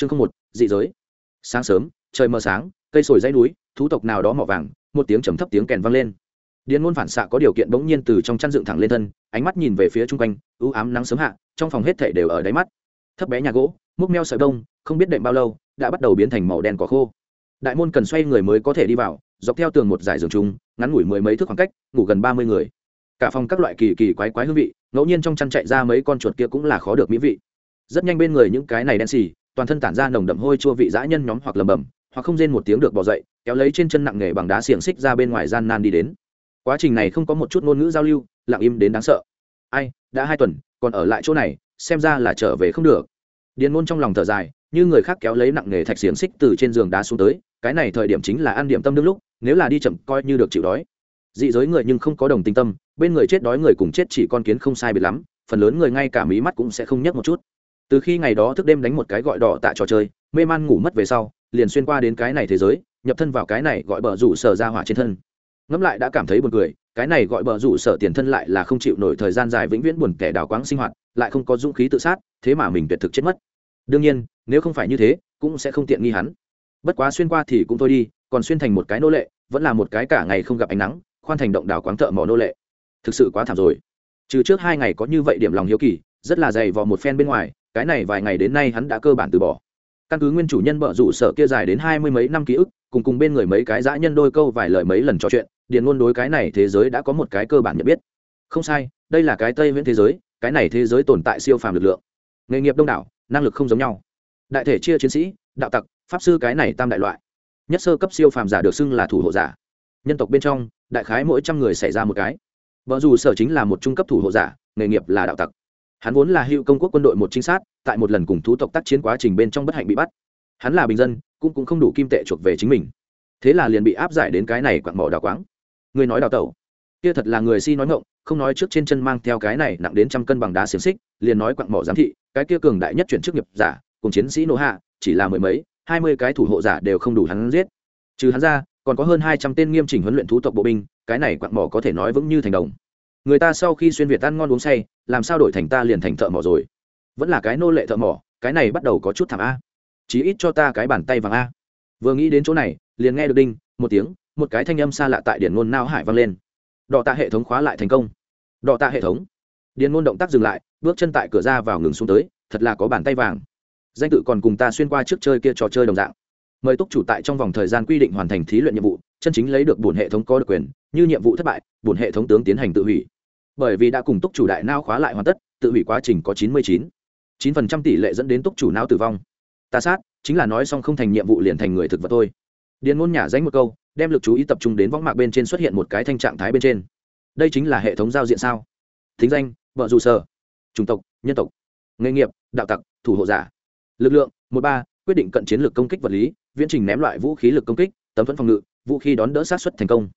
chương không một, dị giới. Sáng sớm, trời mờ sáng, cây sồi dãy núi, thú tộc nào đó mỏ vàng, một tiếng trầm thấp tiếng kèn vang lên. Điền ngôn phản xạ có điều kiện bỗng nhiên từ trong chăn dựng thẳng lên thân, ánh mắt nhìn về phía chung quanh ưu ám nắng sớm hạ, trong phòng hết thảy đều ở đáy mắt. Thấp bé nhà gỗ, múc meo sợi bông, không biết đệm bao lâu, đã bắt đầu biến thành màu đen cỏ khô. Đại môn cần xoay người mới có thể đi vào, dọc theo tường một dải giường chung, ngắn ngủi mười mấy thước khoảng cách, ngủ gần ba mươi người. Cả phòng các loại kỳ kỳ quái quái hương vị, ngẫu nhiên trong chăn chạy ra mấy con chuột kia cũng là khó được mỹ vị. Rất nhanh bên người những cái này đen xì toàn thân tản ra nồng đậm hôi chua vị dã nhân nhóm hoặc lầm bầm, hoặc không rên một tiếng được bỏ dậy, kéo lấy trên chân nặng nghề bằng đá xiềng xích ra bên ngoài gian nan đi đến. Quá trình này không có một chút ngôn ngữ giao lưu, lặng im đến đáng sợ. Ai, đã hai tuần, còn ở lại chỗ này, xem ra là trở về không được. Điền ngôn trong lòng thở dài, như người khác kéo lấy nặng nghề thạch xiềng xích từ trên giường đá xuống tới, cái này thời điểm chính là ăn điểm tâm đương lúc, nếu là đi chậm coi như được chịu đói. Dị giới người nhưng không có đồng tình tâm, bên người chết đói người cùng chết chỉ con kiến không sai biệt lắm, phần lớn người ngay cả mí mắt cũng sẽ không nhấc một chút từ khi ngày đó thức đêm đánh một cái gọi đỏ tạ trò chơi, mê man ngủ mất về sau, liền xuyên qua đến cái này thế giới, nhập thân vào cái này gọi bờ rủ sở ra hỏa trên thân. Ngẫm lại đã cảm thấy buồn cười, cái này gọi bờ rủ sở tiền thân lại là không chịu nổi thời gian dài vĩnh viễn buồn kẻ đào quáng sinh hoạt, lại không có dũng khí tự sát, thế mà mình tuyệt thực chết mất. Đương nhiên, nếu không phải như thế, cũng sẽ không tiện nghi hắn. Bất quá xuyên qua thì cũng thôi đi, còn xuyên thành một cái nô lệ, vẫn là một cái cả ngày không gặp ánh nắng, khoan thành động đào quáng thợ mỏ nô lệ. Thực sự quá thảm rồi. Trừ trước hai ngày có như vậy điểm lòng hiếu kỳ, rất là dày vò một phen bên ngoài cái này vài ngày đến nay hắn đã cơ bản từ bỏ. Căn cứ nguyên chủ nhân bợ rủ sở kia dài đến hai mươi mấy năm ký ức, cùng cùng bên người mấy cái dã nhân đôi câu vài lời mấy lần trò chuyện điện ngôn đối cái này thế giới đã có một cái cơ bản nhận biết. Không sai, đây là cái tây viễn thế giới, cái này thế giới tồn tại siêu phàm lực lượng. Nghề nghiệp đông đảo, năng lực không giống nhau. Đại thể chia chiến sĩ, đạo tặc, pháp sư cái này tam đại loại. Nhất sơ cấp siêu phàm giả được xưng là thủ hộ giả. Nhân tộc bên trong, đại khái mỗi trăm người xảy ra một cái. Vợ dù sở chính là một trung cấp thủ hộ giả, nghề nghiệp là đạo tặc hắn vốn là hữu công quốc quân đội một trinh sát, tại một lần cùng thú tộc tác chiến quá trình bên trong bất hạnh bị bắt. Hắn là bình dân, cũng cũng không đủ kim tệ chuộc về chính mình. Thế là liền bị áp giải đến cái này quặng mỏ đào quáng. Người nói đào tẩu. Kia thật là người si nói ngộng không nói trước trên chân mang theo cái này nặng đến trăm cân bằng đá xiềng xích, liền nói quặng mỏ giám thị, cái kia cường đại nhất chuyển chức nghiệp giả, cùng chiến sĩ nô hạ, chỉ là mười mấy, hai mươi cái thủ hộ giả đều không đủ hắn giết. Trừ hắn ra, còn có hơn hai trăm tên nghiêm chỉnh huấn luyện thú tộc bộ binh, cái này quặng mỏ có thể nói vững như thành đồng người ta sau khi xuyên việt ăn ngon uống say, làm sao đổi thành ta liền thành thợ mỏ rồi? Vẫn là cái nô lệ thợ mỏ, cái này bắt đầu có chút thảm a. Chí ít cho ta cái bàn tay vàng a. Vừa nghĩ đến chỗ này, liền nghe được đinh, một tiếng, một cái thanh âm xa lạ tại điển ngôn nao hải vang lên. Đọ tạ hệ thống khóa lại thành công. Đọ tạ hệ thống. Điền ngôn động tác dừng lại, bước chân tại cửa ra vào ngừng xuống tới, thật là có bàn tay vàng. Danh tự còn cùng ta xuyên qua trước chơi kia trò chơi đồng dạng. Mời túc chủ tại trong vòng thời gian quy định hoàn thành thí luyện nhiệm vụ, chân chính lấy được bổn hệ thống có được quyền, như nhiệm vụ thất bại, bổn hệ thống tướng tiến hành tự hủy bởi vì đã cùng túc chủ đại nao khóa lại hoàn tất, tự hủy quá trình có chín mươi chín. chín phần trăm tỷ lệ dẫn đến túc chủ não tử vong. Ta sát, chính là nói xong không thành nhiệm vụ liền thành người thực vật thôi. Điền ngôn nhả danh một câu, đem lực chú ý tập trung đến võng mạc bên trên xuất hiện một cái thanh trạng thái bên trên. Đây chính là hệ thống giao diện sao? Thính danh, vợ dù sở chủng tộc, nhân tộc. Nghề nghiệp, đạo tặc, thủ hộ giả. Lực lượng, một ba, quyết định cận chiến lược công kích vật lý, viễn trình ném loại vũ khí lực công kích, tấm thuẫn phòng ngự, vũ khí đón đỡ sát xuất thành công.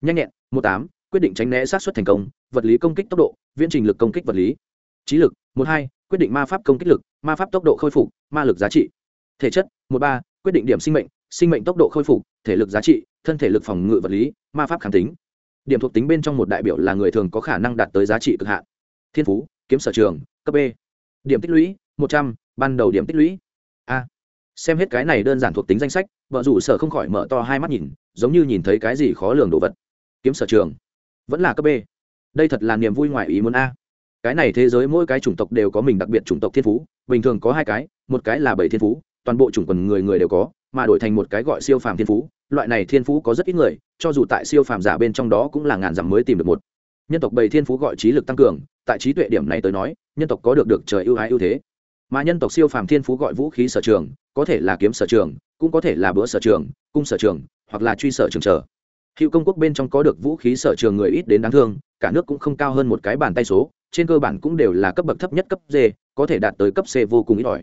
Nhanh nhẹn, một tám quyết định tránh né sát xuất thành công, vật lý công kích tốc độ, viễn trình lực công kích vật lý. Trí lực, một hai, quyết định ma pháp công kích lực, ma pháp tốc độ khôi phục, ma lực giá trị. Thể chất, một ba, quyết định điểm sinh mệnh sinh mệnh tốc độ khôi phục, thể lực giá trị, thân thể lực phòng ngự vật lý, ma pháp kháng tính. Điểm thuộc tính bên trong một đại biểu là người thường có khả năng đạt tới giá trị cực hạn. Thiên phú, kiếm sở trường, cấp b. Điểm tích lũy, một trăm, ban đầu điểm tích lũy. A. Xem hết cái này đơn giản thuộc tính danh sách, vợ rủ sở không khỏi mở to hai mắt nhìn, giống như nhìn thấy cái gì khó lường đồ vật. Kiếm sở trường vẫn là cấp b. Đây thật là niềm vui ngoài ý muốn a. Cái này thế giới mỗi cái chủng tộc đều có mình đặc biệt chủng tộc thiên phú, bình thường có hai cái, một cái là bảy thiên phú, toàn bộ chủng quần người người đều có, mà đổi thành một cái gọi siêu phàm thiên phú, loại này thiên phú có rất ít người, cho dù tại siêu phàm giả bên trong đó cũng là ngàn dặm mới tìm được một. Nhân tộc bảy thiên phú gọi trí lực tăng cường, tại trí tuệ điểm này tới nói, nhân tộc có được được trời ưu ái ưu thế. Mà nhân tộc siêu phàm thiên phú gọi vũ khí sở trường, có thể là kiếm sở trường, cũng có thể là bữa sở trường, cung sở trường, hoặc là truy sở trường trở hữu công quốc bên trong có được vũ khí sở trường người ít đến đáng thương, cả nước cũng không cao hơn một cái bàn tay số, trên cơ bản cũng đều là cấp bậc thấp nhất cấp d, có thể đạt tới cấp c vô cùng ít ỏi.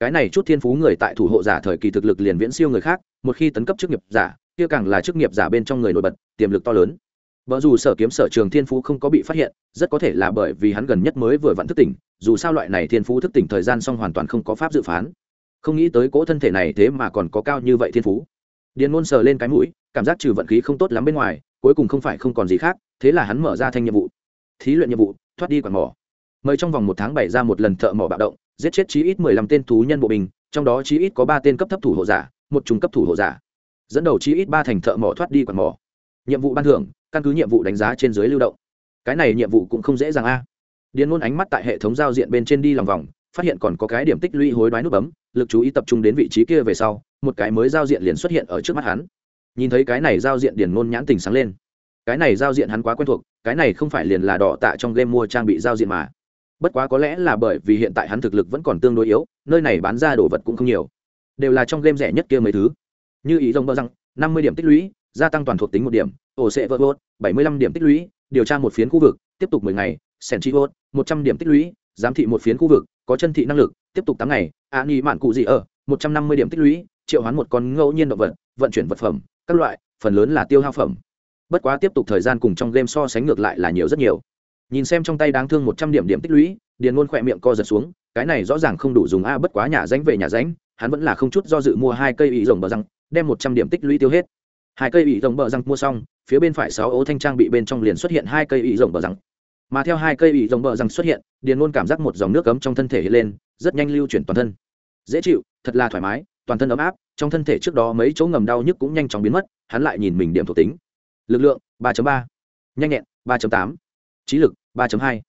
Cái này chút thiên phú người tại thủ hộ giả thời kỳ thực lực liền viễn siêu người khác, một khi tấn cấp chức nghiệp giả, kia càng là chức nghiệp giả bên trong người nổi bật, tiềm lực to lớn. Vợ dù sở kiếm sở trường thiên phú không có bị phát hiện, rất có thể là bởi vì hắn gần nhất mới vừa vặn thức tỉnh, dù sao loại này thiên phú thức tỉnh thời gian xong hoàn toàn không có pháp dự phán. Không nghĩ tới cỗ thân thể này thế mà còn có cao như vậy thiên phú. Điền ngôn sờ lên cái mũi cảm giác trừ vận khí không tốt lắm bên ngoài, cuối cùng không phải không còn gì khác, thế là hắn mở ra thanh nhiệm vụ. Thí luyện nhiệm vụ, thoát đi quản mỏ. Mời trong vòng một tháng bảy ra một lần thợ mỏ bạo động, giết chết chí ít mười lăm tên thú nhân bộ binh, trong đó chí ít có ba tên cấp thấp thủ hộ giả, một trung cấp thủ hộ giả. Dẫn đầu chí ít ba thành thợ mỏ thoát đi quản mỏ. Nhiệm vụ ban thưởng, căn cứ nhiệm vụ đánh giá trên dưới lưu động. Cái này nhiệm vụ cũng không dễ dàng a. Điền ngôn ánh mắt tại hệ thống giao diện bên trên đi lòng vòng, phát hiện còn có cái điểm tích lũy hối đoái nút bấm, lực chú ý tập trung đến vị trí kia về sau, một cái mới giao diện liền xuất hiện ở trước mắt hắn nhìn thấy cái này giao diện điền ngôn nhãn tình sáng lên. Cái này giao diện hắn quá quen thuộc, cái này không phải liền là đỏ tạ trong game mua trang bị giao diện mà. Bất quá có lẽ là bởi vì hiện tại hắn thực lực vẫn còn tương đối yếu, nơi này bán ra đồ vật cũng không nhiều. Đều là trong game rẻ nhất kia mấy thứ. Như ý rồng bơ răng, năm mươi điểm tích lũy, gia tăng toàn thuộc tính một điểm, ổ sẽ vỡ vốt, bảy mươi lăm điểm tích lũy, điều tra một phiến khu vực, tiếp tục mười ngày sèn chi vốt, một trăm điểm tích lũy, giám thị một phiến khu vực, có chân thị năng lực, tiếp tục tám ngày, a nghi mạn cụ gì ở, một trăm năm mươi điểm tích lũy, triệu hoán một con ngẫu nhiên động vật, vận chuyển vật phẩm các loại phần lớn là tiêu hao phẩm. Bất quá tiếp tục thời gian cùng trong game so sánh ngược lại là nhiều rất nhiều. Nhìn xem trong tay đáng thương một trăm điểm điểm tích lũy điền ngôn khỏe miệng co giật xuống cái này rõ ràng không đủ dùng a bất quá nhà ránh về nhà ránh, hắn vẫn là không chút do dự mua hai cây ý rồng bờ răng đem một trăm điểm tích lũy tiêu hết. Hai cây ý rồng bờ răng mua xong phía bên phải sáu ố thanh trang bị bên trong liền xuất hiện hai cây ý rồng bờ răng. Mà theo hai cây ý rồng bờ răng xuất hiện điền ngôn cảm giác một dòng nước cấm trong thân thể hiện lên rất nhanh lưu chuyển toàn thân. Dễ chịu thật là thoải mái toàn thân ấm áp trong thân thể trước đó mấy chỗ ngầm đau nhức cũng nhanh chóng biến mất hắn lại nhìn mình điểm thuộc tính. Lực lượng 3.3, nhanh nhẹn 3.8, trí lực 3.2,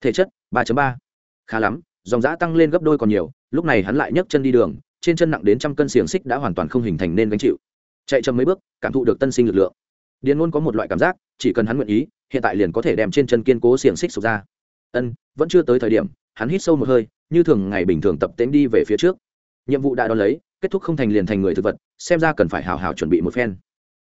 thể chất 3.3, khá lắm dòng giã tăng lên gấp đôi còn nhiều lúc này hắn lại nhấc chân đi đường trên chân nặng đến trăm cân xiềng xích đã hoàn toàn không hình thành nên gánh chịu. Chạy chậm mấy bước cảm thụ được tân sinh lực lượng. Điền luôn có một loại cảm giác chỉ cần hắn nguyện ý hiện tại liền có thể đem trên chân kiên cố xiềng xích sụp ra. Ân vẫn chưa tới thời điểm hắn hít sâu một hơi như thường ngày bình thường tập tễnh đi về phía trước. Nhiệm vụ đã đón lấy kết thúc không thành liền thành người thực vật xem ra cần phải hào hào chuẩn bị một phen.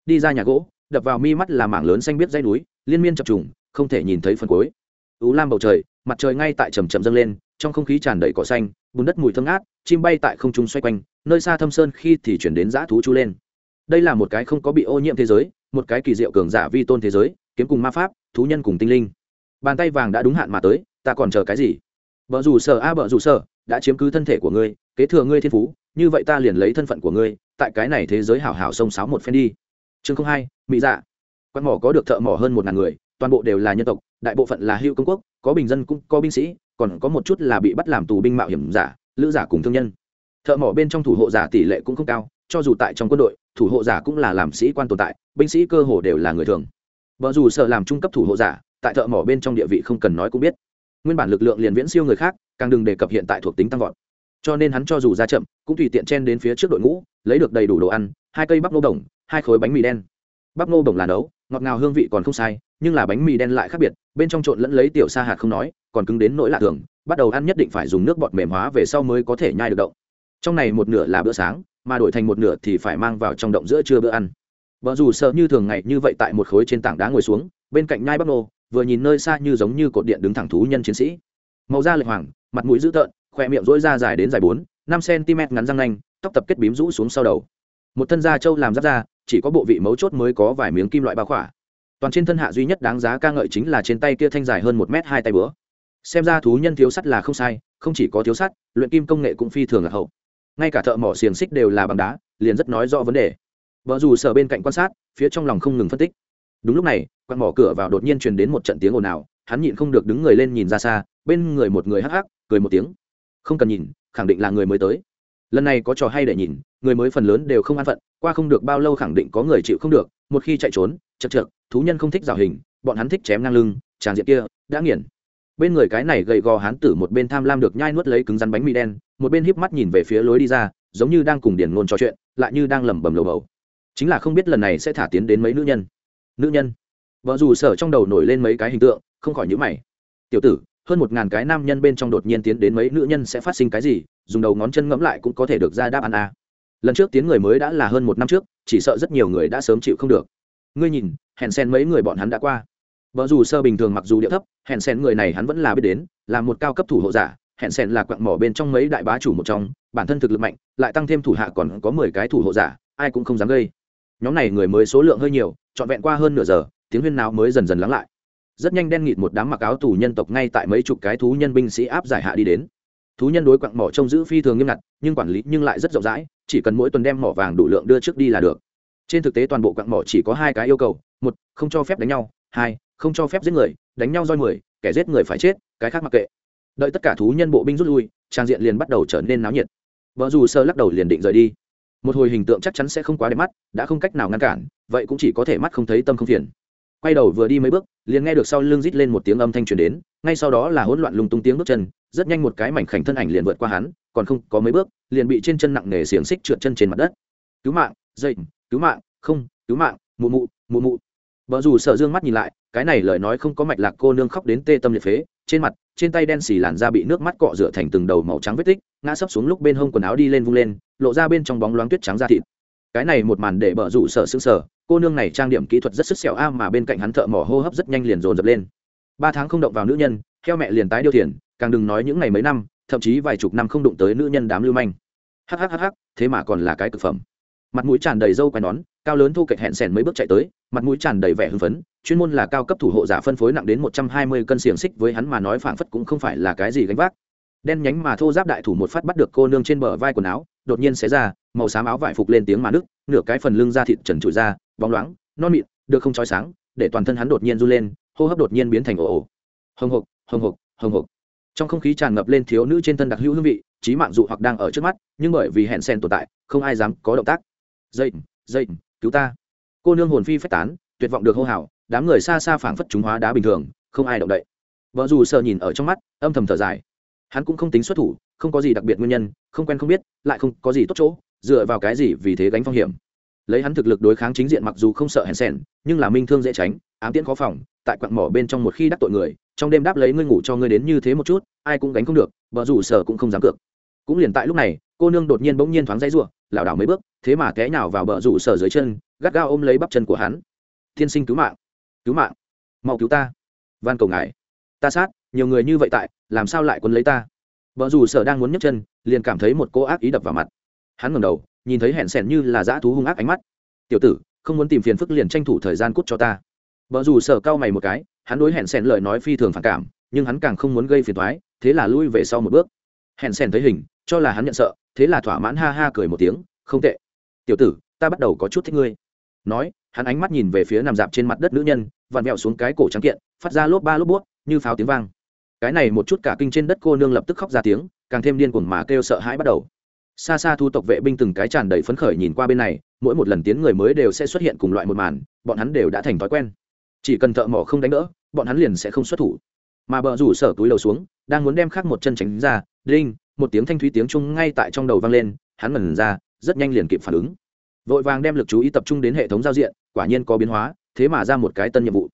Đi ra nhà gỗ đập vào mi mắt là mảng lớn xanh biết dây núi liên miên chập trùng không thể nhìn thấy phần cuối. Ú lam bầu trời mặt trời ngay tại trầm trầm dâng lên trong không khí tràn đầy cỏ xanh bùn đất mùi thơm ngát chim bay tại không trung xoay quanh nơi xa thâm sơn khi thì chuyển đến dã thú chu lên. Đây là một cái không có bị ô nhiễm thế giới một cái kỳ diệu cường giả vi tôn thế giới kiếm cùng ma pháp thú nhân cùng tinh linh. Bàn tay vàng đã đúng hạn mà tới ta còn chờ cái gì? Vợ dù sợ a à, vợ dù sợ đã chiếm cứ thân thể của ngươi kế thừa ngươi thiên phú, như vậy ta liền lấy thân phận của ngươi, tại cái này thế giới hảo hảo sông sáo một phen đi. Chương không hai mỹ dạ. Quan mỏ có được thợ mỏ hơn một ngàn người, toàn bộ đều là nhân tộc, đại bộ phận là hữu công quốc, có bình dân cũng có binh sĩ, còn có một chút là bị bắt làm tù binh mạo hiểm giả, lữ giả cùng thương nhân. Thợ mỏ bên trong thủ hộ giả tỷ lệ cũng không cao, cho dù tại trong quân đội, thủ hộ giả cũng là làm sĩ quan tồn tại, binh sĩ cơ hồ đều là người thường. Vợ dù sợ làm trung cấp thủ hộ giả, tại thợ mỏ bên trong địa vị không cần nói cũng biết. Nguyên bản lực lượng liền viễn siêu người khác, càng đừng đề cập hiện tại thuộc tính tăng vọt cho nên hắn cho dù ra chậm, cũng tùy tiện chen đến phía trước đội ngũ, lấy được đầy đủ đồ ăn, hai cây bắp nô đồng, hai khối bánh mì đen. Bắp nô đồng là nấu, ngọt ngào hương vị còn không sai, nhưng là bánh mì đen lại khác biệt, bên trong trộn lẫn lấy tiểu sa hạt không nói, còn cứng đến nỗi lạ thường, bắt đầu ăn nhất định phải dùng nước bọt mềm hóa về sau mới có thể nhai được động trong này một nửa là bữa sáng, mà đổi thành một nửa thì phải mang vào trong động giữa trưa bữa ăn. Vợ dù sợ như thường ngày như vậy tại một khối trên tảng đá ngồi xuống, bên cạnh nhai bắp nô, vừa nhìn nơi xa như giống như cột điện đứng thẳng thú nhân chiến sĩ. Màu da lệch hoàng, mặt mũi dữ tợn khoe miệng rỗi ra dài đến dài bốn, năm cm ngắn răng nanh, tóc tập kết bím rũ xuống sau đầu. Một thân da trâu làm giáp da, chỉ có bộ vị mấu chốt mới có vài miếng kim loại bao khỏa. Toàn trên thân hạ duy nhất đáng giá ca ngợi chính là trên tay kia thanh dài hơn một m hai tay bữa xem ra thú nhân thiếu sắt là không sai, không chỉ có thiếu sắt, luyện kim công nghệ cũng phi thường là hậu. Ngay cả thợ mỏ xiềng xích đều là bằng đá, liền rất nói rõ vấn đề. Vợ dù sở bên cạnh quan sát, phía trong lòng không ngừng phân tích. Đúng lúc này quan mỏ cửa vào đột nhiên truyền đến một trận tiếng ồn ào, hắn nhịn không được đứng người lên nhìn ra xa, bên người một người hắc hắc, cười một tiếng không cần nhìn, khẳng định là người mới tới. Lần này có trò hay để nhìn, người mới phần lớn đều không an phận, qua không được bao lâu khẳng định có người chịu không được, một khi chạy trốn, chật chật thú nhân không thích rào hình, bọn hắn thích chém ngang lưng tràng diện kia, đã nghiền. Bên người cái này gầy gò hán tử một bên tham lam được nhai nuốt lấy cứng rắn bánh mì đen, một bên híp mắt nhìn về phía lối đi ra, giống như đang cùng điển ngôn trò chuyện, lại như đang lẩm bẩm lầu bầu. Chính là không biết lần này sẽ thả tiến đến mấy nữ nhân. Nữ nhân. Vợ dù sở trong đầu nổi lên mấy cái hình tượng, không khỏi nhữ mày. Tiểu tử hơn một ngàn cái nam nhân bên trong đột nhiên tiến đến mấy nữ nhân sẽ phát sinh cái gì, dùng đầu ngón chân ngẫm lại cũng có thể được ra đáp án a. Lần trước tiến người mới đã là hơn một năm trước, chỉ sợ rất nhiều người đã sớm chịu không được. Ngươi nhìn hẹn sen mấy người bọn hắn đã qua. Vợ dù sơ bình thường mặc dù địa thấp hẹn sen người này hắn vẫn là biết đến, là một cao cấp thủ hộ giả hẹn sen là quặng mỏ bên trong mấy đại bá chủ một trong, bản thân thực lực mạnh, lại tăng thêm thủ hạ còn có mười cái thủ hộ giả, ai cũng không dám gây. Nhóm này người mới số lượng hơi nhiều, trọn vẹn qua hơn nửa giờ, tiếng huyên nào mới dần dần lắng lại rất nhanh đen nghịt một đám mặc áo tù nhân tộc ngay tại mấy chục cái thú nhân binh sĩ áp giải hạ đi đến. Thú nhân đối quặng mỏ trông giữ phi thường nghiêm ngặt, nhưng quản lý nhưng lại rất rộng rãi, chỉ cần mỗi tuần đem mỏ vàng đủ lượng đưa trước đi là được. Trên thực tế toàn bộ quặng mỏ chỉ có hai cái yêu cầu, một, không cho phép đánh nhau, hai, không cho phép giết người, đánh nhau roi mười, kẻ giết người phải chết, cái khác mặc kệ. Đợi tất cả thú nhân bộ binh rút lui, trang diện liền bắt đầu trở nên náo nhiệt. Vợ dù sơ lắc đầu liền định rời đi. Một hồi hình tượng chắc chắn sẽ không quá đẹp mắt, đã không cách nào ngăn cản, vậy cũng chỉ có thể mắt không thấy tâm không phiền. Quay đầu vừa đi mấy bước liền nghe được sau lưng rít lên một tiếng âm thanh truyền đến, ngay sau đó là hỗn loạn lung tung tiếng bước chân, rất nhanh một cái mảnh khảnh thân ảnh liền vượt qua hắn, còn không có mấy bước, liền bị trên chân nặng nề xiềng xích trượt chân trên mặt đất. Cứu mạng, dậy, cứu mạng, không, cứu mạng, mụ mụ mụ mụ. Bở dù sợ dương mắt nhìn lại, cái này lời nói không có mạch lạc cô nương khóc đến tê tâm liệt phế, trên mặt, trên tay đen xì làn da bị nước mắt cọ rửa thành từng đầu màu trắng vết tích, ngã sấp xuống lúc bên hông quần áo đi lên vung lên, lộ ra bên trong bóng loáng tuyết trắng da thịt cái này một màn để bợ rủ sợ xứng sở cô nương này trang điểm kỹ thuật rất sức xẻo a mà bên cạnh hắn thợ mỏ hô hấp rất nhanh liền dồn dập lên. Ba tháng không động vào nữ nhân, theo mẹ liền tái điêu thiền, càng đừng nói những ngày mấy năm, thậm chí vài chục năm không đụng tới nữ nhân đám lưu manh. Hhhh thế mà còn là cái cực phẩm. Mặt mũi tràn đầy râu quai nón, cao lớn thu kệch hẹn sèn mấy bước chạy tới, mặt mũi tràn đầy vẻ hưng phấn, chuyên môn là cao cấp thủ hộ giả phân phối nặng đến một trăm hai mươi cân xiềng xích với hắn mà nói phảng phất cũng không phải là cái gì gánh vác. Đen nhánh mà thô giáp đại thủ một phát bắt được cô nương trên bờ vai quần áo đột nhiên xé ra, màu xám áo vải phục lên tiếng mà nước nửa cái phần lưng da thịt trần trụi ra, bóng loáng, non mịn, được không trói sáng, để toàn thân hắn đột nhiên run lên, hô hấp đột nhiên biến thành ồ ồ. Hồng hộc hồng hộc hồng hộc. Trong không khí tràn ngập lên thiếu nữ trên thân đặc hữu hương vị, trí mạng dụ hoặc đang ở trước mắt, nhưng bởi vì hẹn sen tồn tại, không ai dám có động tác. Dậy dậy, cứu ta. Cô nương hồn phi phách tán, tuyệt vọng được hô hào, đám người xa xa phảng phất chúng hóa đá bình thường, không ai động đậy. Vợ dù sợ nhìn ở trong mắt, âm thầm thở dài. Hắn cũng không tính xuất thủ không có gì đặc biệt nguyên nhân, không quen không biết, lại không có gì tốt chỗ, dựa vào cái gì vì thế gánh phong hiểm. Lấy hắn thực lực đối kháng chính diện mặc dù không sợ hèn sèn nhưng là minh thương dễ tránh, ám tiễn khó phòng, tại quặng mỏ bên trong một khi đắc tội người, trong đêm đáp lấy ngươi ngủ cho ngươi đến như thế một chút, ai cũng gánh không được vợ rủ sở cũng không dám cược. Cũng liền tại lúc này, cô nương đột nhiên bỗng nhiên thoáng dãy rủa lảo đảo mấy bước, thế mà té nhào vào bờ rủ sở dưới chân, gắt gao ôm lấy bắp chân của hắn. Thiên sinh cứu mạng cứu mạng, mau cứu ta, van cầu ngài. Ta sát, nhiều người như vậy tại, làm sao lại quân lấy ta? Vợ dù sở đang muốn nhấc chân, liền cảm thấy một cô ác ý đập vào mặt. Hắn ngẩng đầu, nhìn thấy hẹn sẻn như là dã thú hung ác ánh mắt. Tiểu tử, không muốn tìm phiền phức liền tranh thủ thời gian cút cho ta. Vợ dù sở cau mày một cái, hắn đối hẹn sẻn lời nói phi thường phản cảm, nhưng hắn càng không muốn gây phiền thoái thế là lui về sau một bước. Hẹn sẻn thấy hình, cho là hắn nhận sợ, thế là thỏa mãn ha ha cười một tiếng, không tệ. Tiểu tử, ta bắt đầu có chút thích ngươi. Nói, hắn ánh mắt nhìn về phía nằm dạp trên mặt đất nữ nhân, vặn vẹo xuống cái cổ trắng kiện, phát ra lốp ba lốp bút như pháo tiếng vang cái này một chút cả kinh trên đất cô nương lập tức khóc ra tiếng, càng thêm điên cuồng mà kêu sợ hãi bắt đầu. Xa xa thu tộc vệ binh từng cái tràn đầy phấn khởi nhìn qua bên này, mỗi một lần tiến người mới đều sẽ xuất hiện cùng loại một màn, bọn hắn đều đã thành thói quen. Chỉ cần thợ mỏ không đánh đỡ, bọn hắn liền sẽ không xuất thủ. Mà bờ rủ sở túi đầu xuống, đang muốn đem khắc một chân tránh ra, đinh, một tiếng thanh thúy tiếng chung ngay tại trong đầu vang lên, hắn ngẩn ra, rất nhanh liền kịp phản ứng. Vội vàng đem lực chú ý tập trung đến hệ thống giao diện, quả nhiên có biến hóa, thế mà ra một cái tân nhiệm vụ.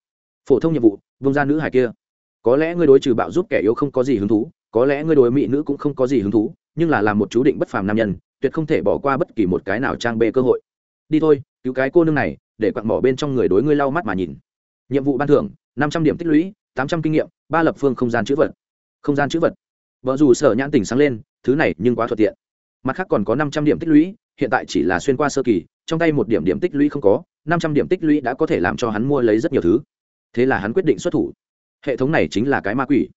Phổ thông nhiệm vụ vương ra nữ hải kia có lẽ ngươi đối trừ bạo giúp kẻ yếu không có gì hứng thú, có lẽ ngươi đối mỹ nữ cũng không có gì hứng thú, nhưng là làm một chú định bất phàm nam nhân, tuyệt không thể bỏ qua bất kỳ một cái nào trang bê cơ hội. Đi thôi, cứu cái cô nương này, để quặn bỏ bên trong người đối ngươi lau mắt mà nhìn. Nhiệm vụ ban thưởng, năm trăm điểm tích lũy, tám trăm kinh nghiệm, ba lập phương không gian chữ vật. Không gian chữ vật. Vợ dù sở nhãn tình sáng lên, thứ này nhưng quá thuận tiện. Mặt khác còn có năm trăm điểm tích lũy, hiện tại chỉ là xuyên qua sơ kỳ, trong tay một điểm điểm tích lũy không có, năm trăm điểm tích lũy đã có thể làm cho hắn mua lấy rất nhiều thứ. Thế là hắn quyết định xuất thủ hệ thống này chính là cái ma quỷ.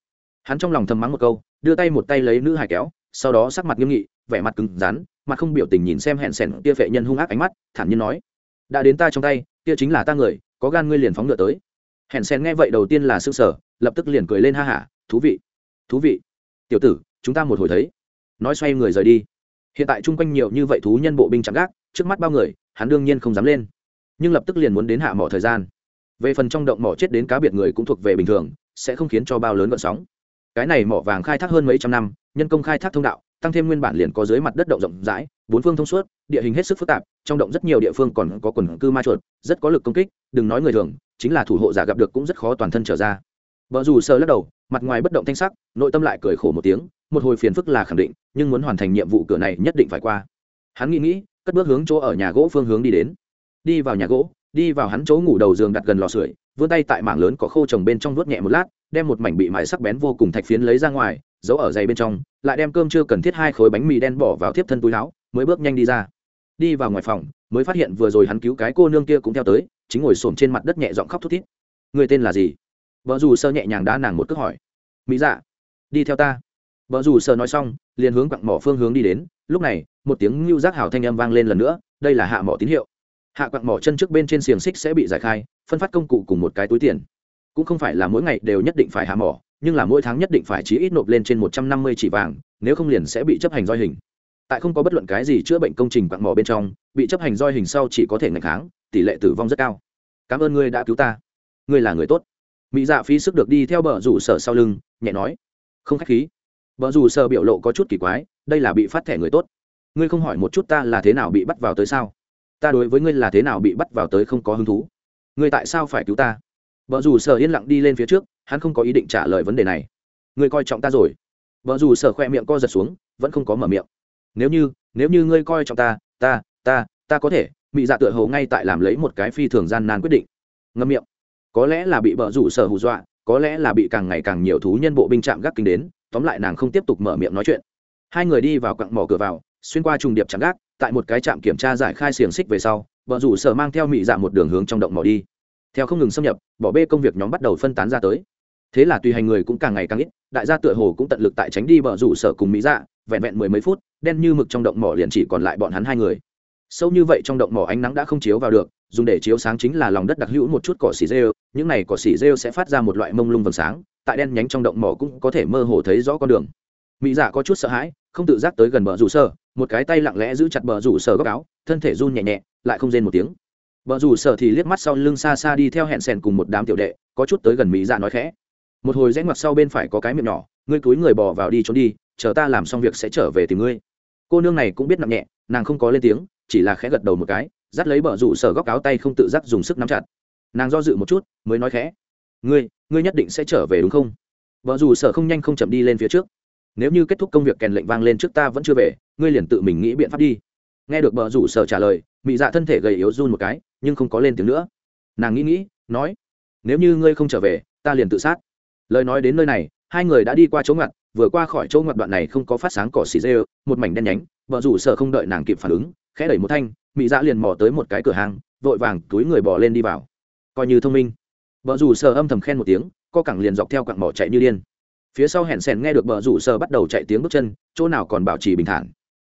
Hắn trong lòng thầm mắng một câu, đưa tay một tay lấy nữ hải kéo, sau đó sắc mặt nghiêm nghị, vẻ mặt cứng rắn, mặt không biểu tình nhìn xem hẹn sẻn kia vệ nhân hung ác ánh mắt, thản nhiên nói, đã đến ta trong tay, kia chính là ta người, có gan ngươi liền phóng ngựa tới. Hẹn sẻn nghe vậy đầu tiên là s ư sở lập tức liền cười lên ha hả, thú vị thú vị. Tiểu tử, chúng ta một hồi thấy. Nói xoay người rời đi. Hiện tại chung quanh nhiều như vậy thú nhân bộ binh chạm gác, trước mắt bao người, hắn đương nhiên không dám lên. Nhưng lập tức liền muốn đến hạ mỏ thời gian về phần trong động mỏ chết đến cá biệt người cũng thuộc về bình thường, sẽ không khiến cho bao lớn vận sóng. Cái này mỏ vàng khai thác hơn mấy trăm năm, nhân công khai thác thông đạo, tăng thêm nguyên bản liền có dưới mặt đất động rộng rãi, bốn phương thông suốt, địa hình hết sức phức tạp, trong động rất nhiều địa phương còn có quần cư ma chuột, rất có lực công kích, đừng nói người thường, chính là thủ hộ giả gặp được cũng rất khó toàn thân trở ra. Vợ dù sờ lắc đầu, mặt ngoài bất động thanh sắc, nội tâm lại cười khổ một tiếng, một hồi phiền phức là khẳng định, nhưng muốn hoàn thành nhiệm vụ cửa này nhất định phải qua. Hắn nghĩ nghĩ, cất bước hướng chỗ ở nhà gỗ phương hướng đi đến. Đi vào nhà gỗ đi vào hắn chỗ ngủ đầu giường đặt gần lò sưởi, vươn tay tại mảng lớn có khô trồng bên trong nuốt nhẹ một lát, đem một mảnh bị mại sắc bén vô cùng thạch phiến lấy ra ngoài, giấu ở dày bên trong, lại đem cơm chưa cần thiết hai khối bánh mì đen bỏ vào tiếp thân túi láo mới bước nhanh đi ra. Đi vào ngoài phòng, mới phát hiện vừa rồi hắn cứu cái cô nương kia cũng theo tới, chính ngồi xổm trên mặt đất nhẹ giọng khóc thút thít. Người tên là gì? Vợ dù sơ nhẹ nhàng đá nàng một cước hỏi. Mỹ dạ đi theo ta. Vợ dù sơ nói xong, liền hướng quặng mỏ phương hướng đi đến, lúc này, một tiếng ngưu giác hào thanh âm vang lên lần nữa, đây là hạ mỏ tín hiệu hạ quặng mỏ chân trước bên trên xiềng xích sẽ bị giải khai, phân phát công cụ cùng một cái túi tiền. Cũng không phải là mỗi ngày đều nhất định phải hạ mỏ, nhưng là mỗi tháng nhất định phải chí ít nộp lên trên một trăm năm mươi chỉ vàng, nếu không liền sẽ bị chấp hành roi hình. Tại không có bất luận cái gì chữa bệnh công trình quặng mỏ bên trong, bị chấp hành roi hình sau chỉ có thể ngày kháng, tỷ lệ tử vong rất cao. Cảm ơn ngươi đã cứu ta. Ngươi là người tốt. Mỹ dạ phí sức được đi theo bờ rủ sở sau lưng, nhẹ nói. Không k h á c h khí. Bờ rủ sở biểu lộ có chút kỳ quái, đây là bị phát thẻ người tốt. Ngươi không hỏi một chút ta là thế nào bị bắt vào tới sao? Ta đối với ngươi là thế nào bị bắt vào tới không có hứng thú? Ngươi tại sao phải cứu ta? Vợ dù sở yên lặng đi lên phía trước, hắn không có ý định trả lời vấn đề này. Ngươi coi trọng ta rồi. Vợ dù sở khoe miệng co giật xuống, vẫn không có mở miệng. Nếu như nếu như ngươi coi trọng ta ta ta ta có thể, mị dạ tựa hồ ngay tại làm lấy một cái phi thường gian nan quyết định. Ngâm miệng. Có lẽ là bị vợ rủ sở hù dọa, có lẽ là bị càng ngày càng nhiều thú nhân bộ binh chạm gác kinh đến, tóm lại nàng không tiếp tục mở miệng nói chuyện. Hai người đi vào quặng mỏ cửa vào, xuyên qua trùng điệp chạm gác tại một cái trạm kiểm tra giải khai xiềng xích về sau, vợ rủ sở mang theo mỹ dạ một đường hướng trong động mỏ đi. Theo không ngừng xâm nhập, bỏ bê công việc nhóm bắt đầu phân tán ra tới. Thế là tùy hành người cũng càng ngày càng ít, đại gia tựa hồ cũng tận lực tại tránh đi bờ rủ sở cùng mỹ dạ vẹn vẹn mười mấy phút, đen như mực trong động mỏ liền chỉ còn lại bọn hắn hai người. Sâu như vậy trong động mỏ ánh nắng đã không chiếu vào được, dùng để chiếu sáng chính là lòng đất đặc hữu một chút cỏ xỉ rêu những này cỏ xỉ rêu sẽ phát ra một loại mông lung vầng sáng, tại đen nhánh trong động mỏ cũng có thể mơ hồ thấy rõ con đường. Mỹ dạ có chút sợ hãi không tự giác tới gần bờ rủ sở một cái tay lặng lẽ giữ chặt bờ rủ sở góc áo, thân thể run nhẹ nhẹ, lại không rên một tiếng. Bờ rủ sở thì liếc mắt sau lưng xa xa đi theo hẹn sèn cùng một đám tiểu đệ, có chút tới gần mỹ dạ nói khẽ. Một hồi rẽ ngoặt sau bên phải có cái miệng nhỏ, ngươi cúi người bò vào đi trốn đi, chờ ta làm xong việc sẽ trở về tìm ngươi. Cô nương này cũng biết nặng nhẹ, nàng không có lên tiếng, chỉ là khẽ gật đầu một cái, dắt lấy bờ rủ sở góc áo tay không tự giác dùng sức nắm chặt. Nàng do dự một chút, mới nói khẽ. Ngươi ngươi nhất định sẽ trở về đúng không? Vợ dù sở không nhanh không chậm đi lên phía trước nếu như kết thúc công việc kèn lệnh vang lên trước ta vẫn chưa về, ngươi liền tự mình nghĩ biện pháp đi. Nghe được bờ rủ sở trả lời, mị dạ thân thể gầy yếu run một cái, nhưng không có lên tiếng nữa. Nàng nghĩ nghĩ, nói, nếu như ngươi không trở về, ta liền tự sát. Lời nói đến nơi này, hai người đã đi qua chỗ ngặt vừa qua khỏi chỗ ngặt đoạn này không có phát sáng cỏ xì dê một mảnh đen nhánh, bờ rủ sở không đợi nàng kịp phản ứng, khẽ đẩy một thanh mỹ dạ liền mò tới một cái cửa hàng, vội vàng túi người bỏ lên đi vào. Coi như thông minh. Vợ rủ sợ âm thầm khen một tiếng, co cẳng liền dọc theo quặng mỏ chạy như điên phía sau hẹn sèn nghe được bờ rủ sờ bắt đầu chạy tiếng bước chân, chỗ nào còn bảo trì bình thản.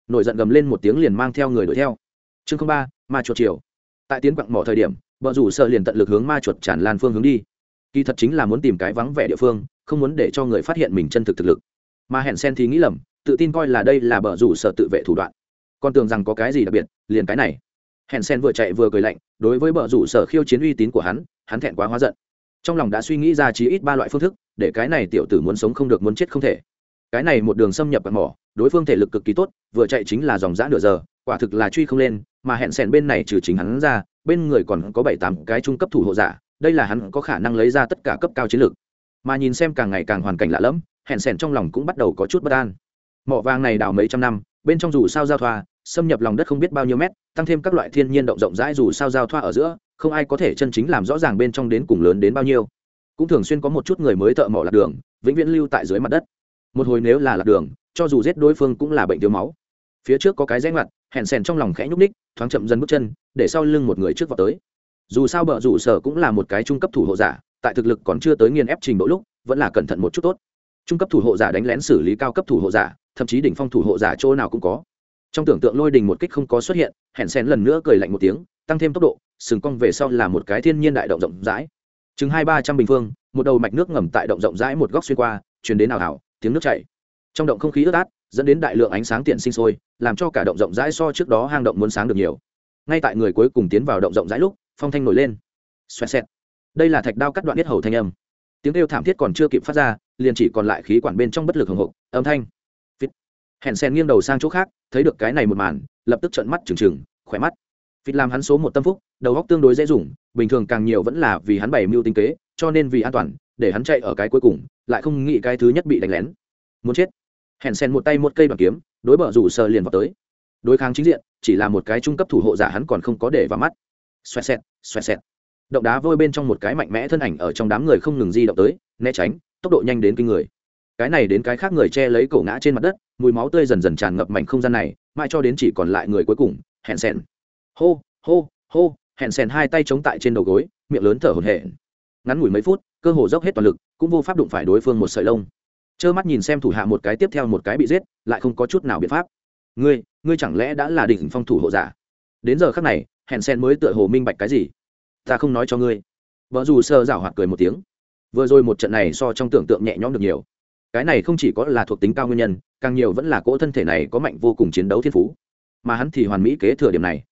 Nổi giận gầm lên một tiếng liền mang theo người đuổi theo. Chương ba, ma chuột chiều tại tiến quặng mỏ thời điểm, bờ rủ sờ liền tận lực hướng ma chuột tràn lan phương hướng đi. Kỳ thật chính là muốn tìm cái vắng vẻ địa phương, không muốn để cho người phát hiện mình chân thực thực lực. Mà hẹn sen thì nghĩ lầm, tự tin coi là đây là bờ rủ sợ tự vệ thủ đoạn. Con tưởng rằng có cái gì đặc biệt, liền cái này. Hẹn sen vừa chạy vừa cười lạnh, đối với bờ rủ sở khiêu chiến uy tín của hắn hắn thẹn quá hóa giận trong lòng đã suy nghĩ ra chí ít ba loại phương thức, để cái này tiểu tử muốn sống không được, muốn chết không thể. Cái này một đường xâm nhập bằng mỏ, đối phương thể lực cực kỳ tốt, vừa chạy chính là dòng giã nửa giờ, quả thực là truy không lên, mà hẹn sẻn bên này trừ chính hắn ra, bên người còn có bảy tám cái trung cấp thủ hộ giả, đây là hắn có khả năng lấy ra tất cả cấp cao chiến lược. Mà nhìn xem càng ngày càng hoàn cảnh lạ lẫm, hẹn sẻn trong lòng cũng bắt đầu có chút bất an. Mỏ vàng này đào mấy trăm năm, bên trong dù sao giao thoa xâm nhập lòng đất không biết bao nhiêu mét, tăng thêm các loại thiên nhiên động rộng rãi dù sao giao thoa ở giữa, không ai có thể chân chính làm rõ ràng bên trong đến cùng lớn đến bao nhiêu. Cũng thường xuyên có một chút người mới thợ mỏ lạc đường, vĩnh viễn lưu tại dưới mặt đất. Một hồi nếu là lạc đường, cho dù giết đối phương cũng là bệnh thiếu máu. Phía trước có cái rẽ ngoặt, hẹn sèn trong lòng khẽ nhúc ních thoáng chậm dần bước chân, để sau lưng một người trước vào tới. Dù sao bợ rủ sở cũng là một cái trung cấp thủ hộ giả, tại thực lực còn chưa tới nghiền ép trình độ lúc, vẫn là cẩn thận một chút tốt. Trung cấp thủ hộ giả đánh lén xử lý cao cấp thủ hộ giả, thậm chí đỉnh phong thủ hộ giả chỗ nào cũng có trong tưởng tượng lôi đình một kích không có xuất hiện, hẹn Sen lần nữa cười lạnh một tiếng, tăng thêm tốc độ, sừng cong về sau là một cái thiên nhiên đại động rộng rãi. Chừng hai ba trăm bình phương, một đầu mạch nước ngầm tại động rộng rãi một góc xuyên qua chuyển đến ảo ảo tiếng nước chảy. Trong động không khí ướt át, dẫn đến đại lượng ánh sáng tiện sinh sôi, làm cho cả động rộng rãi so trước đó hang động muốn sáng được nhiều. Ngay tại người cuối cùng tiến vào động rộng rãi lúc, phong thanh nổi lên. Xoẹt xẹt. Đây là thạch đao cắt đoạn biết hầu thanh âm. Tiếng kêu thảm thiết còn chưa kịp phát ra, liền chỉ còn lại khí quản bên trong bất lực hồng hộc, âm thanh. Hẹn sen nghiêng đầu sang chỗ khác thấy được cái này một màn, lập tức trợn mắt trừng trừng, khỏe mắt. Phít làm hắn số một tâm phúc, đầu góc tương đối dễ dùng, bình thường càng nhiều vẫn là vì hắn bày mưu tinh kế, cho nên vì an toàn, để hắn chạy ở cái cuối cùng, lại không nghĩ cái thứ nhất bị đánh lén. Muốn chết. Hẹn sen một tay một cây bằng kiếm, đối bờ rủ sờ liền vào tới. Đối kháng chính diện, chỉ là một cái trung cấp thủ hộ giả hắn còn không có để vào mắt. Xoẹt xẹt xoẹt xẹt. Động đá vôi bên trong một cái mạnh mẽ thân ảnh ở trong đám người không ngừng di động tới, né tránh, tốc độ nhanh đến kinh người cái này đến cái khác người che lấy cổ ngã trên mặt đất, mùi máu tươi dần dần tràn ngập mảnh không gian này, mãi cho đến chỉ còn lại người cuối cùng, hẹn sèn hô hô hô, hẹn sèn hai tay chống tại trên đầu gối, miệng lớn thở hổn hển. Ngắn ngủi mấy phút, cơ hồ dốc hết toàn lực, cũng vô pháp đụng phải đối phương một sợi lông. Trơ mắt nhìn xem thủ hạ một cái tiếp theo một cái bị giết, lại không có chút nào biện pháp. Ngươi ngươi chẳng lẽ đã là đỉnh phong thủ hộ giả? Đến giờ khác này, hẹn sen mới tựa hồ minh bạch cái gì? Ta không nói cho ngươi. Vợ dù sơ rảo hoạt cười một tiếng. Vừa rồi một trận này so trong tưởng tượng nhẹ nhõm được nhiều cái này không chỉ có là thuộc tính cao nguyên nhân, càng nhiều vẫn là cỗ thân thể này có mạnh vô cùng chiến đấu thiên phú. Mà hắn thì hoàn mỹ kế thừa điểm này.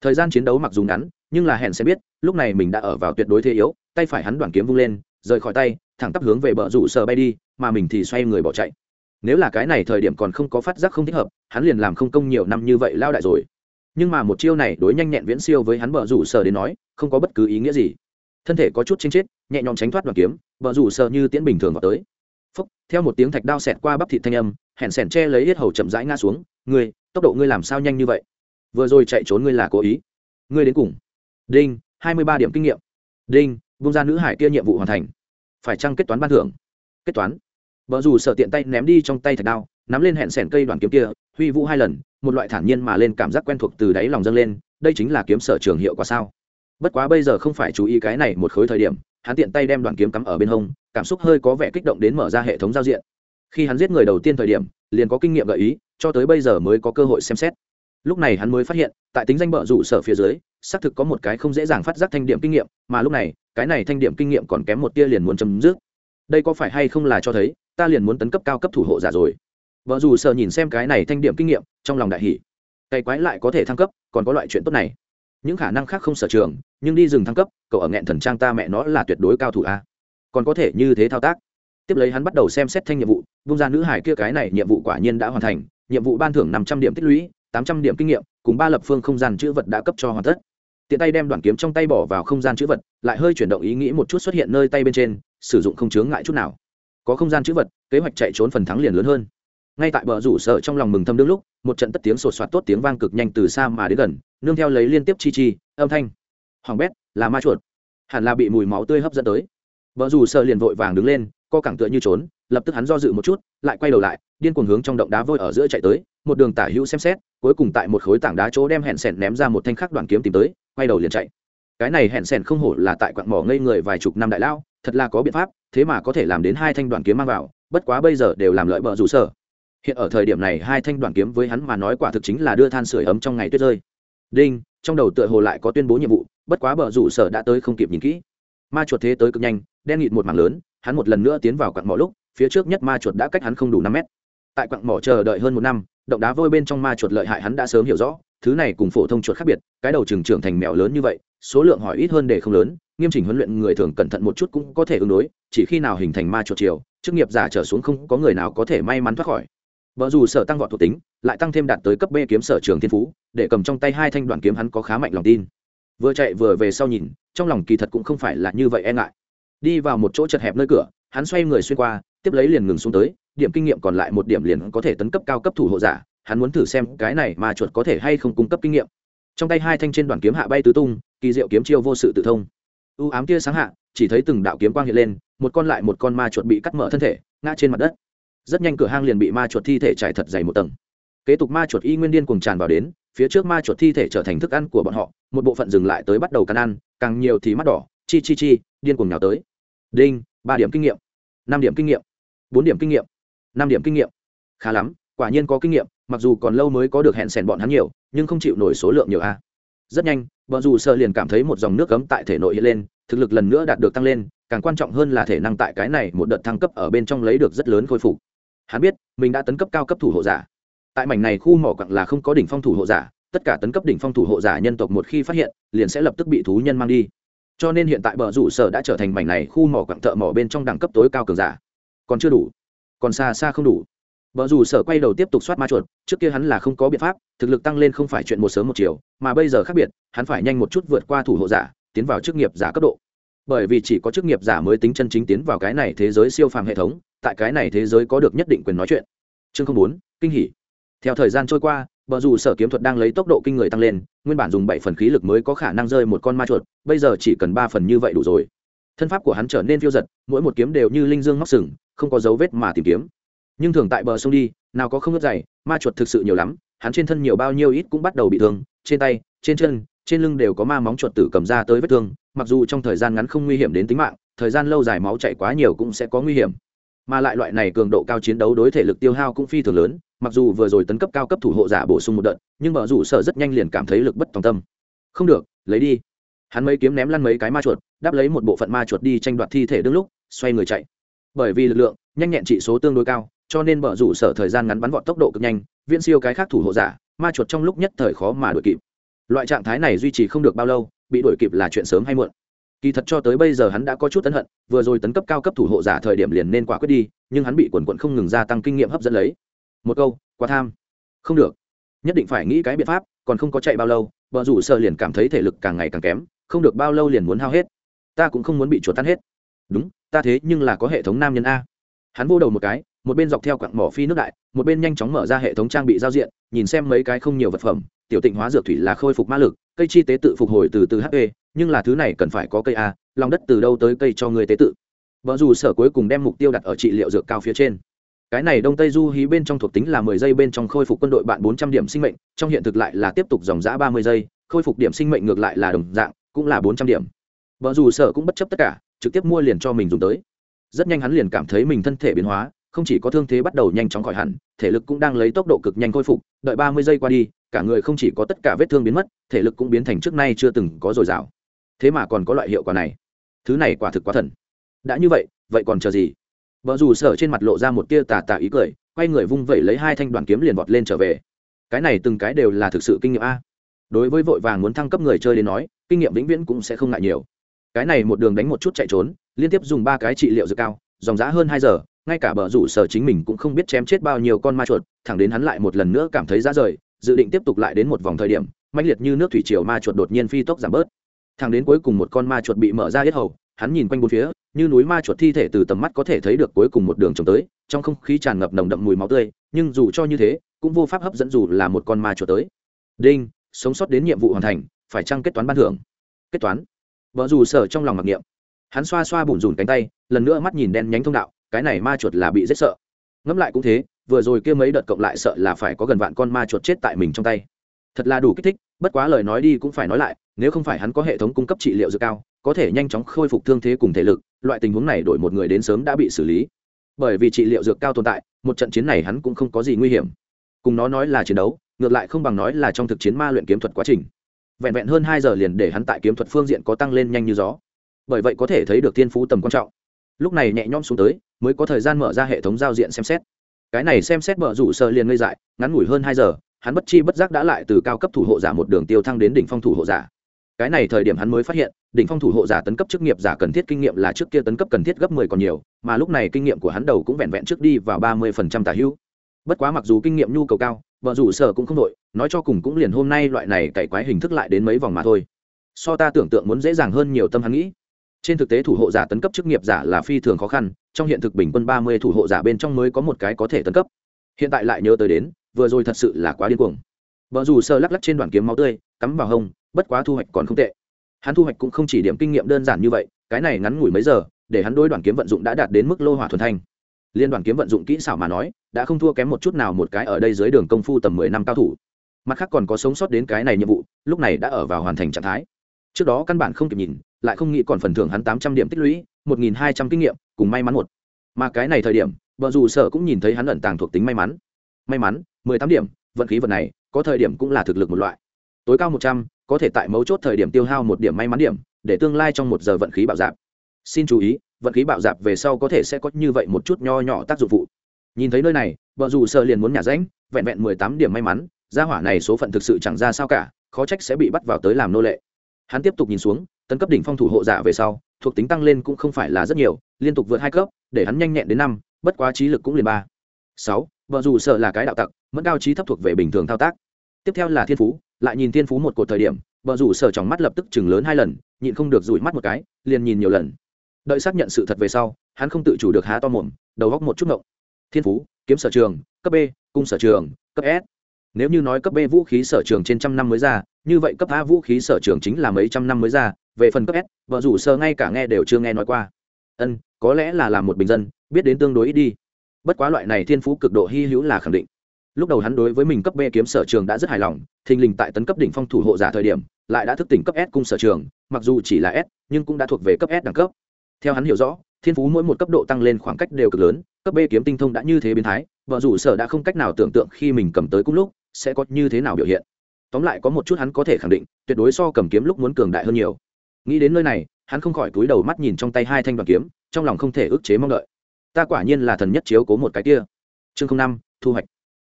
Thời gian chiến đấu mặc dù ngắn, nhưng là hẹn sẽ biết, lúc này mình đã ở vào tuyệt đối thế yếu, tay phải hắn đoàn kiếm vung lên, rời khỏi tay, thẳng tắp hướng về bờ rủ sở bay đi, mà mình thì xoay người bỏ chạy. Nếu là cái này thời điểm còn không có phát giác không thích hợp, hắn liền làm không công nhiều năm như vậy lao đại rồi. Nhưng mà một chiêu này đối nhanh nhẹn viễn siêu với hắn bờ rủ sở đến nói, không có bất cứ ý nghĩa gì. Thân thể có chút chênh chết nhẹ nhõm tránh thoát đoàn kiếm, bờ rủ sở như tiễn bình thường vào tới theo một tiếng thạch đao xẹt qua bắp thịt thanh âm hẹn sẻn che lấy hết hầu chậm rãi ngã xuống, ngươi, tốc độ ngươi làm sao nhanh như vậy? Vừa rồi chạy trốn ngươi là cố ý. Ngươi đến cùng. Đinh, hai mươi ba điểm kinh nghiệm. Đinh bung ra nữ hải kia nhiệm vụ hoàn thành. Phải chăng kết toán ban thưởng? Kết toán. Vợ dù sợ tiện tay ném đi trong tay thạch đao, nắm lên hẹn sẻn cây đoàn kiếm kia, huy vũ hai lần, một loại thản nhiên mà lên cảm giác quen thuộc từ đáy lòng dâng lên, đây chính là kiếm sở trường hiệu quả sao? Bất quá bây giờ không phải chú ý cái này một khối thời điểm hắn tiện tay đem đoàn kiếm cắm ở bên hông, cảm xúc hơi có vẻ kích động đến mở ra hệ thống giao diện. Khi hắn giết người đầu tiên thời điểm, liền có kinh nghiệm gợi ý, cho tới bây giờ mới có cơ hội xem xét. Lúc này hắn mới phát hiện, tại tính danh bợ rủ sở phía dưới, xác thực có một cái không dễ dàng phát giác thanh điểm kinh nghiệm, mà lúc này, cái này thanh điểm kinh nghiệm còn kém một tia liền muốn chấm dứt. Đây có phải hay không là cho thấy, ta liền muốn tấn cấp cao cấp thủ hộ giả rồi. Vợ dù sợ nhìn xem cái này thanh điểm kinh nghiệm, trong lòng đại hỷ cây quái lại có thể thăng cấp, còn có loại chuyện tốt này những khả năng khác không sở trường, nhưng đi rừng thăng cấp, cậu ở nghẹn thần trang ta mẹ nó là tuyệt đối cao thủ a. Còn có thể như thế thao tác. Tiếp lấy hắn bắt đầu xem xét thanh nhiệm vụ, vung ra nữ hải kia cái này nhiệm vụ quả nhiên đã hoàn thành, nhiệm vụ ban thưởng năm trăm điểm tích lũy, tám trăm điểm kinh nghiệm, cùng ba lập phương không gian chữ vật đã cấp cho hoàn tất. Tiện tay đem đoạn kiếm trong tay bỏ vào không gian chữ vật, lại hơi chuyển động ý nghĩ một chút xuất hiện nơi tay bên trên, sử dụng không chướng ngại chút nào. Có không gian chữ vật, kế hoạch chạy trốn phần thắng liền lớn hơn ngay tại bờ rủ sợ trong lòng mừng thâm đương lúc, một trận tất tiếng sột soạt tốt tiếng vang cực nhanh từ xa mà đến gần, nương theo lấy liên tiếp chi chi, âm thanh. Hoàng bét, là ma chuột. Hẳn là bị mùi máu tươi hấp dẫn tới. Bờ rủ sợ liền vội vàng đứng lên, co cẳng tựa như trốn, lập tức hắn do dự một chút, lại quay đầu lại, điên cuồng hướng trong động đá vôi ở giữa chạy tới, một đường tả hữu xem xét, cuối cùng tại một khối tảng đá chỗ đem hẹn sẻn ném ra một thanh khắc đoàn kiếm tìm tới, quay đầu liền chạy. Cái này hẹn sẻn không hổ là tại quặng mỏ ngây người vài chục năm đại lao, thật là có biện pháp, thế mà có thể làm đến hai thanh đoàn kiếm mang vào, bất quá bây giờ đều làm lợi bờ rủ sở hiện ở thời điểm này hai thanh đoàn kiếm với hắn mà nói quả thực chính là đưa than sửa ấm trong ngày tuyết rơi. Đinh, trong đầu tựa hồ lại có tuyên bố nhiệm vụ, bất quá bờ rủ sở đã tới không kịp nhìn kỹ. Ma chuột thế tới cực nhanh, đen nghịt một mảng lớn, hắn một lần nữa tiến vào quặng mỏ lúc, phía trước nhất ma chuột đã cách hắn không đủ năm mét. Tại quặng mỏ chờ đợi hơn một năm, động đá vôi bên trong ma chuột lợi hại hắn đã sớm hiểu rõ, thứ này cùng phổ thông chuột khác biệt, cái đầu trừng trưởng thành mèo lớn như vậy, số lượng hỏi ít hơn để không lớn, nghiêm chỉnh huấn luyện người thường cẩn thận một chút cũng có thể ứng đối, chỉ khi nào hình thành ma chuột chiều, chức nghiệp giả trở xuống không có người nào có thể may mắn thoát khỏi vợ dù sở tăng vọt thuộc tính, lại tăng thêm đạt tới cấp b kiếm sở trường thiên phú, để cầm trong tay hai thanh đoạn kiếm hắn có khá mạnh lòng tin. Vừa chạy vừa về sau nhìn, trong lòng kỳ thật cũng không phải là như vậy e ngại. Đi vào một chỗ chật hẹp nơi cửa, hắn xoay người xuyên qua, tiếp lấy liền ngừng xuống tới, điểm kinh nghiệm còn lại một điểm liền có thể tấn cấp cao cấp thủ hộ giả, hắn muốn thử xem cái này mà chuột có thể hay không cung cấp kinh nghiệm. Trong tay hai thanh trên đoàn kiếm hạ bay tứ tung, kỳ diệu kiếm chiêu vô sự tự thông. U ám kia sáng hạ, chỉ thấy từng đạo kiếm quang hiện lên, một con lại một con ma chuột bị cắt mở thân thể, ngã trên mặt đất rất nhanh cửa hang liền bị ma chuột thi thể trải thật dày một tầng. Kế tục ma chuột y nguyên điên cuồng tràn vào đến, phía trước ma chuột thi thể trở thành thức ăn của bọn họ, một bộ phận dừng lại tới bắt đầu căn ăn, càng nhiều thì mắt đỏ, chi chi chi, điên cuồng nhào tới. Đinh, ba điểm kinh nghiệm, năm điểm kinh nghiệm, bốn điểm kinh nghiệm, năm điểm kinh nghiệm. Khá lắm, quả nhiên có kinh nghiệm, mặc dù còn lâu mới có được hẹn sèn bọn hắn nhiều, nhưng không chịu nổi số lượng nhiều a. Rất nhanh, bọn dù sợ liền cảm thấy một dòng nước cấm tại thể nội hiện lên, thực lực lần nữa đạt được tăng lên, càng quan trọng hơn là thể năng tại cái này một đợt thăng cấp ở bên trong lấy được rất lớn khôi phục hắn biết mình đã tấn cấp cao cấp thủ hộ giả. Tại mảnh này khu mỏ quặng là không có đỉnh phong thủ hộ giả tất cả tấn cấp đỉnh phong thủ hộ giả nhân tộc một khi phát hiện liền sẽ lập tức bị thú nhân mang đi. Cho nên hiện tại bờ rủ sở đã trở thành mảnh này khu mỏ quặng thợ mỏ bên trong đẳng cấp tối cao cường giả. Còn chưa đủ. Còn xa xa không đủ. Bờ rủ sở quay đầu tiếp tục soát ma chuột, trước kia hắn là không có biện pháp, thực lực tăng lên không phải chuyện một sớm một chiều, mà bây giờ khác biệt, hắn phải nhanh một chút vượt qua thủ hộ giả, tiến vào chức nghiệp giả cấp độ. Bởi vì chỉ có chức nghiệp giả mới tính chân chính tiến vào cái này thế giới siêu phàm hệ thống, tại cái này thế giới có được nhất định quyền nói chuyện. Chương không bốn, kinh hỉ. Theo thời gian trôi qua, bờ rủ sở kiếm thuật đang lấy tốc độ kinh người tăng lên, nguyên bản dùng bảy phần khí lực mới có khả năng rơi một con ma chuột, bây giờ chỉ cần ba phần như vậy đủ rồi. Thân pháp của hắn trở nên phiêu giật mỗi một kiếm đều như linh dương móc sừng, không có dấu vết mà tìm kiếm nhưng thường tại bờ sông đi nào có không ướt dày ma chuột thực sự nhiều lắm hắn trên thân nhiều bao nhiêu ít cũng bắt đầu bị thương trên tay trên chân trên lưng đều có ma móng chuột tử cầm ra tới vết thương mặc dù trong thời gian ngắn không nguy hiểm đến tính mạng thời gian lâu dài máu chạy quá nhiều cũng sẽ có nguy hiểm mà lại loại này cường độ cao chiến đấu đối thể lực tiêu hao cũng phi thường lớn, mặc dù vừa rồi tấn cấp cao cấp thủ hộ giả bổ sung một đợt, nhưng mở rủ sở rất nhanh liền cảm thấy lực bất tòng tâm. Không được, lấy đi. Hắn mấy kiếm ném lăn mấy cái ma chuột, đáp lấy một bộ phận ma chuột đi tranh đoạt thi thể đương lúc, xoay người chạy. Bởi vì lực lượng, nhanh nhẹn trị số tương đối cao, cho nên bờ rủ sở thời gian ngắn bắn vọt tốc độ cực nhanh, viễn siêu cái khác thủ hộ giả, ma chuột trong lúc nhất thời khó mà đuổi kịp. Loại trạng thái này duy trì không được bao lâu, bị đuổi kịp là chuyện sớm hay muộn kỳ thật cho tới bây giờ hắn đã có chút tấn hận, vừa rồi tấn cấp cao cấp thủ hộ giả thời điểm liền nên quả quyết đi, nhưng hắn bị quần quận không ngừng gia tăng kinh nghiệm hấp dẫn lấy. Một câu, quá tham. Không được. Nhất định phải nghĩ cái biện pháp, còn không có chạy bao lâu, vợ rủ sợ liền cảm thấy thể lực càng ngày càng kém, không được bao lâu liền muốn hao hết. Ta cũng không muốn bị chuột tan hết. Đúng, ta thế nhưng là có hệ thống nam nhân a. Hắn vô đầu một cái, một bên dọc theo quặng mỏ phi nước đại, một bên nhanh chóng mở ra hệ thống trang bị giao diện, nhìn xem mấy cái không nhiều vật phẩm, tiểu tịnh hóa dược thủy là khôi phục ma lực, cây chi tế tự phục hồi từ từ hp nhưng là thứ này cần phải có cây a, lòng đất từ đâu tới cây cho người tế tự. Vợ dù sở cuối cùng đem mục tiêu đặt ở trị liệu dược cao phía trên. Cái này đông tây du hí bên trong thuộc tính là mười giây bên trong khôi phục quân đội bạn bốn trăm điểm sinh mệnh, trong hiện thực lại là tiếp tục dòng giã ba mươi giây, khôi phục điểm sinh mệnh ngược lại là đồng dạng, cũng là bốn trăm điểm. Vợ dù sở cũng bất chấp tất cả, trực tiếp mua liền cho mình dùng tới. Rất nhanh hắn liền cảm thấy mình thân thể biến hóa, không chỉ có thương thế bắt đầu nhanh chóng khỏi hẳn, thể lực cũng đang lấy tốc độ cực nhanh khôi phục, đợi ba mươi giây qua đi, cả người không chỉ có tất cả vết thương biến mất, thể lực cũng biến thành trước nay chưa từng có dồi dào thế mà còn có loại hiệu quả này. Thứ này quả thực quá thần. Đã như vậy vậy còn chờ gì? Vợ dù sở trên mặt lộ ra một tia tà tà ý cười, quay người vung vẩy lấy hai thanh đoàn kiếm liền vọt lên trở về. Cái này từng cái đều là thực sự kinh nghiệm a. Đối với vội vàng muốn thăng cấp người chơi đến nói, kinh nghiệm vĩnh viễn cũng sẽ không ngại nhiều. Cái này một đường đánh một chút chạy trốn, liên tiếp dùng ba cái trị liệu dược cao, dòng giá hơn hai giờ, ngay cả bờ rủ sở chính mình cũng không biết chém chết bao nhiêu con ma chuột, thẳng đến hắn lại một lần nữa cảm thấy ra rời, dự định tiếp tục lại đến một vòng thời điểm mạnh liệt như nước thủy triều ma chuột đột nhiên phi tốc giảm bớt thằng đến cuối cùng một con ma chuột bị mở ra hết hầu, hắn nhìn quanh bốn phía, như núi ma chuột thi thể từ tầm mắt có thể thấy được cuối cùng một đường trồng tới, trong không khí tràn ngập nồng đậm mùi máu tươi, nhưng dù cho như thế, cũng vô pháp hấp dẫn dù là một con ma chuột tới. Đinh, sống sót đến nhiệm vụ hoàn thành, phải chăng kết toán ban thưởng. Kết toán. Vợ dù sở trong lòng mặc niệm. Hắn xoa xoa bùn rùn cánh tay, lần nữa mắt nhìn đen nhánh thông đạo, cái này ma chuột là bị rất sợ. Ngẫm lại cũng thế, vừa rồi kia mấy đợt cộng lại sợ là phải có gần vạn con ma chuột chết tại mình trong tay. Thật là đủ kích thích, bất quá lời nói đi cũng phải nói lại nếu không phải hắn có hệ thống cung cấp trị liệu dược cao, có thể nhanh chóng khôi phục thương thế cùng thể lực, loại tình huống này đổi một người đến sớm đã bị xử lý. Bởi vì trị liệu dược cao tồn tại, một trận chiến này hắn cũng không có gì nguy hiểm. Cùng nó nói là chiến đấu, ngược lại không bằng nói là trong thực chiến ma luyện kiếm thuật quá trình. Vẹn vẹn hơn hai giờ liền để hắn tại kiếm thuật phương diện có tăng lên nhanh như gió. Bởi vậy có thể thấy được thiên phú tầm quan trọng. Lúc này nhẹ nhõm xuống tới, mới có thời gian mở ra hệ thống giao diện xem xét. Cái này xem xét mở rủ sơ liền ngây dại, ngắn ngủi hơn hai giờ, hắn bất chi bất giác đã lại từ cao cấp thủ hộ giả một đường tiêu thăng đến đỉnh phong thủ hộ giả cái này thời điểm hắn mới phát hiện, đỉnh phong thủ hộ giả tấn cấp chức nghiệp giả cần thiết kinh nghiệm là trước kia tấn cấp cần thiết gấp mười còn nhiều, mà lúc này kinh nghiệm của hắn đầu cũng vẹn vẹn trước đi vào ba mươi phần trăm tả hữu. Bất quá mặc dù kinh nghiệm nhu cầu cao, vợ rủ sở cũng không đội, nói cho cùng cũng liền hôm nay loại này cày quái hình thức lại đến mấy vòng mà thôi. So ta tưởng tượng muốn dễ dàng hơn nhiều tâm hắn nghĩ. Trên thực tế thủ hộ giả tấn cấp chức nghiệp giả là phi thường khó khăn, trong hiện thực bình quân ba mươi thủ hộ giả bên trong mới có một cái có thể tấn cấp. Hiện tại lại nhớ tới đến, vừa rồi thật sự là quá điên cuồng. Vợ dù sơ lắc lắc trên đoàn kiếm máu tươi, cắm vào hông bất quá thu hoạch còn không tệ. Hắn thu hoạch cũng không chỉ điểm kinh nghiệm đơn giản như vậy, cái này ngắn ngủi mấy giờ, để hắn đối đoàn kiếm vận dụng đã đạt đến mức lô hỏa thuần thanh. Liên đoàn kiếm vận dụng kỹ xảo mà nói, đã không thua kém một chút nào một cái ở đây dưới đường công phu tầm mười năm cao thủ. Mặt khác còn có sống sót đến cái này nhiệm vụ, lúc này đã ở vào hoàn thành trạng thái. Trước đó căn bản không kịp nhìn, lại không nghĩ còn phần thưởng hắn tám trăm điểm tích lũy, một nghìn hai trăm kinh nghiệm, cùng may mắn một. Mà cái này thời điểm, vợ dù sợ cũng nhìn thấy hắn ẩn tàng thuộc tính may mắn. May mắn, mười tám điểm, vận khí vật này, có thời điểm cũng là thực lực một loại. Tối cao một trăm có thể tại mấu chốt thời điểm tiêu hao một điểm may mắn điểm, để tương lai trong một giờ vận khí bạo dạp. Xin chú ý, vận khí bạo dạp về sau có thể sẽ có như vậy một chút nho nhỏ tác dụng phụ. Nhìn thấy nơi này, vợ dù sợ liền muốn nhả ránh, vẹn vẹn mười tám điểm may mắn, gia hỏa này số phận thực sự chẳng ra sao cả, khó trách sẽ bị bắt vào tới làm nô lệ. Hắn tiếp tục nhìn xuống, tấn cấp đỉnh phong thủ hộ giả về sau, thuộc tính tăng lên cũng không phải là rất nhiều, liên tục vượt hai cấp, để hắn nhanh nhẹn đến năm, bất quá trí lực cũng liền ba. Sáu, vợ dù sợ là cái đạo tặc, mất cao trí thấp thuộc về bình thường thao tác. Tiếp theo là thiên phú lại nhìn thiên phú một cột thời điểm, vợ rủ sở trong mắt lập tức chừng lớn hai lần, nhịn không được rủi mắt một cái, liền nhìn nhiều lần. Đợi xác nhận sự thật về sau, hắn không tự chủ được há to mồm, đầu góc một chút ngộng. Thiên phú, kiếm sở trường, cấp b, cung sở trường, cấp s. Nếu như nói cấp b vũ khí sở trường trên trăm năm mới ra, như vậy cấp a vũ khí sở trường chính là mấy trăm năm mới ra, về phần cấp s, vợ rủ sơ ngay cả nghe đều chưa nghe nói qua. Ân, có lẽ là làm một bình dân, biết đến tương đối ít đi. Bất quá loại này thiên phú cực độ hy hữu là khẳng định lúc đầu hắn đối với mình cấp b kiếm sở trường đã rất hài lòng, thình lình tại tấn cấp đỉnh phong thủ hộ giả thời điểm, lại đã thức tỉnh cấp s cung sở trường, mặc dù chỉ là s, nhưng cũng đã thuộc về cấp s đẳng cấp. Theo hắn hiểu rõ, thiên phú mỗi một cấp độ tăng lên khoảng cách đều cực lớn, cấp b kiếm tinh thông đã như thế biến thái vợ rủ sở đã không cách nào tưởng tượng khi mình cầm tới cung lúc, sẽ có như thế nào biểu hiện. Tóm lại có một chút hắn có thể khẳng định, tuyệt đối so cầm kiếm lúc muốn cường đại hơn nhiều. Nghĩ đến nơi này, hắn không khỏi cúi đầu mắt nhìn trong tay hai thanh đoàn kiếm, trong lòng không thể ức chế mong đợi. Ta quả nhiên là thần nhất chiếu cố một cái kia. Chương năm, thu hoạch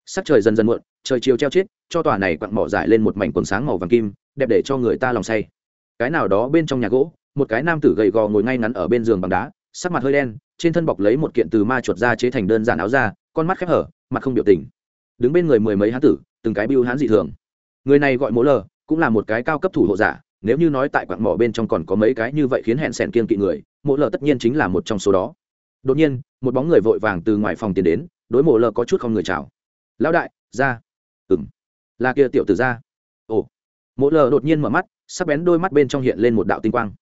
sắc trời dần dần muộn, trời chiều treo chết, cho tòa này quặn mỏ dài lên một mảnh quần sáng màu vàng kim, đẹp để cho người ta lòng say. Cái nào đó bên trong nhà gỗ, một cái nam tử gầy gò ngồi ngay ngắn ở bên giường bằng đá, sắc mặt hơi đen, trên thân bọc lấy một kiện từ ma chuột ra chế thành đơn giản áo da, con mắt khép hở, mặt không biểu tình. Đứng bên người mười mấy hán tử, từng cái biêu hán dị thường. Người này gọi mỗ lờ, cũng là một cái cao cấp thủ hộ giả, nếu như nói tại quạng mỏ bên trong còn có mấy cái như vậy khiến hẹn sẻn kiên kỵ người, mỗ lờ tất nhiên chính là một trong số đó. Đột nhiên, một bóng người vội vàng từ ngoài phòng tiến đến, đối mỗ lờ có chút không người chào lão đại, ra. Ừ m là kia tiểu tử ra. Ồ. Mỗ lờ đột nhiên mở mắt sắp bén đôi mắt bên trong hiện lên một đạo tinh quang.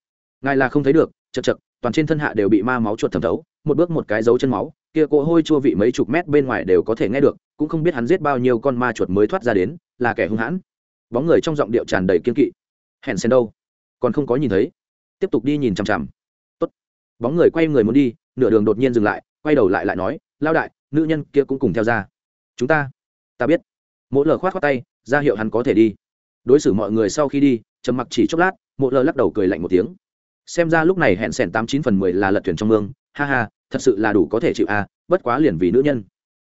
Ngài là không thấy được chật chật toàn trên thân hạ đều bị ma máu chuột thẩm thấu, một bước một cái dấu chân máu, kia cỗ hôi chua vị mấy chục mét bên ngoài đều có thể nghe được, cũng không biết hắn giết bao nhiêu con ma chuột mới thoát ra đến, là kẻ hung hãn. Bóng người trong giọng điệu tràn đầy kiên kỵ. Hẹn sen đâu? Còn không có nhìn thấy. Tiếp tục đi nhìn chằm chằm. Tốt. bóng người quay người muốn đi, nửa đường đột nhiên dừng lại, quay đầu lại lại nói lao đại, nữ nhân kia cũng cùng theo ra chúng ta. Ta biết. Mỗi lờ khoát khoát tay, ra hiệu hắn có thể đi. Đối xử mọi người sau khi đi, trầm mặc chỉ chốc lát mỗi lờ lắc đầu cười lạnh một tiếng. Xem ra lúc này hẹn sẻn tám chín phần mười là lật thuyền trong mương. Ha ha, thật sự là đủ có thể chịu a bất quá liền vì nữ nhân.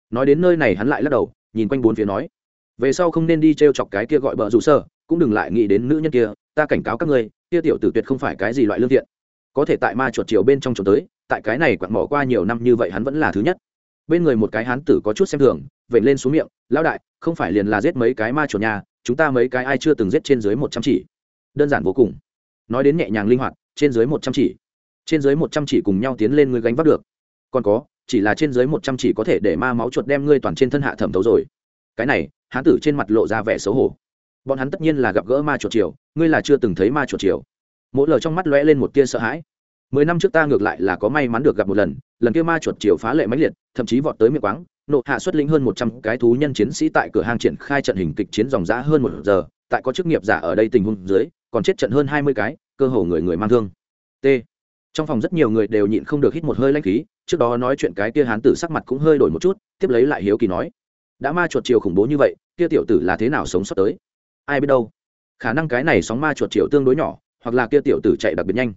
Nói đến nơi này hắn lại lắc đầu, nhìn quanh bốn phía nói. Về sau không nên đi t r e o chọc cái kia gọi bợ rủ sơ cũng đừng lại nghĩ đến nữ nhân kia, ta cảnh cáo các ngươi, kia tiểu tử tuyệt không phải cái gì loại lương thiện. Có thể tại ma chuột chiều bên trong trốn tới, tại cái này quặn mỏ qua nhiều năm như vậy hắn vẫn là thứ nhất bên người một cái hán tử có chút xem thường vậy lên xuống miệng, lão đại, không phải liền là giết mấy cái ma chuột nhà, chúng ta mấy cái ai chưa từng giết trên dưới một trăm chỉ? Đơn giản vô cùng. Nói đến nhẹ nhàng linh hoạt, trên dưới một trăm chỉ. Trên dưới một trăm chỉ cùng nhau tiến lên ngươi gánh vác được. Còn có, chỉ là trên dưới một trăm chỉ có thể để ma máu chuột đem ngươi toàn trên thân hạ thẩm thấu rồi. Cái này, hán tử trên mặt lộ ra vẻ xấu hổ. Bọn hắn tất nhiên là gặp gỡ ma chuột chiều ngươi là chưa từng thấy ma chuột chiều mỗi lời trong mắt lóe lên một tia sợ hãi mười năm trước ta ngược lại là có may mắn được gặp một lần lần kia ma chuột chiều phá lệ mãnh liệt, thậm chí vọt tới miệng quáng, nộ hạ xuất lĩnh hơn một trăm cái thú nhân chiến sĩ tại cửa hàng triển khai trận hình kịch chiến dòng giã hơn một giờ, tại có chức nghiệp giả ở đây tình huống dưới, còn chết trận hơn hai mươi cái, cơ hồ người người mang thương. T. Trong phòng rất nhiều người đều nhịn không được hít một hơi lanh khí, trước đó nói chuyện cái kia hán tử sắc mặt cũng hơi đổi một chút, tiếp lấy lại hiếu kỳ nói, đã ma chuột chiều khủng bố như vậy, kia tiểu tử là thế nào sống sót tới? Ai biết đâu? Khả năng cái này sóng ma chuột chiều tương đối nhỏ, hoặc là kia tiểu tử chạy đặc biệt nhanh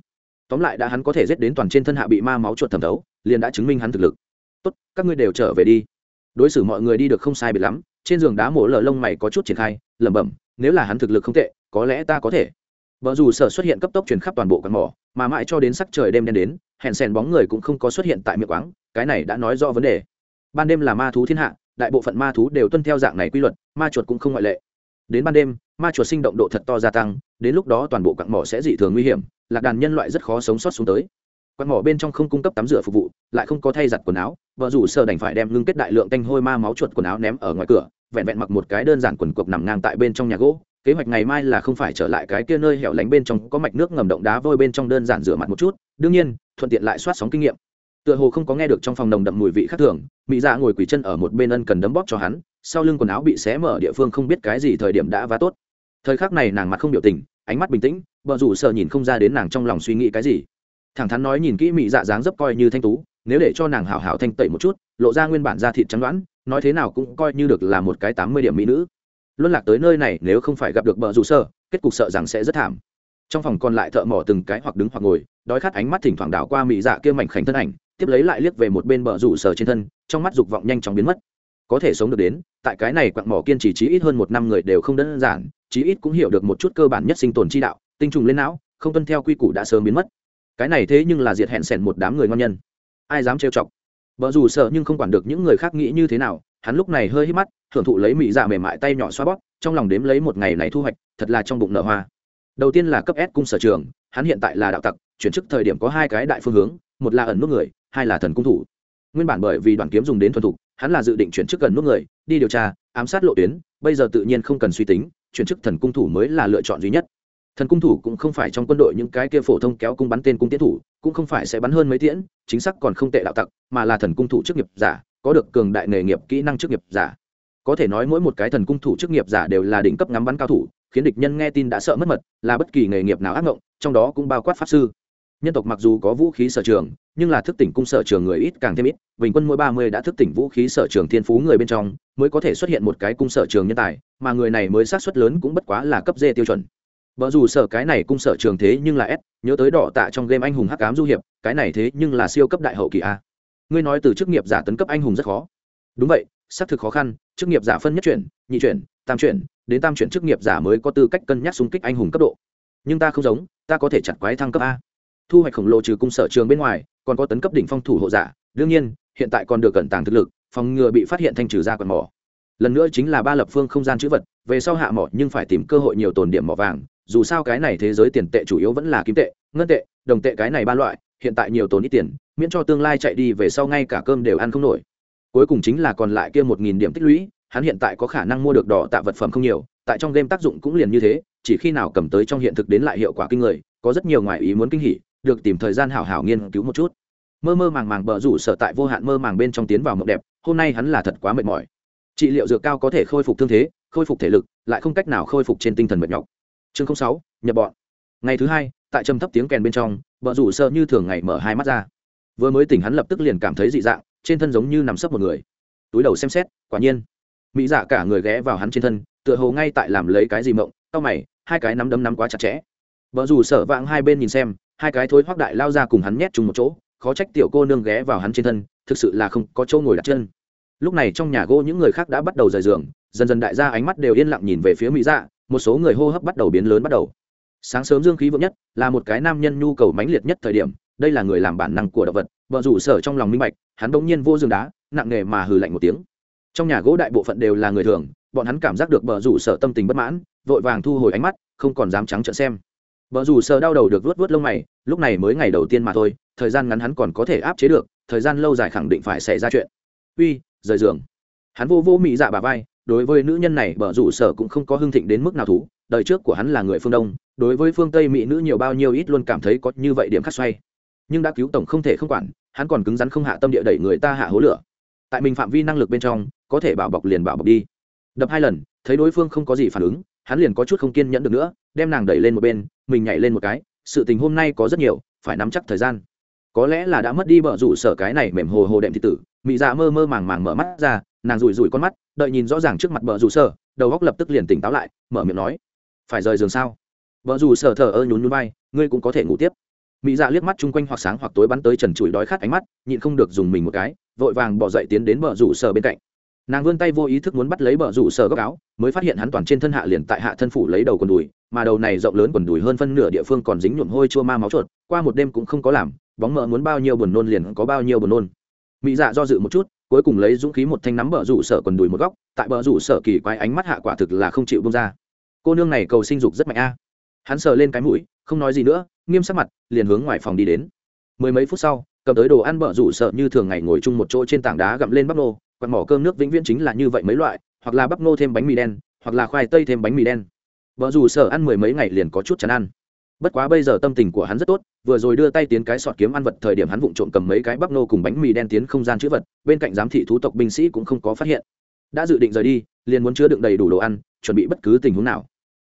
tóm lại đã hắn có thể giết đến toàn trên thân hạ bị ma máu chuột thẩm thấu, liền đã chứng minh hắn thực lực. Tốt, các ngươi đều trở về đi. Đối xử mọi người đi được không sai biệt lắm, trên giường đá mổ lở lông mày có chút triển khai, lẩm bẩm, nếu là hắn thực lực không tệ, có lẽ ta có thể. Vợ dù sở xuất hiện cấp tốc truyền khắp toàn bộ căn mỏ, mà mãi cho đến sắc trời đêm đen đến hẹn sèn bóng người cũng không có xuất hiện tại miệng quáng, cái này đã nói rõ vấn đề. Ban đêm là ma thú thiên hạ, đại bộ phận ma thú đều tuân theo dạng này quy luật, ma chuột cũng không ngoại lệ đến ban đêm, ma chuột sinh động độ thật to gia tăng, đến lúc đó toàn bộ quặng mỏ sẽ dị thường nguy hiểm, lạc đàn nhân loại rất khó sống sót xuống tới. Quặng mỏ bên trong không cung cấp tắm rửa phục vụ, lại không có thay giặt quần áo, vợ rủ sơ đành phải đem ngưng kết đại lượng tanh hôi ma máu chuột quần áo ném ở ngoài cửa, vẹn vẹn mặc một cái đơn giản quần cộc nằm ngang tại bên trong nhà gỗ. Kế hoạch ngày mai là không phải trở lại cái kia nơi hẻo lánh bên trong, có mạch nước ngầm động đá vôi bên trong đơn giản rửa mặt một chút, đương nhiên, thuận tiện lại soát sóng kinh nghiệm. Tựa hồ không có nghe được trong phòng nồng đậm mùi vị khác thường mỹ dạ ngồi quỳ chân ở một bên ân cần đấm bóp cho hắn sau lưng quần áo bị xé mở địa phương không biết cái gì thời điểm đã vá tốt. Thời khắc này nàng mặt không biểu tình, ánh mắt bình tĩnh vợ rủ sợ nhìn không ra đến nàng trong lòng suy nghĩ cái gì. Thẳng thắn nói nhìn kỹ mỹ dạ dáng dấp coi như thanh tú, nếu để cho nàng hào hào thanh tẩy một chút, lộ ra nguyên bản da thịt trắng đoán, nói thế nào cũng coi như được là một cái tám mươi điểm mỹ nữ. Luân lạc tới nơi này, nếu không phải gặp được bờ rủ sơ kết cục sợ rằng sẽ rất thảm. Trong phòng còn lại thợ mỏ từng cái hoặc đứng hoặc ngồi, đói khát ánh mắt thỉnh thoảng đảo qua mỹ dạ kia mảnh khảnh thân ảnh, tiếp lấy lại liếc về một bên bờ rủ sờ trên thân, trong mắt dục vọng nhanh chóng biến mất có thể sống được đến, tại cái này quặng mỏ kiên trì chí ít hơn một năm người đều không đơn giản, chí ít cũng hiểu được một chút cơ bản nhất sinh tồn chi đạo, tinh trùng lên não, không tuân theo quy củ đã sớm biến mất. Cái này thế nhưng là diệt hẹn sẻn một đám người ngon nhân. Ai dám trêu chọc? Vợ dù sợ nhưng không quản được những người khác nghĩ như thế nào, hắn lúc này hơi hít mắt thưởng thụ lấy mị dạ mềm mại tay nhỏ xoa bóp, trong lòng đếm lấy một ngày này thu hoạch, thật là trong bụng nở hoa. Đầu tiên là cấp s cung sở trường, hắn hiện tại là đạo tặc, chuyển chức thời điểm có hai cái đại phương hướng, một là ẩn nút người, hai là thần cung thủ. Nguyên bản bởi vì đoàn kiếm dùng đến thuần thục hắn là dự định chuyển chức gần nút người, đi điều tra, ám sát lộ tuyến, bây giờ tự nhiên không cần suy tính, chuyển chức thần cung thủ mới là lựa chọn duy nhất. Thần cung thủ cũng không phải trong quân đội những cái kia phổ thông kéo cung bắn tên cung tiến thủ, cũng không phải sẽ bắn hơn mấy tiễn, chính xác còn không tệ đạo tặc, mà là thần cung thủ chức nghiệp giả, có được cường đại nghề nghiệp kỹ năng chức nghiệp giả. Có thể nói mỗi một cái thần cung thủ chức nghiệp giả đều là đỉnh cấp ngắm bắn cao thủ, khiến địch nhân nghe tin đã sợ mất mật, là bất kỳ nghề nghiệp nào ác ngộng, trong đó cũng bao quát pháp sư nhân tộc mặc dù có vũ khí sở trường, nhưng là thức tỉnh cung sở trường người ít càng thêm ít, bình quân mỗi ba mươi đã thức tỉnh vũ khí sở trường thiên phú người bên trong, mới có thể xuất hiện một cái cung sở trường nhân tài, mà người này mới sát xuất lớn cũng bất quá là cấp d tiêu chuẩn. Vợ dù sở cái này cung sở trường thế nhưng là s, nhớ tới đỏ tạ trong game anh hùng hắc cám du hiệp, cái này thế nhưng là siêu cấp đại hậu kỳ a. Ngươi nói từ chức nghiệp giả tấn cấp anh hùng rất khó. Đúng vậy, xác thực khó khăn, chức nghiệp giả phân nhất chuyển, nhị chuyển, tam chuyển, đến tam chuyển chức nghiệp giả mới có tư cách cân nhắc xung kích anh hùng cấp độ. Nhưng ta không giống, ta có thể chặt quái thăng cấp a thu hoạch khổng lồ trừ cung sở trường bên ngoài, còn có tấn cấp đỉnh phong thủ hộ giả. Đương nhiên, hiện tại còn được cẩn tàng thực lực, phòng ngừa bị phát hiện thanh trừ ra còn mỏ. Lần nữa chính là ba lập phương không gian chữ vật, về sau hạ mỏ nhưng phải tìm cơ hội nhiều tồn điểm mỏ vàng. Dù sao cái này thế giới tiền tệ chủ yếu vẫn là kim tệ, ngân tệ, đồng tệ cái này ba loại, hiện tại nhiều tồn ít tiền, miễn cho tương lai chạy đi về sau ngay cả cơm đều ăn không nổi. Cuối cùng chính là còn lại kia một nghìn điểm tích lũy, hắn hiện tại có khả năng mua được đỏ tạ vật phẩm không nhiều, tại trong game tác dụng cũng liền như thế, chỉ khi nào cầm tới trong hiện thực đến lại hiệu quả kinh người, có rất nhiều ngoại ý muốn kinh hỉ được tìm thời gian hảo hảo nghiên cứu một chút. Mơ mơ màng màng bờ rủ sở tại vô hạn mơ màng bên trong tiến vào mộng đẹp, hôm nay hắn là thật quá mệt mỏi. Trị liệu dược cao có thể khôi phục thương thế, khôi phục thể lực, lại không cách nào khôi phục trên tinh thần mệt nhọc. Chương sáu, nhập bọn. Ngày thứ hai, tại trầm thấp tiếng kèn bên trong bờ rủ sợ như thường ngày mở hai mắt ra. Vừa mới tỉnh hắn lập tức liền cảm thấy dị dạng, trên thân giống như nằm sấp một người. Túi đầu xem xét, quả nhiên. Mỹ dạ cả người ghé vào hắn trên thân, tựa hồ ngay tại làm lấy cái gì mộng, tao mày, hai cái nắm đấm nắm quá chặt chẽ. Vợ dù sở vãng hai bên nhìn xem hai cái thối hoác đại lao ra cùng hắn nhét chung một chỗ, khó trách tiểu cô nương ghé vào hắn trên thân, thực sự là không có chỗ ngồi đặt chân. Lúc này trong nhà gỗ những người khác đã bắt đầu rời giường, dần dần đại gia ánh mắt đều yên lặng nhìn về phía mỹ dạ một số người hô hấp bắt đầu biến lớn bắt đầu. Sáng sớm dương khí vượng nhất, là một cái nam nhân nhu cầu mãnh liệt nhất thời điểm, đây là người làm bản năng của động vật, vợ rủ sở trong lòng minh bạch, hắn bỗng nhiên vô giường đá, nặng nề mà hừ lạnh một tiếng. Trong nhà gỗ đại bộ phận đều là người thường, bọn hắn cảm giác được bờ rủ sở tâm tình bất mãn, vội vàng thu hồi ánh mắt, không còn dám trắng trợn xem bờ rủ sờ đau đầu được vuốt vuốt lông mày, lúc này mới ngày đầu tiên mà thôi, thời gian ngắn hắn còn có thể áp chế được, thời gian lâu dài khẳng định phải xảy ra chuyện. Uy, rời giường. Hắn vô vô mỹ dạ bà vai, đối với nữ nhân này bờ rủ sờ cũng không có hưng thịnh đến mức nào thú, đời trước của hắn là người phương đông, đối với phương tây mỹ nữ nhiều bao nhiêu ít luôn cảm thấy có như vậy điểm khắc xoay. Nhưng đã cứu tổng không thể không quản, hắn còn cứng rắn không hạ tâm địa đẩy người ta hạ hố lửa. Tại mình phạm vi năng lực bên trong, có thể bảo bọc liền bảo bọc đi. Đập hai lần, thấy đối phương không có gì phản ứng hắn liền có chút không kiên nhẫn được nữa, đem nàng đẩy lên một bên, mình nhảy lên một cái, sự tình hôm nay có rất nhiều, phải nắm chắc thời gian. Có lẽ là đã mất đi bờ rủ sở cái này mềm hồ hồ đệm thị tử, mị dạ mơ mơ màng màng mở mắt ra, nàng rủi rủi con mắt, đợi nhìn rõ ràng trước mặt bờ rủ sở, đầu góc lập tức liền tỉnh táo lại, mở miệng nói, phải rời giường sao? Vợ dù sở thờ ơ nhún nhún vai, ngươi cũng có thể ngủ tiếp. Mỹ dạ liếc mắt chung quanh hoặc sáng hoặc tối bắn tới trần trụi đói khát ánh mắt, nhịn không được dùng mình một cái, vội vàng bỏ dậy tiến đến bờ rủ sở bên cạnh nàng vươn tay vô ý thức muốn bắt lấy bờ rủ sở góc áo, mới phát hiện hắn toàn trên thân hạ liền tại hạ thân phủ lấy đầu quần đùi, mà đầu này rộng lớn quần đùi hơn phân nửa địa phương còn dính nhuộm hôi chua ma máu chuột, qua một đêm cũng không có làm, bóng mỡ muốn bao nhiêu buồn nôn liền có bao nhiêu buồn nôn. Mỹ dạ do dự một chút, cuối cùng lấy dũng khí một thanh nắm bờ rủ sở quần đùi một góc, tại bờ rủ sở kỳ quái ánh mắt hạ quả thực là không chịu bông ra. Cô nương này cầu sinh dục rất mạnh a. Hắn sờ lên cái mũi, không nói gì nữa, nghiêm sắc mặt, liền hướng ngoài phòng đi đến. Mười mấy phút sau, cầm tới đồ ăn bờ rủ sợ như thường ngày ngồi chung một chỗ trên tảng đá gặm lên bắp nô quạt mỏ cơm nước vĩnh viễn chính là như vậy mấy loại, hoặc là bắp ngô thêm bánh mì đen, hoặc là khoai tây thêm bánh mì đen. Vợ dù sợ ăn mười mấy ngày liền có chút chán ăn. Bất quá bây giờ tâm tình của hắn rất tốt, vừa rồi đưa tay tiến cái sọt kiếm ăn vật thời điểm hắn vụng trộm cầm mấy cái bắp nô cùng bánh mì đen tiến không gian chữ vật, bên cạnh giám thị thú tộc binh sĩ cũng không có phát hiện. Đã dự định rời đi, liền muốn chứa đựng đầy đủ đồ ăn, chuẩn bị bất cứ tình huống nào.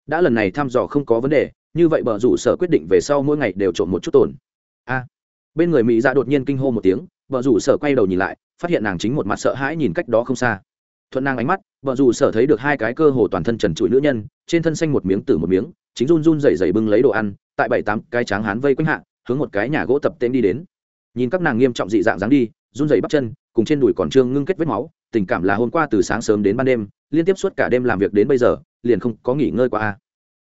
Đã lần này thăm dò không có vấn đề, như vậy bờ rủ sở quyết định về sau mỗi ngày đều trộm một chút tổn. A. Bên người mỹ ra đột nhiên kinh hô một tiếng bờ rủ sở quay đầu nhìn lại, phát hiện nàng chính một mặt sợ hãi nhìn cách đó không xa. Thuận nàng ánh mắt bờ rủ sở thấy được hai cái cơ hồ toàn thân trần trụi nữ nhân, trên thân xanh một miếng tử một miếng, chính run run rẩy rẩy bưng lấy đồ ăn, tại bảy tám cái tráng hán vây quanh hạ, hướng một cái nhà gỗ tập tên đi đến. Nhìn các nàng nghiêm trọng dị dạng dáng đi, run rẩy bắp chân, cùng trên đùi còn trương ngưng kết vết máu, tình cảm là hôm qua từ sáng sớm đến ban đêm, liên tiếp suốt cả đêm làm việc đến bây giờ, liền không có nghỉ ngơi qua a.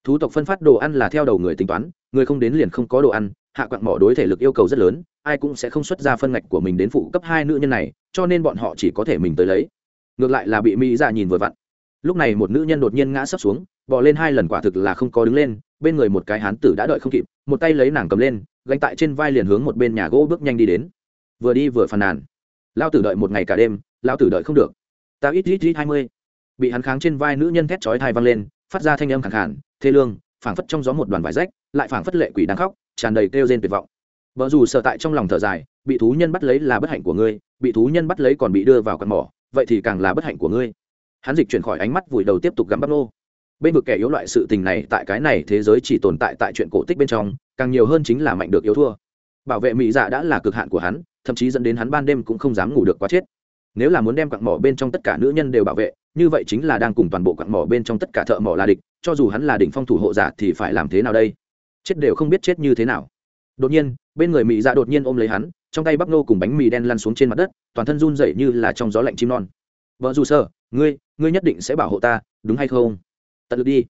Thú tộc phân phát đồ ăn là theo đầu người tính toán, người không đến liền không có đồ ăn, hạ quặng mỏ đối thể lực yêu cầu rất lớn ai cũng sẽ không xuất ra phân ngạch của mình đến phụ cấp hai nữ nhân này, cho nên bọn họ chỉ có thể mình tới lấy. Ngược lại là bị mỹ dạ nhìn vừa vặn. Lúc này một nữ nhân đột nhiên ngã sấp xuống bỏ lên hai lần quả thực là không có đứng lên, bên người một cái hán tử đã đợi không kịp, một tay lấy nàng cầm lên, gánh tại trên vai liền hướng một bên nhà gỗ bước nhanh đi đến. Vừa đi vừa phàn nàn. Lao tử đợi một ngày cả đêm lao tử đợi không được. Ta ít ít ít hai mươi. Bị hắn kháng trên vai nữ nhân thét chói thai văng lên, phát ra thanh âm khẳng khản thê lương! Phảng phất trong gió một đoàn vải rách, lại phảng phất lệ quỷ đang khóc, tràn đầy kêu rên tuyệt vọng vợ dù sợ tại trong lòng thở dài, bị thú nhân bắt lấy là bất hạnh của ngươi, bị thú nhân bắt lấy còn bị đưa vào căn mỏ, vậy thì càng là bất hạnh của ngươi. Hắn dịch chuyển khỏi ánh mắt, vùi đầu tiếp tục gắm bắp nô. Bên vực kẻ yếu loại sự tình này tại cái này thế giới chỉ tồn tại tại chuyện cổ tích bên trong, càng nhiều hơn chính là mạnh được yếu thua. Bảo vệ mỹ dạ đã là cực hạn của hắn, thậm chí dẫn đến hắn ban đêm cũng không dám ngủ được quá chết. Nếu là muốn đem quặng mỏ bên trong tất cả nữ nhân đều bảo vệ, như vậy chính là đang cùng toàn bộ quặng mỏ bên trong tất cả thợ mỏ là địch, cho dù hắn là đỉnh phong thủ hộ giả thì phải làm thế nào đây? Chết đều không biết chết như thế nào. Đột nhiên bên người mỹ dạ đột nhiên ôm lấy hắn trong tay bắp nô cùng bánh mì đen lăn xuống trên mặt đất toàn thân run dậy như là trong gió lạnh chim non vợ dù sơ ngươi ngươi nhất định sẽ bảo hộ ta đúng hay không tận lực đi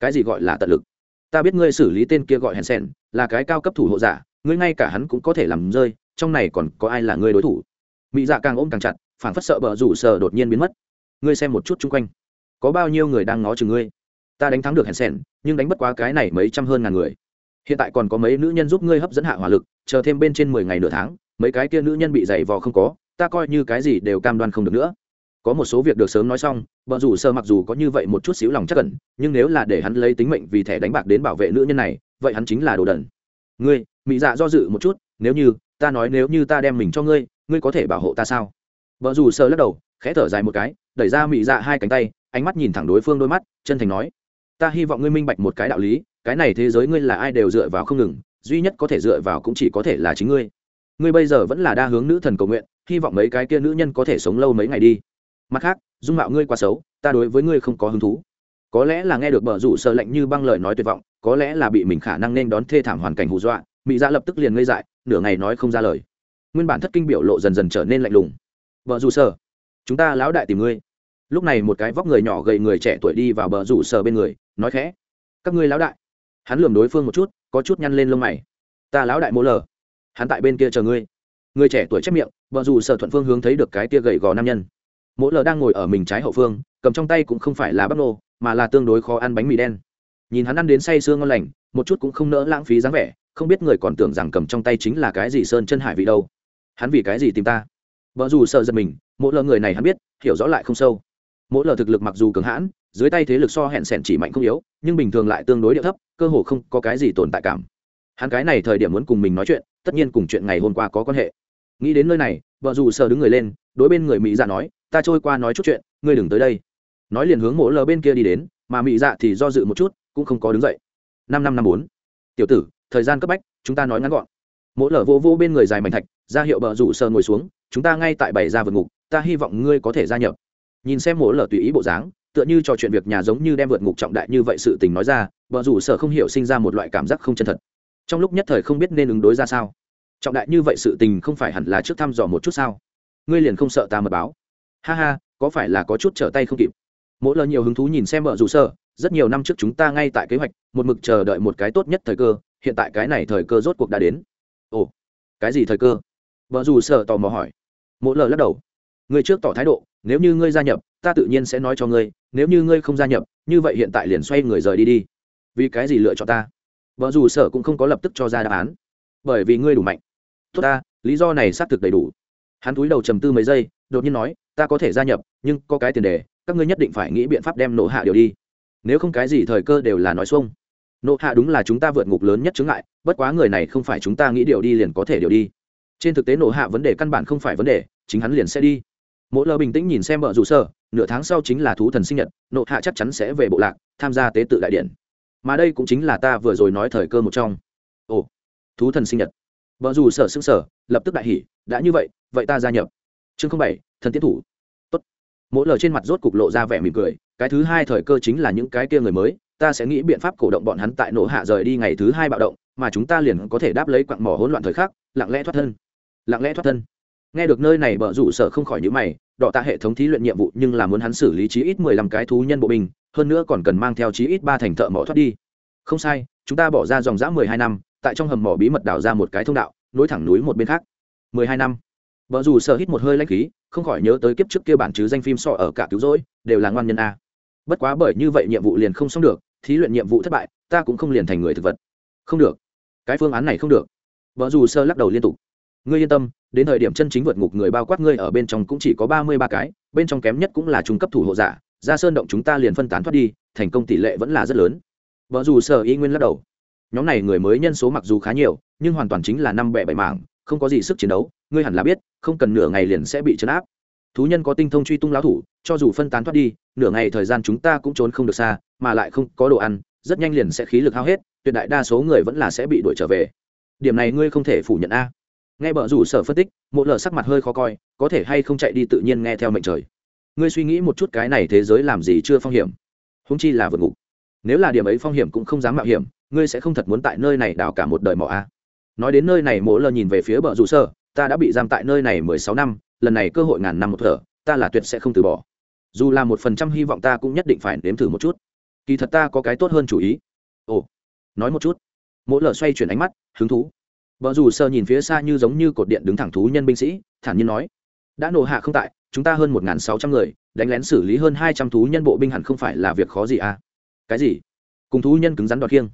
cái gì gọi là tận lực ta biết ngươi xử lý tên kia gọi hèn sèn là cái cao cấp thủ hộ giả ngươi ngay cả hắn cũng có thể làm rơi trong này còn có ai là ngươi đối thủ mỹ dạ càng ôm càng chặt phản phất sợ bờ rủ sờ đột nhiên biến mất ngươi xem một chút chung quanh có bao nhiêu người đang ngó chừng ngươi ta đánh thắng được hèn sèn nhưng đánh bất quá cái này mấy trăm hơn ngàn người hiện tại còn có mấy nữ nhân giúp ngươi hấp dẫn hạ hỏa lực, chờ thêm bên trên mười ngày nửa tháng, mấy cái kia nữ nhân bị dày vò không có, ta coi như cái gì đều cam đoan không được nữa. Có một số việc được sớm nói xong vợ rủ sơ mặc dù có như vậy một chút xíu lòng chắc cẩn nhưng nếu là để hắn lấy tính mệnh vì thẻ đánh bạc đến bảo vệ nữ nhân này, vậy hắn chính là đồ đần. Ngươi mỹ dạ do dự một chút, nếu như, ta nói nếu như ta đem mình cho ngươi ngươi có thể bảo hộ ta sao? Vợ rủ sơ lắc đầu, khẽ thở dài một cái, đẩy ra mỹ dạ hai cánh tay, ánh mắt nhìn thẳng đối phương đôi mắt, chân thành nói, ta hy vọng ngươi minh bạch một cái đạo lý cái này thế giới ngươi là ai đều dựa vào không ngừng, duy nhất có thể dựa vào cũng chỉ có thể là chính ngươi. Ngươi bây giờ vẫn là đa hướng nữ thần cầu nguyện, hy vọng mấy cái kia nữ nhân có thể sống lâu mấy ngày đi. Mặt khác, dung mạo ngươi quá xấu, ta đối với ngươi không có hứng thú. Có lẽ là nghe được bờ rủ sợ lạnh như băng lời nói tuyệt vọng, có lẽ là bị mình khả năng nên đón thê thảm hoàn cảnh hù dọa mỹ dạ lập tức liền ngây dại, nửa ngày nói không ra lời. Nguyên bản thất kinh biểu lộ dần dần trở nên lạnh lùng. Vợ rủ sợ, chúng ta lão đại tìm ngươi. Lúc này một cái vóc người nhỏ gầy người trẻ tuổi đi vào bờ rủ sợ bên người, nói khẽ, các ngươi lão đại hắn lườm đối phương một chút, có chút nhăn lên lông mày. Ta lão đại mỗ lờ. Hắn tại bên kia chờ ngươi. Người trẻ tuổi chép miệng vợ dù sợ thuận phương hướng thấy được cái tia gầy gò nam nhân. Mỗ lờ đang ngồi ở mình trái hậu phương, cầm trong tay cũng không phải là bắp nô, mà là tương đối khó ăn bánh mì đen. Nhìn hắn ăn đến say sương ngon lành, một chút cũng không nỡ lãng phí dáng vẻ, không biết người còn tưởng rằng cầm trong tay chính là cái gì sơn chân hải vị đâu. Hắn vì cái gì tìm ta? Vợ dù sợ giật mình mỗi lờ người này hắn biết, hiểu rõ lại không sâu mỗi lờ thực lực mặc dù cường hãn, dưới tay thế lực so hẹn sẻn chỉ mạnh không yếu, nhưng bình thường lại tương đối địa thấp, cơ hồ không có cái gì tồn tại cảm. Hắn cái này thời điểm muốn cùng mình nói chuyện, tất nhiên cùng chuyện ngày hôm qua có quan hệ. Nghĩ đến nơi này, vợ dù sờ đứng người lên, đối bên người mỹ dạ nói, ta trôi qua nói chút chuyện, ngươi đừng tới đây. Nói liền hướng mỗ lờ bên kia đi đến, mà mỹ dạ thì do dự một chút, cũng không có đứng dậy. Năm năm năm bốn. Tiểu tử, thời gian cấp bách, chúng ta nói ngắn gọn. Mỗ lờ vô vô bên người dài mảnh thạch, ra hiệu bờ rủ sờ ngồi xuống, chúng ta ngay tại bảy ra vượt ngục, ta hy vọng ngươi có thể gia nhập nhìn xem mỗ lờ tùy ý bộ dáng, tựa như trò chuyện việc nhà giống như đem vượt ngục trọng đại như vậy sự tình nói ra bờ rủ sở không hiểu sinh ra một loại cảm giác không chân thật. Trong lúc nhất thời không biết nên ứng đối ra sao. Trọng đại như vậy sự tình không phải hẳn là trước thăm dò một chút sao? Ngươi liền không sợ ta mật báo? Ha ha, có phải là có chút trở tay không kịp? Mỗi lần nhiều hứng thú nhìn xem vợ dù sợ, rất nhiều năm trước chúng ta ngay tại kế hoạch, một mực chờ đợi một cái tốt nhất thời cơ, hiện tại cái này thời cơ rốt cuộc đã đến. Ồ, cái gì thời cơ? Vợ dù sợ tò mò hỏi. Mỗi lần lắc đầu. Ngươi trước tỏ thái độ nếu như ngươi gia nhập, ta tự nhiên sẽ nói cho ngươi, nếu như ngươi không gia nhập, như vậy hiện tại liền xoay người rời đi đi. Vì cái gì lựa chọn ta? Vợ dù sở cũng không có lập tức cho ra đáp án. Bởi vì ngươi đủ mạnh. Tốt ta, lý do này xác thực đầy đủ. Hắn túi đầu trầm tư mấy giây, đột nhiên nói, ta có thể gia nhập, nhưng có cái tiền đề, các ngươi nhất định phải nghĩ biện pháp đem nộ hạ điều đi. Nếu không cái gì thời cơ đều là nói xuông. Nộ hạ đúng là chúng ta vượt ngục lớn nhất chứng ngại, bất quá người này không phải chúng ta nghĩ điều đi liền có thể điều đi. Trên thực tế nộ hạ vấn đề căn bản không phải vấn đề, chính hắn liền sẽ đi mỗi lờ bình tĩnh nhìn xem vợ rủ sơ nửa tháng sau chính là thú thần sinh nhật, nộ hạ chắc chắn sẽ về bộ lạc, tham gia tế tự đại điện. Mà đây cũng chính là ta vừa rồi nói thời cơ một trong. Ồ, thú thần sinh nhật. Vợ rủ sở xưng sở lập tức đại hỉ, đã như vậy vậy ta gia nhập. Chương bảy, thần tiến thủ. Tốt. mỗi lời trên mặt rốt cục lộ ra vẻ mỉm cười, cái thứ hai thời cơ chính là những cái kia người mới, ta sẽ nghĩ biện pháp cổ động bọn hắn tại nổ hạ rời đi ngày thứ hai bạo động, mà chúng ta liền có thể đáp lấy quặng mỏ hỗn loạn thời khắc, lặng lẽ thoát thân. Lặng lẽ thoát thân nghe được nơi này bờ rủ sở không khỏi nhữ mày, đọ tạ hệ thống thí luyện nhiệm vụ nhưng là muốn hắn xử lý chí ít mười lăm cái thú nhân bộ binh, hơn nữa còn cần mang theo chí ít ba thành thợ mỏ thoát đi. Không sai, chúng ta bỏ ra dòng dã mười hai năm, tại trong hầm mỏ bí mật đào ra một cái thông đạo, nối thẳng núi một bên khác. Mười hai năm. Vợ dù sợ hít một hơi lãnh khí, không khỏi nhớ tới kiếp trước kia bản chứ danh phim sọ ở cả cứu rỗi, đều là ngoan nhân a. Bất quá bởi như vậy nhiệm vụ liền không xong được, thí luyện nhiệm vụ thất bại, ta cũng không liền thành người thực vật. Không được. Cái phương án này không được. Vợ dù sơ lắc đầu liên tục ngươi yên tâm, đến thời điểm chân chính vượt ngục người bao quát ngươi ở bên trong cũng chỉ có ba mươi ba cái, bên trong kém nhất cũng là trung cấp thủ hộ giả, ra sơn động chúng ta liền phân tán thoát đi, thành công tỷ lệ vẫn là rất lớn. Vợ dù sở y nguyên lắc đầu. Nhóm này người mới nhân số mặc dù khá nhiều, nhưng hoàn toàn chính là năm bẻ bảy mảng, không có gì sức chiến đấu, ngươi hẳn là biết, không cần nửa ngày liền sẽ bị chấn áp. Thú nhân có tinh thông truy tung lão thủ, cho dù phân tán thoát đi, nửa ngày thời gian chúng ta cũng trốn không được xa, mà lại không có đồ ăn, rất nhanh liền sẽ khí lực hao hết, tuyệt đại đa số người vẫn là sẽ bị đuổi trở về. Điểm này ngươi không thể phủ nhận a nghe bờ rủ sở phân tích một lờ sắc mặt hơi khó coi, có thể hay không chạy đi tự nhiên nghe theo mệnh trời. Ngươi suy nghĩ một chút cái này thế giới làm gì chưa phong hiểm? Húng chi là vượt ngục. Nếu là điểm ấy phong hiểm cũng không dám mạo hiểm, ngươi sẽ không thật muốn tại nơi này đào cả một đời mỏ a. Nói đến nơi này, mộ lờ nhìn về phía bờ rủ sở, ta đã bị giam tại nơi này mười sáu năm, lần này cơ hội ngàn năm một thở, ta là tuyệt sẽ không từ bỏ. Dù là một phần trăm hy vọng ta cũng nhất định phải nếm thử một chút. Kỳ thật ta có cái tốt hơn chủ ý. Ồ, nói một chút. Mỗi lờ xoay chuyển ánh mắt, hứng thú vợ dù sơ nhìn phía xa như giống như cột điện đứng thẳng thú nhân binh sĩ, thản nhiên nói, đã nổ hạ không tại, chúng ta hơn một sáu trăm người, đánh lén xử lý hơn hai trăm thú nhân bộ binh hẳn không phải là việc khó gì à? Cái gì? Cùng thú nhân cứng rắn đoạt kiêng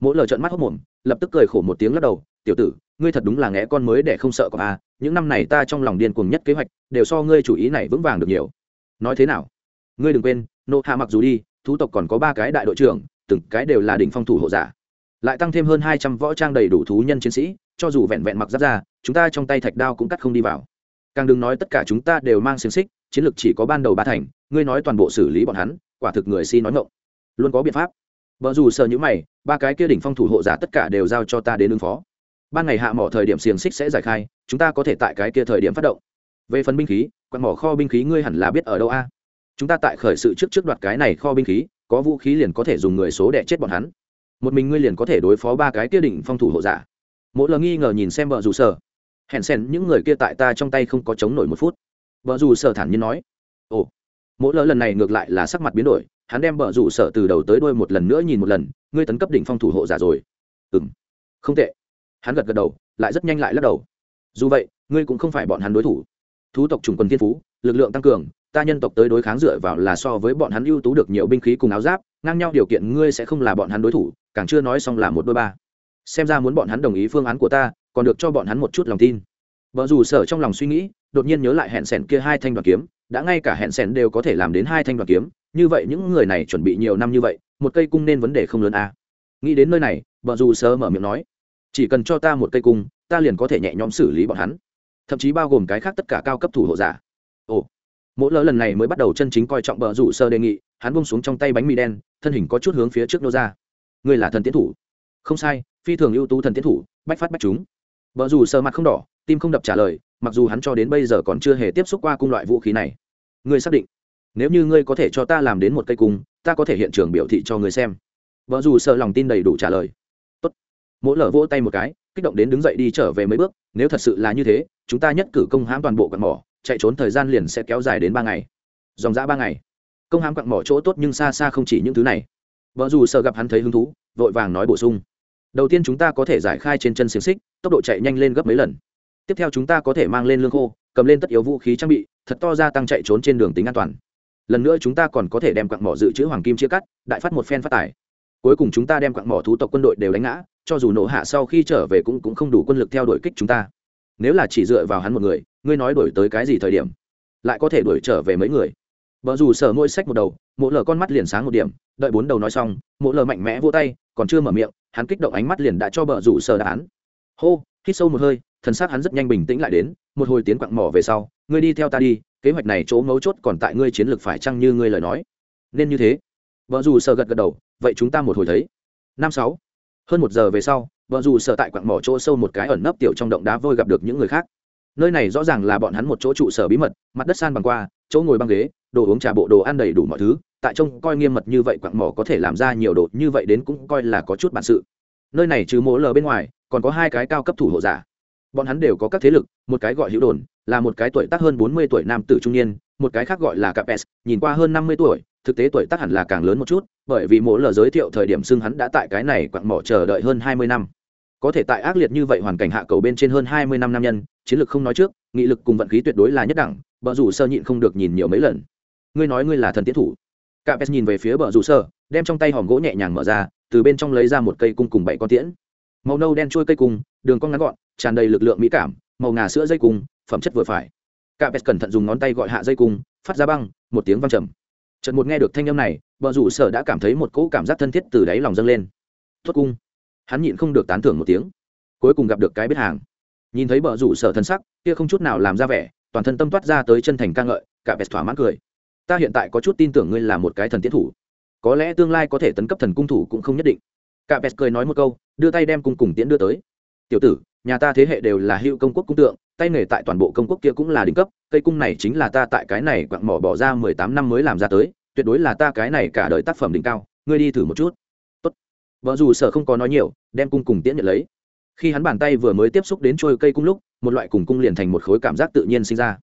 mỗi lời trợn mắt hốc mồm, lập tức cười khổ một tiếng lắc đầu, tiểu tử, ngươi thật đúng là ngẽ con mới để không sợ có à những năm này ta trong lòng điên cuồng nhất kế hoạch, đều so ngươi chủ ý này vững vàng được nhiều. Nói thế nào? Ngươi đừng quên, nộ hạ mặc dù đi, thú tộc còn có ba cái đại đội trưởng, từng cái đều là đỉnh phong thủ hộ giả lại tăng thêm hơn hai trăm võ trang đầy đủ thú nhân chiến sĩ, cho dù vẹn vẹn mặc giáp ra chúng ta trong tay thạch đao cũng cắt không đi vào. Càng đừng nói tất cả chúng ta đều mang xiềng xích, chiến lược chỉ có ban đầu ba thành, ngươi nói toàn bộ xử lý bọn hắn, quả thực người si nói ngộng luôn có biện pháp. Vợ dù sợ những mày, ba cái kia đỉnh phong thủ hộ giả tất cả đều giao cho ta đến ứng phó. Ban ngày hạ mỏ thời điểm xiềng xích sẽ giải khai, chúng ta có thể tại cái kia thời điểm phát động. Về phần binh khí, quạt mỏ kho binh khí ngươi hẳn là biết ở đâu a? Chúng ta tại khởi sự trước trước đoạt cái này kho binh khí, có vũ khí liền có thể dùng người số đẻ chết bọn hắn một mình ngươi liền có thể đối phó ba cái kia đỉnh phong thủ hộ giả. Mỗi lần nghi ngờ nhìn xem vợ dù sở. Hẹn xen những người kia tại ta trong tay không có chống nổi một phút. Vợ dù sở thản nhiên nói. Ồ. Mỗi lần lần này ngược lại là sắc mặt biến đổi, hắn đem vợ dù sở từ đầu tới đuôi một lần nữa nhìn một lần, ngươi tấn cấp đỉnh phong thủ hộ giả rồi. Ừ m không tệ. Hắn gật gật đầu, lại rất nhanh lại lắc đầu. Dù vậy, ngươi cũng không phải bọn hắn đối thủ. Thú tộc chủng quân thiên phú, lực lượng tăng cường, ta nhân tộc tới đối kháng dựa vào là so với bọn hắn ưu tú được nhiều binh khí cùng áo giáp ngang nhau điều kiện ngươi sẽ không là bọn hắn đối thủ, càng chưa nói xong là một đôi ba. Xem ra muốn bọn hắn đồng ý phương án của ta, còn được cho bọn hắn một chút lòng tin. Vợ dù sở trong lòng suy nghĩ, đột nhiên nhớ lại hẹn sẻn kia hai thanh đoàn kiếm, đã ngay cả hẹn sẻn đều có thể làm đến hai thanh đoàn kiếm, như vậy những người này chuẩn bị nhiều năm như vậy, một cây cung nên vấn đề không lớn a à. nghĩ đến nơi này, vợ dù sở mở miệng nói, chỉ cần cho ta một cây cung, ta liền có thể nhẹ nhõm xử lý bọn hắn. Thậm chí bao gồm cái khác tất cả cao cấp thủ hộ giả. Ồ mỗi lỡ lần này mới bắt đầu chân chính coi trọng bờ rủ sơ đề nghị hắn bông xuống trong tay bánh mì đen, thân hình có chút hướng phía trước nô ra. Ngươi là thần tiến thủ. Không sai, phi thường ưu tú thần tiến thủ, bách phát bách chúng. Vợ dù sơ mặt không đỏ, tim không đập trả lời, mặc dù hắn cho đến bây giờ còn chưa hề tiếp xúc qua cung loại vũ khí này. Ngươi xác định, nếu như ngươi có thể cho ta làm đến một cây cung, ta có thể hiện trường biểu thị cho ngươi xem. Vợ dù sợ lòng tin đầy đủ trả lời. Tốt. mỗi lở vỗ tay một cái, kích động đến đứng dậy đi trở về mấy bước, nếu thật sự là như thế, chúng ta nhất cử công hãm toàn bộ quặng mỏ, chạy trốn thời gian liền sẽ kéo dài đến ba ngày. Dòng dã ba ngày công hãm quặng mỏ chỗ tốt nhưng xa xa không chỉ những thứ này. Vợ dù sợ gặp hắn thấy hứng thú, vội vàng nói bổ sung. Đầu tiên chúng ta có thể giải khai trên chân xiềng xích, tốc độ chạy nhanh lên gấp mấy lần. Tiếp theo chúng ta có thể mang lên lương khô, cầm lên tất yếu vũ khí trang bị, thật to gia tăng chạy trốn trên đường tính an toàn. Lần nữa chúng ta còn có thể đem quặng mỏ dự trữ hoàng kim chia cắt, đại phát một phen phát tải. cuối cùng chúng ta đem quặng mỏ thú tộc quân đội đều đánh ngã, cho dù nổ hạ sau khi trở về cũng cũng không đủ quân lực theo đuổi kích chúng ta. Nếu là chỉ dựa vào hắn một người, ngươi nói đuổi tới cái gì thời điểm? Lại có thể đuổi trở về mấy người? Vợ dù sở mỗi sách một đầu, mộ lờ con mắt liền sáng một điểm, đợi bốn đầu nói xong, mộ lờ mạnh mẽ vô tay, còn chưa mở miệng, hắn kích động ánh mắt liền đã cho vợ dù sở đáp án hô, hít sâu một hơi, thần xác hắn rất nhanh bình tĩnh lại đến, một hồi tiến quặng mỏ về sau, ngươi đi theo ta đi, kế hoạch này chỗ mấu chốt còn tại ngươi chiến lược phải chăng như ngươi lời nói. Nên như thế. Vợ dù sợ gật gật đầu, vậy chúng ta một hồi thấy. Năm sáu, hơn một giờ về sau vợ dù sợ tại quặng mỏ chỗ sâu một cái ẩn nấp tiểu trong động đá vôi gặp được những người khác. Nơi này rõ ràng là bọn hắn một chỗ trụ sở bí mật, mặt đất san bằng qua, chỗ ngồi băng ghế đồ uống trà bộ đồ ăn đầy đủ mọi thứ, tại trông coi nghiêm mật như vậy quặng mỏ có thể làm ra nhiều đồ như vậy đến cũng coi là có chút bản sự. Nơi này trừ mỗ lờ bên ngoài, còn có hai cái cao cấp thủ hộ giả. Bọn hắn đều có các thế lực, một cái gọi hữu đồn, là một cái tuổi tác hơn bốn mươi tuổi nam tử trung niên, một cái khác gọi là capes nhìn qua hơn năm mươi tuổi, thực tế tuổi tác hẳn là càng lớn một chút, bởi vì mỗ lờ giới thiệu thời điểm xưng hắn đã tại cái này quặng mỏ chờ đợi hơn hai mươi năm. Có thể tại ác liệt như vậy hoàn cảnh hạ cầu bên trên hơn hai mươi năm nam nhân, chiến lược không nói trước, nghị lực cùng vận khí tuyệt đối là nhất đẳng bờ rủ sơ nhịn không được nhìn nhiều mấy lần ngươi nói ngươi là thần tiến thủ. Capes nhìn về phía bờ rủ sơ, đem trong tay hòm gỗ nhẹ nhàng mở ra, từ bên trong lấy ra một cây cung cùng bảy con tiễn. Màu nâu đen trôi cây cung, đường cong ngắn gọn, tràn đầy lực lượng mỹ cảm, màu ngà sữa dây cung, phẩm chất vừa phải. Cả pet cẩn thận dùng ngón tay gọi hạ dây cung, phát ra băng, một tiếng văng trầm. Trận một nghe được thanh âm này, bờ rủ sở đã cảm thấy một cỗ cảm giác thân thiết từ đáy lòng dâng lên. Thốt cung. Hắn nhịn không được tán thưởng một tiếng. Cuối cùng gặp được cái biết hàng. Nhìn thấy bờ rủ sở thân sắc, kia không chút nào làm ra vẻ, toàn thân tâm toát ra tới chân thành ca ngợi, cả pet thỏa mãn cười ta hiện tại có chút tin tưởng ngươi là một cái thần tiến thủ. Có lẽ tương lai có thể tấn cấp thần cung thủ cũng không nhất định. Cả pet cười nói một câu, đưa tay đem cung cùng tiễn đưa tới. Tiểu tử, nhà ta thế hệ đều là hữu công quốc cung tượng, tay nghề tại toàn bộ công quốc kia cũng là đỉnh cấp, cây cung này chính là ta tại cái này quặng mỏ bỏ ra mười tám năm mới làm ra tới, tuyệt đối là ta cái này cả đời tác phẩm đỉnh cao, ngươi đi thử một chút. Tốt. Vợ dù sợ không có nói nhiều, đem cung cùng tiễn nhận lấy. Khi hắn bàn tay vừa mới tiếp xúc đến trôi cây cung lúc, một loại cùng cung liền thành một khối cảm giác tự nhiên sinh ra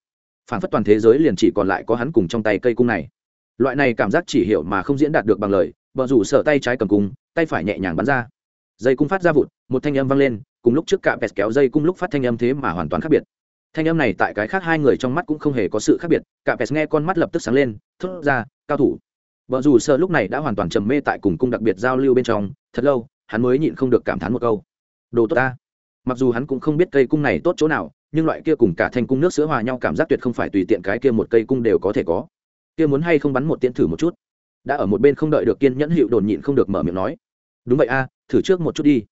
phản phất toàn thế giới liền chỉ còn lại có hắn cùng trong tay cây cung này. Loại này cảm giác chỉ hiểu mà không diễn đạt được bằng lời vợ rủ sở tay trái cầm cung, tay phải nhẹ nhàng bắn ra. Dây cung phát ra vụt, một thanh âm vang lên, cùng lúc trước cả pet kéo dây cung lúc phát thanh âm thế mà hoàn toàn khác biệt. Thanh âm này tại cái khác hai người trong mắt cũng không hề có sự khác biệt, cả pet nghe con mắt lập tức sáng lên, thốt ra, cao thủ. Vợ rủ sở lúc này đã hoàn toàn trầm mê tại cùng cung đặc biệt giao lưu bên trong, thật lâu, hắn mới nhịn không được cảm thán một câu. Đồ tốt ta. Mặc dù hắn cũng không biết cây cung này tốt chỗ nào nhưng loại kia cùng cả thanh cung nước sữa hòa nhau cảm giác tuyệt không phải tùy tiện cái kia một cây cung đều có thể có. Kia muốn hay không bắn một tiễn thử một chút. Đã ở một bên không đợi được kiên nhẫn hiệu đồn nhịn không được mở miệng nói. Đúng vậy a, thử trước một chút đi.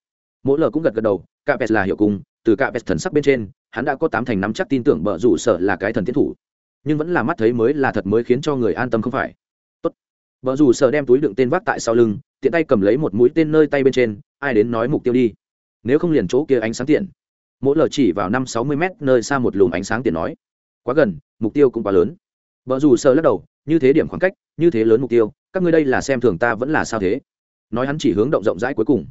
Mỗi lờ cũng gật gật đầu cạ pet là hiệu cung từ cạ pet thần sắc bên trên, hắn đã có tám thành nắm chắc tin tưởng bờ rủ sợ là cái thần tiến thủ. Nhưng vẫn là mắt thấy mới là thật mới khiến cho người an tâm không phải. Tốt. Bờ rủ sợ đem túi đựng tên vác tại sau lưng, tiện tay cầm lấy một mũi tên nơi tay bên trên, ai đến nói mục tiêu đi. Nếu không liền chỗ kia ánh sáng tiện mỗi lờ chỉ vào năm sáu mươi mét nơi xa một lùm ánh sáng tiền nói, quá gần, mục tiêu cũng quá lớn. Vợ dù sợ lắc đầu, như thế điểm khoảng cách, như thế lớn mục tiêu, các ngươi đây là xem thường ta vẫn là sao thế? Nói hắn chỉ hướng động rộng rãi cuối cùng.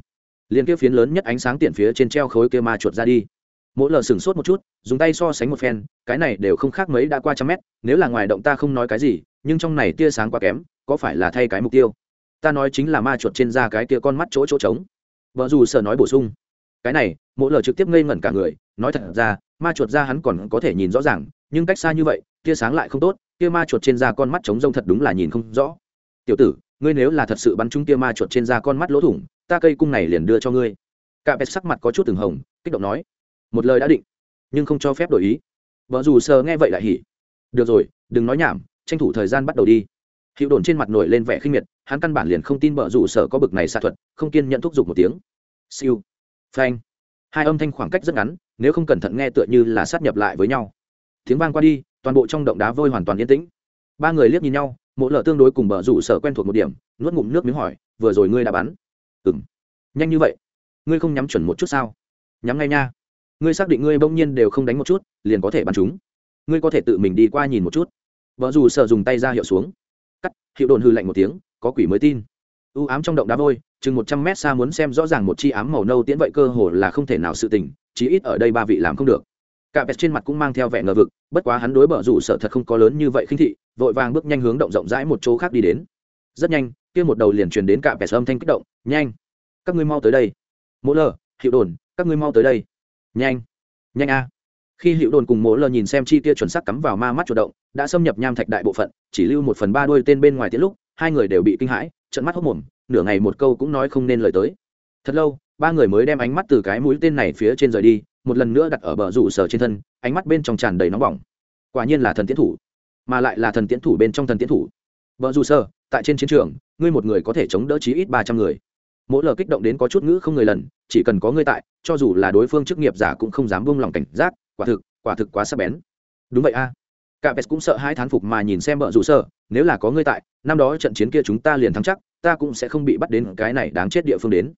Liền kia phiến lớn nhất ánh sáng tiền phía trên treo khối kia ma chuột ra đi. Mỗi lờ sửng sốt một chút, dùng tay so sánh một phen, cái này đều không khác mấy đã qua trăm mét, nếu là ngoài động ta không nói cái gì, nhưng trong này tia sáng quá kém, có phải là thay cái mục tiêu? Ta nói chính là ma chuột trên da cái kia con mắt chỗ chỗ trống. Vợ dù sợ nói bổ sung cái này mỗi lời trực tiếp ngây ngẩn cả người, nói thật ra, ma chuột ra hắn còn có thể nhìn rõ ràng, nhưng cách xa như vậy, tia sáng lại không tốt, tia ma chuột trên da con mắt trống rông thật đúng là nhìn không rõ. Tiểu tử, ngươi nếu là thật sự bắn trúng tia ma chuột trên da con mắt lỗ thủng, ta cây cung này liền đưa cho ngươi. Cả bẹt sắc mặt có chút từng hồng, kích động nói, một lời đã định, nhưng không cho phép đổi ý. Vợ dù sờ nghe vậy lại hỉ. Được rồi, đừng nói nhảm, tranh thủ thời gian bắt đầu đi. Hiệu đồn trên mặt nổi lên vẻ khinh miệt, hắn căn bản liền không tin vợ dù sở có bực này xạ thuật, không kiên nhận thúc giục một tiếng. Siêu phanh. Hai âm thanh khoảng cách rất ngắn, nếu không cẩn thận nghe tựa như là sát nhập lại với nhau. Tiếng vang qua đi, toàn bộ trong động đá vôi hoàn toàn yên tĩnh. Ba người liếc nhìn nhau, mỗi lờ tương đối cùng bờ rủ sở quen thuộc một điểm, nuốt ngụm nước miếng hỏi, vừa rồi ngươi đã bắn? Ừng nhanh như vậy? Ngươi không nhắm chuẩn một chút sao? Nhắm ngay nha. Ngươi xác định ngươi bỗng nhiên đều không đánh một chút, liền có thể bắn chúng. Ngươi có thể tự mình đi qua nhìn một chút. Vợ dù sợ dùng tay ra hiệu xuống. Cắt, hiệu đồn hư lạnh một tiếng, có quỷ mới tin u ám trong động đá vôi, chừng một trăm mét xa muốn xem rõ ràng một chi ám màu nâu tiễn vậy cơ hồ là không thể nào sự tình, chí ít ở đây ba vị làm không được. Cả pet trên mặt cũng mang theo vẻ ngờ vực, bất quá hắn đối bờ rủ sợ thật không có lớn như vậy khinh thị, vội vàng bước nhanh hướng động rộng rãi một chỗ khác đi đến. Rất nhanh, kia một đầu liền truyền đến cả pet âm thanh kích động, nhanh! Các ngươi mau tới đây! Mỗ lờ, hiệu đồn, các ngươi mau tới đây! Nhanh! Nhanh a! Khi hiệu đồn cùng mỗ lờ nhìn xem chi kia chuẩn xác cắm vào ma mắt chủ động, đã xâm nhập nham thạch đại bộ phận, chỉ lưu một phần ba đôi tên bên ngoài tiết lúc, hai người đều bị kinh hãi trận mắt hốc mồm, nửa ngày một câu cũng nói không nên lời tới. Thật lâu, ba người mới đem ánh mắt từ cái mũi tên này phía trên rời đi, một lần nữa đặt ở bờ rủ sở trên thân, ánh mắt bên trong tràn đầy nóng bỏng. Quả nhiên là thần tiến thủ, mà lại là thần tiến thủ bên trong thần tiến thủ. Bờ rủ sở, tại trên chiến trường, ngươi một người có thể chống đỡ chí ít ba trăm người. Mỗi lờ kích động đến có chút ngữ không người lần, chỉ cần có ngươi tại, cho dù là đối phương chức nghiệp giả cũng không dám buông lòng cảnh giác, quả thực quả thực quá sắc bén. Đúng vậy a cả pes cũng sợ hai thán phục mà nhìn xem bợ rủ sở nếu là có ngươi tại năm đó trận chiến kia chúng ta liền thắng chắc ta cũng sẽ không bị bắt đến cái này đáng chết địa phương đến.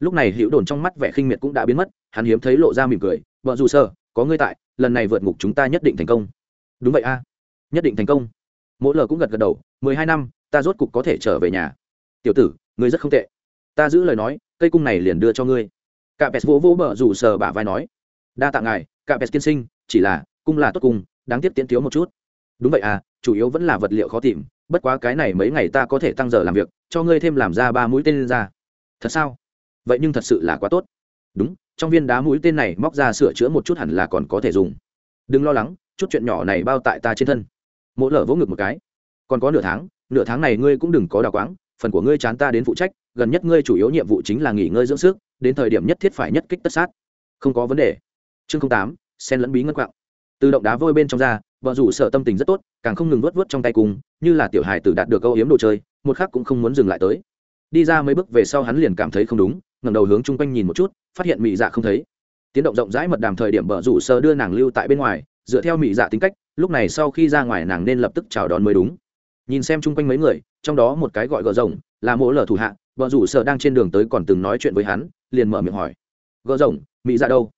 Lúc này hữu đồn trong mắt vẻ khinh miệt cũng đã biến mất hắn hiếm thấy lộ ra mỉm cười vợ rủ sở, có ngươi tại lần này vượt ngục chúng ta nhất định thành công. Đúng vậy a nhất định thành công. Mỗi lờ cũng gật gật đầu mười hai năm ta rốt cục có thể trở về nhà. Tiểu tử ngươi rất không tệ. Ta giữ lời nói cây cung này liền đưa cho ngươi. Cả pes vỗ vỗ bợ rủ sở bả vai nói đa tạ ngài cả pes tiên sinh chỉ là cung là tốt cung đáng tiếc tiến thiếu một chút. Đúng vậy à chủ yếu vẫn là vật liệu khó tìm, bất quá cái này mấy ngày ta có thể tăng giờ làm việc, cho ngươi thêm làm ra ba mũi tên lên ra. Thật sao? Vậy nhưng thật sự là quá tốt. Đúng, trong viên đá mũi tên này móc ra sửa chữa một chút hẳn là còn có thể dùng. Đừng lo lắng, chút chuyện nhỏ này bao tại ta trên thân. Mỗi lở vỗ ngực một cái. Còn có nửa tháng nửa tháng này ngươi cũng đừng có đào quáng, phần của ngươi chán ta đến phụ trách, gần nhất ngươi chủ yếu nhiệm vụ chính là nghỉ ngơi dưỡng sức, đến thời điểm nhất thiết phải nhất kích tất sát. Không có vấn đề. Chương tám sen lẫn bí ngân quạng từ động đá vôi bên trong ra vợ rủ sợ tâm tình rất tốt, càng không ngừng vớt vớt trong tay cùng, như là tiểu hài tử đạt được câu hiếm đồ chơi, một khắc cũng không muốn dừng lại tới. Đi ra mấy bước về sau hắn liền cảm thấy không đúng, ngẩng đầu hướng chung quanh nhìn một chút, phát hiện mỹ dạ không thấy. Tiến động rộng rãi mật đàm thời điểm bờ rủ sơ đưa nàng lưu tại bên ngoài, dựa theo mỹ dạ tính cách, lúc này sau khi ra ngoài nàng nên lập tức chào đón mới đúng. Nhìn xem chung quanh mấy người, trong đó một cái gọi gờ rồng, là mỗ lở thủ hạ vợ rủ sợ đang trên đường tới còn từng nói chuyện với hắn, liền mở miệng hỏi. Gờ rồng mỹ dạ đâu?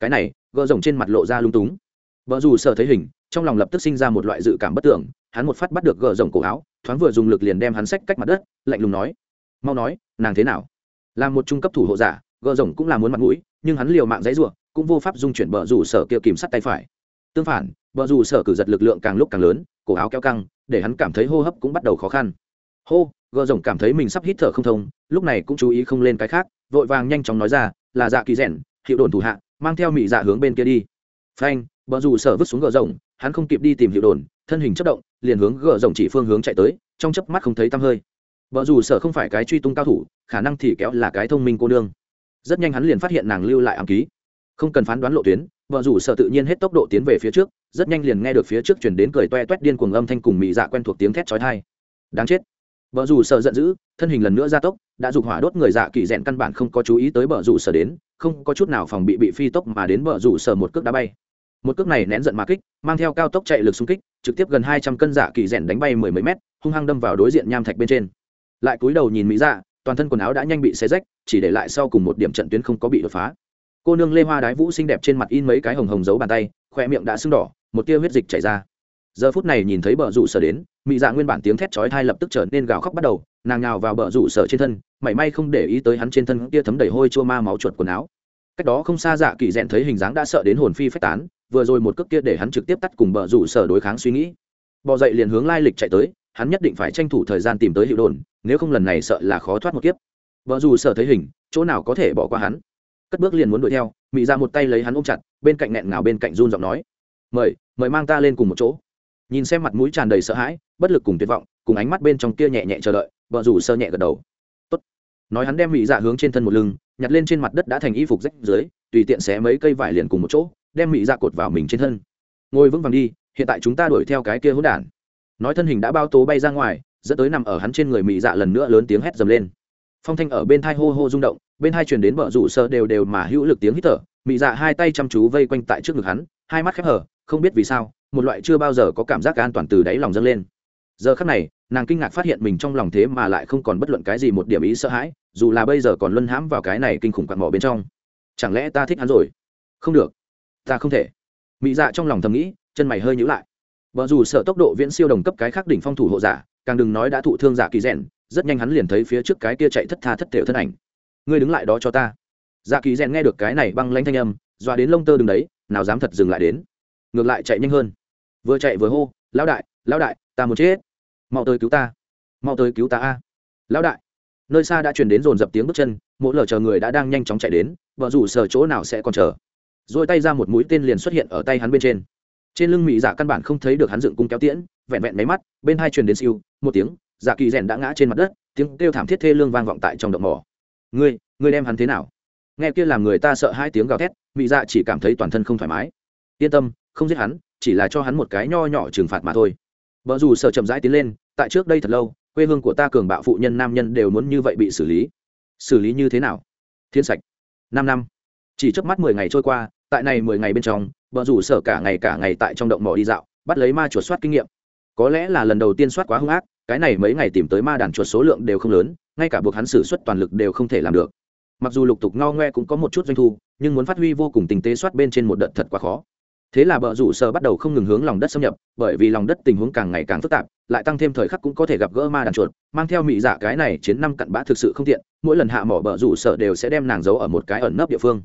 Cái này, gờ rồng trên mặt lộ ra lung túng vợ rủ sợ thấy hình, trong lòng lập tức sinh ra một loại dự cảm bất tưởng, hắn một phát bắt được gờ rồng cổ áo, thoáng vừa dùng lực liền đem hắn xách cách mặt đất, lạnh lùng nói, mau nói, nàng thế nào? Là một trung cấp thủ hộ giả, gờ rồng cũng là muốn mặt mũi, nhưng hắn liều mạng dãy ruộng cũng vô pháp dung chuyển bờ rủ sở kia kìm sắt tay phải. Tương phản bờ rủ sở cử giật lực lượng càng lúc càng lớn, cổ áo kéo căng, để hắn cảm thấy hô hấp cũng bắt đầu khó khăn. Hô, gờ rồng cảm thấy mình sắp hít thở không thông, lúc này cũng chú ý không lên cái khác, vội vàng nhanh chóng nói ra, là dạ kỳ rẻn hiệu đồn thủ hạ, mang theo mỹ dạ hướng bên kia đi. Phanh bờ rủ sở vứt xuống gờ rồng, hắn không kịp đi tìm hiệu đồn, thân hình chớp động, liền hướng gờ rồng chỉ phương hướng chạy tới, trong chớp mắt không thấy tăm hơi. Bờ rủ sở không phải cái truy tung cao thủ, khả năng thì kéo là cái thông minh cô nương. Rất nhanh hắn liền phát hiện nàng lưu lại ám ký. Không cần phán đoán lộ tuyến, bờ rủ sở tự nhiên hết tốc độ tiến về phía trước, rất nhanh liền nghe được phía trước truyền đến cười toe toét điên cuồng âm thanh cùng mị dạ quen thuộc tiếng thét chói tai. Đáng chết. Bờ rủ sở giận dữ, thân hình lần nữa gia tốc, đã dục hỏa đốt người dạ kỳ rèn căn bản không có chú ý tới bờ rủ sở đến, không có chút nào phòng bị bị phi tốc mà đến bờ rủ sở một cước đá bay một cước này nén giận mà kích, mang theo cao tốc chạy lực xung kích, trực tiếp gần hai trăm cân giả kỳ rèn đánh bay mười mấy mét, hung hăng đâm vào đối diện nham thạch bên trên. Lại cúi đầu nhìn mỹ dạ toàn thân quần áo đã nhanh bị xé rách, chỉ để lại sau cùng một điểm trận tuyến không có bị đột phá. Cô nương lê hoa đái vũ xinh đẹp trên mặt in mấy cái hồng hồng giấu bàn tay khoe miệng đã sưng đỏ, một tia huyết dịch chảy ra. Giờ phút này nhìn thấy bờ rủ sở đến, mỹ dạ nguyên bản tiếng thét chói thai lập tức trở nên gào khóc bắt đầu, nàng nào vào bờ rủ sở trên thân, mảy may không để ý tới hắn trên thân kia thấm đầy hôi chua ma máu chuột quần áo. Cách đó không xa dạ kỳ rèn thấy hình dáng đã sợ đến hồn phi phách tán vừa rồi một cước kia để hắn trực tiếp tắt cùng bờ rủ sở đối kháng suy nghĩ. Bò dậy liền hướng lai lịch chạy tới, hắn nhất định phải tranh thủ thời gian tìm tới hiệu đồn, nếu không lần này sợ là khó thoát một kiếp. Vợ dù sợ thấy hình, chỗ nào có thể bỏ qua hắn. Cất bước liền muốn đuổi theo mỹ ra dạ một tay lấy hắn ôm chặt, bên cạnh nghẹn ngào bên cạnh run giọng nói. Mời mời mang ta lên cùng một chỗ. Nhìn xem mặt mũi tràn đầy sợ hãi, bất lực cùng tuyệt vọng, cùng ánh mắt bên trong kia nhẹ nhẹ chờ đợi vợ dù sơ nhẹ gật đầu. Tốt. nói hắn đem mỹ dạ hướng trên thân một lưng, nhặt lên trên mặt đất đã thành y phục rách dưới, tùy tiện xé mấy cây vải liền cùng một chỗ đem mỹ dạ cột vào mình trên thân. Ngồi vững vàng đi, hiện tại chúng ta đuổi theo cái kia hỗn đản. Nói thân hình đã bao tố bay ra ngoài, dẫn tới nằm ở hắn trên người mỹ dạ lần nữa lớn tiếng hét dầm lên. Phong thanh ở bên thai hô hô rung động, bên hai truyền đến bờ rủ sơ đều đều mà hữu lực tiếng hít thở. Mỹ dạ hai tay chăm chú vây quanh tại trước ngực hắn, hai mắt khép hở không biết vì sao, một loại chưa bao giờ có cảm giác an toàn từ đáy lòng dâng lên. Giờ khắc này, nàng kinh ngạc phát hiện mình trong lòng thế mà lại không còn bất luận cái gì một điểm ý sợ hãi, dù là bây giờ còn luân hãm vào cái này kinh khủng quặn mỏ bên trong. Chẳng lẽ ta thích hắn rồi? Không được ta không thể. Mỹ dạ trong lòng thầm nghĩ, chân mày hơi nhữ lại. Vợ dù sợ tốc độ viễn siêu đồng cấp cái khác đỉnh phong thủ hộ giả, càng đừng nói đã thụ thương giả kỳ rèn, rất nhanh hắn liền thấy phía trước cái kia chạy thất tha thất thể thân ảnh. Ngươi đứng lại đó cho ta. Dạ kỳ rèn nghe được cái này băng lanh thanh âm, dọa đến lông tơ đứng đấy, nào dám thật dừng lại đến. Ngược lại chạy nhanh hơn. Vừa chạy vừa hô, lão đại lão đại, ta muốn chết. Mau tới cứu ta. Mau tới cứu ta a. Lão đại. Nơi xa đã truyền đến dồn dập tiếng bước chân, mỗi lờ chờ người đã đang nhanh chóng chạy đến, vợ rủ sờ chỗ nào sẽ còn chờ rồi tay ra một mũi tên liền xuất hiện ở tay hắn bên trên. Trên lưng mỹ dạ căn bản không thấy được hắn dựng cung kéo tiễn, vẹn vẹn máy mắt, bên hai truyền đến siêu, một tiếng dạ kỳ rèn đã ngã trên mặt đất, tiếng kêu thảm thiết thê lương vang vọng tại trong động mỏ. Ngươi ngươi đem hắn thế nào? Nghe kia làm người ta sợ hai tiếng gào thét, mỹ dạ chỉ cảm thấy toàn thân không thoải mái. Yên tâm, không giết hắn, chỉ là cho hắn một cái nho nhỏ trừng phạt mà thôi. Vợ dù sợ chậm rãi tiến lên, tại trước đây thật lâu, quê hương của ta cường bạo phụ nhân nam nhân đều muốn như vậy bị xử lý. Xử lý như thế nào? Thiên sạch. Năm năm. Chỉ trước mắt mười ngày trôi qua tại này mười ngày bên trong vợ rủ sở cả ngày cả ngày tại trong động mỏ đi dạo, bắt lấy ma chuột soát kinh nghiệm. Có lẽ là lần đầu tiên soát quá hung ác, cái này mấy ngày tìm tới ma đàn chuột số lượng đều không lớn, ngay cả buộc hắn xử suất toàn lực đều không thể làm được. Mặc dù lục tục ngao ngoe cũng có một chút doanh thu, nhưng muốn phát huy vô cùng tình tế soát bên trên một đợt thật quá khó. Thế là bờ rủ sở bắt đầu không ngừng hướng lòng đất xâm nhập, bởi vì lòng đất tình huống càng ngày càng phức tạp, lại tăng thêm thời khắc cũng có thể gặp gỡ ma đàn chuột, mang theo mỹ dạ cái này chiến năm cặn bã thực sự không tiện, mỗi lần hạ mỏ bờ rủ sở đều sẽ đem nàng giấu ở một cái ẩn nấp địa phương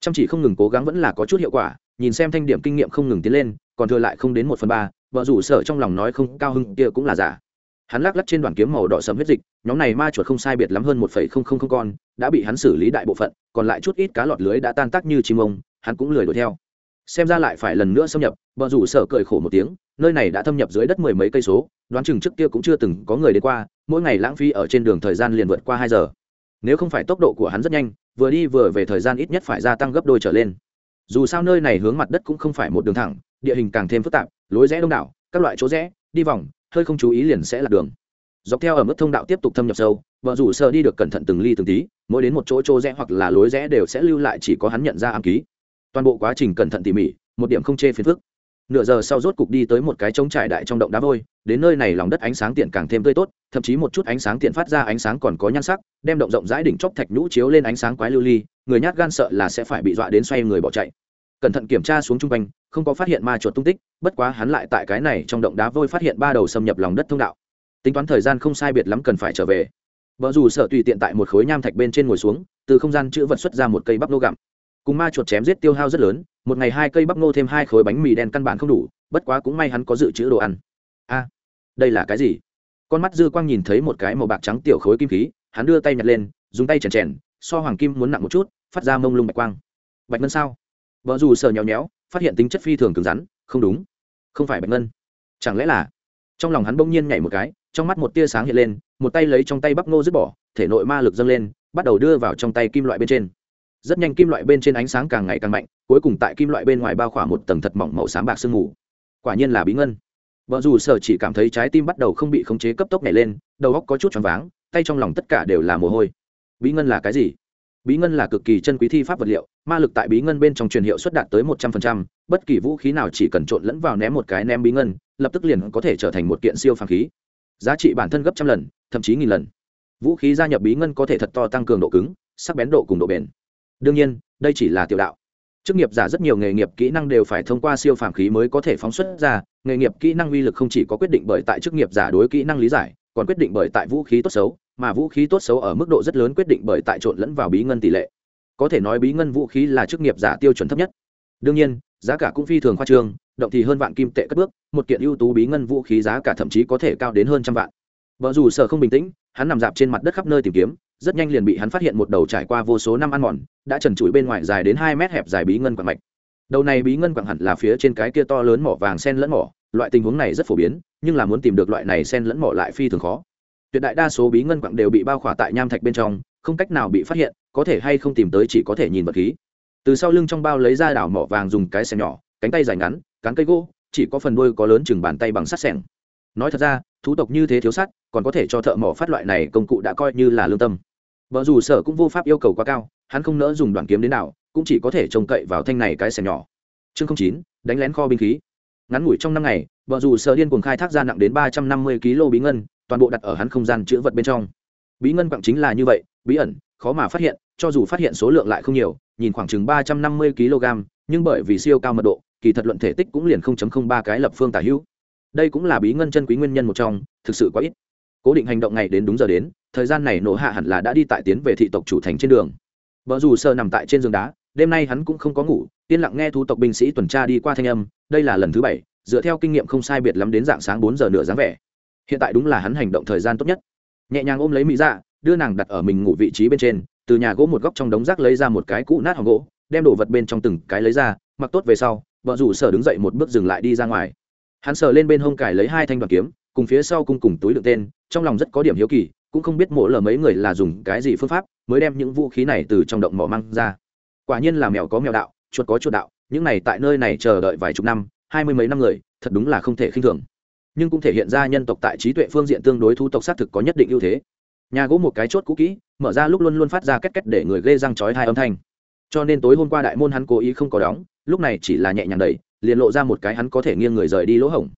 chăm chỉ không ngừng cố gắng vẫn là có chút hiệu quả, nhìn xem thanh điểm kinh nghiệm không ngừng tiến lên, còn thừa lại không đến một phần ba, vợ rủ sở trong lòng nói không cao hưng kia cũng là giả. Hắn lắc lắc trên đoàn kiếm màu đỏ sầm huyết dịch, nhóm này ma chuột không sai biệt lắm hơn một phẩy không không không con, đã bị hắn xử lý đại bộ phận, còn lại chút ít cá lọt lưới đã tan tác như chim ông, hắn cũng lười đuổi theo. Xem ra lại phải lần nữa xâm nhập, vợ rủ sở cười khổ một tiếng, nơi này đã thâm nhập dưới đất mười mấy cây số, đoán chừng trước kia cũng chưa từng có người đến qua, mỗi ngày lãng phí ở trên đường thời gian liền vượt qua hai giờ. Nếu không phải tốc độ của hắn rất nhanh vừa đi vừa về thời gian ít nhất phải gia tăng gấp đôi trở lên. Dù sao nơi này hướng mặt đất cũng không phải một đường thẳng, địa hình càng thêm phức tạp, lối rẽ đông đảo, các loại chỗ rẽ, đi vòng, hơi không chú ý liền sẽ lạc đường. Dọc theo ở mức thông đạo tiếp tục thâm nhập sâu, vợ rủ sơ đi được cẩn thận từng ly từng tí, mỗi đến một chỗ chỗ rẽ hoặc là lối rẽ đều sẽ lưu lại chỉ có hắn nhận ra ám ký. Toàn bộ quá trình cẩn thận tỉ mỉ, một điểm không chê phiền phức nửa giờ sau rốt cục đi tới một cái trống trải đại trong động đá vôi, đến nơi này lòng đất ánh sáng tiện càng thêm tươi tốt, thậm chí một chút ánh sáng tiện phát ra ánh sáng còn có nhan sắc, đem động rộng rãi đỉnh chóp thạch nhũ chiếu lên ánh sáng quái lưu ly, người nhát gan sợ là sẽ phải bị dọa đến xoay người bỏ chạy. Cẩn thận kiểm tra xuống chung quanh, không có phát hiện ma chuột tung tích, bất quá hắn lại tại cái này trong động đá vôi phát hiện ba đầu xâm nhập lòng đất thông đạo. Tính toán thời gian không sai biệt lắm cần phải trở về. Vợ dù sợ tùy tiện tại một khối nham thạch bên trên ngồi xuống, từ không gian chữ vật xuất ra một cây bắp lô gặm. Cùng ma chuột chém giết tiêu hao rất lớn một ngày hai cây bắp ngô thêm hai khối bánh mì đen căn bản không đủ, bất quá cũng may hắn có dự trữ đồ ăn. A, đây là cái gì? Con mắt dư quang nhìn thấy một cái màu bạc trắng tiểu khối kim khí, hắn đưa tay nhặt lên, dùng tay chèn chèn, so hoàng kim muốn nặng một chút, phát ra mông lung bạch quang. Bạch ngân sao? Vợ dù sờ nhéo nhéo, phát hiện tính chất phi thường cứng rắn, không đúng. Không phải bạch ngân. Chẳng lẽ là? Trong lòng hắn bỗng nhiên nhảy một cái, trong mắt một tia sáng hiện lên, một tay lấy trong tay bắp ngô dứt bỏ, thể nội ma lực dâng lên, bắt đầu đưa vào trong tay kim loại bên trên rất nhanh kim loại bên trên ánh sáng càng ngày càng mạnh, cuối cùng tại kim loại bên ngoài bao khỏa một tầng thật mỏng màu xám bạc sương mù. Quả nhiên là bí ngân. Vợ dù sở chỉ cảm thấy trái tim bắt đầu không bị khống chế cấp tốc nhảy lên, đầu óc có chút choáng váng, tay trong lòng tất cả đều là mồ hôi. Bí ngân là cái gì? Bí ngân là cực kỳ chân quý thi pháp vật liệu, ma lực tại bí ngân bên trong truyền hiệu suất đạt tới một trăm phần trăm, bất kỳ vũ khí nào chỉ cần trộn lẫn vào ném một cái ném bí ngân, lập tức liền có thể trở thành một kiện siêu phàm khí. Giá trị bản thân gấp trăm lần, thậm chí nghìn lần. Vũ khí gia nhập bí ngân có thể thật to tăng cường độ cứng, sắc bén độ cùng độ bền đương nhiên, đây chỉ là tiểu đạo. Chức nghiệp giả rất nhiều nghề nghiệp kỹ năng đều phải thông qua siêu phàm khí mới có thể phóng xuất ra. Nghề nghiệp kỹ năng uy lực không chỉ có quyết định bởi tại chức nghiệp giả đối kỹ năng lý giải, còn quyết định bởi tại vũ khí tốt xấu, mà vũ khí tốt xấu ở mức độ rất lớn quyết định bởi tại trộn lẫn vào bí ngân tỷ lệ. Có thể nói bí ngân vũ khí là chức nghiệp giả tiêu chuẩn thấp nhất. Đương nhiên, giá cả cũng phi thường khoa trương, động thì hơn vạn kim tệ cất bước, một kiện ưu tú bí ngân vũ khí giá cả thậm chí có thể cao đến hơn trăm vạn. Vợ dù sợ không bình tĩnh, hắn nằm dạp trên mặt đất khắp nơi tìm kiếm rất nhanh liền bị hắn phát hiện một đầu trải qua vô số năm ăn mòn, đã trần trụi bên ngoài dài đến hai mét hẹp dài bí ngân quảng mạch. Đầu này bí ngân quảng hẳn là phía trên cái kia to lớn mỏ vàng sen lẫn mỏ, loại tình huống này rất phổ biến, nhưng là muốn tìm được loại này sen lẫn mỏ lại phi thường khó. Tuyệt đại đa số bí ngân quặng đều bị bao khỏa tại nham thạch bên trong, không cách nào bị phát hiện, có thể hay không tìm tới chỉ có thể nhìn vật khí. Từ sau lưng trong bao lấy ra đảo mỏ vàng dùng cái xẻng nhỏ, cánh tay dài ngắn, cán cây gỗ, chỉ có phần đuôi có lớn chừng bàn tay bằng sắt xẻng. Nói thật ra, thú tộc như thế thiếu sắt, còn có thể cho thợ mỏ phát loại này công cụ đã coi như là lương tâm vợ dù sở cũng vô pháp yêu cầu quá cao, hắn không nỡ dùng đoạn kiếm đến nào cũng chỉ có thể trông cậy vào thanh này cái xẻ nhỏ. Chương chín, đánh lén kho binh khí. Ngắn ngủi trong năm ngày vợ dù sở điên cuồng khai thác ra nặng đến ba trăm năm mươi kg bí ngân, toàn bộ đặt ở hắn không gian chữ vật bên trong. Bí ngân quặng chính là như vậy, bí ẩn, khó mà phát hiện, cho dù phát hiện số lượng lại không nhiều, nhìn khoảng chừng ba trăm năm mươi kg, nhưng bởi vì siêu cao mật độ, kỳ thật luận thể tích cũng liền ba cái lập phương tả hữu. Đây cũng là bí ngân chân quý nguyên nhân một trong, thực sự quá ít cố định hành động ngày đến đúng giờ đến, thời gian này nổ hạ hẳn là đã đi tại tiến về thị tộc chủ thành trên đường. Vợ dù sơ nằm tại trên giường đá, đêm nay hắn cũng không có ngủ, yên lặng nghe thu tộc binh sĩ tuần tra đi qua thanh âm, đây là lần thứ bảy, dựa theo kinh nghiệm không sai biệt lắm đến dạng sáng bốn giờ nửa dáng vẻ. Hiện tại đúng là hắn hành động thời gian tốt nhất. Nhẹ nhàng ôm lấy mỹ dạ đưa nàng đặt ở mình ngủ vị trí bên trên, từ nhà gỗ một góc trong đống rác lấy ra một cái cũ nát hòm gỗ, đem đồ vật bên trong từng cái lấy ra, mặc tốt về sau, vợ rủ sở đứng dậy một bước dừng lại đi ra ngoài. Hắn sờ lên bên hông cải lấy hai thanh đoàn kiếm, cùng phía sau cung cùng túi đựng tên trong lòng rất có điểm hiếu kỳ, cũng không biết mộ lờ mấy người là dùng cái gì phương pháp mới đem những vũ khí này từ trong động mỏ mang ra. Quả nhiên là mèo có mèo đạo, chuột có chuột đạo, những này tại nơi này chờ đợi vài chục năm, hai mươi mấy năm người, thật đúng là không thể khinh thường. Nhưng cũng thể hiện ra nhân tộc tại trí tuệ phương diện tương đối thu tộc xác thực có nhất định ưu thế. Nhà gỗ một cái chốt cũ kỹ, mở ra lúc luôn luôn phát ra két két để người ghê răng chói hai âm thanh. Cho nên tối hôm qua đại môn hắn cố ý không có đóng, lúc này chỉ là nhẹ nhàng đẩy, liền lộ ra một cái hắn có thể nghiêng người rời đi lỗ hổng.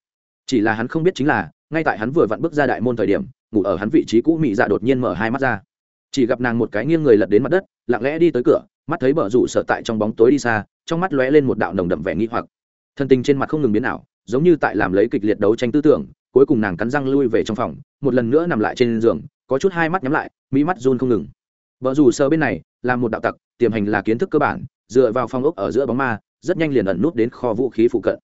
Chỉ là hắn không biết chính là ngay tại hắn vừa vặn bước ra đại môn thời điểm, ngủ ở hắn vị trí cũ mị dạ đột nhiên mở hai mắt ra. Chỉ gặp nàng một cái nghiêng người lật đến mặt đất, lặng lẽ đi tới cửa, mắt thấy bờ rủ sợ tại trong bóng tối đi xa, trong mắt lóe lên một đạo nồng đậm vẻ nghi hoặc. Thân tình trên mặt không ngừng biến ảo, giống như tại làm lấy kịch liệt đấu tranh tư tưởng, cuối cùng nàng cắn răng lui về trong phòng, một lần nữa nằm lại trên giường, có chút hai mắt nhắm lại, mỹ mắt run không ngừng. Vợ dù sơ bên này, là một đạo tặc, tiềm hành là kiến thức cơ bản, dựa vào phong ốc ở giữa bóng ma, rất nhanh liền ẩn nút đến kho vũ khí phụ cận.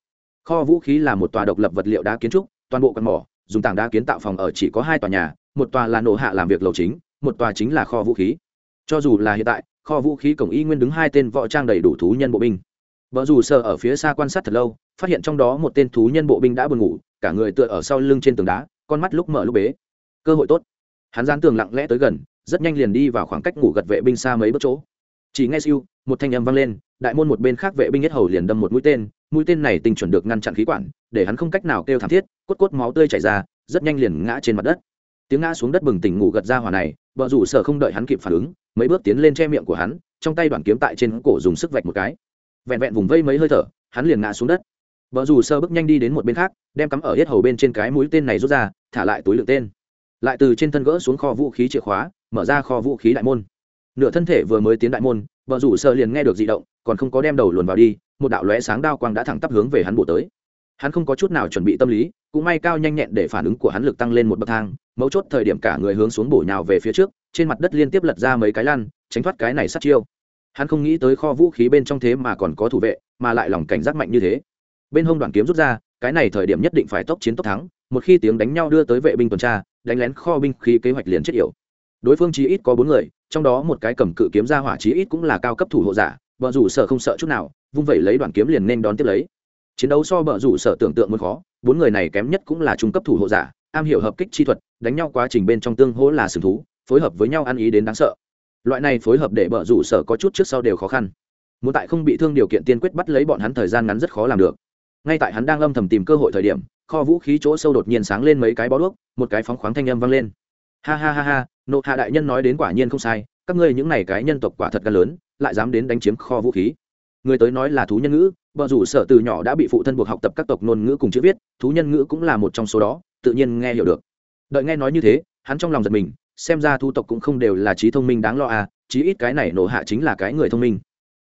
Kho vũ khí là một tòa độc lập vật liệu đá kiến trúc, toàn bộ căn mỏ dùng tảng đá kiến tạo phòng ở chỉ có hai tòa nhà, một tòa là nổ hạ làm việc lầu chính, một tòa chính là kho vũ khí. Cho dù là hiện tại, kho vũ khí cổng y nguyên đứng hai tên võ trang đầy đủ thú nhân bộ binh. Vợ dù sơ ở phía xa quan sát thật lâu, phát hiện trong đó một tên thú nhân bộ binh đã buồn ngủ, cả người tựa ở sau lưng trên tường đá, con mắt lúc mở lúc bế. Cơ hội tốt. Hắn gian tường lặng lẽ tới gần, rất nhanh liền đi vào khoảng cách ngủ gật vệ binh xa mấy bước chỗ. Chỉ nghe siêu, một thanh âm vang lên, đại môn một bên khác vệ binh nhất hầu liền đâm một mũi tên mũi tên này tình chuẩn được ngăn chặn khí quản, để hắn không cách nào kêu thảm thiết, cốt cốt máu tươi chảy ra, rất nhanh liền ngã trên mặt đất. Tiếng ngã xuống đất bừng tỉnh ngủ gật ra hỏa này, vợ rủ sở không đợi hắn kịp phản ứng, mấy bước tiến lên che miệng của hắn, trong tay đoàn kiếm tại trên cổ dùng sức vạch một cái. Vẹn vẹn vùng vây mấy hơi thở, hắn liền ngã xuống đất. Vợ rủ sơ bước nhanh đi đến một bên khác, đem cắm ở hết hầu bên trên cái mũi tên này rút ra, thả lại túi lượng tên. Lại từ trên thân gỡ xuống kho vũ khí chìa khóa, mở ra kho vũ khí đại môn nửa thân thể vừa mới tiến đại môn vợ rủ sơ liền nghe được di động, còn không có đem đầu luồn vào đi, một đạo lóe sáng đao quang đã thẳng tắp hướng về hắn bộ tới. Hắn không có chút nào chuẩn bị tâm lý, cũng may cao nhanh nhẹn để phản ứng của hắn lực tăng lên một bậc thang, mấu chốt thời điểm cả người hướng xuống bổ nhào về phía trước, trên mặt đất liên tiếp lật ra mấy cái lăn, tránh thoát cái này sát chiêu. Hắn không nghĩ tới kho vũ khí bên trong thế mà còn có thủ vệ, mà lại lòng cảnh giác mạnh như thế. Bên hông đoàn kiếm rút ra, cái này thời điểm nhất định phải tốc chiến tốc thắng, một khi tiếng đánh nhau đưa tới vệ binh tuần tra, đánh lén kho binh khí kế hoạch liền chết yểu đối phương chí ít có bốn người, trong đó một cái cầm cự kiếm ra hỏa chí ít cũng là cao cấp thủ hộ giả, vợ rủ sở không sợ chút nào, vung vẩy lấy đoàn kiếm liền nên đón tiếp lấy. Chiến đấu so vợ rủ sở tưởng tượng muốn khó, bốn người này kém nhất cũng là trung cấp thủ hộ giả, am hiểu hợp kích chi thuật, đánh nhau quá trình bên trong tương hỗ là sừng thú, phối hợp với nhau ăn ý đến đáng sợ. Loại này phối hợp để vợ rủ sở có chút trước sau đều khó khăn. Muốn tại không bị thương điều kiện tiên quyết bắt lấy bọn hắn thời gian ngắn rất khó làm được. Ngay tại hắn đang âm thầm tìm cơ hội thời điểm, kho vũ khí chỗ sâu đột nhiên sáng lên mấy cái bó đuốc, một cái phóng khoáng thanh âm vang lên ha ha ha ha, nộ hạ đại nhân nói đến quả nhiên không sai, các ngươi những này cái nhân tộc quả thật gan lớn, lại dám đến đánh chiếm kho vũ khí. Người tới nói là thú nhân ngữ vợ rủ sở từ nhỏ đã bị phụ thân buộc học tập các tộc ngôn ngữ cùng chữ viết, thú nhân ngữ cũng là một trong số đó, tự nhiên nghe hiểu được. Đợi nghe nói như thế, hắn trong lòng giật mình, xem ra thu tộc cũng không đều là trí thông minh đáng lo à chí ít cái này nổ hạ chính là cái người thông minh.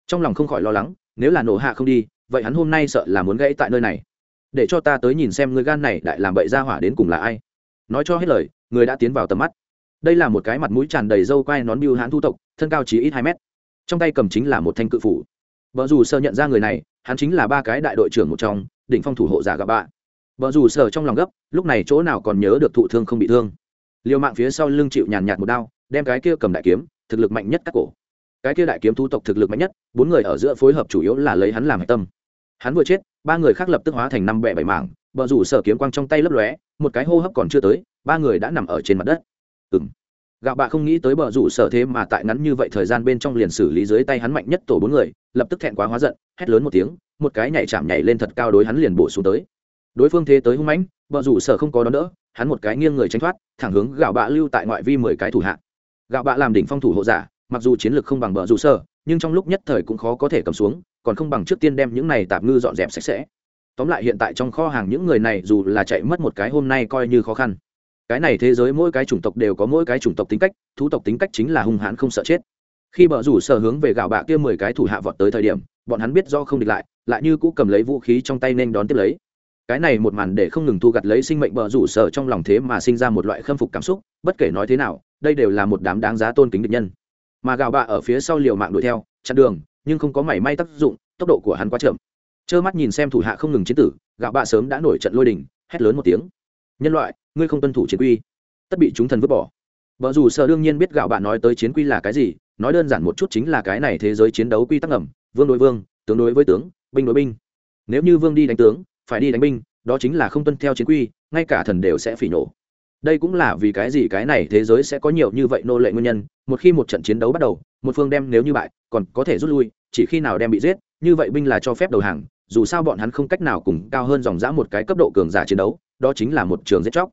Trong lòng không khỏi lo lắng, nếu là nổ hạ không đi, vậy hắn hôm nay sợ là muốn gãy tại nơi này. Để cho ta tới nhìn xem người gan này đại làm bậy ra hỏa đến cùng là ai. Nói cho hết lời người đã tiến vào tầm mắt. Đây là một cái mặt mũi tràn đầy râu quai nón biêu hãn thu tộc, thân cao chỉ ít hai mét. Trong tay cầm chính là một thanh cự phủ. Vợ dù sơ nhận ra người này, hắn chính là ba cái đại đội trưởng một trong, đỉnh phong thủ hộ giả gặp bạ. Vợ dù sơ trong lòng gấp, lúc này chỗ nào còn nhớ được thụ thương không bị thương. Liều mạng phía sau lưng chịu nhàn nhạt một đao, đem cái kia cầm đại kiếm, thực lực mạnh nhất các cổ. Cái kia đại kiếm thu tộc thực lực mạnh nhất, bốn người ở giữa phối hợp chủ yếu là lấy hắn làm hạch tâm. Hắn vừa chết, ba người khác lập tức hóa thành năm bẹ bảy mảng Bờ rủ sở kiếm quang trong tay lấp lóe, một cái hô hấp còn chưa tới, ba người đã nằm ở trên mặt đất. Ừng gạo bạ không nghĩ tới bờ rủ sở thế mà tại ngắn như vậy thời gian bên trong liền xử lý dưới tay hắn mạnh nhất tổ bốn người, lập tức thẹn quá hóa giận, hét lớn một tiếng, một cái nhảy chạm nhảy lên thật cao đối hắn liền bổ xuống tới. Đối phương thế tới hung mãnh, bờ rủ sở không có đón đỡ, hắn một cái nghiêng người tránh thoát, thẳng hướng gạo bạ lưu tại ngoại vi mười cái thủ hạ. Gạo bạ làm đỉnh phong thủ hộ giả, mặc dù chiến lược không bằng bờ rủ sở, nhưng trong lúc nhất thời cũng khó có thể cầm xuống, còn không bằng trước tiên đem những này tạp ngư dọn dẹp sạch sẽ tóm lại hiện tại trong kho hàng những người này dù là chạy mất một cái hôm nay coi như khó khăn. Cái này thế giới mỗi cái chủng tộc đều có mỗi cái chủng tộc tính cách, thú tộc tính cách chính là hung hãn không sợ chết. Khi bờ rủ sở hướng về gạo bạ kia mười cái thủ hạ vọt tới thời điểm, bọn hắn biết do không địch lại lại như cũ cầm lấy vũ khí trong tay nên đón tiếp lấy. Cái này một màn để không ngừng thu gặt lấy sinh mệnh bờ rủ sở trong lòng thế mà sinh ra một loại khâm phục cảm xúc, bất kể nói thế nào, đây đều là một đám đáng giá tôn kính địch nhân. Mà gạo bạ ở phía sau liều mạng đuổi theo, chặn đường, nhưng không có mảy may tác dụng, tốc độ của hắn quá chậm trơ mắt nhìn xem thủ hạ không ngừng chiến tử, gạo bạ sớm đã nổi trận lôi đình, hét lớn một tiếng. Nhân loại, ngươi không tuân thủ chiến quy. Tất bị chúng thần vứt bỏ. Vợ dù sợ đương nhiên biết gạo bạ nói tới chiến quy là cái gì, nói đơn giản một chút chính là cái này thế giới chiến đấu quy tắc ngầm, vương đối vương, tướng đối với tướng, binh đối binh. Nếu như vương đi đánh tướng, phải đi đánh binh, đó chính là không tuân theo chiến quy, ngay cả thần đều sẽ phỉ nổ đây cũng là vì cái gì cái này thế giới sẽ có nhiều như vậy nô lệ nguyên nhân, một khi một trận chiến đấu bắt đầu, một phương đem nếu như bại, còn có thể rút lui, chỉ khi nào đem bị giết, như vậy binh là cho phép đầu hàng dù sao bọn hắn không cách nào cùng cao hơn dòng dã một cái cấp độ cường giả chiến đấu, đó chính là một trường giết chóc.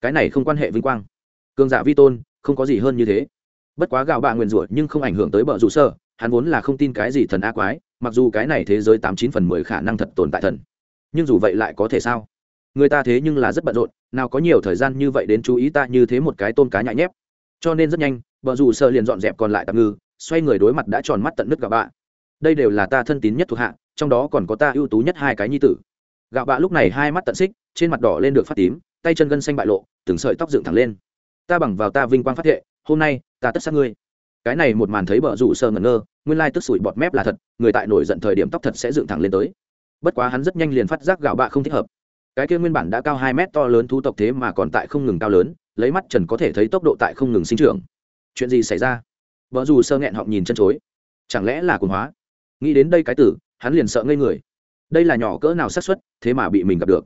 Cái này không quan hệ vinh quang. Cường giả vi tôn, không có gì hơn như thế. Bất quá gạo bạ nguyền rủa nhưng không ảnh hưởng tới bờ rủ sơ, hắn vốn là không tin cái gì thần a quái, mặc dù cái này thế giới tám chín phần mười khả năng thật tồn tại thần. Nhưng dù vậy lại có thể sao? Người ta thế nhưng là rất bận rộn, nào có nhiều thời gian như vậy đến chú ý ta như thế một cái tôm cá nhại nhép. Cho nên rất nhanh bờ rủ sơ liền dọn dẹp còn lại tạm ngư, xoay người đối mặt đã tròn mắt tận nứt gạo bạ. Đây đều là ta thân tín nhất thuộc hạ trong đó còn có ta ưu tú nhất hai cái nhi tử. Gạo bạ lúc này hai mắt tận xích, trên mặt đỏ lên được phát tím, tay chân gân xanh bại lộ, từng sợi tóc dựng thẳng lên. Ta bằng vào ta vinh quang phát thệ, hôm nay, ta tất sát ngươi. Cái này một màn thấy bờ rủ sơ ngẩn ngơ, nguyên lai tức sủi bọt mép là thật, người tại nổi giận thời điểm tóc thật sẽ dựng thẳng lên tới. Bất quá hắn rất nhanh liền phát giác gạo bạ không thích hợp. Cái kia nguyên bản đã cao hai mét to lớn thu tộc thế mà còn tại không ngừng cao lớn, lấy mắt trần có thể thấy tốc độ tại không ngừng sinh trưởng. Chuyện gì xảy ra? Vợ dù sơ nghẹn họng nhìn chân chối. Chẳng lẽ là cuồng hóa? Nghĩ đến đây cái tử hắn liền sợ ngây người. Đây là nhỏ cỡ nào xác suất, thế mà bị mình gặp được.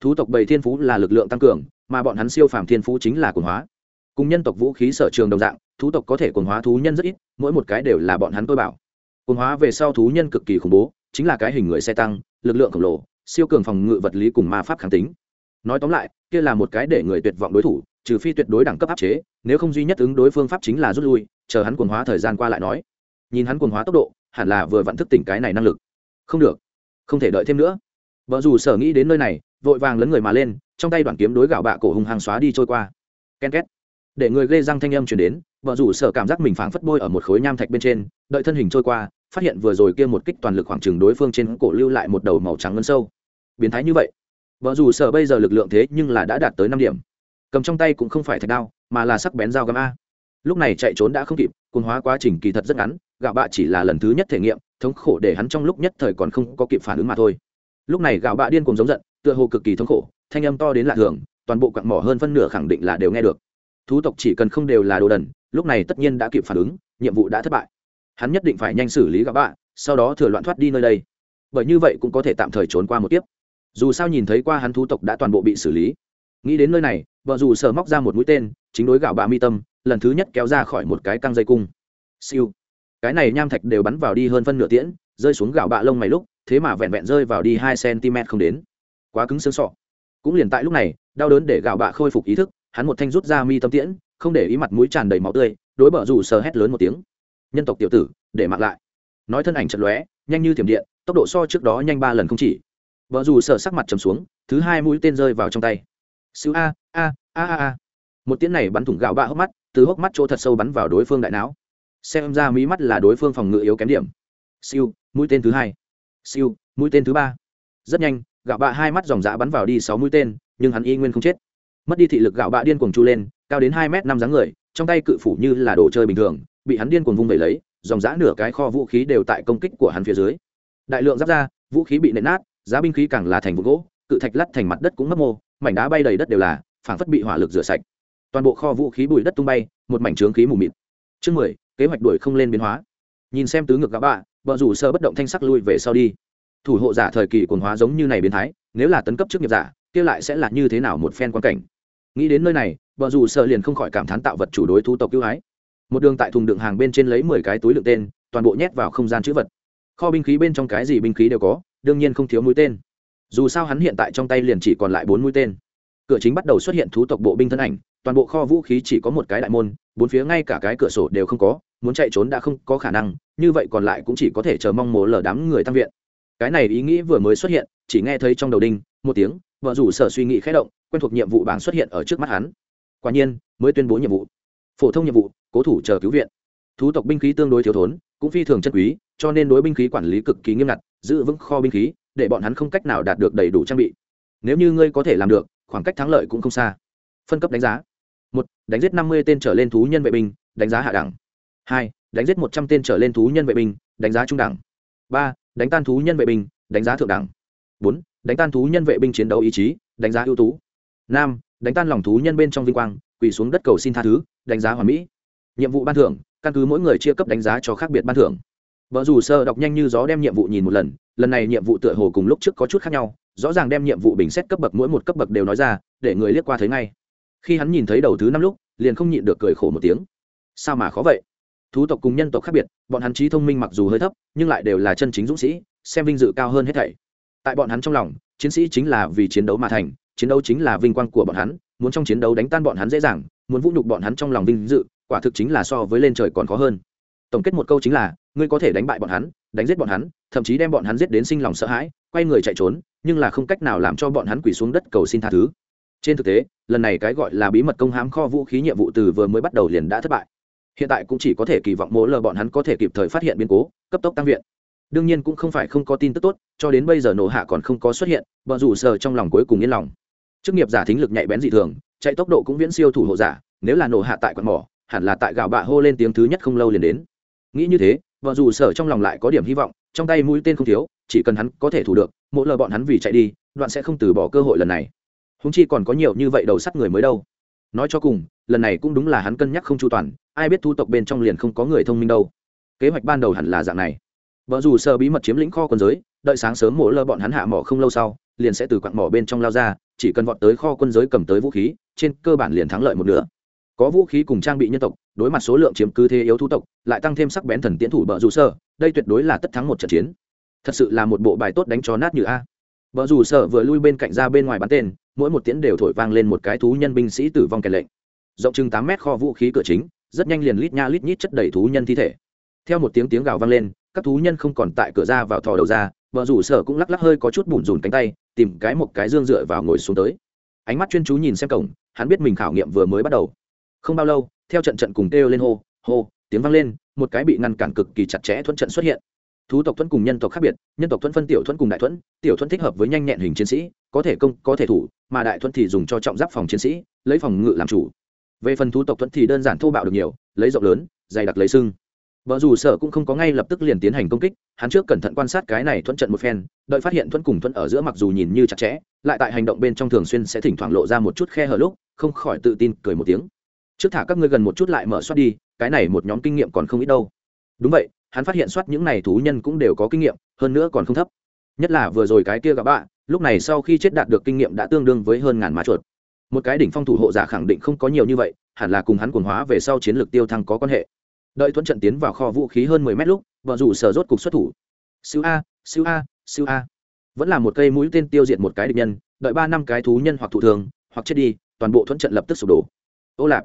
Thú tộc bầy thiên phú là lực lượng tăng cường, mà bọn hắn siêu phàm thiên phú chính là quần hóa. Cùng nhân tộc vũ khí sở trường đồng dạng, thú tộc có thể quần hóa thú nhân rất ít, mỗi một cái đều là bọn hắn tôi bảo. Quần hóa về sau thú nhân cực kỳ khủng bố, chính là cái hình người xe tăng, lực lượng khổng lồ, siêu cường phòng ngự vật lý cùng ma pháp kháng tính. Nói tóm lại, kia là một cái để người tuyệt vọng đối thủ, trừ phi tuyệt đối đẳng cấp áp chế, nếu không duy nhất ứng đối phương pháp chính là rút lui, chờ hắn quần hóa thời gian qua lại nói. Nhìn hắn quần hóa tốc độ, hẳn là vừa vặn thức tỉnh cái này năng lực không được. Không thể đợi thêm nữa. Vợ dù sở nghĩ đến nơi này, vội vàng lấn người mà lên, trong tay đoạn kiếm đối gạo bạ cổ hùng hàng xóa đi trôi qua. Ken két. Để người ghê răng thanh âm chuyển đến, vợ rủ sở cảm giác mình phảng phất bôi ở một khối nham thạch bên trên, đợi thân hình trôi qua, phát hiện vừa rồi kia một kích toàn lực khoảng trừng đối phương trên cổ lưu lại một đầu màu trắng ngân sâu. Biến thái như vậy. Vợ rủ sở bây giờ lực lượng thế nhưng là đã đạt tới năm điểm. Cầm trong tay cũng không phải thạch đao, mà là sắc bén dao găm a. Lúc này chạy trốn đã không kịp cồn hóa quá trình kỳ thật rất ngắn, gạo bạ chỉ là lần thứ nhất thể nghiệm thống khổ để hắn trong lúc nhất thời còn không có kịp phản ứng mà thôi. Lúc này gạo bạ điên cùng giống giận, tựa hồ cực kỳ thống khổ, thanh âm to đến lạ thường, toàn bộ quặng mỏ hơn phân nửa khẳng định là đều nghe được. Thú tộc chỉ cần không đều là đồ đần, lúc này tất nhiên đã kịp phản ứng, nhiệm vụ đã thất bại. Hắn nhất định phải nhanh xử lý gạo bạ, sau đó thừa loạn thoát đi nơi đây. Bởi như vậy cũng có thể tạm thời trốn qua một tiếp dù sao nhìn thấy qua hắn thú tộc đã toàn bộ bị xử lý. Nghĩ đến nơi này, vợ dù sờ móc ra một mũi tên, chính đối gạo bạ mi tâm, lần thứ nhất kéo ra khỏi một cái căng dây cung. Siêu cái này nham thạch đều bắn vào đi hơn phân nửa tiễn, rơi xuống gạo bạ lông mày lúc, thế mà vẹn vẹn rơi vào đi hai cm không đến. Quá cứng xương sọ. Cũng liền tại lúc này, đau đớn để gạo bạ khôi phục ý thức, hắn một thanh rút ra mi tâm tiễn, không để ý mặt mũi tràn đầy máu tươi, đối bờ rủ sờ hét lớn một tiếng. Nhân tộc tiểu tử, để mặc lại. Nói thân ảnh chật lóe, nhanh như tiềm điện, tốc độ so trước đó nhanh ba lần không chỉ. Vợ dù sợ sắc mặt trầm xuống, thứ hai mũi tên rơi vào trong tay. Sứ a a a a a. Một tiếng này bắn thủng gạo bạ hốc mắt, từ hốc mắt chỗ thật sâu bắn vào đối phương đại não xem ra mí mắt là đối phương phòng ngự yếu kém điểm. Siêu, mũi tên thứ hai. Siêu, mũi tên thứ ba. Rất nhanh, gạo bạ hai mắt dòng dã bắn vào đi sáu mũi tên, nhưng hắn y nguyên không chết. Mất đi thị lực gạo bạ điên cuồng chu lên, cao đến hai m năm dáng người, trong tay cự phủ như là đồ chơi bình thường, bị hắn điên cuồng vung vẩy lấy, dòng dã nửa cái kho vũ khí đều tại công kích của hắn phía dưới. Đại lượng giáp ra vũ khí bị nện nát, giá binh khí càng là thành vụ gỗ, cự thạch lắt thành mặt đất cũng mất mô, mảnh đá bay đầy đất đều là, phảng phất bị hỏa lực rửa sạch. Toàn bộ kho vũ khí bụi đất tung bay, một mảnh trướng khí mù mịt. Chương mười kế hoạch đuổi không lên biến hóa. Nhìn xem tứ ngược gã bạ vợ rủ sơ bất động thanh sắc lui về sau đi. Thủ hộ giả thời kỳ quần hóa giống như này biến thái, nếu là tấn cấp trước nghiệp giả, kia lại sẽ là như thế nào một phen quan cảnh? Nghĩ đến nơi này vợ rủ sơ liền không khỏi cảm thán tạo vật chủ đối thu tộc cứu hái một đường tại thùng đựng hàng bên trên lấy mười cái túi đựng tên, toàn bộ nhét vào không gian chữ vật. Kho binh khí bên trong cái gì binh khí đều có, đương nhiên không thiếu mũi tên. Dù sao hắn hiện tại trong tay liền chỉ còn lại bốn mũi tên. Cửa chính bắt đầu xuất hiện thú tộc bộ binh thân ảnh, toàn bộ kho vũ khí chỉ có một cái đại môn bốn phía ngay cả cái cửa sổ đều không có, muốn chạy trốn đã không có khả năng, như vậy còn lại cũng chỉ có thể chờ mong mồ lở đám người tăng viện. Cái này ý nghĩ vừa mới xuất hiện, chỉ nghe thấy trong đầu đinh, một tiếng, vợ rủ sở suy nghĩ khẽ động, quen thuộc nhiệm vụ bảng xuất hiện ở trước mắt hắn. Quả nhiên, mới tuyên bố nhiệm vụ. Phổ thông nhiệm vụ, cố thủ chờ cứu viện. Thú tộc binh khí tương đối thiếu thốn, cũng phi thường chân quý, cho nên đối binh khí quản lý cực kỳ nghiêm ngặt, giữ vững kho binh khí, để bọn hắn không cách nào đạt được đầy đủ trang bị. Nếu như ngươi có thể làm được, khoảng cách thắng lợi cũng không xa. Phân cấp đánh giá một, đánh giết năm mươi tên trở lên thú nhân vệ binh, đánh giá hạ đẳng. Hai, đánh giết một trăm tên trở lên thú nhân vệ binh, đánh giá trung đẳng. Ba, đánh tan thú nhân vệ binh, đánh giá thượng đẳng. Bốn, đánh tan thú nhân vệ binh chiến đấu ý chí, đánh giá ưu tú. Năm, đánh tan lòng thú nhân bên trong vinh quang, quỳ xuống đất cầu xin tha thứ, đánh giá hoàn mỹ. Nhiệm vụ ban thưởng, căn cứ mỗi người chia cấp đánh giá cho khác biệt ban thưởng. Vợ dù sơ đọc nhanh như gió đem nhiệm vụ nhìn một lần lần này nhiệm vụ tựa hồ cùng lúc trước có chút khác nhau, rõ ràng đem nhiệm vụ bình xét cấp bậc mỗi một cấp bậc đều nói ra, để người liếc qua thấy ngay khi hắn nhìn thấy đầu thứ năm lúc, liền không nhịn được cười khổ một tiếng. Sao mà khó vậy? Thú tộc cùng nhân tộc khác biệt, bọn hắn trí thông minh mặc dù hơi thấp, nhưng lại đều là chân chính dũng sĩ, xem vinh dự cao hơn hết thảy. Tại bọn hắn trong lòng, chiến sĩ chính là vì chiến đấu mà thành, chiến đấu chính là vinh quang của bọn hắn, muốn trong chiến đấu đánh tan bọn hắn dễ dàng, muốn vũ nhục bọn hắn trong lòng vinh dự, quả thực chính là so với lên trời còn khó hơn. Tổng kết một câu chính là, ngươi có thể đánh bại bọn hắn, đánh giết bọn hắn, thậm chí đem bọn hắn giết đến sinh lòng sợ hãi, quay người chạy trốn, nhưng là không cách nào làm cho bọn hắn quỳ xuống đất cầu xin tha thứ trên thực tế, lần này cái gọi là bí mật công hãm kho vũ khí nhiệm vụ từ vừa mới bắt đầu liền đã thất bại. Hiện tại cũng chỉ có thể kỳ vọng mỗi lờ bọn hắn có thể kịp thời phát hiện biến cố, cấp tốc tăng viện. Đương nhiên cũng không phải không có tin tức tốt, cho đến bây giờ nổ hạ còn không có xuất hiện vợ rủ sờ trong lòng cuối cùng yên lòng. Chức nghiệp giả thính lực nhạy bén dị thường, chạy tốc độ cũng viễn siêu thủ hộ giả, nếu là nổ hạ tại quạt mỏ, hẳn là tại gạo bạ hô lên tiếng thứ nhất không lâu liền đến. Nghĩ như thế vợ dù sở trong lòng lại có điểm hy vọng, trong tay mũi tên không thiếu, chỉ cần hắn có thể thủ được, mỗi lời bọn hắn vì chạy đi, đoạn sẽ không từ bỏ cơ hội lần này húng chi còn có nhiều như vậy đầu sắt người mới đâu. Nói cho cùng, lần này cũng đúng là hắn cân nhắc không chu toàn, ai biết thu tộc bên trong liền không có người thông minh đâu. Kế hoạch ban đầu hẳn là dạng này. Vợ dù sợ bí mật chiếm lĩnh kho quân giới, đợi sáng sớm mổ lơ bọn hắn hạ mỏ không lâu sau, liền sẽ từ quặng mỏ bên trong lao ra, chỉ cần vọt tới kho quân giới cầm tới vũ khí, trên cơ bản liền thắng lợi một nửa. Có vũ khí cùng trang bị nhân tộc, đối mặt số lượng chiếm cứ thế yếu thu tộc, lại tăng thêm sắc bén thần tiễn thủ bờ dù sơ đây tuyệt đối là tất thắng một trận chiến. Thật sự là một bộ bài tốt đánh cho nát như a. Bờ dù sợ vừa lui bên cạnh ra bên ngoài bắn tên mỗi một tiễn đều thổi vang lên một cái thú nhân binh sĩ tử vong kèn lệnh. Rộng chừng tám mét kho vũ khí cửa chính, rất nhanh liền lít nha lít nhít chất đầy thú nhân thi thể. Theo một tiếng tiếng gào vang lên, các thú nhân không còn tại cửa ra vào thò đầu ra vợ rủ sở cũng lắc lắc hơi có chút bùn rùn cánh tay, tìm cái một cái dương dựa vào ngồi xuống tới. Ánh mắt chuyên chú nhìn xem cổng, hắn biết mình khảo nghiệm vừa mới bắt đầu. Không bao lâu, theo trận trận cùng kêu lên hô hô, tiếng vang lên, một cái bị ngăn cản cực kỳ chặt chẽ thuận trận xuất hiện. Thú tộc thuẫn cùng nhân tộc khác biệt, nhân tộc thuẫn phân, tiểu thuẫn cùng đại thuẫn, tiểu thuẫn thích hợp với nhanh nhẹn hình chiến sĩ có thể công, có thể thủ, mà đại thuận thì dùng cho trọng giáp phòng chiến sĩ, lấy phòng ngự làm chủ. Về phần thú tộc thuận thì đơn giản thô bạo được nhiều, lấy rộng lớn, dày đặc lấy sưng. Vợ dù sở cũng không có ngay lập tức liền tiến hành công kích, hắn trước cẩn thận quan sát cái này thuận trận một phen, đợi phát hiện thuận cùng thuận ở giữa mặc dù nhìn như chặt chẽ, lại tại hành động bên trong thường xuyên sẽ thỉnh thoảng lộ ra một chút khe hở lúc, không khỏi tự tin, cười một tiếng. Trước thả các ngươi gần một chút lại mở soát đi, cái này một nhóm kinh nghiệm còn không ít đâu. Đúng vậy, hắn phát hiện soát những này thú nhân cũng đều có kinh nghiệm, hơn nữa còn không thấp. Nhất là vừa rồi cái kia gặp bạn lúc này sau khi chết đạt được kinh nghiệm đã tương đương với hơn ngàn má chuột. Một cái đỉnh phong thủ hộ giả khẳng định không có nhiều như vậy, hẳn là cùng hắn quần hóa về sau chiến lược tiêu thăng có quan hệ. Đợi thuận trận tiến vào kho vũ khí hơn mười mét lúc, vợ rủ sở rốt cục xuất thủ. Siêu a siêu a siêu a. Vẫn là một cây mũi tên tiêu diệt một cái địch nhân, đợi ba năm cái thú nhân hoặc thụ thường hoặc chết đi, toàn bộ thuận trận lập tức sụp đổ. Ô lạp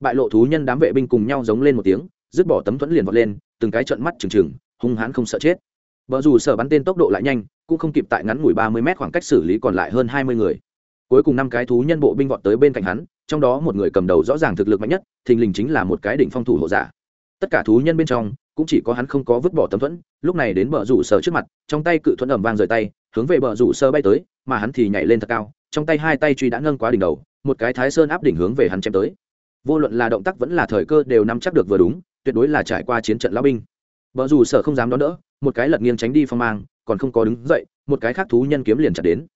bại lộ thú nhân đám vệ binh cùng nhau giống lên một tiếng, dứt bỏ tấm thuẫn liền vọt lên, từng cái trận mắt trừng trừng, hung hãn không sợ chết. Vợ dù sở bắn tên tốc độ lại nhanh cũng không kịp tại ngắn ngủi ba mươi mét khoảng cách xử lý còn lại hơn hai mươi người. Cuối cùng năm cái thú nhân bộ binh vọt tới bên cạnh hắn, trong đó một người cầm đầu rõ ràng thực lực mạnh nhất, thình lình chính là một cái đỉnh phong thủ hộ giả. Tất cả thú nhân bên trong, cũng chỉ có hắn không có vứt bỏ tấm thuẫn, lúc này đến bờ rủ sở trước mặt, trong tay cự thuẫn ẩm vang rời tay, hướng về bờ rủ sơ bay tới, mà hắn thì nhảy lên thật cao, trong tay hai tay truy đã nâng quá đỉnh đầu, một cái thái sơn áp đỉnh hướng về hắn chém tới. Vô luận là động tác vẫn là thời cơ đều nắm chắc được vừa đúng, tuyệt đối là trải qua chiến trận lão binh. Bờ rủ sở không dám đón đỡ, một cái lật nghiêng tránh đi phong mang còn không có đứng dậy, một cái khác thú nhân kiếm liền chặt đến.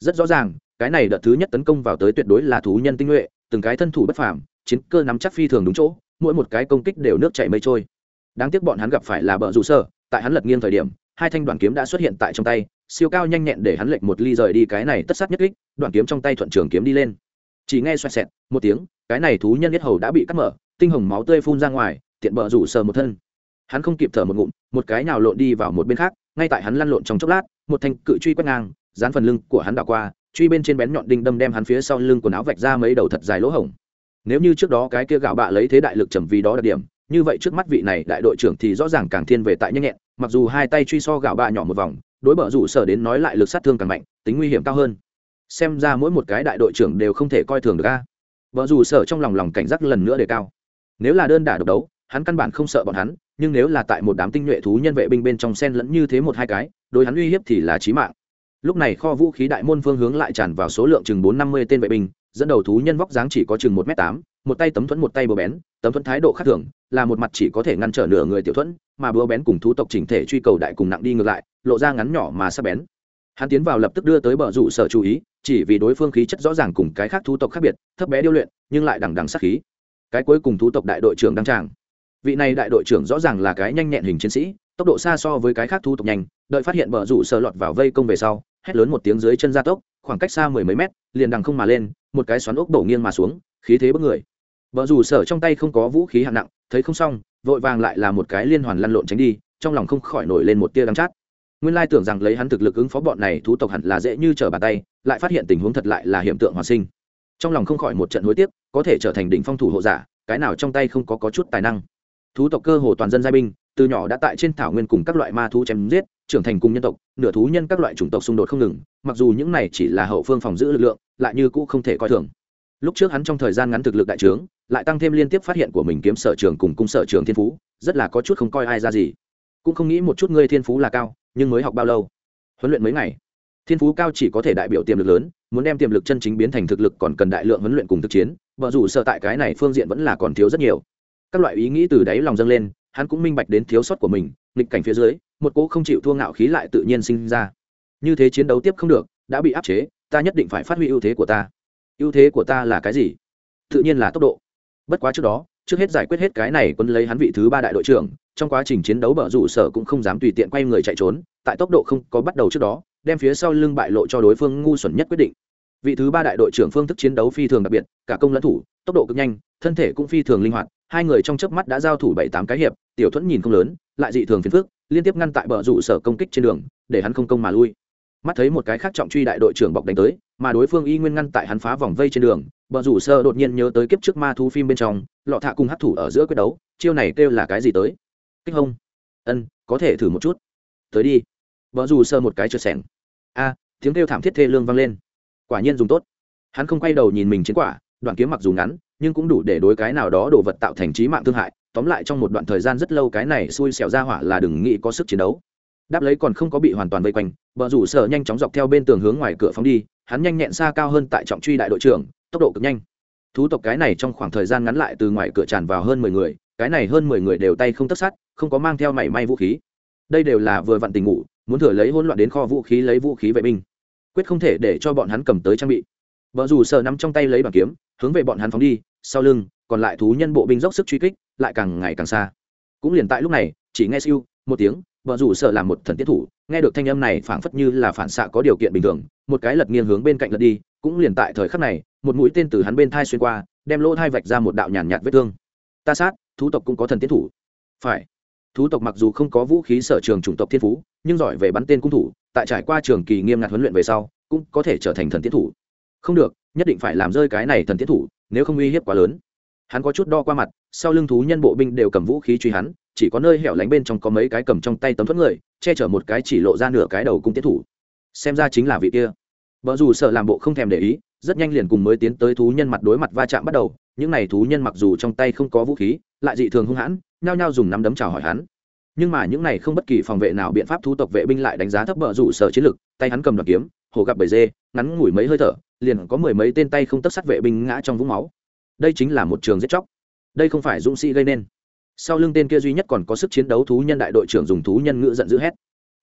Rất rõ ràng, cái này đợt thứ nhất tấn công vào tới tuyệt đối là thú nhân tinh nhuệ, từng cái thân thủ bất phàm, chiến cơ nắm chắc phi thường đúng chỗ, mỗi một cái công kích đều nước chảy mây trôi. Đáng tiếc bọn hắn gặp phải là bờ rủ sở, tại hắn lật nghiêng thời điểm, hai thanh đoàn kiếm đã xuất hiện tại trong tay, siêu cao nhanh nhẹn để hắn lệch một ly rời đi cái này tất sát nhất kích, đoàn kiếm trong tay thuận trường kiếm đi lên. Chỉ nghe xoẹt xẹt, một tiếng, cái này thú nhân nhất hầu đã bị cắt mở, tinh hồng máu tươi phun ra ngoài, tiện bờ rủ sờ một thân. Hắn không kịp thở một ngụm, một cái nào lộn đi vào một bên khác ngay tại hắn lăn lộn trong chốc lát, một thanh cự truy quét ngang, dán phần lưng của hắn đảo qua, truy bên trên bén nhọn đinh đâm đem hắn phía sau lưng quần áo vạch ra mấy đầu thật dài lỗ hổng. Nếu như trước đó cái kia gạo bạ lấy thế đại lực trầm vì đó đặc điểm, như vậy trước mắt vị này đại đội trưởng thì rõ ràng càng thiên về tại nhanh nhẹn, mặc dù hai tay truy so gạo bạ nhỏ một vòng, đối bờ rủ sở đến nói lại lực sát thương càng mạnh, tính nguy hiểm cao hơn. Xem ra mỗi một cái đại đội trưởng đều không thể coi thường được a. Vợ rủ sở trong lòng lòng cảnh giác lần nữa đề cao. Nếu là đơn đả độc đấu hắn căn bản không sợ bọn hắn, nhưng nếu là tại một đám tinh nhuệ thú nhân vệ binh bên trong sen lẫn như thế một hai cái, đối hắn uy hiếp thì là chí mạng. Lúc này kho vũ khí đại môn phương hướng lại tràn vào số lượng chừng bốn năm mươi tên vệ binh, dẫn đầu thú nhân vóc dáng chỉ có chừng một m tám, một tay tấm thuẫn một tay bờ bén, tấm thuẫn thái độ khác thường, là một mặt chỉ có thể ngăn trở nửa người tiểu thuẫn, mà bờ bén cùng thú tộc chỉnh thể truy cầu đại cùng nặng đi ngược lại, lộ ra ngắn nhỏ mà sắc bén. Hắn tiến vào lập tức đưa tới bờ rủ sở chú ý, chỉ vì đối phương khí chất rõ ràng cùng cái khác thú tộc khác biệt, thấp bé điêu luyện, nhưng lại đằng đằng sắc khí. Cái cuối cùng thú tộc đại đội trưởng đăng tràng vị này đại đội trưởng rõ ràng là cái nhanh nhẹn hình chiến sĩ tốc độ xa so với cái khác thu tục nhanh đợi phát hiện bờ rủ sợ lọt vào vây công về sau hét lớn một tiếng dưới chân gia tốc khoảng cách xa mười mấy mét liền đằng không mà lên một cái xoắn ốc đổ nghiêng mà xuống khí thế bất người. Bờ rủ sở trong tay không có vũ khí hạng nặng thấy không xong vội vàng lại là một cái liên hoàn lăn lộn tránh đi trong lòng không khỏi nổi lên một tia đắng chát. Nguyên lai tưởng rằng lấy hắn thực lực ứng phó bọn này thú tộc hẳn là dễ như trở bàn tay lại phát hiện tình huống thật lại là hiện tượng hòa sinh. Trong lòng không khỏi một trận hối tiếc có thể trở thành đỉnh phong thủ hộ giả cái nào trong tay không có, có chút tài năng thú tộc cơ hồ toàn dân giai binh, từ nhỏ đã tại trên thảo nguyên cùng các loại ma thú chém giết, trưởng thành cùng nhân tộc, nửa thú nhân các loại chủng tộc xung đột không ngừng, mặc dù những này chỉ là hậu phương phòng giữ lực lượng, lại như cũ không thể coi thường. Lúc trước hắn trong thời gian ngắn thực lực đại trướng, lại tăng thêm liên tiếp phát hiện của mình kiếm sở trường cùng cung sở trường thiên phú, rất là có chút không coi ai ra gì. Cũng không nghĩ một chút ngươi thiên phú là cao, nhưng mới học bao lâu? Huấn luyện mấy ngày? Thiên phú cao chỉ có thể đại biểu tiềm lực lớn, muốn đem tiềm lực chân chính biến thành thực lực còn cần đại lượng huấn luyện cùng thực chiến vợ dù sợ tại cái này phương diện vẫn là còn thiếu rất nhiều các loại ý nghĩ từ đáy lòng dâng lên, hắn cũng minh bạch đến thiếu sót của mình, nghịch cảnh phía dưới, một cỗ không chịu thua ngạo khí lại tự nhiên sinh ra. Như thế chiến đấu tiếp không được, đã bị áp chế, ta nhất định phải phát huy ưu thế của ta. Ưu thế của ta là cái gì? Tự nhiên là tốc độ. Bất quá trước đó, trước hết giải quyết hết cái này quân lấy hắn vị thứ ba đại đội trưởng, trong quá trình chiến đấu bờ rủ sở cũng không dám tùy tiện quay người chạy trốn, tại tốc độ không có bắt đầu trước đó, đem phía sau lưng bại lộ cho đối phương ngu xuẩn nhất quyết định. Vị thứ ba đại đội trưởng phương thức chiến đấu phi thường đặc biệt, cả công lẫn thủ, tốc độ cực nhanh, thân thể cũng phi thường linh hoạt hai người trong chớp mắt đã giao thủ bảy tám cái hiệp, tiểu thuẫn nhìn không lớn, lại dị thường phiền phức, liên tiếp ngăn tại bờ rủ sở công kích trên đường, để hắn không công mà lui. Mắt thấy một cái khác trọng truy đại đội trưởng bọc đánh tới, mà đối phương y nguyên ngăn tại hắn phá vòng vây trên đường, bờ rủ sơ đột nhiên nhớ tới kiếp trước ma thu phim bên trong, lọ thạ cùng hấp thủ ở giữa quyết đấu, chiêu này kêu là cái gì tới? Kích hông. Ân, có thể thử một chút. Tới đi. Bờ rủ sơ một cái trượt sẻng a, tiếng kêu thảm thiết thê lương vang lên. Quả nhiên dùng tốt. Hắn không quay đầu nhìn mình chiến quả, đoạn kiếm mặc dù ngắn nhưng cũng đủ để đối cái nào đó đồ vật tạo thành trí mạng thương hại. Tóm lại trong một đoạn thời gian rất lâu cái này xui xẻo ra hỏa là đừng nghĩ có sức chiến đấu. Đáp lấy còn không có bị hoàn toàn vây quanh, bờ rủ sở nhanh chóng dọc theo bên tường hướng ngoài cửa phóng đi, hắn nhanh nhẹn xa cao hơn tại trọng truy đại đội trưởng, tốc độ cực nhanh. Thú tộc cái này trong khoảng thời gian ngắn lại từ ngoài cửa tràn vào hơn mười người, cái này hơn mười người đều tay không tất sát, không có mang theo mảy may vũ khí. Đây đều là vừa vặn tình ngủ, muốn thừa lấy hỗn loạn đến kho vũ khí lấy vũ khí vệ binh. Quyết không thể để cho bọn hắn cầm tới trang bị. Vợ dù sợ nắm trong tay lấy bằng kiếm, hướng về bọn hắn phóng đi sau lưng, còn lại thú nhân bộ binh dốc sức truy kích, lại càng ngày càng xa. Cũng liền tại lúc này, chỉ nghe siêu, một tiếng vợ rủ sợ làm một thần tiết thủ, nghe được thanh âm này phảng phất như là phản xạ có điều kiện bình thường, một cái lật nghiêng hướng bên cạnh lật đi, cũng liền tại thời khắc này, một mũi tên từ hắn bên thai xuyên qua, đem lỗ thai vạch ra một đạo nhàn nhạt vết thương. Ta sát, thú tộc cũng có thần tiết thủ. Phải. Thú tộc mặc dù không có vũ khí sở trường chủng tộc thiên phú, nhưng giỏi về bắn tên cung thủ, tại trải qua trường kỳ nghiêm ngặt huấn luyện về sau, cũng có thể trở thành thần tiết thủ. Không được, nhất định phải làm rơi cái này thần tiết thủ nếu không uy hiếp quá lớn. Hắn có chút đo qua mặt, sau lưng thú nhân bộ binh đều cầm vũ khí truy hắn, chỉ có nơi hẻo lánh bên trong có mấy cái cầm trong tay tấm thuẫn người, che chở một cái chỉ lộ ra nửa cái đầu cung tiết thủ. Xem ra chính là vị kia. Vợ dù sợ làm bộ không thèm để ý, rất nhanh liền cùng mới tiến tới thú nhân mặt đối mặt va chạm bắt đầu, những n à y thú nhân mặc dù trong tay không có vũ khí, lại dị thường hung hãn, nhao nhao dùng nắm đấm chào hỏi hắn. Nhưng mà những này không bất kỳ phòng vệ nào biện pháp thu tộc vệ binh lại đánh giá thấp bờ rủ sở chiến lực, tay hắn cầm đoạt kiếm hồ gặp bầy dê, ngắn ngủi mấy hơi thở, liền có mười mấy tên tay không tất sát vệ binh ngã trong vũng máu. Đây chính là một trường giết chóc. Đây không phải dũng sĩ gây nên. Sau lưng tên kia duy nhất còn có sức chiến đấu thú nhân đại đội trưởng dùng thú nhân ngữ giận dữ hét.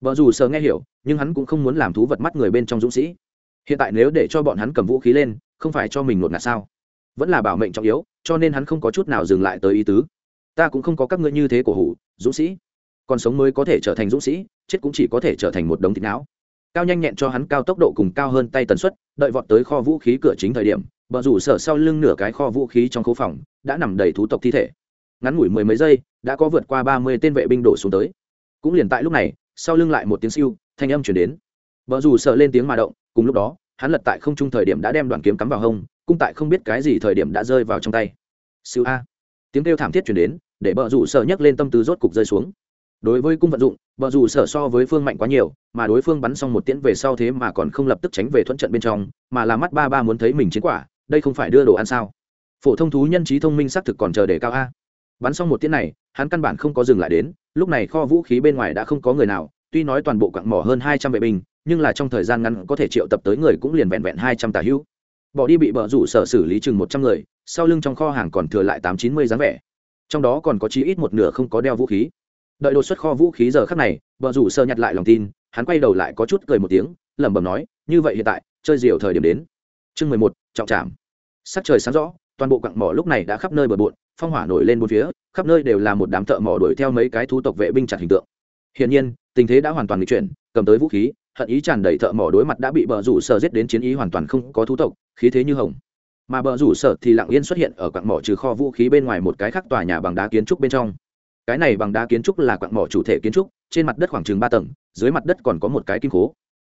Vợ dù sờ nghe hiểu, nhưng hắn cũng không muốn làm thú vật mắt người bên trong dũng sĩ. Hiện tại nếu để cho bọn hắn cầm vũ khí lên, không phải cho mình ngột ngạt sao? Vẫn là bảo mệnh trọng yếu, cho nên hắn không có chút nào dừng lại tới ý tứ. Ta cũng không có các ngươi như thế của hủ, dũng sĩ. Còn sống mới có thể trở thành dũng sĩ, chết cũng chỉ có thể trở thành một đống thịt não cao nhanh nhẹn cho hắn cao tốc độ cùng cao hơn tay tần suất, đợi vọt tới kho vũ khí cửa chính thời điểm, bờ rủ sở sau lưng nửa cái kho vũ khí trong khu phòng đã nằm đầy thú tộc thi thể. Ngắn ngủi mười mấy giây, đã có vượt qua ba mươi tên vệ binh đổ xuống tới. Cũng liền tại lúc này, sau lưng lại một tiếng siêu, thanh âm chuyển đến. Vợ dù sợ lên tiếng mà động, cùng lúc đó, hắn lật tại không trung thời điểm đã đem đoàn kiếm cắm vào hông cung tại không biết cái gì thời điểm đã rơi vào trong tay. Siêu a. Tiếng kêu thảm thiết chuyển đến, để vợ dù sợ nhấc lên tâm tư rốt cục rơi xuống đối với cung vận dụng vợ dù sở so với phương mạnh quá nhiều, mà đối phương bắn xong một tiễn về sau thế mà còn không lập tức tránh về thuận trận bên trong, mà là mắt ba ba muốn thấy mình chiến quả, đây không phải đưa đồ ăn sao? Phổ thông thú nhân trí thông minh xác thực còn chờ để cao a. Bắn xong một tiễn này, hắn căn bản không có dừng lại đến, lúc này kho vũ khí bên ngoài đã không có người nào, tuy nói toàn bộ quặng mỏ hơn hai trăm vệ binh, nhưng là trong thời gian ngắn có thể triệu tập tới người cũng liền vẹn vẹn hai trăm tà hữu. Bỏ đi bị bờ rủ sở xử lý chừng một trăm người, sau lưng trong kho hàng còn thừa lại tám chín mươi dáng vẻ. Trong đó còn có chí ít một nửa không có đeo vũ khí đợi đột xuất kho vũ khí giờ khắc này bờ rủ sơ nhặt lại lòng tin, hắn quay đầu lại có chút cười một tiếng, lẩm bẩm nói, như vậy hiện tại, chơi diều thời điểm đến. Chương mười một, trọng trảm. Sắc trời sáng rõ, toàn bộ quặng mỏ lúc này đã khắp nơi bờ bộn, phong hỏa nổi lên bốn phía, khắp nơi đều là một đám thợ mỏ đuổi theo mấy cái thú tộc vệ binh chặt hình tượng. Hiển nhiên, tình thế đã hoàn toàn bị chuyển, cầm tới vũ khí, hận ý tràn đầy thợ mỏ đối mặt đã bị bờ rủ sở giết đến chiến ý hoàn toàn không có thú tộc, khí thế như hồng. Mà bờ rủ sở thì lặng yên xuất hiện ở quặng mỏ trừ kho vũ khí bên ngoài một cái khác tòa nhà bằng đá kiến trúc bên trong cái này bằng đá kiến trúc là quặng mỏ chủ thể kiến trúc, trên mặt đất khoảng chừng ba tầng, dưới mặt đất còn có một cái kim khố.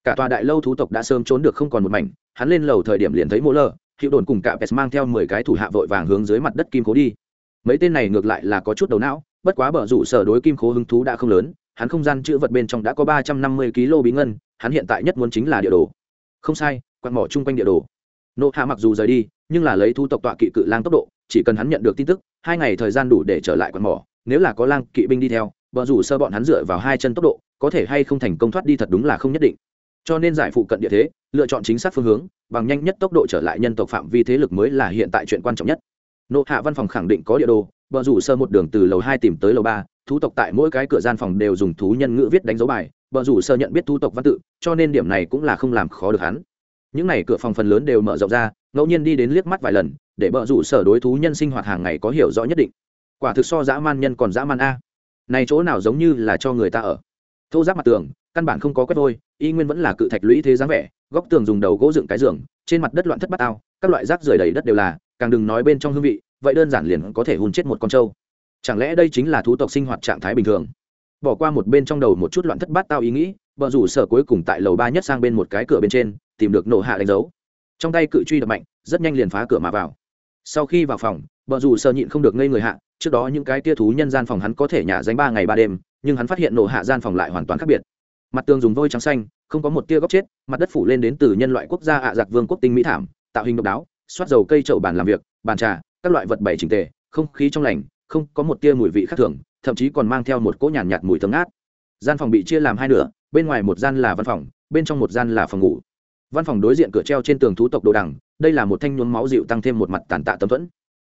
Cả tòa đại lâu thú tộc đã sớm trốn được không còn một mảnh, hắn lên lầu thời điểm liền thấy mô lờ hiệu đồn cùng cả pes mang theo mười cái thủ hạ vội vàng hướng dưới mặt đất kim khố đi. Mấy tên này ngược lại là có chút đầu não, bất quá bờ rủ sở đối kim khố hứng thú đã không lớn, hắn không gian chữ vật bên trong đã có ba trăm năm mươi kg bí ngân, hắn hiện tại nhất muốn chính là địa đồ. Không sai, quặng mỏ chung quanh địa đồ. Nộ hạ mặc dù rời đi, nhưng là lấy thu tộc tọa kỵ cự lang tốc độ, chỉ cần hắn nhận được tin tức, hai ngày thời gian đủ để trở lại quặng mỏ nếu là có lang kỵ binh đi theo, bờ rủ sơ bọn hắn dựa vào hai chân tốc độ, có thể hay không thành công thoát đi thật đúng là không nhất định. Cho nên giải phụ cận địa thế, lựa chọn chính xác phương hướng, bằng nhanh nhất tốc độ trở lại nhân tộc phạm vi thế lực mới là hiện tại chuyện quan trọng nhất. Nộ hạ văn phòng khẳng định có địa đồ, bờ rủ sơ một đường từ lầu hai tìm tới lầu ba, thú tộc tại mỗi cái cửa gian phòng đều dùng thú nhân ngữ viết đánh dấu bài, bờ rủ sơ nhận biết thú tộc văn tự, cho nên điểm này cũng là không làm khó được hắn. Những n à y cửa phòng phần lớn đều mở rộng ra, ngẫu nhiên đi đến liếc mắt vài lần, để bờ rủ sở đối thú nhân sinh hoạt hàng ngày có hiểu rõ nhất định quả thực so dã man nhân còn dã man a. Này chỗ nào giống như là cho người ta ở. Thô giáp mặt tường, căn bản không có quét vôi, y nguyên vẫn là cự thạch lũy thế dáng vẻ, góc tường dùng đầu gỗ dựng cái giường, trên mặt đất loạn thất bát ao, các loại rác rưởi đầy đất đều là, càng đừng nói bên trong hương vị, vậy đơn giản liền có thể hùn chết một con trâu. Chẳng lẽ đây chính là thú tộc sinh hoạt trạng thái bình thường? Bỏ qua một bên trong đầu một chút loạn thất bát tao ý nghĩ vợ rủ sở cuối cùng tại lầu ba nhất sang bên một cái cửa bên trên, tìm được nổ hạ đánh dấu. Trong tay cự truy đập mạnh, rất nhanh liền phá cửa mà vào. Sau khi vào phòng vợ rủ sở nhịn không được ngây người hạ trước đó những cái tia thú nhân gian phòng hắn có thể nhả danh ba ngày ba đêm nhưng hắn phát hiện nổ hạ gian phòng lại hoàn toàn khác biệt. Mặt tường dùng vôi trắng xanh không có một tia góc chết mặt đất phủ lên đến từ nhân loại quốc gia ạ giặc vương quốc tinh mỹ thảm tạo hình độc đáo xoát dầu cây chậu bàn làm việc bàn trà các loại vật bày trình tề không khí trong lành không có một tia mùi vị khác thường thậm chí còn mang theo một cỗ nhàn nhạt, nhạt mùi thơm ngát. Gian phòng bị chia làm hai nửa bên ngoài một gian là văn phòng bên trong một gian là phòng ngủ. Văn phòng đối diện cửa treo trên tường thú tộc đồ đằng đây là một thanh nhuốm máu dịu tăng thêm một mặt tàn tạ tấm thuẫn.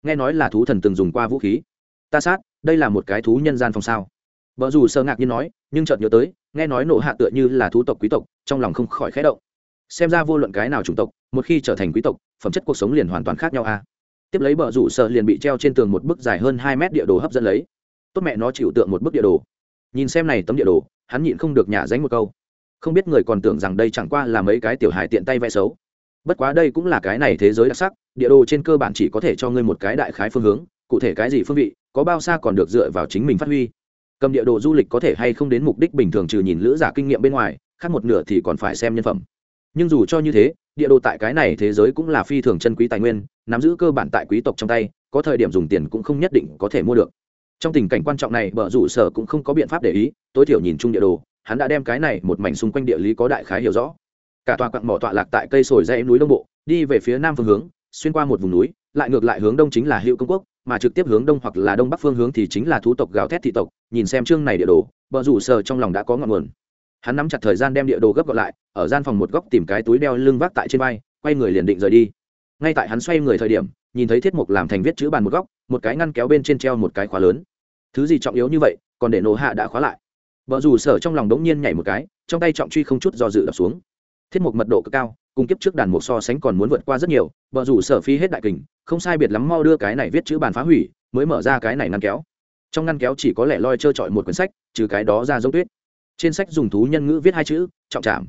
Nghe nói là thú thần từng dùng qua vũ khí ta sát, đây là một cái thú nhân gian phòng sao? Vợ dù sơ ngạc nhiên nói, nhưng chợt nhớ tới, nghe nói nộ hạ tựa như là thú tộc quý tộc, trong lòng không khỏi khẽ động. Xem ra vô luận cái nào chủng tộc, một khi trở thành quý tộc, phẩm chất cuộc sống liền hoàn toàn khác nhau a. Tiếp lấy bờ rủ sợ liền bị treo trên tường một bức dài hơn hai mét địa đồ hấp dẫn lấy. Tốt mẹ nó chịu tượng một bức địa đồ. Nhìn xem này tấm địa đồ, hắn nhịn không được nhả dánh một câu. Không biết người còn tưởng rằng đây chẳng qua là mấy cái tiểu hài tiện tay vẽ xấu. Bất quá đây cũng là cái này thế giới đặc sắc, địa đồ trên cơ bản chỉ có thể cho ngươi một cái đại khái phương hướng, cụ thể cái gì phương vị có bao xa còn được dựa vào chính mình phát huy. Cầm địa đồ du lịch có thể hay không đến mục đích bình thường trừ nhìn lữ giả kinh nghiệm bên ngoài, khác một nửa thì còn phải xem nhân phẩm. Nhưng dù cho như thế, địa đồ tại cái này thế giới cũng là phi thường chân quý tài nguyên, nắm giữ cơ bản tại quý tộc trong tay, có thời điểm dùng tiền cũng không nhất định có thể mua được. Trong tình cảnh quan trọng này bờ rủ sở cũng không có biện pháp để ý, tối thiểu nhìn chung địa đồ, hắn đã đem cái này một mảnh xung quanh địa lý có đại khái hiểu rõ. Cả tòa quặng mỏ tọa lạc tại cây sồi dây núi đông bộ, đi về phía nam phương hướng, xuyên qua một vùng núi, lại ngược lại hướng đông chính là hữu công quốc mà trực tiếp hướng đông hoặc là đông bắc phương hướng thì chính là thú tộc gào thét thị tộc, nhìn xem chương này địa đồ, bờ rủ sở trong lòng đã có ngọn nguồn. Hắn nắm chặt thời gian đem địa đồ gấp gọn lại, ở gian phòng một góc tìm cái túi đeo lưng vác tại trên vai, quay người liền định rời đi. Ngay tại hắn xoay người thời điểm, nhìn thấy thiết mục làm thành viết chữ bàn một góc, một cái ngăn kéo bên trên treo một cái khóa lớn. Thứ gì trọng yếu như vậy, còn để nổ hạ đã khóa lại. Vợ dù sở trong lòng đống nhiên nhảy một cái, trong tay trọng truy không chút do dự đập xuống. Thiết mục mật độ cực cao, cùng kiếp trước đàn mục so sánh còn muốn vượt qua rất nhiều vợ dù sở phi hết đại kình không sai biệt lắm mau đưa cái này viết chữ bàn phá hủy, mới mở ra cái này ngăn kéo. Trong ngăn kéo chỉ có lẻ loi trơ trọi một quyển sách, trừ cái đó ra giống tuyết. Trên sách dùng thú nhân ngữ viết hai chữ, trọng trảm.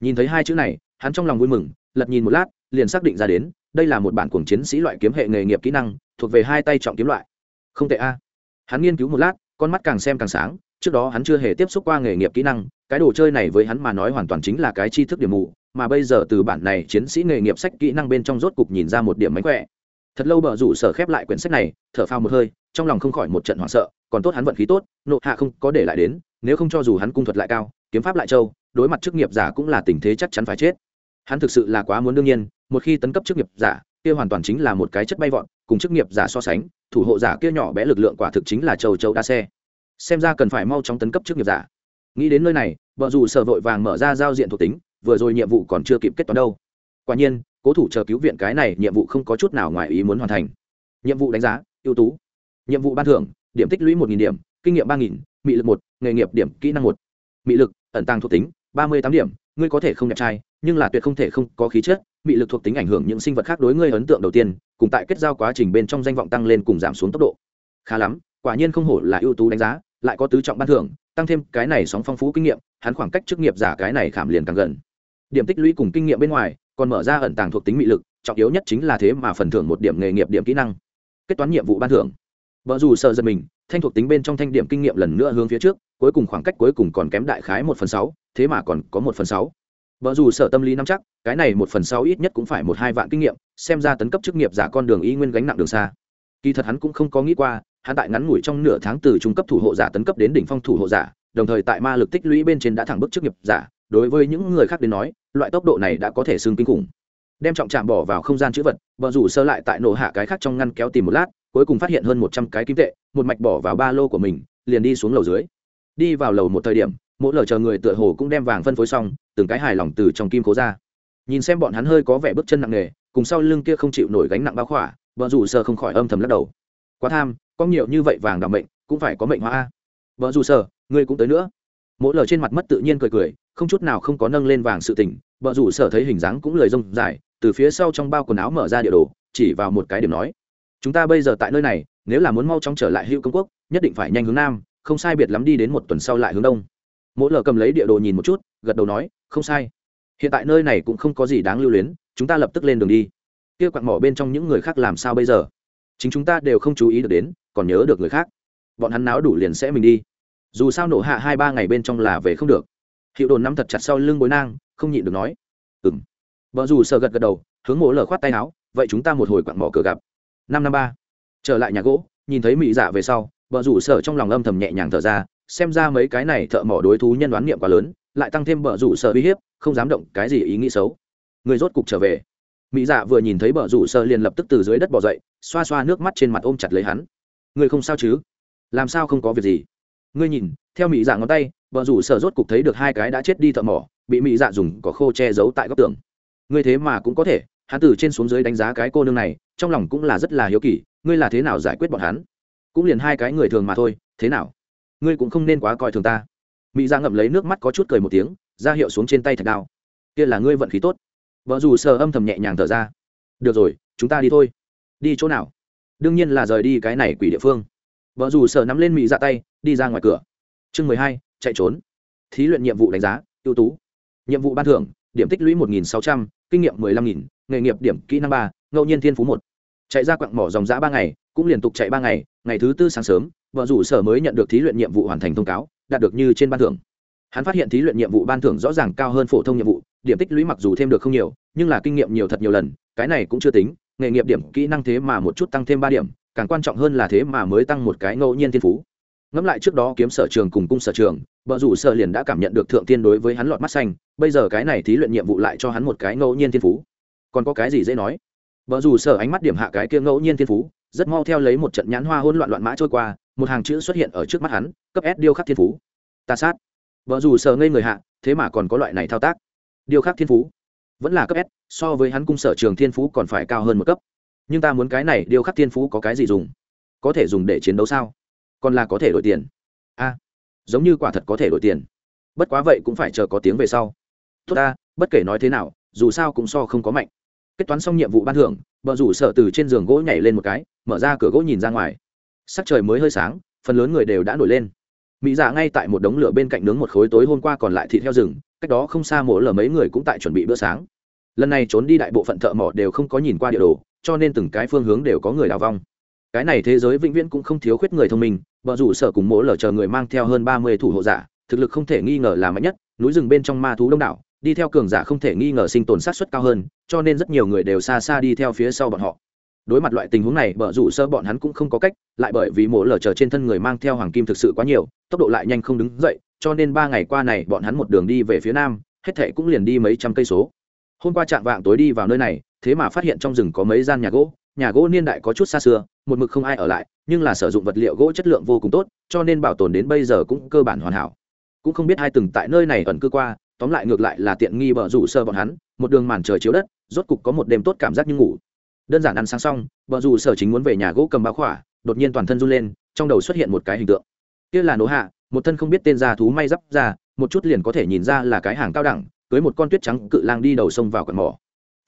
Nhìn thấy hai chữ này, hắn trong lòng vui mừng, lật nhìn một lát, liền xác định ra đến, đây là một bản cuồng chiến sĩ loại kiếm hệ nghề nghiệp kỹ năng, thuộc về hai tay trọng kiếm loại. Không tệ a. Hắn nghiên cứu một lát, con mắt càng xem càng sáng, trước đó hắn chưa hề tiếp xúc qua nghề nghiệp kỹ năng, cái đồ chơi này với hắn mà nói hoàn toàn chính là cái tri thức điểm mù, mà bây giờ từ bản này chiến sĩ nghề nghiệp sách kỹ năng bên trong rốt cục nhìn ra một điểm mánh khỏe thật lâu bờ rủ sở khép lại quyển sách này, thở phao một hơi, trong lòng không khỏi một trận hoảng sợ, còn tốt hắn vận khí tốt, nộ hạ không có để lại đến, nếu không cho dù hắn cung thuật lại cao, kiếm pháp lại châu đối mặt chức nghiệp giả cũng là tình thế chắc chắn phải chết. Hắn thực sự là quá muốn đương nhiên, một khi tấn cấp chức nghiệp giả, kia hoàn toàn chính là một cái chất bay vọt, cùng chức nghiệp giả so sánh, thủ hộ giả kia nhỏ bé lực lượng quả thực chính là châu châu đa xe. Xem ra cần phải mau chóng tấn cấp chức nghiệp giả. Nghĩ đến nơi này vợ dù sở vội vàng mở ra giao diện thuộc tính, vừa rồi nhiệm vụ còn chưa kịp kết toán đâu quả nhiên, cố thủ chờ cứu viện cái này nhiệm vụ không có chút nào ngoài ý muốn hoàn thành. Nhiệm vụ đánh giá, ưu tú. Nhiệm vụ ban thưởng, điểm tích lũy một điểm, kinh nghiệm ba nghìn, mị lực một, nghề nghiệp điểm, kỹ năng một. Mị lực, ẩn tăng thuộc tính, ba mươi tám điểm, ngươi có thể không đẹp trai, nhưng là tuyệt không thể không có khí chất, mị lực thuộc tính ảnh hưởng những sinh vật khác đối ngươi ấn tượng đầu tiên, cùng tại kết giao quá trình bên trong danh vọng tăng lên cùng giảm xuống tốc độ. Khá lắm, quả nhiên không hổ là ưu tú đánh giá, lại có tứ trọng ban thưởng, tăng thêm cái này sóng phong phú kinh nghiệm, hắn khoảng cách chức nghiệp giả cái này khảm liền càng gần. Điểm tích lũy cùng kinh nghiệm bên ngoài còn mở ra ẩn tàng thuộc tính mị lực, trọng yếu nhất chính là thế mà phần thưởng một điểm nghề nghiệp điểm kỹ năng. Kết toán nhiệm vụ ban thưởng. Vợ dù sợ giật mình, thanh thuộc tính bên trong thanh điểm kinh nghiệm lần nữa hướng phía trước, cuối cùng khoảng cách cuối cùng còn kém đại khái một phần sáu, thế mà còn có một phần sáu. Vợ dù sợ tâm lý nắm chắc, cái này một phần sáu ít nhất cũng phải một hai vạn kinh nghiệm, xem ra tấn cấp chức nghiệp giả con đường y nguyên gánh nặng đường xa. Kỳ thật hắn cũng không có nghĩ qua, hắn tại ngắn ngủi trong nửa tháng từ trung cấp thủ hộ giả tấn cấp đến đỉnh phong thủ hộ giả, đồng thời tại ma lực tích lũy bên trên đã thẳng bức chức nghiệp giả. Đối với những người khác đến nói loại tốc độ này đã có thể xương kinh khủng. Đem trọng trạm bỏ vào không gian chữ vật, vợ rủ sơ lại tại nổ hạ cái khác trong ngăn kéo tìm một lát, cuối cùng phát hiện hơn một trăm cái kim tệ, một mạch bỏ vào ba lô của mình, liền đi xuống lầu dưới. Đi vào lầu một thời điểm, mỗi lờ chờ người tựa hồ cũng đem vàng phân phối xong, từng cái hài lòng từ trong kim cố ra. Nhìn xem bọn hắn hơi có vẻ bước chân nặng nề, cùng sau lưng kia không chịu nổi gánh nặng bao khỏa, vợ rủ sơ không khỏi âm thầm lắc đầu. Quá tham, có nhiều như vậy vàng đảm mệnh, cũng phải có mệnh hóa a. Vợ rủ sơ, ngươi cũng tới nữa. Mỗi lờ trên mặt mất tự nhiên cười cười không chút nào không có nâng lên vàng sự tỉnh, vợ rủ sở thấy hình dáng cũng lời rông dài từ phía sau trong bao quần áo mở ra địa đồ chỉ vào một cái điểm nói chúng ta bây giờ tại nơi này nếu là muốn mau chóng trở lại hữu công quốc nhất định phải nhanh hướng nam không sai biệt lắm đi đến một tuần sau lại hướng đông. Mỗi lờ cầm lấy địa đồ nhìn một chút gật đầu nói không sai. Hiện tại nơi này cũng không có gì đáng lưu luyến chúng ta lập tức lên đường đi. Kia quặn mỏ bên trong những người khác làm sao bây giờ? Chính chúng ta đều không chú ý được đến còn nhớ được người khác. Bọn hắn náo đủ liền sẽ mình đi. Dù sao nổ hạ hai ba ngày bên trong là về không được hiệu đồn nắm thật chặt sau lưng bối nang, không nhịn được nói. Ừng vợ dù sợ gật gật đầu, hướng mổ lở khoát tay áo, vậy chúng ta một hồi quặn mỏ cửa gặp. Năm năm ba. Trở lại nhà gỗ, nhìn thấy mỹ dạ về sau, vợ rủ sở trong lòng âm thầm nhẹ nhàng thở ra, xem ra mấy cái này thợ mỏ đối thú nhân đoán niệm quá lớn, lại tăng thêm vợ rủ sở uy hiếp, không dám động cái gì ý nghĩ xấu. Người rốt cục trở về. Mỹ dạ vừa nhìn thấy vợ rủ sở liền lập tức từ dưới đất bỏ dậy, xoa xoa nước mắt trên mặt ôm chặt lấy hắn. Người không sao chứ? Làm sao không có việc gì? Ngươi nhìn, theo mỹ dạ ngón tay vợ rủ sở rốt cục thấy được hai cái đã chết đi thợ mỏ, bị mỹ dạ dùng có khô che giấu tại góc tường. Ngươi thế mà cũng có thể, hắn từ trên xuống dưới đánh giá cái cô nương này, trong lòng cũng là rất là hiếu kỳ, ngươi là thế nào giải quyết bọn hắn? Cũng liền hai cái người thường mà thôi, thế nào? Ngươi cũng không nên quá coi thường ta. Mỹ dạ ngậm lấy nước mắt có chút cười một tiếng, ra hiệu xuống trên tay thạch đao. Kia là ngươi vận khí tốt. Vợ dù sờ âm thầm nhẹ nhàng thở ra. Được rồi, chúng ta đi thôi. Đi chỗ nào? Đương nhiên là rời đi cái này quỷ địa phương. Vợ dù sờ nắm lên mỹ dạ tay, đi ra ngoài cửa. Chương mười hai chạy trốn. Thí luyện nhiệm vụ đánh giá, ưu tú. Nhiệm vụ ban thưởng, điểm tích lũy một nghìn sáu trăm, kinh nghiệm mười lăm nghìn, nghề nghiệp điểm kỹ năng ba, ngẫu nhiên thiên phú một. Chạy ra quặng mỏ dòng giã ba ngày, cũng liên tục chạy ba ngày ngày thứ tư sáng sớm vợ rủ sở mới nhận được thí luyện nhiệm vụ hoàn thành thông cáo, đạt được như trên ban thưởng. Hắn phát hiện thí luyện nhiệm vụ ban thưởng rõ ràng cao hơn phổ thông nhiệm vụ, điểm tích lũy mặc dù thêm được không nhiều, nhưng là kinh nghiệm nhiều thật nhiều lần, cái này cũng chưa tính, nghề nghiệp điểm kỹ năng thế mà một chút tăng thêm ba điểm, càng quan trọng hơn là thế mà mới tăng một cái ngẫu nhiên thiên phú. Ngẫm lại trước đó kiếm sở trường cùng cung sở trường vợ rủ sở liền đã cảm nhận được thượng tiên đối với hắn lọt mắt xanh, bây giờ cái này thí luyện nhiệm vụ lại cho hắn một cái ngẫu nhiên thiên phú. Còn có cái gì dễ nói? Vợ rủ sở ánh mắt điểm hạ cái kia ngẫu nhiên thiên phú, rất mau theo lấy một trận nhãn hoa hôn loạn loạn mã trôi qua, một hàng chữ xuất hiện ở trước mắt hắn, cấp s điêu khắc thiên phú. Ta sát. Vợ dù sở ngây người hạ, thế mà còn có loại này thao tác. Điêu khắc thiên phú. Vẫn là cấp s, so với hắn cung sở trường thiên phú còn phải cao hơn một cấp. Nhưng ta muốn cái này điêu khắc thiên phú có cái gì dùng? Có thể dùng để chiến đấu sao? Còn là có thể đổi tiền. A giống như quả thật có thể đổi tiền. Bất quá vậy cũng phải chờ có tiếng về sau. Tốt ta, bất kể nói thế nào, dù sao cũng so không có mạnh. Kết toán xong nhiệm vụ ban thưởng vợ rủ sợ từ trên giường gỗ nhảy lên một cái, mở ra cửa gỗ nhìn ra ngoài. Sắc trời mới hơi sáng, phần lớn người đều đã nổi lên. Mỹ dạ ngay tại một đống lửa bên cạnh nướng một khối tối hôm qua còn lại thịt heo rừng, cách đó không xa mổ lở mấy người cũng tại chuẩn bị bữa sáng. Lần này trốn đi đại bộ phận thợ mỏ đều không có nhìn qua địa đồ, cho nên từng cái phương hướng đều có người đào vong cái này thế giới vĩnh viễn cũng không thiếu khuyết người thông minh vợ rủ sở cùng mỗ lở chờ người mang theo hơn ba mươi thủ hộ giả, thực lực không thể nghi ngờ là mạnh nhất, núi rừng bên trong ma thú đông đảo, đi theo cường giả không thể nghi ngờ sinh tồn sát xuất cao hơn, cho nên rất nhiều người đều xa xa đi theo phía sau bọn họ. Đối mặt loại tình huống này bờ rủ sơ bọn hắn cũng không có cách, lại bởi vì mổ lở chờ trên thân người mang theo hoàng kim thực sự quá nhiều, tốc độ lại nhanh không đứng dậy, cho nên ba ngày qua này bọn hắn một đường đi về phía nam, hết thệ cũng liền đi mấy trăm cây số. Hôm qua trạng vạng tối đi vào nơi này, thế mà phát hiện trong rừng có mấy gian nhà gỗ nhà gỗ niên đại có chút xa xưa một mực không ai ở lại, nhưng là sử dụng vật liệu gỗ chất lượng vô cùng tốt, cho nên bảo tồn đến bây giờ cũng cơ bản hoàn hảo. Cũng không biết ai từng tại nơi này ẩn cư qua, tóm lại ngược lại là tiện nghi bờ rủ sơ bọn hắn, một đường màn trời chiếu đất, rốt cục có một đêm tốt cảm giác như ngủ. Đơn giản ăn sáng xong, bờ rủ sở chính muốn về nhà gỗ cầm báo khỏa, đột nhiên toàn thân run lên, trong đầu xuất hiện một cái hình tượng. Kia là nỗ hạ, một thân không biết tên già thú may giáp ra, một chút liền có thể nhìn ra là cái hàng cao đẳng, cưới một con tuyết trắng cự lang đi đầu sông vào quần mỏ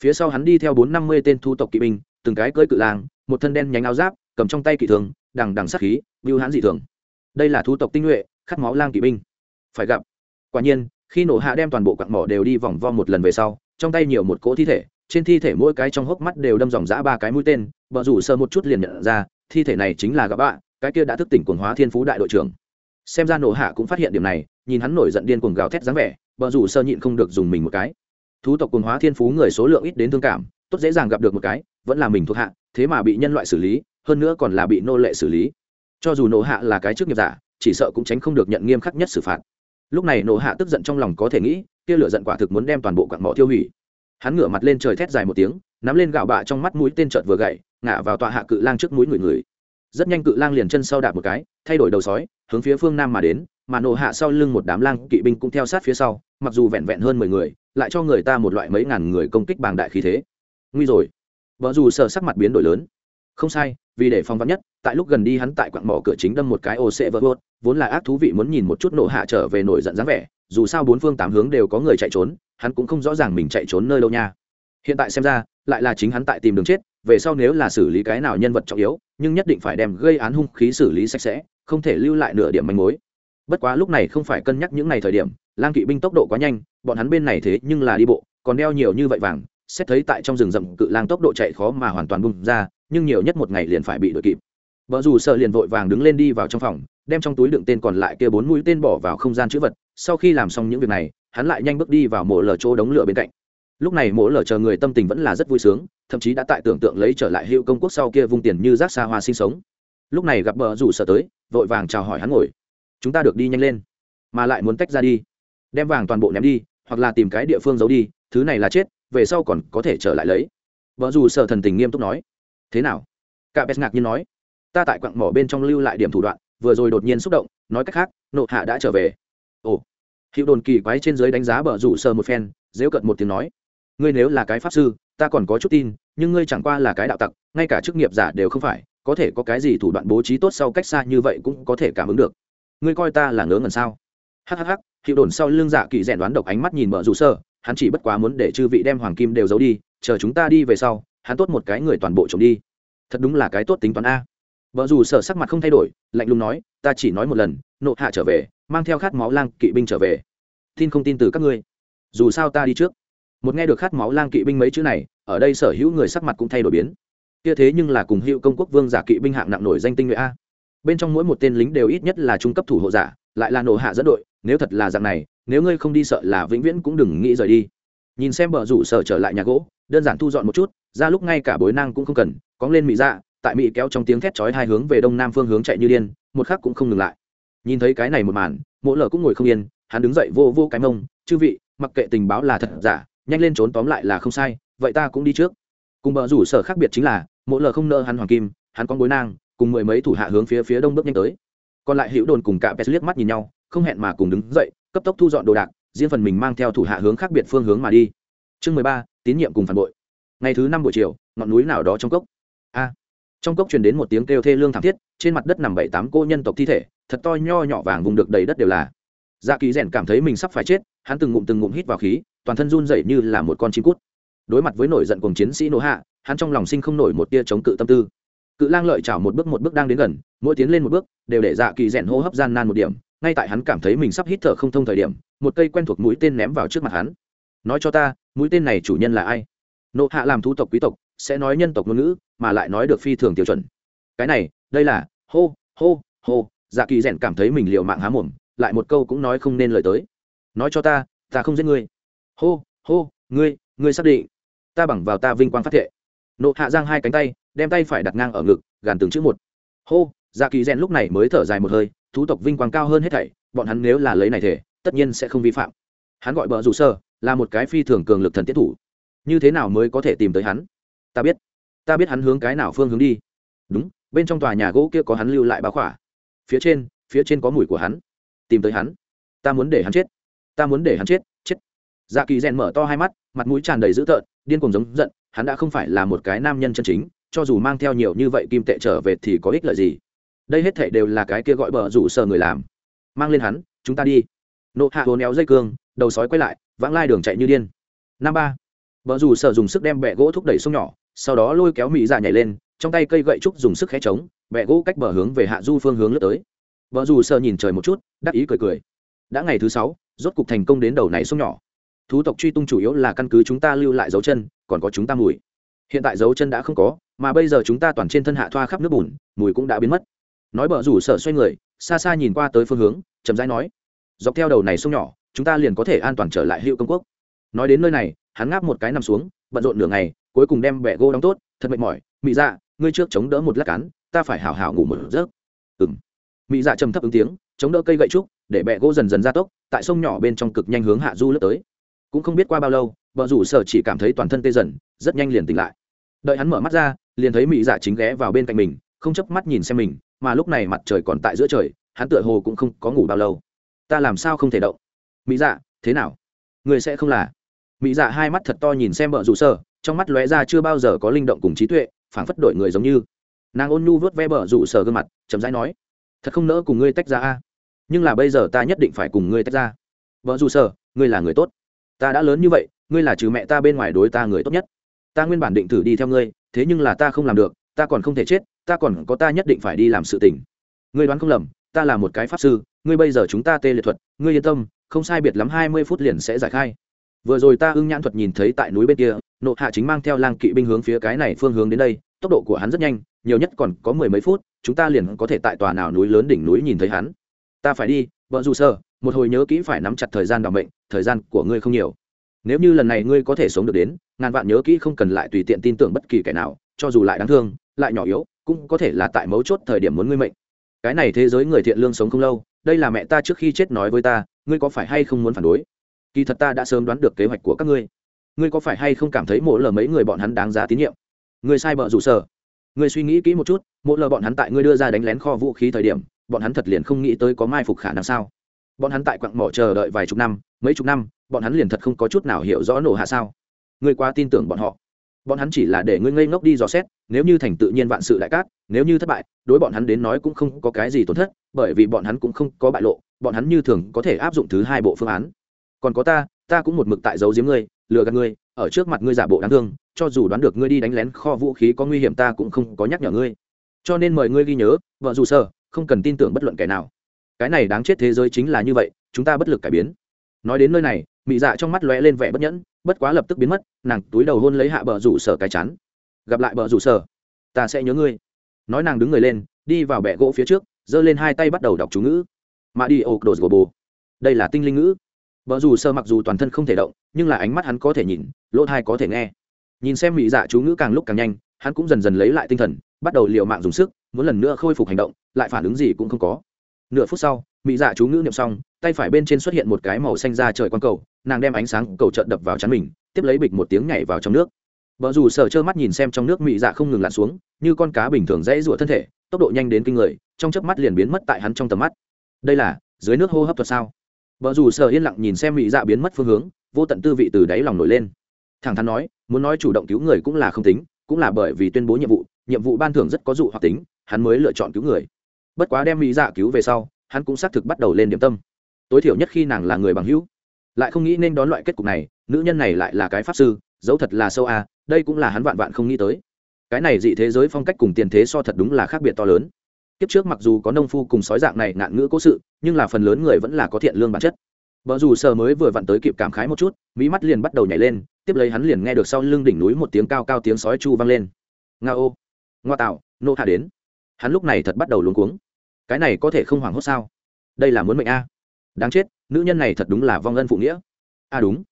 phía sau hắn đi theo bốn năm mươi tên thu tộc kỵ binh, từng cái cưỡi cự lang, một thân đen nhánh áo giáp, cầm trong tay kỵ thường, đằng đằng sát khí mưu hãn dị thường. Đây là thu tộc tinh nhuệ, khát máu lang kỵ binh. Phải gặp. Quả nhiên, khi nổ hạ đem toàn bộ quặng mỏ đều đi vòng vo một lần về sau, trong tay nhiều một cỗ thi thể, trên thi thể mỗi cái trong hốc mắt đều đâm dòng dã ba cái mũi tên vợ rủ sơ một chút liền nhận ra, thi thể này chính là gặp bạ, cái kia đã thức tỉnh quần hóa thiên phú đại đội trưởng. Xem ra nổ hạ cũng phát hiện điểm này, nhìn hắn nổi giận điên cuồng gào thét dáng vẻ vợ rủ sơ nhịn không được dùng mình một cái thú tộc cùng hóa thiên phú người số lượng ít đến thương cảm, tốt dễ dàng gặp được một cái, vẫn là mình thuộc hạ, thế mà bị nhân loại xử lý, hơn nữa còn là bị nô lệ xử lý. Cho dù nộ hạ là cái trước nghiệp giả, chỉ sợ cũng tránh không được nhận nghiêm khắc nhất xử phạt. Lúc này nộ hạ tức giận trong lòng có thể nghĩ, kia lửa giận quả thực muốn đem toàn bộ quặng mỏ tiêu hủy. Hắn ngửa mặt lên trời thét dài một tiếng, nắm lên gạo bạ trong mắt mũi tên trợt vừa gậy ngã vào tọa hạ cự lang trước mũi người người. Rất nhanh cự lang liền chân sau đạp một cái, thay đổi đầu sói, hướng phía phương nam mà đến mà nổ hạ sau lưng một đám lang kỵ binh cũng theo sát phía sau, mặc dù vẹn vẹn hơn mười người, lại cho người ta một loại mấy ngàn người công kích bàng đại khí thế. Nguy rồi. Vợ dù sợ sắc mặt biến đổi lớn. Không sai, vì để phòng vắn nhất, tại lúc gần đi hắn tại quặng mỏ cửa chính đâm một cái ô xệ vỡ vốt vốn là ác thú vị muốn nhìn một chút nổ hạ trở về nổi giận dáng vẻ, dù sao bốn phương tám hướng đều có người chạy trốn, hắn cũng không rõ ràng mình chạy trốn nơi đâu nha. Hiện tại xem ra, lại là chính hắn tại tìm đường chết, về sau nếu là xử lý cái nào nhân vật trọng yếu, nhưng nhất định phải đem gây án hung khí xử lý sạch sẽ, không thể lưu lại nửa điểm manh mối bất quá lúc này không phải cân nhắc những ngày thời điểm, lang kỵ binh tốc độ quá nhanh, bọn hắn bên này thế nhưng là đi bộ, còn đeo nhiều như vậy vàng, xét thấy tại trong rừng rậm cự lang tốc độ chạy khó mà hoàn toàn bung ra, nhưng nhiều nhất một ngày liền phải bị đuổi kịp. Vợ dù sợ liền vội vàng đứng lên đi vào trong phòng, đem trong túi đựng tên còn lại kia bốn mũi tên bỏ vào không gian chữ vật, sau khi làm xong những việc này, hắn lại nhanh bước đi vào mộ lở chỗ đống lửa bên cạnh. Lúc này mộ lở chờ người tâm tình vẫn là rất vui sướng, thậm chí đã tại tưởng tượng lấy trở lại hiệu công quốc sau kia vung tiền như rác xa hoa sinh sống. Lúc này gặp bờ rủ sợ tới, vội vàng chào hỏi hắn ngồi chúng ta được đi nhanh lên, mà lại muốn tách ra đi, đem vàng toàn bộ ném đi, hoặc là tìm cái địa phương giấu đi, thứ này là chết, về sau còn có thể trở lại lấy. Vợ dù sợ thần tình nghiêm túc nói. Thế nào? Cả bét ngạc nhiên nói. Ta tại quặng mỏ bên trong lưu lại điểm thủ đoạn, vừa rồi đột nhiên xúc động, nói cách khác, nộ hạ đã trở về. Ồ. Hiệu đồn kỳ quái trên dưới đánh giá bờ rủ sờ một phen dễu cận một tiếng nói. Ngươi nếu là cái pháp sư, ta còn có chút tin, nhưng ngươi chẳng qua là cái đạo tặc, ngay cả chức nghiệp giả đều không phải, có thể có cái gì thủ đoạn bố trí tốt sau cách xa như vậy cũng có thể cảm ứng được ngươi coi ta là ngớ ngẩn sao? Hhh hiệu đồn sau lưng dạ kỳ rèn đoán độc ánh mắt nhìn mở rủ sơ, hắn chỉ bất quá muốn để chư vị đem hoàng kim đều giấu đi, chờ chúng ta đi về sau, hắn tốt một cái người toàn bộ trộm đi. Thật đúng là cái tốt tính toán a. Vợ dù sở sắc mặt không thay đổi, lạnh lùng nói, ta chỉ nói một lần, nộ hạ trở về, mang theo khát máu lang kỵ binh trở về. Tin không tin từ các ngươi. Dù sao ta đi trước. Một nghe được khát máu lang kỵ binh mấy chữ này, ở đây sở hữu người sắc mặt cũng thay đổi biến. Kia thế nhưng là cùng hữu công quốc vương giả kỵ binh hạng nặng nổi danh tinh nhuệ a bên trong mỗi một tên lính đều ít nhất là trung cấp thủ hộ giả, lại là nổ hạ dẫn đội, nếu thật là dạng này, nếu ngươi không đi sợ là vĩnh viễn cũng đừng nghĩ rời đi. Nhìn xem bờ rủ sở trở lại nhà gỗ, đơn giản thu dọn một chút, ra lúc ngay cả bối năng cũng không cần, cóng lên mỹ dạ tại mỹ kéo trong tiếng thét chói hai hướng về đông nam phương hướng chạy như điên, một khắc cũng không ngừng lại. Nhìn thấy cái này một màn mỗ lờ cũng ngồi không yên, hắn đứng dậy vô vô cái mông, chư vị, mặc kệ tình báo là thật giả, nhanh lên trốn tóm lại là không sai, vậy ta cũng đi trước. Cùng bờ rủ sở khác biệt chính là mỗ lờ không nợ hắn hoàng kim, hắn có bối nang cùng mười mấy thủ hạ hướng phía phía đông bước nhanh tới. Còn lại hữu đồn cùng cả pes liếc mắt nhìn nhau, không hẹn mà cùng đứng dậy, cấp tốc thu dọn đồ đạc, riêng phần mình mang theo thủ hạ hướng khác biệt phương hướng mà đi. Chương mười ba, tín nhiệm cùng phản bội. Ngày thứ năm buổi chiều, ngọn núi nào đó trong cốc. A. À, trong cốc truyền đến một tiếng kêu thê lương thảm thiết, trên mặt đất nằm bảy tám cô nhân tộc thi thể, thật to nho nhỏ vàng vùng được đầy đất đều là. Dạ kỳ rèn cảm thấy mình sắp phải chết, hắn từng ngụm từng ngụm hít vào khí, toàn thân run dậy như là một con chim cút. Đối mặt với nổi giận cùng chiến sĩ nô hạ, hắn trong lòng sinh không nổi một tia chống cự tâm tư cự lang lợi chảo một bước một bước đang đến gần, mỗi tiến lên một bước, đều để dạ kỳ rèn hô hấp gian nan một điểm, ngay tại hắn cảm thấy mình sắp hít thở không thông thời điểm, một cây quen thuộc mũi tên ném vào trước mặt hắn. Nói cho ta, mũi tên này chủ nhân là ai? Nộ hạ làm thú tộc quý tộc, sẽ nói nhân tộc ngôn ngữ, mà lại nói được phi thường tiêu chuẩn. Cái này, đây là, hô hô hô dạ kỳ rèn cảm thấy mình liều mạng há mồm, lại một câu cũng nói không nên lời tới. Nói cho ta ta không giết ngươi. Hô hô, ngươi ngươi xác định, ta bằng vào ta vinh quang phát thệ. Nộ hạ giang hai cánh tay đem tay phải đặt ngang ở ngực, gàn từng chữ một. Hô dạ kỳ rèn lúc này mới thở dài một hơi, thú tộc vinh quang cao hơn hết thảy, bọn hắn nếu là lấy này thể, tất nhiên sẽ không vi phạm. Hắn gọi bờ rủ sơ, là một cái phi thường cường lực thần tiết thủ. Như thế nào mới có thể tìm tới hắn? Ta biết. Ta biết hắn hướng cái nào phương hướng đi. Đúng, bên trong tòa nhà gỗ kia có hắn lưu lại báo khỏa. Phía trên phía trên có mùi của hắn. Tìm tới hắn. Ta muốn để hắn chết. Ta muốn để hắn chết chết. Dạ kỳ rèn mở to hai mắt, mặt mũi tràn đầy dữ tợn, điên cùng giống giận, hắn đã không phải là một cái nam nhân chân chính cho dù mang theo nhiều như vậy kim tệ trở về thì có ích lợi gì? Đây hết thảy đều là cái kia gọi bờ rủ sờ người làm. Mang lên hắn, chúng ta đi. Nộ hạ hồn éo dây cương, đầu sói quay lại, vãng lai đường chạy như điên. Năm ba. Vợ rủ sờ dùng sức đem bẹ gỗ thúc đẩy sông nhỏ, sau đó lôi kéo mỹ dạ nhảy lên, trong tay cây gậy trúc dùng sức khẽ trống bẹ gỗ cách bờ hướng về hạ du phương hướng lướt tới. Vợ rủ sờ nhìn trời một chút, đắc ý cười cười. Đã ngày thứ sáu, rốt cục thành công đến đầu này sông nhỏ. Thú tộc truy tung chủ yếu là căn cứ chúng ta lưu lại dấu chân, còn có chúng ta mùi hiện tại dấu chân đã không có, mà bây giờ chúng ta toàn trên thân hạ thoa khắp nước bùn, mùi cũng đã biến mất. Nói bờ rủ sợ xoay người, xa xa nhìn qua tới phương hướng, chậm rãi nói, dọc theo đầu này sông nhỏ, chúng ta liền có thể an toàn trở lại hữu công quốc. Nói đến nơi này, hắn ngáp một cái nằm xuống, bận rộn nửa ngày, cuối cùng đem bẹ gỗ đóng tốt, thật mệt mỏi, mị dạ ngươi trước chống đỡ một lát cán ta phải hào hào ngủ một giấc. Ừng mị dạ trầm thấp ứng tiếng, chống đỡ cây gậy trúc, để bẹ gỗ dần dần ra tốc, tại sông nhỏ bên trong cực nhanh hướng hạ du lướt tới. Cũng không biết qua bao lâu vợ rủ sở chỉ cảm thấy toàn thân tê dần, rất nhanh liền tỉnh lại đợi hắn mở mắt ra, liền thấy mỹ dạ chính ghé vào bên cạnh mình, không chấp mắt nhìn xem mình, mà lúc này mặt trời còn tại giữa trời, hắn tựa hồ cũng không có ngủ bao lâu. Ta làm sao không thể động? Mỹ dạ thế nào? Người sẽ không là? Mỹ dạ hai mắt thật to nhìn xem vợ rủ sơ trong mắt lóe ra chưa bao giờ có linh động cùng trí tuệ, phảng phất đổi người giống như. Nàng ôn nhu vớt ve bờ rủ sờ gương mặt, chậm rãi nói, thật không nỡ cùng ngươi tách ra a. Nhưng là bây giờ ta nhất định phải cùng ngươi tách ra. Vợ rủ sờ, ngươi là người tốt. Ta đã lớn như vậy, ngươi là trừ mẹ ta bên ngoài đối ta người tốt nhất ta nguyên bản định thử đi theo ngươi, thế nhưng là ta không làm được, ta còn không thể chết, ta còn có ta nhất định phải đi làm sự tình. Ngươi đoán không lầm, ta là một cái pháp sư, ngươi bây giờ chúng ta tê liệt thuật, ngươi yên tâm, không sai biệt lắm hai mươi phút liền sẽ giải khai. Vừa rồi ta ưng nhãn thuật nhìn thấy tại núi bên kia, nộ hạ chính mang theo lang kỵ binh hướng phía cái này phương hướng đến đây, tốc độ của hắn rất nhanh, nhiều nhất còn có mười mấy phút, chúng ta liền có thể tại tòa nào núi lớn đỉnh núi nhìn thấy hắn. Ta phải đi, vợ dù sơ một hồi nhớ kỹ phải nắm chặt thời gian đ ỏ mệnh, thời gian của ngươi không nhiều nếu như lần này ngươi có thể sống được đến, ngàn vạn nhớ kỹ không cần lại tùy tiện tin tưởng bất kỳ kẻ nào, cho dù lại đáng thương, lại nhỏ yếu, cũng có thể là tại mấu chốt thời điểm muốn ngươi mệnh. Cái này thế giới người thiện lương sống không lâu, đây là mẹ ta trước khi chết nói với ta, ngươi có phải hay không muốn phản đối? Kỳ thật ta đã sớm đoán được kế hoạch của các ngươi. Ngươi có phải hay không cảm thấy mỗi lờ mấy người bọn hắn đáng giá tín nhiệm? Ngươi sai bợ rủ sở. Ngươi suy nghĩ kỹ một chút mỗi lờ bọn hắn tại ngươi đưa ra đánh lén kho vũ khí thời điểm, bọn hắn thật liền không nghĩ tới có mai phục khả năng sao? Bọn hắn tại quặng mỏ chờ đợi vài chục năm, mấy chục năm, bọn hắn liền thật không có chút nào hiểu rõ nổ hạ sao. Ngươi quá tin tưởng bọn họ. Bọn hắn chỉ là để ngươi ngây ngốc đi dò xét, nếu như thành tự nhiên vạn sự đại cát, nếu như thất bại, đối bọn hắn đến nói cũng không có cái gì tổn thất, bởi vì bọn hắn cũng không có bại lộ, bọn hắn như thường có thể áp dụng thứ hai bộ phương án. Còn có ta ta cũng một mực tại giấu giếm ngươi, lừa gạt ngươi, ở trước mặt ngươi giả bộ đáng thương, cho dù đoán được ngươi đi đánh lén kho vũ khí có nguy hiểm ta cũng không có nhắc nhở ngươi. Cho nên mời ngươi ghi nhớ, vợ dù sợ không cần tin tưởng bất luận kẻ nào cái này đáng chết thế giới chính là như vậy, chúng ta bất lực cải biến. Nói đến nơi này, mị dạ trong mắt lóe lên vẻ bất nhẫn, bất quá lập tức biến mất, nàng túi đầu hôn lấy hạ bờ rủ sở cái chắn gặp lại bờ rủ sở, ta sẽ nhớ ngươi. Nói nàng đứng người lên, đi vào bệ gỗ phía trước, giơ lên hai tay bắt đầu đọc chú ngữ. Mà đi ô đồ bồ. Đây là tinh linh ngữ. Bờ rủ sở mặc dù toàn thân không thể động, nhưng là ánh mắt hắn có thể nhìn, lỗ thai có thể nghe. Nhìn xem mỹ dạ chú ngữ càng lúc càng nhanh, hắn cũng dần dần lấy lại tinh thần, bắt đầu liều mạng dùng sức, muốn lần nữa khôi phục hành động, lại phản ứng gì cũng không có nửa phút sau, mỹ dạ chú ngữ niệm xong, tay phải bên trên xuất hiện một cái màu xanh ra trời q u a n cầu, nàng đem ánh sáng cầu trợn đập vào chắn mình, tiếp lấy bịch một tiếng nhảy vào trong nước. Vợ dù sợ trơ mắt nhìn xem trong nước mỹ dạ không ngừng lặn xuống, như con cá bình thường dãy rụa thân thể, tốc độ nhanh đến kinh người, trong chớp mắt liền biến mất tại hắn trong tầm mắt. Đây là, dưới nước hô hấp thuật sao? Vợ dù sợ yên lặng nhìn xem mỹ dạ biến mất phương hướng, vô tận tư vị từ đáy lòng nổi lên. Thẳng thắn nói, muốn nói chủ động cứu người cũng là không tính, cũng là bởi vì tuyên bố nhiệm vụ nhiệm vụ ban thưởng rất có dụ hoặc tính, hắn mới lựa chọn cứu người bất quá đem mỹ dạ cứu về sau, hắn cũng xác thực bắt đầu lên điểm tâm. Tối thiểu nhất khi nàng là người bằng hữu. Lại không nghĩ nên đón loại kết cục này, nữ nhân này lại là cái pháp sư dẫu thật là sâu a đây cũng là hắn vạn vạn không nghĩ tới. Cái này dị thế giới phong cách cùng tiền thế so thật đúng là khác biệt to lớn. Kiếp trước mặc dù có nông phu cùng sói dạng này nạn ngữ cố sự, nhưng là phần lớn người vẫn là có thiện lương bản chất. Vợ dù sờ mới vừa vặn tới kịp cảm khái một chút mỹ mắt liền bắt đầu nhảy lên, tiếp lấy hắn liền nghe được sau lưng đỉnh núi một tiếng cao cao tiếng sói chu vang lên. Nga ô ngoa tạo, nô hạ đến hắn lúc này thật bắt đầu luống cuống. Cái này có thể không hoảng hốt sao? Đây là muốn mệnh a. Đáng chết, nữ nhân này thật đúng là vong ân phụ nghĩa. A đúng.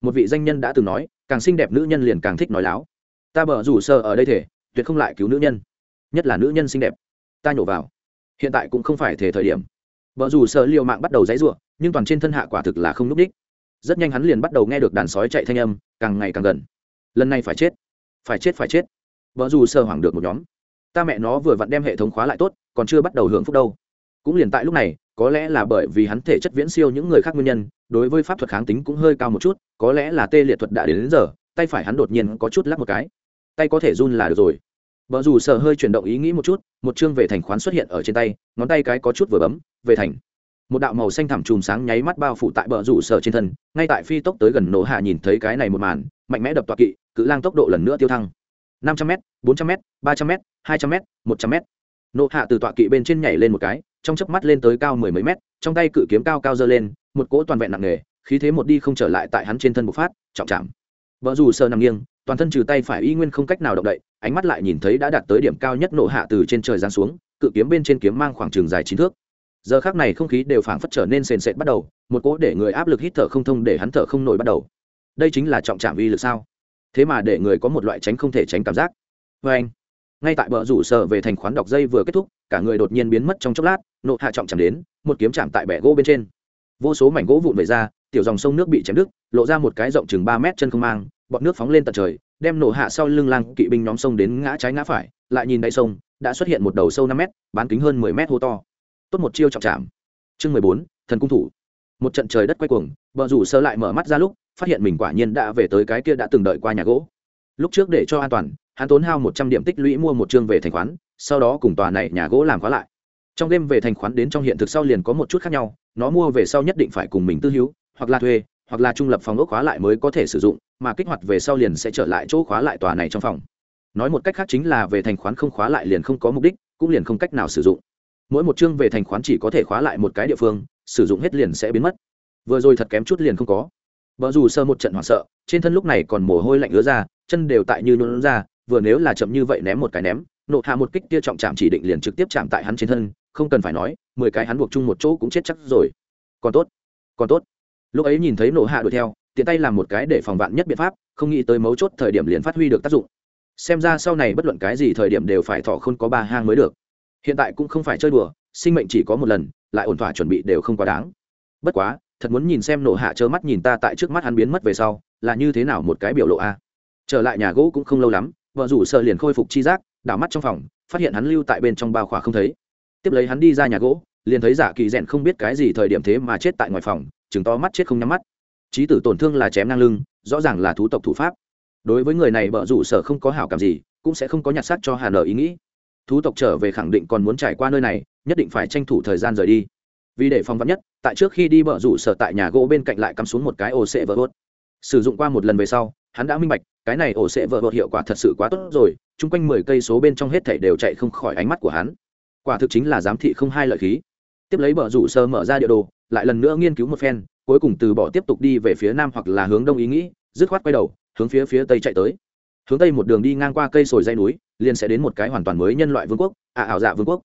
Một vị danh nhân đã từng nói, càng xinh đẹp nữ nhân liền càng thích nói láo. Ta bờ rủ sơ ở đây thể, tuyệt không lại cứu nữ nhân. Nhất là nữ nhân xinh đẹp. Ta nhổ vào. Hiện tại cũng không phải thể thời điểm. Vợ rủ sợ liều mạng bắt đầu dãy ruộng nhưng toàn trên thân hạ quả thực là không n ú c đích. Rất nhanh hắn liền bắt đầu nghe được đàn sói chạy thanh âm, càng ngày càng gần. Lần này phải chết. Phải chết phải chết. Vợ rủ sơ hoảng được một nhóm ta mẹ nó vừa vặn đem hệ thống khóa lại tốt còn chưa bắt đầu hưởng phúc đâu. Cũng liền tại lúc này có lẽ là bởi vì hắn thể chất viễn siêu những người khác nguyên nhân đối với pháp thuật kháng tính cũng hơi cao một chút có lẽ là tê liệt thuật đã đến, đến giờ tay phải hắn đột nhiên có chút lắc một cái. Tay có thể run là được rồi. Vợ dù sợ hơi chuyển động ý nghĩ một chút một chương về thành khoán xuất hiện ở trên tay ngón tay cái có chút vừa bấm về thành. Một đạo màu xanh thẳm chùm sáng nháy mắt bao phủ tại bờ rủ sở trên thân ngay tại phi tốc tới gần nổ hạ nhìn thấy cái này một màn mạnh mẽ đập toạc kỵ cự lang tốc độ lần nữa tiêu thăng. năm trăm m bốn trăm m ba trăm m hai trăm m một trăm m nổ hạ từ tọa kỵ bên trên nhảy lên một cái, trong chớp mắt lên tới cao mười mấy mét, trong tay cự kiếm cao cao dơ lên, một cỗ toàn vẹn nặng nề, khí thế một đi không trở lại tại hắn trên thân bộc phát, trọng chạm. Vợ dù sơ nằm nghiêng, toàn thân trừ tay phải y nguyên không cách nào động đậy, ánh mắt lại nhìn thấy đã đạt tới điểm cao nhất nổ hạ từ trên trời giáng xuống, cự kiếm bên trên kiếm mang khoảng trường dài chín thước. Giờ khác này không khí đều phảng phất trở nên sền sệt bắt đầu, một cỗ để người áp lực hít thở không thông để hắn thở không nổi bắt đầu. Đây chính là trọng trạm uy lực sao? Thế mà để người có một loại tránh không thể tránh cảm giác. Vê anh ngay tại bờ rủ sở về thành khoán đọc dây vừa kết thúc, cả người đột nhiên biến mất trong chốc lát, nộ hạ trọng chạm đến, một kiếm chạm tại bẻ gỗ bên trên. Vô số mảnh gỗ vụn về ra, tiểu dòng sông nước bị chém đứt, lộ ra một cái rộng chừng ba mét chân không mang bọt nước phóng lên tận trời, đem nổ hạ sau lưng lang kỵ binh nhóm sông đến ngã trái ngã phải, lại nhìn đại sông, đã xuất hiện một đầu sâu năm mét, bán kính hơn mười mét hô to. Tốt một chiêu trọng chạm. Chương mười bốn, thần cung thủ. Một trận trời đất quay cuồng, bờ rủ sơ lại mở mắt ra lúc, phát hiện mình quả nhiên đã về tới cái kia đã từng đợi qua nhà gỗ lúc trước để cho an toàn, hắn tốn hao một trăm điểm tích lũy mua một chương về thành khoán, sau đó cùng tòa này nhà gỗ làm khóa lại. Trong đêm về thành khoán đến trong hiện thực sau liền có một chút khác nhau, nó mua về sau nhất định phải cùng mình tư hữu, hoặc là thuê, hoặc là trung lập phòng ốc khóa lại mới có thể sử dụng, mà kích hoạt về sau liền sẽ trở lại chỗ khóa lại tòa này trong phòng. Nói một cách khác chính là về thành khoán không khóa lại liền không có mục đích, cũng liền không cách nào sử dụng. Mỗi một chương về thành khoán chỉ có thể khóa lại một cái địa phương, sử dụng hết liền sẽ biến mất. Vừa rồi thật kém chút liền không có vợ dù sơ một trận hoảng sợ, trên thân lúc này còn mồ hôi lạnh ứa ra, chân đều tại như nôn ra, vừa nếu là chậm như vậy ném một cái ném, nộ hạ một kích kia trọng chạm chỉ định liền trực tiếp chạm tại hắn trên thân, không cần phải nói, mười cái hắn buộc chung một chỗ cũng chết chắc rồi. Còn tốt còn tốt. Lúc ấy nhìn thấy nộ hạ đuổi theo, tiện tay làm một cái để phòng vạn nhất biện pháp, không nghĩ tới mấu chốt thời điểm liền phát huy được tác dụng. Xem ra sau này bất luận cái gì thời điểm đều phải thọ không có ba hang mới được. Hiện tại cũng không phải chơi đùa, sinh mệnh chỉ có một lần, lại ổn thỏa chuẩn bị đều không quá đáng. Bất quá thật muốn nhìn xem nổ hạ trơ mắt nhìn ta tại trước mắt hắn biến mất về sau, là như thế nào một cái biểu lộ a? Trở lại nhà gỗ cũng không lâu lắm, vợ rủ sợ liền khôi phục chi giác, đảo mắt trong phòng, phát hiện hắn lưu tại bên trong bao khỏa không thấy. Tiếp lấy hắn đi ra nhà gỗ, liền thấy giả kỳ rèn không biết cái gì thời điểm thế mà chết tại ngoài phòng, chừng to mắt chết không nhắm mắt. Trí tử tổn thương là chém ngang lưng, rõ ràng là thú tộc thủ pháp. Đối với người này bợ rủ sở không có hảo cảm gì, cũng sẽ không có nhặt xác cho hà nở ý nghĩ. Thú tộc trở về khẳng định còn muốn trải qua nơi này, nhất định phải tranh thủ thời gian rời đi vì để phòng vắn nhất, tại trước khi đi bờ rủ sở tại nhà gỗ bên cạnh lại cắm xuống một cái ổ sệ vỡ vớt sử dụng qua một lần về sau, hắn đã minh bạch, cái này ổ sệ vỡ vớt hiệu quả thật sự quá tốt rồi, chung quanh mười cây số bên trong hết thảy đều chạy không khỏi ánh mắt của hắn. Quả thực chính là giám thị không hai lợi khí. Tiếp lấy bờ rủ sơ mở ra địa đồ, lại lần nữa nghiên cứu một phen, cuối cùng từ bỏ tiếp tục đi về phía nam hoặc là hướng đông ý nghĩ, dứt khoát quay đầu, hướng phía phía tây chạy tới. Hướng tây một đường đi ngang qua cây sồi dây núi, liền sẽ đến một cái hoàn toàn mới nhân loại vương quốc ạ ảo dạ vương quốc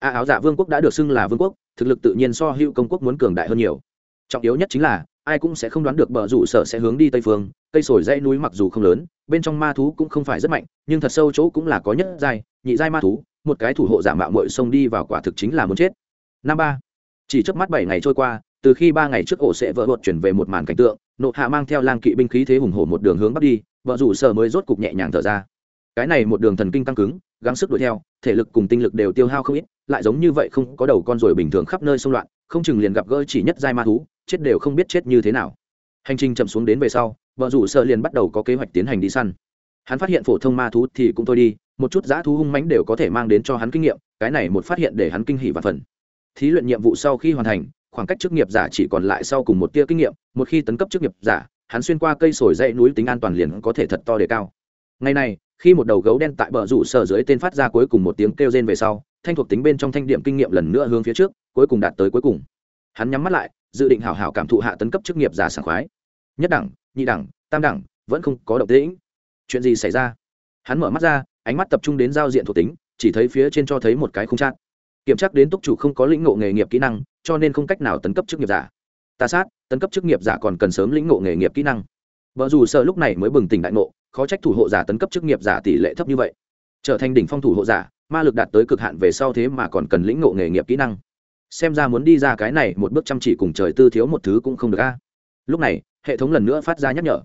a áo dạ vương quốc đã được xưng là vương quốc, thực lực tự nhiên so hữu công quốc muốn cường đại hơn nhiều. Trọng yếu nhất chính là, ai cũng sẽ không đoán được bờ rủ sở sẽ hướng đi tây phương, cây sồi dãy núi mặc dù không lớn, bên trong ma thú cũng không phải rất mạnh, nhưng thật sâu chỗ cũng là có nhất giai, nhị giai ma thú, một cái thủ hộ giả mạo mội xông đi vào quả thực chính là muốn chết. Năm ba, chỉ trước mắt bảy ngày trôi qua, từ khi ba ngày trước ổ sẽ vỡ hột chuyển về một màn cảnh tượng, nộ hạ mang theo lang kỵ binh khí thế hùng hổ một đường hướng bắc đi vợ rủ sở mới rốt cục nhẹ nhàng thở ra. Cái này một đường thần kinh căng cứng, gắng sức đuổi theo, thể lực cùng tinh lực đều tiêu hao không ít lại giống như vậy không có đầu con rồi bình thường khắp nơi xung loạn, không chừng liền gặp gỡ chỉ nhất giai ma thú, chết đều không biết chết như thế nào. Hành trình chậm xuống đến về sau, vợ rủ sợ liền bắt đầu có kế hoạch tiến hành đi săn. Hắn phát hiện phổ thông ma thú thì cũng thôi đi, một chút dã thú hung mãnh đều có thể mang đến cho hắn kinh nghiệm, cái này một phát hiện để hắn kinh hỉ và phần. Thí luyện nhiệm vụ sau khi hoàn thành, khoảng cách chức nghiệp giả chỉ còn lại sau cùng một tia kinh nghiệm, một khi tấn cấp chức nghiệp giả, hắn xuyên qua cây sồi dãy núi tính an toàn liền có thể thật to đề cao. Ngày này khi một đầu gấu đen tại bờ rủ sở dưới tên phát ra cuối cùng một tiếng kêu rên về sau, thanh thuộc tính bên trong thanh điểm kinh nghiệm lần nữa hướng phía trước, cuối cùng đạt tới cuối cùng. Hắn nhắm mắt lại, dự định hảo hảo cảm thụ hạ tấn cấp chức nghiệp giả sảng khoái. Nhất đẳng, nhị đẳng, tam đẳng, vẫn không có động tĩnh. Chuyện gì xảy ra? Hắn mở mắt ra, ánh mắt tập trung đến giao diện thuộc tính, chỉ thấy phía trên cho thấy một cái khung trạng kiểm tra đến túc chủ không có lĩnh ngộ nghề nghiệp kỹ năng, cho nên không cách nào tấn cấp chức nghiệp giả. Ta sát, tấn cấp chức nghiệp giả còn cần sớm lĩnh ngộ nghề nghiệp kỹ năng vợ dù sợ lúc này mới bừng tỉnh đại ngộ, khó trách thủ hộ giả tấn cấp chức nghiệp giả tỷ lệ thấp như vậy. Trở thành đỉnh phong thủ hộ giả, ma lực đạt tới cực hạn về sau thế mà còn cần lĩnh ngộ nghề nghiệp kỹ năng. Xem ra muốn đi ra cái này một bước chăm chỉ cùng trời tư thiếu một thứ cũng không được a. Lúc này, hệ thống lần nữa phát ra nhắc nhở.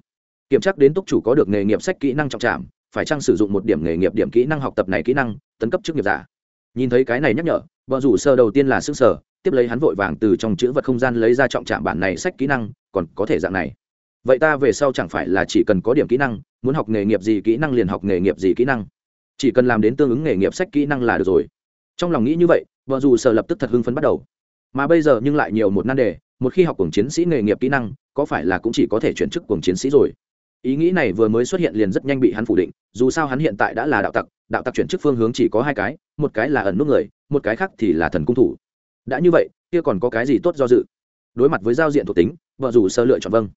Kiểm tra đến túc chủ có được nghề nghiệp sách kỹ năng trọng trảm phải chăng sử dụng một điểm nghề nghiệp điểm kỹ năng học tập này kỹ năng, tấn cấp chức nghiệp giả. Nhìn thấy cái này nhắc nhở vợ rủ sơ đầu tiên là xương sở tiếp lấy hắn vội vàng từ trong chữ vật không gian lấy ra trọng trạm bản này sách kỹ năng, còn có thể dạng này vậy ta về sau chẳng phải là chỉ cần có điểm kỹ năng, muốn học nghề nghiệp gì kỹ năng liền học nghề nghiệp gì kỹ năng. Chỉ cần làm đến tương ứng nghề nghiệp sách kỹ năng là được rồi. Trong lòng nghĩ như vậy, vợ dù sợ lập tức thật hưng phấn bắt đầu. Mà bây giờ nhưng lại nhiều một nan đề, một khi học cùng chiến sĩ nghề nghiệp kỹ năng, có phải là cũng chỉ có thể chuyển chức cùng chiến sĩ rồi? Ý nghĩ này vừa mới xuất hiện liền rất nhanh bị hắn phủ định, dù sao hắn hiện tại đã là đạo tặc đạo tặc chuyển chức phương hướng chỉ có hai cái, một cái là ẩn nút người, một cái khác thì là thần cung thủ. Đã như vậy, kia còn có cái gì tốt do dự? Đối mặt với giao diện thuộc tính, vợ dù sơ lựa chọn vâng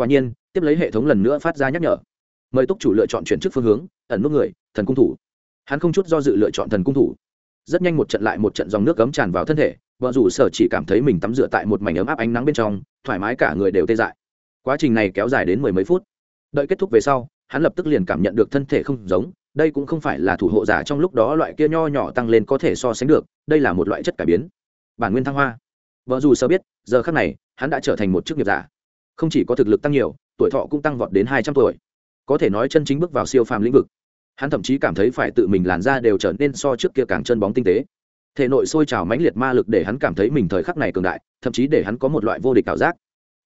quả nhiên, tiếp lấy hệ thống lần nữa phát ra nhắc nhở. Mời túc chủ lựa chọn chuyển chức phương hướng, ẩn nút người, thần cung thủ. Hắn không chút do dự lựa chọn thần cung thủ. Rất nhanh một trận lại một trận dòng nước cấm tràn vào thân thể, vợ rủ sở chỉ cảm thấy mình tắm rửa tại một mảnh ấm áp ánh nắng bên trong, thoải mái cả người đều tê dại. Quá trình này kéo dài đến mười mấy phút. Đợi kết thúc về sau, hắn lập tức liền cảm nhận được thân thể không giống, đây cũng không phải là thủ hộ giả trong lúc đó loại kia nho nhỏ tăng lên có thể so sánh được, đây là một loại chất cải biến. Bản nguyên thăng hoa. Vợ dù sơ biết, giờ khác này, hắn đã trở thành một chức nghiệp giả không chỉ có thực lực tăng nhiều, tuổi thọ cũng tăng vọt đến hai trăm tuổi. Có thể nói chân chính bước vào siêu phàm lĩnh vực. Hắn thậm chí cảm thấy phải tự mình làn ra đều trở nên so trước kia càng chân bóng tinh tế. Thể nội sôi trào mãnh liệt ma lực để hắn cảm thấy mình thời khắc này cường đại, thậm chí để hắn có một loại vô địch ảo giác.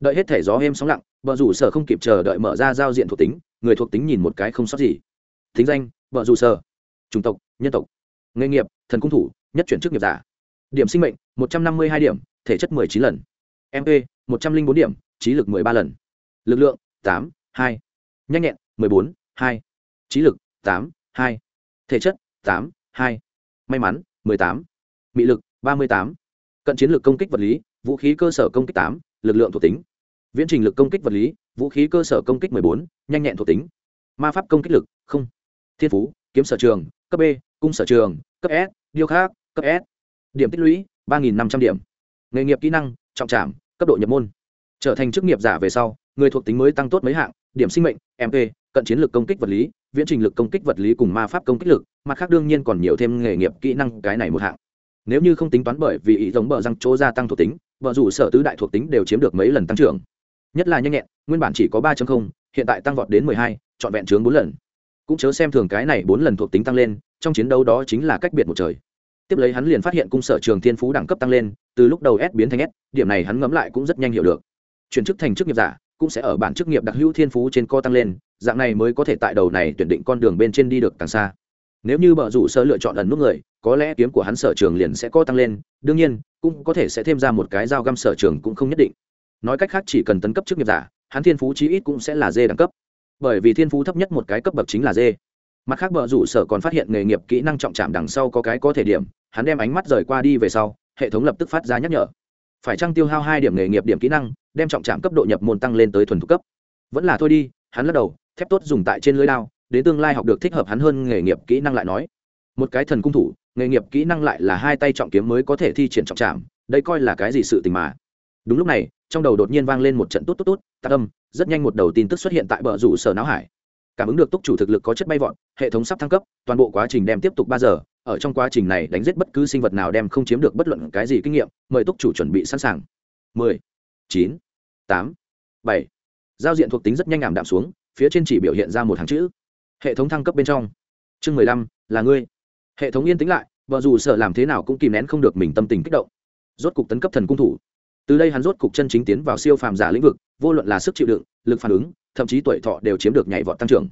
Đợi hết thể gió êm sóng lặng, vợ rủ sở không kịp chờ đợi mở ra giao diện thuộc tính, người thuộc tính nhìn một cái không sót gì. Thính danh, vợ rủ sở. Chủng tộc, nhân tộc. Nghề nghiệp, thần cung thủ, nhất chuyển chức nghiệp giả. Điểm sinh mệnh, một trăm năm mươi hai điểm, thể chất mười chín lần. Mp một trăm linh bốn điểm trí lực mười ba lần. Lực lượng, tám, hai. Nhanh nhẹn, mười bốn, hai. Trí lực, tám, hai. Thể chất, tám, hai. May mắn, mười tám. Mị lực, ba mươi tám. Cận chiến lược công kích vật lý, vũ khí cơ sở công kích tám, lực lượng thuộc tính. Viễn trình lực công kích vật lý, vũ khí cơ sở công kích mười bốn, nhanh nhẹn thuộc tính. Ma pháp công kích lực, không. Thiên phú, kiếm sở trường, cấp b, cung sở trường, cấp s, điêu khác cấp s. Điểm tích lũy, ba nghìn năm trăm điểm. Nghề nghiệp kỹ năng, trọng trảm, cấp độ nhập môn trở thành chức nghiệp giả về sau, người thuộc tính mới tăng tốt mấy hạng, điểm sinh mệnh mp cận chiến lược công kích vật lý, viễn trình lực công kích vật lý cùng ma pháp công kích lực, mặt khác đương nhiên còn nhiều thêm nghề nghiệp kỹ năng cái này một hạng. Nếu như không tính toán bởi vì ý giống bờ răng chỗ gia tăng thuộc tính vợ rủ sở tứ đại thuộc tính đều chiếm được mấy lần tăng trưởng. Nhất là nhanh nhẹn, nguyên bản chỉ có ba hiện tại tăng vọt đến mười hai, trọn vẹn chướng bốn lần. Cũng chớ xem thường cái này bốn lần thuộc tính tăng lên, trong chiến đấu đó chính là cách biệt một trời. Tiếp lấy hắn liền phát hiện cung sở trường thiên phú đẳng cấp tăng lên, từ lúc đầu s biến thành s, điểm này hắn ngẫm lại cũng rất nhanh hiểu được chuyển chức thành chức nghiệp giả, cũng sẽ ở bản chức nghiệp đặc hữu thiên phú trên co tăng lên, dạng này mới có thể tại đầu này tuyển định con đường bên trên đi được càng xa. Nếu như bờ rủ sơ lựa chọn ẩn nút người, có lẽ kiếm của hắn sở trường liền sẽ co tăng lên, đương nhiên, cũng có thể sẽ thêm ra một cái dao găm sở trường cũng không nhất định. Nói cách khác chỉ cần tấn cấp chức nghiệp giả, hắn thiên phú chí ít cũng sẽ là dê đẳng cấp. Bởi vì thiên phú thấp nhất một cái cấp bậc chính là dê. Mặt khác bờ rủ sở còn phát hiện nghề nghiệp kỹ năng trọng chạm đằng sau có cái có thể điểm, hắn đem ánh mắt rời qua đi về sau, hệ thống lập tức phát ra nhắc nhở phải chăng tiêu hao hai điểm nghề nghiệp điểm kỹ năng, đem trọng chạm cấp độ nhập môn tăng lên tới thuần thục cấp? Vẫn là thôi đi, hắn lắc đầu, thép tốt dùng tại trên lưới lao đến tương lai học được thích hợp hắn hơn nghề nghiệp kỹ năng lại nói. Một cái thần cung thủ, nghề nghiệp kỹ năng lại là hai tay trọng kiếm mới có thể thi triển trọng chạm đây coi là cái gì sự tình mà? Đúng lúc này, trong đầu đột nhiên vang lên một trận tốt tốt tốt tạc âm, rất nhanh một đầu tin tức xuất hiện tại bờ rủ sở não hải. Cảm ứng được túc chủ thực lực có chất bay vọt, hệ thống sắp thăng cấp, toàn bộ quá trình đem tiếp tục ba giờ ở trong quá trình này đánh giết bất cứ sinh vật nào đem không chiếm được bất luận cái gì kinh nghiệm, mời túc chủ chuẩn bị sẵn sàng. Mười, chín, tám, bảy. Giao diện thuộc tính rất nhanh ảm đạm xuống, phía trên chỉ biểu hiện ra một hàng chữ. Hệ thống thăng cấp bên trong. Chương mười lăm, là ngươi. Hệ thống yên tĩnh lại, vợ dù sợ làm thế nào cũng kìm nén không được mình tâm tình kích động. Rốt cục tấn cấp thần cung thủ. Từ đây hắn rốt cục chân chính tiến vào siêu phàm giả lĩnh vực, vô luận là sức chịu đựng, lực phản ứng, thậm chí tuổi thọ đều chiếm được nhảy vọt tăng trưởng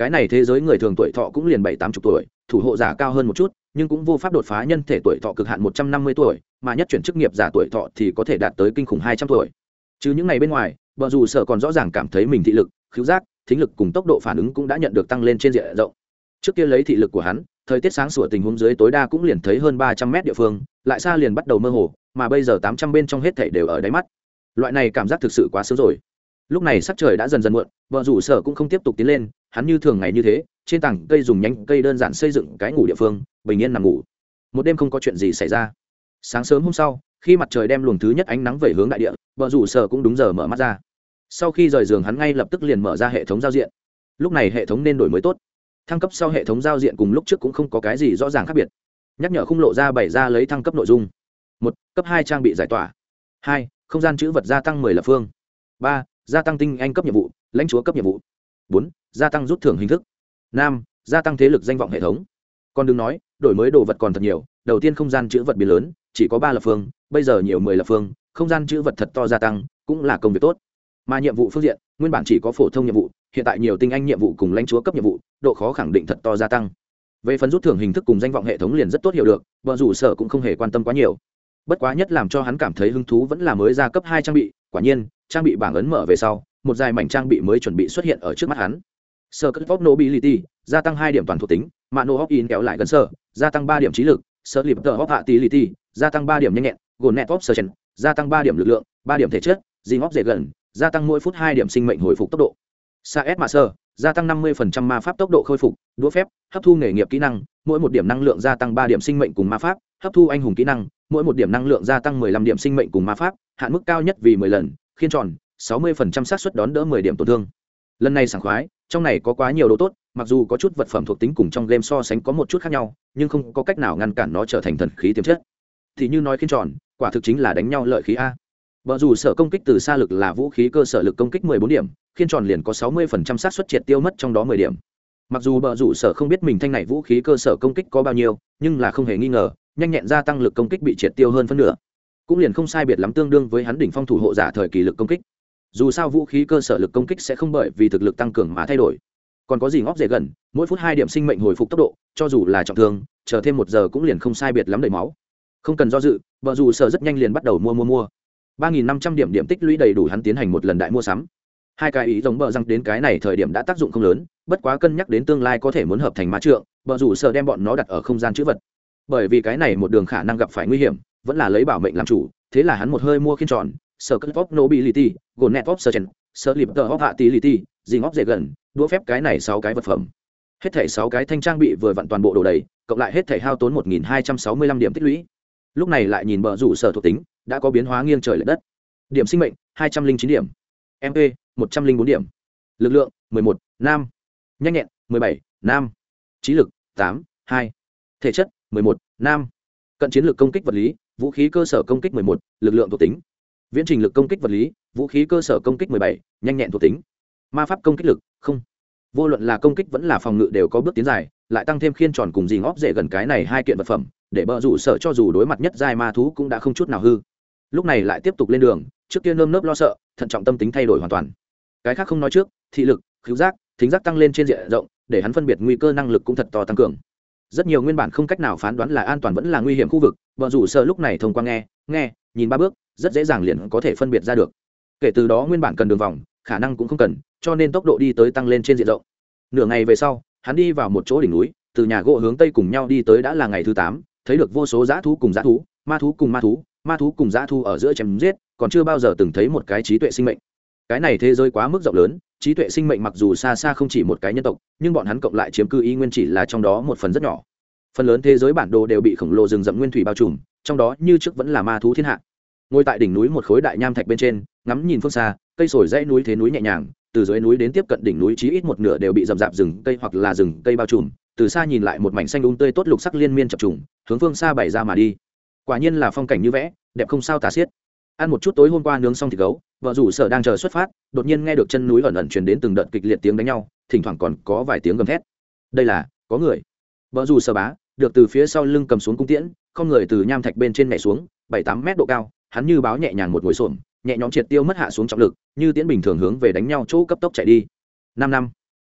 cái này thế giới người thường tuổi thọ cũng liền bảy, tám chục tuổi, thủ hộ giả cao hơn một chút, nhưng cũng vô pháp đột phá nhân thể tuổi thọ cực hạn một trăm năm mươi tuổi, mà nhất chuyển chức nghiệp giả tuổi thọ thì có thể đạt tới kinh khủng hai trăm tuổi. Chứ những ngày bên ngoài vợ dù sở còn rõ ràng cảm thấy mình thị lực, khứu giác, thính lực cùng tốc độ phản ứng cũng đã nhận được tăng lên trên diện rộng. Trước kia lấy thị lực của hắn, thời tiết sáng sủa tình huống dưới tối đa cũng liền thấy hơn ba trăm mét địa phương, lại xa liền bắt đầu mơ hồ, mà bây giờ tám trăm bên trong hết thảy đều ở đáy mắt. Loại này cảm giác thực sự quá sớm rồi. Lúc này sắc trời đã dần dần muộn vợ rủ sở cũng không tiếp tục tiến lên hắn như thường ngày như thế, trên tảng cây dùng nhánh cây đơn giản xây dựng cái ngủ địa phương, bình yên nằm ngủ. Một đêm không có chuyện gì xảy ra. Sáng sớm hôm sau, khi mặt trời đem luồng thứ nhất ánh nắng về hướng đại địa, vợ rủ sở cũng đúng giờ mở mắt ra. Sau khi rời giường hắn ngay lập tức liền mở ra hệ thống giao diện. Lúc này hệ thống nên đổi mới tốt. Thăng cấp sau hệ thống giao diện cùng lúc trước cũng không có cái gì rõ ràng khác biệt. Nhắc nhở khung lộ ra bày ra lấy thăng cấp nội dung. Một, cấp hai trang bị giải tỏa. Hai, không gian chữ vật gia tăng mười lập phương. Ba, gia tăng tinh anh cấp nhiệm vụ, lãnh chúa cấp nhiệm vụ bốn, gia tăng rút thưởng hình thức. Năm, gia tăng thế lực danh vọng hệ thống. Còn đừng nói, đổi mới đồ vật còn thật nhiều. Đầu tiên không gian chữ vật biến lớn, chỉ có ba lập phương, bây giờ nhiều mười lập phương, không gian chữ vật thật to gia tăng, cũng là công việc tốt. Mà nhiệm vụ phương diện, nguyên bản chỉ có phổ thông nhiệm vụ, hiện tại nhiều tinh anh nhiệm vụ cùng lãnh chúa cấp nhiệm vụ, độ khó khẳng định thật to gia tăng. Về phần rút thưởng hình thức cùng danh vọng hệ thống liền rất tốt hiểu được vợ rủ sở cũng không hề quan tâm quá nhiều. Bất quá nhất làm cho hắn cảm thấy hứng thú vẫn là mới ra cấp hai trang bị, quả nhiên, trang bị bảng ấn mở về sau một dài mảnh trang bị mới chuẩn bị xuất hiện ở trước mắt hắn. Sơ cấp vóc nobility, gia tăng hai điểm toàn thuộc tính mạ nô hóc in kéo lại gần sơ gia tăng ba điểm trí lực sơ lip tờ hóc hạ tí tility gia tăng ba điểm nhanh nhẹn gồn net top sơ chen gia tăng ba điểm lực lượng, ba điểm thể chất dì ngóc dễ gần, gia tăng mỗi phút hai điểm sinh mệnh hồi phục tốc độ. Sa s mạ sơ gia tăng năm mươi ma pháp tốc độ khôi phục, đũa phép, hấp thu nghề nghiệp kỹ năng, mỗi một điểm năng lượng gia tăng ba điểm sinh mệnh cùng ma pháp, hấp thu anh hùng kỹ năng, mỗi một điểm năng lượng gia tăng mười lăm điểm sinh mệnh cùng ma pháp, hạn mức cao nhất vì mười lần, khiên tròn sáu mươi phần trăm xác suất đón đỡ mười điểm tổn thương. Lần này sảng khoái, trong này có quá nhiều đồ tốt, mặc dù có chút vật phẩm thuộc tính cùng trong game so sánh có một chút khác nhau, nhưng không có cách nào ngăn cản nó trở thành thần khí tiềm chất. Thì như nói khiên tròn, quả thực chính là đánh nhau lợi khí a. Vợ dù sở công kích từ xa lực là vũ khí cơ sở lực công kích mười bốn điểm, khiên tròn liền có sáu mươi phần trăm xác suất triệt tiêu mất trong đó mười điểm. Mặc dù bờ rủ sở không biết mình thanh này vũ khí cơ sở công kích có bao nhiêu, nhưng là không hề nghi ngờ, nhanh nhẹn gia tăng lực công kích bị triệt tiêu hơn phân nửa. Cũng liền không sai biệt lắm tương đương với hắn đỉnh phong thủ hộ giả thời kỳ lực công kích dù sao vũ khí cơ sở lực công kích sẽ không bởi vì thực lực tăng cường mà thay đổi. Còn có gì ngóc dễ gần, mỗi phút hai điểm sinh mệnh hồi phục tốc độ, cho dù là trọng thương, chờ thêm một giờ cũng liền không sai biệt lắm đầy máu. Không cần do dự vợ dù sở rất nhanh liền bắt đầu mua mua mua. Ba nghìn năm trăm điểm điểm tích lũy đầy đủ hắn tiến hành một lần đại mua sắm. Hai cái ý giống bờ răng đến cái này thời điểm đã tác dụng không lớn, bất quá cân nhắc đến tương lai có thể muốn hợp thành má trượng vợ dù sợ đem bọn nó đặt ở không gian chữ vật. Bởi vì cái này một đường khả năng gặp phải nguy hiểm, vẫn là lấy bảo mệnh làm chủ, thế là hắn một hơi mua khiên tròn sở cất vóc nobility gồn net vóc sơ chen sở lip tờ vóc hạ tí lì ti dì ngóc dễ gần, đũa phép cái này sáu cái vật phẩm. Hết thảy sáu cái thanh trang bị vừa vặn toàn bộ đồ đầy, cộng lại hết thảy hao tốn một nghìn hai trăm sáu mươi lăm điểm tích lũy. Lúc này lại nhìn bờ rủ sở thuộc tính, đã có biến hóa nghiêng trời l ệ đất. Điểm sinh mệnh, hai trăm linh chín điểm. Mp một trăm linh bốn điểm. Lực lượng, mười một, nam. Nhanh nhẹn, mười bảy, nam. Trí lực, tám, hai. Thể chất, mười một, nam. Cận chiến lược công kích vật lý, vũ khí cơ sở công kích mười một, lực lượng thuộc tính viễn trình lực công kích vật lý, vũ khí cơ sở công kích mười bảy, nhanh nhẹn thuộc tính. Ma pháp công kích lực, không. Vô luận là công kích vẫn là phòng ngự đều có bước tiến dài, lại tăng thêm khiên tròn cùng gì ngóp dễ gần cái này hai kiện vật phẩm, để bờ rủ sợ cho dù đối mặt nhất giai ma thú cũng đã không chút nào hư. Lúc này lại tiếp tục lên đường, trước kia nơm nớp lo sợ, thận trọng tâm tính thay đổi hoàn toàn. Cái khác không nói trước, thị lực cứu giác, thính giác tăng lên trên diện rộng, để hắn phân biệt nguy cơ năng lực cũng thật to tăng cường. Rất nhiều nguyên bản không cách nào phán đoán là an toàn vẫn là nguy hiểm khu vực vợ rủ sợ lúc này thông qua nghe nghe, nhìn ba bước rất dễ dàng liền có thể phân biệt ra được. Kể từ đó nguyên bản cần đường vòng, khả năng cũng không cần, cho nên tốc độ đi tới tăng lên trên diện rộng. Nửa ngày về sau, hắn đi vào một chỗ đỉnh núi, từ nhà gỗ hướng tây cùng nhau đi tới đã là ngày thứ tám, thấy được vô số dã thú cùng dã thú, ma thú cùng ma thú ma thú cùng dã thú ở giữa chém giết, còn chưa bao giờ từng thấy một cái trí tuệ sinh mệnh. Cái này thế giới quá mức rộng lớn, trí tuệ sinh mệnh mặc dù xa xa không chỉ một cái nhân tộc, nhưng bọn hắn cộng lại chiếm cư y nguyên chỉ là trong đó một phần rất nhỏ. Phần lớn thế giới bản đồ đều bị khổng lồ rừng rậm nguyên thủy bao trùm, trong đó như trước vẫn là ma thú thiên hạ ngồi tại đỉnh núi một khối đại nham thạch bên trên, ngắm nhìn phương xa, cây sồi dãy núi thế núi nhẹ nhàng, từ dưới núi đến tiếp cận đỉnh núi chí ít một nửa đều bị rậm rạp rừng cây hoặc là rừng cây bao trùm, từ xa nhìn lại một mảnh xanh đúng tươi tốt lục sắc liên miên chập trùng, hướng phương xa bày ra mà đi. Quả nhiên là phong cảnh như vẽ, đẹp không sao tả xiết. Ăn một chút tối hôm qua nướng xong thịt gấu, vợ rủ sở đang chờ xuất phát, đột nhiên nghe được chân núi ẩn ẩn truyền đến từng đợt kịch liệt tiếng đánh nhau, thỉnh thoảng còn có vài tiếng gầm thét. Đây là, có người. Vợ rủ sở bá, được từ phía sau lưng cầm xuống cung tiễn, không người từ nham thạch bên trên nhảy xuống, bảy tám mét độ cao hắn như báo nhẹ nhàng một ngồi xổm, nhẹ nhõm triệt tiêu mất hạ xuống trọng lực, như tiễn bình thường hướng về đánh nhau chỗ cấp tốc chạy đi. Năm năm.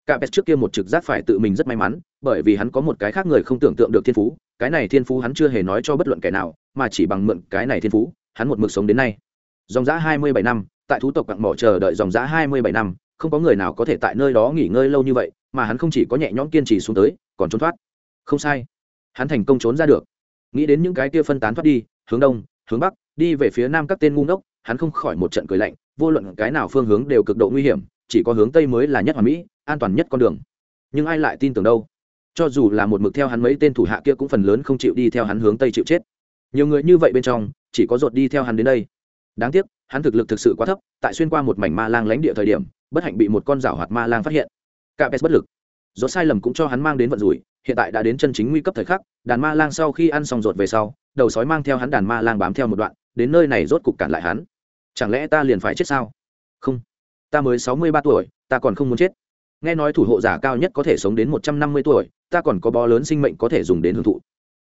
Cả pet trước kia một trực giác phải tự mình rất may mắn, bởi vì hắn có một cái khác người không tưởng tượng được thiên phú, cái này thiên phú hắn chưa hề nói cho bất luận kẻ nào, mà chỉ bằng mượn cái này thiên phú, hắn một mực sống đến nay. Dòng giã hai mươi bảy năm, tại thú tộc quặng mỏ chờ đợi dòng giã hai mươi bảy năm, không có người nào có thể tại nơi đó nghỉ ngơi lâu như vậy, mà hắn không chỉ có nhẹ nhõm kiên trì xuống tới, còn trốn thoát. Không sai. Hắn thành công trốn ra được. Nghĩ đến những cái kia phân tán thoát đi, hướng đông, hướng bắc đi về phía nam các tên ngu ngốc, hắn không khỏi một trận cười lạnh, vô luận cái nào phương hướng đều cực độ nguy hiểm, chỉ có hướng tây mới là nhất hoàn mỹ, an toàn nhất con đường. Nhưng ai lại tin tưởng đâu? Cho dù là một mực theo hắn mấy tên thủ hạ kia cũng phần lớn không chịu đi theo hắn hướng tây chịu chết. Nhiều người như vậy bên trong, chỉ có ruột đi theo hắn đến đây. Đáng tiếc, hắn thực lực thực sự quá thấp, tại xuyên qua một mảnh ma lang lánh địa thời điểm, bất hạnh bị một con rảo hoạt ma lang phát hiện. Cả pes bất lực. Do sai lầm cũng cho hắn mang đến vận rủi, hiện tại đã đến chân chính nguy cấp thời khắc, đàn ma lang sau khi ăn xong ruột về sau, đầu sói mang theo hắn đàn ma lang bám theo một đoạn đến nơi này rốt cục cản lại hắn. Chẳng lẽ ta liền phải chết sao? Không. Ta mới sáu mươi ba tuổi, ta còn không muốn chết. Nghe nói thủ hộ giả cao nhất có thể sống đến một trăm năm mươi tuổi, ta còn có bó lớn sinh mệnh có thể dùng đến hưởng thụ.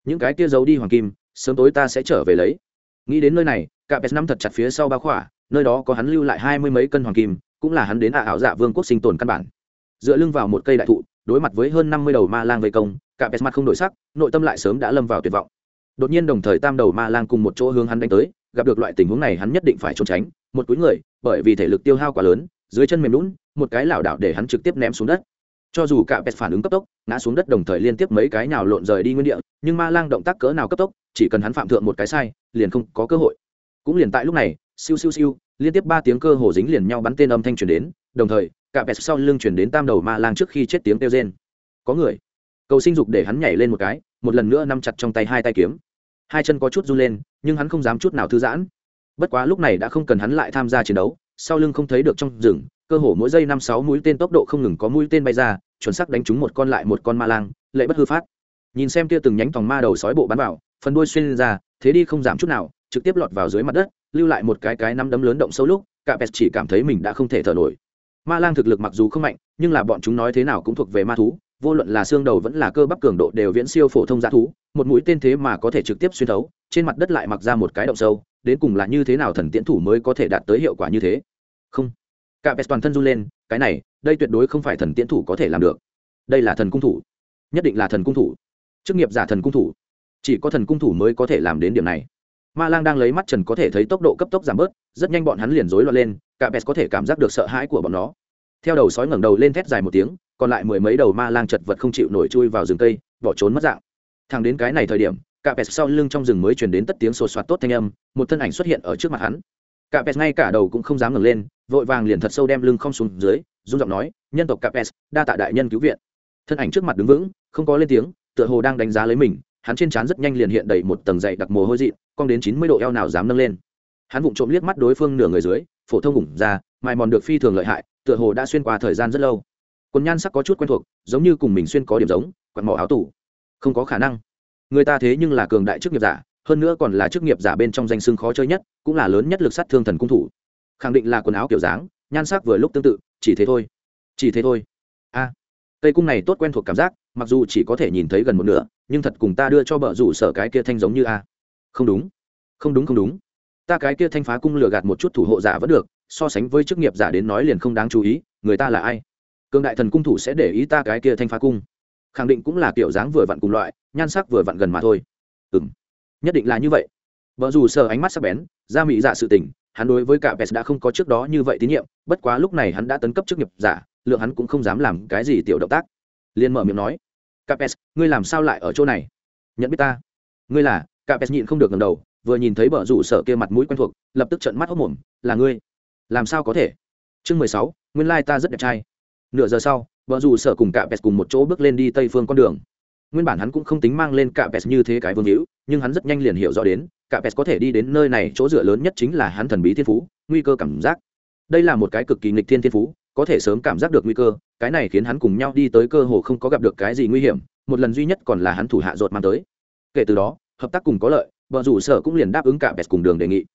Những cái kia giấu đi hoàng kim, sớm tối ta sẽ trở về lấy. Nghĩ đến nơi này, cả pes năm thật chặt phía sau ba khỏa, nơi đó có hắn lưu lại hai mươi mấy cân hoàng kim, cũng là hắn đến ả ảo dạ vương quốc sinh tồn căn bản. Dựa lưng vào một cây đại thụ, đối mặt với hơn năm mươi đầu ma lang vây công, cả pes mặt không đổi sắc, nội tâm lại sớm đã lâm vào tuyệt vọng. Đột nhiên đồng thời tam đầu ma lang cùng một chỗ hướng hắn đánh tới gặp được loại tình huống này hắn nhất định phải trốn tránh, một túi người, bởi vì thể lực tiêu hao quá lớn, dưới chân mềm lún một cái lảo đảo để hắn trực tiếp ném xuống đất. Cho dù cả pet phản ứng cấp tốc, ngã xuống đất đồng thời liên tiếp mấy cái nào lộn rời đi nguyên địa, nhưng ma lang động tác cỡ nào cấp tốc, chỉ cần hắn phạm thượng một cái sai, liền không có cơ hội. Cũng liền tại lúc này, siêu siêu siêu, liên tiếp ba tiếng cơ hồ dính liền nhau bắn tên âm thanh truyền đến, đồng thời, cả pet sau lưng truyền đến tam đầu ma lang trước khi chết tiếng kêu rên. Có người cầu sinh dục để hắn nhảy lên một cái, một lần nữa nắm chặt trong tay hai tay kiếm hai chân có chút run lên, nhưng hắn không dám chút nào thư giãn. Bất quá lúc này đã không cần hắn lại tham gia chiến đấu, sau lưng không thấy được trong rừng, cơ hồ mỗi giây năm sáu mũi tên tốc độ không ngừng có mũi tên bay ra, chuẩn xác đánh trúng một con lại một con ma lang, lệ bất hư phát. Nhìn xem kia từng nhánh tòng ma đầu sói bộ bắn vào, phần đuôi xuyên ra, thế đi không giảm chút nào, trực tiếp lọt vào dưới mặt đất, lưu lại một cái cái năm đấm lớn động sâu lúc, cả pet chỉ cảm thấy mình đã không thể thở nổi. Ma lang thực lực mặc dù không mạnh, nhưng là bọn chúng nói thế nào cũng thuộc về ma thú vô luận là xương đầu vẫn là cơ bắp cường độ đều viễn siêu phổ thông g thú, một mũi tên thế mà có thể trực tiếp xuyên thấu, trên mặt đất lại mặc ra một cái động sâu, đến cùng là như thế nào thần tiễn thủ mới có thể đạt tới hiệu quả như thế? Không. Cả pet toàn thân run lên, cái này, đây tuyệt đối không phải thần tiễn thủ có thể làm được. Đây là thần cung thủ. Nhất định là thần cung thủ. Chức nghiệp giả thần cung thủ. Chỉ có thần cung thủ mới có thể làm đến điểm này. Ma lang đang lấy mắt trần có thể thấy tốc độ cấp tốc giảm bớt, rất nhanh bọn hắn liền rối loạn lên, cả pet có thể cảm giác được sợ hãi của bọn nó. Theo đầu sói ngẩng đầu lên thét dài một tiếng còn lại mười mấy đầu ma lang chật vật không chịu nổi chui vào rừng cây, bỏ trốn mất dạng. Thằng đến cái này thời điểm cả pet sau lưng trong rừng mới truyền đến tất tiếng sột soạt tốt thanh âm, một thân ảnh xuất hiện ở trước mặt hắn. Cả pet ngay cả đầu cũng không dám ngẩng lên, vội vàng liền thật sâu đem lưng không xuống dưới, run giọng nói, nhân tộc cả pet đa tạ đại nhân cứu viện. Thân ảnh trước mặt đứng vững, không có lên tiếng, tựa hồ đang đánh giá lấy mình, hắn trên trán rất nhanh liền hiện đầy một tầng dày đặc mồ hôi dị, cong đến chín mươi độ eo nào dám nâng lên. Hắn vụng trộm liếc mắt đối phương nửa người dưới, phổ thông ủng ra, mài mòn được phi thường lợi hại, tựa hồ đã xuyên qua thời gian rất lâu quần nhan sắc có chút quen thuộc giống như cùng mình xuyên có điểm giống quặn mỏ áo tủ. Không có khả năng. Người ta thế nhưng là cường đại chức nghiệp giả hơn nữa còn là chức nghiệp giả bên trong danh xưng khó chơi nhất cũng là lớn nhất lực sát thương thần cung thủ. Khẳng định là quần áo kiểu dáng nhan sắc vừa lúc tương tự chỉ thế thôi. Chỉ thế thôi. A. À, cây cung này tốt quen thuộc cảm giác mặc dù chỉ có thể nhìn thấy gần một nửa nhưng thật cùng ta đưa cho bờ rủ sở cái kia thanh giống như a. Không đúng. Không đúng không đúng. Ta cái kia thanh phá cung lừa gạt một chút thủ hộ giả vẫn được so sánh với chức nghiệp giả đến nói liền không đáng chú ý người ta là ai? Cường đại thần cung thủ sẽ để ý ta cái kia thanh phá cung. Khẳng định cũng là kiểu dáng vừa vặn cùng loại, nhan sắc vừa vặn gần mà thôi. Ừ m nhất định là như vậy. Vợ dù sợ ánh mắt sắc bén, ra mỹ dạ sự tình, hắn đối với cả pes đã không có trước đó như vậy tín nhiệm, bất quá lúc này hắn đã tấn cấp chức nghiệp giả, lượng hắn cũng không dám làm cái gì tiểu động tác. Liền mở miệng nói capes ngươi làm sao lại ở chỗ này? Nhận biết ta? Ngươi là? Capes nhịn không được ngầm đầu, vừa nhìn thấy bờ rủ sợ kia mặt mũi quen thuộc, lập tức trận mắt hốc mồm, là ngươi? Làm sao có thể? Chương mười sáu, nguyên lai ta rất đẹp trai nửa giờ sau, vợ dù sợ cùng cả pes cùng một chỗ bước lên đi tây phương con đường. Nguyên bản hắn cũng không tính mang lên cả pes như thế cái vương hữu, nhưng hắn rất nhanh liền hiểu rõ đến, cả pes có thể đi đến nơi này chỗ dựa lớn nhất chính là hắn thần bí thiên phú, nguy cơ cảm giác. Đây là một cái cực kỳ nghịch thiên thiên phú, có thể sớm cảm giác được nguy cơ, cái này khiến hắn cùng nhau đi tới cơ hồ không có gặp được cái gì nguy hiểm, một lần duy nhất còn là hắn thủ hạ ruột mang tới. Kể từ đó, hợp tác cùng có lợi, vợ rủ sở cũng liền đáp ứng cả pes cùng đường đề nghị.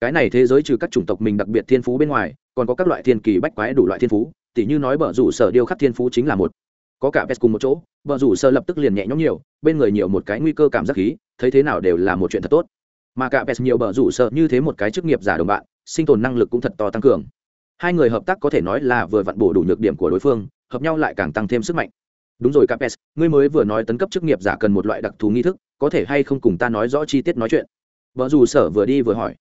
Cái này thế giới trừ các chủng tộc mình đặc biệt thiên phú bên ngoài, còn có các loại thiên kỳ bách quái đủ loại thiên phú tỉ như nói bờ rủ sở điêu khắc thiên phú chính là một. Có cả pes cùng một chỗ, bờ rủ sở lập tức liền nhẹ nhõm nhiều, bên người nhiều một cái nguy cơ cảm giác khí, thấy thế nào đều là một chuyện thật tốt. Mà cả pes nhiều bờ rủ sở như thế một cái chức nghiệp giả đồng bạn, sinh tồn năng lực cũng thật to tăng cường. Hai người hợp tác có thể nói là vừa vặn bổ đủ nhược điểm của đối phương, hợp nhau lại càng tăng thêm sức mạnh. Đúng rồi capes ngươi mới vừa nói tấn cấp chức nghiệp giả cần một loại đặc thù nghi thức, có thể hay không cùng ta nói rõ chi tiết nói chuyện? Vợ dù sở vừa đi vừa hỏi.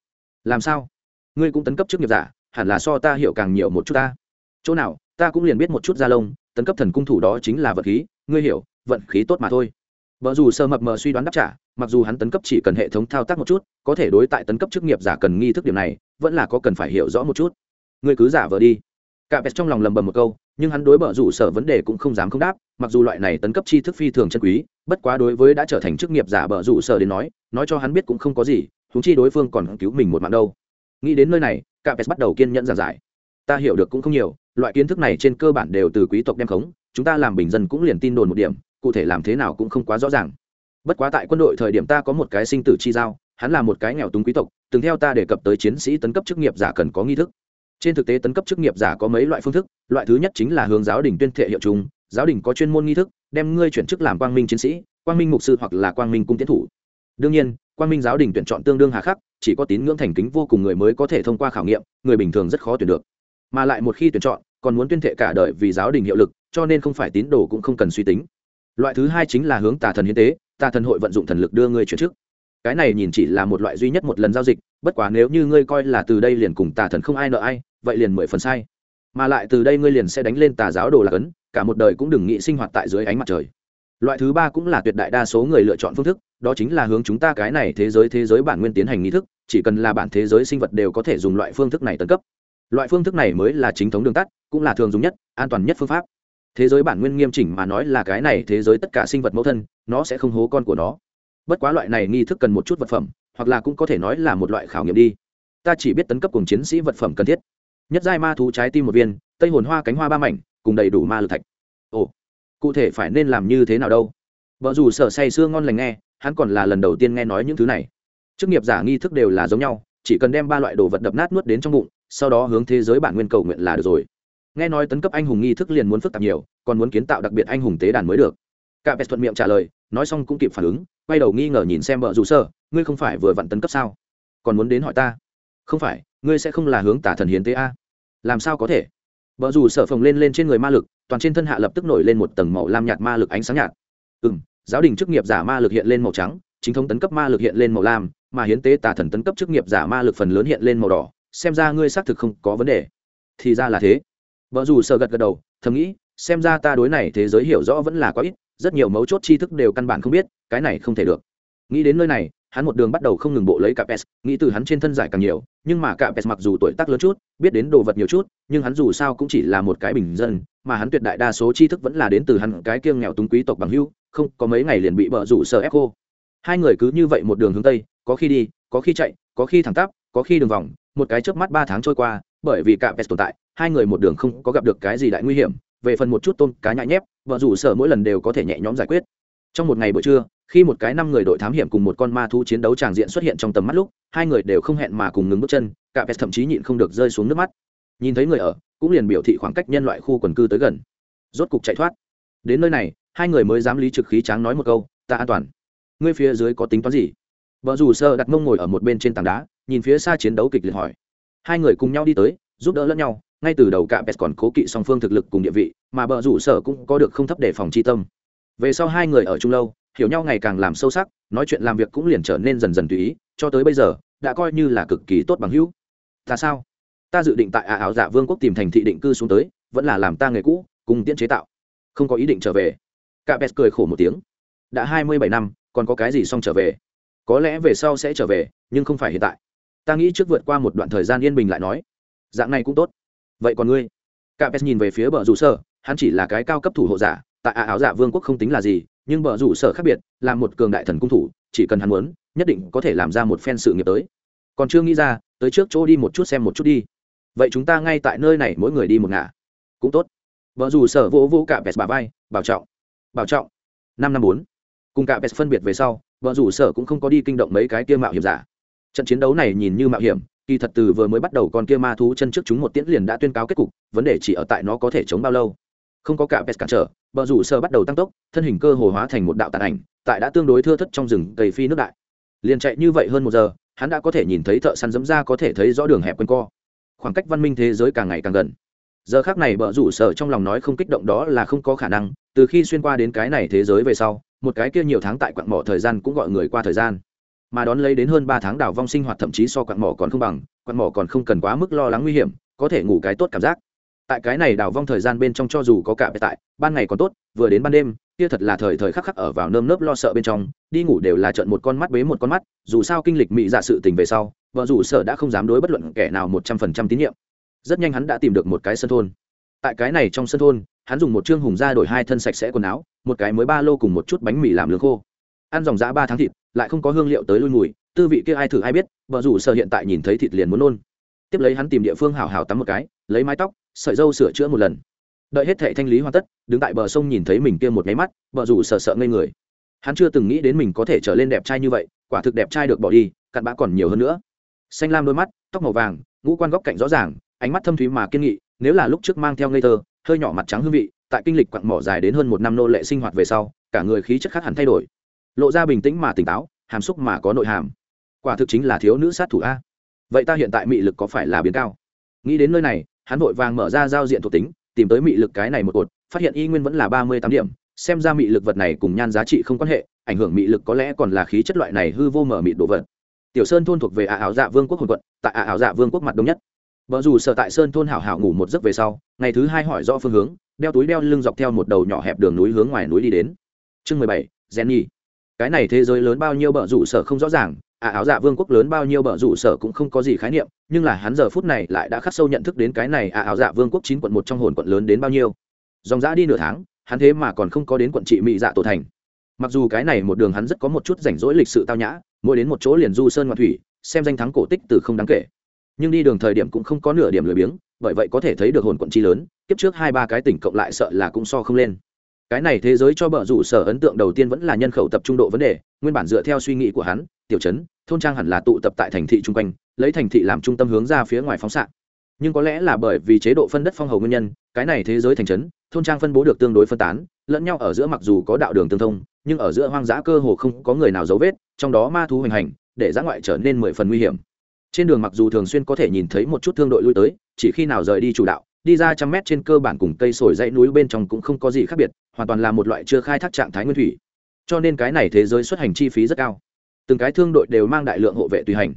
Làm sao? Ngươi cũng tấn cấp chức nghiệp giả, hẳn là so ta hiểu càng nhiều một chút ta. Chỗ nào? Ta cũng liền biết một chút da lông, tấn cấp thần cung thủ đó chính là vật khí, ngươi hiểu, vận khí tốt mà thôi. Vợ dù sơ mập mờ suy đoán đáp trả, mặc dù hắn tấn cấp chỉ cần hệ thống thao tác một chút, có thể đối tại tấn cấp chức nghiệp giả cần nghi thức điểm này, vẫn là có cần phải hiểu rõ một chút. Ngươi cứ giả vờ đi. Cả pet trong lòng lầm bầm một câu, nhưng hắn đối bờ rủ sở vấn đề cũng không dám không đáp, mặc dù loại này tấn cấp tri thức phi thường chân quý, bất quá đối với đã trở thành chức nghiệp giả bờ rủ sở đến nói nói cho hắn biết cũng không có gì thúng chi đối phương còn cứu mình một mạng đâu. Nghĩ đến nơi này, cả pet bắt đầu kiên nhẫn giảng giải. Ta hiểu được cũng không nhiều loại kiến thức này trên cơ bản đều từ quý tộc đem khống, chúng ta làm bình dân cũng liền tin đồn một điểm, cụ thể làm thế nào cũng không quá rõ ràng. Bất quá tại quân đội thời điểm ta có một cái sinh tử chi giao, hắn là một cái nghèo túng quý tộc, từng theo ta đề cập tới chiến sĩ tấn cấp chức nghiệp giả cần có nghi thức. Trên thực tế tấn cấp chức nghiệp giả có mấy loại phương thức, loại thứ nhất chính là hướng giáo đình tuyên thệ hiệu chúng giáo đình có chuyên môn nghi thức, đem ngươi chuyển chức làm quang minh chiến sĩ, quang minh mục sư hoặc là quang minh cung tiến thủ. Đương nhiên, quang minh giáo đình tuyển chọn tương đương hà khắc, chỉ có tín ngưỡng thành kính vô cùng người mới có thể thông qua khảo nghiệm, người bình thường rất khó tuyển được mà lại một khi tuyển chọn, còn muốn tuyên thệ cả đời vì giáo đình hiệu lực, cho nên không phải tín đồ cũng không cần suy tính. Loại thứ hai chính là hướng tà thần hiến tế, tà thần hội vận dụng thần lực đưa ngươi chuyển chức. Cái này nhìn chỉ là một loại duy nhất một lần giao dịch, bất quá nếu như ngươi coi là từ đây liền cùng tà thần không ai nợ ai, vậy liền mười phần sai. Mà lại từ đây ngươi liền sẽ đánh lên tà giáo đồ lạc ấn, cả một đời cũng đừng nghĩ sinh hoạt tại dưới ánh mặt trời. Loại thứ ba cũng là tuyệt đại đa số người lựa chọn phương thức, đó chính là hướng chúng ta cái này thế giới thế giới bản nguyên tiến hành nghi thức, chỉ cần là bản thế giới sinh vật đều có thể dùng loại phương thức này tấn cấp loại phương thức này mới là chính thống đường tắt, cũng là thường dùng nhất, an toàn nhất phương pháp. Thế giới bản nguyên nghiêm chỉnh mà nói là cái này thế giới tất cả sinh vật mẫu thân, nó sẽ không hố con của nó. Bất quá loại này nghi thức cần một chút vật phẩm, hoặc là cũng có thể nói là một loại khảo nghiệm đi. Ta chỉ biết tấn cấp cùng chiến sĩ vật phẩm cần thiết. Nhất giai ma thú trái tim một viên, tây hồn hoa cánh hoa ba mảnh, cùng đầy đủ ma lực thạch. Ồ, cụ thể phải nên làm như thế nào đâu? Vợ dù sở say sưa ngon lành nghe, hắn còn là lần đầu tiên nghe nói những thứ này. Chức nghiệp giả nghi thức đều là giống nhau, chỉ cần đem ba loại đồ vật đập nát nuốt đến trong bụng sau đó hướng thế giới bản nguyên cầu nguyện là được rồi. Nghe nói tấn cấp anh hùng nghi thức liền muốn phức tạp nhiều, còn muốn kiến tạo đặc biệt anh hùng tế đàn mới được. Cả pet thuận miệng trả lời, nói xong cũng kịp phản ứng, quay đầu nghi ngờ nhìn xem vợ dù sơ, ngươi không phải vừa vặn tấn cấp sao? Còn muốn đến hỏi ta? Không phải, ngươi sẽ không là hướng tả thần hiến tế a? Làm sao có thể? Vợ dù sở phồng lên lên trên người ma lực, toàn trên thân hạ lập tức nổi lên một tầng màu lam nhạt ma lực ánh sáng nhạt. Ừ m giáo đình chức nghiệp giả ma lực hiện lên màu trắng, chính thống tấn cấp ma lực hiện lên màu lam, mà hiến tế tà thần tấn cấp chức nghiệp giả ma lực phần lớn hiện lên màu đỏ xem ra ngươi xác thực không có vấn đề. Thì ra là thế. Vợ dù sợ gật gật đầu, thầm nghĩ, xem ra ta đối này thế giới hiểu rõ vẫn là quá ít, rất nhiều mấu chốt tri thức đều căn bản không biết, cái này không thể được. Nghĩ đến nơi này, hắn một đường bắt đầu không ngừng bộ lấy capes nghĩ từ hắn trên thân giải càng nhiều, nhưng mà capes mặc dù tuổi tác lớn chút, biết đến đồ vật nhiều chút, nhưng hắn dù sao cũng chỉ là một cái bình dân, mà hắn tuyệt đại đa số tri thức vẫn là đến từ hắn cái kiêng nghèo túng quý tộc bằng hưu không, có mấy ngày liền bị bợ rủ sợ ép cô. Hai người cứ như vậy một đường hướng tây, có khi đi, có khi chạy, có khi thẳng tắp, có khi đường vòng một cái chớp mắt ba tháng trôi qua, bởi vì cả pest tồn tại, hai người một đường không có gặp được cái gì đại nguy hiểm, về phần một chút tôm cá nhãi nhép vợ rủ sở mỗi lần đều có thể nhẹ nhõm giải quyết. Trong một ngày buổi trưa, khi một cái năm người đội thám hiểm cùng một con ma thu chiến đấu tràng diện xuất hiện trong tầm mắt lúc, hai người đều không hẹn mà cùng ngừng bước chân, cả pest thậm chí nhịn không được rơi xuống nước mắt. Nhìn thấy người ở, cũng liền biểu thị khoảng cách nhân loại khu quần cư tới gần. Rốt cục chạy thoát. Đến nơi này, hai người mới dám lý trực khí tráng nói một câu, ta an toàn. Ngươi phía dưới có tính toán gì? Vợ rủ sơ đặt mông ngồi ở một bên trên tảng đá, nhìn phía xa chiến đấu kịch liệt hỏi. Hai người cùng nhau đi tới, giúp đỡ lẫn nhau, ngay từ đầu cả pet còn cố kỵ song phương thực lực cùng địa vị, mà bờ rủ sở cũng có được không thấp để phòng chi tâm. Về sau hai người ở chung lâu, hiểu nhau ngày càng làm sâu sắc, nói chuyện làm việc cũng liền trở nên dần dần tùy ý, cho tới bây giờ, đã coi như là cực kỳ tốt bằng hữu. Ta sao? Ta dự định tại ả áo dạ vương quốc tìm thành thị định cư xuống tới, vẫn là làm ta nghề cũ, cùng tiễn chế tạo. Không có ý định trở về. Cả pet cười khổ một tiếng. Đã hai mươi bảy năm, còn có cái gì xong trở về? Có lẽ về sau sẽ trở về, nhưng không phải hiện tại. Ta nghĩ trước vượt qua một đoạn thời gian yên bình lại nói. Dạng này cũng tốt. Vậy còn ngươi? Cả pet nhìn về phía bờ rủ sở, hắn chỉ là cái cao cấp thủ hộ giả, tại ả áo giả vương quốc không tính là gì, nhưng bờ rủ sở khác biệt, là một cường đại thần cung thủ, chỉ cần hắn muốn, nhất định có thể làm ra một phen sự nghiệp tới. Còn chưa nghĩ ra, tới trước chỗ đi một chút xem một chút đi. Vậy chúng ta ngay tại nơi này mỗi người đi một ngả. Cũng tốt. Vợ dù sở vỗ vỗ cả vẹt bà vai, bảo trọng. Bảo trọng. Năm năm bốn cùng cả pes phân biệt về sau, vợ rủ sở cũng không có đi kinh động mấy cái kia mạo hiểm giả. Trận chiến đấu này nhìn như mạo hiểm, kỳ thật từ vừa mới bắt đầu con kia ma thú chân trước chúng một tiễn liền đã tuyên cáo kết cục, vấn đề chỉ ở tại nó có thể chống bao lâu. Không có cả pes cản trở, vợ rủ sơ bắt đầu tăng tốc, thân hình cơ hồ hóa thành một đạo tàn ảnh, tại đã tương đối thưa thất trong rừng cây phi nước đại. Liền chạy như vậy hơn một giờ, hắn đã có thể nhìn thấy thợ săn dẫm ra có thể thấy rõ đường hẹp quanh co. Khoảng cách văn minh thế giới càng ngày càng gần. Giờ khác này bờ rủ sở trong lòng nói không kích động đó là không có khả năng, từ khi xuyên qua đến cái này thế giới về sau một cái kia nhiều tháng tại quặng mỏ thời gian cũng gọi người qua thời gian. Mà đón lấy đến hơn ba tháng đào vong sinh hoạt thậm chí so quặng mỏ còn không bằng, quặng mỏ còn không cần quá mức lo lắng nguy hiểm, có thể ngủ cái tốt cảm giác. Tại cái này đào vong thời gian bên trong cho dù có cả tại, ban ngày còn tốt, vừa đến ban đêm, kia thật là thời thời khắc khắc ở vào nơm nớp lo sợ bên trong, đi ngủ đều là trận một con mắt bế một con mắt, dù sao kinh lịch mỹ dạ sự tình về sau, vợ dù sợ đã không dám đối bất luận kẻ nào một trăm phần trăm tín nhiệm. Rất nhanh hắn đã tìm được một cái sân thôn. Tại cái này trong sân thôn hắn dùng một chương hùng ra đổi hai thân sạch sẽ quần áo, một cái mới ba lô cùng một chút bánh mì làm lương khô. Ăn dòng giã ba tháng thịt, lại không có hương liệu tới lui mùi, tư vị kia ai thử ai biết vợ rủ sợ hiện tại nhìn thấy thịt liền muốn nôn. Tiếp lấy hắn tìm địa phương hào hào tắm một cái, lấy mái tóc, sợi dâu sửa chữa một lần. Đợi hết thệ thanh lý hoàn tất, đứng tại bờ sông nhìn thấy mình kia một máy mắt vợ rủ sợ sợ ngây người. Hắn chưa từng nghĩ đến mình có thể trở lên đẹp trai như vậy, quả thực đẹp trai được bỏ đi, cặn bã còn nhiều hơn nữa. Xanh lam đôi mắt, tóc màu vàng, ngũ quan góc cạnh rõ ràng, ánh mắt thâm thúy mà kiên nghị, nếu là lúc trước mang theo ngây thơ hơi nhỏ mặt trắng hương vị, tại kinh lịch quặng mỏ dài đến hơn một năm nô lệ sinh hoạt về sau, cả người khí chất khác hẳn thay đổi. Lộ ra bình tĩnh mà tỉnh táo, hàm xúc mà có nội hàm. Quả thực chính là thiếu nữ sát thủ a. Vậy ta hiện tại mị lực có phải là biến cao? Nghĩ đến nơi này, hắn vội vàng mở ra giao diện thuộc tính, tìm tới mị lực cái này một cột, phát hiện y nguyên vẫn là ba mươi tám điểm, xem ra mị lực vật này cùng nhan giá trị không quan hệ, ảnh hưởng mị lực có lẽ còn là khí chất loại này hư vô mở mịt đồ vật. Tiểu sơn thôn thuộc về ả ảo dạ vương quốc hồn quận, tại ả ảo dạ vương quốc mặt đông nhất vợ dù sở tại sơn thôn hảo hảo ngủ một giấc về sau, ngày thứ hai hỏi rõ phương hướng, đeo túi đeo lưng dọc theo một đầu nhỏ hẹp đường núi hướng ngoài núi đi đến. Chương mười bảy, jenny. Cái này thế giới lớn bao nhiêu bờ rủ sở không rõ ràng ả áo dạ vương quốc lớn bao nhiêu bờ rủ sở cũng không có gì khái niệm, nhưng là hắn giờ phút này lại đã khắc sâu nhận thức đến cái này ả áo dạ vương quốc chín quận một trong hồn quận lớn đến bao nhiêu. Dòng dã đi nửa tháng, hắn thế mà còn không có đến quận trị mỹ dạ tổ thành. Mặc dù cái này một đường hắn rất có một chút rảnh rỗi lịch sự tao nhã, mỗi đến một chỗ liền du sơn ngoạn thủy, xem danh thắng cổ tích từ không đáng kể nhưng đi đường thời điểm cũng không có nửa điểm lười biếng, bởi vậy có thể thấy được hồn quận chi lớn, kiếp trước hai ba cái tỉnh cộng lại sợ là cũng so không lên. Cái này thế giới cho bờ rủ sở ấn tượng đầu tiên vẫn là nhân khẩu tập trung độ vấn đề, nguyên bản dựa theo suy nghĩ của hắn, tiểu trấn, thôn trang hẳn là tụ tập tại thành thị chung quanh, lấy thành thị làm trung tâm hướng ra phía ngoài phóng xạ. Nhưng có lẽ là bởi vì chế độ phân đất phong hầu nguyên nhân, cái này thế giới thành trấn, thôn trang phân bố được tương đối phân tán, lẫn nhau ở giữa mặc dù có đạo đường tương thông, nhưng ở giữa hoang dã cơ hồ không có người nào dấu vết, trong đó ma thú hoành hành, để giã ngoại trở nên mười phần nguy hiểm trên đường mặc dù thường xuyên có thể nhìn thấy một chút thương đội lui tới, chỉ khi nào rời đi chủ đạo, đi ra trăm mét trên cơ bản cùng cây sồi dãy núi bên trong cũng không có gì khác biệt, hoàn toàn là một loại chưa khai thác trạng thái nguyên thủy. Cho nên cái này thế giới xuất hành chi phí rất cao. Từng cái thương đội đều mang đại lượng hộ vệ tùy hành.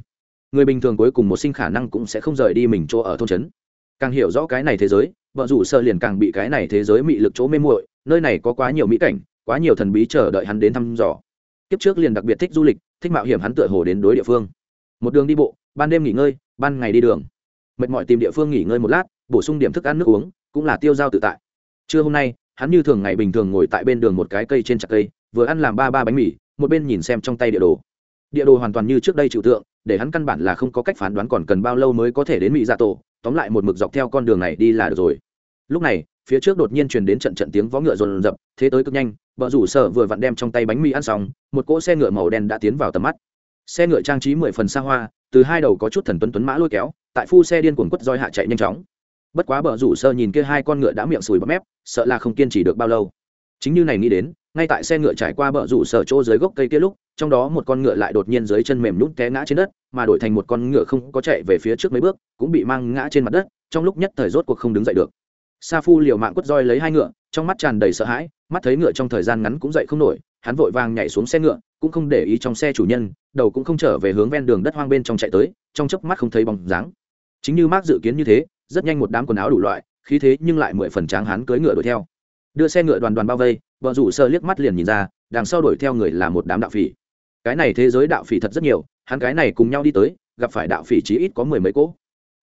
Người bình thường cuối cùng một sinh khả năng cũng sẽ không rời đi mình chỗ ở thôn trấn. Càng hiểu rõ cái này thế giới, vợ rủ sơ liền càng bị cái này thế giới mị lực chỗ mê muội, nơi này có quá nhiều mỹ cảnh, quá nhiều thần bí chờ đợi hắn đến thăm dò. Kiếp trước liền đặc biệt thích du lịch, thích mạo hiểm hắn tựa hồ đến đối địa phương. Một đường đi bộ ban đêm nghỉ ngơi, ban ngày đi đường. Mệt mỏi tìm địa phương nghỉ ngơi một lát, bổ sung điểm thức ăn, nước uống, cũng là tiêu dao tự tại. Trưa hôm nay, hắn như thường ngày bình thường ngồi tại bên đường một cái cây trên chặt cây, vừa ăn làm ba ba bánh mì, một bên nhìn xem trong tay địa đồ. Địa đồ hoàn toàn như trước đây chịu tượng, để hắn căn bản là không có cách phán đoán còn cần bao lâu mới có thể đến mỹ dạ tổ, tóm lại một mực dọc theo con đường này đi là được rồi. Lúc này, phía trước đột nhiên truyền đến trận trận tiếng vó ngựa rồn rập, thế tới cực nhanh vợ rủ sợ vừa vặn đem trong tay bánh mì ăn xong, một cỗ xe ngựa màu đen đã tiến vào tầm mắt xe ngựa trang trí mười phần xa hoa, từ hai đầu có chút thần tuấn tuấn mã lôi kéo, tại phu xe điên cuồng quất roi hạ chạy nhanh chóng. Bất quá bờ rủ sơ nhìn kia hai con ngựa đã miệng sùi bắp mép, sợ là không kiên trì được bao lâu. Chính như này nghĩ đến, ngay tại xe ngựa trải qua bờ rủ sở chỗ dưới gốc cây kia lúc, trong đó một con ngựa lại đột nhiên dưới chân mềm nhún té ngã trên đất, mà đổi thành một con ngựa không có chạy về phía trước mấy bước, cũng bị mang ngã trên mặt đất, trong lúc nhất thời rốt cuộc không đứng dậy được. Sa phu liều mạng quất roi lấy hai ngựa, trong mắt tràn đầy sợ hãi, mắt thấy ngựa trong thời gian ngắn cũng dậy không nổi, hắn vội vàng nhảy xuống xe ngựa cũng không để ý trong xe chủ nhân, đầu cũng không trở về hướng ven đường đất hoang bên trong chạy tới, trong chớp mắt không thấy bóng dáng. Chính như mark dự kiến như thế, rất nhanh một đám quần áo đủ loại, khí thế nhưng lại mười phần tráng hán cưỡi ngựa đuổi theo. Đưa xe ngựa đoàn đoàn bao vây vợ rủ sơ liếc mắt liền nhìn ra, đằng sau đuổi theo người là một đám đạo phỉ. Cái này thế giới đạo phỉ thật rất nhiều, hắn cái này cùng nhau đi tới, gặp phải đạo phỉ chí ít có mười mấy cỗ.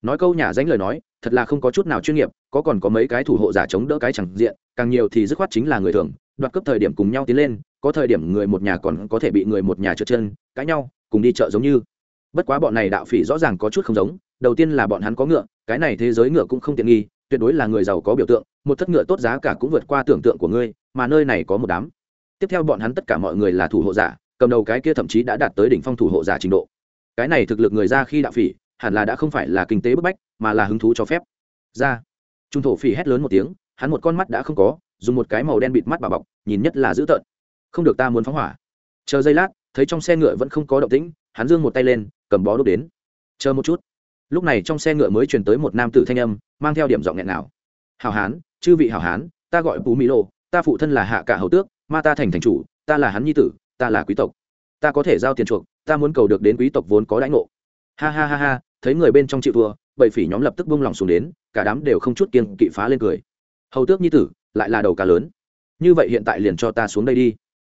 Nói câu nhà danh lời nói, thật là không có chút nào chuyên nghiệp, có còn có mấy cái thủ hộ giả chống đỡ cái chẳng diện, càng nhiều thì dứt khoát chính là người thường, đoạt cấp thời điểm cùng nhau tiến lên có thời điểm người một nhà còn có thể bị người một nhà trượt chân, cãi nhau, cùng đi chợ giống như. Bất quá bọn này đạo phỉ rõ ràng có chút không giống, đầu tiên là bọn hắn có ngựa, cái này thế giới ngựa cũng không tiện nghi, tuyệt đối là người giàu có biểu tượng, một thất ngựa tốt giá cả cũng vượt qua tưởng tượng của ngươi, mà nơi này có một đám. Tiếp theo bọn hắn tất cả mọi người là thủ hộ giả, cầm đầu cái kia thậm chí đã đạt tới đỉnh phong thủ hộ giả trình độ. Cái này thực lực người ra khi đạo phỉ, hẳn là đã không phải là kinh tế bức bách, mà là hứng thú cho phép. Ra. Trung thổ phỉ hét lớn một tiếng, hắn một con mắt đã không có, dùng một cái màu đen bịt mắt bà bọc, nhìn nhất là dữ tợn không được ta muốn phóng hỏa. Chờ giây lát, thấy trong xe ngựa vẫn không có động tĩnh, hắn giương một tay lên, cầm bó đốt đến. Chờ một chút. Lúc này trong xe ngựa mới truyền tới một nam tử thanh âm, mang theo điểm giọng nghẹn nào hảo hán, chư vị hảo hán, ta gọi phú mỹ lộ ta phụ thân là hạ cả hầu tước, ma ta thành thành chủ, ta là hắn nhi tử, ta là quý tộc. Ta có thể giao tiền chuộc, ta muốn cầu được đến quý tộc vốn có đãi ngộ. Ha ha ha ha, thấy người bên trong chịu thua bậy phỉ nhóm lập tức buông lòng xuống đến, cả đám đều không chút kiên kỵ phá lên cười. Hầu tước nhi tử, lại là đầu cá lớn. Như vậy hiện tại liền cho ta xuống đây đi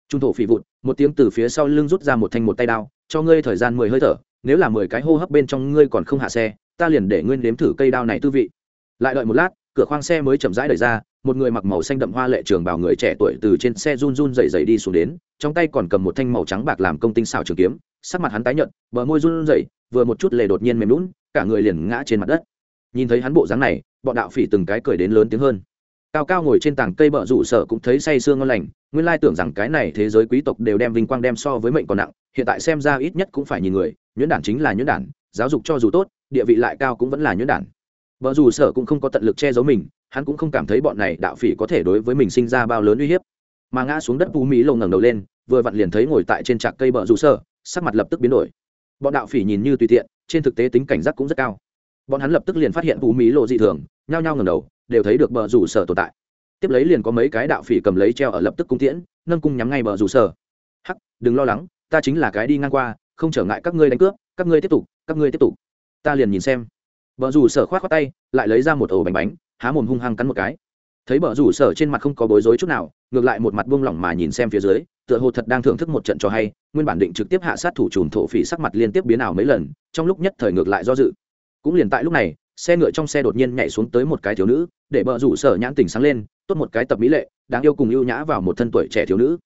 trung thổ phỉ vụt, một tiếng từ phía sau lưng rút ra một thanh một tay đao, cho ngươi thời gian mười hơi thở, nếu là mười cái hô hấp bên trong ngươi còn không hạ xe, ta liền để ngươi nếm thử cây đao này tư vị. Lại đợi một lát, cửa khoang xe mới chậm rãi đẩy ra, một người mặc màu xanh đậm hoa lệ trường bảo người trẻ tuổi từ trên xe run run dậy dậy đi xuống đến, trong tay còn cầm một thanh màu trắng bạc làm công tinh xào trường kiếm, sắc mặt hắn tái nhợt, bờ môi run rẩy, vừa một chút lề đột nhiên mềm lún, cả người liền ngã trên mặt đất. Nhìn thấy hắn bộ dáng này, bọn đạo phỉ từng cái cười đến lớn tiếng hơn. Cao cao ngồi trên tảng cây bờ rủ sở cũng thấy say sương ngon lành nguyên lai tưởng rằng cái này thế giới quý tộc đều đem vinh quang đem so với mệnh còn nặng, hiện tại xem ra ít nhất cũng phải nhìn người, nhuyễn đản chính là nhuyễn đản, giáo dục cho dù tốt, địa vị lại cao cũng vẫn là nhuyễn đản. Vợ dù sở cũng không có tận lực che giấu mình, hắn cũng không cảm thấy bọn này đạo phỉ có thể đối với mình sinh ra bao lớn uy hiếp. Mà ngã xuống đất phú mỹ lồng ngẩng đầu lên, vừa vặn liền thấy ngồi tại trên trạc cây bờ rủ sở sắc mặt lập tức biến đổi. Bọn đạo phỉ nhìn như tùy tiện, trên thực tế tính cảnh giác cũng rất cao. Bọn hắn lập tức liền phát hiện phú mỹ lộ dị thường, nhao nhao ngẩng đầu, đều thấy được bờ rủ sở tồn tại tiếp lấy liền có mấy cái đạo phỉ cầm lấy treo ở lập tức cung tiễn, nâng cung nhắm ngay bờ rủ sở. Hắc, đừng lo lắng, ta chính là cái đi ngang qua, không trở ngại các ngươi đánh cướp, các ngươi tiếp tục, các ngươi tiếp tục. Ta liền nhìn xem. Bờ rủ sở khoát khoát tay, lại lấy ra một ổ bánh bánh, há mồm hung hăng cắn một cái. Thấy bờ rủ sở trên mặt không có bối rối chút nào, ngược lại một mặt buông lỏng mà nhìn xem phía dưới, tựa hồ thật đang thưởng thức một trận cho hay, nguyên bản định trực tiếp hạ sát thủ trùm thổ phỉ sắc mặt liên tiếp biến ảo mấy lần, trong lúc nhất thời ngược lại do dự. Cũng liền tại lúc này xe ngựa trong xe đột nhiên nhảy xuống tới một cái thiếu nữ, để bờ rủ sở nhãn tỉnh sáng lên, tốt một cái tập mỹ lệ, đáng yêu cùng ưu nhã vào một thân tuổi trẻ thiếu nữ.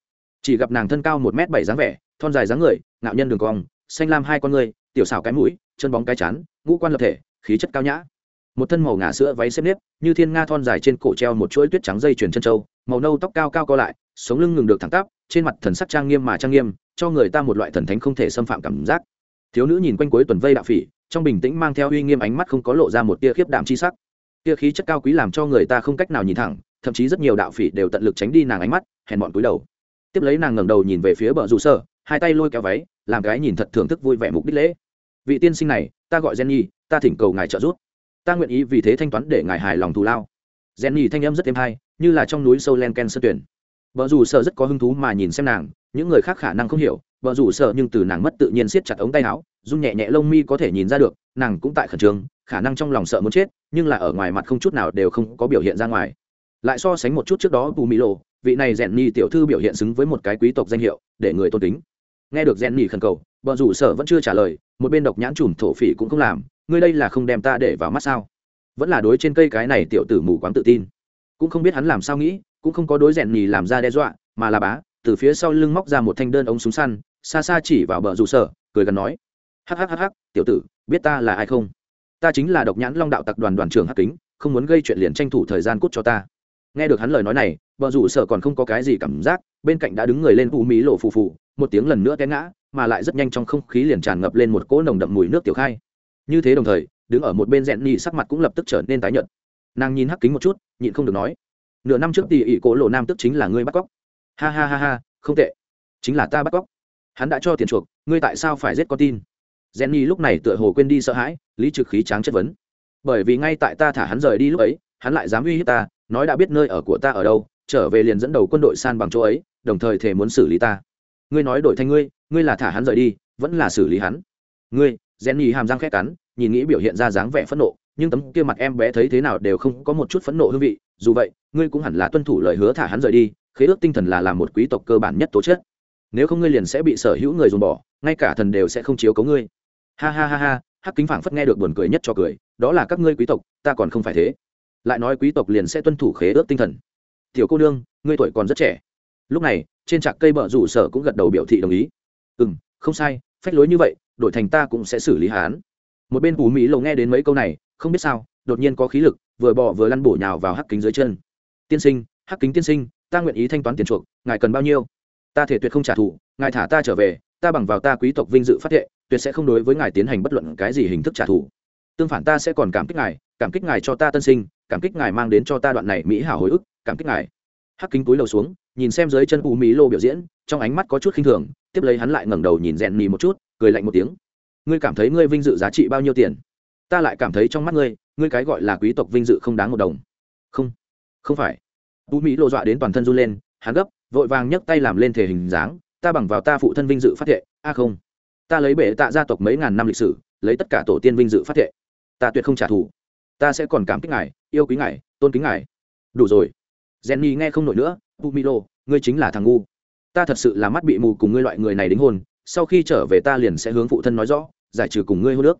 Chỉ gặp nàng thân cao một m bảy dáng vẻ, thon dài dáng người, ngạo nhân đường cong, xanh lam hai con người tiểu xảo cái mũi, chân bóng cái chán, ngũ quan lập thể, khí chất cao nhã. Một thân màu ngà sữa váy xếp nếp, như thiên nga thon dài trên cổ treo một chuỗi tuyết trắng dây chuyền chân trâu, màu nâu tóc cao cao co lại, sống lưng ngừng được thẳng tắp, trên mặt thần sắc trang nghiêm mà trang nghiêm, cho người ta một loại thần thánh không thể xâm phạm cảm giác. Thiếu nữ nhìn quanh cuối tuần vây đạo phỉ trong bình tĩnh mang theo uy nghiêm ánh mắt không có lộ ra một tia khiếp đạm chi sắc. Tia khí chất cao quý làm cho người ta không cách nào nhìn thẳng thậm chí rất nhiều đạo phỉ đều tận lực tránh đi nàng ánh mắt hèn bọn cúi đầu. Tiếp lấy nàng ngẩng đầu nhìn về phía bờ rủ sở, hai tay lôi kéo váy làm cái nhìn thật thưởng thức vui vẻ mục đích lễ. Vị tiên sinh này ta gọi jenny ta thỉnh cầu ngài trợ giúp. Ta nguyện ý vì thế thanh toán để ngài hài lòng thù lao. Jenny thanh âm rất êm hay như là trong núi sâu len ken sơ tuyển. Vợ dù sợ rất có hứng thú mà nhìn xem nàng những người khác khả năng không hiểu vợ dù sợ nhưng từ nàng mất tự nhiên siết chặt ống tay áo run nhẹ nhẹ lông mi có thể nhìn ra được, nàng cũng tại khẩn trương, khả năng trong lòng sợ muốn chết, nhưng là ở ngoài mặt không chút nào đều không có biểu hiện ra ngoài. Lại so sánh một chút trước đó bù mỹ lộ, vị này rèn nhi tiểu thư biểu hiện xứng với một cái quý tộc danh hiệu, để người tôn kính. Nghe được rèn nhi khẩn cầu bờ rủ sở vẫn chưa trả lời, một bên độc nhãn chùm thổ phỉ cũng không làm, ngươi đây là không đem ta để vào mắt sao? Vẫn là đối trên cây cái này tiểu tử mù quáng tự tin. Cũng không biết hắn làm sao nghĩ, cũng không có đối rèn nhì làm ra đe dọa, mà là bá, từ phía sau lưng móc ra một thanh đơn ống súng săn, xa xa chỉ vào bờ rủ sở, cười gần nói hắc hắc hắc hắc, tiểu tử, biết ta là ai không? Ta chính là độc nhãn long đạo tập đoàn đoàn trưởng hắc kính, không muốn gây chuyện liền tranh thủ thời gian cút cho ta. Nghe được hắn lời nói này, vợ rủ sở còn không có cái gì cảm giác, bên cạnh đã đứng người lên u mỹ lộ phù phù, một tiếng lần nữa té ngã, mà lại rất nhanh trong không khí liền tràn ngập lên một cỗ nồng đậm mùi nước tiểu khai. Như thế đồng thời, đứng ở một bên rẽn nhị sắc mặt cũng lập tức trở nên tái nhợt. Nàng nhìn hắc kính một chút, nhịn không được nói, nửa năm trước tỷ ỷ cỗ lộ nam tức chính là ngươi bắt cóc. Ha ha ha ha, không tệ, chính là ta bắt cóc. Hắn đã cho tiền chuộc, ngươi tại sao phải giết con tin? Jenny lúc này tựa hồ quên đi sợ hãi, lý trực khí tráng chất vấn. Bởi vì ngay tại ta thả hắn rời đi lúc ấy, hắn lại dám uy hiếp ta, nói đã biết nơi ở của ta ở đâu, trở về liền dẫn đầu quân đội san bằng chỗ ấy, đồng thời thể muốn xử lý ta. Ngươi nói đổi thành ngươi ngươi là thả hắn rời đi, vẫn là xử lý hắn. Ngươi, jenny hàm răng khét cắn, nhìn nghĩ biểu hiện ra dáng vẻ phẫn nộ, nhưng tấm kia mặt em bé thấy thế nào đều không có một chút phẫn nộ hương vị, dù vậy, ngươi cũng hẳn là tuân thủ lời hứa thả hắn rời đi, khế ước tinh thần là làm một quý tộc cơ bản nhất tố chất. Nếu không ngươi liền sẽ bị sở hữu người dùng bỏ, ngay cả thần đều sẽ không chiếu cấu ngươi ha ha ha ha, hắc kính phảng phất nghe được buồn cười nhất cho cười, đó là các ngươi quý tộc, ta còn không phải thế. Lại nói quý tộc liền sẽ tuân thủ khế ước tinh thần. Tiểu cô nương, ngươi tuổi còn rất trẻ. Lúc này, trên trạc cây bờ rủ sở cũng gật đầu biểu thị đồng ý. Ừ m không sai, phách lối như vậy, đổi thành ta cũng sẽ xử lý hán một bên phú mỹ lầu nghe đến mấy câu này, không biết sao, đột nhiên có khí lực, vừa bỏ vừa lăn bổ nhào vào hắc kính dưới chân. Tiên sinh, hắc kính tiên sinh, ta nguyện ý thanh toán tiền chuộc, ngài cần bao nhiêu? Ta thể tuyệt không trả thù, ngài thả ta trở về, ta bằng vào ta quý tộc vinh dự phát thệ tuyệt sẽ không đối với ngài tiến hành bất luận cái gì hình thức trả thù. Tương phản ta sẽ còn cảm kích ngài, cảm kích ngài cho ta tân sinh, cảm kích ngài mang đến cho ta đoạn này mỹ hảo hồi ức, cảm kích ngài. Hắc kính túi lầu xuống, nhìn xem dưới chân u mỹ lô biểu diễn, trong ánh mắt có chút khinh thường, tiếp lấy hắn lại ngẩng đầu nhìn rèn mì một chút, cười lạnh một tiếng. Ngươi cảm thấy ngươi vinh dự giá trị bao nhiêu tiền? Ta lại cảm thấy trong mắt ngươi ngươi cái gọi là quý tộc vinh dự không đáng một đồng. Không không phải. U mỹ lộ dọa đến toàn thân run lên, hắn gấp, vội vàng nhấc tay làm lên thể hình dáng, ta bằng vào ta phụ thân vinh dự phát thệ, a không ta lấy bệ tạ gia tộc mấy ngàn năm lịch sử, lấy tất cả tổ tiên vinh dự phát thệ. Ta tuyệt không trả thù. Ta sẽ còn cảm kích ngài, yêu quý ngài, tôn kính ngài. Đủ rồi. Jenny nghe không nổi nữa, pumilo, ngươi chính là thằng ngu. Ta thật sự là mắt bị mù cùng ngươi loại người này đính hôn, sau khi trở về ta liền sẽ hướng phụ thân nói rõ, giải trừ cùng ngươi hô nước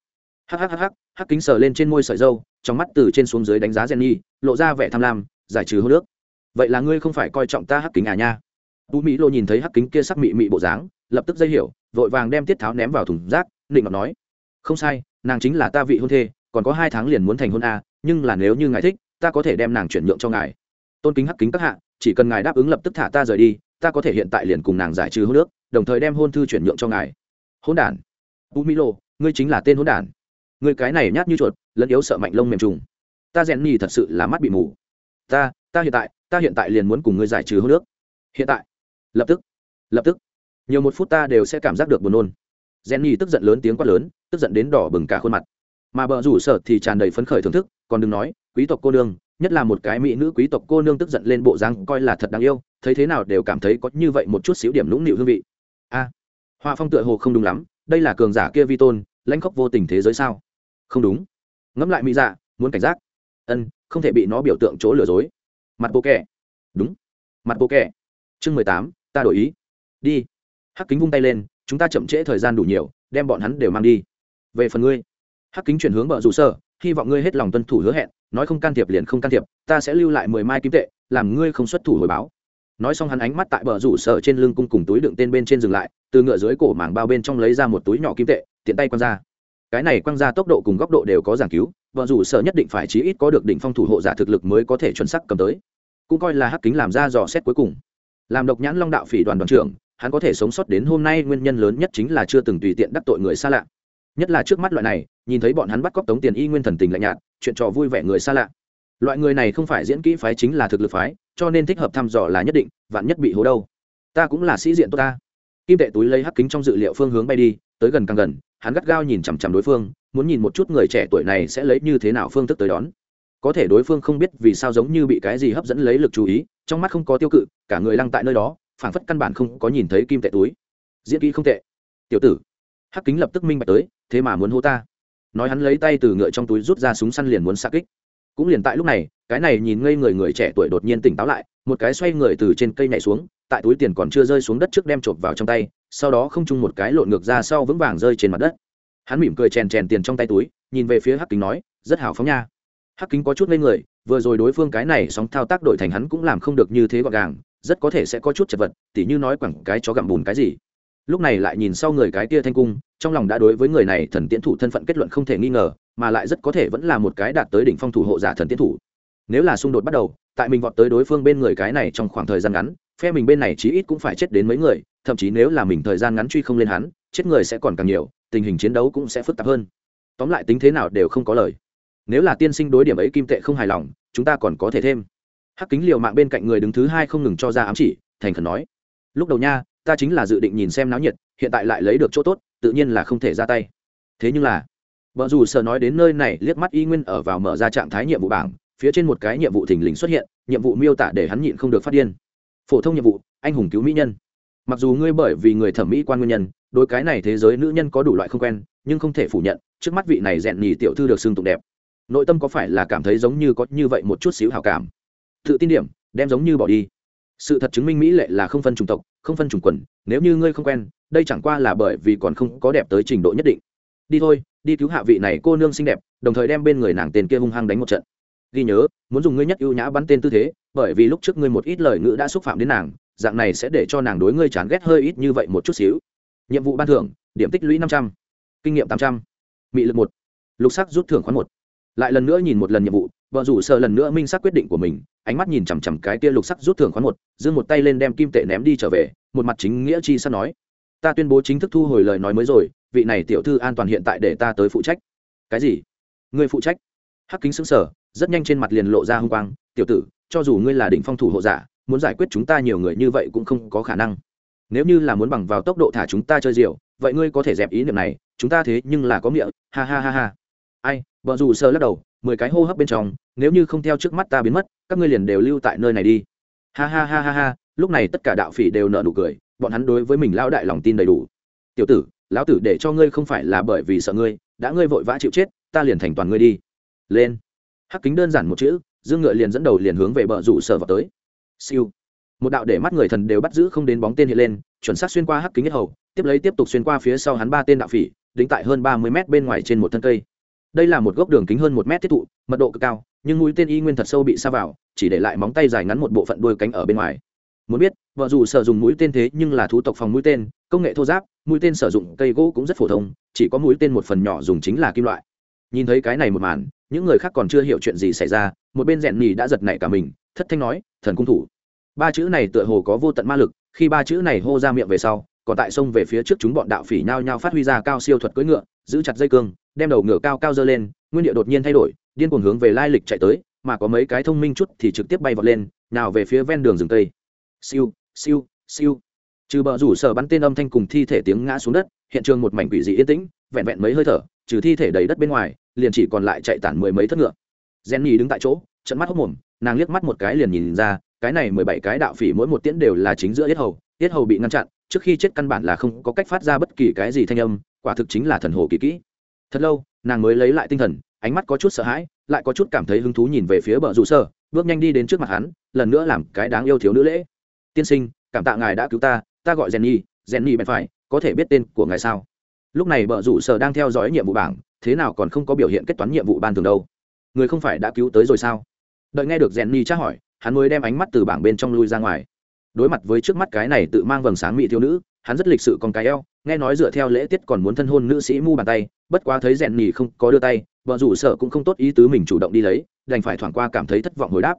hhhh hắc kính sờ lên trên môi sợi dâu trong mắt từ trên xuống dưới đánh giá jenny, lộ ra vẻ tham lam, giải trừ hô nước vậy là ngươi không phải coi trọng ta hắc kính à nha? Tú mỹ lô nhìn thấy hắc kính kia sắc mị mị bộ dáng, lập tức dây hiểu vội vàng đem tiết tháo ném vào thùng rác định ngọc nói, không sai, nàng chính là ta vị hôn thê, còn có hai tháng liền muốn thành hôn a, nhưng là nếu như ngài thích, ta có thể đem nàng chuyển nhượng cho ngài. Tôn kính hắc kính các hạ, chỉ cần ngài đáp ứng lập tức thả ta rời đi, ta có thể hiện tại liền cùng nàng giải trừ hôn nước đồng thời đem hôn thư chuyển nhượng cho ngài. Hôn đản? U mỹ lô ngươi chính là tên hôn đản. Ngươi cái này nhát như chuột, lẫn yếu sợ mạnh lông mềm trùng. Ta rèn nhì thật sự là mắt bị mù. Ta ta hiện tại, ta hiện tại liền muốn cùng ngươi giải trừ hôn nước hiện tại. Lập tức lập tức nhiều một phút ta đều sẽ cảm giác được buồn nôn. Jenny tức giận lớn tiếng quát lớn tức giận đến đỏ bừng cả khuôn mặt. Mà bờ rủ sợ thì tràn đầy phấn khởi thưởng thức còn đừng nói quý tộc cô nương nhất là một cái mỹ nữ quý tộc cô nương tức giận lên bộ dáng coi là thật đáng yêu thấy thế nào đều cảm thấy có như vậy một chút xíu điểm lũng nịu hương vị. A à, hoa phong tựa hồ không đúng lắm đây là cường giả kia vi tôn lãnh khốc vô tình thế giới sao? Không đúng. Ngẫm lại mỹ dạ muốn cảnh giác. Ân không thể bị nó biểu tượng chỗ lừa dối. Mặt bộ kẻ. Đúng. Mặt bộ kẻ. Chương mười tám ta đổi ý. Đi hắc kính vung tay lên, chúng ta chậm trễ thời gian đủ nhiều, đem bọn hắn đều mang đi. Về phần ngươi, hắc kính chuyển hướng bờ rủ sơ, hy vọng ngươi hết lòng tuân thủ hứa hẹn, nói không can thiệp liền không can thiệp, ta sẽ lưu lại mười mai kim tệ, làm ngươi không xuất thủ hồi báo. Nói xong hắn ánh mắt tại bờ rủ sở trên lưng cung cùng túi đựng tên bên trên dừng lại, từ ngựa dưới cổ mảng bao bên trong lấy ra một túi nhỏ kim tệ, tiện tay quăng ra. Cái này quăng ra tốc độ cùng góc độ đều có giảng cứu vợ rủ sở nhất định phải chí ít có được đỉnh phong thủ hộ giả thực lực mới có thể chuẩn sắc cầm tới. Cũng coi là hắc kính làm ra dò xét cuối cùng. Làm độc nhãn long đạo phỉ đoàn đoàn trưởng hắn có thể sống sót đến hôm nay nguyên nhân lớn nhất chính là chưa từng tùy tiện đắc tội người xa lạ. Nhất là trước mắt loại này, nhìn thấy bọn hắn bắt cóc tống tiền y nguyên thần tình lạnh nhạt, chuyện trò vui vẻ người xa lạ. Loại người này không phải diễn kỹ phái chính là thực lực phái, cho nên thích hợp thăm dò là nhất định, vạn nhất bị hố đâu. Ta cũng là sĩ diện tốt ta. Kim tệ túi lấy hắc kính trong dự liệu phương hướng bay đi, tới gần càng gần, hắn gắt gao nhìn chằm chằm đối phương, muốn nhìn một chút người trẻ tuổi này sẽ lấy như thế nào phương thức tới đón. Có thể đối phương không biết vì sao giống như bị cái gì hấp dẫn lấy lực chú ý, trong mắt không có tiêu cự, cả người lăng tại nơi đó phảng phất căn bản không có nhìn thấy kim tệ túi. Diễn kỹ không tệ. Tiểu tử. Hắc kính lập tức minh bạch tới, thế mà muốn hô ta. Nói hắn lấy tay từ ngựa trong túi rút ra súng săn liền muốn xa kích. Cũng liền tại lúc này, cái này nhìn ngây người người trẻ tuổi đột nhiên tỉnh táo lại, một cái xoay người từ trên cây nhảy xuống, tại túi tiền còn chưa rơi xuống đất trước đem chộp vào trong tay, sau đó không chung một cái lộn ngược ra sau vững vàng rơi trên mặt đất. Hắn mỉm cười chèn chèn tiền trong tay túi, nhìn về phía hắc kính nói, rất hào phóng nha. Hắc kính có chút ngây người, vừa rồi đối phương cái này sóng thao tác đổi thành hắn cũng làm không được như thế gọn gàng rất có thể sẽ có chút chật vật, tỉ như nói quẳng cái chó gặm bùn cái gì. Lúc này lại nhìn sau người cái kia thanh cung, trong lòng đã đối với người này thần tiến thủ thân phận kết luận không thể nghi ngờ, mà lại rất có thể vẫn là một cái đạt tới đỉnh phong thủ hộ giả thần tiến thủ. Nếu là xung đột bắt đầu, tại mình vọt tới đối phương bên người cái này trong khoảng thời gian ngắn, phe mình bên này chí ít cũng phải chết đến mấy người, thậm chí nếu là mình thời gian ngắn truy không lên hắn, chết người sẽ còn càng nhiều, tình hình chiến đấu cũng sẽ phức tạp hơn. Tóm lại tính thế nào đều không có lời. Nếu là tiên sinh đối điểm ấy kim tệ không hài lòng, chúng ta còn có thể thêm hắc kính liều mạng bên cạnh người đứng thứ hai không ngừng cho ra ám chỉ, thành khẩn nói, lúc đầu nha, ta chính là dự định nhìn xem náo nhiệt, hiện tại lại lấy được chỗ tốt, tự nhiên là không thể ra tay. Thế nhưng là vợ dù sợ nói đến nơi này, liếc mắt y nguyên ở vào mở ra trạng thái nhiệm vụ bảng, phía trên một cái nhiệm vụ thình lình xuất hiện, nhiệm vụ miêu tả để hắn nhịn không được phát điên. Phổ thông nhiệm vụ, anh hùng cứu mỹ nhân. Mặc dù ngươi bởi vì người thẩm mỹ quan nguyên nhân, đối cái này thế giới nữ nhân có đủ loại không quen, nhưng không thể phủ nhận, trước mắt vị này rèn nhì tiểu thư được xưng tụng đẹp. Nội tâm có phải là cảm thấy giống như có như vậy một chút xíu hào cảm? Tự tin điểm, đem giống như bỏ đi. Sự thật chứng minh mỹ lệ là không phân chủng tộc, không phân chủng quần, nếu như ngươi không quen, đây chẳng qua là bởi vì còn không có đẹp tới trình độ nhất định. Đi thôi, đi cứu hạ vị này cô nương xinh đẹp, đồng thời đem bên người nàng tên kia hung hăng đánh một trận. Ghi nhớ, muốn dùng ngươi nhất ưu nhã bắn tên tư thế, bởi vì lúc trước ngươi một ít lời ngữ đã xúc phạm đến nàng, dạng này sẽ để cho nàng đối ngươi chán ghét hơi ít như vậy một chút xíu. Nhiệm vụ ban thưởng, điểm tích lũy năm trăm, kinh nghiệm tám trăm, mị lực một, lục sắc rút thưởng khoán một. Lại lần nữa nhìn một lần nhiệm vụ vợ rủ sợ lần nữa minh xác quyết định của mình, ánh mắt nhìn chằm chằm cái tia lục sắc rút thưởng khoán một, giương một tay lên đem kim tệ ném đi trở về, một mặt chính nghĩa chi sắp nói, ta tuyên bố chính thức thu hồi lời nói mới rồi, vị này tiểu thư an toàn hiện tại để ta tới phụ trách. Cái gì? Người phụ trách? Hắc kính xứng sở rất nhanh trên mặt liền lộ ra h ư n g quang, tiểu tử, cho dù ngươi là đỉnh phong thủ hộ giả, muốn giải quyết chúng ta nhiều người như vậy cũng không có khả năng. Nếu như là muốn bằng vào tốc độ thả chúng ta chơi diều vậy ngươi có thể dẹp ý niệm này, chúng ta thế nhưng là có miệng, ha ha ha ha. Ai, vợ dù sơ lắc đầu, mười cái hô hấp bên trong nếu như không theo trước mắt ta biến mất, các ngươi liền đều lưu tại nơi này đi. Ha ha ha ha ha, lúc này tất cả đạo phỉ đều nợ nụ cười, bọn hắn đối với mình lao đại lòng tin đầy đủ. Tiểu tử, lão tử để cho ngươi không phải là bởi vì sợ ngươi, đã ngươi vội vã chịu chết, ta liền thành toàn ngươi đi. Lên. Hắc kính đơn giản một chữ, dương ngựa liền dẫn đầu liền hướng về bờ rủ sở vào tới. Siêu. Một đạo để mắt người thần đều bắt giữ không đến bóng tên hiện lên, chuẩn xác xuyên qua hắc kính nhất hầu, tiếp lấy tiếp tục xuyên qua phía sau hắn ba tên đạo phỉ đính tại hơn ba mươi mét bên ngoài trên một thân cây đây là một gốc đường kính hơn một mét thiết thụ, mật độ cực cao, nhưng mũi tên y nguyên thật sâu bị xa vào, chỉ để lại móng tay dài ngắn một bộ phận đuôi cánh ở bên ngoài. Muốn biết, vợ dù sử dụng mũi tên thế nhưng là thú tộc phòng mũi tên, công nghệ thô giáp, mũi tên sử dụng cây gỗ cũng rất phổ thông, chỉ có mũi tên một phần nhỏ dùng chính là kim loại. Nhìn thấy cái này một màn, những người khác còn chưa hiểu chuyện gì xảy ra, một bên rèn nhì đã giật nảy cả mình, thất thanh nói, thần cung thủ. Ba chữ này tựa hồ có vô tận ma lực, khi ba chữ này hô ra miệng về sau, còn tại sông về phía trước chúng bọn đạo phỉ nhao nhao phát huy ra cao siêu thuật cưỡi ngựa, giữ chặt dây cương đem đầu ngựa cao cao dơ lên, nguyên địa đột nhiên thay đổi, điên cuồng hướng về lai lịch chạy tới, mà có mấy cái thông minh chút thì trực tiếp bay vọt lên, nào về phía ven đường rừng tây siêu siêu siêu. Trừ bờ rủ sở bắn tên âm thanh cùng thi thể tiếng ngã xuống đất, hiện trường một mảnh quỷ dị yên tĩnh, vẹn vẹn mấy hơi thở, trừ thi thể đầy đất bên ngoài, liền chỉ còn lại chạy tản mười mấy thất ngựa. Jenny đứng tại chỗ trận mắt hốc mồm, nàng liếc mắt một cái liền nhìn ra, cái này mười bảy cái đạo phỉ mỗi một tiễn đều là chính giữa yết hầu yết hầu bị ngăn chặn, trước khi chết căn bản là không có cách phát ra bất kỳ cái gì thanh âm, quả thực chính là thần hồ kỳ kỹ thật lâu, nàng mới lấy lại tinh thần, ánh mắt có chút sợ hãi, lại có chút cảm thấy hứng thú nhìn về phía bờ rủ sơ, bước nhanh đi đến trước mặt hắn, lần nữa làm cái đáng yêu thiếu nữ lễ. Tiên sinh, cảm tạ ngài đã cứu ta ta gọi jenny jenny bèn phải, có thể biết tên của ngài sao? Lúc này bờ rủ sơ đang theo dõi nhiệm vụ bảng, thế nào còn không có biểu hiện kết toán nhiệm vụ ban thường đâu. Người không phải đã cứu tới rồi sao? Đợi nghe được jenny tra hỏi, hắn mới đem ánh mắt từ bảng bên trong lui ra ngoài. Đối mặt với trước mắt cái này tự mang vầng sáng mỹ thiếu nữ hắn rất lịch sự còn cái eo, nghe nói dựa theo lễ tiết còn muốn thân hôn nữ sĩ mu bàn tay, bất quá thấy rèn nhì không có đưa tay, vợ rủ sở cũng không tốt ý tứ mình chủ động đi lấy, đành phải thoảng qua cảm thấy thất vọng hồi đáp.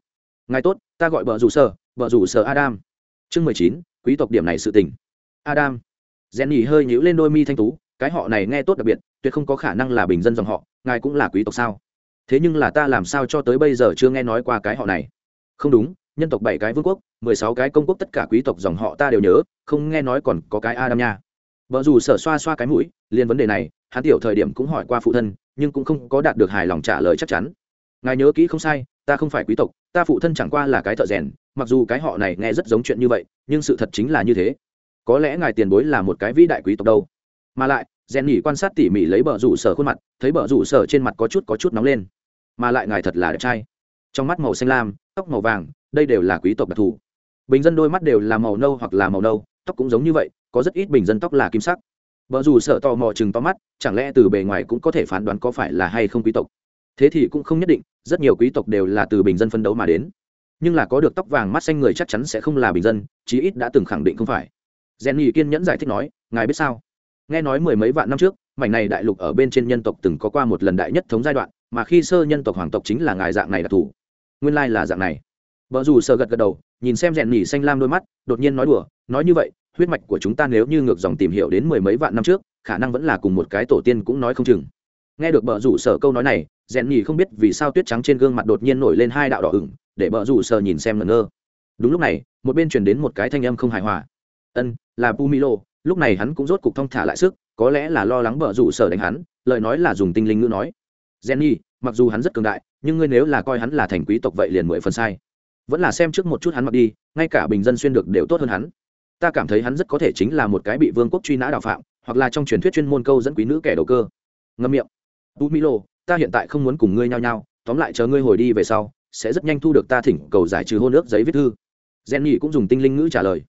Ngài tốt, ta gọi vợ rủ sở, vợ rủ sở adam. Chương mười chín, quý tộc điểm này sự tình. Adam. Rèn nhì hơi nhíu lên đôi mi thanh tú, cái họ này nghe tốt đặc biệt, tuyệt không có khả năng là bình dân dòng họ, ngài cũng là quý tộc sao? Thế nhưng là ta làm sao cho tới bây giờ chưa nghe nói qua cái họ này? Không đúng nhân tộc bảy cái vương quốc, mười sáu cái công quốc tất cả quý tộc dòng họ ta đều nhớ, không nghe nói còn có cái adam nha. Vợ dù sở xoa xoa cái mũi liên vấn đề này, hắn tiểu thời điểm cũng hỏi qua phụ thân, nhưng cũng không có đạt được hài lòng trả lời chắc chắn. Ngài nhớ kỹ không sai, ta không phải quý tộc, ta phụ thân chẳng qua là cái thợ rèn, mặc dù cái họ này nghe rất giống chuyện như vậy, nhưng sự thật chính là như thế. Có lẽ ngài tiền bối là một cái vĩ đại quý tộc đâu. Mà lại, rèn nhỉ quan sát tỉ mỉ lấy bờ rủ sở khuôn mặt, thấy bờ rủ sở trên mặt có chút có chút nóng lên. Mà lại ngài thật là đẹp trai. Trong mắt màu xanh lam, tóc màu vàng đây đều là quý tộc đặc thù. Bình dân đôi mắt đều là màu nâu hoặc là màu nâu, tóc cũng giống như vậy, có rất ít bình dân tóc là kim sắc. Vợ dù sợ tò mò chừng to mắt, chẳng lẽ từ bề ngoài cũng có thể phán đoán có phải là hay không quý tộc? Thế thì cũng không nhất định, rất nhiều quý tộc đều là từ bình dân phân đấu mà đến. Nhưng là có được tóc vàng mắt xanh người chắc chắn sẽ không là bình dân, chí ít đã từng khẳng định không phải. Jenny kiên nhẫn giải thích nói, ngài biết sao? Nghe nói mười mấy vạn năm trước, mảnh này đại lục ở bên trên nhân tộc từng có qua một lần đại nhất thống giai đoạn, mà khi sơ nhân tộc hoàng tộc chính là ngài dạng này đặc thù nguyên lai là dạng này vợ dù sờ gật gật đầu, nhìn xem rèn nhỉ xanh lam đôi mắt, đột nhiên nói đùa, nói như vậy, huyết mạch của chúng ta nếu như ngược dòng tìm hiểu đến mười mấy vạn năm trước, khả năng vẫn là cùng một cái tổ tiên cũng nói không chừng. Nghe được bờ rủ sở câu nói này, rèn nhì không biết vì sao tuyết trắng trên gương mặt đột nhiên nổi lên hai đạo đỏ ửng, để bờ rủ sở nhìn xem ngẩn ngơ. Đúng lúc này, một bên truyền đến một cái thanh âm không hài hòa. Ân, là pumilo, lúc này hắn cũng rốt cục thong thả lại sức, có lẽ là lo lắng bờ rủ sở đánh hắn, lời nói là dùng tinh linh ngữ nói. Jenny mặc dù hắn rất cường đại, nhưng ngươi nếu là coi hắn là thành quý tộc vậy liền mười phần sai vẫn là xem trước một chút hắn mặc đi, ngay cả bình dân xuyên được đều tốt hơn hắn. Ta cảm thấy hắn rất có thể chính là một cái bị vương quốc truy nã đạo phạm, hoặc là trong truyền thuyết chuyên môn câu dẫn quý nữ kẻ đầu cơ. Ngâm miệng. Tú mỹ lô ta hiện tại không muốn cùng ngươi nhau nhau tóm lại chờ ngươi hồi đi về sau, sẽ rất nhanh thu được ta thỉnh cầu giải trừ hôn ước giấy viết thư. Gen nhị cũng dùng tinh linh ngữ trả lời.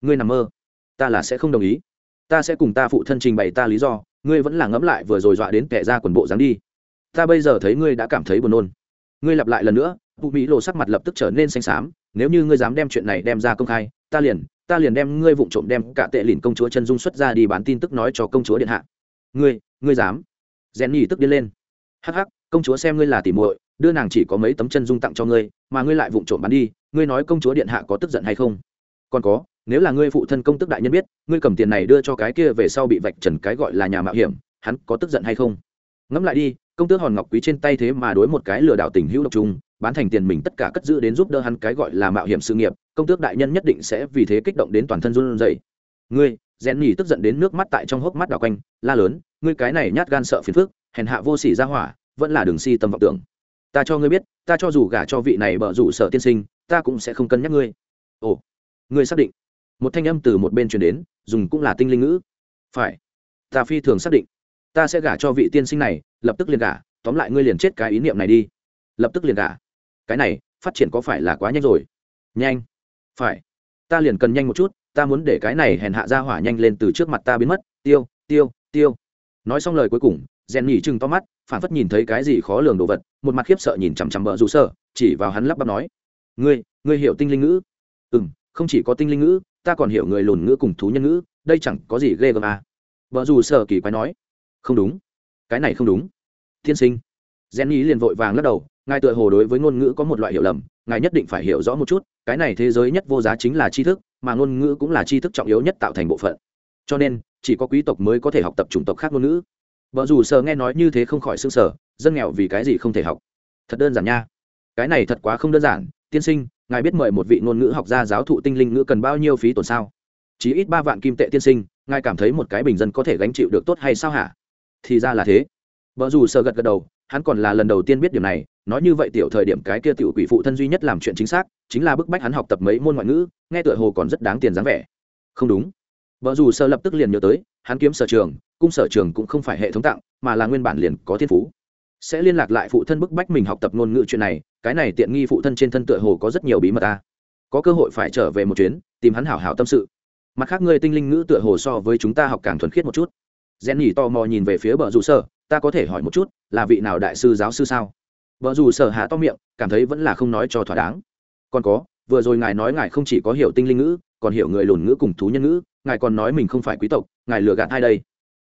Ngươi nằm mơ. Ta là sẽ không đồng ý. Ta sẽ cùng ta phụ thân trình bày ta lý do, ngươi vẫn là ngẫm lại vừa rồi dọa đến kẻ ra quần bộ dáng đi. Ta bây giờ thấy ngươi đã cảm thấy buồn nôn. Ngươi lặp lại lần nữa phụ mỹ lộ sắc mặt lập tức trở nên xanh xám, nếu như ngươi dám đem chuyện này đem ra công khai, ta liền ta liền đem ngươi vụng trộm đem cả tệ lìn công chúa chân dung xuất ra đi bán tin tức nói cho công chúa điện hạ. Ngươi ngươi dám? Rèn nhì tức điên lên. Hắc hắc, công chúa xem ngươi là tỉ muội, đưa nàng chỉ có mấy tấm chân dung tặng cho ngươi, mà ngươi lại vụng trộm bán đi, ngươi nói công chúa điện hạ có tức giận hay không? Còn có, nếu là ngươi phụ thân công tức đại nhân biết, ngươi cầm tiền này đưa cho cái kia về sau bị vạch trần cái gọi là nhà mạo hiểm, hắn có tức giận hay không? Ngẫm lại đi, công tước hòn ngọc quý trên tay thế mà đối một cái lừa đảo tình hữu độc trung bán thành tiền mình tất cả cất giữ đến giúp đỡ hắn cái gọi là mạo hiểm sự nghiệp, công tước đại nhân nhất định sẽ vì thế kích động đến toàn thân run rẩy. Ngươi rèn nhỉ tức giận đến nước mắt tại trong hốc mắt đảo quanh, la lớn, ngươi cái này nhát gan sợ phiền phức, hèn hạ vô sỉ ra hỏa, vẫn là đường si tâm vọng tưởng. Ta cho ngươi biết, ta cho dù gả cho vị này bợ rủ sợ tiên sinh, ta cũng sẽ không cân nhắc ngươi. Ồ, ngươi xác định. Một thanh âm từ một bên truyền đến, dùng cũng là tinh linh ngữ. Phải. Ta phi thường xác định. Ta sẽ gả cho vị tiên sinh này, lập tức liền gả, tóm lại ngươi liền chết cái ý niệm này đi. Lập tức liền gả cái này, phát triển có phải là quá nhanh rồi? Nhanh. Phải. Ta liền cần nhanh một chút, ta muốn để cái này hèn hạ ra hỏa nhanh lên từ trước mặt ta biến mất. Tiêu tiêu tiêu. Nói xong lời cuối cùng rèn nhỉ chừng to mắt, phản phất nhìn thấy cái gì khó lường đồ vật, một mặt khiếp sợ nhìn chằm chằm bờ rủ sợ chỉ vào hắn lắp bắp nói. Ngươi ngươi hiểu tinh linh ngữ? Ừ m không chỉ có tinh linh ngữ, ta còn hiểu người lùn ngữ cùng thú nhân ngữ, đây chẳng có gì ghê gớm à. vợ dù sợ kỳ quái nói. Không đúng. Cái này không đúng. Tiên sinh jenny liền vội vàng lắc đầu ngài tựa hồ đối với ngôn ngữ có một loại hiểu lầm ngài nhất định phải hiểu rõ một chút cái này thế giới nhất vô giá chính là tri thức mà ngôn ngữ cũng là tri thức trọng yếu nhất tạo thành bộ phận. Cho nên chỉ có quý tộc mới có thể học tập chủng tộc khác ngôn ngữ. Vợ dù sờ nghe nói như thế không khỏi s sờ, sở dân nghèo vì cái gì không thể học? Thật đơn giản nha. Cái này thật quá không đơn giản. Tiên sinh ngài biết mời một vị ngôn ngữ học gia giáo thụ tinh linh ngữ cần bao nhiêu phí tổn sao? Chỉ ít ba vạn kim tệ tiên sinh ngài cảm thấy một cái bình dân có thể gánh chịu được tốt hay sao hả? Thì ra là thế. Vợ dù sờ gật gật đầu hắn còn là lần đầu tiên biết điều này, nói như vậy tiểu thời điểm cái kia tiểu quỷ phụ thân duy nhất làm chuyện chính xác, chính là bức bách hắn học tập mấy môn ngoại ngữ, nghe tựa hồ còn rất đáng tiền dáng vẻ. Không đúng. Vợ dù sợ lập tức liền nhớ tới, hắn kiếm sở trường, cung sở trường cũng không phải hệ thống tặng, mà là nguyên bản liền có thiên phú. Sẽ liên lạc lại phụ thân bức bách mình học tập ngôn ngữ chuyện này, cái này tiện nghi phụ thân trên thân tựa hồ có rất nhiều bí mật ta. Có cơ hội phải trở về một chuyến, tìm hắn hảo hảo tâm sự. Mặt khác ngươi tinh linh ngữ tựa hồ so với chúng ta học càng thuần khiết một chút. Rèn nhỉ tò mò nhìn về phía bờ rủ sở ta có thể hỏi một chút, là vị nào đại sư giáo sư sao? Bờ dù sở hạ to miệng, cảm thấy vẫn là không nói cho thỏa đáng. Còn có, vừa rồi ngài nói ngài không chỉ có hiểu tinh linh ngữ, còn hiểu người lùn ngữ cùng thú nhân ngữ, ngài còn nói mình không phải quý tộc, ngài lừa gạt ai đây?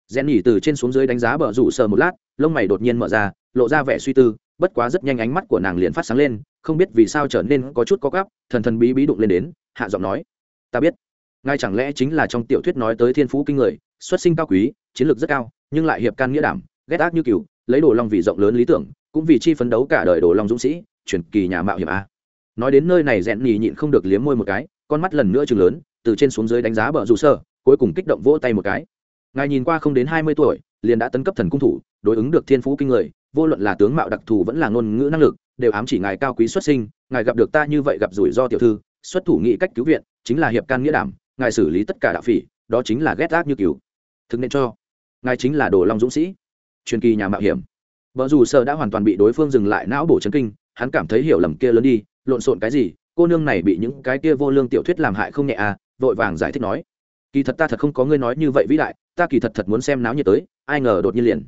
Rèn nhỉ từ trên xuống dưới đánh giá bờ rủ sở một lát, lông mày đột nhiên mở ra, lộ ra vẻ suy tư, bất quá rất nhanh ánh mắt của nàng liền phát sáng lên, không biết vì sao trở nên có chút có gắp, thần thần bí bí đụng lên đến, hạ giọng nói, ta biết ngay chẳng lẽ chính là trong tiểu thuyết nói tới thiên phú kinh người, xuất sinh cao quý, chiến lược rất cao, nhưng lại hiệp can nghĩa đảm ghét ác như cừu, lấy đồ long vì rộng lớn lý tưởng, cũng vì chi phấn đấu cả đời đồ long dũng sĩ, truyền kỳ nhà mạo hiểm a. Nói đến nơi này rẽn nhì nhịn không được liếm môi một cái, con mắt lần nữa chừng lớn, từ trên xuống dưới đánh giá bờ rủ sơ, cuối cùng kích động vỗ tay một cái. Ngài nhìn qua không đến hai mươi tuổi, liền đã tấn cấp thần cung thủ, đối ứng được thiên phú kinh người, vô luận là tướng mạo đặc thù vẫn là ngôn ngữ năng lực, đều ám chỉ ngài cao quý xuất sinh, ngài gặp được ta như vậy gặp rủi ro tiểu thư, xuất thủ nghị cách cứu viện, chính là hiệp can nghĩa đảm, ngài xử lý tất cả đạo phỉ, đó chính là ghét ác như cứu thực nên cho, ngài chính là đồ long dũng sĩ truyền kỳ nhà mạo hiểm. Vợ dù sợ đã hoàn toàn bị đối phương dừng lại não bổ chấn kinh, hắn cảm thấy hiểu lầm kia lớn đi, lộn xộn cái gì, cô nương này bị những cái kia vô lương tiểu thuyết làm hại không nhẹ à vội vàng giải thích nói. Kỳ thật ta thật không có ngươi nói như vậy vĩ đại, ta kỳ thật thật muốn xem náo nhiệt tới, ai ngờ đột nhiên liền.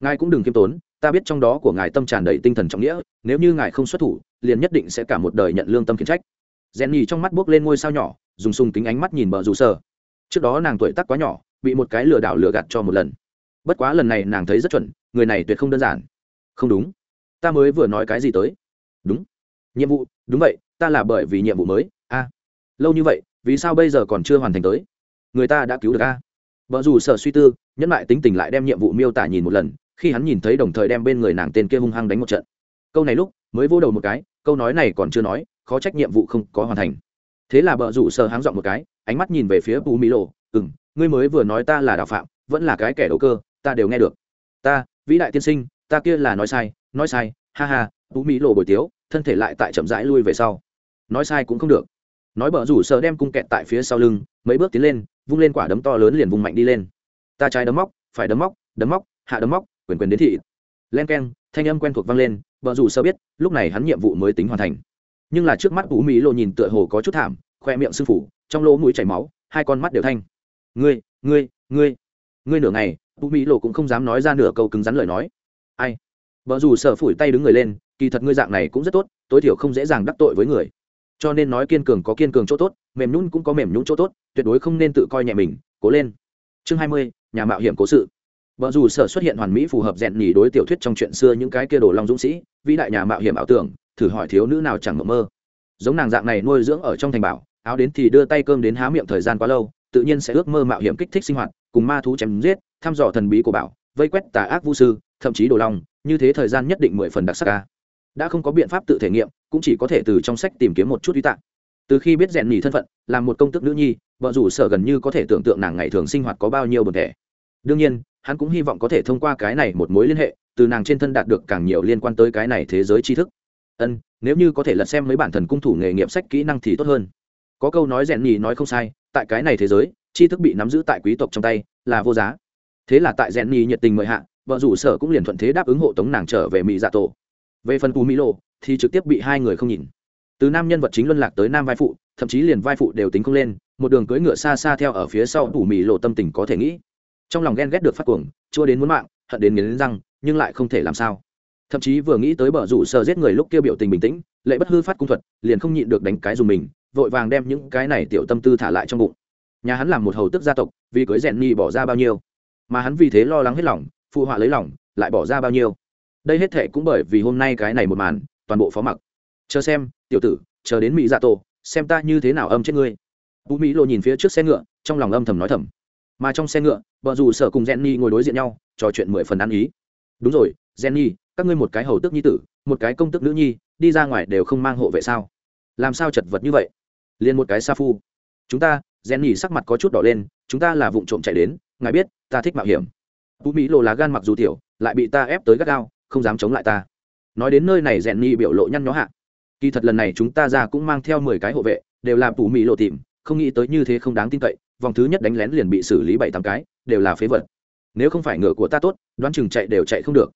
Ngài cũng đừng kiêm tốn, ta biết trong đó của ngài tâm tràn đầy tinh thần trọng nghĩa, nếu như ngài không xuất thủ, liền nhất định sẽ cả một đời nhận lương tâm khiển trách. Rèn nhì trong mắt buốc lên ngôi sao nhỏ, dùng sùng kính ánh mắt nhìn bờ rủ sơ trước đó nàng tuổi tác quá nhỏ, bị một cái lừa đảo lừa gạt cho một lần bất quá lần này nàng thấy rất chuẩn, người này tuyệt không đơn giản. Không đúng. Ta mới vừa nói cái gì tới? Đúng. Nhiệm vụ, đúng vậy, ta là bởi vì nhiệm vụ mới. A. Lâu như vậy, vì sao bây giờ còn chưa hoàn thành tới? Người ta đã cứu được a. Vợ dù sở suy tư, nhẫn lại tính tình lại đem nhiệm vụ miêu tả nhìn một lần, khi hắn nhìn thấy đồng thời đem bên người nàng tên kia hung hăng đánh một trận. Câu này lúc, mới vô đầu một cái, câu nói này còn chưa nói, khó trách nhiệm vụ không có hoàn thành. Thế là bờ rủ sờ háng dọn một cái, ánh mắt nhìn về phía bù mỹ lộ ừ m ngươi mới vừa nói ta là đạo phạm, vẫn là cái kẻ đầu cơ ta đều nghe được. Ta, vĩ đại tiên sinh, ta kia là nói sai nói sai, ha ha tú mỹ lộ bồi tiếu, thân thể lại tại chậm rãi lui về sau. Nói sai cũng không được. Nói bờ rủ sợ đem cung kẹt tại phía sau lưng, mấy bước tiến lên, vung lên quả đấm to lớn liền vùng mạnh đi lên. Ta trái đấm móc, phải đấm móc đấm móc, hạ đấm móc, quyền quyền đến thị. Len k e n thanh âm quen thuộc vang lên vợ dù sơ biết, lúc này hắn nhiệm vụ mới tính hoàn thành. Nhưng là trước mắt vũ mỹ lộ nhìn tựa hồ có chút thảm, khoe miệng sưng phủ trong lỗ mũi chảy máu, hai con mắt đều thanh. Ngươi ngươi ngươi ngươi nửa ngày bù mỹ lộ cũng không dám nói ra nửa câu cứng rắn lời nói. Ai? Vợ dù sợ phủi tay đứng người lên, kỳ thật ngươi dạng này cũng rất tốt, tối thiểu không dễ dàng đắc tội với người. Cho nên nói kiên cường có kiên cường chỗ tốt, mềm nhún cũng có mềm nhún chỗ tốt, tuyệt đối không nên tự coi nhẹ mình, cố lên. Chương hai mươi, nhà mạo hiểm cố sự. Vợ dù sở xuất hiện hoàn mỹ phù hợp rèn nhỉ đối tiểu thuyết trong chuyện xưa những cái kia đồ long dũng sĩ, vĩ đại nhà mạo hiểm ảo tưởng, thử hỏi thiếu nữ nào chẳng mộng mơ. Giống nàng dạng này nuôi dưỡng ở trong thành bảo, áo đến thì đưa tay cơm đến há miệng thời gian quá lâu, tự nhiên sẽ ước mơ mạo hiểm kích thích sinh hoạt, cùng ma thú chém giết thăm dò thần bí của bảo, vây quét tà ác vu sư, thậm chí đồ long, như thế thời gian nhất định mười phần đặc sắc ca đã không có biện pháp tự thể nghiệm, cũng chỉ có thể từ trong sách tìm kiếm một chút uy tạng. Từ khi biết rèn nhỉ thân phận là một công tức nữ nhi, vợ rủ sở gần như có thể tưởng tượng nàng ngày thường sinh hoạt có bao nhiêu bồn thẻ. Đương nhiên, hắn cũng hy vọng có thể thông qua cái này một mối liên hệ, từ nàng trên thân đạt được càng nhiều liên quan tới cái này thế giới tri thức. Ân, nếu như có thể lật xem mấy bản thần cung thủ nghề nghiệp sách kỹ năng thì tốt hơn. Có câu nói rèn nhì nói không sai, tại cái này thế giới, tri thức bị nắm giữ tại quý tộc trong tay, là vô giá thế là tại rèn nhì nhiệt tình mời hạ, vợ rủ sở cũng liền thuận thế đáp ứng hộ tống nàng trở về mỹ dạ tổ về phần cù mỹ lộ thì trực tiếp bị hai người không nhìn. Từ nam nhân vật chính luân lạc tới nam vai phụ, thậm chí liền vai phụ đều tính không lên, một đường cưỡi ngựa xa xa theo ở phía sau cù mỹ lộ tâm tình có thể nghĩ. Trong lòng ghen ghét được phát cuồng, chua đến muốn mạng, hận đến nghiến răng, nhưng lại không thể làm sao. Thậm chí vừa nghĩ tới bờ rủ sờ giết người lúc kia biểu tình bình tĩnh, lệ bất hư phát cung thuật, liền không nhịn được đánh cái dùng mình, vội vàng đem những cái này tiểu tâm tư thả lại trong bụng. Nhà hắn làm một hầu tức gia tộc, vì cưới rèn nhi bỏ ra bao nhiêu? Mà hắn vì thế lo lắng hết lòng, phụ họa lấy lòng, lại bỏ ra bao nhiêu. Đây hết thệ cũng bởi vì hôm nay cái này một màn, toàn bộ phó mặc. Chờ xem, tiểu tử, chờ đến mỹ dạ tổ, xem ta như thế nào âm chết ngươi. Vũ mỹ lộ nhìn phía trước xe ngựa, trong lòng âm thầm nói thầm. Mà trong xe ngựa vợ dù sở cùng jenny ngồi đối diện nhau, trò chuyện mười phần ăn ý. Đúng rồi, jenny, các ngươi một cái hầu tước nhi tử, một cái công tước nữ nhi, đi ra ngoài đều không mang hộ vệ sao? Làm sao chật vật như vậy? Liền một cái sa phu. Chúng ta jenny sắc mặt có chút đỏ lên, chúng ta là vụ trộm chạy đến, ngài biết, ta thích mạo hiểm. Tú mỹ lộ lá gan mặc dù tiểu, lại bị ta ép tới gắt gao, không dám chống lại ta. Nói đến nơi này rèn nhi biểu lộ nhăn nhó hạ. Kỳ thật lần này chúng ta ra cũng mang theo mười cái hộ vệ, đều là tú mỹ lộ tìm, không nghĩ tới như thế không đáng tin cậy, vòng thứ nhất đánh lén liền bị xử lý bảy tám cái, đều là phế vật. Nếu không phải ngựa của ta tốt, đoán chừng chạy đều chạy không được.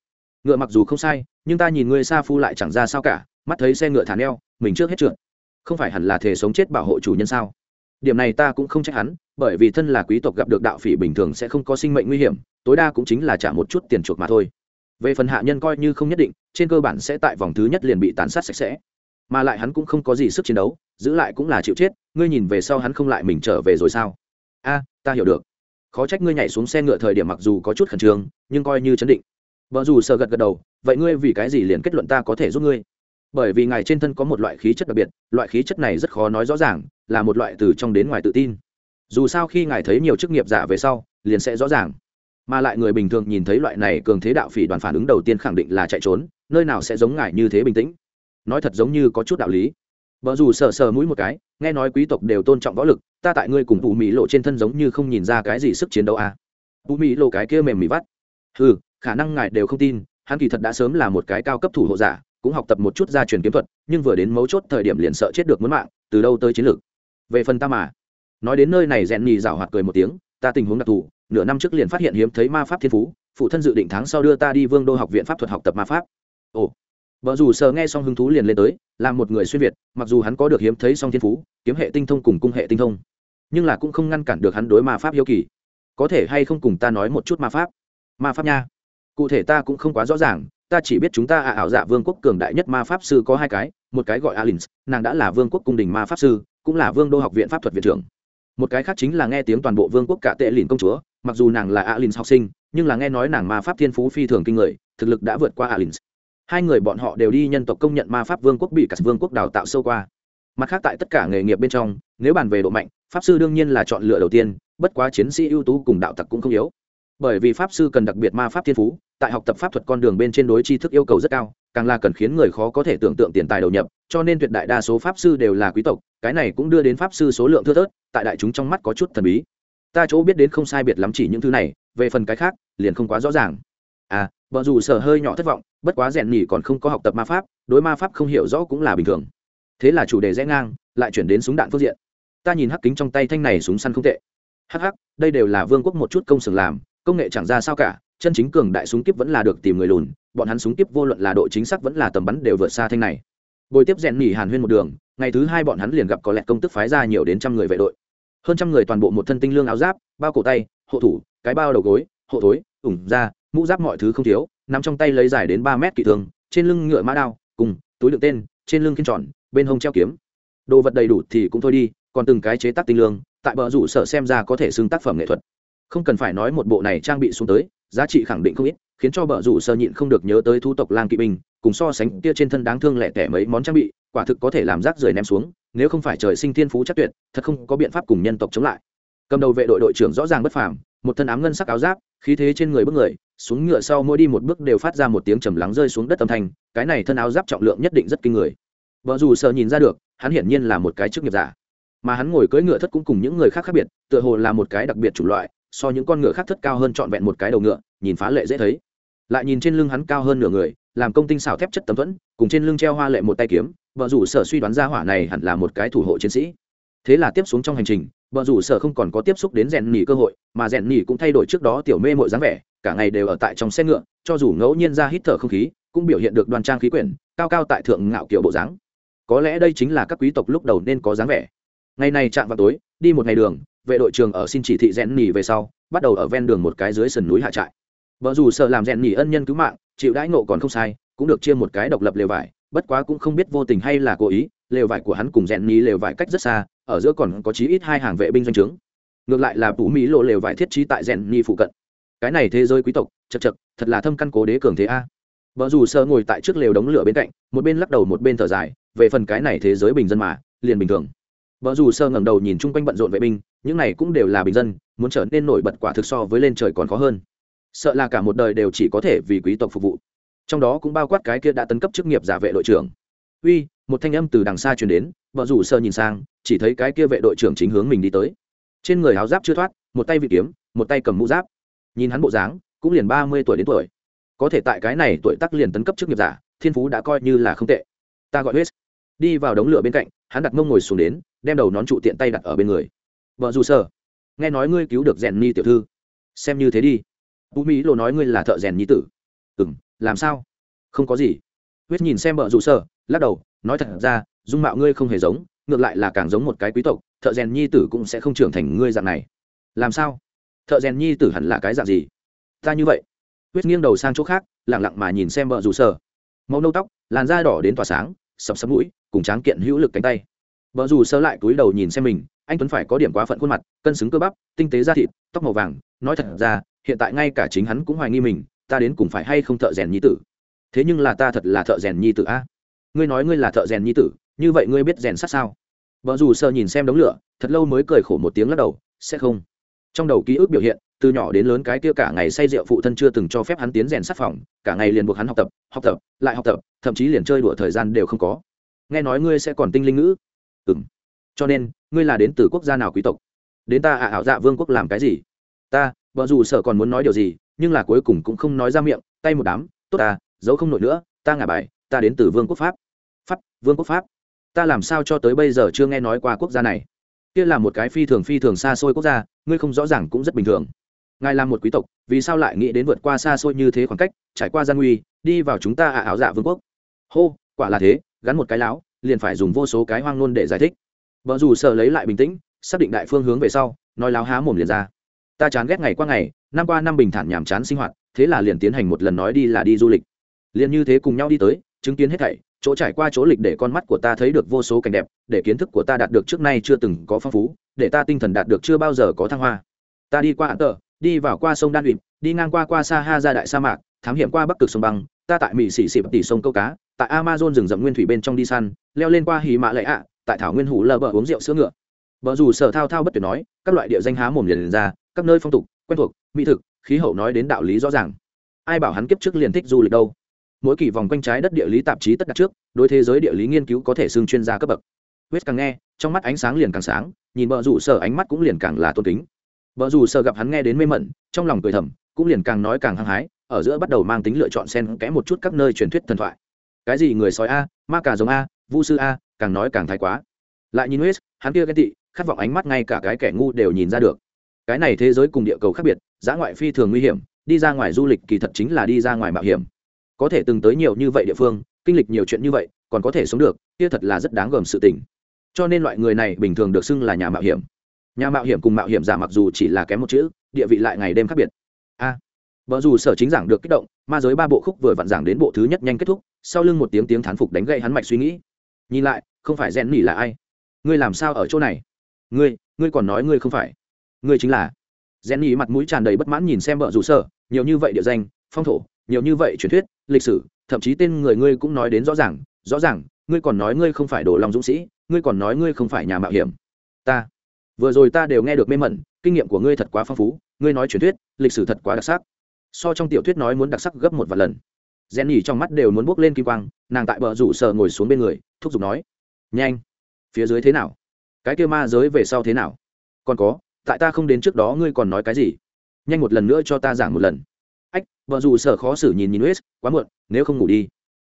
Ngựa mặc dù không sai, nhưng ta nhìn ngươi sa phu lại chẳng ra sao cả, mắt thấy xe ngựa thả neo, mình trước hết trượt. Không phải hẳn là thể sống chết bảo hộ chủ nhân sao? Điểm này ta cũng không trách hắn, bởi vì thân là quý tộc gặp được đạo phỉ bình thường sẽ không có sinh mệnh nguy hiểm, tối đa cũng chính là trả một chút tiền chuộc mà thôi. Về phần hạ nhân coi như không nhất định, trên cơ bản sẽ tại vòng thứ nhất liền bị tàn sát sạch sẽ. Mà lại hắn cũng không có gì sức chiến đấu, giữ lại cũng là chịu chết, ngươi nhìn về sau hắn không lại mình trở về rồi sao? A, ta hiểu được. Khó trách ngươi nhảy xuống xe ngựa thời điểm mặc dù có chút khẩn trương, nhưng coi như chấn định. Vợ dù sợ gật gật đầu, vậy ngươi vì cái gì liền kết luận ta có thể giúp ngươi? Bởi vì ngài trên thân có một loại khí chất đặc biệt, loại khí chất này rất khó nói rõ ràng, là một loại từ trong đến ngoài tự tin. Dù sao khi ngài thấy nhiều chức nghiệp giả về sau, liền sẽ rõ ràng. Mà lại người bình thường nhìn thấy loại này cường thế đạo phỉ đoàn phản ứng đầu tiên khẳng định là chạy trốn, nơi nào sẽ giống ngài như thế bình tĩnh. Nói thật giống như có chút đạo lý. Vợ dù sờ sờ mũi một cái, nghe nói quý tộc đều tôn trọng võ lực, ta tại ngươi cùng tù mỹ lộ trên thân giống như không nhìn ra cái gì sức chiến đấu à. tù mỹ lộ cái kia mềm mỉ vắt. Ừ khả năng ngài đều không tin, hắn kỳ thật đã sớm là một cái cao cấp thủ hộ giả cũng học tập một chút gia truyền kiếm thuật, nhưng vừa đến mấu chốt thời điểm liền sợ chết được muốn mạng, từ đâu tới chiến lược? Về phần ta mà. Nói đến nơi này, rèn nhì rào hoạt cười một tiếng, ta tình huống đặc thù, nửa năm trước liền phát hiện hiếm thấy ma pháp thiên phú, phụ thân dự định tháng sau đưa ta đi vương đô học viện pháp thuật học tập ma pháp. Ồ. Vợ dù sờ nghe xong hứng thú liền lên tới, là một người xuyên việt, mặc dù hắn có được hiếm thấy song thiên phú, kiếm hệ tinh thông cùng cung hệ tinh thông, nhưng là cũng không ngăn cản được hắn đối ma pháp hiếu kỳ. Có thể hay không cùng ta nói một chút ma pháp? Ma pháp nha. Cụ thể ta cũng không quá rõ ràng ta chỉ biết chúng ta à ảo dạ vương quốc cường đại nhất ma pháp sư có hai cái, một cái gọi alin nàng đã là vương quốc cung đình ma pháp sư, cũng là vương đô học viện pháp thuật viện trưởng. Một cái khác chính là nghe tiếng toàn bộ vương quốc cả tệ lìn công chúa, mặc dù nàng là alin học sinh, nhưng là nghe nói nàng ma pháp thiên phú phi thường kinh người, thực lực đã vượt qua alin hai người bọn họ đều đi nhân tộc công nhận ma pháp vương quốc bị cả vương quốc đào tạo sâu qua. Mặt khác tại tất cả nghề nghiệp bên trong, nếu bàn về độ mạnh, pháp sư đương nhiên là chọn lựa đầu tiên, bất quá chiến sĩ ưu tú cùng đạo tặc cũng không yếu bởi vì pháp sư cần đặc biệt ma pháp thiên phú, tại học tập pháp thuật con đường bên trên đối tri thức yêu cầu rất cao, càng là cần khiến người khó có thể tưởng tượng tiền tài đầu nhập, cho nên tuyệt đại đa số pháp sư đều là quý tộc, cái này cũng đưa đến pháp sư số lượng thưa thớt, tại đại chúng trong mắt có chút thần bí. Ta chỗ biết đến không sai biệt lắm chỉ những thứ này, về phần cái khác, liền không quá rõ ràng. À vợ dù sở hơi nhỏ thất vọng, bất quá rèn nhỉ còn không có học tập ma pháp, đối ma pháp không hiểu rõ cũng là bình thường. Thế là chủ đề rẽ ngang, lại chuyển đến súng đạn phương diện. Ta nhìn hắc kính trong tay thanh này súng săn không tệ. Hắc hắc, đây đều là vương quốc một chút công xưởng làm công nghệ chẳng ra sao cả chân chính cường đại súng kiếp vẫn là được tìm người lùn bọn hắn súng kiếp vô luận là độ chính xác vẫn là tầm bắn đều vượt xa thanh này. Bồi tiếp rèn nhỉ hàn huyên một đường ngày thứ hai bọn hắn liền gặp có lẽ công tức phái ra nhiều đến trăm người vệ đội. Hơn trăm người toàn bộ một thân tinh lương áo giáp bao cổ tay hộ thủ cái bao đầu gối hộ thối ủng da mũ giáp mọi thứ không thiếu nằm trong tay lấy dài đến ba mét kỵ thường, trên lưng ngựa mã đao cùng túi đựng tên trên lưng kiên tròn bên hông treo kiếm. Đồ vật đầy đủ thì cũng thôi đi còn từng cái chế tác tinh lương tại bờ rủ sợ xem ra có thể xưng tác phẩm nghệ thuật không cần phải nói một bộ này trang bị xuống tới, giá trị khẳng định không ít, khiến cho bờ rủ sơ nhịn không được nhớ tới thu tộc lang kỵ binh, cùng so sánh kia trên thân đáng thương lẻ tẻ mấy món trang bị, quả thực có thể làm rác rưởi ném xuống, nếu không phải trời sinh thiên phú chắc tuyệt, thật không có biện pháp cùng nhân tộc chống lại. Cầm đầu vệ đội đội trưởng rõ ràng bất phàm, một thân ám ngân sắc áo giáp, khí thế trên người bước người, xuống ngựa sau mỗi đi một bước đều phát ra một tiếng trầm lắng rơi xuống đất âm thanh, cái này thân áo giáp trọng lượng nhất định rất kinh người. Vợ dù sợ nhìn ra được, hắn hiển nhiên là một cái chức nghiệp giả. Mà hắn ngồi cưỡi ngựa thất cũng cùng những người khác khác biệt, tựa hồ là một cái đặc biệt chủng loại so những con ngựa khác thất cao hơn trọn vẹn một cái đầu ngựa, nhìn phá lệ dễ thấy. Lại nhìn trên lưng hắn cao hơn nửa người, làm công tinh xảo thép chất tấm thuẫn, cùng trên lưng treo hoa lệ một tay kiếm, vợ rủ sở suy đoán ra hỏa này hẳn là một cái thủ hộ chiến sĩ. Thế là tiếp xuống trong hành trình, vợ rủ sở không còn có tiếp xúc đến rèn nỉ cơ hội, mà rèn nỉ cũng thay đổi trước đó tiểu mê mội dáng vẻ, cả ngày đều ở tại trong xe ngựa, cho dù ngẫu nhiên ra hít thở không khí, cũng biểu hiện được đoàn trang khí quyển, cao cao tại thượng ngạo kiểu bộ dáng. Có lẽ đây chính là các quý tộc lúc đầu nên có dáng vẻ. Ngày này chạm vào tối, đi một ngày đường vệ đội trường ở xin chỉ thị rèn nỉ về sau, bắt đầu ở ven đường một cái dưới sườn núi hạ trại. Vợ dù sợ làm rèn nỉ ân nhân cứu mạng, chịu đãi ngộ còn không sai, cũng được chia một cái độc lập lều vải, bất quá cũng không biết vô tình hay là cố ý, lều vải của hắn cùng rèn nỉ lều vải cách rất xa, ở giữa còn có chí ít hai hàng vệ binh doanh trướng. Ngược lại là phủ mỹ lộ lều vải thiết trí tại rèn nỉ phụ cận. Cái này thế giới quý tộc, chật chật, thật là thâm căn cố đế cường thế a. Vợ dù sợ ngồi tại trước lều đống lửa bên cạnh, một bên lắc đầu một bên thở dài, về phần cái này thế giới bình dân mà, liền bình thường. Vợ dù sơ ngẩng đầu nhìn chung quanh bận rộn vệ binh những này cũng đều là bình dân, muốn trở nên nổi bật quả thực so với lên trời còn khó hơn. Sợ là cả một đời đều chỉ có thể vì quý tộc phục vụ. Trong đó cũng bao quát cái kia đã tấn cấp chức nghiệp giả vệ đội trưởng. Uy, một thanh âm từ đằng xa truyền đến, vợ rủ sơ nhìn sang, chỉ thấy cái kia vệ đội trưởng chính hướng mình đi tới. Trên người áo giáp chưa thoát, một tay vị kiếm, một tay cầm mũ giáp. Nhìn hắn bộ dáng, cũng liền ba mươi tuổi đến tuổi. Có thể tại cái này tuổi tác liền tấn cấp chức nghiệp giả, thiên phú đã coi như là không tệ. Ta gọi huyết đi vào đống lửa bên cạnh, hắn đặt mông ngồi xuống đến, đem đầu nón trụ tiện tay đặt ở bên người vợ dù sơ nghe nói ngươi cứu được rèn ni tiểu thư. Xem như thế đi. Vũ mỹ lộ nói ngươi là thợ rèn nhi tử. Ừ m làm sao? Không có gì. Huyết nhìn xem vợ dù sơ lắc đầu, nói thật ra, dung mạo ngươi không hề giống, ngược lại là càng giống một cái quý tộc, thợ rèn nhi tử cũng sẽ không trưởng thành ngươi dạng này. Làm sao? Thợ rèn nhi tử hẳn là cái dạng gì? Ta như vậy. Huyết nghiêng đầu sang chỗ khác lẳng lặng mà nhìn xem vợ dù sơ màu nâu tóc, làn da đỏ đến tỏa sáng, sập sập mũi, cùng tráng kiện hữu lực cánh tay. Vợ dù sơ lại túi đầu nhìn xem mình anh tuấn phải có điểm quá phận khuôn mặt, cân xứng cơ bắp, tinh tế da thịt, tóc màu vàng. Nói thật ra, hiện tại ngay cả chính hắn cũng hoài nghi mình, ta đến cùng phải hay không thợ rèn nhi tử? Thế nhưng là ta thật là thợ rèn nhi tử a. Ngươi nói ngươi là thợ rèn nhi tử, như vậy ngươi biết rèn sát sao? Vợ dù sợ nhìn xem đống lửa, thật lâu mới cười khổ một tiếng lắc đầu, sẽ không. Trong đầu ký ức biểu hiện, từ nhỏ đến lớn cái kia cả ngày say rượu phụ thân chưa từng cho phép hắn tiến rèn sát phòng, cả ngày liền buộc hắn học tập học tập, lại học tập, thậm chí liền chơi đùa thời gian đều không có. Nghe nói ngươi sẽ còn tinh linh ngữ? Ừ cho nên, ngươi là đến từ quốc gia nào quý tộc? Đến ta ạ, ảo dạ vương quốc làm cái gì? Ta, vợ dù sợ còn muốn nói điều gì, nhưng là cuối cùng cũng không nói ra miệng, tay một đám, tốt ta, giấu không nổi nữa, ta ngả bài, ta đến từ vương quốc pháp. Pháp, vương quốc pháp. Ta làm sao cho tới bây giờ chưa nghe nói qua quốc gia này? Kia là một cái phi thường phi thường xa xôi quốc gia, ngươi không rõ ràng cũng rất bình thường. Ngài là một quý tộc, vì sao lại nghĩ đến vượt qua xa xôi như thế khoảng cách, trải qua gian nguy, đi vào chúng ta ạ, ảo dạ vương quốc? Hô, quả là thế, gắn một cái láo, liền phải dùng vô số cái hoang nôn để giải thích vợ dù sợ lấy lại bình tĩnh, xác định đại phương hướng về sau, nói láo há mồm liền ra. Ta chán ghét ngày qua ngày, năm qua năm bình thản nhàm chán sinh hoạt, thế là liền tiến hành một lần nói đi là đi du lịch. Liền như thế cùng nhau đi tới, chứng kiến hết thảy, chỗ trải qua chỗ lịch để con mắt của ta thấy được vô số cảnh đẹp, để kiến thức của ta đạt được trước nay chưa từng có phong phú, để ta tinh thần đạt được chưa bao giờ có thăng hoa. Ta đi qua ạn tờ đi vào qua sông đan uyển, đi ngang qua qua sa ha ra đại sa mạc, thám hiểm qua bắc cực sông băng, ta tại mỹ xỉ xịp tỉ sông câu cá, tại amazon rừng rậm nguyên thủy bên trong đi săn, leo lên qua hì mạ lệ ạ tại thảo nguyên hủ lờ bờ uống rượu sữa ngựa. Bờ dù sở thao thao bất tuyệt nói các loại địa danh há mồm liền, liền ra các nơi phong tục quen thuộc mỹ thực khí hậu nói đến đạo lý rõ ràng. Ai bảo hắn kiếp trước liền thích du lịch đâu? Mỗi kỳ vòng quanh trái đất địa lý tạp chí tất đặt trước đối thế giới địa lý nghiên cứu có thể xưng chuyên gia cấp bậc. Huyết càng nghe trong mắt ánh sáng liền càng sáng nhìn bờ rủ sở ánh mắt cũng liền càng là tôn kính. Bờ rủ sở gặp hắn nghe đến mê mẩn trong lòng cười thầm cũng liền càng nói càng hăng hái ở giữa bắt đầu mang tính lựa chọn xen kẽ một chút các nơi truyền thuyết thần thoại. Cái gì người sói a ma cà giống a vu sư a càng nói càng thái quá. Lại nhìn huyết hắn kia ghen tị khát vọng ánh mắt ngay cả cái kẻ ngu đều nhìn ra được. Cái này thế giới cùng địa cầu khác biệt giã ngoại phi thường nguy hiểm đi ra ngoài du lịch kỳ thật chính là đi ra ngoài mạo hiểm. Có thể từng tới nhiều như vậy địa phương kinh lịch nhiều chuyện như vậy còn có thể sống được kia thật là rất đáng gờm sự tình. Cho nên loại người này bình thường được xưng là nhà mạo hiểm. Nhà mạo hiểm cùng mạo hiểm giả mặc dù chỉ là kém một chữ địa vị lại ngày đêm khác biệt. A à, vợ dù sở chính giảng được kích động ma giới ba bộ khúc vừa vặn giảng đến bộ thứ nhất nhanh kết thúc sau lưng một tiếng tiếng thán phục đánh gậy hắn mạch suy nghĩ nhìn lại, không phải rèn nỉ là ai? Ngươi làm sao ở chỗ này? Ngươi ngươi còn nói ngươi không phải. Ngươi chính là. Rèn nỉ mặt mũi tràn đầy bất mãn nhìn xem vợ rủ sở, nhiều như vậy địa danh, phong thổ, nhiều như vậy truyền thuyết, lịch sử, thậm chí tên người ngươi cũng nói đến rõ ràng rõ ràng, ngươi còn nói ngươi không phải đổ lòng dũng sĩ, ngươi còn nói ngươi không phải nhà mạo hiểm. Ta, vừa rồi ta đều nghe được mê mẩn, kinh nghiệm của ngươi thật quá phong phú, ngươi nói truyền thuyết, lịch sử thật quá đặc sắc. So trong tiểu thuyết nói muốn đặc sắc gấp một vài lần rèn nhỉ trong mắt đều muốn bốc lên kim quang, nàng tại bờ rủ sợ ngồi xuống bên người, thúc giục nói, nhanh, phía dưới thế nào? Cái kia ma giới về sau thế nào? Còn có, tại ta không đến trước đó ngươi còn nói cái gì? Nhanh một lần nữa cho ta giảng một lần. Ách vợ dù sợ khó xử nhìn nhìn huyết, quá muộn, nếu không ngủ đi.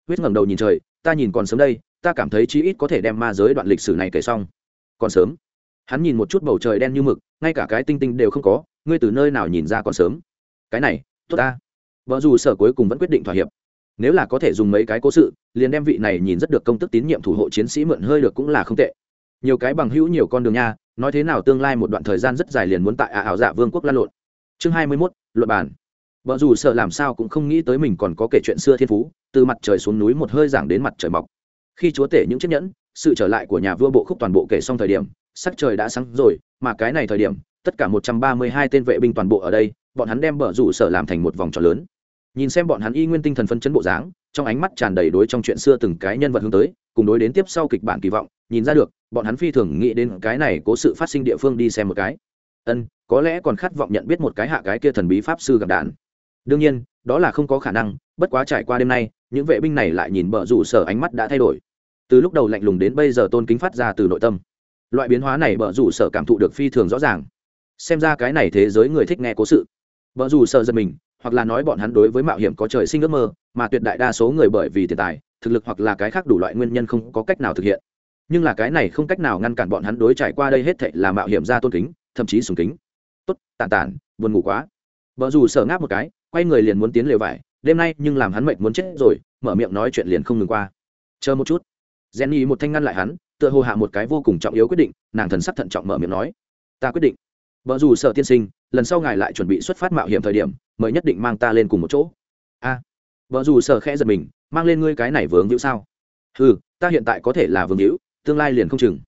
Huyết ngẩng đầu nhìn trời, ta nhìn còn sớm đây, ta cảm thấy chí ít có thể đem ma giới đoạn lịch sử này kể xong. Còn sớm? Hắn nhìn một chút bầu trời đen như mực, ngay cả cái tinh tinh đều không có, ngươi từ nơi nào nhìn ra còn sớm? Cái này, tốt ta. Vợ dù sở cuối cùng vẫn quyết định thỏa hiệp nếu là có thể dùng mấy cái cố sự, liền đem vị này nhìn rất được công tức tín nhiệm thủ hộ chiến sĩ mượn hơi được cũng là không tệ. Nhiều cái bằng hữu, nhiều con đường nha, nói thế nào tương lai một đoạn thời gian rất dài liền muốn tại ả ảo dạ vương quốc lan lộn. Chương hai mươi mốt luật bản vợ dù sợ làm sao cũng không nghĩ tới mình còn có kể chuyện xưa thiên phú, từ mặt trời xuống núi một hơi giảng đến mặt trời mọc. Khi chúa tể những chiếc nhẫn, sự trở lại của nhà vua bộ khúc toàn bộ kể xong thời điểm, sắc trời đã sáng rồi, mà cái này thời điểm, tất cả một trăm ba mươi hai tên vệ binh toàn bộ ở đây, bọn hắn đem bờ rủ sở làm thành một vòng tròn lớn nhìn xem bọn hắn y nguyên tinh thần phân chấn bộ dáng, trong ánh mắt tràn đầy đối trong chuyện xưa từng cái nhân vật hướng tới, cùng đối đến tiếp sau kịch bản kỳ vọng, nhìn ra được, bọn hắn phi thường nghĩ đến cái này cố sự phát sinh địa phương đi xem một cái. Ân, có lẽ còn khát vọng nhận biết một cái hạ cái kia thần bí pháp sư gặp đạn. Đương nhiên, đó là không có khả năng, bất quá trải qua đêm nay, những vệ binh này lại nhìn bờ rủ sở ánh mắt đã thay đổi. Từ lúc đầu lạnh lùng đến bây giờ tôn kính phát ra từ nội tâm. Loại biến hóa này bờ rủ sở cảm thụ được phi thường rõ ràng. Xem ra cái này thế giới người thích nghe cố sự. Bờ rủ sở giật mình hoặc là nói bọn hắn đối với mạo hiểm có trời sinh ước mơ, mà tuyệt đại đa số người bởi vì tiền tài, thực lực hoặc là cái khác đủ loại nguyên nhân không có cách nào thực hiện. Nhưng là cái này không cách nào ngăn cản bọn hắn đối trải qua đây hết thệ là mạo hiểm ra tôn kính, thậm chí sùng kính. Tốt tàn tản, buồn ngủ quá. Vợ dù sở ngáp một cái, quay người liền muốn tiến lều vải, đêm nay nhưng làm hắn mệt muốn chết rồi, mở miệng nói chuyện liền không ngừng qua. Chờ một chút. Jenny một thanh ngăn lại hắn, tựa hồ hạ một cái vô cùng trọng yếu quyết định, nàng thần sắc thận trọng mở miệng nói. Ta quyết định. Vợ dù sợ tiên sinh lần sau ngài lại chuẩn bị xuất phát mạo hiểm thời điểm mời nhất định mang ta lên cùng một chỗ. A. À, vợ dù sợ khẽ giật mình mang lên ngươi cái này vướng hữu sao? Ừ ta hiện tại có thể là vương hữu tương lai liền không chừng.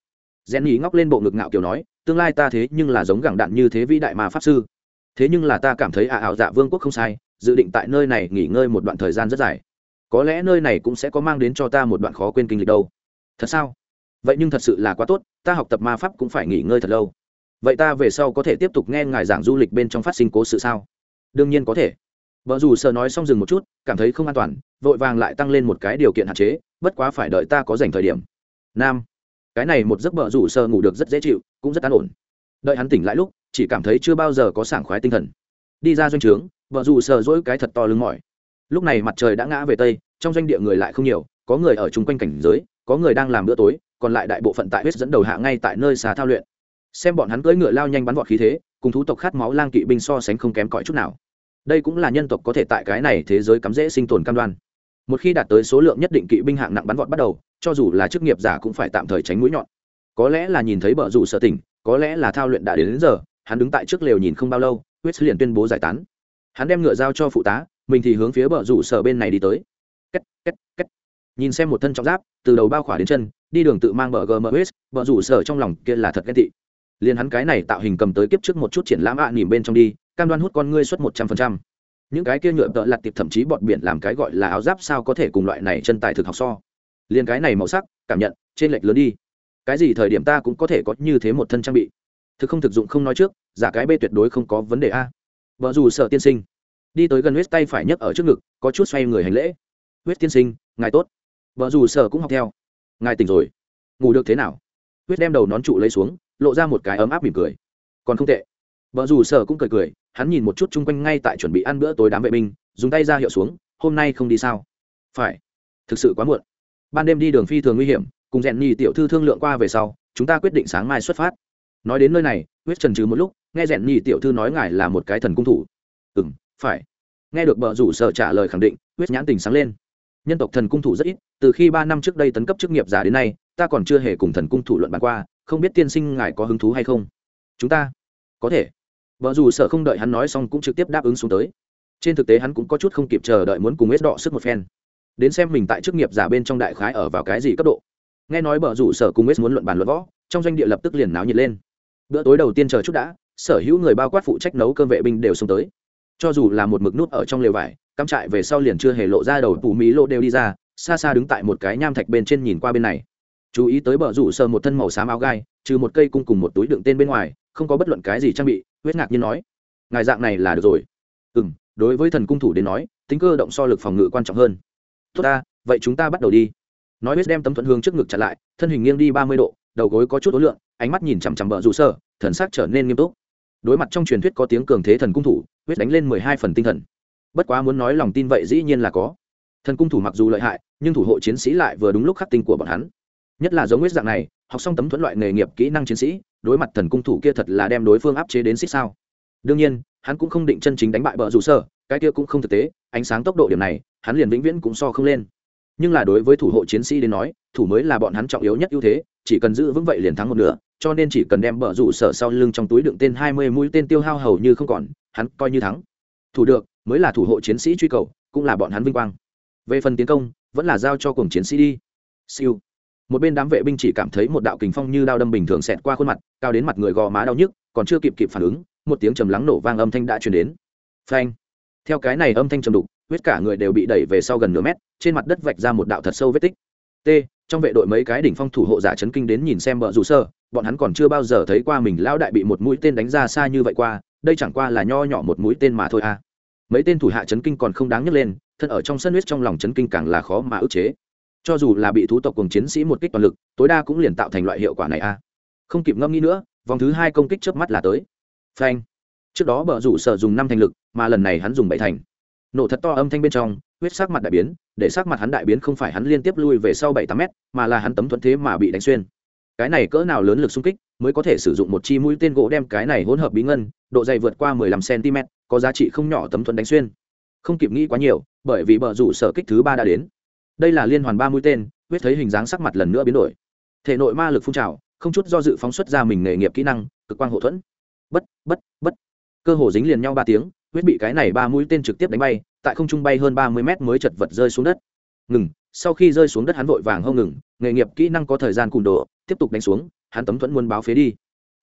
Jenny ngóc lên bộ ngực ngạo kiểu nói tương lai ta thế nhưng là giống gẳng đạn như thế vĩ đại mà pháp sư. Thế nhưng là ta cảm thấy ả ảo dạ vương quốc không sai dự định tại nơi này nghỉ ngơi một đoạn thời gian rất dài. Có lẽ nơi này cũng sẽ có mang đến cho ta một đoạn khó quên kinh lịch đâu. Thật sao? Vậy nhưng thật sự là quá tốt ta học tập ma pháp cũng phải nghỉ ngơi thật lâu vậy ta về sau có thể tiếp tục nghe ngài giảng du lịch bên trong phát sinh cố sự sao? Đương nhiên có thể. Vợ dù sợ nói xong dừng một chút, cảm thấy không an toàn, vội vàng lại tăng lên một cái điều kiện hạn chế, bất quá phải đợi ta có dành thời điểm. Nam. Cái này một giấc vợ rủ sơ ngủ được rất dễ chịu, cũng rất an ổn. Đợi hắn tỉnh lại lúc, chỉ cảm thấy chưa bao giờ có sảng khoái tinh thần. Đi ra doanh trướng, vợ rủ sơ dỗi cái thật to lưng mỏi. Lúc này mặt trời đã ngã về tây, trong doanh địa người lại không nhiều, có người ở chung quanh cảnh giới, có người đang làm bữa tối, còn lại đại bộ phận tại huyết dẫn đầu hạ ngay tại nơi xà thao luyện xem bọn hắn cưỡi ngựa lao nhanh bắn vọt khí thế cùng thú tộc khát máu lang kỵ binh so sánh không kém cỏi chút nào. Đây cũng là nhân tộc có thể tại cái này thế giới cắm dễ sinh tồn cam đoan. Một khi đạt tới số lượng nhất định kỵ binh hạng nặng bắn vọt bắt đầu cho dù là chức nghiệp giả cũng phải tạm thời tránh mũi nhọn. Có lẽ là nhìn thấy bờ rủ sở tỉnh có lẽ là thao luyện đã đến, đến giờ hắn đứng tại trước lều nhìn không bao lâu huyết liền tuyên bố giải tán. Hắn đem ngựa giao cho phụ tá mình thì hướng phía bờ rủ sở bên này đi tới. Két két két. Nhìn xem một thân trọng giáp từ đầu bao khỏa đến chân đi đường tự mang bờ gm huyết bờ rủ sở trong lòng kia là thật ghen tị liền hắn cái này tạo hình cầm tới kiếp trước một chút triển lãm ạ à nỉm bên trong đi, cam đoan hút con ngươi suất một trăm phần trăm. Những cái kia nhựa tợ lặt tiệp thậm chí bọt biển làm cái gọi là áo giáp sao có thể cùng loại này chân tài thực học so. Liền cái này màu sắc, cảm nhận, trên lệch lớn đi. Cái gì thời điểm ta cũng có thể có như thế một thân trang bị. Thực không thực dụng không nói trước, giả cái b tuyệt đối không có vấn đề a. Vợ dù sợ tiên sinh. Đi tới gần huyết tay phải nhấc ở trước ngực, có chút xoay người hành lễ. Huyết tiên sinh, ngài tốt. Vợ dù sợ cũng học theo. Ngài tỉnh rồi. Ngủ được thế nào? Huyết đem đầu nón trụ lấy xuống lộ ra một cái ấm áp mỉm cười. Còn không tệ. Vợ dù sợ cũng cười cười, hắn nhìn một chút chung quanh ngay tại chuẩn bị ăn bữa tối đám vệ binh, dùng tay ra hiệu xuống, hôm nay không đi sao? Phải. Thực sự quá muộn. Ban đêm đi đường phi thường nguy hiểm, cùng rèn nhì tiểu thư thương lượng qua về sau, chúng ta quyết định sáng mai xuất phát. Nói đến nơi này, huyết trần trừ một lúc, nghe rèn nhì tiểu thư nói ngài là một cái thần cung thủ. Ừ m phải. Nghe được bờ rủ sợ trả lời khẳng định, huyết nhãn tình sáng lên. Nhân tộc thần cung thủ rất ít, từ khi ba năm trước đây tấn cấp chức nghiệp giả đến nay, ta còn chưa hề cùng thần cung thủ luận bàn qua không biết tiên sinh ngài có hứng thú hay không? Chúng ta, có thể. Vợ dù sợ không đợi hắn nói xong cũng trực tiếp đáp ứng xuống tới. Trên thực tế hắn cũng có chút không kịp chờ đợi muốn cùng hết đọ sức một phen. Đến xem mình tại chức nghiệp giả bên trong đại khái ở vào cái gì cấp độ. Nghe nói bờ rủ sở cùng hết muốn luận bàn luận võ, trong doanh địa lập tức liền náo nhiệt lên. Bữa tối đầu tiên chờ chút đã, sở hữu người bao quát phụ trách nấu cơm vệ binh đều xuống tới. Cho dù là một mực nút ở trong lều vải, cắm trại về sau liền chưa hề lộ ra đầu tù mỹ lộ đều đi ra, xa xa đứng tại một cái nham thạch bên trên nhìn qua bên này chú ý tới bờ rủ sờ một thân màu xám áo gai, trừ một cây cung cùng một túi đựng tên bên ngoài, không có bất luận cái gì trang bị, huyết ngạc như nói, ngài dạng này là được rồi. Ừ m đối với thần cung thủ đến nói, tính cơ động so lực phòng ngự quan trọng hơn. Tốt ta, vậy chúng ta bắt đầu đi. Nói huyết đem tấm thuận hương trước ngực chặt lại, thân hình nghiêng đi ba mươi độ, đầu gối có chút ối lượng, ánh mắt nhìn chằm chằm bờ rủ sơ thần sắc trở nên nghiêm túc. Đối mặt trong truyền thuyết có tiếng cường thế thần cung thủ, huyết đánh lên mười hai phần tinh thần. Bất quá muốn nói lòng tin vậy dĩ nhiên là có. Thần cung thủ mặc dù lợi hại, nhưng thủ hộ chiến sĩ lại vừa đúng lúc khắc tinh của bọn hắn nhất là giống huyết dạng này học xong tấm thuẫn loại nghề nghiệp kỹ năng chiến sĩ đối mặt thần cung thủ kia thật là đem đối phương áp chế đến xích sao. Đương nhiên hắn cũng không định chân chính đánh bại bờ rủ sở, cái kia cũng không thực tế ánh sáng tốc độ điểm này hắn liền vĩnh viễn cũng so không lên. Nhưng là đối với thủ hộ chiến sĩ đến nói thủ mới là bọn hắn trọng yếu nhất ưu thế chỉ cần giữ vững vậy liền thắng một nửa cho nên chỉ cần đem bờ rủ sở sau lưng trong túi đựng tên hai mươi mũi tên tiêu hao hầu như không còn hắn coi như thắng. Thủ được mới là thủ hộ chiến sĩ truy cầu cũng là bọn hắn vinh quang. Về phần tiến công vẫn là giao cho cùng chiến sĩ đi. Siêu một bên đám vệ binh chỉ cảm thấy một đạo kình phong như đao đâm bình thường xẹt qua khuôn mặt, cao đến mặt người gò má đau nhức, còn chưa kịp kịp phản ứng, một tiếng trầm lắng nổ vang âm thanh đã truyền đến. Phanh! Theo cái này âm thanh trầm đục, huyết cả người đều bị đẩy về sau gần nửa mét, trên mặt đất vạch ra một đạo thật sâu vết tích. T, trong vệ đội mấy cái đỉnh phong thủ hộ giả chấn kinh đến nhìn xem bờ rủ sơ, bọn hắn còn chưa bao giờ thấy qua mình lão đại bị một mũi tên đánh ra xa như vậy qua, đây chẳng qua là nho nhỏ một mũi tên mà thôi à. Mấy tên thủ hạ chấn kinh còn không đáng nhấc lên, thân ở trong sân huyết trong lòng chấn kinh càng là khó mà ức chế cho dù là bị thú tộc cùng chiến sĩ một kích toàn lực, tối đa cũng liền tạo thành loại hiệu quả này a. Không kịp ngâm nghĩ nữa, vòng thứ hai công kích trước mắt là tới. Phanh. Trước đó bờ rủ sở dùng năm thành lực, mà lần này hắn dùng bảy thành. Nổ thật to âm thanh bên trong, huyết sắc mặt đại biến, để sắc mặt hắn đại biến không phải hắn liên tiếp lui về sau bảy tám mét, mà là hắn tấm thuận thế mà bị đánh xuyên. Cái này cỡ nào lớn lực xung kích, mới có thể sử dụng một chi mũi tên gỗ đem cái này hỗn hợp bí ngân, độ dày vượt qua mười lăm cm có giá trị không nhỏ tấm thuận đánh xuyên. Không kịp nghĩ quá nhiều, bởi vì bờ rủ sở kích thứ ba đã đến đây là liên hoàn ba mũi tên, huyết thấy hình dáng sắc mặt lần nữa biến đổi. Thể nội ma lực phun trào, không chút do dự phóng xuất ra mình nghề nghiệp kỹ năng, cực quang hậu thuẫn. Bất bất bất. Cơ hồ dính liền nhau ba tiếng, huyết bị cái này ba mũi tên trực tiếp đánh bay, tại không trung bay hơn ba mươi mét mới chật vật rơi xuống đất. Ngừng, sau khi rơi xuống đất hắn vội vàng hông ngừng, nghề nghiệp kỹ năng có thời gian cùn đồ, tiếp tục đánh xuống, hắn tấm thuẫn muốn báo phế đi.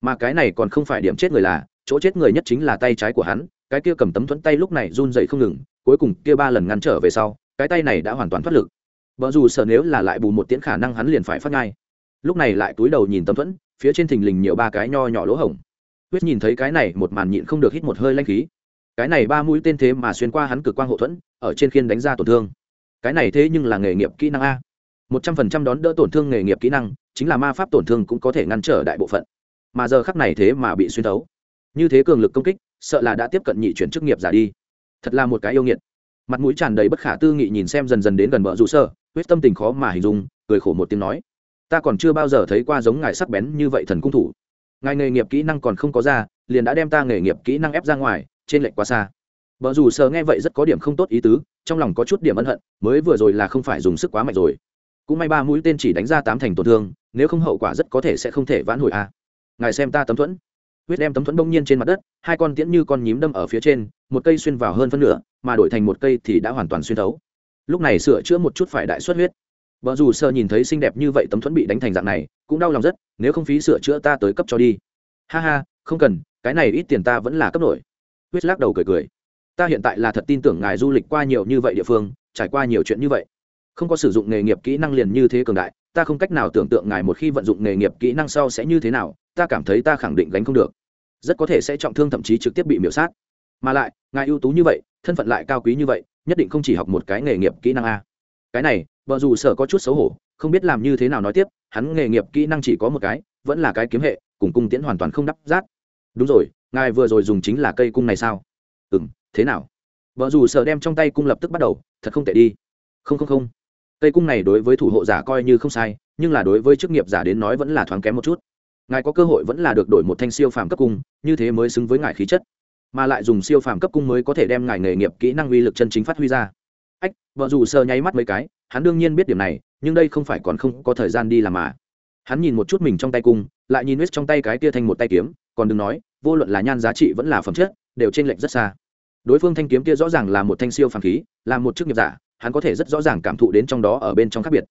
Mà cái này còn không phải điểm chết người là, chỗ chết người nhất chính là tay trái của hắn, cái kia cầm tấm thuẫn tay lúc này run dậy không ngừng, cuối cùng kia ba lần ngăn trở về sau, cái tay này đã hoàn toàn thoát lực vợ dù sợ nếu là lại bù một tiễn khả năng hắn liền phải phát ngay lúc này lại túi đầu nhìn tâm thuẫn, phía trên thình lình nhiều ba cái nho nhỏ lỗ hổng. Huyết nhìn thấy cái này, một màn nhịn không được hít một hơi lanh khí. Cái này ba mũi tên thế mà xuyên qua hắn cực quang hộ thuẫn, ở trên khiên đánh ra tổn thương. Cái này thế nhưng là nghề nghiệp kỹ năng a. Một trăm phần trăm đón đỡ tổn thương nghề nghiệp kỹ năng, chính là ma pháp tổn thương cũng có thể ngăn trở đại bộ phận. Mà giờ khắc này thế mà bị xuyên thấu. Như thế cường lực công kích, sợ là đã tiếp cận nhị chuyển chức nghiệp giả đi. Thật là một cái yêu nghiệt. Mặt mũi tràn đầy bất khả tư nghị nhìn xem dần dần đến gần vợ rủ sơ huyết tâm tình khó mà hình dung, cười khổ một tiếng nói, ta còn chưa bao giờ thấy qua giống ngài sắc bén như vậy thần cung thủ. Ngài nghề nghiệp kỹ năng còn không có ra, liền đã đem ta nghề nghiệp kỹ năng ép ra ngoài, trên lệnh quá xa. Vợ dù sờ nghe vậy rất có điểm không tốt ý tứ, trong lòng có chút điểm ân hận, mới vừa rồi là không phải dùng sức quá mạnh rồi. Cũng may ba mũi tên chỉ đánh ra tám thành tổn thương, nếu không hậu quả rất có thể sẽ không thể vãn hồi a. À. ngài xem ta tấm thuẫn. Huyết đem tấm thuẫn đông nhiên trên mặt đất, hai con tiễn như con nhím đâm ở phía trên, một cây xuyên vào hơn phân nửa, mà đổi thành một cây thì đã hoàn toàn xuyên thấu lúc này sửa chữa một chút phải đại xuất huyết. Vợ dù sơ nhìn thấy xinh đẹp như vậy tấm thuẫn bị đánh thành dạng này, cũng đau lòng rất, nếu không phí sửa chữa ta tới cấp cho đi. Ha ha, không cần, cái này ít tiền ta vẫn là cấp nổi huyết lắc đầu cười cười. Ta hiện tại là thật tin tưởng ngài du lịch qua nhiều như vậy địa phương, trải qua nhiều chuyện như vậy. Không có sử dụng nghề nghiệp kỹ năng liền như thế cường đại, ta không cách nào tưởng tượng ngài một khi vận dụng nghề nghiệp kỹ năng sau sẽ như thế nào, ta cảm thấy ta khẳng định gánh không được. Rất có thể sẽ trọng thương thậm chí trực tiếp bị miểu sát. Mà lại, ngài ưu tú như vậy, thân phận lại cao quý như vậy nhất định không chỉ học một cái nghề nghiệp kỹ năng a. Cái này, vợ dù sở có chút xấu hổ, không biết làm như thế nào nói tiếp, hắn nghề nghiệp kỹ năng chỉ có một cái, vẫn là cái kiếm hệ, cùng cung tiễn hoàn toàn không đắp rát. Đúng rồi, ngài vừa rồi dùng chính là cây cung này sao? Ừ m thế nào? Vợ dù sợ đem trong tay cung lập tức bắt đầu, thật không tệ đi. Không không không. Cây cung này đối với thủ hộ giả coi như không sai, nhưng là đối với chức nghiệp giả đến nói vẫn là thoáng kém một chút. Ngài có cơ hội vẫn là được đổi một thanh siêu phàm cấp cung, như thế mới xứng với ngài khí chất mà lại dùng siêu phàm cấp cung mới có thể đem ngài nghề nghiệp kỹ năng uy lực chân chính phát huy ra. Ách, vợ dù sơ nháy mắt mấy cái, hắn đương nhiên biết điểm này, nhưng đây không phải còn không có thời gian đi làm mà. Hắn nhìn một chút mình trong tay cung, lại nhìn huyết trong tay cái tia thành một tay kiếm, còn đừng nói, vô luận là nhan giá trị vẫn là phẩm chất, đều t r ê n lệch rất xa. Đối phương thanh kiếm kia rõ ràng là một thanh siêu phàm khí, là một chức nghiệp giả, hắn có thể rất rõ ràng cảm thụ đến trong đó ở bên trong khác biệt.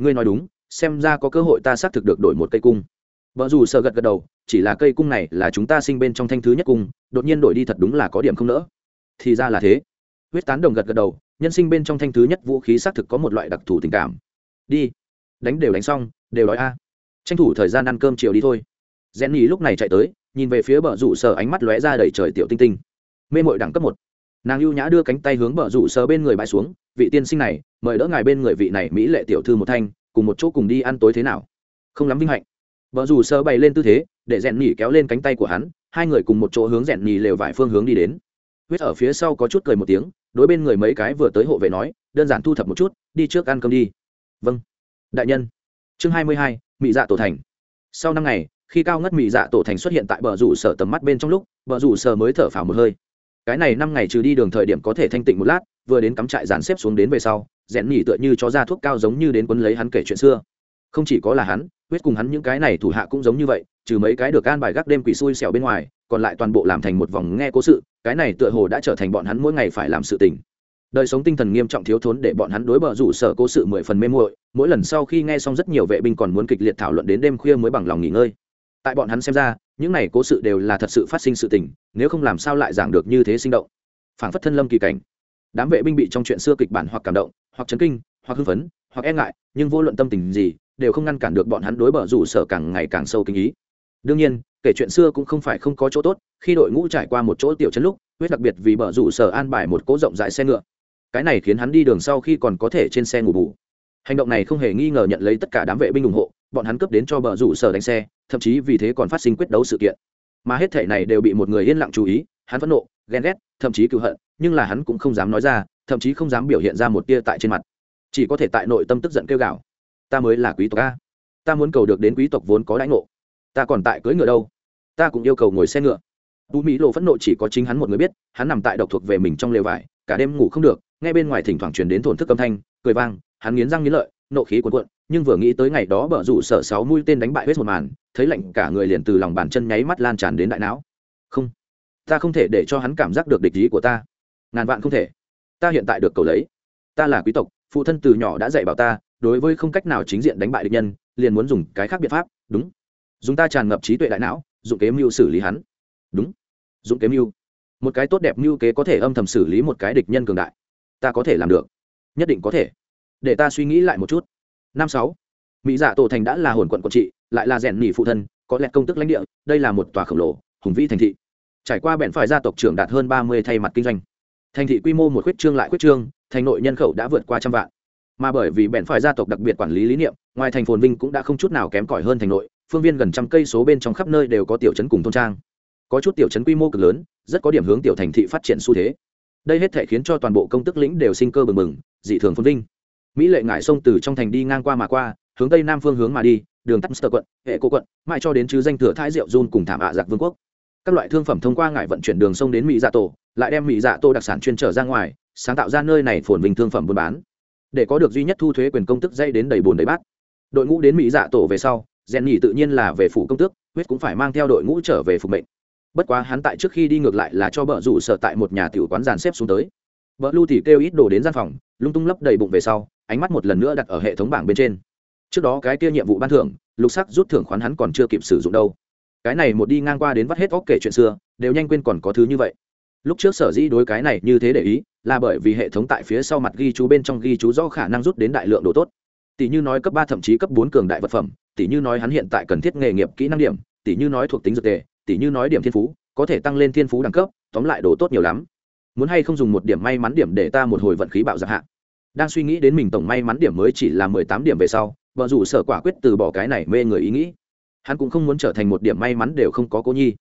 Ngươi nói đúng, xem ra có cơ hội ta xác thực được đổi một cây cung vợ dù sợ gật gật đầu, chỉ là cây cung này là chúng ta sinh bên trong thanh thứ nhất cung, đột nhiên đổi đi thật đúng là có điểm không nỡ. Thì ra là thế. Huyết tán đồng gật gật đầu, nhân sinh bên trong thanh thứ nhất vũ khí xác thực có một loại đặc thù tình cảm. Đi. Đánh đều đánh xong, đều đói a. Tranh thủ thời gian ăn cơm chiều đi thôi. Rèn nhì lúc này chạy tới, nhìn về phía bờ rủ sở ánh mắt lóe ra đầy trời tiểu tinh tinh. Mê mội đẳng cấp một. Nàng ưu nhã đưa cánh tay hướng bờ rủ sở bên người bãi xuống, vị tiên sinh này, mời đỡ ngài bên người vị này mỹ lệ tiểu thư một thanh, cùng một chỗ cùng đi ăn tối thế nào? Không lắm vinh hạnh bờ rủ sơ bày lên tư thế, để rèn nhỉ kéo lên cánh tay của hắn, hai người cùng một chỗ hướng rèn nhỉ lều vải phương hướng đi đến. Huyết ở phía sau có chút cười một tiếng, đối bên người mấy cái vừa tới hộ vệ nói, đơn giản thu thập một chút, đi trước ăn cơm đi. Vâng. Đại nhân. Chương hai mươi hai mỹ dạ tổ thành. Sau năm ngày, khi cao ngất mỹ dạ tổ thành xuất hiện tại bờ rủ sở tầm mắt bên trong lúc, bờ rủ sở mới thở phào một hơi. Cái này năm ngày trừ đi đường thời điểm có thể thanh tịnh một lát, vừa đến cắm trại dàn xếp xuống đến về sau, rèn nhỉ tựa như cho ra thuốc cao giống như đến quấn lấy hắn kể chuyện xưa không chỉ có là hắn, huyết cùng hắn những cái này thủ hạ cũng giống như vậy, trừ mấy cái được an bài gác đêm quỷ xui xẻo bên ngoài, còn lại toàn bộ làm thành một vòng nghe cố sự, cái này tựa hồ đã trở thành bọn hắn mỗi ngày phải làm sự tình. Đời sống tinh thần nghiêm trọng thiếu thốn để bọn hắn đối bờ rủ sở cố sự mười phần mê muội, mỗi lần sau khi nghe xong rất nhiều vệ binh còn muốn kịch liệt thảo luận đến đêm khuya mới bằng lòng nghỉ ngơi. Tại bọn hắn xem ra, những này cố sự đều là thật sự phát sinh sự tình, nếu không làm sao lại giảng được như thế sinh động. Phảng phất thân lâm kỳ cảnh. Đám vệ binh bị trong chuyện xưa kịch bản hoặc cảm động, hoặc chấn kinh, hoặc hưng phấn, hoặc e ngại, nhưng vô luận tâm tình gì đều không ngăn cản được bọn hắn đối bờ rủ sở càng ngày càng sâu kinh ý. Đương nhiên, kể chuyện xưa cũng không phải không có chỗ tốt, khi đội ngũ trải qua một chỗ tiểu chân lúc, huyết đặc biệt vì bờ rủ sở an bài một cỗ rộng rãi xe ngựa. Cái này khiến hắn đi đường sau khi còn có thể trên xe ngủ bù. Hành động này không hề nghi ngờ nhận lấy tất cả đám vệ binh ủng hộ, bọn hắn cấp đến cho bờ rủ sở đánh xe, thậm chí vì thế còn phát sinh quyết đấu sự kiện. Mà hết thể này đều bị một người yên lặng chú ý, hắn phẫn nộ, ghen ghét, thậm chí cựu hận, nhưng là hắn cũng không dám nói ra, thậm chí không dám biểu hiện ra một tia tại trên mặt. Chỉ có thể tại nội tâm tức giận kêu gào ta mới là quý tộc a. Ta muốn cầu được đến quý tộc vốn có đãi ngộ. Ta còn tại cưỡi ngựa đâu? Ta cũng yêu cầu ngồi xe ngựa. Tú mỹ lộ phẫn nộ chỉ có chính hắn một người biết, hắn nằm tại độc thuộc về mình trong lều vải, cả đêm ngủ không được, nghe bên ngoài thỉnh thoảng truyền đến thổn thức âm thanh, cười vang, hắn nghiến răng nghiến lợi, nộ khí cuồn cuộn, nhưng vừa nghĩ tới ngày đó bở rủ sở sáu mũi tên đánh bại hết một màn, thấy lạnh cả người liền từ lòng bàn chân nháy mắt lan tràn đến đại não. Không, ta không thể để cho hắn cảm giác được địch ý của ta. Ngàn vạn không thể. Ta hiện tại được cầu lấy. Ta là quý tộc, phụ thân từ nhỏ đã dạy bảo ta đối với không cách nào chính diện đánh bại địch nhân, liền muốn dùng cái khác biện pháp, đúng. Dùng ta tràn ngập trí tuệ đại não dùng kế mưu xử lý hắn. Đúng. Dùng kế mưu. Một cái tốt đẹp mưu kế có thể âm thầm xử lý một cái địch nhân cường đại. Ta có thể làm được. Nhất định có thể. Để ta suy nghĩ lại một chút. Năm sáu. Mỹ dạ tổ thành đã là hồn quận quận trị, lại là rèn nỉ phụ thân, có lẽ công tức lãnh địa, đây là một tòa khổng lồ, hùng vĩ thành thị. Trải qua bèn phải gia tộc trưởng đạt hơn ba mươi thay mặt kinh doanh. Thành thị quy mô một khuyết trương lại khuyết trương, thành nội nhân khẩu đã vượt qua trăm vạn mà bởi vì bèn phải gia tộc đặc biệt quản lý lý niệm, ngoài thành phồn vinh cũng đã không chút nào kém cỏi hơn thành nội, phương viên gần trăm cây số bên trong khắp nơi đều có tiểu trấn cùng thôn trang. Có chút tiểu trấn quy mô cực lớn, rất có điểm hướng tiểu thành thị phát triển xu thế. Đây hết thể khiến cho toàn bộ công tức lĩnh đều sinh cơ bừng bừng, dị thường phồn vinh. Mỹ lệ ngại sông từ trong thành đi ngang qua mà qua, hướng tây nam phương hướng mà đi, đường tắt sơ quận, hệ cô quận, mãi cho đến chứ danh thừa thái rượu run cùng thảm ạ giặc vương quốc. Các loại thương phẩm thông qua ngại vận chuyển đường sông đến mỹ dạ tổ, lại đem mỹ dạ Tô đặc sản chuyên trở ra ngoài, sáng tạo ra nơi này phồn vinh thương phẩm buôn bán để có được duy nhất thu thuế quyền công tức dây đến đầy bồn đầy bát. Đội ngũ đến mỹ dạ tổ về sau rèn nhỉ tự nhiên là về phủ công tước, huyết cũng phải mang theo đội ngũ trở về phục mệnh. Bất quá hắn tại trước khi đi ngược lại là cho bờ rủ sợ tại một nhà tiểu quán dàn xếp xuống tới. Vợ lưu thì kêu ít đồ đến gian phòng, lung tung lấp đầy bụng về sau, ánh mắt một lần nữa đặt ở hệ thống bảng bên trên. Trước đó cái kia nhiệm vụ ban thưởng, lục sắc rút thưởng khoán hắn còn chưa kịp sử dụng đâu. Cái này một đi ngang qua đến vắt hết óc kể chuyện xưa, đều nhanh quên còn có thứ như vậy. Lúc trước sở dĩ đối cái này như thế để ý là bởi vì hệ thống tại phía sau mặt ghi chú bên trong ghi chú do khả năng rút đến đại lượng đồ tốt. Tỷ như nói cấp ba thậm chí cấp bốn cường đại vật phẩm, tỷ như nói hắn hiện tại cần thiết nghề nghiệp kỹ năng điểm, tỷ như nói thuộc tính dược tề, tỷ như nói điểm thiên phú, có thể tăng lên thiên phú đẳng cấp, tóm lại đồ tốt nhiều lắm. Muốn hay không dùng một điểm may mắn điểm để ta một hồi vận khí bạo giặc hạ? Đang suy nghĩ đến mình tổng may mắn điểm mới chỉ là mười tám điểm về sau, vợ rủ sở quả quyết từ bỏ cái này mê người ý nghĩ. Hắn cũng không muốn trở thành một điểm may mắn đều không có cố nhi.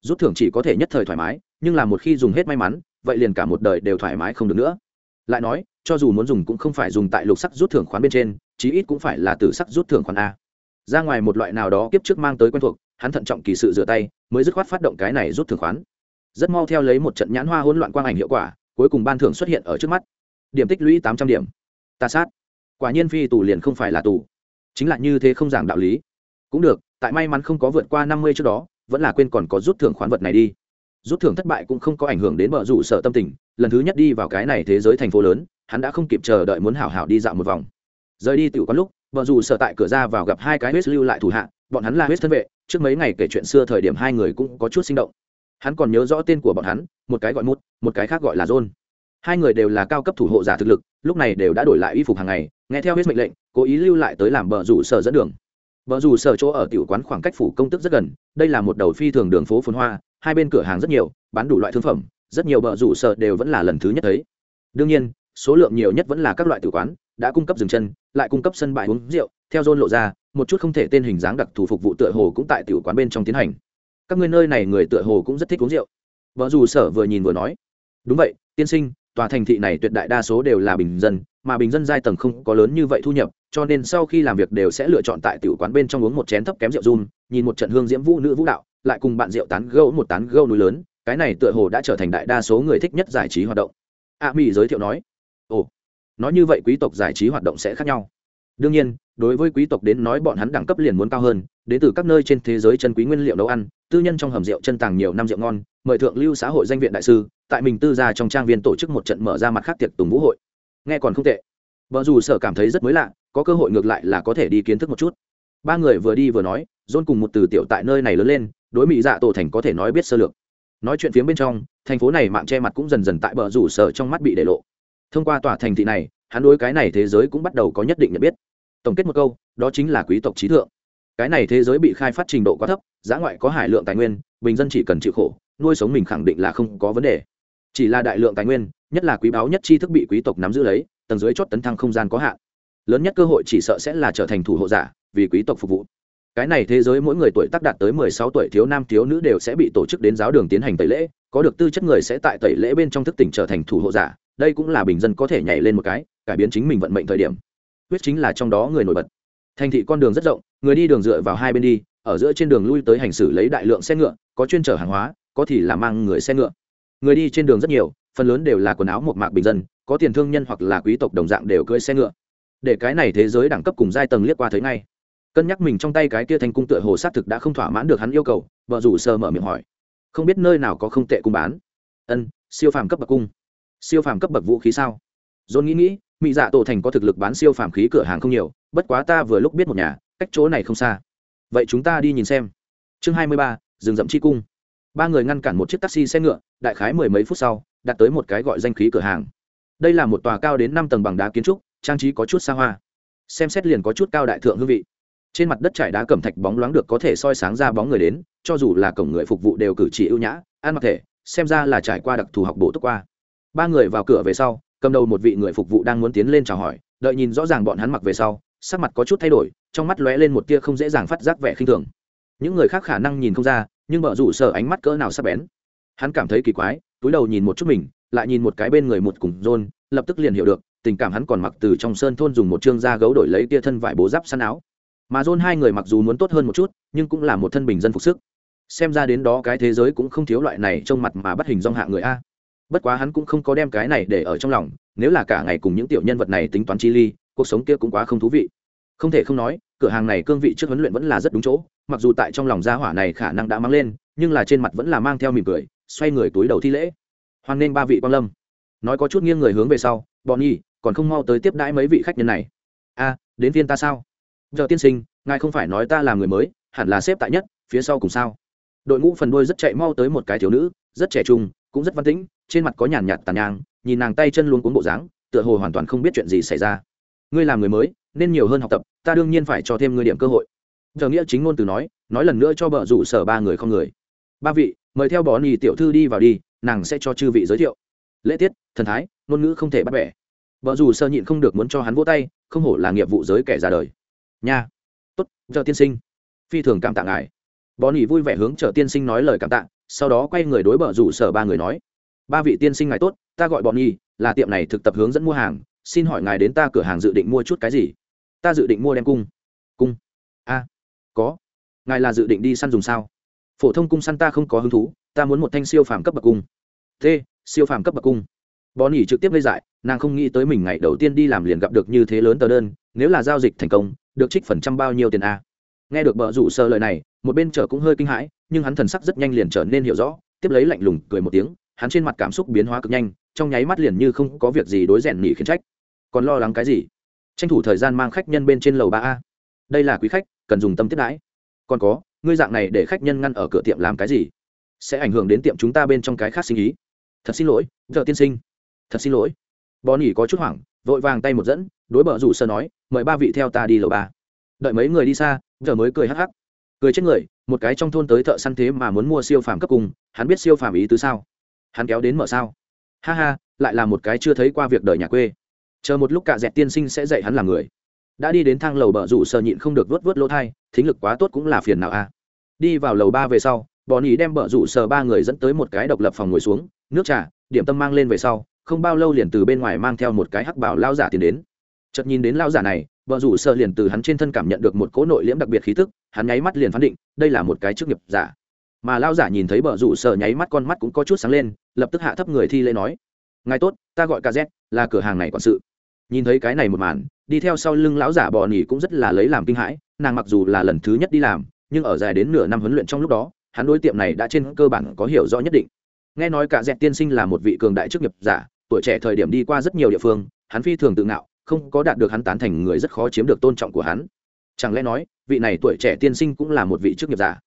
Rút thưởng chỉ có thể nhất thời thoải mái, nhưng là một khi dùng hết may mắn vậy liền cả một đời đều thoải mái không được nữa. Lại nói, cho dù muốn dùng cũng không phải dùng tại lục sắc rút thưởng khoán bên trên, chí ít cũng phải là từ sắc rút thưởng khoán a. Ra ngoài một loại nào đó kiếp trước mang tới quen thuộc, hắn thận trọng kỳ sự rửa tay, mới dứt khoát phát động cái này rút thưởng khoán. Rất mau theo lấy một trận nhãn hoa hỗn loạn quang ảnh hiệu quả, cuối cùng ban thưởng xuất hiện ở trước mắt. Điểm tích lũy tám trăm điểm. Ta sát. Quả nhiên phi tù liền không phải là tù. Chính là như thế không giảng đạo lý. Cũng được, tại may mắn không có vượt qua năm mươi trước đó, vẫn là quên còn có rút thưởng khoán vật này đi rút thưởng thất bại cũng không có ảnh hưởng đến bờ rủ sợ tâm tình, lần thứ nhất đi vào cái này thế giới thành phố lớn, hắn đã không kịp chờ đợi muốn hảo hảo đi dạo một vòng. Rời đi tiểu có lúc, bờ rủ sợ tại cửa ra vào gặp hai cái huyết lưu lại thủ hạ, bọn hắn là huyết thân vệ, trước mấy ngày kể chuyện xưa thời điểm hai người cũng có chút sinh động. Hắn còn nhớ rõ tên của bọn hắn, một cái gọi mút, một cái khác gọi là john. Hai người đều là cao cấp thủ hộ giả thực lực, lúc này đều đã đổi lại y phục hàng ngày, nghe theo huyết mệnh lệnh, cố ý lưu lại tới làm bờ rủ sở dẫn đường. Bờ rủ sở chỗ ở tiểu quán khoảng cách phủ công tức rất gần, đây là một đầu phi thường đường phố phồn hoa hai bên cửa hàng rất nhiều, bán đủ loại thương phẩm, rất nhiều bờ rủ sở đều vẫn là lần thứ nhất thấy. Đương nhiên, số lượng nhiều nhất vẫn là các loại tử quán, đã cung cấp dừng chân, lại cung cấp sân bãi uống rượu, theo dôn lộ ra, một chút không thể tên hình dáng đặc thù phục vụ tựa hồ cũng tại tử quán bên trong tiến hành. Các người nơi này người tựa hồ cũng rất thích uống rượu. Vợ dù sở vừa nhìn vừa nói. Đúng vậy, tiên sinh, tòa thành thị này tuyệt đại đa số đều là bình dân, mà bình dân giai tầng không có lớn như vậy thu nhập, cho nên sau khi làm việc đều sẽ lựa chọn tại tiểu quán bên trong uống một chén thấp kém rượu run nhìn một trận hương diễm vũ nữ vũ đạo lại cùng bạn rượu tán gẫu một tán gẫu núi lớn, cái này tựa hồ đã trở thành đại đa số người thích nhất giải trí hoạt động. A mỹ giới thiệu nói, ồ, nói như vậy quý tộc giải trí hoạt động sẽ khác nhau. Đương nhiên, đối với quý tộc đến nói bọn hắn đẳng cấp liền muốn cao hơn, đến từ các nơi trên thế giới chân quý nguyên liệu nấu ăn, tư nhân trong hầm rượu chân tàng nhiều năm rượu ngon, mời thượng lưu xã hội danh viện đại sư, tại mình tư gia trong trang viên tổ chức một trận mở ra mặt khác tiệc tùng vũ hội. Nghe còn không tệ. Vợ dù sở cảm thấy rất mới lạ, có cơ hội ngược lại là có thể đi kiến thức một chút. Ba người vừa đi vừa nói dôn cùng một từ tiểu tại nơi này lớn lên đối mỹ dạ tổ thành có thể nói biết sơ lược. Nói chuyện phía bên trong, thành phố này mạng che mặt cũng dần dần tại bờ rủ sở trong mắt bị để lộ. Thông qua tòa thành thị này, hắn đối cái này thế giới cũng bắt đầu có nhất định nhận biết. Tổng kết một câu, đó chính là quý tộc trí thượng. Cái này thế giới bị khai phát trình độ quá thấp, giá ngoại có hải lượng tài nguyên, bình dân chỉ cần chịu khổ, nuôi sống mình khẳng định là không có vấn đề. Chỉ là đại lượng tài nguyên, nhất là quý báu nhất tri thức bị quý tộc nắm giữ lấy, tầng dưới chót tấn thăng không gian có hạn. Lớn nhất cơ hội chỉ sợ sẽ là trở thành thủ hộ giả, vì quý tộc phục vụ cái này thế giới mỗi người tuổi tác đạt tới mười sáu tuổi thiếu nam thiếu nữ đều sẽ bị tổ chức đến giáo đường tiến hành tẩy lễ, có được tư chất người sẽ tại tẩy lễ bên trong thức tỉnh trở thành thủ hộ giả, đây cũng là bình dân có thể nhảy lên một cái, cải biến chính mình vận mệnh thời điểm. Huyết chính là trong đó người nổi bật. Thành thị con đường rất rộng, người đi đường dựa vào hai bên đi, ở giữa trên đường lui tới hành xử lấy đại lượng xe ngựa, có chuyên chở hàng hóa, có thì là mang người xe ngựa. Người đi trên đường rất nhiều, phần lớn đều là quần áo một mạc bình dân, có tiền thương nhân hoặc là quý tộc đồng dạng đều cưỡi xe ngựa. Để cái này thế giới đẳng cấp cùng giai tầng liếc qua thấy ngay cân nhắc mình trong tay cái kia thành cung tựa hồ sát thực đã không thỏa mãn được hắn yêu cầu, vợ rủ sơ mở miệng hỏi. Không biết nơi nào có không tệ cung bán. Ân, siêu phàm cấp bậc cung. Siêu phàm cấp bậc vũ khí sao? Dồn nghĩ nghĩ mỹ dạ tổ thành có thực lực bán siêu phàm khí cửa hàng không nhiều, bất quá ta vừa lúc biết một nhà, cách chỗ này không xa. Vậy chúng ta đi nhìn xem. Chương hai mươi ba, rừng rậm chi cung. Ba người ngăn cản một chiếc taxi xe ngựa, đại khái mười mấy phút sau, đặt tới một cái gọi danh khí cửa hàng. Đây là một tòa cao đến năm tầng bằng đá kiến trúc, trang trí có chút xa hoa. Xem xét liền có chút cao đại thượng hương vị trên mặt đất trải đá cẩm thạch bóng loáng được có thể soi sáng ra bóng người đến, cho dù là cổng người phục vụ đều cử chỉ ưu nhã, ăn mặc thể, xem ra là trải qua đặc thù học bổ túc qua. Ba người vào cửa về sau, cầm đầu một vị người phục vụ đang muốn tiến lên chào hỏi, đợi nhìn rõ ràng bọn hắn mặc về sau, sắc mặt có chút thay đổi, trong mắt lóe lên một tia không dễ dàng phát giác vẻ khinh thường. Những người khác khả năng nhìn không ra, nhưng mở rủ sợ ánh mắt cỡ nào sắp bén. Hắn cảm thấy kỳ quái, túi đầu nhìn một chút mình, lại nhìn một cái bên người một cùng rôn lập tức liền hiểu được, tình cảm hắn còn mặc từ trong sơn thôn dùng một chương da gấu đổi lấy tia thân vải bố giáp săn áo mà john hai người mặc dù muốn tốt hơn một chút, nhưng cũng là một thân bình dân phục sức. Xem ra đến đó cái thế giới cũng không thiếu loại này trong mặt mà bắt hình dong hạ người a. Bất quá hắn cũng không có đem cái này để ở trong lòng, nếu là cả ngày cùng những tiểu nhân vật này tính toán chi ly, cuộc sống kia cũng quá không thú vị. Không thể không nói, cửa hàng này cương vị trước huấn luyện vẫn là rất đúng chỗ, mặc dù tại trong lòng gia hỏa này khả năng đã mang lên, nhưng là trên mặt vẫn là mang theo mỉm cười, xoay người túi đầu thi lễ. Hoan nghênh ba vị quan lâm. Nói có chút nghiêng người hướng về sau, bọn nhi còn không mau tới tiếp đãi mấy vị khách nhân này? A, đến viên ta sao? Giờ tiên sinh, ngài không phải nói ta là người mới, hẳn là xếp tại nhất, phía sau cùng sao? Đội ngũ phần đuôi rất chạy mau tới một cái thiếu nữ, rất trẻ trung, cũng rất văn tĩnh, trên mặt có nhàn nhạt tàn nhang, nhìn nàng tay chân luôn cuốn bộ dáng, tựa hồ hoàn toàn không biết chuyện gì xảy ra. Ngươi làm người mới, nên nhiều hơn học tập, ta đương nhiên phải cho thêm ngươi điểm cơ hội. Giờ nghĩa chính ngôn từ nói nói lần nữa cho bợ rủ sở ba người không người. Ba vị, mời theo bỏ nhì tiểu thư đi vào đi, nàng sẽ cho chư vị giới thiệu. Lễ tiết, thần thái, ngôn ngữ không thể bắt bẻ. Vợ dù sơ nhịn không được muốn cho hắn vỗ tay, không hổ là nghiệp vụ giới kẻ ra đời nha. Tốt, chờ tiên sinh. Phi thường cảm tạ ngài. Bọn nhỉ vui vẻ hướng chờ tiên sinh nói lời cảm tạ, sau đó quay người đối bờ rủ sở ba người nói. Ba vị tiên sinh ngài tốt, ta gọi bọn nhỉ là tiệm này thực tập hướng dẫn mua hàng, xin hỏi ngài đến ta cửa hàng dự định mua chút cái gì? Ta dự định mua đem cung. Cung? A, có. Ngài là dự định đi săn dùng sao? Phổ thông cung săn ta không có hứng thú, ta muốn một thanh siêu phàm cấp bậc cung. T, siêu phàm cấp bậc cung. Bọn nhỉ trực tiếp gây dại, nàng không nghĩ tới mình ngày đầu tiên đi làm liền gặp được như thế lớn tờ đơn, nếu là giao dịch thành công được trích phần trăm bao nhiêu tiền a? Nghe được bờ rủ sơ lời này, một bên chở cũng hơi kinh hãi, nhưng hắn thần sắc rất nhanh liền trở nên hiểu rõ, tiếp lấy lạnh lùng cười một tiếng, hắn trên mặt cảm xúc biến hóa cực nhanh, trong nháy mắt liền như không có việc gì đối rèn nỉ khiến trách. Còn lo lắng cái gì? Tranh thủ thời gian mang khách nhân bên trên lầu ba a. Đây là quý khách, cần dùng tâm tiết đãi. Còn có, ngươi dạng này để khách nhân ngăn ở cửa tiệm làm cái gì? Sẽ ảnh hưởng đến tiệm chúng ta bên trong cái khác sinh ý. Thật xin lỗi, vợ tiên sinh. Thật xin lỗi. Bò nỉ có chút hoảng, vội vàng tay một dẫn đối bờ rủ sơ nói, mời ba vị theo ta đi lầu ba. Đợi mấy người đi xa, giờ mới cười hắc hắc. Cười chết người, một cái trong thôn tới thợ săn thế mà muốn mua siêu phàm cấp cùng, hắn biết siêu phàm ý tứ sao? Hắn kéo đến mở sao? Ha ha, lại là một cái chưa thấy qua việc đời nhà quê. Chờ một lúc cả dẹp tiên sinh sẽ dạy hắn làm người. Đã đi đến thang lầu bờ rủ sơ nhịn không được vớt vớt lỗ thai, thính lực quá tốt cũng là phiền nào a à. đi vào lầu ba về sau, bọn ý đem bờ rủ sờ ba người dẫn tới một cái độc lập phòng ngồi xuống, nước trà, điểm tâm mang lên về sau, không bao lâu liền từ bên ngoài mang theo một cái hắc bảo lao giả tiền đến chợt nhìn đến lao giả này, vợ rủ sợ liền từ hắn trên thân cảm nhận được một cỗ nội liễm đặc biệt khí tức, hắn nháy mắt liền phán định, đây là một cái chức nghiệp giả. Mà lao giả nhìn thấy vợ rủ sợ nháy mắt con mắt cũng có chút sáng lên, lập tức hạ thấp người thi lễ nói, ngài tốt, ta gọi kz là cửa hàng này quản sự. Nhìn thấy cái này một màn, đi theo sau lưng lão giả bò nỉ cũng rất là lấy làm kinh hãi, nàng mặc dù là lần thứ nhất đi làm, nhưng ở dài đến nửa năm huấn luyện trong lúc đó, hắn đối tiệm này đã trên cơ bản có hiểu rõ nhất định. Nghe nói cả dẹp tiên sinh là một vị cường đại chức nghiệp giả, tuổi trẻ thời điểm đi qua rất nhiều địa phương, hắn phi thường tự ngạo không có đạt được hắn tán thành người rất khó chiếm được tôn trọng của hắn. Chẳng lẽ nói, vị này tuổi trẻ tiên sinh cũng là một vị chức nghiệp giả?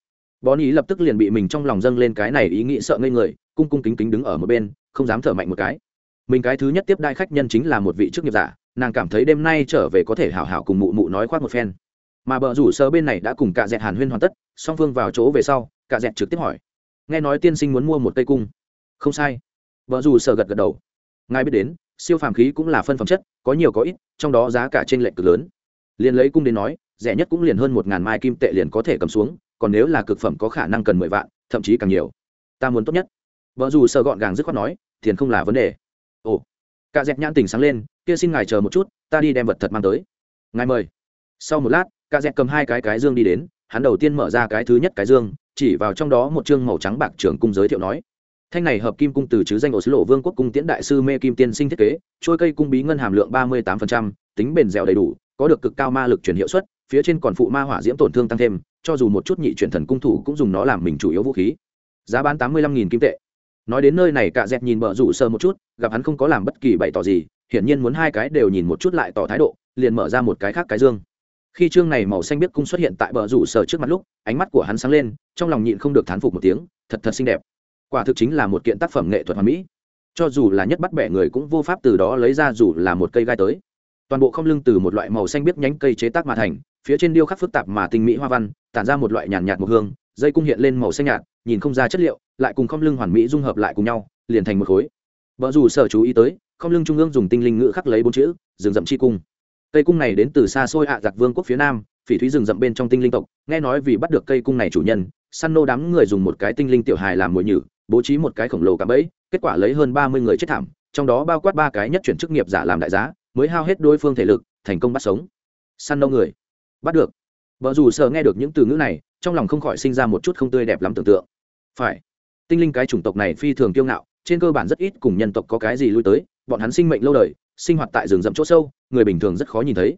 Bón ý lập tức liền bị mình trong lòng dâng lên cái này ý nghĩ sợ ngây người, cung cung kính kính đứng ở một bên, không dám thở mạnh một cái. Mình cái thứ nhất tiếp đai khách nhân chính là một vị chức nghiệp giả, nàng cảm thấy đêm nay trở về có thể hảo hảo cùng mụ mụ nói khoác một phen. Mà bờ rủ sơ bên này đã cùng cả dẹt hàn huyên hoàn tất, song phương vào chỗ về sau cả dẹt trực tiếp hỏi, nghe nói tiên sinh muốn mua một cây cung? Không sai. Vợ dù sợ gật gật đầu. Ngài biết đến siêu phàm khí cũng là phân phẩm chất, có nhiều có ít, trong đó giá cả trên lệch cực lớn. Liền lấy cung đến nói, rẻ nhất cũng liền hơn một ngàn mai kim tệ liền có thể cầm xuống, còn nếu là cực phẩm có khả năng cần mười vạn, thậm chí càng nhiều. Ta muốn tốt nhất. Vợ dù sợ gọn gàng dứt khoát nói, tiền không là vấn đề. Ồ, cả dẹp nhãn tình sáng lên, kia xin ngài chờ một chút, ta đi đem vật thật mang tới. Ngài mời. Sau một lát, cả dẹp cầm hai cái cái dương đi đến, hắn đầu tiên mở ra cái thứ nhất cái dương, chỉ vào trong đó một chương màu trắng bạc trưởng cung giới thiệu nói thanh này hợp kim cung từ chứ danh ổ sứ lộ vương quốc cung tiễn đại sư mê kim tiên sinh thiết kế, trôi cây cung bí ngân hàm lượng ba mươi tám tính bền dẻo đầy đủ, có được cực cao ma lực chuyển hiệu suất, phía trên còn phụ ma hỏa diễm tổn thương tăng thêm, cho dù một chút nhị chuyển thần cung thủ cũng dùng nó làm mình chủ yếu vũ khí. Giá bán tám mươi lăm nghìn kim tệ. Nói đến nơi này, cả dẹt nhìn bờ rủ sơ một chút, gặp hắn không có làm bất kỳ bày tỏ gì, hiển nhiên muốn hai cái đều nhìn một chút lại tỏ thái độ, liền mở ra một cái khác cái dương. Khi chương này màu xanh biết cung xuất hiện tại bờ rủ sơ trước mặt lúc, ánh mắt của hắn sáng lên, trong lòng nhịn không được thán phục một tiếng, thật thật xinh đẹp quả thực chính là một kiện tác phẩm nghệ thuật hoàn mỹ. Cho dù là nhất bắt bẻ người cũng vô pháp từ đó lấy ra dù là một cây gai tới. Toàn bộ không lưng từ một loại màu xanh biết nhánh cây chế tác mà thành, phía trên điêu khắc phức tạp mà tinh mỹ hoa văn, tản ra một loại nhàn nhạt một hương, dây cung hiện lên màu xanh nhạt, nhìn không ra chất liệu, lại cùng không lưng hoàn mỹ dung hợp lại cùng nhau, liền thành một khối. Vợ dù sở chú ý tới, không lưng trung ương dùng tinh linh ngữ khắc lấy bốn chữ, rừng rậm chi cung. Cây cung này đến từ xa xôi hạ giặc vương quốc phía nam, phỉ thúy rừng rậm bên trong tinh linh tộc, nghe nói vì bắt được cây cung này chủ nhân, săn nô đám người dùng một cái tinh linh tiểu hài làm mồi nhử bố trí một cái khổng lồ cạm bẫy, kết quả lấy hơn ba mươi người chết thảm, trong đó bao quát ba cái nhất chuyển chức nghiệp giả làm đại giá, mới hao hết đối phương thể lực, thành công bắt sống. Săn nô người. Bắt được. Vợ dù sợ nghe được những từ ngữ này, trong lòng không khỏi sinh ra một chút không tươi đẹp lắm tưởng tượng. Phải. Tinh linh cái chủng tộc này phi thường kiêu ngạo, trên cơ bản rất ít cùng nhân tộc có cái gì lui tới, bọn hắn sinh mệnh lâu đời, sinh hoạt tại rừng rậm chỗ sâu, người bình thường rất khó nhìn thấy.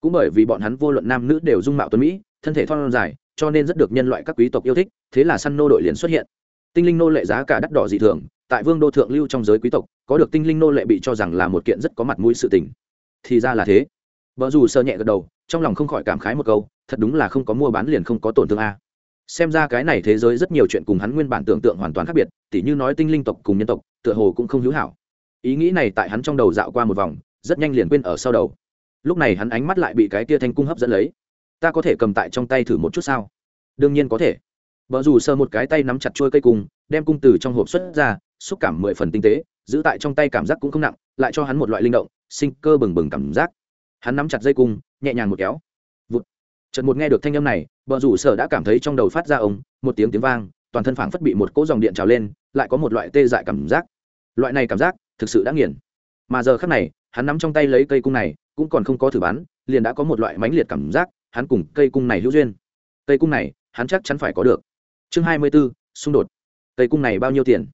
Cũng bởi vì bọn hắn vô luận nam nữ đều dung mạo tuấn mỹ, thân thể thon dài, cho nên rất được nhân loại các quý tộc yêu thích, thế là săn nô đội liền xuất hiện tinh linh nô lệ giá cả đắt đỏ dị thường, tại vương đô thượng lưu trong giới quý tộc, có được tinh linh nô lệ bị cho rằng là một kiện rất có mặt mũi sự tình. Thì ra là thế. Vợ dù sơ nhẹ gật đầu, trong lòng không khỏi cảm khái một câu, thật đúng là không có mua bán liền không có tổn thương a. Xem ra cái này thế giới rất nhiều chuyện cùng hắn nguyên bản tưởng tượng hoàn toàn khác biệt, tỉ như nói tinh linh tộc cùng nhân tộc, tựa hồ cũng không hữu hảo. Ý nghĩ này tại hắn trong đầu dạo qua một vòng, rất nhanh liền quên ở sau đầu. Lúc này hắn ánh mắt lại bị cái tia thanh cung hấp dẫn lấy. Ta có thể cầm tại trong tay thử một chút sao? Đương nhiên có thể vợ dù sơ một cái tay nắm chặt trôi cây cung đem cung từ trong hộp xuất ra, xúc cảm mười phần tinh tế, giữ tại trong tay cảm giác cũng không nặng, lại cho hắn một loại linh động, sinh cơ bừng bừng cảm giác. Hắn nắm chặt dây cung, nhẹ nhàng một kéo. Vụt. Chợt một nghe được thanh âm này vợ rủ sở đã cảm thấy trong đầu phát ra ống một tiếng tiếng vang, toàn thân phảng phất bị một cỗ dòng điện trào lên, lại có một loại tê dại cảm giác. Loại này cảm giác, thực sự đã nghiền. Mà giờ khắc này, hắn nắm trong tay lấy cây cung này, cũng còn không có thử bắn liền đã có một loại mãnh liệt cảm giác, hắn cùng cây cung này hữu duyên. Cây cung này, hắn chắc chắn phải có được chương hai mươi b ố xung đột. Cây cung này bao nhiêu tiền?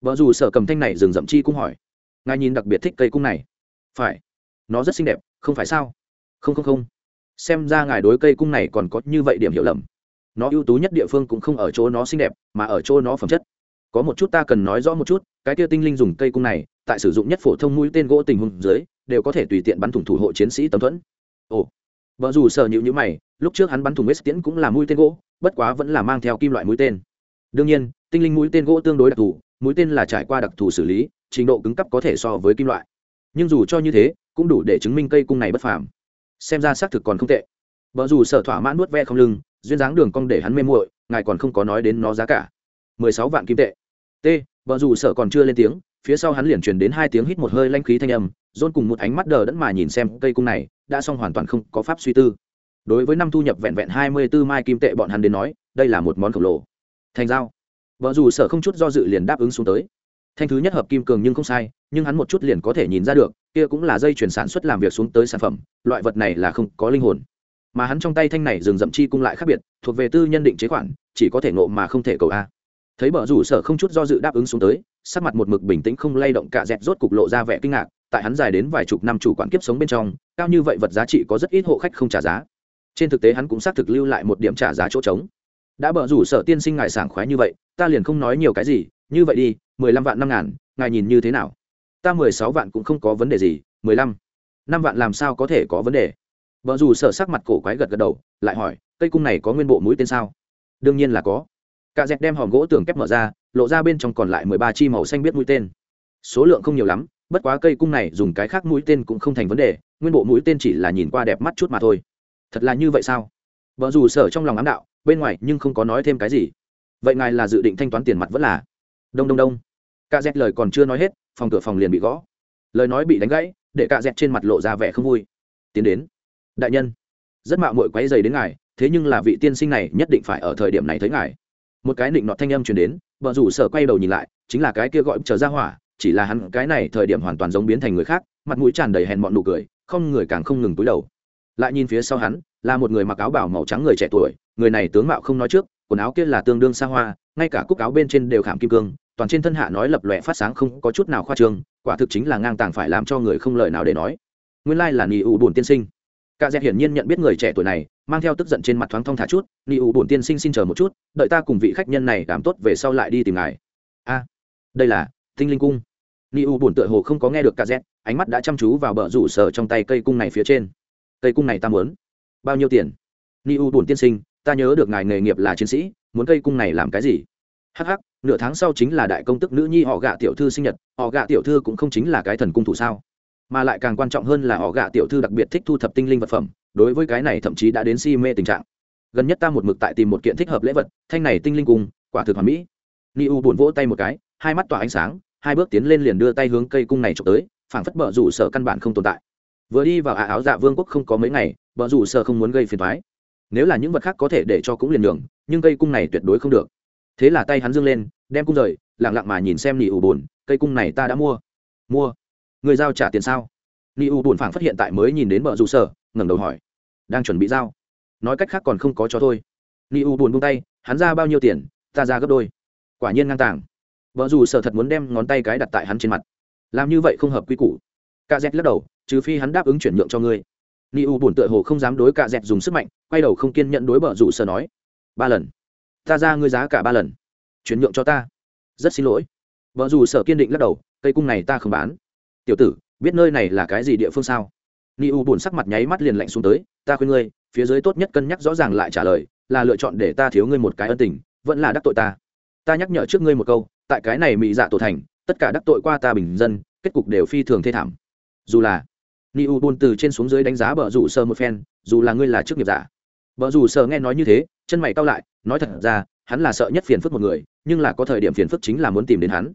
Vợ dù sở cầm thanh này dừng dậm chi cũng hỏi. Ngài nhìn đặc biệt thích cây cung này. Phải. Nó rất xinh đẹp, không phải sao? Không không không. Xem ra ngài đối cây cung này còn có như vậy điểm hiểu lầm. Nó ưu tú nhất địa phương cũng không ở chỗ nó xinh đẹp, mà ở chỗ nó phẩm chất. Có một chút ta cần nói rõ một chút, cái kia tinh linh dùng cây cung này, tại sử dụng nhất phổ thông mũi tên gỗ tình huống dưới, đều có thể tùy tiện bắn thủng thủ hộ chiến sĩ tấm thuẫn. Ồ vợ dù sợ nhịu nhữ mày, lúc trước hắn bắn thủng vết tiễn cũng là mũi tên gỗ, bất quá vẫn là mang theo kim loại mũi tên. Đương nhiên, tinh linh mũi tên gỗ tương đối đặc thù, mũi tên là trải qua đặc thù xử lý, trình độ cứng cấp có thể so với kim loại. Nhưng dù cho như thế, cũng đủ để chứng minh cây cung này bất phàm. Xem ra xác thực còn không tệ. Vợ dù sợ thỏa mãn nuốt ve không lưng, duyên dáng đường cong để hắn mê muội, ngài còn không có nói đến nó giá cả. Mười sáu vạn kim tệ. T, vợ dù sợ còn chưa lên tiếng phía sau hắn liền truyền đến hai tiếng hít một hơi lanh khí thanh âm dôn cùng một ánh mắt đờ đẫn mà nhìn xem cây cung này, đã xong hoàn toàn không có pháp suy tư. Đối với năm thu nhập vẹn vẹn hai mươi b ố mai kim tệ bọn hắn đến nói, đây là một món khổng lồ. Thành giao. Vợ dù sở không chút do dự liền đáp ứng xuống tới. Thanh thứ nhất hợp kim cường nhưng không sai, nhưng hắn một chút liền có thể nhìn ra được, kia cũng là dây chuyển sản xuất làm việc xuống tới sản phẩm, loại vật này là không có linh hồn. Mà hắn trong tay thanh này dừng dậm chi cung lại khác biệt, thuộc về tư nhân định chế khoản, chỉ có thể nộ mà không thể cầu a thấy bờ rủ sở không chút do dự đáp ứng xuống tới, sắc mặt một mực bình tĩnh không lay động cả dẹt rốt cục lộ ra vẻ kinh ngạc, tại hắn dài đến vài chục năm chủ quản kiếp sống bên trong, cao như vậy vật giá trị có rất ít hộ khách không trả giá. Trên thực tế hắn cũng xác thực lưu lại một điểm trả giá chỗ trống. Đã bờ rủ sở tiên sinh ngài sảng khoái như vậy, ta liền không nói nhiều cái gì, như vậy đi, mười lăm vạn năm ngàn, ngài nhìn như thế nào? Ta mười sáu vạn cũng không có vấn đề gì, mười lăm, năm vạn làm sao có thể có vấn đề? Vợ dù sở sắc mặt cổ quái gật gật đầu, lại hỏi, cây cung này có nguyên bộ mũi tên sao? Đương nhiên là có cả dẹt đem hòm gỗ tường kép mở ra, lộ ra bên trong còn lại mười ba chi màu xanh biết mũi tên. Số lượng không nhiều lắm, bất quá cây cung này dùng cái khác mũi tên cũng không thành vấn đề, nguyên bộ mũi tên chỉ là nhìn qua đẹp mắt chút mà thôi. Thật là như vậy sao? Vợ dù sở trong lòng ám đạo, bên ngoài nhưng không có nói thêm cái gì. Vậy ngài là dự định thanh toán tiền mặt vẫn là? Đông đông đông. Cả dẹt lời còn chưa nói hết, phòng cửa phòng liền bị gõ. Lời nói bị đánh gãy, để cả dẹt trên mặt lộ ra vẻ không vui. Tiến đến. Đại nhân. Rất mạo mội quấy dày đến ngài, thế nhưng là vị tiên sinh này nhất định phải ở thời điểm này thấy ngài một cái định nọt thanh âm truyền đến, vợ rủ sở quay đầu nhìn lại, chính là cái kia gọi chờ ra hỏa, chỉ là hắn cái này thời điểm hoàn toàn giống biến thành người khác, mặt mũi tràn đầy hèn mọn nụ cười, không người càng không ngừng túi đầu. Lại nhìn phía sau hắn, là một người mặc áo bảo màu trắng người trẻ tuổi, người này tướng mạo không nói trước, quần áo kia là tương đương xa hoa, ngay cả cúc áo bên trên đều khảm kim cương, toàn trên thân hạ nói lập lòe phát sáng không có chút nào khoa trương, quả thực chính là ngang tàng phải làm cho người không lời nào để nói. Nguyên lai là nị ủ bùn tiên sinh. Cả dẹp hiển nhiên nhận biết người trẻ tuổi này mang theo tức giận trên mặt thoáng thong thả chút ni ủ bổn tiên sinh xin chờ một chút, đợi ta cùng vị khách nhân này đảm tốt về sau lại đi tìm ngài. A, đây là tinh linh cung. Ni ủ bổn tựa hồ không có nghe được ca rẽ ánh mắt đã chăm chú vào bờ rủ sở trong tay cây cung này phía trên. Cây cung này ta muốn. Bao nhiêu tiền? Ni ủ bổn tiên sinh, ta nhớ được ngài nghề nghiệp là chiến sĩ, muốn cây cung này làm cái gì? Hắc hắc, nửa tháng sau chính là đại công tức nữ nhi họ gạ tiểu thư sinh nhật, họ gạ tiểu thư cũng không chính là cái thần cung thủ sao? Mà lại càng quan trọng hơn là họ gạ tiểu thư đặc biệt thích thu thập tinh linh vật phẩm đối với cái này thậm chí đã đến si mê tình trạng. Gần nhất ta một mực tại tìm một kiện thích hợp lễ vật, thanh này tinh linh cung quả thực hoàn mỹ. Ni u buồn vỗ tay một cái, hai mắt tỏa ánh sáng, hai bước tiến lên liền đưa tay hướng cây cung này trộm tới, phảng phất bờ rủ sở căn bản không tồn tại. Vừa đi vào ả áo dạ vương quốc không có mấy ngày bờ rủ sở không muốn gây phiền thoái nếu là những vật khác có thể để cho cũng liền đường nhưng cây cung này tuyệt đối không được. Thế là tay hắn dương lên, đem cung rời, lặng lặng mà nhìn xem nỉ ủ bồn cây cung này ta đã mua. Mua. Người giao trả tiền sao? Ni u bùn phảng phát hiện tại mới nhìn đến bờ rủ sở, ngẩng đầu hỏi. Đang chuẩn bị giao. Nói cách khác còn không có cho thôi. Ni u bùn buông tay, hắn ra bao nhiêu tiền, ta ra gấp đôi. Quả nhiên ngang tàng. Vợ dù sở thật muốn đem ngón tay cái đặt tại hắn trên mặt. Làm như vậy không hợp quy củ. Ca z lắc đầu, trừ phi hắn đáp ứng chuyển nhượng cho ngươi. Ni u bổn tựa hồ không dám đối ca z dùng sức mạnh, quay đầu không kiên nhận đối vợ dù sở nói. Ba lần. Ta ra ngươi giá cả ba lần. Chuyển nhượng cho ta. Rất xin lỗi. Vợ dù sở kiên định lắc đầu, cây cung này ta không bán. Tiểu tử biết nơi này là cái gì địa phương sao? Ni u bổn sắc mặt nháy mắt liền lạnh xuống tới, ta khuyên ngươi, phía dưới tốt nhất cân nhắc rõ ràng lại trả lời, là lựa chọn để ta thiếu ngươi một cái ân tình, vẫn là đắc tội ta. Ta nhắc nhở trước ngươi một câu, tại cái này mỹ dạ tổ thành, tất cả đắc tội qua ta bình dân, kết cục đều phi thường thê thảm. Dù là, ni u bôn từ trên xuống dưới đánh giá bờ rủ sơ một phen, dù là ngươi là chức nghiệp giả. Bờ rủ sơ nghe nói như thế, chân mày cao lại, nói thật ra, hắn là sợ nhất phiền phức một người, nhưng là có thời điểm phiền phức chính là muốn tìm đến hắn.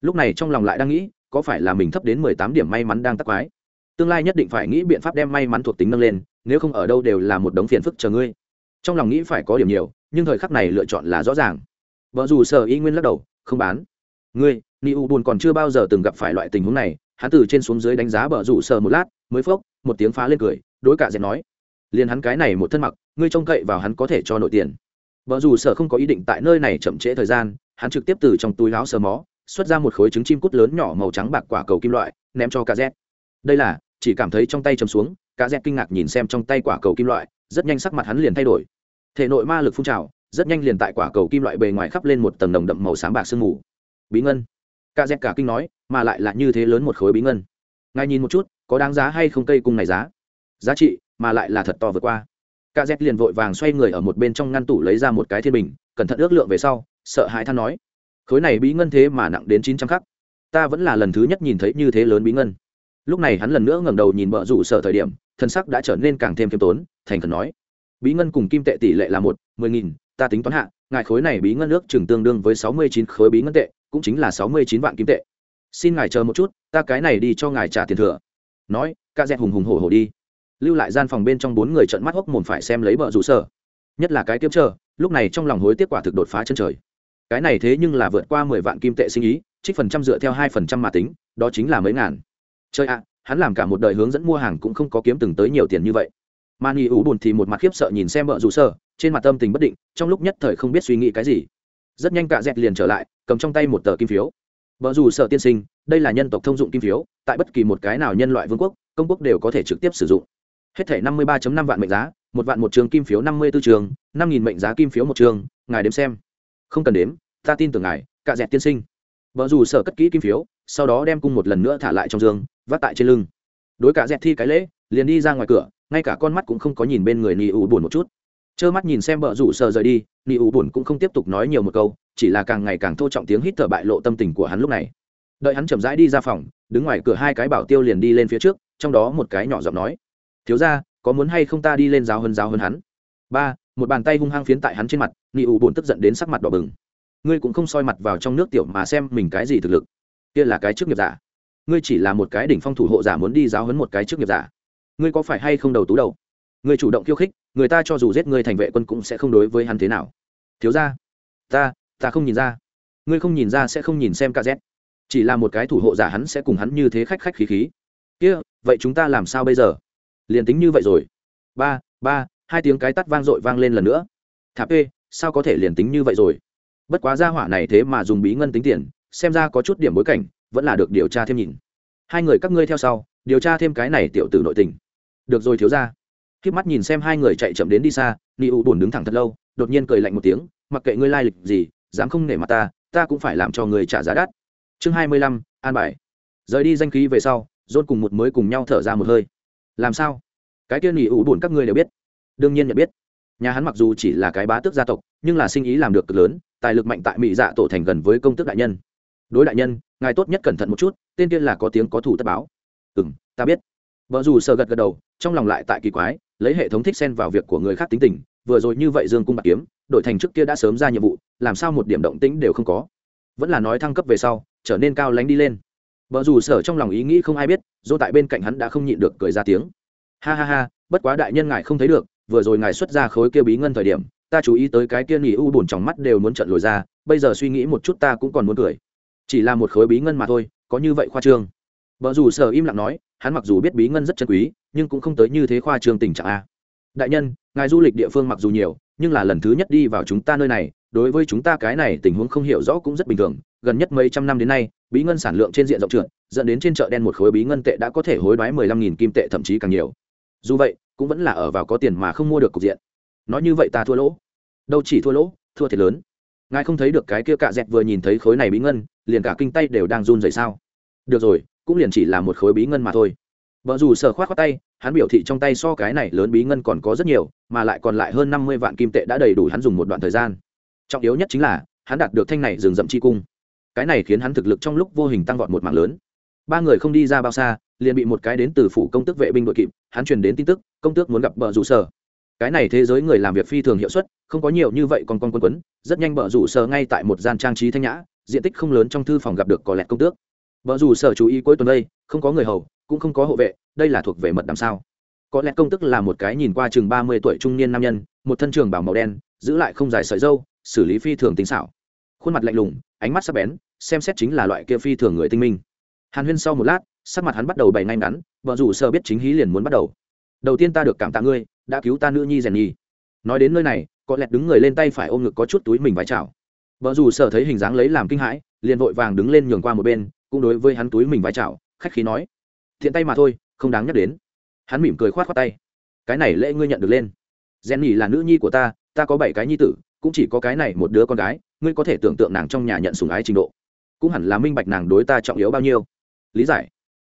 Lúc này trong lòng lại đang nghĩ có phải là mình thấp đến mười tám điểm may mắn đang tắc quái? Tương lai nhất định phải nghĩ biện pháp đem may mắn thuộc tính nâng lên, nếu không ở đâu đều là một đống phiền phức chờ ngươi. Trong lòng nghĩ phải có điểm nhiều, nhưng thời khắc này lựa chọn là rõ ràng. Vợ dù sở y nguyên lắc đầu, không bán. Ngươi, ni u buồn còn chưa bao giờ từng gặp phải loại tình huống này. Hắn từ trên xuống dưới đánh giá bờ rủ sờ một lát, mới phốc, một tiếng phá lên cười, đối cả dẹp nói. Liền hắn cái này một thân mặc, ngươi trông cậy vào hắn có thể cho nội tiền. Vợ dù sở không có ý định tại nơi này chậm trễ thời gian, hắn trực tiếp từ trong túi áo sờ mó xuất ra một khối trứng chim cút lớn nhỏ màu trắng bạc quả cầu kim loại, ném cho cả đây là, chỉ cảm thấy trong tay chầm xuống cả kinh ngạc nhìn xem trong tay quả cầu kim loại, rất nhanh sắc mặt hắn liền thay đổi. Thể nội ma lực phun trào, rất nhanh liền tại quả cầu kim loại bề ngoài khắp lên một tầng đồng đậm màu sáng bạc sương mù. Bí ngân. Cả cả kinh nói, mà lại là như thế lớn một khối bí ngân. Ngài nhìn một chút, có đáng giá hay không cây cung này giá? Giá trị, mà lại là thật to vượt qua. Cả liền vội vàng xoay người ở một bên trong ngăn tủ lấy ra một cái thiên bình, cẩn thận ước lượng về sau, sợ hãi than nói khối này bí ngân thế mà nặng đến chín trăm khắc. Ta vẫn là lần thứ nhất nhìn thấy như thế lớn bí ngân. Lúc này hắn lần nữa ngẩng đầu nhìn vợ rủ sợ thời điểm, thân sắc đã trở nên càng thêm khiêm tốn, thành khẩn nói, bí ngân cùng kim tệ tỷ lệ là một, mười nghìn, ta tính toán hạ, ngài khối này bí ngân nước chừng tương đương với sáu mươi chín khối bí ngân tệ, cũng chính là sáu mươi chín vạn kim tệ. Xin ngài chờ một chút, ta cái này đi cho ngài trả tiền thừa. Nói, ca dẹp hùng hùng hổ hổ đi. Lưu lại gian phòng bên trong bốn người trận mắt hốc mồm phải xem lấy vợ rủ sở. Nhất là cái tiếp chờ, lúc này trong lòng hối tiếc quả thực đột phá chân trời cái này thế nhưng là vượt qua mười vạn kim tệ sinh ý trích phần trăm dựa theo hai phần trăm mà tính đó chính là mấy ngàn. Chơi ạ hắn làm cả một đời hướng dẫn mua hàng cũng không có kiếm từng tới nhiều tiền như vậy. Man y ủ bùn thì một mặt khiếp sợ nhìn xem vợ rủ sơ, trên mặt tâm tình bất định trong lúc nhất thời không biết suy nghĩ cái gì. Rất nhanh cạ dẹt liền trở lại cầm trong tay một tờ kim phiếu. Vợ rủ sợ tiên sinh đây là nhân tộc thông dụng kim phiếu tại bất kỳ một cái nào nhân loại vương quốc công quốc đều có thể trực tiếp sử dụng. Hết thể năm mươi ba năm vạn mệnh giá một vạn một trường kim phiếu năm mươi b ố trường năm nghìn mệnh giá kim phiếu một trường ngài đếm xem không cần đếm, ta tin tưởng ngài, cạ dẹt tiên sinh. Vợ dù sợ cất kỹ kim phiếu, sau đó đem cung một lần nữa thả lại trong giường vắt tại trên lưng. Đối cả dẹt thi cái lễ, liền đi ra ngoài cửa, ngay cả con mắt cũng không có nhìn bên người nị ủ buồn một chút. Trơ mắt nhìn xem vợ rủ sờ rời đi nị ủ buồn cũng không tiếp tục nói nhiều một câu, chỉ là càng ngày càng thô trọng tiếng hít thở bại lộ tâm tình của hắn lúc này. Đợi hắn chậm rãi đi ra phòng, đứng ngoài cửa hai cái bảo tiêu liền đi lên phía trước, trong đó một cái nhỏ giọng nói. Thiếu ra có muốn hay không ta đi lên giáo hơn giáo hơn hắn? Ba, một bàn tay hung hăng phiến tại hắn trên mặt nị ủ buồn tức giận đến sắc mặt đỏ bừng. Ngươi cũng không soi mặt vào trong nước tiểu mà xem mình cái gì thực lực. Kia là cái chức nghiệp giả. Ngươi chỉ là một cái đỉnh phong thủ hộ giả muốn đi giáo hấn một cái chức nghiệp giả. Ngươi có phải hay không đầu tú đầu? Ngươi chủ động khiêu khích, người ta cho dù giết ngươi thành vệ quân cũng sẽ không đối với hắn thế nào. Thiếu ra ta ta không nhìn ra. Ngươi không nhìn ra sẽ không nhìn xem ca z. Chỉ là một cái thủ hộ giả hắn sẽ cùng hắn như thế khách khách khí khí. Kia, vậy chúng ta làm sao bây giờ? Liền tính như vậy rồi. Ba ba, hai tiếng cái tắt vang dội vang lên lần nữa. Thả p sao có thể liền tính như vậy rồi? Bất quá gia hỏa này thế mà dùng bí ngân tính tiền, xem ra có chút điểm bối cảnh, vẫn là được điều tra thêm nhìn. Hai người các ngươi theo sau, điều tra thêm cái này tiểu tử nội tình. Được rồi thiếu ra khi mắt nhìn xem hai người chạy chậm đến đi xa, ni u buồn đứng thẳng thật lâu, đột nhiên cười lạnh một tiếng, mặc kệ ngươi lai lịch gì, dám không nể mặt ta ta cũng phải làm cho người trả giá đắt. Chương hai mươi lăm, an bài. Rời đi danh khí về sau dôn cùng một mới cùng nhau thở ra một hơi. Làm sao? Cái kia nỉ ủ buồn các ngươi đều biết. Đương nhiên nhận biết nhà hắn mặc dù chỉ là cái bá tước gia tộc, nhưng là sinh ý làm được cực lớn, tài lực mạnh tại mỹ dạ tổ thành gần với công tước đại nhân. Đối đại nhân, ngài tốt nhất cẩn thận một chút, tên kia là có tiếng có thủ tất báo. Ừ m ta biết. Vợ dù sợ gật gật đầu, trong lòng lại tại kỳ quái, lấy hệ thống thích xen vào việc của người khác tính tình, vừa rồi như vậy dương cung bạc kiếm, đội thành trước kia đã sớm ra nhiệm vụ, làm sao một điểm động tĩnh đều không có. Vẫn là nói thăng cấp về sau, trở nên cao lánh đi lên. Vợ dù sở trong lòng ý nghĩ không ai biết, dô tại bên cạnh hắn đã không nhịn được cười ra tiếng. Ha ha ha, bất quá đại nhân ngài không thấy được vừa rồi ngài xuất ra khối kia bí ngân thời điểm, ta chú ý tới cái kia nghỉ u bùn trong mắt đều muốn trận lồi ra, bây giờ suy nghĩ một chút ta cũng còn muốn cười. Chỉ là một khối bí ngân mà thôi, có như vậy khoa trương. Vợ dù sờ im lặng nói, hắn mặc dù biết bí ngân rất chân quý, nhưng cũng không tới như thế khoa trương tình trạng a. Đại nhân, ngài du lịch địa phương mặc dù nhiều, nhưng là lần thứ nhất đi vào chúng ta nơi này, đối với chúng ta cái này tình huống không hiểu rõ cũng rất bình thường. Gần nhất mấy trăm năm đến nay, bí ngân sản lượng trên diện rộng trượt, dẫn đến trên chợ đen một khối bí ngân tệ đã có thể hối đoái mười lăm nghìn kim tệ, thậm chí càng nhiều. Dù vậy cũng vẫn là ở vào có tiền mà không mua được cục diện. Nói như vậy ta thua lỗ. Đâu chỉ thua lỗ, thua thiệt lớn. Ngài không thấy được cái kia cạ dẹt vừa nhìn thấy khối này bí ngân, liền cả kinh tay đều đang run rẩy sao? Được rồi, cũng liền chỉ là một khối bí ngân mà thôi. Vợ dù sở khoát khoát tay, hắn biểu thị trong tay so cái này lớn bí ngân còn có rất nhiều, mà lại còn lại hơn năm mươi vạn kim tệ đã đầy đủ hắn dùng một đoạn thời gian. Trọng yếu nhất chính là, hắn đạt được thanh này rừng rậm chi cung. Cái này khiến hắn thực lực trong lúc vô hình tăng vọt một mạng lớn. Ba người không đi ra bao xa liền bị một cái đến từ phủ công tước vệ binh đội kịp, hắn truyền đến tin tức, công tước muốn gặp bờ rủ sở. Cái này thế giới người làm việc phi thường hiệu suất, không có nhiều như vậy còn con quân quấn, rất nhanh bờ rủ sở ngay tại một gian trang trí thanh nhã, diện tích không lớn trong thư phòng gặp được có lẹt công tước. Bờ rủ sở chú ý cuối tuần đây, không có người hầu, cũng không có hộ vệ, đây là thuộc về mật đằng sao. Có lẽ công tức là một cái nhìn qua chừng ba mươi tuổi trung niên nam nhân, một thân trường bảo màu đen, giữ lại không dài sợi dâu, xử lý phi thường tính xảo. Khuôn mặt lạnh lùng, ánh mắt sắc bén, xem xét chính là loại kia phi thường người tinh minh. Hàn huyên sau một lát sắc mặt hắn bắt đầu bày ngay ngắn, vợ rủ sơ biết chính hí liền muốn bắt đầu. Đầu tiên ta được cảm tạ ngươi, đã cứu ta nữ nhi rèn nhi nói đến nơi này, có lẹt đứng người lên tay phải ôm ngực có chút túi mình vái chào. Vợ rủ sợ thấy hình dáng lấy làm kinh hãi, liền vội vàng đứng lên nhường qua một bên, cũng đối với hắn túi mình vái chào, khách khí nói, thiện tay mà thôi, không đáng nhắc đến. Hắn mỉm cười khoát khoát tay. Cái này lễ ngươi nhận được lên. Rèn nhi là nữ nhi của ta ta có bảy cái nhi tử, cũng chỉ có cái này một đứa con gái, ngươi có thể tưởng tượng nàng trong nhà nhận sùng ái trình độ. Cũng hẳn là minh bạch nàng đối ta trọng yếu bao nhiêu. Lý giải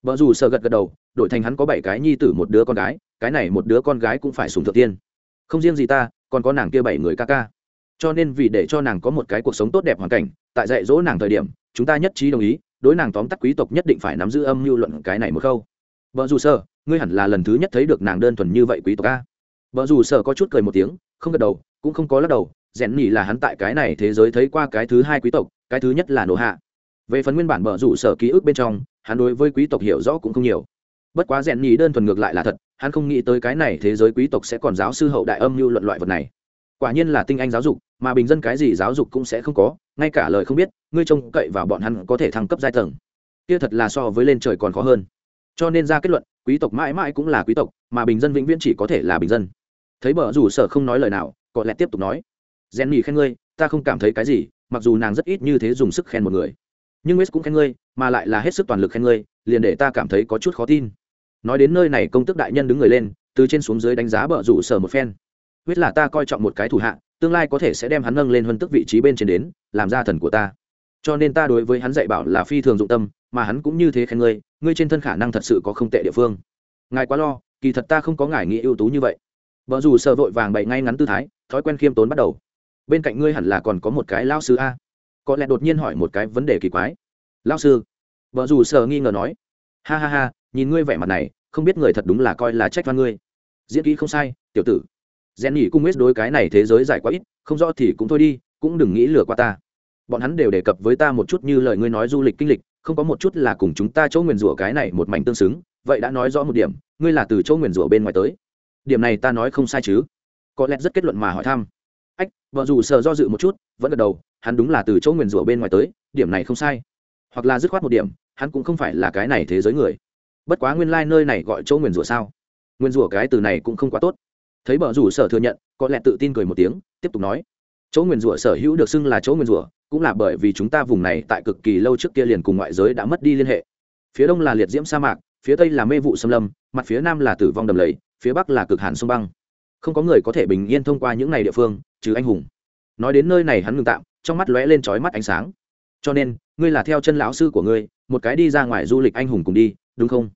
vợ dù sợ gật gật đầu, đổi thành hắn có bảy cái nhi tử một đứa con gái, cái này một đứa con gái cũng phải sùng thượng tiên. Không riêng gì ta, còn có nàng kia bảy người ca ca. Cho nên vì để cho nàng có một cái cuộc sống tốt đẹp hoàn cảnh, tại dạy dỗ nàng thời điểm, chúng ta nhất trí đồng ý, đối nàng tóm tắt quý tộc nhất định phải nắm giữ âm mưu luận cái này một khâu. Vợ dù sợ ngươi hẳn là lần thứ nhất thấy được nàng đơn thuần như vậy quý tộc ca vợ dù sợ có chút cười một tiếng, không gật đầu, cũng không có lắc đầu, rèn nhỉ là hắn tại cái này thế giới thấy qua cái thứ hai quý tộc, cái thứ nhất là nổ hạ. Về phần nguyên bản vợ dù sợ ký ức bên trong hắn đối với quý tộc hiểu rõ cũng không nhiều. Bất quá rèn nhì đơn thuần ngược lại là thật, hắn không nghĩ tới cái này thế giới quý tộc sẽ còn giáo sư hậu đại âm như luận loại vật này. Quả nhiên là tinh anh giáo dục, mà bình dân cái gì giáo dục cũng sẽ không có, ngay cả lời không biết, ngươi trông cậy vào bọn hắn có thể thăng cấp giai tầng. Kia thật là so với lên trời còn khó hơn. Cho nên ra kết luận, quý tộc mãi mãi cũng là quý tộc, mà bình dân vĩnh viễn chỉ có thể là bình dân. Thấy bờ rủ sở không nói lời nào, có lẽ tiếp tục nói. Rèn nhì khen ngươi, ta không cảm thấy cái gì, mặc dù nàng rất ít như thế dùng sức khen một người nhưng wes cũng khen ngươi, mà lại là hết sức toàn lực khen ngươi, liền để ta cảm thấy có chút khó tin. Nói đến nơi này, công tức đại nhân đứng người lên, từ trên xuống dưới đánh giá bợ rủ sở một phen. Wes là ta coi trọng một cái thủ hạ, tương lai có thể sẽ đem hắn nâng lên hơn tức vị trí bên trên đến, làm gia thần của ta. Cho nên ta đối với hắn dạy bảo là phi thường dụng tâm, mà hắn cũng như thế khen ngươi ngươi trên thân khả năng thật sự có không tệ địa phương. Ngài quá lo, kỳ thật ta không có ngài nghĩ ưu tú như vậy. Vợ dù sợ vội vàng bậy ngay ngắn tư thái, thói quen khiêm tốn bắt đầu. Bên cạnh ngươi hẳn là còn có một cái lao sư a có lẽ đột nhiên hỏi một cái vấn đề kỳ quái. Lao sư, vợ dù sợ nghi ngờ nói, ha ha ha, nhìn ngươi vẻ mặt này, không biết người thật đúng là coi là trách văn ngươi. Diễn kỹ không sai, tiểu tử. Rèn nhỉ cung huyết đối cái này thế giới giải quá ít, không rõ thì cũng thôi đi, cũng đừng nghĩ lừa qua ta. Bọn hắn đều đề cập với ta một chút như lời ngươi nói du lịch kinh lịch, không có một chút là cùng chúng ta chỗ nguyền rủa cái này một mảnh tương xứng, vậy đã nói rõ một điểm, ngươi là từ chỗ nguyền rủa bên ngoài tới. Điểm này ta nói không sai chứ. Có lẽ rất kết luận mà hỏi thăm ách, vợ dù sợ do dự một chút, vẫn gật đầu, hắn đúng là từ chỗ nguyền rủa bên ngoài tới, điểm này không sai. Hoặc là dứt khoát một điểm, hắn cũng không phải là cái này thế giới người. Bất quá nguyên lai、like、nơi này gọi chỗ nguyền rủa sao? Nguyên rủa cái từ này cũng không quá tốt. Thấy vợ rủ sở thừa nhận, có lẽ tự tin cười một tiếng, tiếp tục nói. Chỗ nguyền rủa sở hữu được xưng là chỗ nguyền rủa, cũng là bởi vì chúng ta vùng này tại cực kỳ lâu trước kia liền cùng ngoại giới đã mất đi liên hệ. Phía đông là liệt diễm sa mạc, phía tây là mê vụ xâm lâm, mặt phía nam là tử vong đầm lầy, phía bắc là cực hàn sông băng. Không có người có thể bình yên thông qua những n à y địa phương trừ anh hùng. Nói đến nơi này hắn ngừng tạm, trong mắt lóe lên trói mắt ánh sáng. Cho nên, ngươi là theo chân lão sư của ngươi, một cái đi ra ngoài du lịch anh hùng cùng đi, đúng không?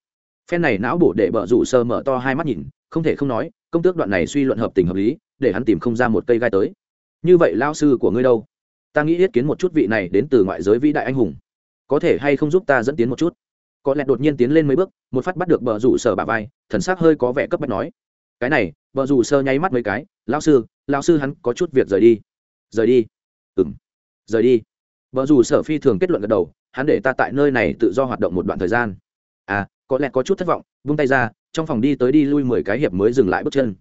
Phen này não bổ để bợ rủ sơ mở to hai mắt nhìn, không thể không nói, công tước đoạn này suy luận hợp tình hợp lý, để hắn tìm không ra một cây gai tới. Như vậy lao sư của ngươi đâu? Ta nghĩ yết kiến một chút vị này đến từ ngoại giới vĩ đại anh hùng. Có thể hay không giúp ta dẫn tiến một chút? Có lẽ đột nhiên tiến lên mấy bước, một phát bắt được bờ rủ sở bà vai, thần sắc hơi có vẻ cấp bách nói. Cái này bờ rủ sơ nháy mắt mấy cái, lão sư lão sư hắn có chút việc rời đi. Rời đi? Ừng rời đi. Vợ dù sở phi thường kết luận gật đầu, hắn để ta tại nơi này tự do hoạt động một đoạn thời gian. À có lẽ có chút thất vọng, vung tay ra, trong phòng đi tới đi lui mười cái hiệp mới dừng lại bước chân.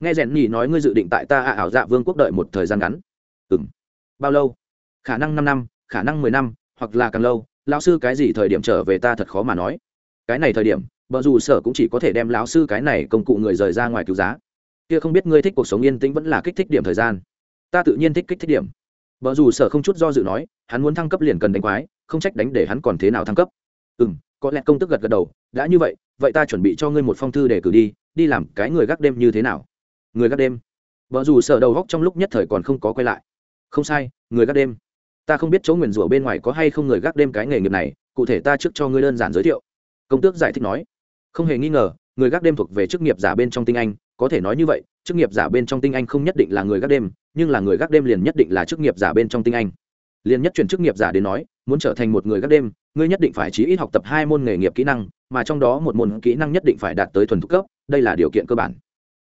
Nghe rèn nhỉ nói ngươi dự định tại ta ạ ảo dạ vương quốc đợi một thời gian ngắn. Ừng bao lâu? Khả năng năm năm, khả năng mười năm, hoặc là càng lâu, lão sư cái gì thời điểm trở về ta thật khó mà nói. Cái này thời điểm, vợ dù sở cũng chỉ có thể đem lão sư cái này công cụ người rời ra ngoài cứu giá kia không biết ngươi thích cuộc sống yên tĩnh vẫn là kích thích điểm thời gian. Ta tự nhiên thích kích thích điểm. Vợ dù sở không chút do dự nói, hắn muốn thăng cấp liền cần đánh quái, không trách đánh để hắn còn thế nào thăng cấp. Ừ m có lẽ công tức gật gật đầu, đã như vậy vậy ta chuẩn bị cho ngươi một phong thư để cử đi đi làm cái người gác đêm như thế nào? Người gác đêm. Vợ dù sở đầu góc trong lúc nhất thời còn không có quay lại. Không sai, người gác đêm. Ta không biết chỗ nguyền rủa bên ngoài có hay không người gác đêm cái nghề nghiệp này, cụ thể ta trước cho ngươi đơn giản giới thiệu. Công tước giải thích nói. Không hề nghi ngờ, người gác đêm thuộc về chức nghiệp giả bên trong tinh anh có thể nói như vậy, chức nghiệp giả bên trong tinh anh không nhất định là người gác đêm, nhưng là người gác đêm liền nhất định là chức nghiệp giả bên trong tinh anh. Liền nhất chuyển chức nghiệp giả đến nói, muốn trở thành một người gác đêm, ngươi nhất định phải chí ít học tập hai môn nghề nghiệp kỹ năng, mà trong đó một môn kỹ năng nhất định phải đạt tới thuần thục cấp, đây là điều kiện cơ bản.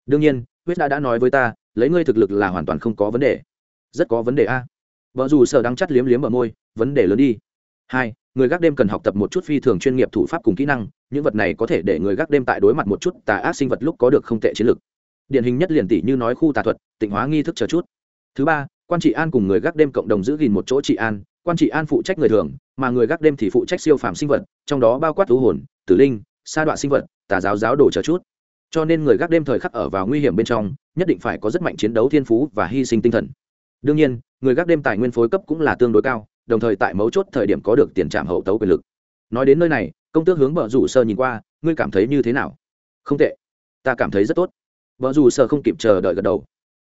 Đương nhiên, huyết đã đã nói với ta, lấy ngươi thực lực là hoàn toàn không có vấn đề. Rất có vấn đề a. Vợ dù sở đang chắt liếm liếm ở môi, vấn đề lớn đi. Hai người gác đêm cần học tập một chút phi thường chuyên nghiệp thủ pháp cùng kỹ năng, những vật này có thể để người gác đêm tại đối mặt một chút tà ác sinh vật lúc có được không tệ chiến lược. Điển hình nhất liền tỷ như nói khu tà thuật, tịnh hóa nghi thức chờ chút. Thứ ba, quan trị an cùng người gác đêm cộng đồng giữ gìn một chỗ trị an, quan trị an phụ trách người thường, mà người gác đêm thì phụ trách siêu phàm sinh vật, trong đó bao quát thú hồn, tử linh, sa đoạn sinh vật, tà giáo giáo đồ chờ chút. Cho nên người gác đêm thời khắc ở vào nguy hiểm bên trong, nhất định phải có rất mạnh chiến đấu thiên phú và hy sinh tinh thần. Đương nhiên, người gác đêm tài nguyên phối cấp cũng là tương đối cao đồng thời tại mấu chốt thời điểm có được tiền trạm hậu tấu quyền lực. Nói đến nơi này, công tước hướng bờ rủ sơ nhìn qua, ngươi cảm thấy như thế nào? Không tệ. Ta cảm thấy rất tốt. Vợ rủ sơ không kịp chờ đợi gật đầu.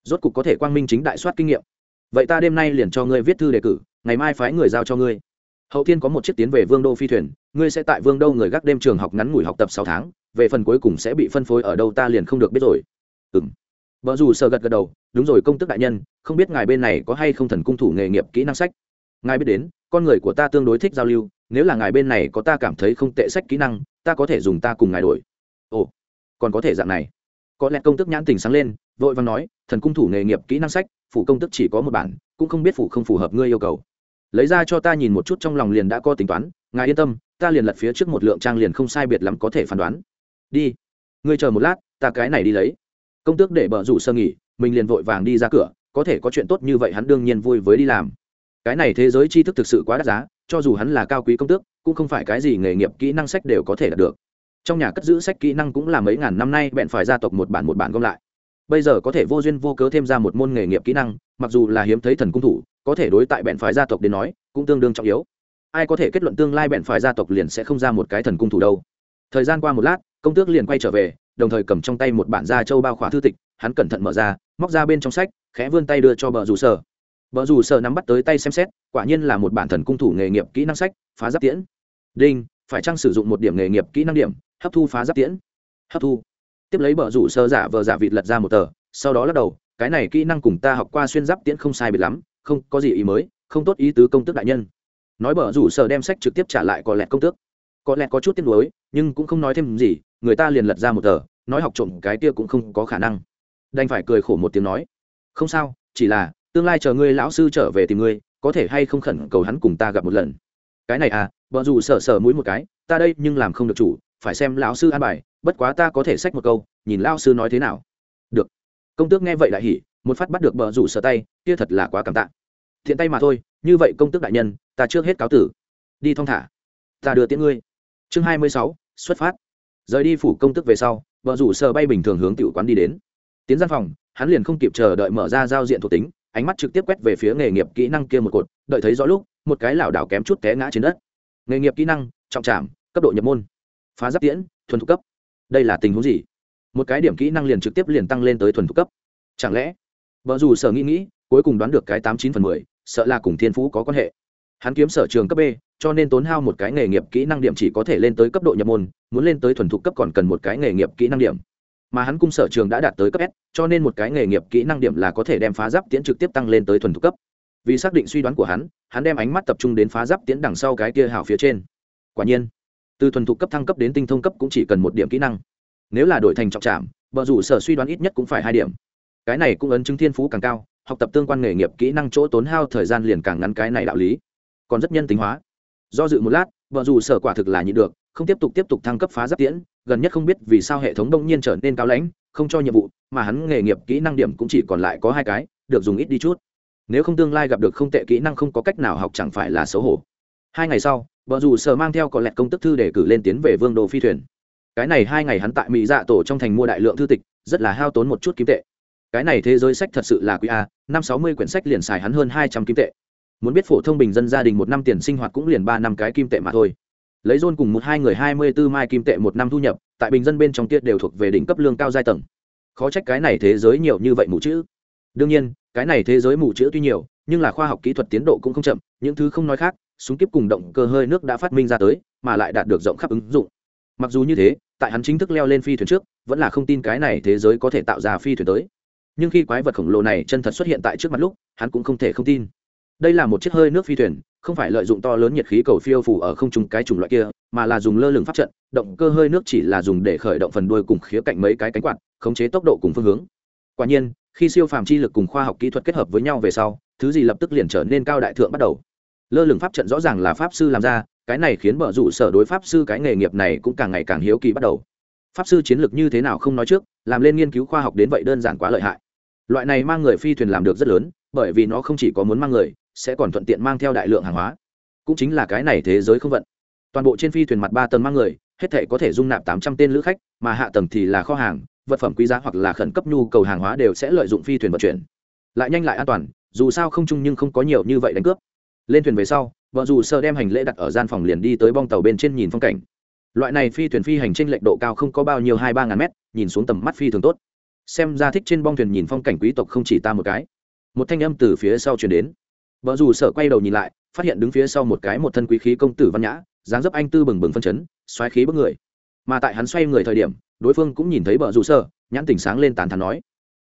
Rốt cục có thể quang minh chính đại soát kinh nghiệm. Vậy ta đêm nay liền cho ngươi viết thư đề cử, ngày mai phái người giao cho ngươi. Hậu thiên có một chiếc tiến về vương đô phi thuyền, ngươi sẽ tại vương đô người gác đêm trường học ngắn ngủi học tập sáu tháng, về phần cuối cùng sẽ bị phân phối ở đâu ta liền không được biết rồi. Ừ m vợ dù sợ gật gật đầu, đúng rồi công tức đại nhân, không biết ngài bên này có hay không thần cung thủ nghề nghiệp kỹ năng sách? Ngài biết đến, con người của ta tương đối thích giao lưu, nếu là ngài bên này có ta cảm thấy không tệ sách kỹ năng, ta có thể dùng ta cùng ngài đổi. Ồ, còn có thể dạng này. Có lẽ công tức nhãn tình sáng lên, vội vàng nói, thần cung thủ nghề nghiệp kỹ năng sách, phủ công tức chỉ có một bản, cũng không biết phủ không phù hợp ngươi yêu cầu. Lấy ra cho ta nhìn một chút trong lòng liền đã có tính toán, ngài yên tâm, ta liền lật phía trước một lượng trang liền không sai biệt lắm có thể phán đoán. Đi, ngươi chờ một lát, ta cái này đi lấy. Công tước để bờ rủ sơ nghỉ, mình liền vội vàng đi ra cửa, có thể có chuyện tốt như vậy hắn đương nhiên vui với đi làm cái này thế giới tri thức thực sự quá đắt giá, cho dù hắn là cao quý công tước, cũng không phải cái gì nghề nghiệp kỹ năng sách đều có thể đạt được. Trong nhà cất giữ sách kỹ năng cũng là mấy ngàn năm nay bèn phải gia tộc một bản một bản gom lại. Bây giờ có thể vô duyên vô cớ thêm ra một môn nghề nghiệp kỹ năng, mặc dù là hiếm thấy thần cung thủ, có thể đối tại bèn phải gia tộc đến nói, cũng tương đương trọng yếu. Ai có thể kết luận tương lai bèn phải gia tộc liền sẽ không ra một cái thần cung thủ đâu. Thời gian qua một lát, công tước liền quay trở về, đồng thời cầm trong tay một bản da châu bao khỏa thư tịch, hắn cẩn thận mở ra, móc ra bên trong sách, khẽ vươn tay đưa cho bờ rủ sở vợ rủ sợ nắm bắt tới tay xem xét, quả nhiên là một bản thần cung thủ nghề nghiệp kỹ năng sách, phá giáp tiễn. Đinh, phải chăng sử dụng một điểm nghề nghiệp kỹ năng điểm, hấp thu phá giáp tiễn? Hấp thu. Tiếp lấy vợ rủ sơ giả vờ giả vịt lật ra một tờ, sau đó lắc đầu, cái này kỹ năng cùng ta học qua xuyên giáp tiễn không sai biệt lắm, không có gì ý mới, không tốt ý tứ công tước đại nhân. Nói bờ rủ sơ đem sách trực tiếp trả lại có lẹt công tước. Có lẽ có chút tiếc nuối, nhưng cũng không nói thêm gì, người ta liền lật ra một tờ, nói học trộm cái kia cũng không có khả năng. Đành phải cười khổ một tiếng nói. Không sao, chỉ là tương lai chờ ngươi lão sư trở về tìm ngươi, có thể hay không khẩn cầu hắn cùng ta gặp một lần. Cái này à vợ dù sợ sợ mũi một cái, ta đây nhưng làm không được chủ, phải xem lão sư an bài, bất quá ta có thể xách một câu, nhìn lão sư nói thế nào. Được. Công tước nghe vậy đại hỉ, một phát bắt được bờ rủ sợ tay, kia thật là quá cảm tạ. Thiện tay mà thôi, như vậy công tước đại nhân, ta trước hết cáo tử. Đi thong thả. Ta đưa tiễn ngươi. Chương hai mươi sáu, xuất phát. Rời đi phủ công tức về sau vợ rủ sợ bay bình thường hướng tiểu quán đi đến. Tiến gian phòng, hắn liền không kịp chờ đợi mở ra giao diện thuộc tính ánh mắt trực tiếp quét về phía nghề nghiệp kỹ năng kia một cột, đợi thấy rõ lúc, một cái lảo đảo kém chút té ngã trên đất. Nghề nghiệp kỹ năng, trọng trảm, cấp độ nhập môn. Phá giáp tiễn, thuần thục cấp. Đây là tình huống gì? Một cái điểm kỹ năng liền trực tiếp liền tăng lên tới thuần thục cấp. Chẳng lẽ, vợ dù sở nghĩ nghĩ, cuối cùng đoán được cái tám chín phần mười, sợ là cùng thiên phú có quan hệ. Hắn kiếm sở trường cấp b, cho nên tốn hao một cái nghề nghiệp kỹ năng điểm chỉ có thể lên tới cấp độ nhập môn, muốn lên tới thuần thục cấp còn cần một cái nghề nghiệp kỹ năng điểm mà hắn cung sở trường đã đạt tới cấp s, cho nên một cái nghề nghiệp kỹ năng điểm là có thể đem phá giáp tiễn trực tiếp tăng lên tới thuần thục cấp. Vì xác định suy đoán của hắn hắn đem ánh mắt tập trung đến phá giáp tiễn đằng sau cái kia hào phía trên. Quả nhiên, từ thuần thục cấp thăng cấp đến tinh thông cấp cũng chỉ cần một điểm kỹ năng. Nếu là đổi thành trọng trạm vợ rủ sở suy đoán ít nhất cũng phải hai điểm. Cái này cũng ấn chứng thiên phú càng cao, học tập tương quan nghề nghiệp kỹ năng chỗ tốn hao thời gian liền càng ngắn cái này đạo lý. Còn rất nhân tính hóa. Do dự một lát vợ dù sở quả thực là nhịn được, không tiếp tục tiếp tục thăng cấp phá giáp tiễn gần nhất không biết vì sao hệ thống đông nhiên trở nên cao lãnh, không cho nhiệm vụ, mà hắn nghề nghiệp kỹ năng điểm cũng chỉ còn lại có hai cái, được dùng ít đi chút. Nếu không tương lai gặp được không tệ kỹ năng không có cách nào học chẳng phải là xấu hổ. Hai ngày sau vợ dù sở mang theo có lẹt công tức thư để cử lên tiến về vương đô phi thuyền. Cái này hai ngày hắn tại mỹ dạ tổ trong thành mua đại lượng thư tịch, rất là hao tốn một chút kim tệ. Cái này thế giới sách thật sự là quý a, năm sáu mươi quyển sách liền xài hắn hơn hai trăm kim tệ. Muốn biết phổ thông bình dân gia đình một năm tiền sinh hoạt cũng liền ba năm cái kim tệ mà thôi lấy dôn cùng một hai người hai mươi b ố mai kim tệ một năm thu nhập, tại bình dân bên trong tiết đều thuộc về đỉnh cấp lương cao giai tầng. Khó trách cái này thế giới nhiều như vậy mù chữ. Đương nhiên, cái này thế giới mù chữ tuy nhiều, nhưng là khoa học kỹ thuật tiến độ cũng không chậm, những thứ không nói khác, súng kiếp cùng động cơ hơi nước đã phát minh ra tới, mà lại đạt được rộng khắp ứng dụng. Mặc dù như thế, tại hắn chính thức leo lên phi thuyền trước, vẫn là không tin cái này thế giới có thể tạo ra phi thuyền tới. Nhưng khi quái vật khổng lồ này chân thật xuất hiện tại trước mặt lúc, hắn cũng không thể không tin đây là một chiếc hơi nước phi thuyền, không phải lợi dụng to lớn nhiệt khí cầu phiêu phủ ở không trung cái chủng loại kia, mà là dùng lơ lửng pháp trận, động cơ hơi nước chỉ là dùng để khởi động phần đuôi cùng khía cạnh mấy cái cánh quạt, khống chế tốc độ cùng phương hướng. Quả nhiên, khi siêu phàm chi lực cùng khoa học kỹ thuật kết hợp với nhau về sau, thứ gì lập tức liền trở nên cao đại thượng bắt đầu. Lơ lửng pháp trận rõ ràng là pháp sư làm ra, cái này khiến bờ rủ sở đối pháp sư cái nghề nghiệp này cũng càng ngày càng hiếu kỳ bắt đầu. Pháp sư chiến lược như thế nào không nói trước, làm lên nghiên cứu khoa học đến vậy đơn giản quá lợi hại. Loại này mang người phi thuyền làm được rất lớn, bởi vì nó không chỉ có muốn mang người sẽ còn thuận tiện mang theo đại lượng hàng hóa. Cũng chính là cái này thế giới không vận. Toàn bộ trên phi thuyền mặt ba tầng mang người, hết thể có thể dung nạp tám trăm tên lữ khách, mà hạ tầng thì là kho hàng, vật phẩm quý giá hoặc là khẩn cấp nhu cầu hàng hóa đều sẽ lợi dụng phi thuyền vận chuyển. Lại nhanh lại an toàn, dù sao không chung nhưng không có nhiều như vậy đánh cướp. Lên thuyền về sau vợ dù sơ đem hành lễ đặt ở gian phòng liền đi tới bong tàu bên trên nhìn phong cảnh. Loại này phi thuyền phi hành trên lệnh độ cao không có bao nhiêu hai ba ngàn mét, nhìn xuống tầm mắt phi thường tốt. Xem ra thích trên bong thuyền nhìn phong cảnh quý tộc không chỉ ta một cái. Một thanh âm từ phía sau chuyển đến vợ dù sở quay đầu nhìn lại phát hiện đứng phía sau một cái một thân quý khí công tử văn nhã dáng dấp anh tư bừng bừng phân chấn xoáy khí bức người. Mà tại hắn xoay người thời điểm đối phương cũng nhìn thấy vợ dù sở, nhãn tỉnh sáng lên tàn thắn nói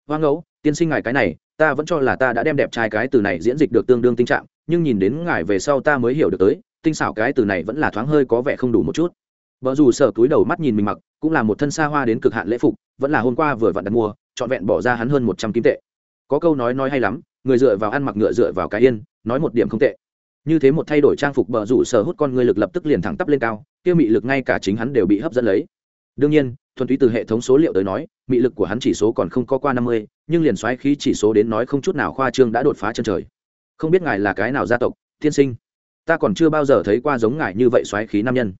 hoa ngẫu tiên sinh ngài cái này ta vẫn cho là ta đã đem đẹp trai cái từ này diễn dịch được tương đương tình trạng nhưng nhìn đến ngài về sau ta mới hiểu được tới tinh xảo cái từ này vẫn là thoáng hơi có vẻ không đủ một chút. Vợ dù sở túi đầu mắt nhìn mình mặc cũng là một thân xa hoa đến cực hạn lễ phục vẫn là hôm qua vừa vặn đặt mua trọn vẹn bỏ ra hắn hơn một trăm kim tệ. Có câu nói nói hay lắm người dựa vào ăn mặc ngựa dựa vào cái yên, nói một điểm không tệ. Như thế một thay đổi trang phục bờ rủ sở hút con người lực lập tức liền thẳng tắp lên cao, kia mị lực ngay cả chính hắn đều bị hấp dẫn lấy. Đương nhiên, thuần túy từ hệ thống số liệu tới nói, mị lực của hắn chỉ số còn không có qua năm mươi, nhưng liền xoáy khí chỉ số đến nói không chút nào khoa trương đã đột phá chân trời. Không biết ngài là cái nào gia tộc, tiên sinh? Ta còn chưa bao giờ thấy qua giống ngài như vậy xoáy khí nam nhân.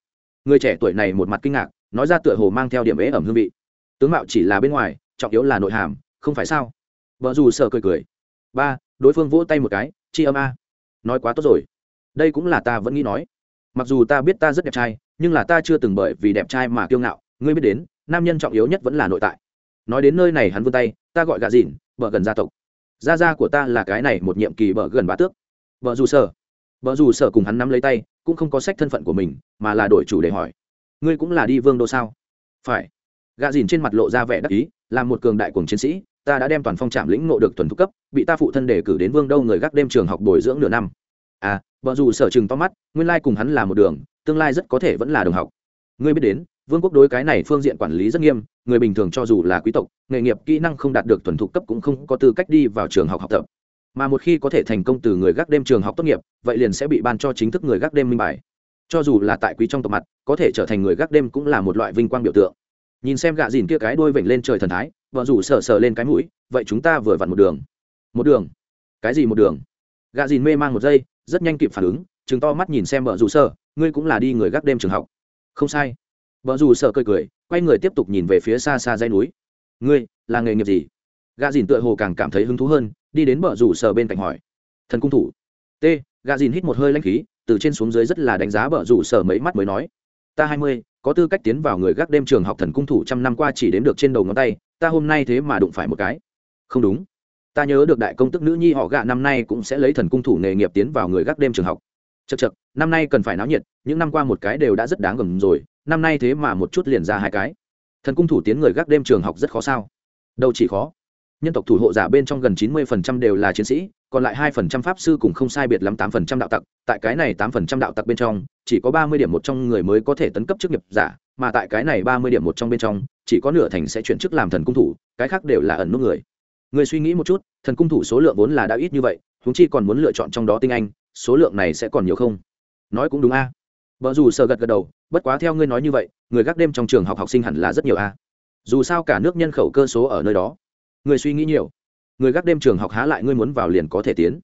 Người trẻ tuổi này một mặt kinh ngạc, nói ra tựa hồ mang theo điểm ế ẩm hương vị. Tướng mạo chỉ là bên ngoài, trọng yếu là nội hàm, không phải sao? Vợ dù sợ cười cười ba, đối phương vỗ tay một cái, chi âm a, nói quá tốt rồi. Đây cũng là ta vẫn nghĩ nói. Mặc dù ta biết ta rất đẹp trai, nhưng là ta chưa từng bởi vì đẹp trai mà kiêu ngạo. Ngươi biết đến, nam nhân trọng yếu nhất vẫn là nội tại. Nói đến nơi này hắn vươn tay, ta gọi gà dìn vợ gần gia tộc. Gia gia của ta là cái này một nhiệm kỳ vợ gần bá tước. Vợ dù sở. Vợ dù sở cùng hắn nắm lấy tay, cũng không có sách thân phận của mình, mà là đổi chủ để hỏi. Ngươi cũng là đi vương đô sao? Phải. Gà dìn trên mặt lộ ra vẻ đắc ý, là một cường đại cùng chiến sĩ ta đã đem toàn phong trạm lĩnh ngộ được thuần thục cấp, bị ta phụ thân đề cử đến vương đâu người gác đêm trường học bồi dưỡng nửa năm. À vợ dù sở chừng to mắt, nguyên lai cùng hắn là một đường, tương lai rất có thể vẫn là đồng học. Ngươi biết đến, vương quốc đối cái này phương diện quản lý rất nghiêm, người bình thường cho dù là quý tộc, nghề nghiệp, kỹ năng không đạt được thuần thục cấp cũng không có tư cách đi vào trường học học tập. Mà một khi có thể thành công từ người gác đêm trường học tốt nghiệp, vậy liền sẽ bị ban cho chính thức người gác đêm minh bài. Cho dù là tại quý trong tộc mặt, có thể trở thành người gác đêm cũng là một loại vinh quang biểu tượng. Nhìn xem gạ dìn kia cái đôi vểnh lên trời thần thái vợ rủ sờ sờ lên cái mũi, vậy chúng ta vừa vặn một đường. Một đường? Cái gì một đường? Gạ dìn mê man một giây, rất nhanh kịp phản ứng chừng to mắt nhìn xem vợ rủ sờ, ngươi cũng là đi người gác đêm trường học. Không sai. Vợ rủ sờ cười cười, quay người tiếp tục nhìn về phía xa xa dây núi. Ngươi, là nghề nghiệp gì? Gạ dìn tựa hồ càng cảm thấy hứng thú hơn, đi đến vợ rủ sờ bên cạnh hỏi. Thần cung thủ. T. Gạ dìn hít một hơi lanh khí, từ trên xuống dưới rất là đánh giá vợ rủ sờ mấy mắt mới nói. Ta hai mươi, có tư cách tiến vào người gác đêm trường học thần cung thủ trăm năm qua chỉ đến được trên đầu ngón tay ta hôm nay thế mà đụng phải một cái. Không đúng. Ta nhớ được đại công tức nữ nhi họ gạ năm nay cũng sẽ lấy thần cung thủ nghề nghiệp tiến vào người gác đêm trường học. Chật chật năm nay cần phải náo nhiệt, những năm qua một cái đều đã rất đáng gầm rồi, năm nay thế mà một chút liền ra hai cái. Thần cung thủ tiến người gác đêm trường học rất khó sao? Đâu chỉ khó. Nhân tộc thủ hộ giả bên trong gần chín mươi phần trăm đều là chiến sĩ, còn lại hai phần trăm pháp sư cùng không sai biệt lắm tám phần trăm đạo tặc. Tại cái này tám phần trăm đạo tặc bên trong, chỉ có ba mươi điểm một trong người mới có thể tấn cấp chức nghiệp giả mà tại cái này ba mươi điểm một trong bên trong, chỉ có nửa thành sẽ chuyển chức làm thần cung thủ, cái khác đều là ẩn nút người. Người suy nghĩ một chút, thần cung thủ số lượng vốn là đã ít như vậy chúng chi còn muốn lựa chọn trong đó tinh anh, số lượng này sẽ còn nhiều không? Nói cũng đúng a. Vợ dù sợ gật gật đầu, bất quá theo ngươi nói như vậy, người gác đêm trong trường học học sinh hẳn là rất nhiều a. Dù sao cả nước nhân khẩu cơ số ở nơi đó. Người suy nghĩ nhiều. Người gác đêm trường học há lại ngươi muốn vào liền có thể tiến.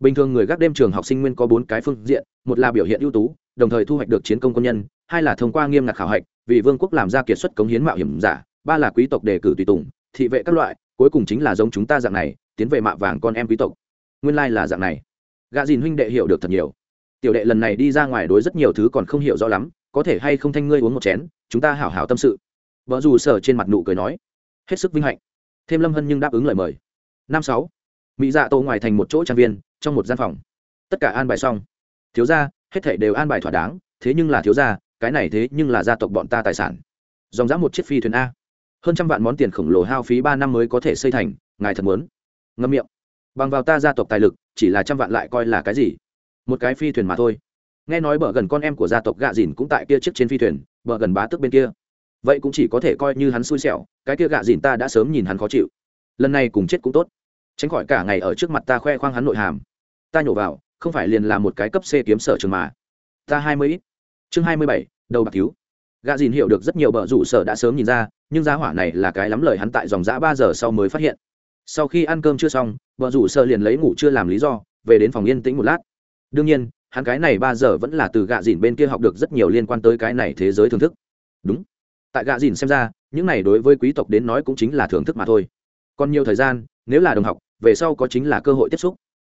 Bình thường người gác đêm trường học sinh nguyên có bốn cái phương diện, một là biểu hiện ưu tú, đồng thời thu hoạch được chiến công quân nhân, hai là thông qua nghiêm ngặt khảo hạch vì vương quốc làm ra kiệt xuất cống hiến mạo hiểm giả, ba là quý tộc đề cử tùy tùng, thị vệ các loại, cuối cùng chính là giống chúng ta dạng này, tiến về mạ vàng con em quý tộc. Nguyên lai、like、là dạng này. Gạ dìn huynh đệ hiểu được thật nhiều. Tiểu đệ lần này đi ra ngoài đối rất nhiều thứ còn không hiểu rõ lắm, có thể hay không thanh ngươi uống một chén, chúng ta hảo hảo tâm sự. Vợ dù sở trên mặt nụ cười nói. Hết sức vinh hạnh. Thêm lâm hân nhưng đáp ứng lời mời. Năm sáu, mỹ dạ tô ngoài thành một chỗ trang viên, trong một gian phòng. Tất cả an bài xong. Thiếu gia, hết thảy đều an bài thỏa đáng, thế nhưng là thiếu gia cái này thế nhưng là gia tộc bọn ta tài sản. Dòng dã một chiếc phi thuyền a. Hơn trăm vạn món tiền khổng lồ hao phí ba năm mới có thể xây thành, ngài thật muốn? Ngâm miệng. Bằng vào ta gia tộc tài lực, chỉ là trăm vạn lại coi là cái gì? Một cái phi thuyền mà thôi. Nghe nói bờ gần con em của gia tộc gạ dìn cũng tại kia chiếc trên phi thuyền, bờ gần bá tức bên kia. Vậy cũng chỉ có thể coi như hắn xui xẻo, cái kia gạ dìn ta đã sớm nhìn hắn khó chịu. Lần này cùng chết cũng tốt. Tránh khỏi cả ngày ở trước mặt ta khoe khoang hắn nội hàm. Ta nhổ vào, không phải liền là một cái cấp c kiếm sở trường mà. Ta hai mươi ít chương hai mươi bảy, đầu bạc cứu. Gà dìn hiểu được rất nhiều bờ rủ sở đã sớm nhìn ra, nhưng giá hỏa này là cái lắm lời hắn tại dòng giã ba giờ sau mới phát hiện. Sau khi ăn cơm chưa xong bờ rủ sở liền lấy ngủ chưa làm lý do, về đến phòng yên tĩnh một lát. Đương nhiên, hắn cái này ba giờ vẫn là từ gạ dìn bên kia học được rất nhiều liên quan tới cái này thế giới thưởng thức. Đúng. Tại gạ dìn xem ra, những này đối với quý tộc đến nói cũng chính là thưởng thức mà thôi. Còn nhiều thời gian, nếu là đồng học, về sau có chính là cơ hội tiếp xúc.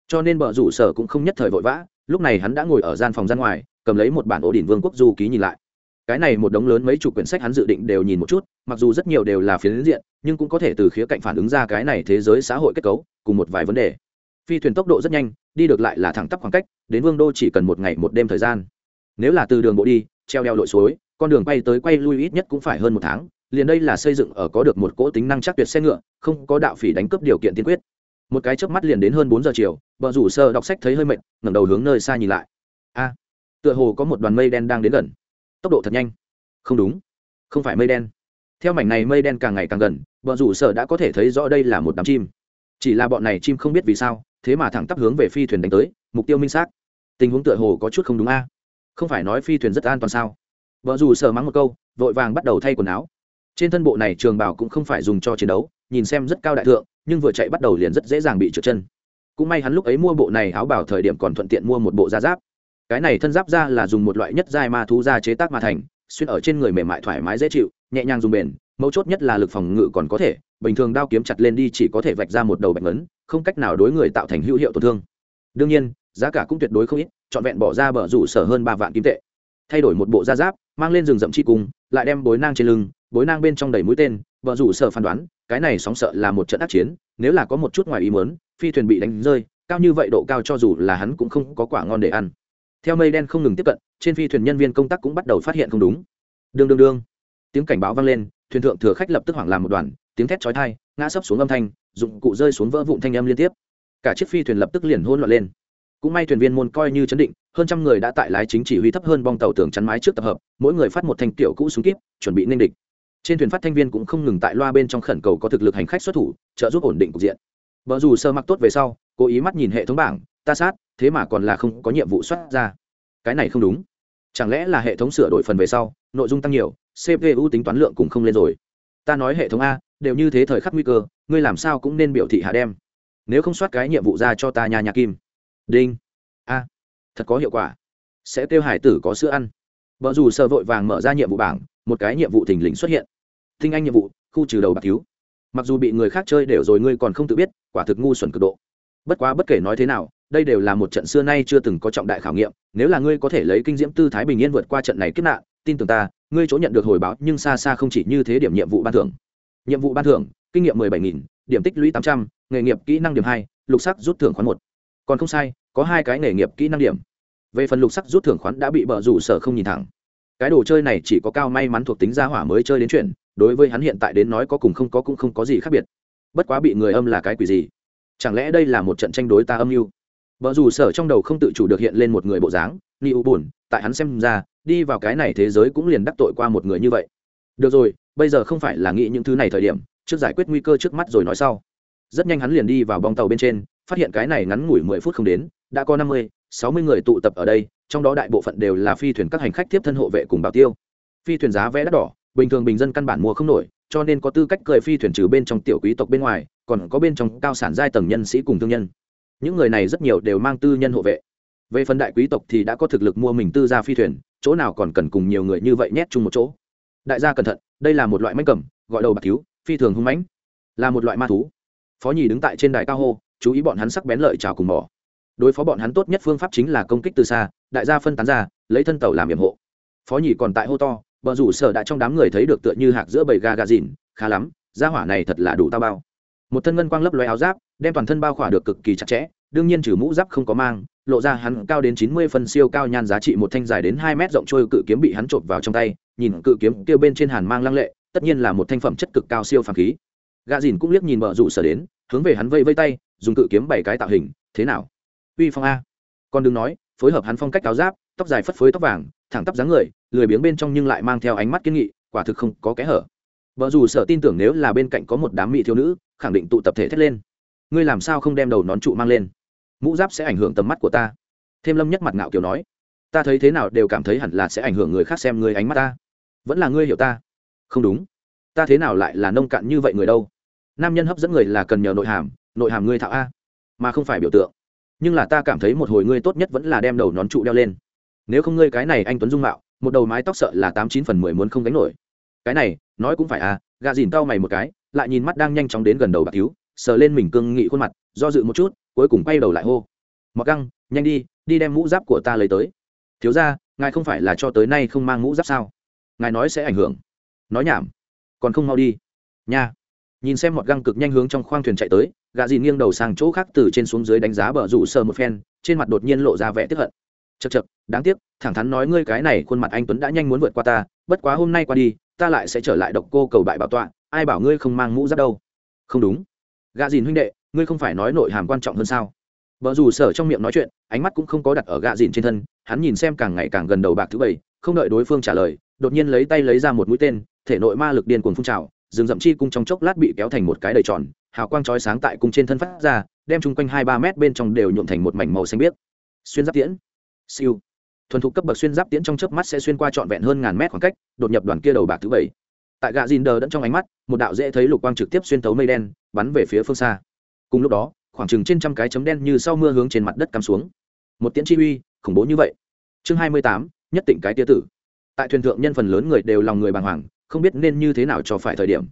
Cho nên bờ rủ sở cũng không nhất thời vội vã lúc này hắn đã ngồi ở gian phòng gian ngoài, cầm lấy một bản ổ đỉnh vương quốc du ký nhìn lại. Cái này một đống lớn mấy chục quyển sách hắn dự định đều nhìn một chút, mặc dù rất nhiều đều là phiến diện, nhưng cũng có thể từ khía cạnh phản ứng ra cái này thế giới xã hội kết cấu, cùng một vài vấn đề. Phi thuyền tốc độ rất nhanh, đi được lại là thẳng tắp khoảng cách, đến vương đô chỉ cần một ngày một đêm thời gian. Nếu là từ đường bộ đi, treo đeo lội suối, con đường quay tới quay lui ít nhất cũng phải hơn một tháng, liền đây là xây dựng ở có được một cỗ tính năng chắc tuyệt xe ngựa, không có đạo phỉ đánh cướp điều kiện tiên quyết một cái chớp mắt liền đến hơn bốn giờ chiều, vợ rủ sơ đọc sách thấy hơi mệt, ngẩng đầu hướng nơi xa nhìn lại. A, tựa hồ có một đoàn mây đen đang đến gần. Tốc độ thật nhanh. Không đúng. Không phải mây đen. Theo mảnh này mây đen càng ngày càng gần, vợ rủ sở đã có thể thấy rõ đây là một đám chim. Chỉ là bọn này chim không biết vì sao, thế mà thẳng tắp hướng về phi thuyền đánh tới, mục tiêu minh xác. Tình huống tựa hồ có chút không đúng a. Không phải nói phi thuyền rất an toàn sao? Vợ rủ sơ mắng một câu, vội vàng bắt đầu thay quần áo. Trên thân bộ này trường bảo cũng không phải dùng cho chiến đấu nhìn xem rất cao đại thượng nhưng vừa chạy bắt đầu liền rất dễ dàng bị trượt chân. Cũng may hắn lúc ấy mua bộ này áo bảo thời điểm còn thuận tiện mua một bộ da giáp. Cái này thân giáp ra là dùng một loại nhất giai ma thú da chế tác mà thành xuyên ở trên người mềm mại thoải mái dễ chịu nhẹ nhàng dùng bền mấu chốt nhất là lực phòng ngự còn có thể bình thường đao kiếm chặt lên đi chỉ có thể vạch ra một đầu bạch lớn, không cách nào đối người tạo thành hữu hiệu tổn thương. Đương nhiên giá cả cũng tuyệt đối không ít trọn vẹn bỏ ra bờ rủ sở hơn ba vạn kim tệ. Thay đổi một bộ da giáp mang lên rừng rậm chi cung lại đem bối nang trên lưng bối nang bên trong đầy mũi tên, vợ rủ sở phán đoán, cái này sóng sợ là một trận ác chiến, nếu là có một chút ngoài ý muốn, phi thuyền bị đánh rơi, cao như vậy độ cao cho dù là hắn cũng không có quả ngon để ăn. Theo mây đen không ngừng tiếp cận, trên phi thuyền nhân viên công tác cũng bắt đầu phát hiện không đúng. Đương đương đương. Tiếng cảnh báo vang lên, thuyền thượng thừa khách lập tức hoảng làm một đoàn, tiếng thét chói tai, ngã sấp xuống âm thanh, dụng cụ rơi xuống vỡ vụn thanh âm liên tiếp. Cả chiếc phi thuyền lập tức liền hôn loạn lên. Cũng may thuyền viên môn coi như chấn định, hơn trăm người đã tại lái chính chỉ huy thấp hơn bong tàu tường chắn mái trước tập hợp, mỗi người phát một thanh tiểu cũ súng kíp, chuẩn bị nên địch trên thuyền phát thanh viên cũng không ngừng tại loa bên trong khẩn cầu có thực lực hành khách xuất thủ, trợ giúp ổn định cục diện. Vợ dù sơ mặc tốt về sau, cố ý mắt nhìn hệ thống bảng, ta sát, thế mà còn là không có nhiệm vụ xuất ra. Cái này không đúng. Chẳng lẽ là hệ thống sửa đổi phần về sau, nội dung tăng nhiều cpu tính toán lượng cũng không lên rồi. Ta nói hệ thống a, đều như thế thời khắc nguy cơ, ngươi làm sao cũng nên biểu thị hạ đem. Nếu không soát cái nhiệm vụ ra cho ta nhà nhà kim. Đinh. A, thật có hiệu quả. Sẽ kêu hải tử có sữa ăn. Vợ dù sợ vội vàng mở ra nhiệm vụ bảng một cái nhiệm vụ thình lình xuất hiện. Tinh anh nhiệm vụ, khu trừ đầu bạc cứu. Mặc dù bị người khác chơi đều rồi, ngươi còn không tự biết, quả thực ngu xuẩn cực độ. Bất quá bất kể nói thế nào, đây đều là một trận xưa nay chưa từng có trọng đại khảo nghiệm, nếu là ngươi có thể lấy kinh diễm tư thái bình yên vượt qua trận này kết nạn, tin tưởng ta, ngươi chỗ nhận được hồi báo nhưng xa xa không chỉ như thế điểm nhiệm vụ ban thưởng. Nhiệm vụ ban thưởng, kinh nghiệm mười bảy nghìn, điểm tích lũy tám trăm, nghề nghiệp kỹ năng điểm hai, lục sắc rút thưởng khoán một. Còn không sai, có hai cái nghề nghiệp kỹ năng điểm. Về phần lục sắc rút thưởng khoán đã bị bờ rủ sở không nhìn thẳng cái đồ chơi này chỉ có cao may mắn thuộc tính gia hỏa mới chơi đến chuyện, đối với hắn hiện tại đến nói có cùng không có cũng không có gì khác biệt. Bất quá bị người âm là cái quỷ gì? Chẳng lẽ đây là một trận tranh đối ta âm mưu? Vợ dù sở trong đầu không tự chủ được hiện lên một người bộ dáng, ni u buồn, tại hắn xem ra, đi vào cái này thế giới cũng liền đắc tội qua một người như vậy. Được rồi, bây giờ không phải là nghĩ những thứ này thời điểm, trước giải quyết nguy cơ trước mắt rồi nói sau. Rất nhanh hắn liền đi vào bong tàu bên trên, phát hiện cái này ngắn ngủi mười phút không đến, đã có năm mươi, sáu mươi người tụ tập ở đây trong đó đại bộ phận đều là phi thuyền các hành khách tiếp thân hộ vệ cùng bảo tiêu. Phi thuyền giá vé đắt đỏ, bình thường bình dân căn bản mua không nổi, cho nên có tư cách cười phi thuyền trừ bên trong tiểu quý tộc bên ngoài, còn có bên trong cao sản giai tầng nhân sĩ cùng thương nhân. Những người này rất nhiều đều mang tư nhân hộ vệ. Về phần đại quý tộc thì đã có thực lực mua mình tư gia phi thuyền, chỗ nào còn cần cùng nhiều người như vậy nhét chung một chỗ. Đại gia cẩn thận, đây là một loại mánh cầm, gọi đầu bạc cứu, phi thường hung mãnh, là một loại ma thú. Phó nhì đứng tại trên đài cao hô, chú ý bọn hắn sắc bén lợi trào cùng mỏ. Đối phó bọn hắn tốt nhất phương pháp chính là công kích từ xa đại gia phân tán ra, lấy thân tàu làm nhiệm hộ. Phó nhì còn tại hô to vợ rủ sở đã trong đám người thấy được tựa như hạc giữa bầy gà gà dìn, khá lắm, gia hỏa này thật là đủ tao bao. Một thân ngân quang lấp loé áo giáp, đem toàn thân bao khỏa được cực kỳ chặt chẽ, đương nhiên trừ mũ giáp không có mang, lộ ra hắn cao đến chín mươi phân siêu cao nhan giá trị một thanh dài đến hai mét rộng trôi cự kiếm bị hắn trộm vào trong tay, nhìn cự kiếm kêu bên trên hàn mang lăng lệ, tất nhiên là một thanh phẩm chất cực cao siêu phàm khí. Gà dìn cũng liếc nhìn vợ rủ sở đến, hướng về hắn vây vây tay, dùng cự kiếm bảy cái tạo hình, thế nào? Uy phong a. Còn đừng nói phối hợp hắn phong cách áo giáp, tóc dài phất phới tóc vàng, thẳng tắp dáng người, lười biếng bên trong nhưng lại mang theo ánh mắt kiên nghị, quả thực không có kẽ hở. Vợ dù sợ tin tưởng nếu là bên cạnh có một đám mỹ thiếu nữ, khẳng định tụ tập thể thét lên. Ngươi làm sao không đem đầu nón trụ mang lên? Mũ giáp sẽ ảnh hưởng tầm mắt của ta. Thêm lâm nhất mặt ngạo kiểu nói. Ta thấy thế nào đều cảm thấy hẳn là sẽ ảnh hưởng người khác xem ngươi ánh mắt ta. Vẫn là ngươi hiểu ta. Không đúng. Ta thế nào lại là nông cạn như vậy người đâu? Nam nhân hấp dẫn người là cần nhờ nội hàm nội hàm ngươi thạo a. Mà không phải biểu tượng nhưng là ta cảm thấy một hồi ngươi tốt nhất vẫn là đem đầu nón trụ đeo lên. Nếu không ngươi cái này anh tuấn dung mạo, một đầu mái tóc sợ là tám chín phần mười muốn không gánh nổi. Cái này, nói cũng phải à gà dìn tao mày một cái, lại nhìn mắt đang nhanh chóng đến gần đầu bạc cứu, sờ lên mình cương nghị khuôn mặt, do dự một chút, cuối cùng quay đầu lại hô. Mặc găng, nhanh đi đi đem mũ giáp của ta lấy tới. Thiếu ra ngài không phải là cho tới nay không mang mũ giáp sao? Ngài nói sẽ ảnh hưởng. Nói nhảm. Còn không mau đi. Nha nhìn xem một găng cực nhanh hướng trong khoang thuyền chạy tới gà dìn nghiêng đầu sang chỗ khác từ trên xuống dưới đánh giá bờ rủ sờ một phen, trên mặt đột nhiên lộ ra vẻ tiếp hận. Chật chật đáng tiếc, thẳng thắn nói ngươi cái này khuôn mặt anh tuấn đã nhanh muốn vượt qua ta, bất quá hôm nay qua đi, ta lại sẽ trở lại độc cô cầu bại bảo tọa, ai bảo ngươi không mang mũ giáp đâu. Không đúng. Gà dìn huynh đệ, ngươi không phải nói nội hàm quan trọng hơn sao? Vợ dù sở trong miệng nói chuyện, ánh mắt cũng không có đặt ở gạ dìn trên thân, hắn nhìn xem càng ngày càng gần đầu bạc thứ bảy, không đợi đối phương trả lời, đột nhiên lấy tay lấy ra một mũi tên, thể nội ma lực điên cuồng phun trào rừng rậm chi cung trong chốc lát bị kéo thành một cái đầy tròn, hào quang chói sáng tại cung trên thân phát ra, đem chung quanh hai ba mét bên trong đều nhuộm thành một mảnh màu xanh biếc. Xuyên giáp tiễn. Siêu. Thuần thục cấp bậc xuyên giáp tiễn trong chớp mắt sẽ xuyên qua trọn vẹn hơn ngàn mét khoảng cách, đột nhập đoàn kia đầu bạc thứ bảy. Tại gạ dìn đờ đẫn trong ánh mắt, một đạo dễ thấy lục quang trực tiếp xuyên tấu mây đen, bắn về phía phương xa. Cùng lúc đó, khoảng chừng trên trăm cái chấm đen như sau mưa hướng trên mặt đất cắm xuống. Một tiễn chi uy, khủng bố như vậy. Chương hai mươi tám, nhất định cái tia tử. Tại thuyền thượng nhân phần lớn người đều lòng người bàng hoàng không biết nên như thế nào cho phải thời điểm.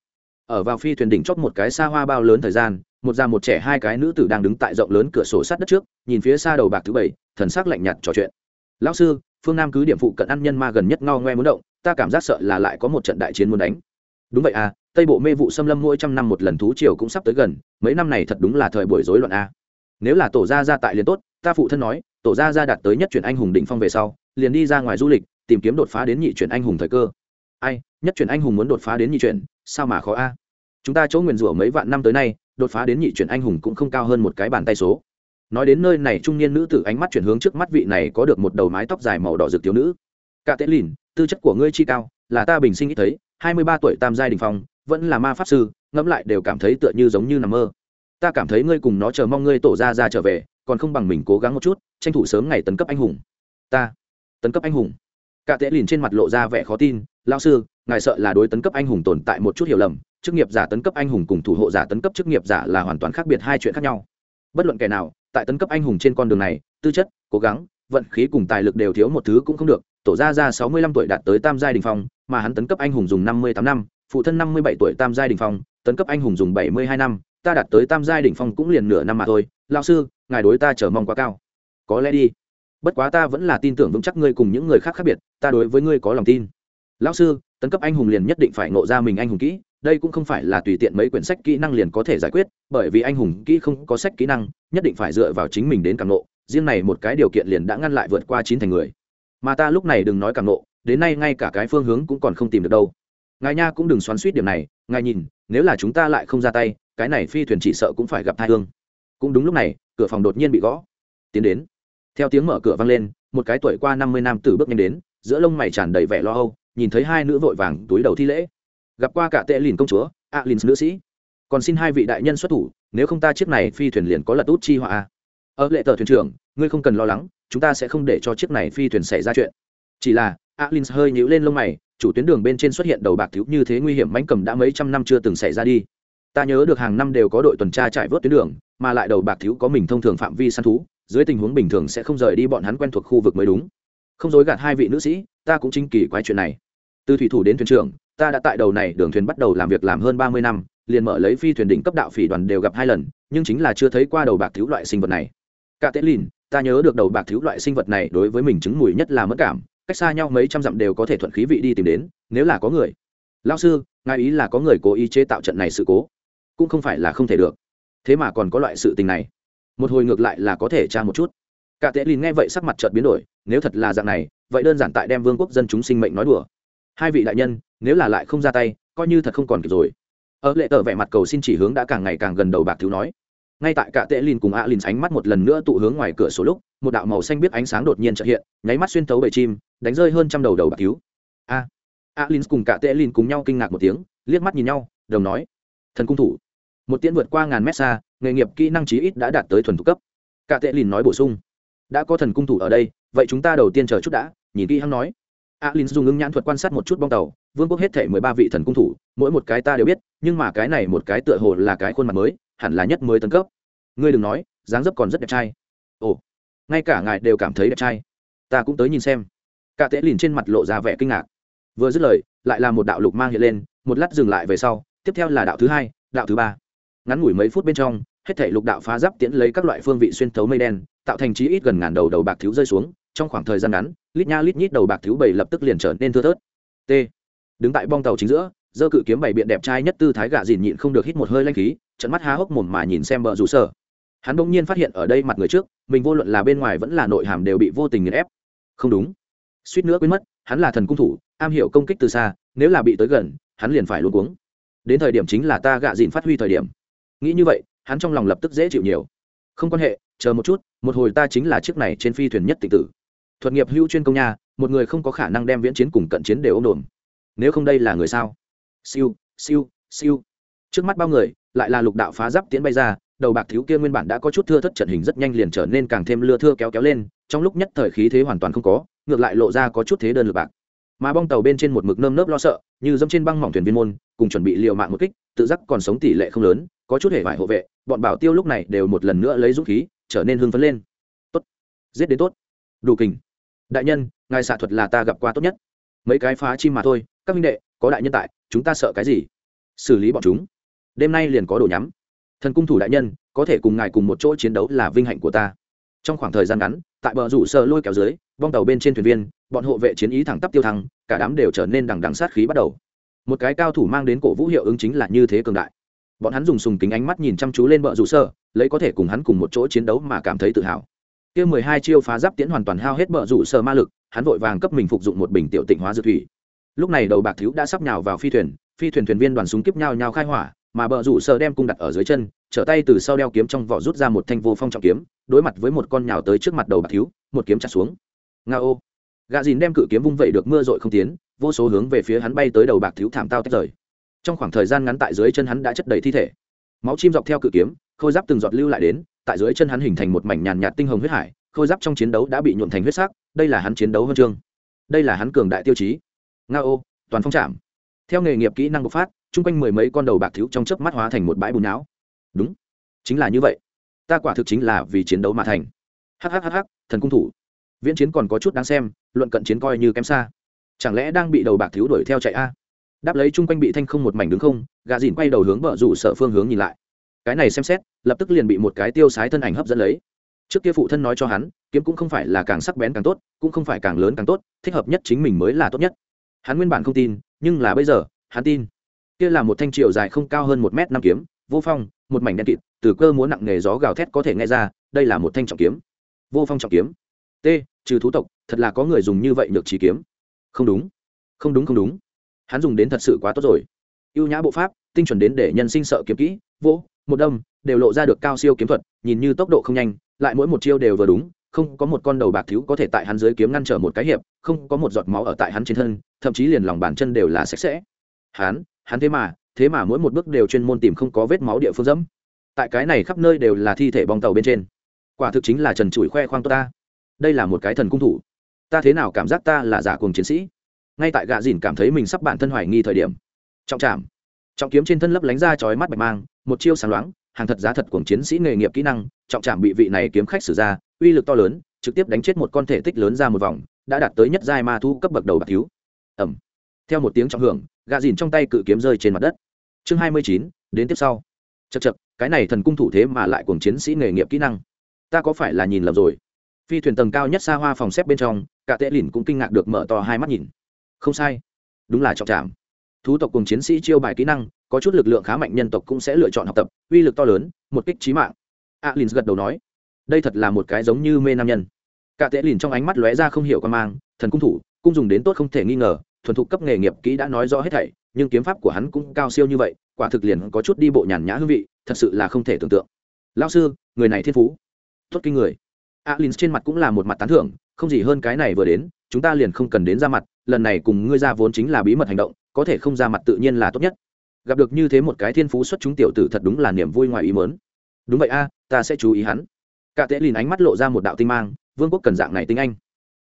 Ở vào phi thuyền đỉnh chót một cái xa hoa bao lớn thời gian, một già một trẻ hai cái nữ tử đang đứng tại rộng lớn cửa sổ sát đất trước, nhìn phía xa đầu bạc thứ bảy, thần sắc lạnh nhạt trò chuyện. Lão sư, phương nam cứ điểm phụ cận ăn nhân ma gần nhất ngao ngoe muốn động, ta cảm giác sợ là lại có một trận đại chiến muốn đánh. Đúng vậy à tây bộ mê vụ xâm lâm mỗi trăm năm một lần thú triều cũng sắp tới gần, mấy năm này thật đúng là thời buổi rối loạn a nếu là tổ gia gia tại liền tốt, ta phụ thân nói, tổ gia gia đạt tới nhất chuyển anh hùng đỉnh phong về sau, liền đi ra ngoài du lịch, tìm kiếm đột phá đến nhị chuyển anh hùng thời cơ ai, nhất chuyển anh hùng muốn đột phá đến nhị chuyển, sao mà khó a? Chúng ta chỗ nguyền rủa mấy vạn năm tới nay, đột phá đến nhị chuyển anh hùng cũng không cao hơn một cái bàn tay số. Nói đến nơi này, trung niên nữ tử ánh mắt chuyển hướng trước mắt vị này có được một đầu mái tóc dài màu đỏ rực thiếu nữ. Cả tế lìn, tư chất của ngươi chi cao, là ta bình sinh ít thấy, hai mươi ba tuổi tam giai đình phong, vẫn là ma pháp sư, ngẫm lại đều cảm thấy tựa như giống như nằm mơ. Ta cảm thấy ngươi cùng nó chờ mong ngươi tổ ra ra trở về, còn không bằng mình cố gắng một chút, tranh thủ sớm ngày tấn cấp anh hùng. Ta, tấn cấp anh hùng. Cả tệ lìn trên mặt lộ ra vẻ khó tin lao sư, ngài sợ là đối tấn cấp anh hùng tồn tại một chút hiểu lầm, chức nghiệp giả tấn cấp anh hùng cùng thủ hộ giả tấn cấp chức nghiệp giả là hoàn toàn khác biệt hai chuyện khác nhau. Bất luận kẻ nào, tại tấn cấp anh hùng trên con đường này, tư chất, cố gắng, vận khí cùng tài lực đều thiếu một thứ cũng không được. Tổ ra ra sáu mươi lăm tuổi đạt tới tam giai đình phong, mà hắn tấn cấp anh hùng dùng năm mươi tám năm, phụ thân năm mươi bảy tuổi tam giai đình phong, tấn cấp anh hùng dùng bảy mươi hai năm, ta đạt tới tam giai đình phong cũng liền nửa năm mà thôi. Lao sư, ngài đối ta chờ mong quá cao. Có lẽ đi. Bất quá ta vẫn là tin tưởng vững chắc ngươi cùng những người khác khác biệt, ta đối với ngươi có lòng tin lão sư, tấn cấp anh hùng liền nhất định phải ngộ ra mình anh hùng kỹ, đây cũng không phải là tùy tiện mấy quyển sách kỹ năng liền có thể giải quyết, bởi vì anh hùng kỹ không có sách kỹ năng, nhất định phải dựa vào chính mình đến càng ngộ, riêng này một cái điều kiện liền đã ngăn lại vượt qua chín thành người. Mà ta lúc này đừng nói càng ngộ, đến nay ngay cả cái phương hướng cũng còn không tìm được đâu. Ngài nha cũng đừng xoắn suýt điểm này, ngài nhìn, nếu là chúng ta lại không ra tay, cái này phi thuyền chỉ sợ cũng phải gặp thai hương. Cũng đúng lúc này, cửa phòng đột nhiên bị gõ. Tiến đến. Theo tiếng mở cửa vang lên, một cái tuổi qua năm mươi nam tử bước nhanh đến, giữa lông mày tràn đầy vẻ lo âu nhìn thấy hai nữ vội vàng túi đầu thi lễ. Gặp qua cả tệ lìn công chúa a lìn nữ sĩ. Còn xin hai vị đại nhân xuất thủ, nếu không ta chiếc này phi thuyền liền có lật út chi họa. Ở lệ tờ thuyền trưởng, ngươi không cần lo lắng, chúng ta sẽ không để cho chiếc này phi thuyền xảy ra chuyện. Chỉ là alin hơi nhíu lên lông mày, chủ tuyến đường bên trên xuất hiện đầu bạc thiếu như thế nguy hiểm mánh cầm đã mấy trăm năm chưa từng xảy ra đi. Ta nhớ được hàng năm đều có đội tuần tra trải vớt tuyến đường, mà lại đầu bạc thiếu có mình thông thường phạm vi săn thú, dưới tình huống bình thường sẽ không rời đi bọn hắn quen thuộc khu vực mới đúng. Không dối gạt hai vị nữ sĩ, ta cũng chính kỳ quái chuyện này từ thủy thủ đến thuyền trưởng, ta đã tại đầu này đường thuyền bắt đầu làm việc làm hơn ba mươi năm, liền mở lấy phi thuyền đỉnh cấp đạo phỉ đoàn đều gặp hai lần, nhưng chính là chưa thấy qua đầu bạc thiếu loại sinh vật này. Cả tế lìn, ta nhớ được đầu bạc thiếu loại sinh vật này đối với mình chứng mùi nhất là mất cảm, cách xa nhau mấy trăm dặm đều có thể thuận khí vị đi tìm đến, nếu là có người. Lao sư, ngài ý là có người cố ý chế tạo trận này sự cố. Cũng không phải là không thể được. Thế mà còn có loại sự tình này. Một hồi ngược lại là có thể tra một chút. Cả tệ lìn nghe vậy sắc mặt chợt biến đổi, nếu thật là dạng này, vậy đơn giản tại đem vương quốc dân chúng sinh mệnh nói đùa hai vị đại nhân, nếu là lại không ra tay, coi như thật không còn kịp rồi. Ở lệ tờ vẻ mặt cầu xin chỉ hướng đã càng ngày càng gần đầu bạc thiếu nói. Ngay tại cả tệ lìn cùng a lìn ánh mắt một lần nữa tụ hướng ngoài cửa số lúc, một đạo màu xanh biết ánh sáng đột nhiên trợ hiện, nháy mắt xuyên tấu bầy chim, đánh rơi hơn trăm đầu đầu bạc thiếu. a a lìn cùng cả tệ lìn cùng nhau kinh ngạc một tiếng, liếc mắt nhìn nhau, đồng nói, thần cung thủ. Một tiễn vượt qua ngàn mét xa, nghề nghiệp kỹ năng chí ít đã đạt tới thuần thục cấp. Cả tệ lìn nói bổ sung, đã có thần cung thủ ở đây, vậy chúng ta đầu tiên chờ chút đã. Nhìn kỹ hắn nói alin dùng ứng nhãn thuật quan sát một chút bong tàu, vương quốc hết thể mười ba vị thần cung thủ, mỗi một cái ta đều biết, nhưng mà cái này một cái tựa hồ là cái khuôn mặt mới, hẳn là nhất mới tấn cấp. Ngươi đừng nói, dáng dấp còn rất đẹp trai. Ồ, ngay cả ngài đều cảm thấy đẹp trai. Ta cũng tới nhìn xem. Cả tễ lìn trên mặt lộ ra vẻ kinh ngạc. Vừa dứt lời, lại là một đạo lục mang hiện lên, một lát dừng lại về sau, tiếp theo là đạo thứ hai, đạo thứ ba. Ngắn ngủi mấy phút bên trong, hết thể lục đạo phá giáp tiễn lấy các loại phương vị xuyên thấu mây đen, tạo thành chí ít gần ngàn đầu đầu bạc thiếu rơi xuống, trong khoảng thời gian ngắn lít nha lít nhít đầu bạc thiếu bảy lập tức liền trở nên thưa thớt. T. Đứng tại bong tàu chính giữa dơ cự kiếm bảy biện đẹp trai nhất tư thái gạ dìn nhịn không được hít một hơi lanh khí, trận mắt há hốc mồm mà nhìn xem bờ rủ sở. Hắn bỗng nhiên phát hiện ở đây mặt người trước, mình vô luận là bên ngoài vẫn là nội hàm đều bị vô tình nghiền ép. Không đúng. Suýt nữa quên mất, hắn là thần cung thủ, am hiểu công kích từ xa, nếu là bị tới gần, hắn liền phải luôn cuống. Đến thời điểm chính là ta gạ dìn phát huy thời điểm. Nghĩ như vậy, hắn trong lòng lập tức dễ chịu nhiều. Không quan hệ, chờ một chút, một hồi ta chính là chiếc này trên phi thuyền nhất tịch tử thuật nghiệp hữu chuyên công nhà, một người không có khả năng đem viễn chiến cùng cận chiến đều ôm đồn nếu không đây là người sao? Siêu siêu siêu. Trước mắt bao người lại là lục đạo phá giáp tiến bay ra đầu bạc thiếu kia nguyên bản đã có chút thưa thất trận hình rất nhanh liền trở nên càng thêm lưa thưa kéo kéo lên trong lúc nhất thời khí thế hoàn toàn không có ngược lại lộ ra có chút thế đơn lượt bạc. Mà bong tàu bên trên một mực nơm nớp lo sợ như dẫm trên băng mỏng thuyền viên môn cùng chuẩn bị liều mạng một kích tự giác còn sống tỷ lệ không lớn có chút hề vải hộ vệ bọn bảo tiêu lúc này đều một lần nữa lấy dũng khí trở nên hưng phấn lên. Tốt. Giết đến tốt. Đủ kình đại nhân, ngài xạ thuật là ta gặp qua tốt nhất. Mấy cái phá chim mà thôi, các minh đệ, có đại nhân tại, chúng ta sợ cái gì? Xử lý bọn chúng. Đêm nay liền có đồ nhắm. Thần cung thủ đại nhân, có thể cùng ngài cùng một chỗ chiến đấu là vinh hạnh của ta. Trong khoảng thời gian ngắn, tại bờ rủ sợ lôi kéo dưới, bong tàu bên trên thuyền viên, bọn hộ vệ chiến ý thẳng tắp tiêu thăng, cả đám đều trở nên đằng đằng sát khí bắt đầu. Một cái cao thủ mang đến cổ vũ hiệu ứng chính là như thế cường đại. Bọn hắn dùng sùng kính ánh mắt nhìn chăm chú lên bờ rủ sợ lấy có thể cùng hắn cùng một chỗ chiến đấu mà cảm thấy tự hào kia mười hai chiêu phá giáp tiễn hoàn toàn hao hết bờ rủ sợ ma lực, hắn vội vàng cấp mình phục dụng một bình tiểu tịnh hóa dược thủy. Lúc này đầu bạc thiếu đã sắp nhào vào phi thuyền phi thuyền thuyền viên đoàn súng kiếp nhau nhau khai hỏa, mà bờ rủ sợ đem cung đặt ở dưới chân, trở tay từ sau đeo kiếm trong vỏ rút ra một thanh vô phong trọng kiếm, đối mặt với một con nhào tới trước mặt đầu bạc thiếu, một kiếm chặt xuống. Nga ô. Gà dìn đem cự kiếm vung vẩy được mưa rội không tiến, vô số hướng về phía hắn bay tới đầu bạc thiếu thảm tao tách rời. Trong khoảng thời gian ngắn tại dưới chân hắn đã chất đầy thi thể. Máu chim dọc theo cự kiếm, khôi giáp từng giọt lưu lại đến tại dưới chân hắn hình thành một mảnh nhàn nhạt tinh hồng huyết hải, khôi giáp trong chiến đấu đã bị nhuộn thành huyết sắc, đây là hắn chiến đấu huân chương. Đây là hắn cường đại tiêu chí. Nga ô, toàn phong trạm. Theo nghề nghiệp kỹ năng bộc phát, chung quanh mười mấy con đầu bạc thiếu trong chớp mắt hóa thành một bãi bùn não. Đúng, chính là như vậy. Ta quả thực chính là vì chiến đấu mà thành. Hhhh thần cung thủ. Viễn chiến còn có chút đáng xem, luận cận chiến coi như kém xa. Chẳng lẽ đang bị đầu bạc thiếu đuổi theo chạy a? Đáp lấy chung quanh bị thanh không một mảnh đứng không gà dìn quay đầu hướng vợ rủ sợ phương hướng nhìn lại cái này xem xét, lập tức liền bị một cái tiêu sái thân ảnh hấp dẫn lấy. Trước kia phụ thân nói cho hắn, kiếm cũng không phải là càng sắc bén càng tốt, cũng không phải càng lớn càng tốt, thích hợp nhất chính mình mới là tốt nhất. Hắn nguyên bản không tin, nhưng là bây giờ, hắn tin. Kia là một thanh triệu dài không cao hơn một m năm kiếm, vô phong, một mảnh đen kịt, từ cơ múa nặng nghề gió gào thét có thể nghe ra, đây là một thanh trọng kiếm. Vô phong trọng kiếm. T, trừ thú tộc, thật là có người dùng như vậy được trí kiếm. Không đúng. Không đúng không đúng. Hắn dùng đến thật sự quá tốt rồi. Y ê u nhã bộ pháp, tinh chuẩn đến để nhân sinh sợ kiếm kỹ vô một đâm đều lộ ra được cao siêu kiếm thuật nhìn như tốc độ không nhanh lại mỗi một chiêu đều vừa đúng không có một con đầu bạc thiếu có thể tại hắn dưới kiếm ngăn trở một cái hiệp không có một giọt máu ở tại hắn trên thân thậm chí liền lòng bàn chân đều là sạch sẽ. Hắn hắn thế mà thế mà mỗi một bước đều chuyên môn tìm không có vết máu địa phương dẫm. Tại cái này khắp nơi đều là thi thể bong tàu bên trên. Quả thực chính là trần trụi khoe khoang ta. Đây là một cái thần cung thủ. Ta thế nào cảm giác ta là giả cùng chiến sĩ? Ngay tại gạ dìn cảm thấy mình sắp bản thân hoài nghi thời điểm. Trọng chạm, trọng kiếm trên thân lấp lánh ra chói mắt bạch mang một chiêu sáng loáng, hàng thật giá thật của chiến sĩ nghề nghiệp kỹ năng, trọng trảm bị vị này kiếm khách sử ra, uy lực to lớn, trực tiếp đánh chết một con thể tích lớn ra một vòng, đã đạt tới nhất giai ma thu cấp bậc đầu bạc thiếu ẩm theo một tiếng trọng hưởng gạ dìn trong tay cự kiếm rơi trên mặt đất. Chương hai mươi chín, đến tiếp sau. Chật chật cái này thần cung thủ thế mà lại cùng chiến sĩ nghề nghiệp kỹ năng. Ta có phải là nhìn lầm rồi? Phi thuyền tầng cao nhất xa hoa phòng xếp bên trong, cả tệ lìn cũng kinh ngạc được mở to hai mắt nhìn. Không sai. Đúng là trọng trảm. Thú tộc cùng chiến sĩ chiêu bài kỹ năng có chút lực lượng khá mạnh nhân tộc cũng sẽ lựa chọn học tập, uy lực to lớn, một kích trí mạng. Alin gật đầu nói, đây thật là một cái giống như mê nam nhân. Cả tệ lìn trong ánh mắt lóe ra không hiểu con mang, thần cung thủ cung dùng đến tốt không thể nghi ngờ, thuần thục cấp nghề nghiệp kỹ đã nói rõ hết thảy, nhưng kiếm pháp của hắn cũng cao siêu như vậy, quả thực liền có chút đi bộ nhàn nhã hương vị, thật sự là không thể tưởng tượng. Lao sư, người này thiên phú. Tốt kinh người. Alin trên mặt cũng là một mặt tán thưởng, không gì hơn cái này vừa đến, chúng ta liền không cần đến ra mặt, lần này cùng ngươi ra vốn chính là bí mật hành động, có thể không ra mặt tự nhiên là tốt nhất gặp được như thế một cái thiên phú xuất chúng tiểu tử thật đúng là niềm vui ngoài ý mớn đúng vậy a, ta sẽ chú ý hắn. Cả tệ lìn ánh mắt lộ ra một đạo tinh mang, vương quốc cần dạng này tinh anh.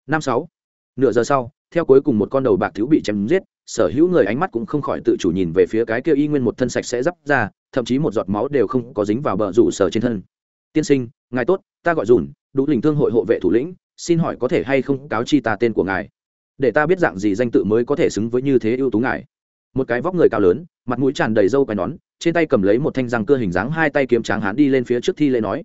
Năm sáu, nửa giờ sau, theo cuối cùng một con đầu bạc thiếu bị chém giết, sở hữu người ánh mắt cũng không khỏi tự chủ nhìn về phía cái kia y nguyên một thân sạch sẽ d ra, thậm chí một giọt máu đều không có dính vào bờ rủ sở trên thân. Tiên sinh, ngài tốt, ta gọi dùn, đủ lình thương hội hộ vệ thủ lĩnh, xin hỏi có thể hay không cáo chi ta tên của ngài? Để ta biết dạng gì danh tự mới có thể xứng với như thế ưu tú ngài một cái vóc người cao lớn, mặt mũi tràn đầy râu quai nón, trên tay cầm lấy một thanh răng cưa hình dáng hai tay kiếm tráng hán đi lên phía trước thi lễ nói,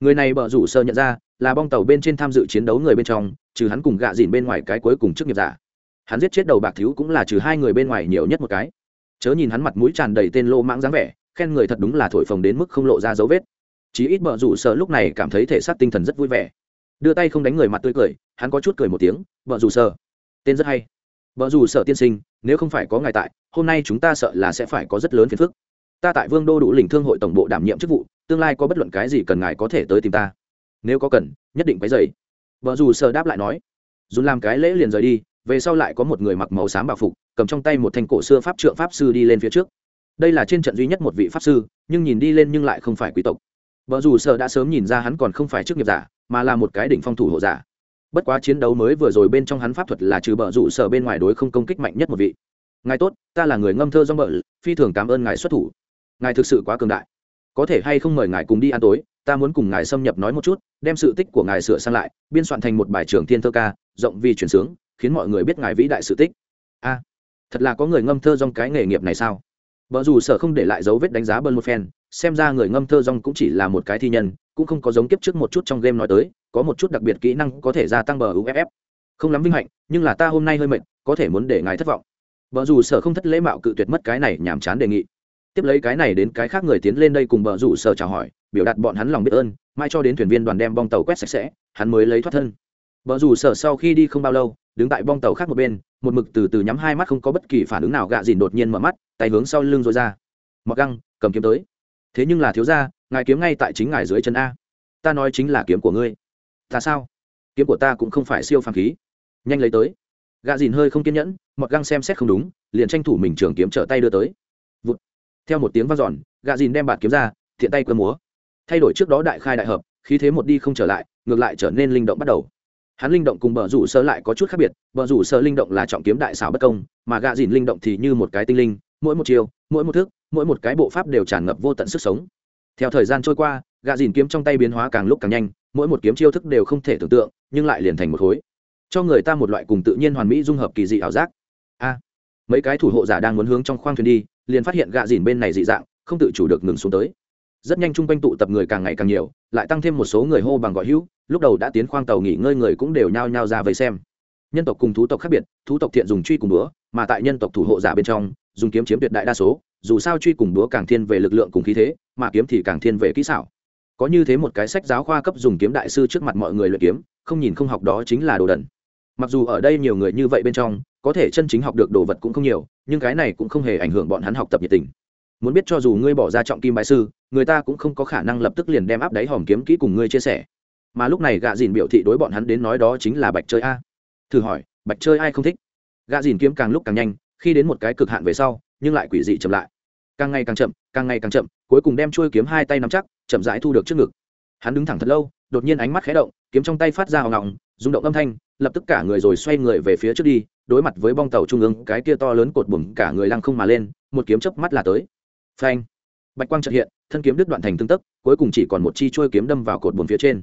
người này bờ rủ sơ nhận ra, là bong tàu bên trên tham dự chiến đấu người bên trong, trừ hắn cùng gạ dìn bên ngoài cái cuối cùng trước nghiệp giả. Hắn giết chết đầu bạc thiếu cũng là trừ hai người bên ngoài nhiều nhất một cái. Chớ nhìn hắn mặt mũi tràn đầy tên lô mãng dáng vẻ, khen người thật đúng là thổi phồng đến mức không lộ ra dấu vết. Chí ít bờ rủ sơ lúc này cảm thấy thể xác tinh thần rất vui vẻ. Đưa tay không đánh người mặt tươi cười, hắn có chút cười một tiếng bờ rủ sơ, tên rất hay vợ dù sợ tiên sinh, nếu không phải có ngài tại, hôm nay chúng ta sợ là sẽ phải có rất lớn phiền phức. Ta tại vương đô đủ lĩnh thương hội tổng bộ đảm nhiệm chức vụ, tương lai có bất luận cái gì cần ngài có thể tới tìm ta. Nếu có cần, nhất định phải dày vợ dù sợ đáp lại nói. Dù làm cái lễ liền rời đi, về sau lại có một người mặc màu xám bảo phục, cầm trong tay một thanh cổ xưa pháp trượng pháp sư đi lên phía trước. Đây là trên trận duy nhất một vị pháp sư, nhưng nhìn đi lên nhưng lại không phải quý tộc. Vợ dù sợ đã sớm nhìn ra hắn còn không phải chức nghiệp giả, mà là một cái đỉnh phong thủ hộ giả bất quá chiến đấu mới vừa rồi bên trong hắn pháp thuật là trừ bờ rủ sở bên ngoài đối không công kích mạnh nhất một vị. Ngài tốt, ta là người ngâm thơ do bợ, phi thường cảm ơn ngài xuất thủ. Ngài thực sự quá cường đại. Có thể hay không mời ngài cùng đi ăn tối, ta muốn cùng ngài xâm nhập nói một chút, đem sự tích của ngài sửa sang lại, biên soạn thành một bài trường thiên thơ ca, rộng vì chuyển sướng, khiến mọi người biết ngài vĩ đại sự tích. A, thật là có người ngâm thơ dong cái nghề nghiệp này sao? Vợ dù sở không để lại dấu vết đánh giá bơn một phen, xem ra người ngâm thơ dong cũng chỉ là một cái thi nhân, cũng không có giống kiếp trước một chút trong game nói tới có một chút đặc biệt kỹ năng có thể gia tăng bờ uff không lắm vinh hạnh, nhưng là ta hôm nay hơi mệt, có thể muốn để ngài thất vọng. Vợ dù sở không thất lễ mạo cự tuyệt mất cái này nhàm chán đề nghị. Tiếp lấy cái này đến cái khác người tiến lên đây cùng vợ rủ sở chào hỏi, biểu đạt bọn hắn lòng biết ơn, mai cho đến thuyền viên đoàn đem bong tàu quét sạch sẽ, hắn mới lấy thoát thân. Vợ rủ sở sau khi đi không bao lâu, đứng tại bong tàu khác một bên, một mực từ từ nhắm hai mắt không có bất kỳ phản ứng nào gạ dìn đột nhiên mở mắt, tay hướng sau lưng rồi ra. Mặc găng, cầm kiếm tới. Thế nhưng là thiếu ra ngài kiếm ngay tại chính ngài dưới chân a. Ta nói chính là kiếm của ngươi ta sao? Kiếm của ta cũng không phải siêu phàm khí. Nhanh lấy tới. Gạ dìn hơi không kiên nhẫn mọt găng xem xét không đúng, liền tranh thủ mình trường kiếm trở tay đưa tới. Vụt. theo một tiếng vang dọn gạ dìn đem bạt kiếm ra, thiện tay cơ múa. Thay đổi trước đó đại khai đại hợp, khí thế một đi không trở lại, ngược lại trở nên linh động bắt đầu. Hắn linh động cùng bờ rủ sơ lại có chút khác biệt, bờ rủ sơ linh động là trọng kiếm đại xảo bất công, mà gạ dìn linh động thì như một cái tinh linh, mỗi một chiều, mỗi một thước mỗi một cái bộ pháp đều tràn ngập vô tận sức sống theo thời gian trôi qua gạ dìn kiếm trong tay biến hóa càng lúc càng nhanh, mỗi một kiếm chiêu thức đều không thể tưởng tượng, nhưng lại liền thành một khối. Cho người ta một loại cùng tự nhiên hoàn mỹ dung hợp kỳ dị ảo giác. A, mấy cái thủ hộ giả đang muốn hướng trong khoang thuyền đi, liền phát hiện gạ dìn bên này dị dạng, không tự chủ được ngừng xuống tới. Rất nhanh chung quanh tụ tập người càng ngày càng nhiều, lại tăng thêm một số người hô bằng gọi hữu, lúc đầu đã tiến khoang tàu nghỉ ngơi người cũng đều nhao nhao ra vây xem. Nhân tộc cùng thú tộc khác biệt, thú tộc thiện dùng truy cùng bữa mà tại nhân tộc thủ hộ giả bên trong, dùng kiếm chiếm tuyệt đại đa số dù sao truy cùng búa càng thiên về lực lượng cùng khí thế, mà kiếm thì càng thiên về kỹ xảo. Có như thế một cái sách giáo khoa cấp dùng kiếm đại sư trước mặt mọi người luyện kiếm, không nhìn không học đó chính là đồ đần. Mặc dù ở đây nhiều người như vậy bên trong, có thể chân chính học được đồ vật cũng không nhiều, nhưng cái này cũng không hề ảnh hưởng bọn hắn học tập nhiệt tình. Muốn biết cho dù ngươi bỏ ra trọng kim bái sư, người ta cũng không có khả năng lập tức liền đem áp đáy hòm kiếm kỹ cùng ngươi chia sẻ. Mà lúc này gạ dìn biểu thị đối bọn hắn đến nói đó chính là bạch chơi a. Thử hỏi, bạch chơi ai không thích? Gạ dìn kiếm càng lúc càng nhanh, khi đến một cái cực hạn về sau, nhưng lại quỷ dị chậm lại càng ngày càng chậm, càng ngày càng chậm, cuối cùng đem trôi kiếm hai tay nắm chắc, chậm rãi thu được trước ngực. Hắn đứng thẳng thật lâu, đột nhiên ánh mắt khé động, kiếm trong tay phát ra hào ngọng, rung động âm thanh, lập tức cả người rồi xoay người về phía trước đi, đối mặt với bong tàu trung ương, cái kia to lớn cột bùm cả người lăng không mà lên, một kiếm chớp mắt là tới. Phanh! Bạch quang trợ hiện, thân kiếm đứt đoạn thành tương tức cuối cùng chỉ còn một chi trôi kiếm đâm vào cột bùm phía trên.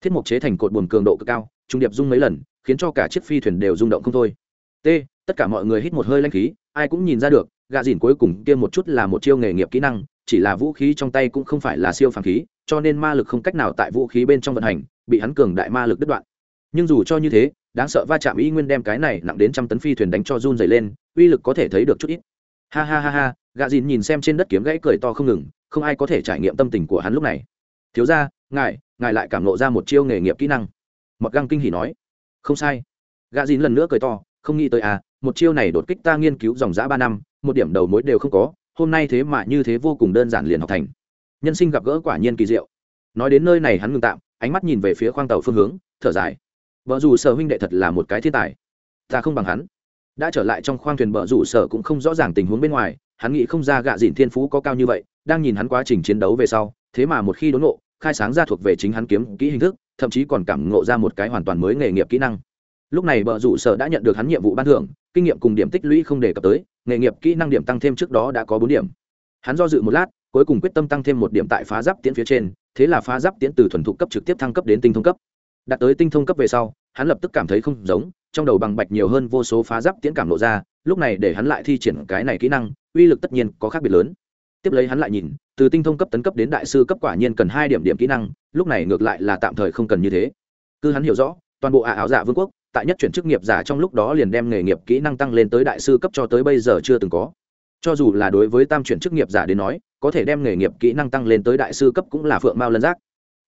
Thiết mục chế thành cột bùm cường độ cực cao, trung điệp rung mấy lần, khiến cho cả chiếc phi thuyền đều rung động không thôi. T, tất cả mọi người hít một hơi lanh khí, ai cũng nhìn ra được gạ dìn cuối cùng kia một chút là một chiêu nghề nghiệp kỹ năng, chỉ là vũ khí trong tay cũng không phải là siêu phàm khí, cho nên ma lực không cách nào tại vũ khí bên trong vận hành, bị hắn cường đại ma lực đứt đoạn. Nhưng dù cho như thế, đáng sợ va chạm y nguyên đem cái này nặng đến trăm tấn phi thuyền đánh cho run dày lên, uy lực có thể thấy được chút ít. Ha ha ha ha, gạ dìn nhìn xem trên đất kiếm gãy cười to không ngừng, không ai có thể trải nghiệm tâm tình của hắn lúc này. Thiếu ra ngài ngài lại cảm lộ ra một chiêu nghề nghiệp kỹ năng. Mặc găng kinh hỉ nói. Không sai. Gạ dìn lần nữa cười to, không nghĩ tới à một chiêu này đột kích ta nghiên cứu dòng giã ba năm một điểm đầu mối đều không có, hôm nay thế mà như thế vô cùng đơn giản liền học thành. Nhân sinh gặp gỡ quả nhiên kỳ diệu. Nói đến nơi này hắn ngừng tạm, ánh mắt nhìn về phía khoang tàu phương hướng, thở dài. Vợ dù sở huynh đệ thật là một cái thiên tài. Ta không bằng hắn. Đã trở lại trong khoang thuyền vợ rủ sở cũng không rõ ràng tình huống bên ngoài, hắn nghĩ không ra gạ dịn thiên phú có cao như vậy, đang nhìn hắn quá trình chiến đấu về sau, thế mà một khi đốn ngộ, khai sáng ra thuộc về chính hắn kiếm kỹ hình thức, thậm chí còn cảm ngộ ra một cái hoàn toàn mới nghề nghiệp kỹ năng. Lúc này bờ rủ sở đã nhận được hắn nhiệm vụ ban thưởng kinh nghiệm cùng điểm tích lũy không đề cập tới, nghề nghiệp kỹ năng điểm tăng thêm trước đó đã có bốn điểm. Hắn do dự một lát, cuối cùng quyết tâm tăng thêm một điểm tại phá giáp tiễn phía trên, thế là phá giáp tiễn từ thuần thục cấp trực tiếp thăng cấp đến tinh thông cấp. Đạt tới tinh thông cấp về sau, hắn lập tức cảm thấy không giống, trong đầu bằng bạch nhiều hơn vô số phá giáp tiễn cảm lộ ra, lúc này để hắn lại thi triển cái này kỹ năng, uy lực tất nhiên có khác biệt lớn. Tiếp lấy hắn lại nhìn, từ tinh thông cấp tấn cấp đến đại sư cấp quả nhiên cần hai điểm điểm kỹ năng, lúc này ngược lại là tạm thời không cần như thế. Cứ hắn hiểu rõ toàn bộ ả áo giả dạ vương quốc, tại nhất chuyển chức nghiệp giả trong lúc đó liền đem nghề nghiệp kỹ năng tăng lên tới đại sư cấp cho tới bây giờ chưa từng có. Cho dù là đối với tam chuyển chức nghiệp giả đến nói, có thể đem nghề nghiệp kỹ năng tăng lên tới đại sư cấp cũng là phượng mao lân giác.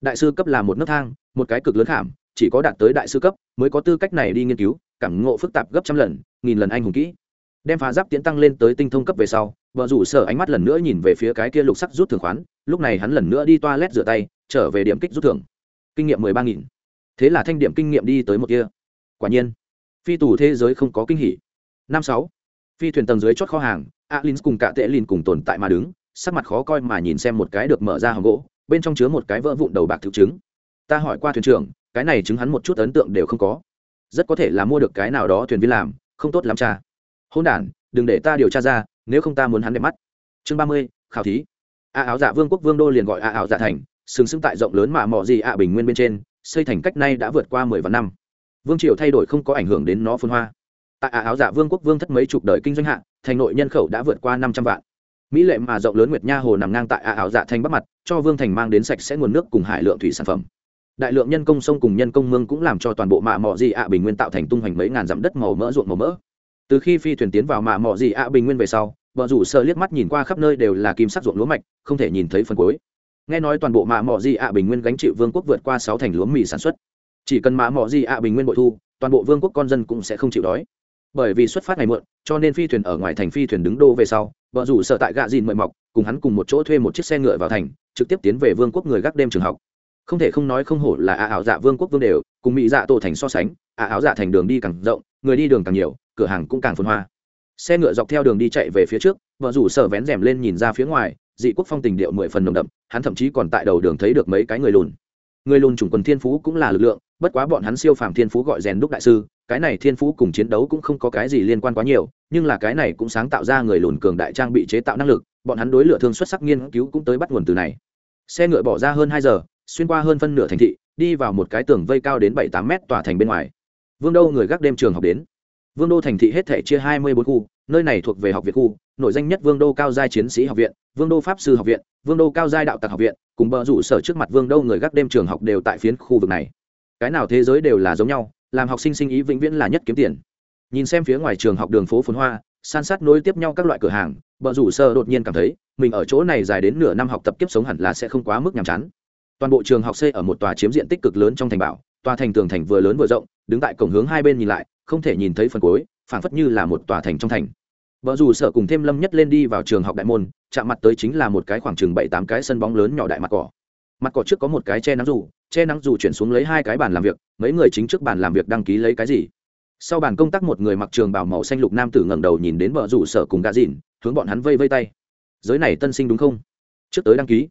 Đại sư cấp là một nấc thang, một cái cực lớn khảm, chỉ có đạt tới đại sư cấp mới có tư cách này đi nghiên cứu, cảm ngộ phức tạp gấp trăm lần, nghìn lần anh hùng kỹ. Đem phá giáp tiến tăng lên tới tinh thông cấp về sau, vợ rủ sở ánh mắt lần nữa nhìn về phía cái kia lục sắc rút thường khoán, lúc này hắn lần nữa đi toa lét rửa tay, trở về điểm kích rút thưởng kinh nghiệm mười ba nghìn thế là thanh điểm kinh nghiệm đi tới một kia. Quả nhiên, phi tù thế giới không có kinh hỉ. Năm sáu, phi thuyền tầng dưới chót kho hàng alin cùng cả tệ lin cùng tồn tại mà đứng, sắc mặt khó coi mà nhìn xem một cái được mở ra hòm gỗ, bên trong chứa một cái vỡ vụn đầu bạc thực chứng. ta hỏi qua thuyền trưởng, cái này chứng hắn một chút ấn tượng đều không có. Rất có thể là mua được cái nào đó thuyền viên làm, không tốt lắm cha. Hôn đản, đừng để ta điều tra ra, nếu không ta muốn hắn đẹp mắt. Chương ba mươi, khảo thí. A áo giả vương quốc vương đô liền gọi a áo giả thành, sừng sững tại rộng lớn mà mò gì a bình nguyên bên trên xây thành cách nay đã vượt qua mười vạn năm. Vương triều thay đổi không có ảnh hưởng đến nó phun hoa. Tại ả áo dạ vương quốc vương thất mấy chục đời kinh doanh hạ, thành nội nhân khẩu đã vượt qua năm trăm vạn. Mỹ lệ mà rộng lớn nguyệt nha hồ nằm ngang tại ả áo dạ thành bắc mặt, cho vương thành mang đến sạch sẽ nguồn nước cùng hải lượng thủy sản phẩm. Đại lượng nhân công sông cùng nhân công mương cũng làm cho toàn bộ mạ mọ di ạ bình nguyên tạo thành tung hoành mấy ngàn dặm đất màu mỡ ruộng màu mỡ. Từ khi phi thuyền tiến vào mạ mọ di ạ bình nguyên về sau vợ rủ sợ liếc mắt nhìn qua khắp nơi đều là kim sắc ruộng lúa mạch, không thể nhìn thấy phần cuối nghe nói toàn bộ mạ mỏ di ạ bình nguyên gánh chịu vương quốc vượt qua sáu thành lúa mì sản xuất. Chỉ cần mạ mỏ di ạ bình nguyên bội thu, toàn bộ vương quốc con dân cũng sẽ không chịu đói. Bởi vì xuất phát ngày muộn, cho nên phi thuyền ở ngoài thành phi thuyền đứng đô về sau, vợ rủ sợ tại gạ dìn mời mọc, cùng hắn cùng một chỗ thuê một chiếc xe ngựa vào thành, trực tiếp tiến về vương quốc người gác đêm trường học. Không thể không nói không hổ là ả ảo dạ vương quốc vương đều, cùng mỹ dạ tổ thành so sánh ả ảo dạ thành đường đi càng rộng, người đi đường càng nhiều, cửa hàng cũng càng phồn hoa. Xe ngựa dọc theo đường đi chạy về phía trước, vợ rủ sở vén rèm lên nhìn ra phía ngoài dị quốc phong tình điệu mười phần nồng đậm, hắn thậm chí còn tại đầu đường thấy được mấy cái người lùn. Người lùn chủng quần thiên phú cũng là lực lượng, bất quá bọn hắn siêu phàm thiên phú gọi rèn đúc đại sư, cái này thiên phú cùng chiến đấu cũng không có cái gì liên quan quá nhiều, nhưng là cái này cũng sáng tạo ra người lùn cường đại trang bị chế tạo năng lực, bọn hắn đối lửa thương xuất sắc nghiên cứu cũng tới bắt nguồn từ này. Xe ngựa bỏ ra hơn hai giờ, xuyên qua hơn phân nửa thành thị, đi vào một cái tường vây cao đến bảy tám mét tòa thành bên ngoài. Vương đâu người gác đêm trường học đến vương đô thành thị hết thể chia hai mươi bốn khu, nơi này thuộc về học viện khu nội danh nhất vương đô cao giai chiến sĩ học viện, vương đô pháp sư học viện, vương đô cao giai đạo tặc học viện, cùng bờ rủ sở trước mặt vương đô người gác đêm trường học đều tại phiến khu vực này. Cái nào thế giới đều là giống nhau, làm học sinh sinh ý vĩnh viễn là nhất kiếm tiền. Nhìn xem phía ngoài trường học đường phố phồn hoa, san sát nối tiếp nhau các loại cửa hàng, bờ rủ sơ đột nhiên cảm thấy, mình ở chỗ này dài đến nửa năm học tập kiếp sống hẳn là sẽ không quá mức nhàm chán. Toàn bộ trường học xây ở một tòa chiếm diện tích cực lớn trong thành bảo, tòa thành tường thành vừa lớn vừa rộng, đứng tại cổng hướng hai bên nhìn lại không thể nhìn thấy phần cuối, phảng phất như là một tòa thành trong thành. Vợ dù sợ cùng thêm lâm nhất lên đi vào trường học đại môn, chạm mặt tới chính là một cái khoảng chừng bảy tám cái sân bóng lớn nhỏ đại mặt cỏ. Mặt cỏ trước có một cái che nắng dù, che nắng dù chuyển xuống lấy hai cái bàn làm việc, mấy người chính trước bàn làm việc đăng ký lấy cái gì. Sau bàn công tác một người mặc trường bảo màu xanh lục nam tử ngẩng đầu nhìn đến vợ rủ sở cùng gà dìn hướng bọn hắn vây vây tay. Giới này tân sinh đúng không? Trước tới đăng ký.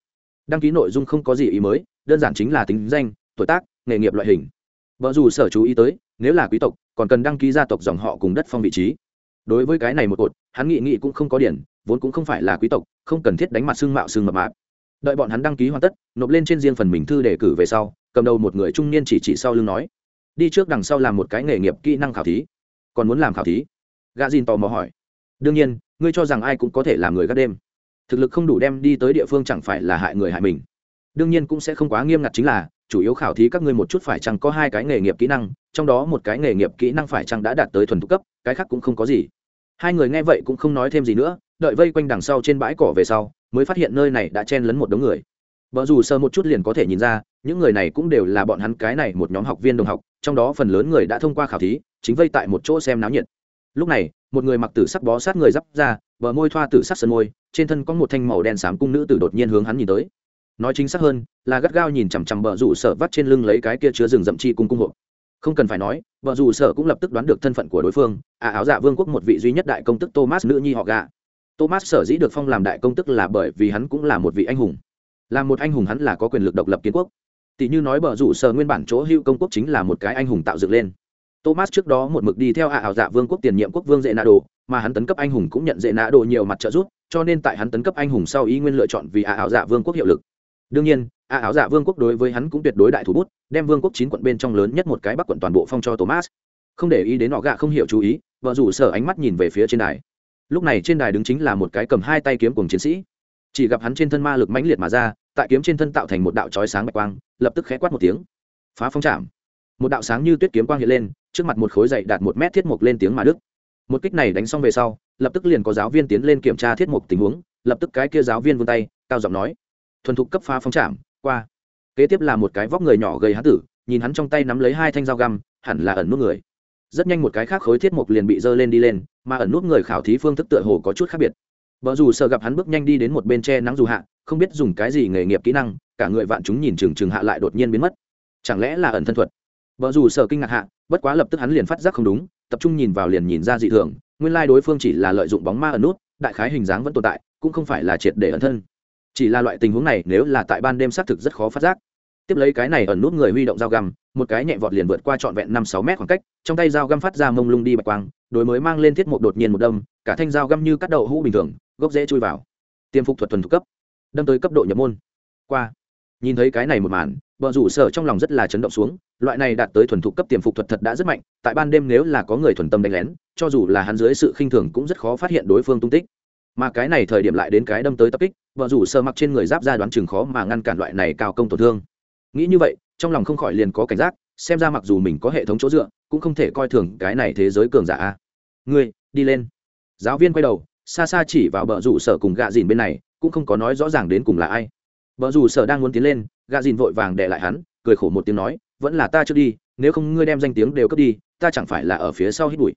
Đăng ký nội dung không có gì ý mới, đơn giản chính là tính danh, tuổi tác, nghề nghiệp loại hình. Vợ dù sở chú ý tới nếu là quý tộc, còn cần đăng ký gia tộc dòng họ cùng đất phong vị trí. Đối với cái này một cột, hắn nghị nghị cũng không có điển, vốn cũng không phải là quý tộc, không cần thiết đánh mặt xương mạo xương mập mạp. Đợi bọn hắn đăng ký hoàn tất, nộp lên trên riêng phần mình thư đề cử về sau, cầm đầu một người trung niên chỉ chỉ sau lưng nói, đi trước đằng sau làm một cái nghề nghiệp kỹ năng khảo thí. Còn muốn làm khảo thí? Gà dìn tò mò hỏi. Đương nhiên, ngươi cho rằng ai cũng có thể làm người gác đêm. Thực lực không đủ đem đi tới địa phương chẳng phải là hại người hại mình. Đương nhiên cũng sẽ không quá nghiêm ngặt chính là, chủ yếu khảo thí các ngươi một chút phải chăng có hai cái nghề nghiệp kỹ năng trong đó một cái nghề nghiệp kỹ năng phải chăng đã đạt tới thuần thục cấp, cái khác cũng không có gì. Hai người nghe vậy cũng không nói thêm gì nữa, đợi vây quanh đằng sau trên bãi cỏ về sau, mới phát hiện nơi này đã chen lấn một đống người. Vợ dù sơ một chút liền có thể nhìn ra, những người này cũng đều là bọn hắn cái này một nhóm học viên đồng học, trong đó phần lớn người đã thông qua khảo thí, chính vây tại một chỗ xem náo nhiệt. Lúc này, một người mặc tử sắc bó sát người d ra, bờ môi thoa tử sắc sơn môi, trên thân có một thanh màu đen xám cung nữ tử đột nhiên hướng hắn nhìn tới. Nói chính xác hơn, là gắt gao nhìn chằm chằm bờ rủ sợ vắt trên lưng lấy cái kia chứa rừng rậm chi cung cung hộp không cần phải nói, vợ dù sợ cũng lập tức đoán được thân phận của đối phương à áo dạ vương quốc một vị duy nhất đại công tức thomas nữ nhi họ gạ thomas sở dĩ được phong làm đại công tức là bởi vì hắn cũng là một vị anh hùng. Là một anh hùng hắn là có quyền lực độc lập kiến quốc. Tỷ như nói bờ rủ sở nguyên bản chỗ hữu công quốc chính là một cái anh hùng tạo dựng lên. Thomas trước đó một mực đi theo à, ạ ảo dạ vương quốc tiền nhiệm quốc vương dễ nạ đồ mà hắn tấn cấp anh hùng cũng nhận dễ nạ đồ nhiều mặt trợ giúp, cho nên tại hắn tấn cấp anh hùng sau ý nguyên lựa chọn vì à, ạ ảo dạ vương quốc hiệu lực. Đương nhiên ạ áo giả vương quốc đối với hắn cũng tuyệt đối đại thủ bút, đem vương quốc chín quận bên trong lớn nhất một cái bắc quận toàn bộ phong cho thomas. Không để ý đến họ gạ không hiểu chú ý, vợ rủ sở ánh mắt nhìn về phía trên đài. Lúc này trên đài đứng chính là một cái cầm hai tay kiếm cùng chiến sĩ. Chỉ gặp hắn trên thân ma lực mãnh liệt mà ra, tại kiếm trên thân tạo thành một đạo trói sáng bạch quang, lập tức khẽ quát một tiếng. Phá phong chạm một đạo sáng như tuyết kiếm quang hiện lên, trước mặt một khối dậy đạt một mét thiết mục lên tiếng mà đức. Một kích này đánh xong về sau, lập tức liền có giáo viên tiến lên kiểm tra thiết mục tình huống, lập tức cái kia giáo viên vươn tay, cao giọng nói, thuần thục cấp phá phong chạm qua. Kế tiếp là một cái vóc người nhỏ gầy hán tử, nhìn hắn trong tay nắm lấy hai thanh dao găm, hẳn là ẩn nút người. Rất nhanh một cái khác khối thiết mục liền bị dơ lên đi lên, mà ẩn nút người khảo thí phương thức tựa hồ có chút khác biệt. Vợ dù sợ gặp hắn bước nhanh đi đến một bên tre nắng dù hạ, không biết dùng cái gì nghề nghiệp kỹ năng, cả người vạn chúng nhìn chừng chừng hạ lại đột nhiên biến mất. Chẳng lẽ là ẩn thân thuật? Vợ dù sợ kinh ngạc hạ, bất quá lập tức hắn liền phát giác không đúng, tập trung nhìn vào liền nhìn ra dị thường, nguyên lai đối phương chỉ là lợi dụng bóng ma ẩn nút, đại khái hình dáng vẫn tồn tại, cũng không phải là triệt để ẩn thân chỉ là loại tình huống này, nếu là tại ban đêm xác thực rất khó phát giác. Tiếp lấy cái này ẩn nút người huy động dao găm, một cái nhẹ vọt liền vượt qua trọn vẹn năm sáu mét khoảng cách, trong tay dao găm phát ra mông lung đi bạch quang, đối mới mang lên thiết một đột nhiên một đâm, cả thanh dao găm như cắt đậu hũ bình thường, gốc dễ chui vào. Tiêm phục thuật thuần thuộc cấp, đâm tới cấp độ nhập môn. Qua. Nhìn thấy cái này một màn vợ rủ sở trong lòng rất là chấn động xuống, loại này đạt tới thuần thục cấp tiềm phục thuật thật đã rất mạnh, tại ban đêm nếu là có người thuần tâm đánh lén, cho dù là hắn dưới sự khinh thường cũng rất khó phát hiện đối phương tung tích. Mà cái này thời điểm lại đến cái đâm tới tập kích vợ rủ sơ mặc trên người giáp ra đoán chừng khó mà ngăn cản loại này cao công tổn thương. Nghĩ như vậy, trong lòng không khỏi liền có cảnh giác, xem ra mặc dù mình có hệ thống chỗ dựa, cũng không thể coi thường cái này thế giới cường giả a. Ngươi, đi lên. Giáo viên quay đầu, xa xa chỉ vào bờ rủ sở cùng gạ dìn bên này, cũng không có nói rõ ràng đến cùng là ai. Vợ rủ sở đang muốn tiến lên, gạ dìn vội vàng để lại hắn, cười khổ một tiếng nói, vẫn là ta chưa đi, nếu không ngươi đem danh tiếng đều cướp đi, ta chẳng phải là ở phía sau hít bụi.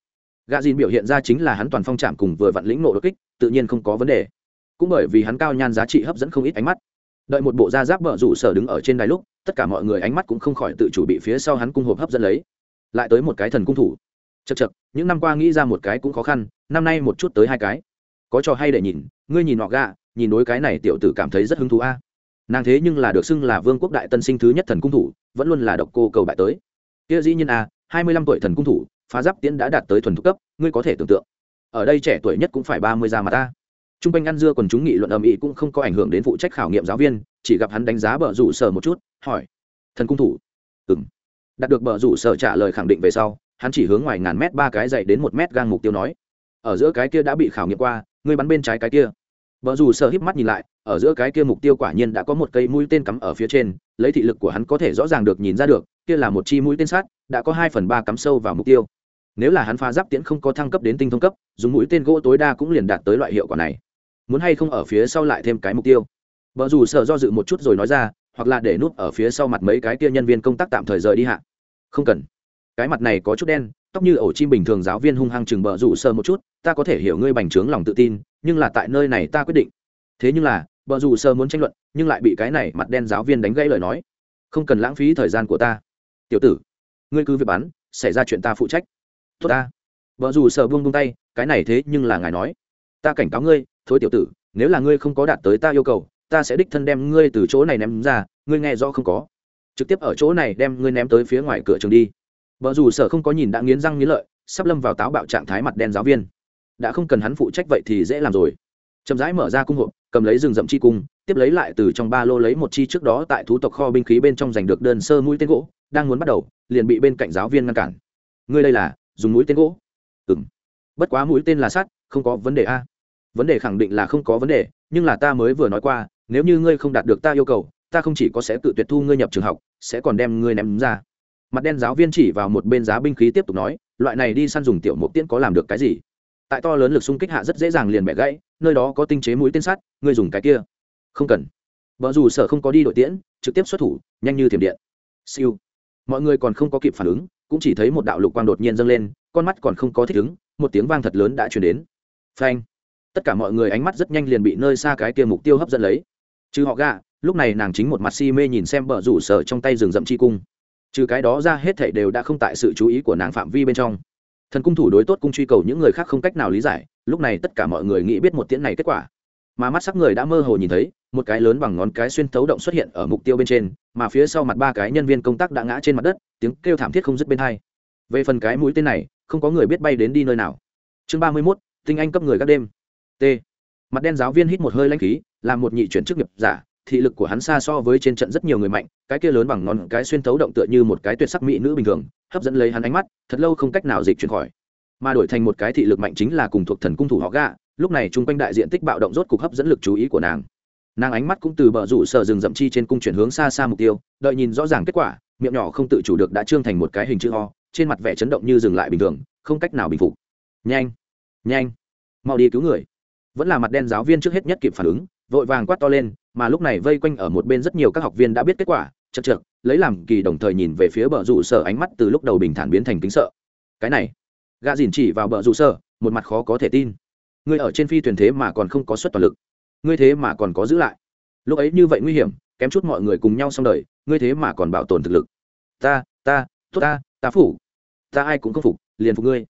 Gạ dìn biểu hiện ra chính là hắn toàn phong trạm cùng vừa vặn lĩnh nộ đột kích, tự nhiên không có vấn đề cũng bởi vì hắn cao nhan giá trị hấp dẫn không ít ánh mắt. Đợi một bộ da giáp vợ rủ sở đứng ở trên đài lúc, tất cả mọi người ánh mắt cũng không khỏi tự chủ bị phía sau hắn cung hộp hấp dẫn lấy. Lại tới một cái thần cung thủ. Chật chật những năm qua nghĩ ra một cái cũng khó khăn, năm nay một chút tới hai cái. Có trò hay để nhìn, ngươi nhìn họ gạ nhìn đối cái này tiểu tử cảm thấy rất hứng thú a. Nàng thế nhưng là được xưng là vương quốc đại tân sinh thứ nhất thần cung thủ, vẫn luôn là độc cô cầu bại tới. Kia dĩ nhiên a, hai mươi lăm tuổi thần cung thủ, phá giáp tiễn đã đạt tới thuần thúc cấp, ngươi có thể tưởng tượng. Ở đây trẻ tuổi nhất cũng phải ba mươi ra mà ta t r u n g quanh ăn dưa còn chúng nghị luận ầm ĩ cũng không có ảnh hưởng đến phụ trách khảo nghiệm giáo viên, chỉ gặp hắn đánh giá bờ rủ sở một chút, hỏi, thần cung thủ? Ừng đạt được bờ rủ sở trả lời khẳng định về sau, hắn chỉ hướng ngoài ngàn mét ba cái dậy đến một mét gang mục tiêu nói, ở giữa cái kia đã bị khảo nghiệm qua, ngươi bắn bên trái cái kia. Bờ rủ sở híp mắt nhìn lại, ở giữa cái kia mục tiêu quả nhiên đã có một cây mũi tên cắm ở phía trên, lấy thị lực của hắn có thể rõ ràng được nhìn ra được, kia là một chi mũi tên sát, đã có hai phần ba cắm sâu vào mục tiêu nếu là hắn phá giáp tiễn không có thăng cấp đến tinh thông cấp, dùng mũi tên gỗ tối đa cũng liền đạt tới loại hiệu quả này. Muốn hay không ở phía sau lại thêm cái mục tiêu? Vợ dù sợ do dự một chút rồi nói ra, hoặc là để núp ở phía sau mặt mấy cái kia nhân viên công tác tạm thời rời đi hạ. Không cần. Cái mặt này có chút đen, tóc như ổ chim bình thường giáo viên hung hăng chừng bờ rủ sơ một chút, ta có thể hiểu ngươi bành trướng lòng tự tin, nhưng là tại nơi này ta quyết định. Thế nhưng là, bờ rủ sơ muốn tranh luận, nhưng lại bị cái này mặt đen giáo viên đánh gãy lời nói. Không cần lãng phí thời gian của ta. Tiểu tử, ngươi cứ việc bắn, xảy ra chuyện ta phụ trách tốt ta. Vợ dù sợ buông buông tay, cái này thế nhưng là ngài nói. Ta cảnh cáo ngươi, thối tiểu tử, nếu là ngươi không có đạt tới ta yêu cầu, ta sẽ đích thân đem ngươi từ chỗ này ném ra, ngươi nghe rõ không có? Trực tiếp ở chỗ này đem ngươi ném tới phía ngoài cửa trường đi. Vợ dù sở không có nhìn đã nghiến răng nghiến lợi, sắp lâm vào táo bạo trạng thái mặt đen giáo viên. Đã không cần hắn phụ trách vậy thì dễ làm rồi. Chậm rãi mở ra cung hộp, cầm lấy rừng rậm chi cung, tiếp lấy lại từ trong ba lô lấy một chi trước đó tại thú tộc kho binh khí bên trong giành được đơn sơ mũi tên gỗ, đang muốn bắt đầu, liền bị bên cạnh giáo viên ngăn cản. Ngươi đây là dùng mũi tên gỗ. Ừng bất quá mũi tên là sắt, không có vấn đề a. Vấn đề khẳng định là không có vấn đề, nhưng là ta mới vừa nói qua, nếu như ngươi không đạt được ta yêu cầu, ta không chỉ có sẽ tự tuyệt thu ngươi nhập trường học, sẽ còn đem ngươi ném ra. Mặt đen giáo viên chỉ vào một bên giá binh khí tiếp tục nói, loại này đi săn dùng tiểu mục tiễn có làm được cái gì? Tại to lớn lực xung kích hạ rất dễ dàng liền bẻ gãy, nơi đó có tinh chế mũi tên sắt, ngươi dùng cái kia. Không cần. Vợ dù sở không có đi đội tiễn, trực tiếp xuất thủ, nhanh như thiểm điện. Siêu. Mọi người còn không có kịp phản ứng cũng chỉ thấy một đạo lục quang đột nhiên dâng lên, con mắt còn không có thích ứng, một tiếng vang thật lớn đã chuyển đến. Phanh! Tất cả mọi người ánh mắt rất nhanh liền bị nơi xa cái kia mục tiêu hấp dẫn lấy. Trừ họ gạ lúc này nàng chính một mặt si mê nhìn xem bờ rủ sở trong tay rừng rậm chi cung. Trừ cái đó ra hết thảy đều đã không tại sự chú ý của nàng phạm vi bên trong. Thần cung thủ đối tốt cung truy cầu những người khác không cách nào lý giải, lúc này tất cả mọi người nghĩ biết một tiễn này kết quả. Mà mắt sắc người đã mơ hồ nhìn thấy, một cái lớn bằng ngón cái xuyên thấu động xuất hiện ở mục tiêu bên trên, mà phía sau mặt ba cái nhân viên công tác đã ngã trên mặt đất tiếng kêu thảm thiết không dứt bên hai. Về phần cái mũi tên này, không có người biết bay đến đi nơi nào. Chương ba mươi mốt, tinh anh cấp người các đêm. T. Mặt đen giáo viên hít một hơi lanh khí là một nhị chuyển chức nghiệp giả, thị lực của hắn xa so với trên trận rất nhiều người mạnh, cái kia lớn bằng ngón cái xuyên thấu động tựa như một cái tuyệt sắc mỹ nữ bình thường, hấp dẫn lấy hắn ánh mắt, thật lâu không cách nào dịch chuyển khỏi. Mà đổi thành một cái thị lực mạnh chính là cùng thuộc thần cung thủ họ gạ, lúc này chung quanh đại diện tích bạo động rốt cục hấp dẫn lực chú ý của nàng. Nàng ánh mắt cũng từ bờ rủ sợ rừng rậm chi trên cung chuyển hướng xa xa mục tiêu, đợi nhìn rõ ràng kết quả miệng nhỏ không tự chủ được đã trương thành một cái hình chữ ho trên mặt vẻ chấn động như dừng lại bình thường, không cách nào bình phục. Nhanh nhanh, mau đi cứu người. Vẫn là mặt đen giáo viên trước hết nhất kịp phản ứng, vội vàng quát to lên, mà lúc này vây quanh ở một bên rất nhiều các học viên đã biết kết quả, chật chật lấy làm kỳ đồng thời nhìn về phía bờ rủ sở ánh mắt từ lúc đầu bình thản biến thành kính sợ. Cái này, gã dìn chỉ vào bờ rủ sở, một mặt khó có thể tin. Ngươi ở trên phi thuyền thế mà còn không có suất toàn lực. Ngươi thế mà còn có giữ lại. Lúc ấy như vậy nguy hiểm, kém chút mọi người cùng nhau xong đời ngươi thế mà còn bảo tồn thực lực. Ta ta, tốt ta ta phủ. Ta ai cũng không phục, liền phục ngươi.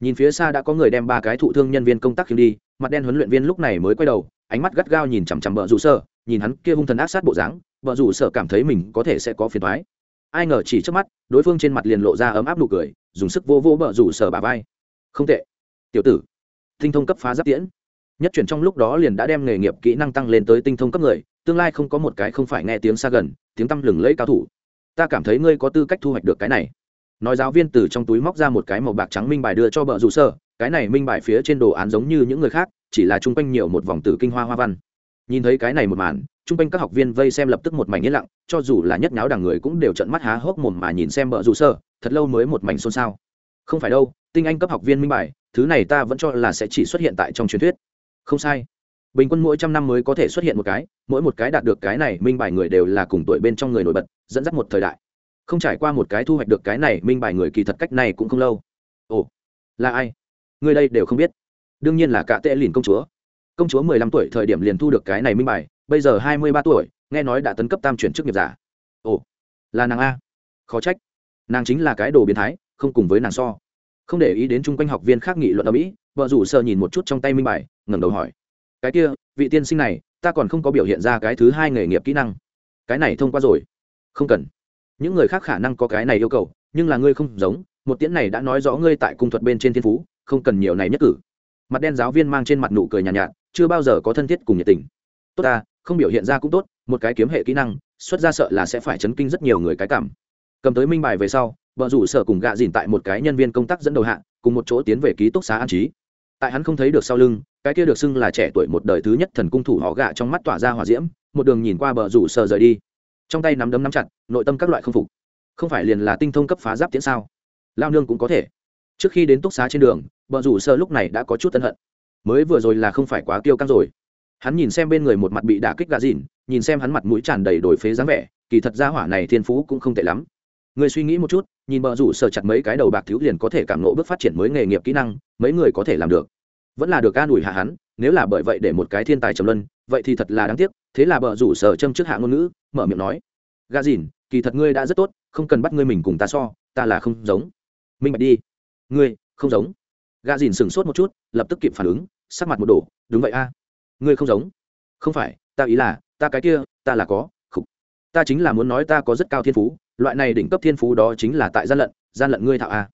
Nhìn phía xa đã có người đem ba cái thụ thương nhân viên công tác khiêng đi, mặt đen huấn luyện viên lúc này mới quay đầu, ánh mắt gắt gao nhìn chằm chằm bờ rủ sở, nhìn hắn kia hung thần ác sát bộ dáng bờ rủ sở cảm thấy mình có thể sẽ có phiền thoái ai ngờ chỉ trước mắt, đối phương trên mặt liền lộ ra ấm áp nụ cười, dùng sức vô vô bờ rủ sở bà vai. Không tệ. Tiểu tử, tinh thông cấp phá giáp tiễn. Nhất chuyển trong lúc đó liền đã đem nghề nghiệp kỹ năng tăng lên tới tinh thông cấp người, tương lai không có một cái không phải nghe tiếng xa gần tiếng tăm lừng lẫy cao thủ. Ta cảm thấy ngươi có tư cách thu hoạch được cái này. Nói giáo viên từ trong túi móc ra một cái màu bạc trắng minh bài đưa cho bờ rủ sơ. Cái này minh bài phía trên đồ án giống như những người khác, chỉ là chung quanh nhiều một vòng tử kinh hoa hoa văn. Nhìn thấy cái này một màn, chung quanh các học viên vây xem lập tức một mảnh yên lặng, cho dù là nhất nháo đằng người cũng đều trận mắt há hốc mồm mà nhìn xem bờ rủ sơ, thật lâu mới một mảnh xôn xao. Không phải đâu, tinh anh cấp học viên minh bài, thứ này ta vẫn cho là sẽ chỉ xuất hiện tại trong truyền thuyết. Không sai bình quân mỗi trăm năm mới có thể xuất hiện một cái, mỗi một cái đạt được cái này, minh bài người đều là cùng tuổi bên trong người nổi bật, dẫn dắt một thời đại. Không trải qua một cái thu hoạch được cái này, minh bài người kỳ thật cách này cũng không lâu. Ồ, là ai? Người đây đều không biết. Đương nhiên là cả tệ lìn công chúa. Công chúa mười lăm tuổi thời điểm liền thu được cái này minh bài, bây giờ hai mươi ba tuổi, nghe nói đã tấn cấp tam chuyển chức nghiệp giả. Ồ, là nàng a. Khó trách. Nàng chính là cái đồ biến thái, không cùng với nàng so. Không để ý đến chung quanh học viên khác nghị luận ở mỹ, vợ rủ sơ nhìn một chút trong tay minh bài, ngẩng đầu hỏi cái kia vị tiên sinh này ta còn không có biểu hiện ra cái thứ hai nghề nghiệp kỹ năng. Cái này thông qua rồi. Không cần. Những người khác khả năng có cái này yêu cầu nhưng là ngươi không giống một tiễn này đã nói rõ ngươi tại cung thuật bên trên thiên phú không cần nhiều này nhất cử. Mặt đen giáo viên mang trên mặt nụ cười nhàn nhạt, nhạt chưa bao giờ có thân thiết cùng nhiệt tình. Tốt ta không biểu hiện ra cũng tốt một cái kiếm hệ kỹ năng xuất ra sợ là sẽ phải chấn kinh rất nhiều người cái cảm. Cầm tới minh bài về sau vợ rủ sở cùng gạ dìn tại một cái nhân viên công tác dẫn đầu hạng cùng một chỗ tiến về ký túc xá an trí tại hắn không thấy được sau lưng, cái kia được xưng là trẻ tuổi một đời thứ nhất thần cung thủ họ gạ trong mắt tỏa ra hỏa diễm, một đường nhìn qua bờ rủ sờ rời đi. Trong tay nắm đấm nắm chặt, nội tâm các loại không phục. Không phải liền là tinh thông cấp phá giáp tiễn sao? Lao nương cũng có thể. Trước khi đến túc xá trên đường, bờ rủ sờ lúc này đã có chút tân hận. Mới vừa rồi là không phải quá kiêu căng rồi. Hắn nhìn xem bên người một mặt bị đả kích gà dìn nhìn xem hắn mặt mũi tràn đầy đổi phế dáng vẻ, kỳ thật ra hỏa này thiên phú cũng không tệ lắm người suy nghĩ một chút, nhìn bờ rủ sở chặt mấy cái đầu bạc thiếu liền có thể cảm nộ bước phát triển mới nghề nghiệp kỹ năng, mấy người có thể làm được. Vẫn là được an ủi hạ hắn, nếu là bởi vậy để một cái thiên tài trầm luân, vậy thì thật là đáng tiếc, thế là bờ rủ sở châm trước hạ ngôn ngữ, mở miệng nói. Gà dìn, kỳ thật ngươi đã rất tốt, không cần bắt ngươi mình cùng ta so, ta là không giống. Minh bạch đi. Ngươi, không giống. Gà dìn sửng sốt một chút, lập tức kịp phản ứng, sắc mặt một đổ, đúng vậy a. Ngươi không giống. Không phải, ta ý là, ta cái kia, ta là có, khục. Ta chính là muốn nói ta có rất cao thiên phú loại này đỉnh cấp thiên phú đó chính là tại gian lận gian lận ngươi thạo a.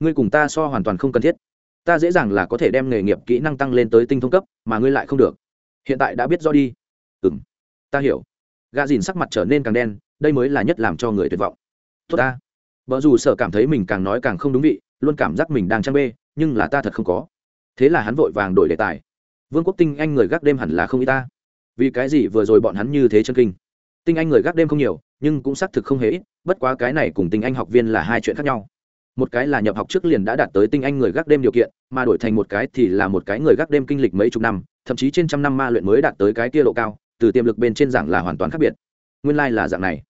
Ngươi cùng ta so hoàn toàn không cần thiết. Ta dễ dàng là có thể đem nghề nghiệp kỹ năng tăng lên tới tinh thông cấp, mà ngươi lại không được. Hiện tại đã biết do đi. Ừ m ta hiểu. Gà dìn sắc mặt trở nên càng đen, đây mới là nhất làm cho người tuyệt vọng. Tốt ta. Vợ dù sợ cảm thấy mình càng nói càng không đúng vị, luôn cảm giác mình đang trang bê, nhưng là ta thật không có. Thế là hắn vội vàng đổi đề tài. Vương quốc tinh anh người gác đêm hẳn là không y ta. Vì cái gì vừa rồi bọn hắn như thế chân kinh? Tinh anh người gác đêm không nhiều, nhưng cũng xác thực không hề ít bất quá cái này cùng tinh anh học viên là hai chuyện khác nhau. Một cái là nhập học trước liền đã đạt tới tinh anh người gác đêm điều kiện, mà đổi thành một cái thì là một cái người gác đêm kinh lịch mấy chục năm, thậm chí trên trăm năm ma luyện mới đạt tới cái kia độ cao, từ tiềm lực bên trên giảng là hoàn toàn khác biệt. Nguyên lai、like、là dạng này.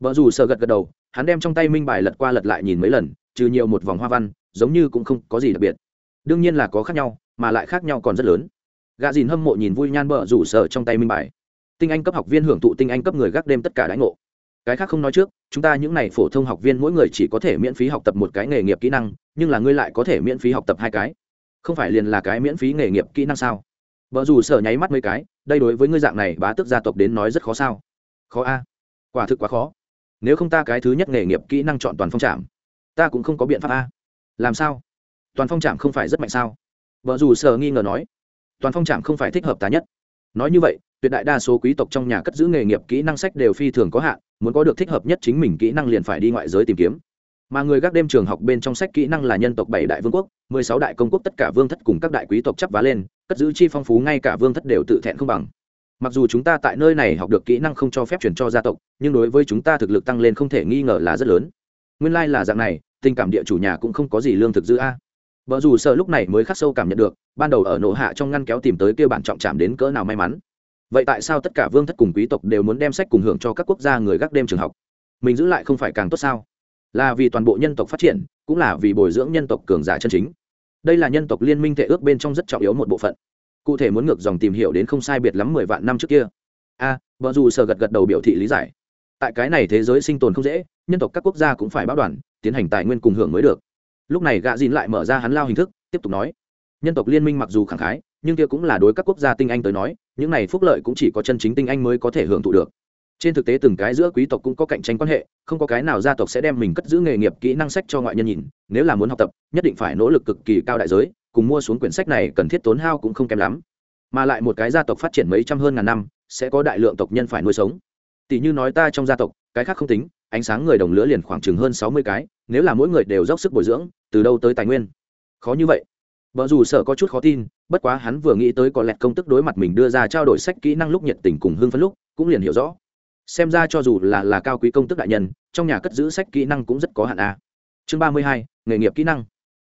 Vợ dù sợ gật gật đầu, hắn đem trong tay minh bài lật qua lật lại nhìn mấy lần, trừ nhiều một vòng hoa văn, giống như cũng không có gì đặc biệt. Đương nhiên là có khác nhau, mà lại khác nhau còn rất lớn. Gà dìn hâm mộ nhìn vui nhan bợ rủ sở trong tay minh bài. Tinh anh cấp học viên hưởng thụ tinh anh cấp người gác đêm tất cả đãi ngộ cái khác không nói trước, chúng ta những n à y phổ thông học viên mỗi người chỉ có thể miễn phí học tập một cái nghề nghiệp kỹ năng, nhưng là ngươi lại có thể miễn phí học tập hai cái. Không phải liền là cái miễn phí nghề nghiệp kỹ năng sao? Vợ dù sở nháy mắt mấy cái, đây đối với ngươi dạng này bá tước gia tộc đến nói rất khó sao? Khó a. Quả thực quá khó. Nếu không ta cái thứ nhất nghề nghiệp kỹ năng chọn toàn phong trạm, ta cũng không có biện pháp a. Làm sao? Toàn phong trạm không phải rất mạnh sao? Vợ dù sở nghi ngờ nói. Toàn phong trạm không phải thích hợp ta nhất nói như vậy, tuyệt đại đa số quý tộc trong nhà cất giữ nghề nghiệp kỹ năng sách đều phi thường có hạn, muốn có được thích hợp nhất chính mình kỹ năng liền phải đi ngoại giới tìm kiếm. Mà người gác đêm trường học bên trong sách kỹ năng là nhân tộc bảy đại vương quốc, mười sáu đại công quốc tất cả vương thất cùng các đại quý tộc chấp vá lên, cất giữ chi phong phú ngay cả vương thất đều tự thẹn không bằng. Mặc dù chúng ta tại nơi này học được kỹ năng không cho phép chuyển cho gia tộc, nhưng đối với chúng ta thực lực tăng lên không thể nghi ngờ là rất lớn. Nguyên lai、like、là dạng này, tình cảm địa chủ nhà cũng không có gì lương thực dư a vợ dù sợ lúc này mới khắc sâu cảm nhận được ban đầu ở nổ hạ trong ngăn kéo tìm tới kêu bản trọng chạm đến cỡ nào may mắn. Vậy tại sao tất cả vương thất cùng quý tộc đều muốn đem sách cùng hưởng cho các quốc gia người gác đêm trường học? Mình giữ lại không phải càng tốt sao? Là vì toàn bộ nhân tộc phát triển cũng là vì bồi dưỡng nhân tộc cường giả chân chính. Đây là nhân tộc liên minh thể ước bên trong rất trọng yếu một bộ phận. Cụ thể muốn ngược dòng tìm hiểu đến không sai biệt lắm mười vạn năm trước kia. A à, vợ dù sợ gật gật đầu biểu thị lý giải. Tại cái này thế giới sinh tồn không dễ nhân tộc các quốc gia cũng phải báo đoàn tiến hành tài nguyên cùng hưởng mới được lúc này gạ dìn lại mở ra hắn lao hình thức, tiếp tục nói. Nhân tộc liên minh mặc dù khẳng khái, nhưng kia cũng là đối các quốc gia tinh anh tới nói, những này phúc lợi cũng chỉ có chân chính tinh anh mới có thể hưởng thụ được. Trên thực tế từng cái giữa quý tộc cũng có cạnh tranh quan hệ, không có cái nào gia tộc sẽ đem mình cất giữ nghề nghiệp kỹ năng sách cho ngoại nhân nhìn, nếu là muốn học tập, nhất định phải nỗ lực cực kỳ cao đại giới, cùng mua xuống quyển sách này cần thiết tốn hao cũng không kém lắm. Mà lại một cái gia tộc phát triển mấy trăm hơn ngàn năm, sẽ có đại lượng tộc nhân phải nuôi sống. Tỷ như nói ta trong gia tộc cái khác không tính, ánh sáng người đồng lứa liền khoảng chừng hơn sáu mươi cái, nếu là mỗi người đều dốc sức bồi dưỡng, từ đâu tới tài nguyên? Khó như vậy. Vợ dù sợ có chút khó tin, bất quá hắn vừa nghĩ tới có lẹt công tức đối mặt mình đưa ra trao đổi sách kỹ năng lúc nhiệt tình cùng hưng phấn lúc, cũng liền hiểu rõ. Xem ra cho dù là là cao quý công tức đại nhân, trong nhà cất giữ sách kỹ năng cũng rất có hạn a. Chương ba mươi hai, nghề nghiệp kỹ năng.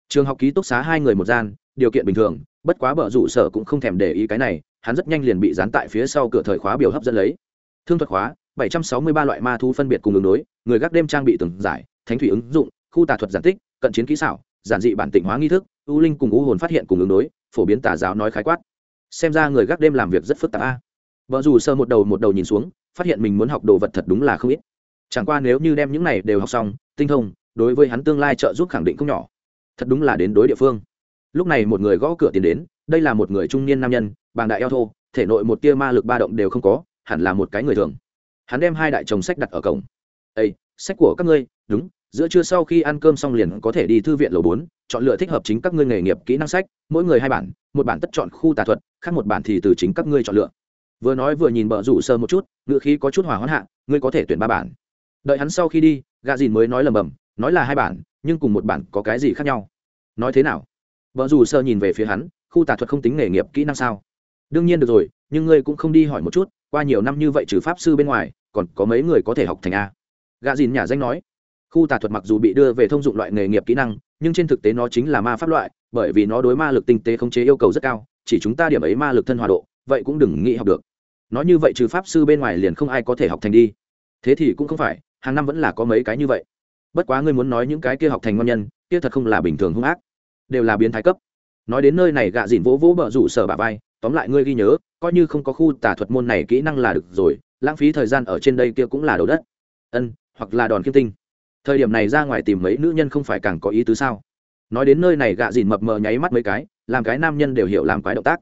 Trường học ký túc xá hai người một gian, điều kiện bình thường, bất quá bờ rủ sở cũng không thèm để ý cái này, hắn rất nhanh liền bị dán tại phía sau cửa thời khóa biểu hấp dẫn lấy. Thương thuật khóa bảy trăm sáu mươi ba loại ma thú phân biệt cùng ứng đối, người gác đêm trang bị từng giải, thánh thủy ứng dụng, khu tà thuật giản tích, cận chiến kỹ xảo, giản dị bản tịnh hóa nghi thức u linh cùng u hồn phát hiện cùng ứng đối, phổ biến tà giáo nói khái quát. Xem ra người gác đêm làm việc rất phức tạp a. Vợ dù sơ một đầu một đầu nhìn xuống, phát hiện mình muốn học đồ vật thật đúng là không ít. Chẳng qua nếu như đem những này đều học xong, tinh thông, đối với hắn tương lai trợ giúp khẳng định không nhỏ. Thật đúng là đến đối địa phương. Lúc này một người gõ cửa tiến đến, đây là một người trung niên nam nhân, bàng đại eo thô, thể nội một tia ma lực ba động đều không có, hẳn là một cái người thường hắn đem hai đại chồng sách đặt ở cổng. Ây sách của các ngươi, đúng, giữa trưa sau khi ăn cơm xong liền có thể đi thư viện lầu bốn, chọn lựa thích hợp chính các ngươi nghề nghiệp kỹ năng sách, mỗi người hai bản, một bản tất chọn khu tà thuật, khác một bản thì từ chính các ngươi chọn lựa. Vừa nói vừa nhìn bờ rủ sơ một chút, ngựa khí có chút hỏa hoãn hạ, ngươi có thể tuyển ba bản. Đợi hắn sau khi đi gà dìn mới nói lầm bầm nói là hai bản, nhưng cùng một bản có cái gì khác nhau? Nói thế nào? Vợ dù sơ nhìn về phía hắn, khu tà thuật không tính nghề nghiệp kỹ năng sao? Đương nhiên được rồi, nhưng ngươi cũng không đi hỏi một chút qua nhiều năm như vậy trừ pháp sư bên ngoài, còn có mấy người có thể học thành a. Gà dìn nhà danh nói, khu tà thuật mặc dù bị đưa về thông dụng loại nghề nghiệp kỹ năng, nhưng trên thực tế nó chính là ma pháp loại, bởi vì nó đối ma lực tinh tế khống chế yêu cầu rất cao, chỉ chúng ta điểm ấy ma lực thân hòa độ, vậy cũng đừng nghĩ học được. Nói như vậy trừ pháp sư bên ngoài liền không ai có thể học thành đi. Thế thì cũng không phải, hàng năm vẫn là có mấy cái như vậy. Bất quá ngươi muốn nói những cái kia học thành ngon nhân, kia thật không là bình thường hung ác. Đều là biến thái cấp. Nói đến nơi này gạ dìn vỗ vỗ bờ rủ sở bà vai, tóm lại ngươi ghi nhớ coi như không có khu tà thuật môn này kỹ năng là được rồi, lãng phí thời gian ở trên đây kia cũng là đầu đất. Ân, hoặc là đòn kim tinh. Thời điểm này ra ngoài tìm mấy nữ nhân không phải càng có ý tứ sao? Nói đến nơi này gạ dìn mập mờ nháy mắt mấy cái, làm cái nam nhân đều hiểu làm quái động tác.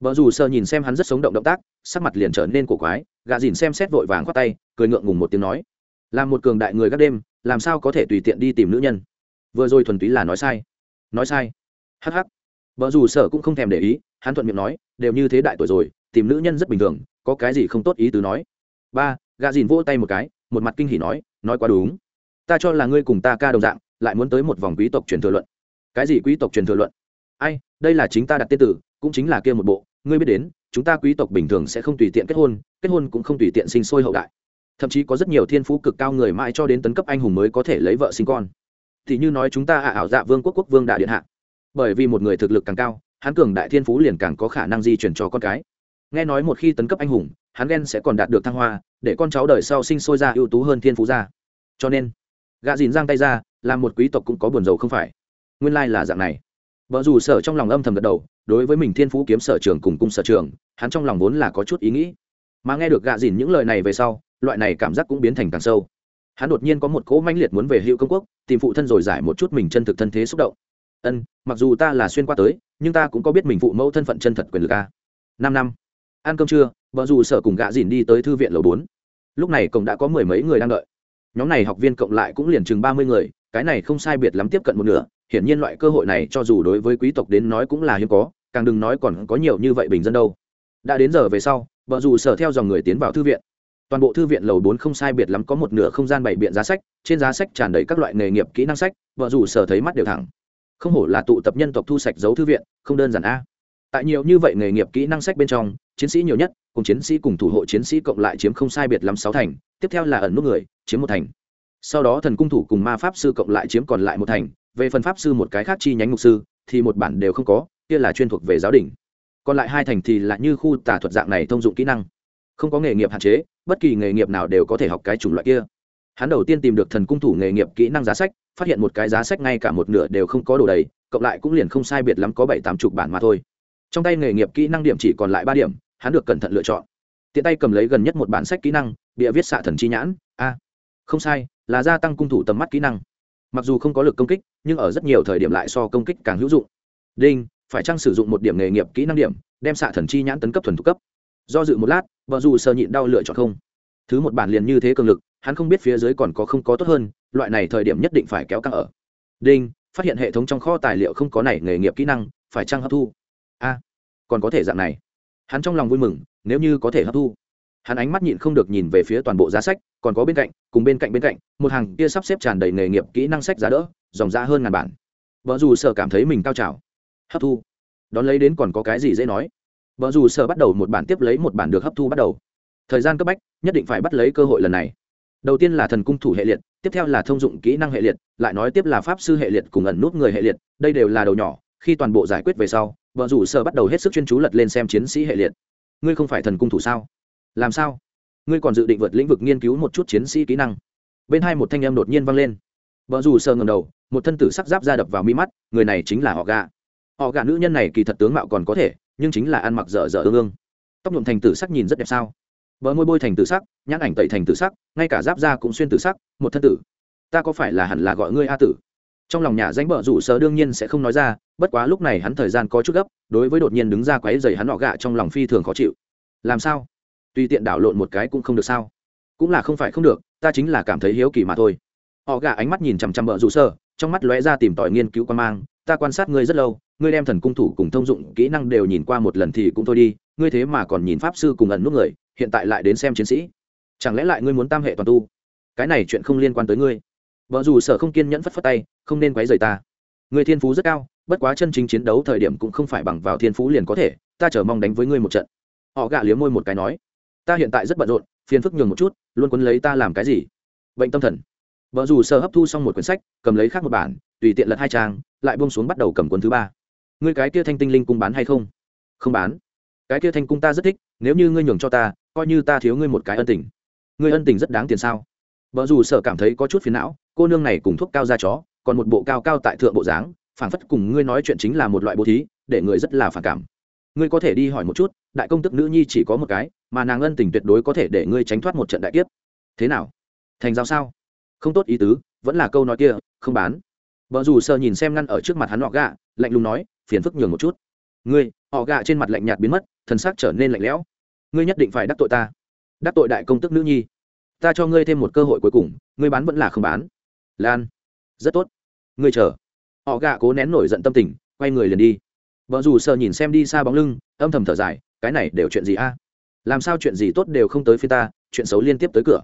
Vợ dù sơ nhìn xem hắn rất sống động động tác, sắc mặt liền trở nên cổ quái, gạ dìn xem xét vội vàng khoát tay, cười ngượng ngùng một tiếng nói, làm một cường đại người gác đêm, làm sao có thể tùy tiện đi tìm nữ nhân? Vừa rồi thuần túy là nói sai. Nói sai. Hh vợ dù sơ cũng không thèm để ý, hắn thuận miệng nói, đều như thế đại tuổi rồi tìm nữ nhân rất bình thường, có cái gì không tốt ý tứ nói. Ba gà dìn vỗ tay một cái, một mặt kinh hỉ nói nói quá đúng. Ta cho là ngươi cùng ta ca đồng dạng, lại muốn tới một vòng quý tộc truyền thừa luận. Cái gì quý tộc truyền thừa luận? Ai, đây là chính ta đặt tên tử, cũng chính là kia một bộ. Ngươi biết đến, chúng ta quý tộc bình thường sẽ không tùy tiện kết hôn kết hôn cũng không tùy tiện sinh sôi hậu đại. Thậm chí có rất nhiều thiên phú cực cao người mãi cho đến tấn cấp anh hùng mới có thể lấy vợ sinh con. Thì như nói chúng ta ạ, ảo dạ vương quốc quốc vương đại điện hạ. Bởi vì một người thực lực càng cao, hắn cường đại thiên phú liền càng có khả năng di chuyển cho con cái nghe nói một khi tấn cấp anh hùng, hắn ghen sẽ còn đạt được thăng hoa, để con cháu đời sau sinh sôi ra ưu tú hơn thiên phú gia. cho nên gạ dìn giang tay ra, làm một quý tộc cũng có buồn rầu không phải. Nguyên lai là dạng này. Vợ dù sở trong lòng âm thầm gật đầu, đối với mình thiên phú kiếm sở trường cùng cung sở trường, hắn trong lòng vốn là có chút ý nghĩ. Mà nghe được gạ dìn những lời này về sau, loại này cảm giác cũng biến thành càng sâu. Hắn đột nhiên có một cỗ mãnh liệt muốn về hữu công quốc, tìm phụ thân rồi giải một chút mình chân thực thân thế xúc động. Ân, mặc dù ta là xuyên qua tới, nhưng ta cũng có biết mình phụ mẫu thân phận chân thật quyền lực a. Năm năm ăn cơm trưa vợ dù sở cùng gạ dìn đi tới thư viện lầu bốn. Lúc này cộng đã có mười mấy người đang đợi. Nhóm này học viên cộng lại cũng liền chừng ba mươi người, cái này không sai biệt lắm tiếp cận một nửa. Hiển nhiên loại cơ hội này cho dù đối với quý tộc đến nói cũng là hiếm có, càng đừng nói còn có nhiều như vậy bình dân đâu. Đã đến giờ về sau vợ dù sở theo dòng người tiến vào thư viện. Toàn bộ thư viện lầu bốn không sai biệt lắm có một nửa không gian bày biện giá sách, trên giá sách tràn đầy các loại nghề nghiệp kỹ năng sách vợ dù sở thấy mắt đều thẳng. Không hổ là tụ tập nhân tộc thu sạch giấu thư viện, không đơn giản a tại nhiều như vậy nghề nghiệp kỹ năng sách bên trong, chiến sĩ nhiều nhất, cùng chiến sĩ cùng thủ hộ chiến sĩ cộng lại chiếm không sai biệt lắm sáu thành, tiếp theo là ẩn nút người, chiếm một thành. Sau đó thần cung thủ cùng ma pháp sư cộng lại chiếm còn lại một thành, về phần pháp sư một cái khác chi nhánh mục sư, thì một bản đều không có, kia là chuyên thuộc về giáo đình. Còn lại hai thành thì là như khu tả thuật dạng này thông dụng kỹ năng. Không có nghề nghiệp hạn chế, bất kỳ nghề nghiệp nào đều có thể học cái chủng loại kia. Hắn đầu tiên tìm được thần cung thủ nghề nghiệp kỹ năng giá sách, phát hiện một cái giá sách ngay cả một nửa đều không có đồ đầy, cộng lại cũng liền không sai biệt lắm có bảy tám chục bản mà thôi trong tay nghề nghiệp kỹ năng điểm chỉ còn lại ba điểm, hắn được cẩn thận lựa chọn. Tiện tay cầm lấy gần nhất một bản sách kỹ năng địa viết xạ thần chi nhãn. A, không sai, là gia tăng cung thủ tầm mắt kỹ năng. Mặc dù không có lực công kích, nhưng ở rất nhiều thời điểm lại so công kích càng hữu dụng. Đinh, phải chăng sử dụng một điểm nghề nghiệp kỹ năng điểm, đem xạ thần chi nhãn tấn cấp thuần thục cấp? Do dự một lát, vợ dù sờ nhịn đau lựa chọn không. Thứ một bản liền như thế cường lực, hắn không biết phía dưới còn có không có tốt hơn, loại này thời điểm nhất định phải kéo căng ở. Đinh, phát hiện hệ thống trong kho tài liệu không có này nghề nghiệp kỹ năng, phải chăng hấp thu? Còn có thể dạng này. Hắn trong lòng vui mừng, nếu như có thể hấp thu. Hắn ánh mắt nhịn không được nhìn về phía toàn bộ giá sách, còn có bên cạnh, cùng bên cạnh bên cạnh, một hàng kia sắp xếp tràn đầy nghề nghiệp kỹ năng sách giá đỡ, dòng ra hơn ngàn bản. Vợ dù sợ cảm thấy mình cao trào. Hấp thu. Đón lấy đến còn có cái gì dễ nói? Vợ dù sợ bắt đầu một bản tiếp lấy một bản được hấp thu bắt đầu. Thời gian cấp bách, nhất định phải bắt lấy cơ hội lần này. Đầu tiên là thần cung thủ hệ liệt, tiếp theo là thông dụng kỹ năng hệ liệt, lại nói tiếp là pháp sư hệ liệt cùng ẩn nút người hệ liệt, đây đều là đầu nhỏ, khi toàn bộ giải quyết về sau vợ rủ sở bắt đầu hết sức chuyên chú lật lên xem chiến sĩ hệ liệt. Ngươi không phải thần cung thủ sao? Làm sao? Ngươi còn dự định vượt lĩnh vực nghiên cứu một chút chiến sĩ kỹ năng? Bên hai một thanh em đột nhiên vang lên. Vợ rủ sở ngầm đầu, một thân tử sắc giáp ra đập vào mi mắt, người này chính là họ gà. Họ gà nữ nhân này kỳ thật tướng mạo còn có thể, nhưng chính là ăn mặc dở dở ương ương. Tóc nhuộm thành tử sắc nhìn rất đẹp sao? Bờ môi bôi thành tử sắc, nhãn ảnh tẩy thành tử sắc, ngay cả giáp da cũng xuyên tử sắc, một thân tử. Ta có phải là hẳn là gọi ngươi a tử? Trong lòng nhà danh bợ rủ sở đương nhiên sẽ không nói ra, bất quá lúc này hắn thời gian có chút gấp, đối với đột nhiên đứng ra quáy dày hắn họ gạ trong lòng phi thường khó chịu. Làm sao? Tùy tiện đảo lộn một cái cũng không được sao? Cũng là không phải không được, ta chính là cảm thấy hiếu kỳ mà thôi. Họ gạ ánh mắt nhìn chằm chằm bợ rủ sở trong mắt lóe ra tìm tòi nghiên cứu quan mang, ta quan sát ngươi rất lâu, ngươi đem thần cung thủ cùng thông dụng kỹ năng đều nhìn qua một lần thì cũng thôi đi, ngươi thế mà còn nhìn pháp sư cùng ẩn nút người, hiện tại lại đến xem chiến sĩ. Chẳng lẽ lại ngươi muốn tam hệ toàn tu? Cái này chuyện không liên quan tới ngươi vợ dù sở không kiên nhẫn phất phất tay, không nên quấy rầy ta. Người thiên phú rất cao, bất quá chân chính chiến đấu thời điểm cũng không phải bằng vào thiên phú liền có thể, ta chờ mong đánh với ngươi một trận. Họ gạ liếm môi một cái nói. Ta hiện tại rất bận rộn, phiền phức nhường một chút, luôn quấn lấy ta làm cái gì? Bệnh tâm thần. Vợ dù sở hấp thu xong một quyển sách, cầm lấy khác một bản, tùy tiện lật hai trang, lại buông xuống bắt đầu cầm cuốn thứ ba. Ngươi cái kia thanh tinh linh cung bán hay không? Không bán. Cái kia thanh cung ta rất thích, nếu như ngươi nhường cho ta, coi như ta thiếu ngươi một cái ân tình. Ngươi ân tình rất đáng tiền sao? Vợ dù sở cảm thấy có chút phiền não, cô nương này cùng thuốc cao ra chó, còn một bộ cao cao tại thượng bộ dáng, phảng phất cùng ngươi nói chuyện chính là một loại bố thí, để người rất là phản cảm. Ngươi có thể đi hỏi một chút, đại công tức nữ nhi chỉ có một cái, mà nàng ân tình tuyệt đối có thể để ngươi tránh thoát một trận đại kiếp. Thế nào? Thành giao sao? Không tốt ý tứ, vẫn là câu nói kia, không bán. Vợ dù sợ nhìn xem ngăn ở trước mặt hắn họ gạ lạnh lùng nói, phiền phức nhường một chút. Ngươi, họ gạ trên mặt lạnh nhạt biến mất, thần sắc trở nên lạnh lẽo. Ngươi nhất định phải đắc tội ta. Đắc tội đại công tức nữ nhi ta cho ngươi thêm một cơ hội cuối cùng, ngươi bán vẫn là không bán. Lan, rất tốt. Ngươi chờ. Họ gạ cố nén nổi giận tâm tình, quay người liền đi. Vợ dù sợ nhìn xem đi xa bóng lưng, âm thầm thở dài, cái này đều chuyện gì a? Làm sao chuyện gì tốt đều không tới phía ta, chuyện xấu liên tiếp tới cửa.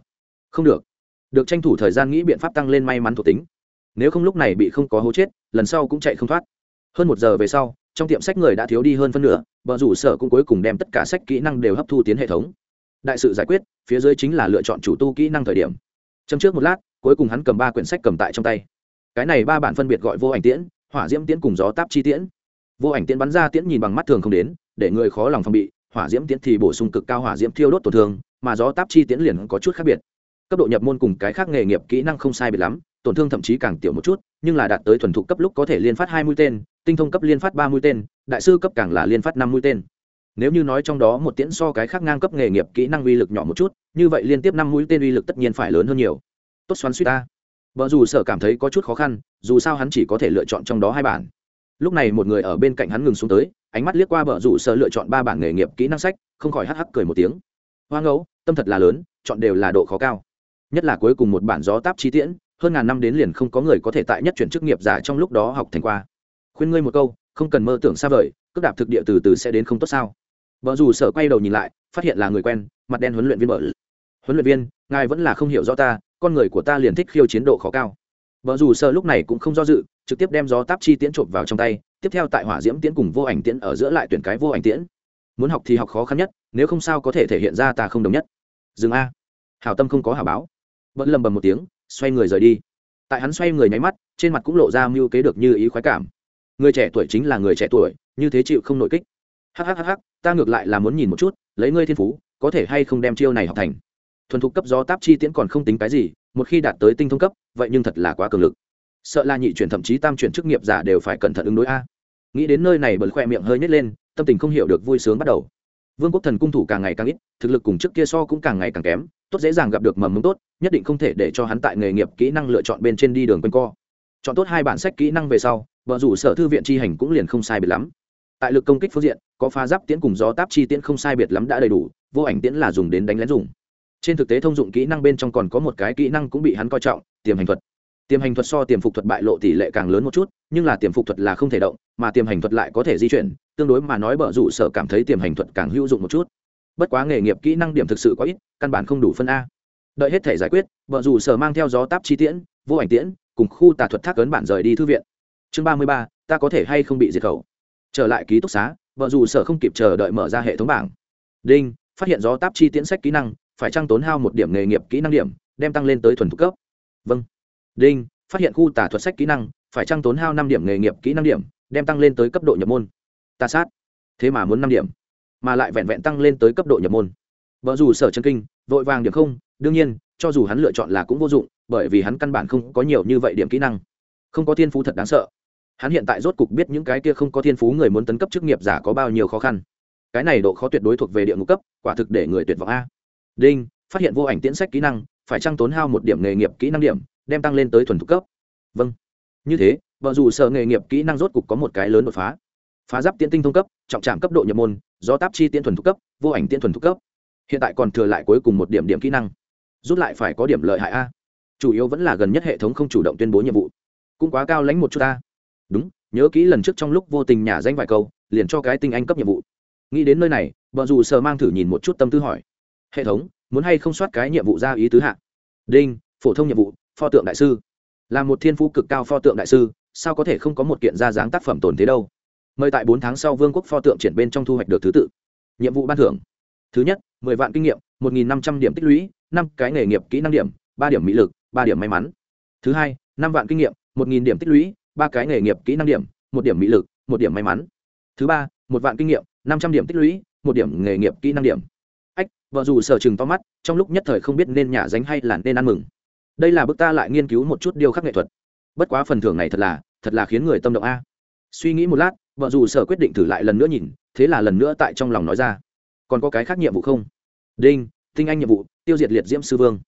Không được. Được tranh thủ thời gian nghĩ biện pháp tăng lên may mắn thuộc tính. Nếu không lúc này bị không có hố chết, lần sau cũng chạy không thoát. Hơn một giờ về sau, trong tiệm sách người đã thiếu đi hơn phân nửa, vợ rủ sở cũng cuối cùng đem tất cả sách kỹ năng đều hấp thu tiến hệ thống đại sự giải quyết, phía dưới chính là lựa chọn chủ tu kỹ năng thời điểm. Châm trước một lát, cuối cùng hắn cầm ba quyển sách cầm tại trong tay. Cái này ba bản phân biệt gọi vô ảnh tiễn, hỏa diễm tiễn cùng gió táp chi tiễn. Vô ảnh tiễn bắn ra tiễn nhìn bằng mắt thường không đến, để người khó lòng phòng bị, hỏa diễm tiễn thì bổ sung cực cao hỏa diễm thiêu đốt tổn thương, mà gió táp chi tiễn liền có chút khác biệt. Cấp độ nhập môn cùng cái khác nghề nghiệp kỹ năng không sai biệt lắm, tổn thương thậm chí càng tiểu một chút, nhưng là đạt tới thuần thục cấp lúc có thể liên phát hai mũi tên, tinh thông cấp liên phát ba mũi tên, đại sư cấp càng là liên phát năm mũi tên nếu như nói trong đó một tiễn so cái khác ngang cấp nghề nghiệp kỹ năng uy lực nhỏ một chút, như vậy liên tiếp năm mũi tên uy lực tất nhiên phải lớn hơn nhiều. Tốt xoắn suýt ta. Vợ dù sợ cảm thấy có chút khó khăn, dù sao hắn chỉ có thể lựa chọn trong đó hai bản. Lúc này một người ở bên cạnh hắn ngừng xuống tới, ánh mắt liếc qua vợ rủ sở lựa chọn ba bản nghề nghiệp kỹ năng sách, không khỏi hắc hắc cười một tiếng. Hoa ngẫu, tâm thật là lớn, chọn đều là độ khó cao. Nhất là cuối cùng một bản gió táp chi tiễn, hơn ngàn năm đến liền không có người có thể tại nhất chuyển chức nghiệp giả trong lúc đó học thành qua. Khuyên ngươi một câu, không cần mơ tưởng xa vời, cước đạp thực địa từ từ sẽ đến không tốt sao? Vợ dù sở quay đầu nhìn lại, phát hiện là người quen, mặt đen huấn luyện viên bờ huấn luyện viên, ngài vẫn là không hiểu rõ ta, con người của ta liền thích khiêu chiến độ khó cao. Vợ dù sở lúc này cũng không do dự, trực tiếp đem gió táp chi tiễn trộm vào trong tay, tiếp theo tại hỏa diễm tiễn cùng vô ảnh tiễn ở giữa lại tuyển cái vô ảnh tiễn. Muốn học thì học khó khăn nhất, nếu không sao có thể thể hiện ra ta không đồng nhất. Dừng a. Hảo tâm không có hảo báo. Vẫn lầm bầm một tiếng, xoay người rời đi. Tại hắn xoay người nháy mắt, trên mặt cũng lộ ra mưu kế được như ý khoái cảm. Người trẻ tuổi chính là người trẻ tuổi, như thế chịu không nội kích. Hhhh ta ngược lại là muốn nhìn một chút, lấy ngươi thiên phú, có thể hay không đem chiêu này học thành. Thuần thục cấp do táp chi tiễn còn không tính cái gì, một khi đạt tới tinh thông cấp, vậy nhưng thật là quá cường lực. Sợ là nhị chuyển thậm chí tam chuyển chức nghiệp giả đều phải cẩn thận ứng đối a. Nghĩ đến nơi này bật khoe miệng hơi nhét lên, tâm tình không hiểu được vui sướng bắt đầu. Vương quốc thần cung thủ càng ngày càng ít, thực lực cùng trước kia so cũng càng ngày càng kém, tốt dễ dàng gặp được mầm mống tốt, nhất định không thể để cho hắn tại nghề nghiệp kỹ năng lựa chọn bên trên đi đường quanh co. Chọn tốt hai bản sách kỹ năng về sau vợ rủ sở thư viện chi hành cũng liền không sai biệt lắm tại lực công kích phương diện, có pha giáp tiễn cùng gió táp chi tiễn không sai biệt lắm đã đầy đủ, vô ảnh tiễn là dùng đến đánh lén dùng. Trên thực tế thông dụng kỹ năng bên trong còn có một cái kỹ năng cũng bị hắn coi trọng, tiềm hành thuật. Tiềm hành thuật so tiềm phục thuật bại lộ tỷ lệ càng lớn một chút, nhưng là tiềm phục thuật là không thể động, mà tiềm hành thuật lại có thể di chuyển, tương đối mà nói bở rủ sở cảm thấy tiềm hành thuật càng hữu dụng một chút. Bất quá nghề nghiệp kỹ năng điểm thực sự có ít, căn bản không đủ phân a. Đợi hết thể giải quyết, bở rủ sở mang theo gió táp chi tiễn, vô ảnh tiễn, cùng khu tà thuật thác ấn bản rời đi thư viện. Chương ba mươi ba, ta có thể hay không bị diệt khẩu? Trở lại ký túc xá, vợ dù sở không kịp chờ đợi mở ra hệ thống bảng. Đinh, phát hiện gió táp chi tiễn sách kỹ năng, phải trăng tốn hao một điểm nghề nghiệp kỹ năng điểm, đem tăng lên tới thuần thục cấp? Vâng. Đinh, phát hiện khu tả thuật sách kỹ năng, phải trăng tốn hao năm điểm nghề nghiệp kỹ năng điểm, đem tăng lên tới cấp độ nhập môn? Ta sát. Thế mà muốn năm điểm, mà lại vẹn vẹn tăng lên tới cấp độ nhập môn. Vợ dù sở chân kinh, vội vàng điểm không, đương nhiên, cho dù hắn lựa chọn là cũng vô dụng, bởi vì hắn căn bản không có nhiều như vậy điểm kỹ năng. Không có thiên phú thật đáng sợ hắn hiện tại rốt cục biết những cái kia không có thiên phú người muốn tấn cấp chức nghiệp giả có bao nhiêu khó khăn. Cái này độ khó tuyệt đối thuộc về địa ngục cấp, quả thực để người tuyệt vọng a. Đinh, phát hiện vô ảnh tiễn sách kỹ năng, phải trăng tốn hao một điểm nghề nghiệp kỹ năng điểm, đem tăng lên tới thuần thục cấp. Vâng. Như thế vợ dù sợ nghề nghiệp kỹ năng rốt cục có một cái lớn đột phá. Phá giáp tiễn tinh thông cấp, trọng trạm cấp độ nhập môn do táp chi tiễn thuần thục cấp, vô ảnh tiễn thuần thục cấp. Hiện tại còn thừa lại cuối cùng một điểm điểm kỹ năng. Rút lại phải có điểm lợi hại a. Chủ yếu vẫn là gần nhất hệ thống không chủ động tuyên bố nhiệm vụ. Cũng quá cao lãnh một chút ta đúng, nhớ kỹ lần trước trong lúc vô tình nhả danh vài câu, liền cho cái tinh anh cấp nhiệm vụ. Nghĩ đến nơi này vợ dù sờ mang thử nhìn một chút tâm tư hỏi. Hệ thống, muốn hay không soát cái nhiệm vụ ra ý tứ hạ? Đinh, phổ thông nhiệm vụ, pho tượng đại sư. Là một thiên phú cực cao pho tượng đại sư, sao có thể không có một kiện ra dáng tác phẩm tồn thế đâu? Mời tại bốn tháng sau vương quốc pho tượng triển bên trong thu hoạch được thứ tự. Nhiệm vụ ban thưởng. Thứ nhất, mười vạn kinh nghiệm, một nghìn năm trăm điểm tích lũy, năm cái nghề nghiệp kỹ năng điểm, ba điểm mỹ lực, ba điểm may mắn. Thứ hai, năm vạn kinh nghiệm, một nghìn điểm tích lũy ba cái nghề nghiệp kỹ năng điểm, một điểm mỹ lực, một điểm may mắn. Thứ ba, một vạn kinh nghiệm, năm trăm điểm tích lũy, một điểm nghề nghiệp kỹ năng điểm. Ách, vợ dù sở chừng to mắt, trong lúc nhất thời không biết nên nhả dánh hay là nên ăn mừng. Đây là bức ta lại nghiên cứu một chút điều khắc nghệ thuật. Bất quá phần thưởng này thật là thật là khiến người tâm động a. Suy nghĩ một lát, vợ dù sở quyết định thử lại lần nữa nhìn, thế là lần nữa tại trong lòng nói ra. Còn có cái khác nhiệm vụ không? Đinh, tinh anh nhiệm vụ, tiêu diệt liệt diễm sư vương.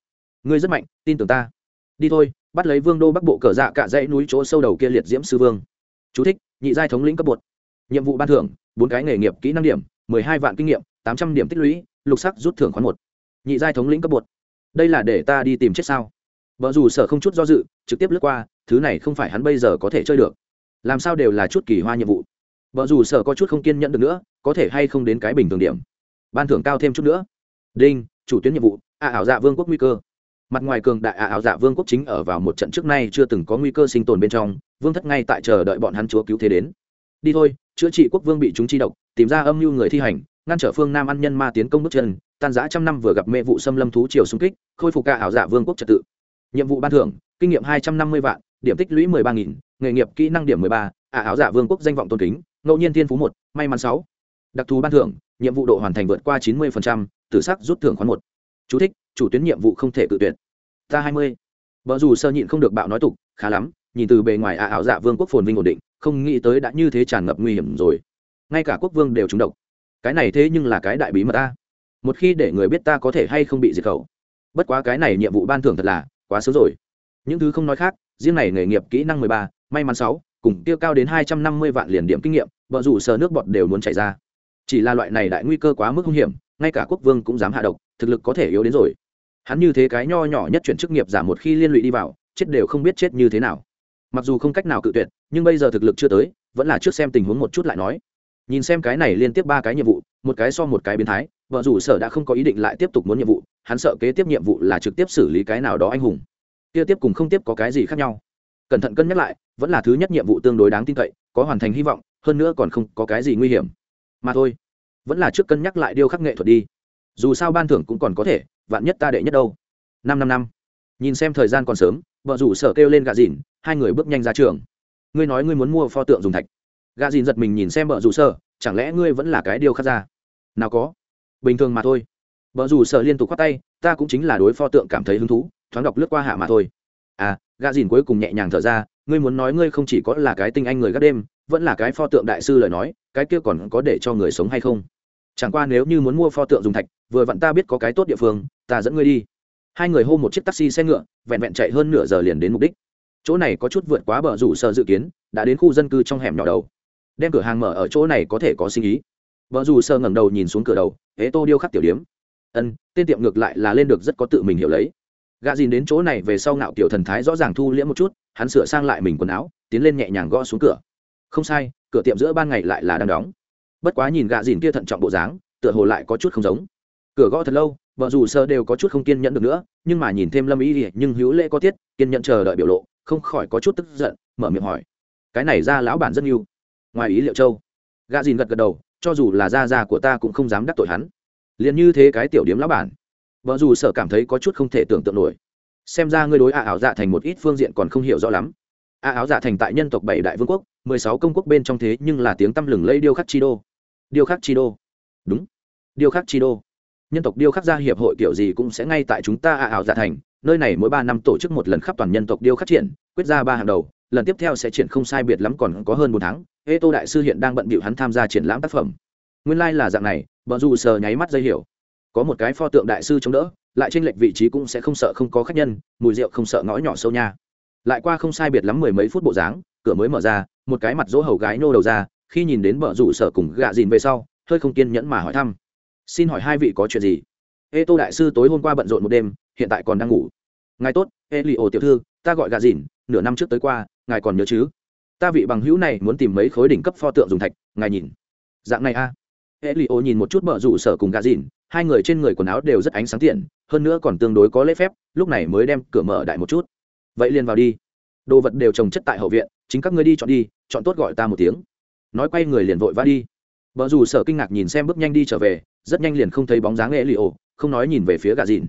Ngươi rất mạnh, tin tưởng ta. Đi thôi bắt lấy vương đô bắc bộ cờ dạ cả dãy núi chỗ sâu đầu kia liệt diễm sư vương. Chú thích, nhị giai thống lĩnh cấp bột. Nhiệm vụ ban thưởng bốn cái nghề nghiệp kỹ năng điểm mười hai vạn kinh nghiệm tám trăm điểm tích lũy lục sắc rút thưởng khoán một. Nhị giai thống lĩnh cấp bột. Đây là để ta đi tìm chết sao? Vợ dù sở không chút do dự trực tiếp lướt qua thứ này không phải hắn bây giờ có thể chơi được. Làm sao đều là chút kỳ hoa nhiệm vụ. Vợ dù sở có chút không kiên nhẫn được nữa có thể hay không đến cái bình thường điểm. Ban thưởng cao thêm chút nữa. Đinh chủ tuyến nhiệm vụ a ảo dạ vương quốc nguy cơ mặt ngoài cường đại ả ảo dạ vương quốc chính ở vào một trận trước nay chưa từng có nguy cơ sinh tồn bên trong vương thất ngay tại chờ đợi bọn hắn chúa cứu thế đến. Đi thôi chữa trị quốc vương bị chúng chi độc tìm ra âm mưu người thi hành ngăn trở phương nam ăn nhân ma tiến công bước chân tan giã trăm năm vừa gặp mê vụ xâm lâm thú triều xung kích khôi phục ca ảo dạ vương quốc trật tự. Nhiệm vụ ban thưởng kinh nghiệm hai trăm năm mươi vạn điểm tích lũy mười ba nghìn nghề nghiệp kỹ năng điểm mười ba ả ảo dạ vương quốc danh vọng tôn kính ngẫu nhiên thiên phú một may mắn sáu. Đặc thù ban thưởng nhiệm vụ độ hoàn thành vượt qua chín mươi tử sắc rút thưởng khoán một. Chú thích, chủ tuyến nhiệm vụ không thể tự tuyển ta hai mươi. Vợ dù sơ nhịn không được bạo nói tục, khá lắm, nhìn từ bề ngoài à ảo dạ vương quốc phồn vinh ổn định, không nghĩ tới đã như thế tràn ngập nguy hiểm rồi. Ngay cả quốc vương đều trúng độc. Cái này thế nhưng là cái đại bí mật ta. Một khi để người biết ta có thể hay không bị diệt khẩu. Bất quá cái này nhiệm vụ ban thưởng thật là quá sớm rồi. Những thứ không nói khác, riêng này nghề nghiệp kỹ năng mười ba, may mắn sáu, cùng tiêu cao đến hai trăm năm mươi vạn liền điểm kinh nghiệm vợ dù sờ nước bọt đều muốn chảy ra. Chỉ là loại này đại nguy cơ quá mức hung hiểm, ngay cả quốc vương cũng dám hạ độc, thực lực có thể yếu đến rồi hắn như thế cái nho nhỏ nhất chuyển chức nghiệp giảm một khi liên lụy đi vào, chết đều không biết chết như thế nào. Mặc dù không cách nào cự tuyệt, nhưng bây giờ thực lực chưa tới, vẫn là trước xem tình huống một chút lại nói. Nhìn xem cái này liên tiếp ba cái nhiệm vụ, một cái so một cái biến thái, vợ rủ sở đã không có ý định lại tiếp tục muốn nhiệm vụ, hắn sợ kế tiếp nhiệm vụ là trực tiếp xử lý cái nào đó anh hùng. Kia tiếp cùng không tiếp có cái gì khác nhau. Cẩn thận cân nhắc lại, vẫn là thứ nhất nhiệm vụ tương đối đáng tin cậy, có hoàn thành hy vọng, hơn nữa còn không có cái gì nguy hiểm. Mà thôi, vẫn là trước cân nhắc lại điêu khắc nghệ thuật đi. Dù sao ban thưởng cũng còn có thể vạn nhất ta đệ nhất đâu. Năm năm năm. Nhìn xem thời gian còn sớm, vợ rủ sở kêu lên gà dìn, hai người bước nhanh ra trường. Ngươi nói ngươi muốn mua pho tượng dùng thạch. Gà dìn giật mình nhìn xem vợ rủ sở, chẳng lẽ ngươi vẫn là cái điều khắc ra? Nào có. Bình thường mà thôi. Vợ rủ sở liên tục khoát tay, ta cũng chính là đối pho tượng cảm thấy hứng thú, thoáng đọc lướt qua hạ mà thôi. À gà dìn cuối cùng nhẹ nhàng thở ra, ngươi muốn nói ngươi không chỉ có là cái tinh anh người gác đêm, vẫn là cái pho tượng đại sư lời nói, cái kia còn có để cho người sống hay không? Chẳng qua nếu như muốn mua pho tượng dùng thạch vừa vặn ta biết có cái tốt địa phương, ta dẫn ngươi đi. Hai người hô một chiếc taxi xe ngựa, vẹn vẹn chạy hơn nửa giờ liền đến mục đích. Chỗ này có chút vượt quá bờ rủ sợ dự kiến, đã đến khu dân cư trong hẻm nhỏ đầu. Đem cửa hàng mở ở chỗ này có thể có sinh ý. Vợ dù sơ ngẩng đầu nhìn xuống cửa đầu hễ tô điêu khắc tiểu điếm. Ân, tên tiệm ngược lại là lên được rất có tự mình hiểu lấy. Gà dìn đến chỗ này về sau ngạo kiểu thần thái rõ ràng thu liễm một chút, hắn sửa sang lại mình quần áo, tiến lên nhẹ nhàng gõ xuống cửa. Không sai, cửa tiệm giữa ban ngày lại là đang đóng. Bất quá nhìn gà dìn kia thận trọng bộ dáng, tựa hồ lại có chút không giống cửa gõ thật lâu, vợ dù sơ đều có chút không kiên nhẫn được nữa, nhưng mà nhìn thêm lâm ý ỉa nhưng hữu lễ có tiết, kiên nhẫn chờ đợi biểu lộ, không khỏi có chút tức giận, mở miệng hỏi. Cái này ra lão bản rất yêu. Ngoài ý liệu châu. Gạ dìn gật gật đầu, cho dù là gia gia của ta cũng không dám đắc tội hắn. Liền như thế cái tiểu điếm lão bản. Vợ dù sở cảm thấy có chút không thể tưởng tượng nổi. Xem ra ngươi đối a ảo dạ thành một ít phương diện còn không hiểu rõ lắm. A áo dạ thành tại nhân tộc bảy đại vương quốc, mười sáu công quốc bên trong thế nhưng là tiếng tăm lừng lây điêu khắc chi đô. Điêu khắc chi đô. Đúng. Điêu khắc chi đô nhân tộc điêu khắc gia hiệp hội kiểu gì cũng sẽ ngay tại chúng ta a ảo dạ thành, nơi này mỗi ba năm tổ chức một lần khắp toàn nhân tộc điêu khắc triển, quyết ra ba hàng đầu, lần tiếp theo sẽ triển không sai biệt lắm còn có hơn một tháng, ê tô đại sư hiện đang bận bịu hắn tham gia triển lãm tác phẩm. Nguyên lai、like、là dạng này vợ dù sờ nháy mắt dây hiểu. Có một cái pho tượng đại sư chống đỡ, lại trên lệch vị trí cũng sẽ không sợ không có khách nhân, mùi rượu không sợ ngõ nhỏ sâu nha. Lại qua không sai biệt lắm mười mấy phút bộ dáng, cửa mới mở ra, một cái mặt dỗ hầu gái nô đầu ra, khi nhìn đến vợ rủ sở cùng gạ dìn về sau, hơi không kiên nhẫn mà hỏi thăm xin hỏi hai vị có chuyện gì? Ê, tô đại sư tối hôm qua bận rộn một đêm, hiện tại còn đang ngủ. Ngài tốt, ê li ô tiểu thư, ta gọi gà dìn nửa năm trước tới qua, ngài còn nhớ chứ? Ta vị bằng hữu này muốn tìm mấy khối đỉnh cấp pho tượng dùng thạch, ngài nhìn. Dạng này a. À. ê li ô nhìn một chút mở rủ sở cùng gà dìn hai người trên người quần áo đều rất ánh sáng tiện, hơn nữa còn tương đối có lễ phép, lúc này mới đem cửa mở đại một chút. Vậy liền vào đi. Đồ vật đều trồng chất tại hậu viện, chính các ngươi đi chọn đi, chọn tốt gọi ta một tiếng. Nói quay người liền vội vã đi vợ dù sở kinh ngạc nhìn xem bước nhanh đi trở về, rất nhanh liền không thấy bóng dáng nghệ li không nói nhìn về phía gà dìn.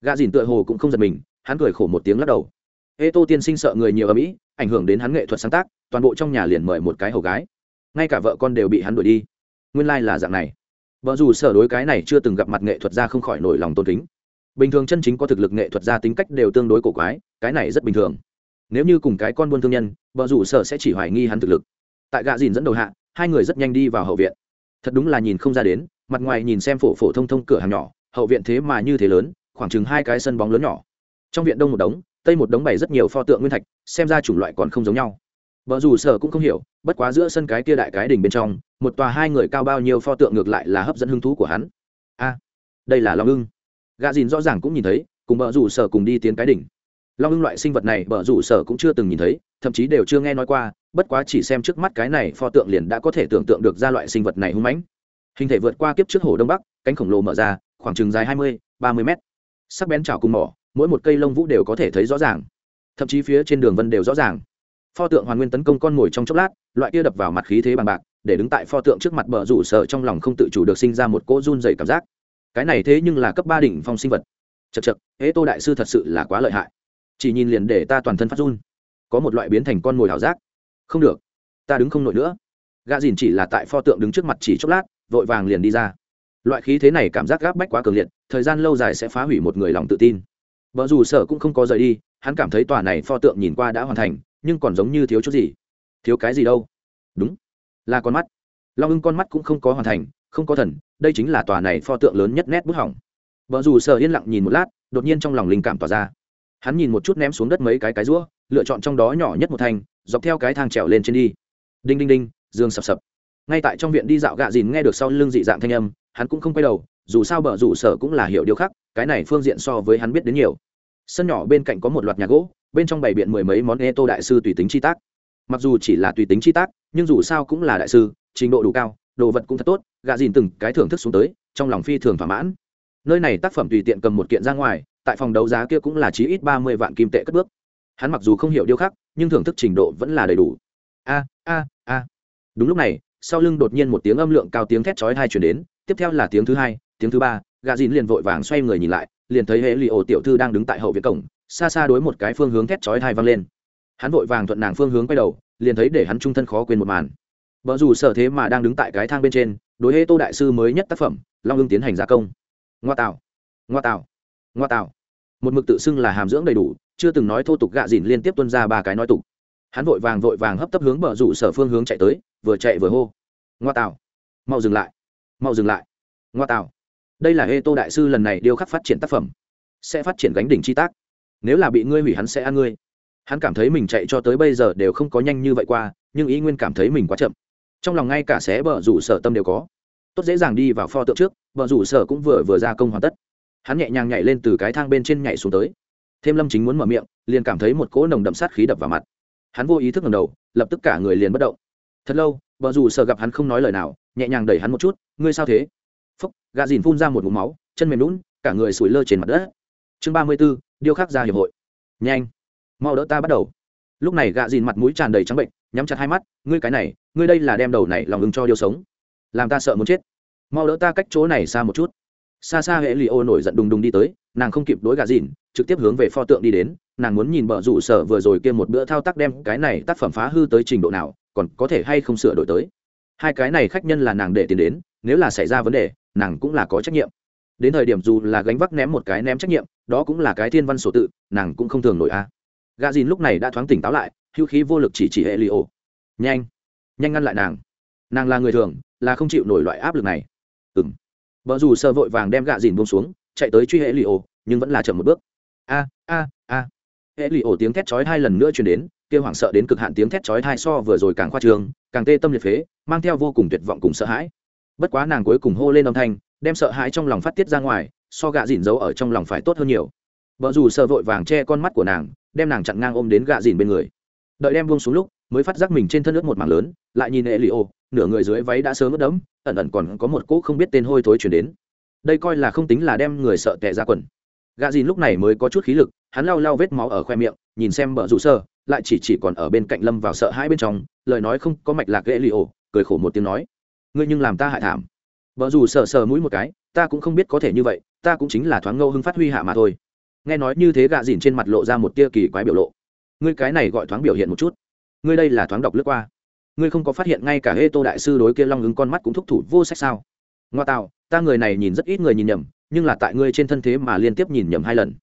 Gà dìn tựa hồ cũng không giật mình, hắn cười khổ một tiếng lắc đầu. Ê tô tiên sinh sợ người nhiều ở mỹ, ảnh hưởng đến hắn nghệ thuật sáng tác, toàn bộ trong nhà liền mời một cái hầu gái. Ngay cả vợ con đều bị hắn đuổi đi. Nguyên lai、like、là dạng này. Vợ dù sở đối cái này chưa từng gặp mặt nghệ thuật gia không khỏi nổi lòng tôn kính. Bình thường chân chính có thực lực nghệ thuật gia tính cách đều tương đối cổ quái, cái này rất bình thường. Nếu như cùng cái con buôn thương nhân vợ rủ sở sẽ chỉ hoài nghi hắn thực lực. Tại gạ dìn dẫn đầu hạ, hai người rất nhanh đi vào hậu viện thật đúng là nhìn không ra đến, mặt ngoài nhìn xem phổ phổ thông thông cửa hàng nhỏ, hậu viện thế mà như thế lớn, khoảng chừng hai cái sân bóng lớn nhỏ. Trong viện đông một đống, tây một đống bày rất nhiều pho tượng nguyên thạch, xem ra chủng loại còn không giống nhau. Vợ dù sở cũng không hiểu, bất quá giữa sân cái kia đại cái đỉnh bên trong, một tòa hai người cao bao nhiêu pho tượng ngược lại là hấp dẫn hứng thú của hắn. A, đây là long ưng. Gà dìn rõ ràng cũng nhìn thấy, cùng vợ dù sở cùng đi tiến cái đỉnh long ưng loại sinh vật này bờ rủ sở cũng chưa từng nhìn thấy, thậm chí đều chưa nghe nói qua, bất quá chỉ xem trước mắt cái này pho tượng liền đã có thể tưởng tượng được ra loại sinh vật này hung mãnh. Hình thể vượt qua kiếp trước hồ đông bắc, cánh khổng lồ mở ra, khoảng chừng dài hai mươi, ba mươi mét. Sắc bén chảo cùng mỏ, mỗi một cây lông vũ đều có thể thấy rõ ràng. Thậm chí phía trên đường vân đều rõ ràng. Pho tượng hoàn nguyên tấn công con mồi trong chốc lát, loại kia đập vào mặt khí thế bằng bạc, để đứng tại pho tượng trước mặt bờ rủ sợ trong lòng không tự chủ được sinh ra một cỗ run dày cảm giác. Cái này thế nhưng là cấp ba đỉnh phong sinh vật. Chật chật ế tô đại sư thật sự là quá lợi hại chỉ nhìn liền để ta toàn thân phát run. Có một loại biến thành con mồi hảo giác. Không được, ta đứng không nổi nữa. Gã dìn chỉ là tại pho tượng đứng trước mặt chỉ chốc lát, vội vàng liền đi ra. Loại khí thế này cảm giác gáp bách quá cường liệt, thời gian lâu dài sẽ phá hủy một người lòng tự tin. Vợ dù sở cũng không có rời đi, hắn cảm thấy tòa này pho tượng nhìn qua đã hoàn thành, nhưng còn giống như thiếu chút gì. Thiếu cái gì đâu? Đúng, là con mắt. Long ưng con mắt cũng không có hoàn thành, không có thần, đây chính là tòa này pho tượng lớn nhất nét bút hỏng. Vợ dù sở yên lặng nhìn một lát, đột nhiên trong lòng linh cảm tỏa ra hắn nhìn một chút ném xuống đất mấy cái cái rũa, lựa chọn trong đó nhỏ nhất một thanh dọc theo cái thang trèo lên trên đi. Đinh đinh đinh dương sập sập. Ngay tại trong viện đi dạo gạ dìn nghe được sau lưng dị dạng thanh âm, hắn cũng không quay đầu, dù sao bờ rủ sở cũng là hiểu điều khác, cái này phương diện so với hắn biết đến nhiều. Sân nhỏ bên cạnh có một loạt nhà gỗ, bên trong bày biện mười mấy món ê tô đại sư tùy tính chi tác. Mặc dù chỉ là tùy tính chi tác, nhưng dù sao cũng là đại sư, trình độ đủ cao, đồ vật cũng thật tốt, gạ dìn từng cái thưởng thức xuống tới, trong lòng phi thường thỏa mãn. Nơi này tác phẩm tùy tiện cầm một kiện ra ngoài tại phòng đấu giá kia cũng là chí ít ba mươi vạn kim tệ cất bước. Hắn mặc dù không hiểu điêu khắc nhưng thưởng thức trình độ vẫn là đầy đủ. A a a. Đúng lúc này, sau lưng đột nhiên một tiếng âm lượng cao tiếng thét chói hai chuyển đến, tiếp theo là tiếng thứ hai, tiếng thứ ba gà dìn liền vội vàng xoay người nhìn lại, liền thấy hệ lì ổ tiểu thư đang đứng tại hậu viện cổng, xa xa đối một cái phương hướng thét chói hai vang lên. Hắn vội vàng thuận nàng phương hướng quay đầu, liền thấy để hắn trung thân khó quên một màn. Vợ dù sở thế mà đang đứng tại cái thang bên trên, đối hệ tô đại sư mới nhất tác phẩm, long ưng tiến hành gia công. Ngoa tạo. Ngoa tạo ngoa tạo. Một mực tự xưng là hàm dưỡng đầy đủ, chưa từng nói thô tục gạ dìn liên tiếp tuân ra ba cái nói tục. Hắn vội vàng vội vàng hấp tấp hướng bờ rủ sở phương hướng chạy tới, vừa chạy vừa hô. Ngoa tạo. Mau dừng lại. Mau dừng lại. Ngoa tạo. Đây là hê tô đại sư lần này điêu khắc phát triển tác phẩm. Sẽ phát triển gánh đỉnh chi tác. Nếu là bị ngươi hủy hắn sẽ ăn ngươi. Hắn cảm thấy mình chạy cho tới bây giờ đều không có nhanh như vậy qua, nhưng ý nguyên cảm thấy mình quá chậm. Trong lòng ngay cả xé bờ rủ sở tâm đều có. Tốt dễ dàng đi vào pho tượng trước, bờ rủ sở cũng vừa vừa ra công hoàn tất hắn nhẹ nhàng nhảy lên từ cái thang bên trên nhảy xuống tới. Thêm lâm chính muốn mở miệng, liền cảm thấy một cỗ nồng đậm sát khí đập vào mặt. Hắn vô ý thức ngầm đầu, lập tức cả người liền bất động. Thật lâu vợ dù sợ gặp hắn không nói lời nào, nhẹ nhàng đẩy hắn một chút, ngươi sao thế? Phúc gà dìn phun ra một mũ máu, chân mềm lún cả người sủi lơ trên mặt đất. Chương ba mươi b ố điêu khắc ra hiệp hội. Nhanh, mau đỡ ta bắt đầu. Lúc này gạ dìn mặt mũi tràn đầy trắng bệnh, nhắm chặt hai mắt, ngươi cái này, ngươi đây là đem đầu này lòng ứng cho điêu sống. Làm ta sợ muốn chết. Mau đỡ ta cách chỗ này xa một chút xa xa hệ li ô nổi giận đùng đùng đi tới, nàng không kịp đối gà dìn trực tiếp hướng về pho tượng đi đến, nàng muốn nhìn bờ rủ sở vừa rồi kia một bữa thao tác đem cái này tác phẩm phá hư tới trình độ nào, còn có thể hay không sửa đổi tới. Hai cái này khách nhân là nàng để tiền đến, nếu là xảy ra vấn đề, nàng cũng là có trách nhiệm. Đến thời điểm dù là gánh vác ném một cái ném trách nhiệm, đó cũng là cái thiên văn sổ tự, nàng cũng không thường nổi a. À. gà dìn lúc này đã thoáng tỉnh táo lại, hữu khí vô lực chỉ chỉ hệ li ô. Nhanh nhanh ngăn lại nàng. Nàng là người thường, là không chịu nổi loại áp lực này vợ dù sơ vội vàng đem gạ dìn buông xuống, chạy tới truy hệ lì ổ, nhưng vẫn là chậm một bước. A a a. Hệ lì ổ tiếng thét chói hai lần nữa chuyển đến, kia hoảng sợ đến cực hạn tiếng thét chói hai so vừa rồi càng khoa trương, càng tê tâm liệt phế, mang theo vô cùng tuyệt vọng cùng sợ hãi. Bất quá nàng cuối cùng hô lên âm thanh, đem sợ hãi trong lòng phát tiết ra ngoài, so gạ dìn giấu ở trong lòng phải tốt hơn nhiều. Vợ dù sợ vội vàng che con mắt của nàng, đem nàng chặn ngang ôm đến gạ dìn bên người. Đợi đem buông xuống lúc, mới phát giác mình trên thân nước một mảng lớn, lại nhìn hệ li ổ nửa người dưới váy đã sớm ướt đẫm, ẩn ẩn còn có một cỗ không biết tên hôi thối chuyển đến. Đây coi là không tính là đem người sợ tệ ra quần. Gà dìn lúc này mới có chút khí lực, hắn lau lau vết máu ở khoe miệng, nhìn xem bờ rủ sơ, lại chỉ chỉ còn ở bên cạnh lâm vào sợ hãi bên trong, lời nói không có mạch lạc ghê li ổ, cười khổ một tiếng nói, ngươi nhưng làm ta hại thảm. Vợ dù sờ sờ mũi một cái, ta cũng không biết có thể như vậy, ta cũng chính là thoáng ngâu hưng phát huy hạ mà thôi. Nghe nói như thế gạ dìn trên mặt lộ ra một tia kỳ quái biểu lộ. Ngươi cái này gọi thoáng biểu hiện một chút. Ngươi đây là thoáng đọc lướt qua ngươi không có phát hiện ngay cả hê tô đại sư đối kia long ứng con mắt cũng thúc thủ vô sách sao? Ngoa tạo, ta người này nhìn rất ít người nhìn nhầm, nhưng là tại ngươi trên thân thế mà liên tiếp nhìn nhầm hai lần.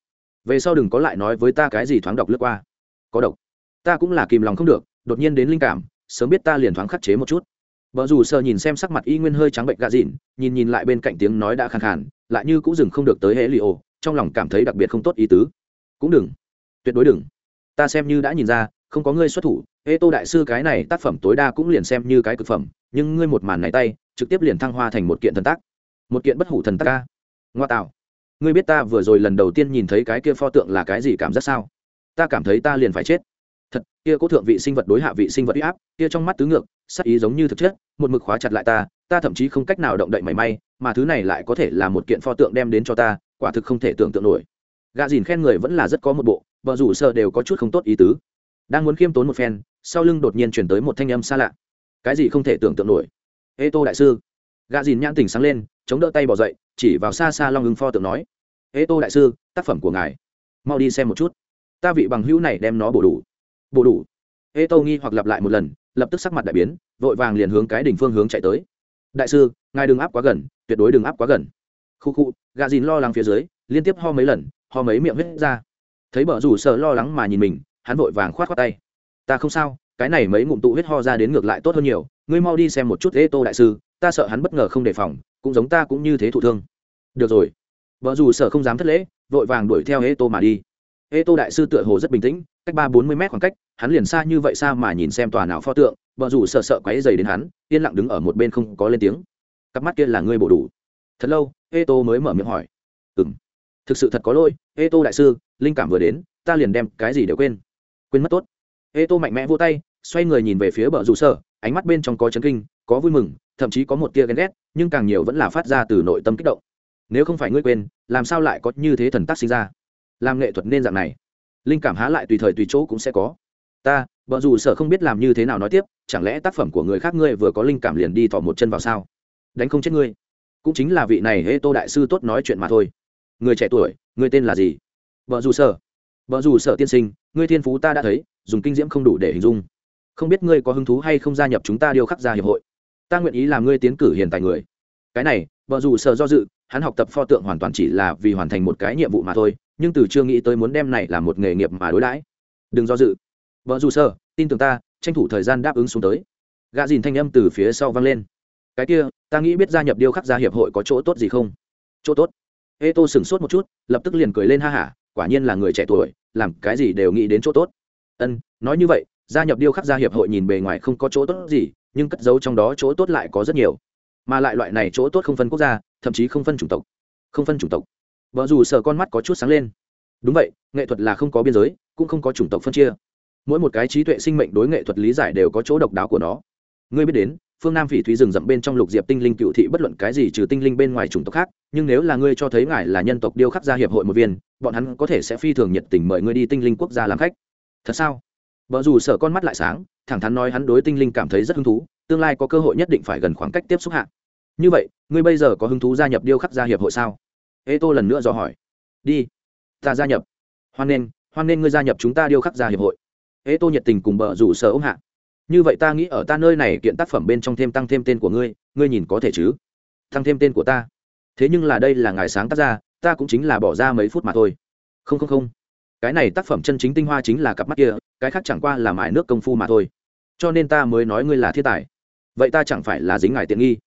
Về sau đừng có lại nói với ta cái gì thoáng đọc lướt qua. Có độc. Ta cũng là kìm lòng không được, đột nhiên đến linh cảm, sớm biết ta liền thoáng khắc chế một chút. Vợ dù sợ nhìn xem sắc mặt y nguyên hơi trắng bệnh gạ dịn, nhìn nhìn lại bên cạnh tiếng nói đã khàn khàn, lại như cũng dừng không được tới hệ li ô trong lòng cảm thấy đặc biệt không tốt ý tứ. Cũng đừng. Tuyệt đối đừng. Ta xem như đã nhìn ra không có ngươi xuất thủ, ê tô đại sư cái này tác phẩm tối đa cũng liền xem như cái cực phẩm, nhưng ngươi một màn này tay, trực tiếp liền thăng hoa thành một kiện thần tác. Một kiện bất hủ thần tác ca ngoa tạo. Ngươi biết ta vừa rồi lần đầu tiên nhìn thấy cái kia pho tượng là cái gì cảm giác sao? Ta cảm thấy ta liền phải chết. Thật, kia có thượng vị sinh vật đối hạ vị sinh vật uy áp, kia trong mắt tứ ngược, sắc ý giống như thực chất, một mực khóa chặt lại ta ta thậm chí không cách nào động đậy mảy may, mà thứ này lại có thể là một kiện pho tượng đem đến cho ta, quả thực không thể tưởng tượng nổi. Gà dìn khen người vẫn là rất có một bộ, vợ rủ sợ đều có chút không tốt ý tứ đang muốn khiêm tốn một phen, sau lưng đột nhiên chuyển tới một thanh âm xa lạ. Cái gì không thể tưởng tượng nổi. Ê tô đại sư. Gà dìn nhãn tỉnh sáng lên, chống đỡ tay bỏ dậy, chỉ vào xa xa long ưng pho tượng nói, ê tô đại sư, tác phẩm của ngài. Mau đi xem một chút. Ta vị bằng hữu này đem nó bổ đủ. Bổ đủ? Ê tô nghi hoặc lặp lại một lần, lập tức sắc mặt đại biến, vội vàng liền hướng cái đỉnh phương hướng chạy tới. Đại sư, ngài đừng áp quá gần, tuyệt đối đừng áp quá gần. Khu khu gà dìn lo lắng phía dưới, liên tiếp ho mấy lần, ho mấy miệng huyết ra. Thấy bờ rủ sợ lo lắng mà nhìn mình hắn vội vàng khoát khoát tay. Ta không sao, cái này mấy ngụm tụ huyết ho ra đến ngược lại tốt hơn nhiều, ngươi mau đi xem một chút ê tô đại sư, ta sợ hắn bất ngờ không đề phòng, cũng giống ta cũng như thế thụ thương. Được rồi. Vợ dù sợ không dám thất lễ, vội vàng đuổi theo ê tô mà đi. Ê tô đại sư tựa hồ rất bình tĩnh, cách ba bốn mươi mét khoảng cách, hắn liền xa như vậy xa mà nhìn xem tòa nào pho tượng, vợ dù sợ sợ quáy dày đến hắn, yên lặng đứng ở một bên không có lên tiếng. Cặp mắt kia là ngươi bổ đủ. Thật lâu ê tô mới mở miệng hỏi. Ừ m thực sự thật có lỗi ê tô đại sư, linh cảm vừa đến, ta liền đem cái gì đều quên quên mất tốt. Ê tô mạnh mẽ vô tay, xoay người nhìn về phía bờ rủ sở, ánh mắt bên trong có chấn kinh, có vui mừng, thậm chí có một tia ghen ghét, nhưng càng nhiều vẫn là phát ra từ nội tâm kích động. Nếu không phải ngươi quên, làm sao lại có như thế thần tác sinh ra? Làm nghệ thuật nên dạng này. Linh cảm há lại tùy thời tùy chỗ cũng sẽ có. Ta vợ dù sở không biết làm như thế nào nói tiếp, chẳng lẽ tác phẩm của người khác ngươi vừa có linh cảm liền đi thọ một chân vào sao? Đánh không chết ngươi. Cũng chính là vị này hê tô đại sư tốt nói chuyện mà thôi. Người trẻ tuổi, người tên là gì? Vợ dù sở vợ dù sở tiên sinh, ngươi thiên phú ta đã thấy, dùng kinh diễm không đủ để hình dung. Không biết ngươi có hứng thú hay không gia nhập chúng ta điêu khắc gia hiệp hội? Ta nguyện ý làm ngươi tiến cử hiền tài người. Cái này vợ dù sở do dự, hắn học tập pho tượng hoàn toàn chỉ là vì hoàn thành một cái nhiệm vụ mà thôi, nhưng từ chưa nghĩ tới muốn đem này là một nghề nghiệp mà đối đãi. Đừng do dự. Vợ dù sở, tin tưởng ta, tranh thủ thời gian đáp ứng xuống tới. Gạ dìn thanh âm từ phía sau vang lên. Cái kia, ta nghĩ biết gia nhập điêu khắc gia hiệp hội có chỗ tốt gì không? Chỗ tốt. Ê tô sửng sốt một chút, lập tức liền cười lên ha hả quả nhiên là người trẻ tuổi, làm cái gì đều nghĩ đến chỗ tốt. Ân, nói như vậy, gia nhập điêu khắc gia hiệp hội nhìn bề ngoài không có chỗ tốt gì, nhưng cất giấu trong đó chỗ tốt lại có rất nhiều. Mà lại loại này chỗ tốt không phân quốc gia, thậm chí không phân chủng tộc. Không phân chủng tộc. Vợ dù sợ con mắt có chút sáng lên. Đúng vậy, nghệ thuật là không có biên giới, cũng không có chủng tộc phân chia. Mỗi một cái trí tuệ sinh mệnh đối nghệ thuật lý giải đều có chỗ độc đáo của nó. Ngươi biết đến, phương nam phỉ thúy rừng rậm bên trong lục diệp tinh linh cựu thị bất luận cái gì trừ tinh linh bên ngoài chủng tộc khác, nhưng nếu là ngươi cho thấy ngài là nhân tộc điêu khắc gia hiệp hội một viên bọn hắn có thể sẽ phi thường nhiệt tình mời ngươi đi tinh linh quốc gia làm khách. Thật sao? Vợ dù sợ con mắt lại sáng, thẳng thắn nói hắn đối tinh linh cảm thấy rất hứng thú, tương lai có cơ hội nhất định phải gần khoảng cách tiếp xúc hạ. Như vậy, ngươi bây giờ có hứng thú gia nhập điêu khắc gia hiệp hội sao? Ê tô lần nữa dò hỏi. Đi, ta gia nhập. Hoan nghênh hoan nghênh ngươi gia nhập chúng ta điêu khắc gia hiệp hội. Ê tô nhiệt tình cùng bờ rủ sở ống hạ. Như vậy ta nghĩ ở ta nơi này kiện tác phẩm bên trong thêm tăng thêm tên của ngươi ngươi nhìn có thể chứ? Tăng thêm tên của ta. Thế nhưng là đây là ngài sáng tác ra ta cũng chính là bỏ ra mấy phút mà thôi. Không không không. Cái này tác phẩm chân chính tinh hoa chính là cặp mắt kia, cái khác chẳng qua là mài nước công phu mà thôi. Cho nên ta mới nói ngươi là thiên tài. Vậy ta chẳng phải là dính ngài tiện nghi.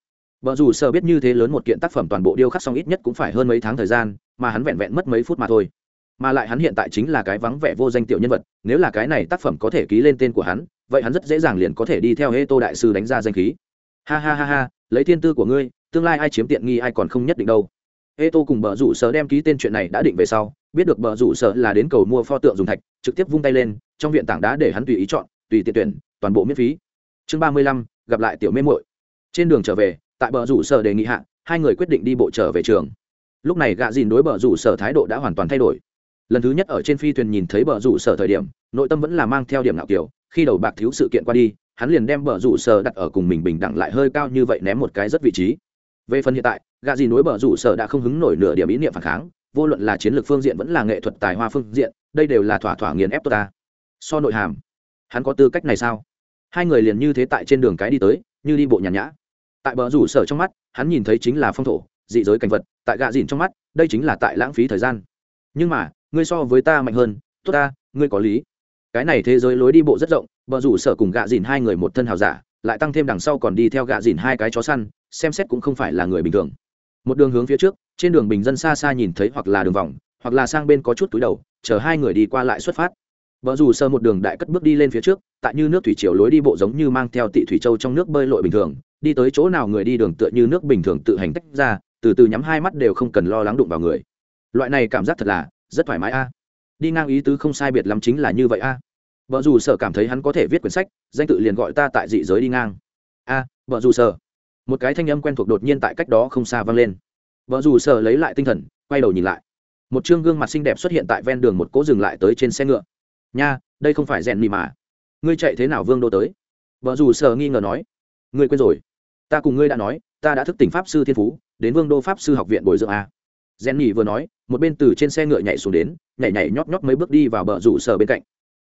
Vợ dù sợ biết như thế lớn một kiện tác phẩm toàn bộ điêu khắc xong ít nhất cũng phải hơn mấy tháng thời gian, mà hắn vẹn vẹn mất mấy phút mà thôi. Mà lại hắn hiện tại chính là cái vắng vẻ vô danh tiểu nhân vật, nếu là cái này tác phẩm có thể ký lên tên của hắn, vậy hắn rất dễ dàng liền có thể đi theo hê tô đại sư đánh ra danh khí. Ha ha ha ha, lấy thiên tư của ngươi, tương lai ai chiếm tiện nghi ai còn không nhất định đâu. Eto tô cùng bờ rủ sở đem ký tên chuyện này đã định về sau, biết được bờ rủ sở là đến cầu mua pho tượng dùng thạch, trực tiếp vung tay lên, trong viện tảng đá để hắn tùy ý chọn, tùy tiện tuyển, toàn bộ miễn phí. Chương ba mươi lăm, gặp lại tiểu mê muội. Trên đường trở về, tại bờ rủ sở đề nghị hạ, hai người quyết định đi bộ trở về trường. Lúc này gạ dìn đối bờ rủ sở thái độ đã hoàn toàn thay đổi. Lần thứ nhất ở trên phi thuyền nhìn thấy bờ rủ sở thời điểm, nội tâm vẫn là mang theo điểm nào kiểu, khi đầu bạc thiếu sự kiện qua đi, hắn liền đem bờ rủ sở đặt ở cùng mình bình đẳng lại hơi cao như vậy ném một cái rất vị trí. Về phần hiện tại gạ gì núi bờ rủ sở đã không hứng nổi nửa điểm ý niệm phản kháng, vô luận là chiến lược phương diện vẫn là nghệ thuật tài hoa phương diện, đây đều là thỏa thỏa nghiền ép tốt ta. So nội hàm, hắn có tư cách này sao? Hai người liền như thế tại trên đường cái đi tới, như đi bộ nhàn nhã. Tại bờ rủ sở trong mắt, hắn nhìn thấy chính là phong thổ, dị giới cảnh vật, tại gạ dìn trong mắt, đây chính là tại lãng phí thời gian. Nhưng mà, ngươi so với ta mạnh hơn tốt ta, ngươi có lý. Cái này thế giới lối đi bộ rất rộng, bờ rủ sở cùng gạ dìn hai người một thân hào giả, lại tăng thêm đằng sau còn đi theo gạ dìn hai cái chó săn, xem xét cũng không phải là người bình thường một đường hướng phía trước, trên đường bình dân xa xa nhìn thấy hoặc là đường vòng, hoặc là sang bên có chút túi đầu, chờ hai người đi qua lại xuất phát. Vợ dù sơ một đường đại cất bước đi lên phía trước, tại như nước thủy chiều lối đi bộ giống như mang theo tị thủy châu trong nước bơi lội bình thường, đi tới chỗ nào người đi đường tựa như nước bình thường tự hành tách ra, từ từ nhắm hai mắt đều không cần lo lắng đụng vào người. Loại này cảm giác thật là rất thoải mái a. Đi ngang ý tứ không sai biệt lắm chính là như vậy a. Vợ dù sở cảm thấy hắn có thể viết quyển sách, danh tự liền gọi ta tại dị giới đi ngang. A, vợ dù sở một cái thanh âm quen thuộc đột nhiên tại cách đó không xa vang lên. Vợ dù sở lấy lại tinh thần, quay đầu nhìn lại. Một chương gương mặt xinh đẹp xuất hiện tại ven đường một cỗ dừng lại tới trên xe ngựa. Nha, đây không phải rèn mì mà. Ngươi chạy thế nào vương đô tới? Vợ dù sở nghi ngờ nói. Ngươi quên rồi. Ta cùng ngươi đã nói, ta đã thức tỉnh pháp sư thiên phú, đến vương đô pháp sư học viện bồi dưỡng a. Rèn mì vừa nói, một bên từ trên xe ngựa nhảy xuống đến, nhảy nhảy nhót nhót mấy bước đi vào bờ rủ sở bên cạnh.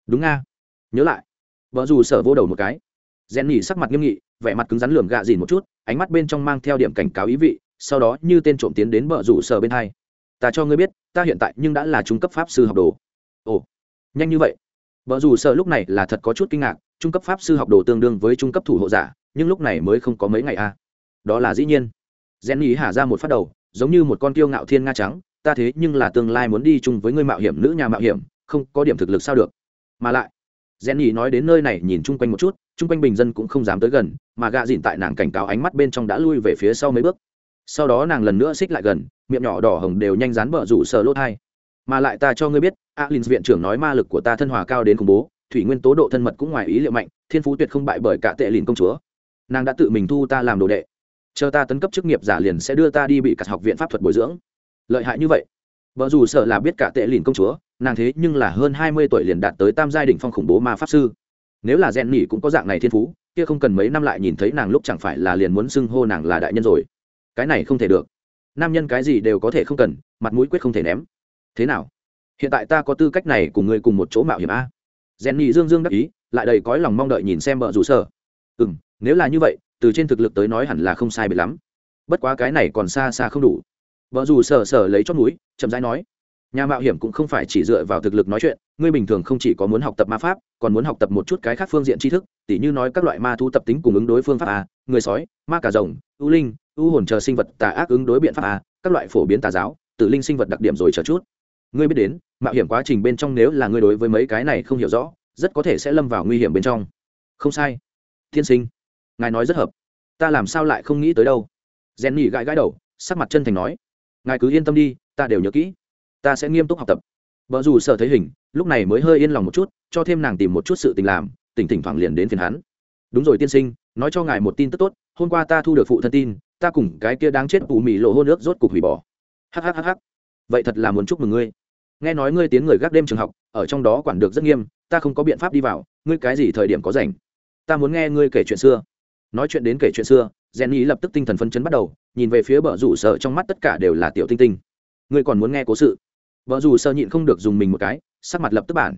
Đúng nga nhớ lại. Bờ rủ sở vô đầu một cái rèn nhỉ sắc mặt nghiêm nghị, vẻ mặt cứng rắn lườm gạ dìn một chút, ánh mắt bên trong mang theo điểm cảnh cáo ý vị, sau đó như tên trộm tiến đến bờ rủ sở bên hai. Ta cho ngươi biết, ta hiện tại nhưng đã là trung cấp pháp sư học đồ. Ồ, nhanh như vậy? Bờ rủ sở lúc này là thật có chút kinh ngạc, trung cấp pháp sư học đồ tương đương với trung cấp thủ hộ giả, nhưng lúc này mới không có mấy ngày a. À. đó là dĩ nhiên. Rèn nhỉ hả ra một phát đầu, giống như một con kiêu ngạo thiên nga trắng, ta thế nhưng là tương lai muốn đi chung với ngươi mạo hiểm, nữ nhà mạo hiểm, không có điểm thực lực sao được. Mà lại Jenny nói đến nơi này nhìn chung quanh một chút, chung quanh bình dân cũng không dám tới gần, mà gạ dịn tại nàng cảnh cáo ánh mắt bên trong đã lui về phía sau mấy bước. Sau đó nàng lần nữa xích lại gần, miệng nhỏ đỏ hồng đều nhanh dán bờ rủ sờ lốt hai. Mà lại ta cho ngươi biết, Alins viện trưởng nói ma lực của ta thân hòa cao đến khủng bố, thủy nguyên tố độ thân mật cũng ngoài ý liệu mạnh, thiên phú tuyệt không bại bởi cả tệ lìn công chúa. Nàng đã tự mình thu ta làm đồ đệ. Chờ ta tấn cấp chức nghiệp giả liền sẽ đưa ta đi bị cặt học viện pháp thuật bồi dưỡng. Lợi hại như vậy. Bờ rủ sợ là biết cả tệ lìn công chúa nàng thế nhưng là hơn hai mươi tuổi liền đạt tới tam giai đ ỉ n h phong khủng bố ma pháp sư. Nếu là rèn nỉ cũng có dạng này thiên phú, kia không cần mấy năm lại nhìn thấy nàng lúc chẳng phải là liền muốn xưng hô nàng là đại nhân rồi. Cái này không thể được. Nam nhân cái gì đều có thể không cần, mặt mũi quyết không thể ném. Thế nào? Hiện tại ta có tư cách này cùng người cùng một chỗ mạo hiểm a? Rèn nhị dương dương đắc ý, lại đầy cõi lòng mong đợi nhìn xem vợ rủ sợ ừ m nếu là như vậy, từ trên thực lực tới nói hẳn là không sai biệt lắm. Bất quá cái này còn xa xa không đủ. Vợ rủ sở sở lấy chót núi chậm rãi nói nhà mạo hiểm cũng không phải chỉ dựa vào thực lực nói chuyện, ngươi bình thường không chỉ có muốn học tập ma pháp, còn muốn học tập một chút cái khác phương diện tri thức, tỉ như nói các loại ma thu tập tính cùng ứng đối phương pháp a, người sói, ma cà rồng, ưu linh, ưu hồn chờ sinh vật tà ác ứng đối biện pháp a, các loại phổ biến tà giáo tự linh sinh vật đặc điểm rồi chờ chút. Ngươi biết đến, mạo hiểm quá trình bên trong nếu là ngươi đối với mấy cái này không hiểu rõ, rất có thể sẽ lâm vào nguy hiểm bên trong. Không sai. Tiên sinh, ngài nói rất hợp. Ta làm sao lại không nghĩ tới đâu? Rèn nhị gãi gãi đầu, sắc mặt chân thành nói. Ngài cứ yên tâm đi, ta đều nhớ kỹ ta sẽ nghiêm túc học tập. Vợ dù sợ thấy hình, lúc này mới hơi yên lòng một chút, cho thêm nàng tìm một chút sự tình làm, tỉnh thỉnh thoảng liền đến phiền hắn. Đúng rồi tiên sinh, nói cho ngài một tin tức tốt, hôm qua ta thu được phụ thân tin, ta cùng cái kia đáng chết bù mì lộ hôn ước rốt cục hủy bỏ. Hhhh vậy thật là muốn chúc mừng ngươi. Nghe nói ngươi tiến người gác đêm trường học, ở trong đó quản được rất nghiêm, ta không có biện pháp đi vào, ngươi cái gì thời điểm có rảnh? Ta muốn nghe ngươi kể chuyện xưa. Nói chuyện đến kể chuyện xưa, jenny lập tức tinh thần phấn chấn bắt đầu, nhìn về phía bờ rủ sợ trong mắt tất cả đều là tiểu tinh tinh. Ngươi còn muốn nghe cố sự? Vợ dù sợ nhịn không được dùng mình một cái, sắc mặt lập tức bản.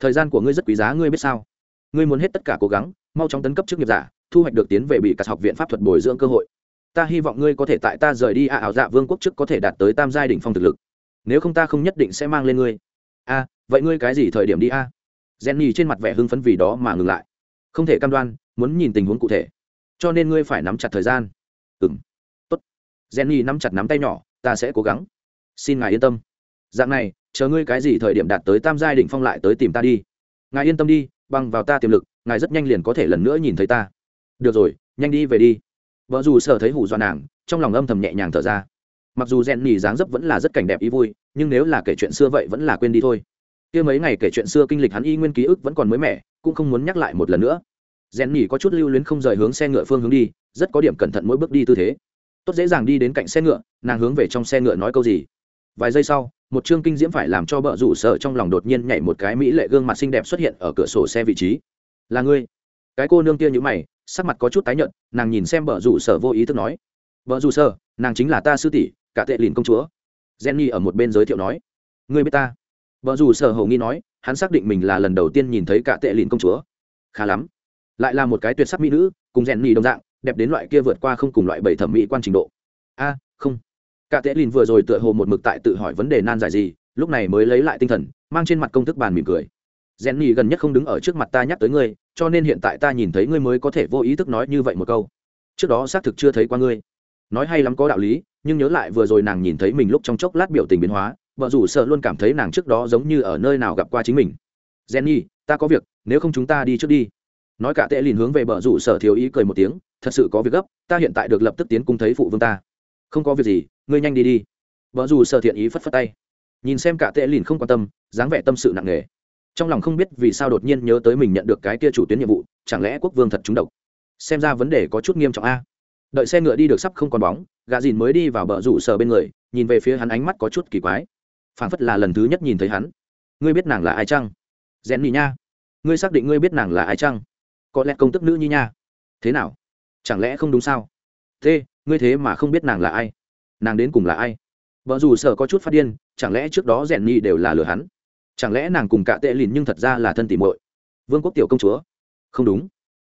Thời gian của ngươi rất quý giá, ngươi biết sao? Ngươi muốn hết tất cả cố gắng, mau chóng tấn cấp chức nghiệp giả, thu hoạch được tiến về bị cắt học viện pháp thuật bồi dưỡng cơ hội. Ta hy vọng ngươi có thể tại ta rời đi à ảo dạ vương quốc chức có thể đạt tới tam giai đỉnh phong thực lực. Nếu không ta không nhất định sẽ mang lên ngươi. A, vậy ngươi cái gì thời điểm đi a? À? jenny trên mặt vẻ hưng phấn vì đó mà ngừng lại. Không thể cam đoan, muốn nhìn tình huống cụ thể. Cho nên ngươi phải nắm chặt thời gian. Ừ m tốt. Jenny nắm chặt nắm tay nhỏ, ta sẽ cố gắng. Xin ngài yên tâm dạng này, chờ ngươi cái gì thời điểm đạt tới tam giai đ ỉ n h phong lại tới tìm ta đi. Ngài yên tâm đi, bằng vào ta tiềm lực, ngài rất nhanh liền có thể lần nữa nhìn thấy ta. Được rồi, nhanh đi về đi. Vợ dù sợ thấy hủ dọa nàng, trong lòng âm thầm nhẹ nhàng thở ra. Mặc dù rèn nhì dáng dấp vẫn là rất cảnh đẹp ý vui, nhưng nếu là kể chuyện xưa vậy vẫn là quên đi thôi. Kia mấy ngày kể chuyện xưa kinh lịch hắn y nguyên ký ức vẫn còn mới mẻ, cũng không muốn nhắc lại một lần nữa. Rèn nhì có chút lưu luyến không rời hướng xe ngựa phương hướng đi, rất có điểm cẩn thận mỗi bước đi tư thế. Tốt dễ dàng đi đến cạnh xe ngựa, nàng hướng về trong xe ngựa nói câu gì. Vài giây sau một chương kinh diễm phải làm cho bợ rủ sợ trong lòng đột nhiên nhảy một cái mỹ lệ gương mặt xinh đẹp xuất hiện ở cửa sổ xe vị trí. Là ngươi? Cái cô nương kia như mày, sắc mặt có chút tái nhợt, nàng nhìn xem bợ rủ sợ vô ý thức nói. Bợ rủ sợ, nàng chính là ta sư tỷ, cả tệ lìn công chúa. Jenny ở một bên giới thiệu nói. Ngươi biết ta? Bợ rủ sợ hầu nghi nói, hắn xác định mình là lần đầu tiên nhìn thấy cả tệ lìn công chúa. Khá lắm. Lại là một cái tuyệt sắc mỹ nữ, cùng rèn nhì đồng dạng, đẹp đến loại kia vượt qua không cùng loại bảy thẩm mỹ quan trình độ. A cả tệ lìn vừa rồi tựa hồ một mực tại tự hỏi vấn đề nan giải gì, lúc này mới lấy lại tinh thần, mang trên mặt công thức bàn mỉm cười. Rèn nhì gần nhất không đứng ở trước mặt ta nhắc tới ngươi, cho nên hiện tại ta nhìn thấy ngươi mới có thể vô ý thức nói như vậy một câu. Trước đó xác thực chưa thấy qua ngươi. Nói hay lắm có đạo lý, nhưng nhớ lại vừa rồi nàng nhìn thấy mình lúc trong chốc lát biểu tình biến hóa, vợ rủ sợ luôn cảm thấy nàng trước đó giống như ở nơi nào gặp qua chính mình. Jenny ta có việc, nếu không chúng ta đi trước đi. Nói cả tệ lìn hướng về bờ rủ sở thiếu ý cười một tiếng, thật sự có việc gấp, ta hiện tại được lập tức tiến cung thấy phụ vương ta không có việc gì, ngươi nhanh đi đi. Vợ dù sợ thiện ý phất phất tay. Nhìn xem cả tệ lìn không quan tâm, dáng vẻ tâm sự nặng nề. Trong lòng không biết vì sao đột nhiên nhớ tới mình nhận được cái kia chủ tuyến nhiệm vụ, chẳng lẽ quốc vương thật trúng độc? Xem ra vấn đề có chút nghiêm trọng a. Đợi xe ngựa đi được sắp không còn bóng gà dìn mới đi vào bờ rủ sở bên người, nhìn về phía hắn ánh mắt có chút kỳ quái. Phảng phất là lần thứ nhất nhìn thấy hắn. Ngươi biết nàng là ai chăng? Rèn nhị nha. Ngươi xác định ngươi biết nàng là ai chăng? Có lẽ công tức nữ nhi nha. Thế nào? Chẳng lẽ không đúng sao? Thế ngươi thế mà không biết nàng là ai? Nàng đến cùng là ai? Vợ dù sợ có chút phát điên, chẳng lẽ trước đó rèn nhi đều là lừa hắn? Chẳng lẽ nàng cùng Cả tệ lìn nhưng thật ra là thân tỉ muội? Vương quốc tiểu công chúa? Không đúng.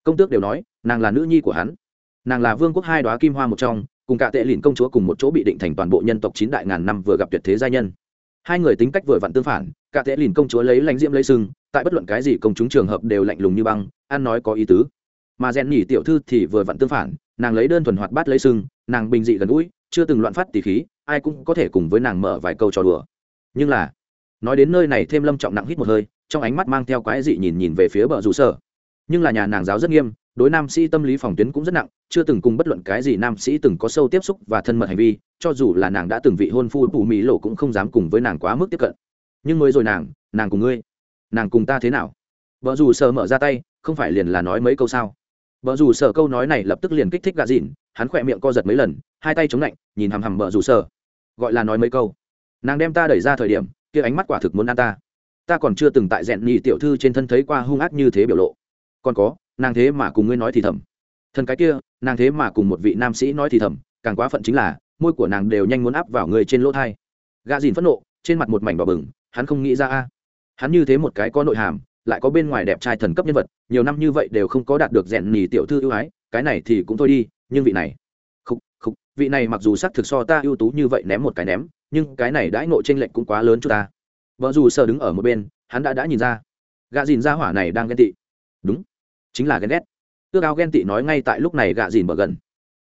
Công tước đều nói, nàng là nữ nhi của hắn. Nàng là vương quốc hai đoá kim hoa một trong, cùng Cả tệ lìn công chúa cùng một chỗ bị định thành toàn bộ nhân tộc chín đại ngàn năm vừa gặp tuyệt thế gia nhân. Hai người tính cách vừa vặn tương phản, Cả tệ lìn công chúa lấy lãnh diễm lấy sưng tại bất luận cái gì công chúng trường hợp đều lạnh lùng như băng, ăn nói có ý tứ. Mà rèn nhỉ tiểu thư thì vừa vặn tương phản nàng lấy đơn thuần hoạt bát lấy sưng, nàng bình dị gần gũi, chưa từng loạn phát tỉ khí, ai cũng có thể cùng với nàng mở vài câu trò đùa. Nhưng là, nói đến nơi này thêm lâm trọng nặng hít một hơi, trong ánh mắt mang theo quái dị nhìn nhìn về phía bờ rủ sở. Nhưng là nhà nàng giáo rất nghiêm, đối nam sĩ tâm lý phòng tuyến cũng rất nặng, chưa từng cùng bất luận cái gì nam sĩ từng có sâu tiếp xúc và thân mật hành vi, cho dù là nàng đã từng vị hôn phu bù mỹ lộ cũng không dám cùng với nàng quá mức tiếp cận. Nhưng mới rồi nàng nàng cùng ngươi, nàng cùng ta thế nào? Vợ dù sợ mở ra tay, không phải liền là nói mấy câu sao? Vợ dù sở câu nói này lập tức liền kích thích gạ dịn hắn khỏe miệng co giật mấy lần hai tay chống lạnh nhìn hằm hằm vợ dù sở, gọi là nói mấy câu. Nàng đem ta đẩy ra thời điểm kia ánh mắt quả thực muốn ăn ta. Ta còn chưa từng tại rèn nhị tiểu thư trên thân thấy qua hung ác như thế biểu lộ. Còn có nàng thế mà cùng ngươi nói thì thầm. Thần cái kia nàng thế mà cùng một vị nam sĩ nói thì thầm càng quá phận chính là môi của nàng đều nhanh muốn áp vào người trên lỗ thai. Gà dìn phẫn nộ trên mặt một mảnh đỏ bừng hắn không nghĩ ra a. Hắn như thế một cái có nội hàm lại có bên ngoài đẹp trai thần cấp nhân vật, nhiều năm như vậy đều không có đạt được rèn nhì tiểu thư ưu ái, cái này thì cũng thôi đi, nhưng vị này khúc khúc vị này mặc dù xác thực so ta ưu tú như vậy ném một cái ném, nhưng cái này đãi nộ t r ê n lệch cũng quá lớn cho ta. Vợ dù sợ đứng ở một bên, hắn đã đã nhìn ra. Gạ dìn ra hỏa này đang ghen tị. Đúng, chính là ghen ghét. Ước ao ghen tị nói ngay tại lúc này gạ dìn bờ gần.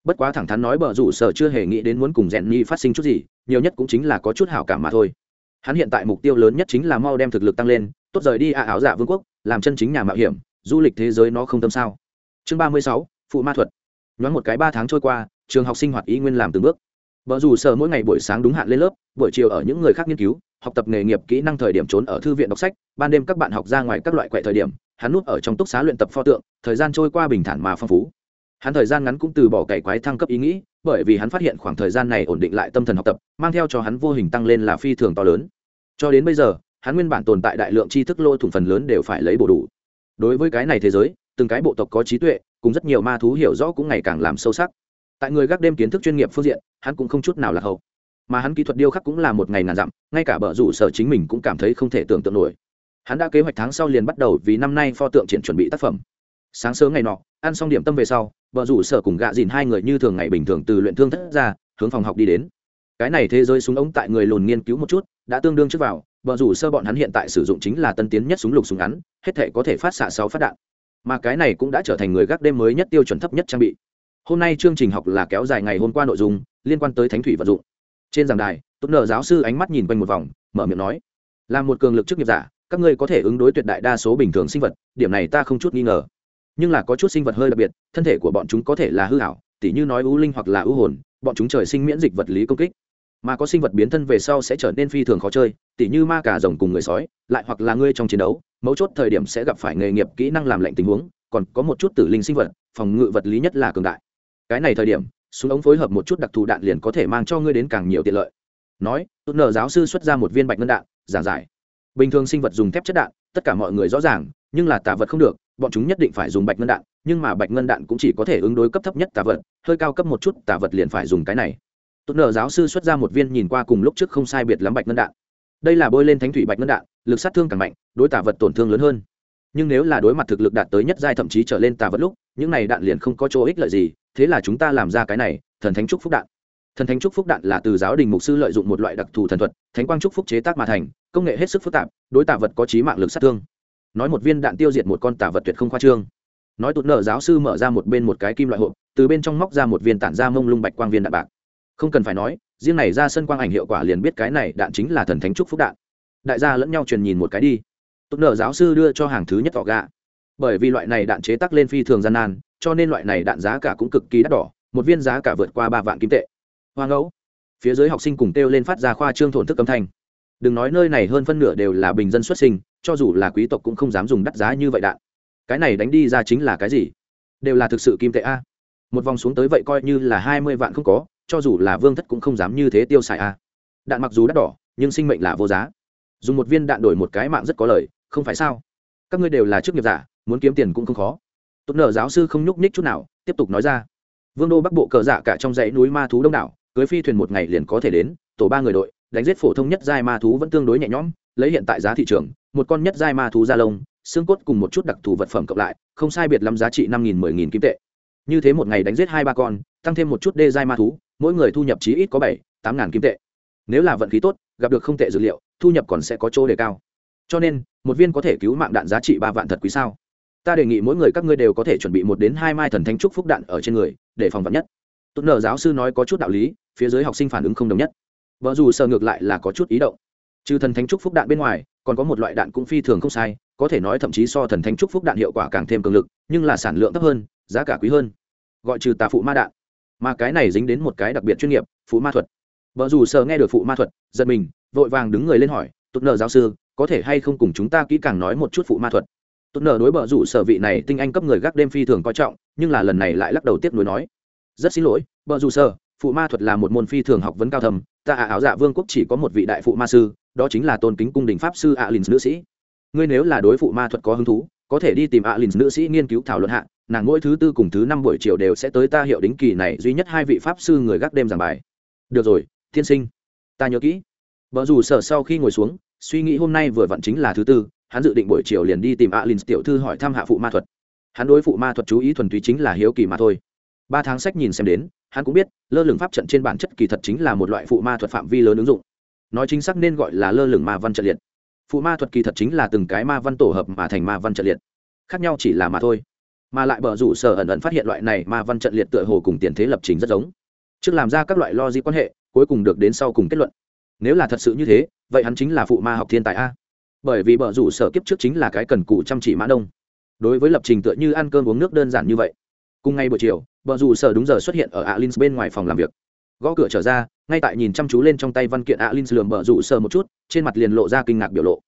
Bất quá thẳng thắn nói bờ rủ sở chưa hề nghĩ đến muốn cùng rèn nhi phát sinh chút gì, nhiều nhất cũng chính là có chút hảo cảm mà thôi. Hắn hiện tại mục tiêu lớn nhất chính là mau đem thực lực tăng lên tốt rời đi ạ áo giả vương quốc, làm chân chính nhà mạo hiểm, du lịch thế giới nó không tâm sao. Chương ba mươi sáu, phụ ma thuật. Nhoáng một cái ba tháng trôi qua, trường học sinh hoạt ý nguyên làm từng bước. Vợ dù sợ mỗi ngày buổi sáng đúng hạn lên lớp, buổi chiều ở những người khác nghiên cứu, học tập nghề nghiệp kỹ năng thời điểm trốn ở thư viện đọc sách, ban đêm các bạn học ra ngoài các loại quậy thời điểm, hắn núp ở trong túc xá luyện tập pho tượng, thời gian trôi qua bình thản mà phong phú. Hắn thời gian ngắn cũng từ bỏ cày quái thăng cấp ý nghĩ, bởi vì hắn phát hiện khoảng thời gian này ổn định lại tâm thần học tập, mang theo cho hắn vô hình tăng lên là phi thường to lớn. Cho đến bây giờ hắn nguyên bản tồn tại đại lượng tri thức lôi thủng phần lớn đều phải lấy bổ đủ. Đối với cái này thế giới, từng cái bộ tộc có trí tuệ, cùng rất nhiều ma thú hiểu rõ cũng ngày càng làm sâu sắc. Tại người gác đêm kiến thức chuyên nghiệp phương diện, hắn cũng không chút nào là hậu. Mà hắn kỹ thuật điêu khắc cũng là một ngày ngàn dặm, ngay cả bờ rủ sở chính mình cũng cảm thấy không thể tưởng tượng nổi. Hắn đã kế hoạch tháng sau liền bắt đầu vì năm nay pho tượng triển chuẩn bị tác phẩm. Sáng sớm ngày nọ, ăn xong điểm tâm về sau bờ rủ sở cùng gạ dìn hai người như thường ngày bình thường từ luyện thương thất ra, hướng phòng học đi đến. Cái này thế giới súng ống tại người lùn nghiên cứu một chút, đã tương đương trước vào vợ rủ sơ bọn hắn hiện tại sử dụng chính là tân tiến nhất súng lục súng ngắn, hết thể có thể phát xạ sáu phát đạn. Mà cái này cũng đã trở thành người gác đêm mới nhất tiêu chuẩn thấp nhất trang bị. Hôm nay chương trình học là kéo dài ngày hôm qua nội dung, liên quan tới thánh thủy vận dụng. Trên giảng đài tốt nợ giáo sư ánh mắt nhìn quanh một vòng, mở miệng nói, là một cường lực chức nghiệp giả, các ngươi có thể ứng đối tuyệt đại đa số bình thường sinh vật, điểm này ta không chút nghi ngờ. Nhưng là có chút sinh vật hơi đặc biệt, thân thể của bọn chúng có thể là hư hảo tỉ như nói ưu linh hoặc là ưu hồn, bọn chúng trời sinh miễn dịch vật lý công kích mà có sinh vật biến thân về sau sẽ trở nên phi thường khó chơi, tỉ như ma cà rồng cùng người sói, lại hoặc là ngươi trong chiến đấu, mấu chốt thời điểm sẽ gặp phải nghề nghiệp kỹ năng làm lạnh tình huống, còn có một chút tử linh sinh vật, phòng ngự vật lý nhất là cường đại. Cái này thời điểm, súng ống phối hợp một chút đặc thù đạn liền có thể mang cho ngươi đến càng nhiều tiện lợi. Nói tốt nở giáo sư xuất ra một viên bạch ngân đạn, giảng giải. Bình thường sinh vật dùng thép chất đạn, tất cả mọi người rõ ràng, nhưng là tà vật không được, bọn chúng nhất định phải dùng bạch ngân đạn, nhưng mà bạch ngân đạn cũng chỉ có thể ứng đối cấp thấp nhất tà vật, hơi cao cấp một chút tà vật liền phải dùng cái này tốt nở giáo sư xuất ra một viên nhìn qua cùng lúc trước không sai biệt lắm bạch ngân đạn. Đây là bôi lên thánh thủy bạch ngân đạn, lực sát thương càng mạnh, đối tả vật tổn thương lớn hơn. Nhưng nếu là đối mặt thực lực đạt tới nhất giai thậm chí trở lên tà vật lúc, những này đạn liền không có chỗ ích lợi gì, thế là chúng ta làm ra cái này, thần thánh trúc phúc đạn. Thần thánh trúc phúc đạn là từ giáo đình mục sư lợi dụng một loại đặc thù thần thuật, thánh quang trúc phúc chế tác mà thành, công nghệ hết sức phức tạp, đối tà vật có trí mạng lực sát thương. Nói một viên đạn tiêu diệt một con tà vật tuyệt không khoa trương. Nói tụt nợ giáo sư mở ra một bên một cái kim loại hộp, từ bên trong móc ra một viên tản ra mông lung bạch quang viên đạn bạc không cần phải nói, riêng này ra sân quang ảnh hiệu quả liền biết cái này đạn chính là thần thánh trúc phúc đạn. Đại gia lẫn nhau truyền nhìn một cái đi. Tốt nợ giáo sư đưa cho hàng thứ nhất tỏ gạ. Bởi vì loại này đạn chế tác lên phi thường gian nan, cho nên loại này đạn giá cả cũng cực kỳ đắt đỏ, một viên giá cả vượt qua ba vạn kim tệ. Hoa ngẫu, phía dưới học sinh cùng kêu lên phát ra khoa trương thổn thức âm thanh. Đừng nói nơi này hơn phân nửa đều là bình dân xuất sinh, cho dù là quý tộc cũng không dám dùng đắt giá như vậy đạn. Cái này đánh đi ra chính là cái gì? Đều là thực sự kim tệ a. Một vòng xuống tới vậy coi như là hai mươi vạn không có cho dù là vương thất cũng không dám như thế tiêu xài a. Đạn mặc dù đắt đỏ, nhưng sinh mệnh là vô giá. Dùng một viên đạn đổi một cái mạng rất có lời, không phải sao? Các ngươi đều là chức nghiệp giả, muốn kiếm tiền cũng không khó. Tốt nở giáo sư không nhúc nhích chút nào, tiếp tục nói ra. Vương đô bắc bộ cờ dạ cả trong dãy núi ma thú đông đảo, cưới phi thuyền một ngày liền có thể đến, tổ ba người đội, đánh giết phổ thông nhất giai ma thú vẫn tương đối nhẹ nhõm, lấy hiện tại giá thị trường, một con nhất giai ma thú da lông, xương cốt cùng một chút đặc thù vật phẩm cộng lại, không sai biệt lắm giá trị năm nghìn mười nghìn kim tệ. Như thế một ngày đánh giết hai ba con, tăng thêm một chút đê giai ma thú mỗi người thu nhập chí ít có bảy, tám ngàn kim tệ. Nếu là vận khí tốt, gặp được không tệ dược liệu, thu nhập còn sẽ có chỗ đề cao. Cho nên, một viên có thể cứu mạng đạn giá trị ba vạn thật quý sao? Ta đề nghị mỗi người các ngươi đều có thể chuẩn bị một đến hai mai thần thánh trúc phúc đạn ở trên người, để phòng vật nhất. Tốt nở giáo sư nói có chút đạo lý, phía dưới học sinh phản ứng không đồng nhất. Vợ dù sợ ngược lại là có chút ý động. Trừ thần thánh trúc phúc đạn bên ngoài, còn có một loại đạn cũng phi thường không sai, có thể nói thậm chí so thần thánh trúc phúc đạn hiệu quả càng thêm cường lực, nhưng là sản lượng thấp hơn, giá cả quý hơn. Gọi trừ tà phụ ma đạn mà cái này dính đến một cái đặc biệt chuyên nghiệp, phụ ma thuật. Vợ dù sợ nghe được phụ ma thuật, giật mình, vội vàng đứng người lên hỏi tốt nợ giáo sư, có thể hay không cùng chúng ta kỹ càng nói một chút phụ ma thuật? Tốt nợ đối vợ dù sở vị này tinh anh cấp người gác đêm phi thường coi trọng, nhưng là lần này lại lắc đầu tiếp nối nói, rất xin lỗi vợ dù sở phụ ma thuật là một môn phi thường học vấn cao thầm ta ả áo dạ vương quốc chỉ có một vị đại phụ ma sư, đó chính là tôn kính cung đình pháp sư ạ lìn nữ sĩ. Ngươi nếu là đối phụ ma thuật có hứng thú, có thể đi tìm ạ lìn nữ sĩ nghiên cứu thảo luận hạ nàng mỗi thứ tư cùng thứ năm buổi chiều đều sẽ tới ta hiệu đính kỳ này, duy nhất hai vị pháp sư người gác đêm giảng bài. Được rồi, tiên sinh. Ta nhớ kỹ. Vợ dù sở sau khi ngồi xuống, suy nghĩ hôm nay vừa vặn chính là thứ tư, hắn dự định buổi chiều liền đi tìm alin tiểu thư hỏi thăm hạ phụ ma thuật. Hắn đối phụ ma thuật chú ý thuần túy chính là hiếu kỳ mà thôi. Ba tháng sách nhìn xem đến, hắn cũng biết, lơ lửng pháp trận trên bản chất kỳ thật chính là một loại phụ ma thuật phạm vi lớn ứng dụng. Nói chính xác nên gọi là lơ lửng ma văn trận liệt. Phụ ma thuật kỳ thật chính là từng cái ma văn tổ hợp mà thành ma văn trận liệt. Khác nhau chỉ là mà thôi mà lại bờ rủ sở ẩn ẩn phát hiện loại này mà văn trận liệt tựa hồ cùng tiền thế lập trình rất giống. Trước làm ra các loại lo di quan hệ, cuối cùng được đến sau cùng kết luận. Nếu là thật sự như thế, vậy hắn chính là phụ ma học thiên tài a. Bởi vì bờ rủ sở kiếp trước chính là cái cần cù chăm chỉ mã đông. Đối với lập trình tựa như ăn cơm uống nước đơn giản như vậy. Cùng ngay buổi chiều bờ rủ sở đúng giờ xuất hiện ở alin bên ngoài phòng làm việc. Gõ cửa trở ra, ngay tại nhìn chăm chú lên trong tay văn kiện alin lườm bờ rủ sở một chút, trên mặt liền lộ ra kinh ngạc biểu lộ.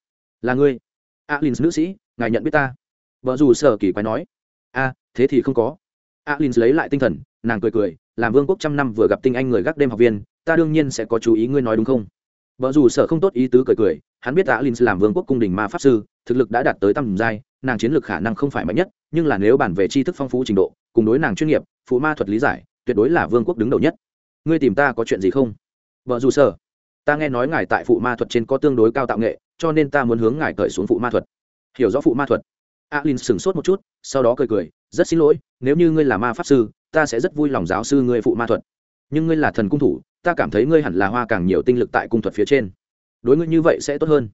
Là ngươi. Alin nữ sĩ, ngài nhận biết ta. Bờ rủ sở kỳ quái nói a thế thì không có. Alin lấy lại tinh thần, nàng cười cười, làm vương quốc trăm năm vừa gặp tinh anh người gác đêm học viên, ta đương nhiên sẽ có chú ý ngươi nói đúng không? Vợ dù sở không tốt ý tứ cười cười, hắn biết alin làm vương quốc cung đình ma pháp sư, thực lực đã đạt tới tầm giai, nàng chiến lược khả năng không phải mạnh nhất, nhưng là nếu bản về tri thức phong phú trình độ, cùng đối nàng chuyên nghiệp, phụ ma thuật lý giải, tuyệt đối là vương quốc đứng đầu nhất. Ngươi tìm ta có chuyện gì không? Vợ dù sở ta nghe nói ngài tại phụ ma thuật trên có tương đối cao tạo nghệ, cho nên ta muốn hướng ngài cởi xuống phụ ma thuật. Hiểu rõ phụ ma thuật alin sửng sốt một chút, sau đó cười cười, rất xin lỗi, nếu như ngươi là ma pháp sư, ta sẽ rất vui lòng giáo sư ngươi phụ ma thuật. Nhưng ngươi là thần cung thủ, ta cảm thấy ngươi hẳn là hoa càng nhiều tinh lực tại cung thuật phía trên. Đối ngươi như vậy sẽ tốt hơn.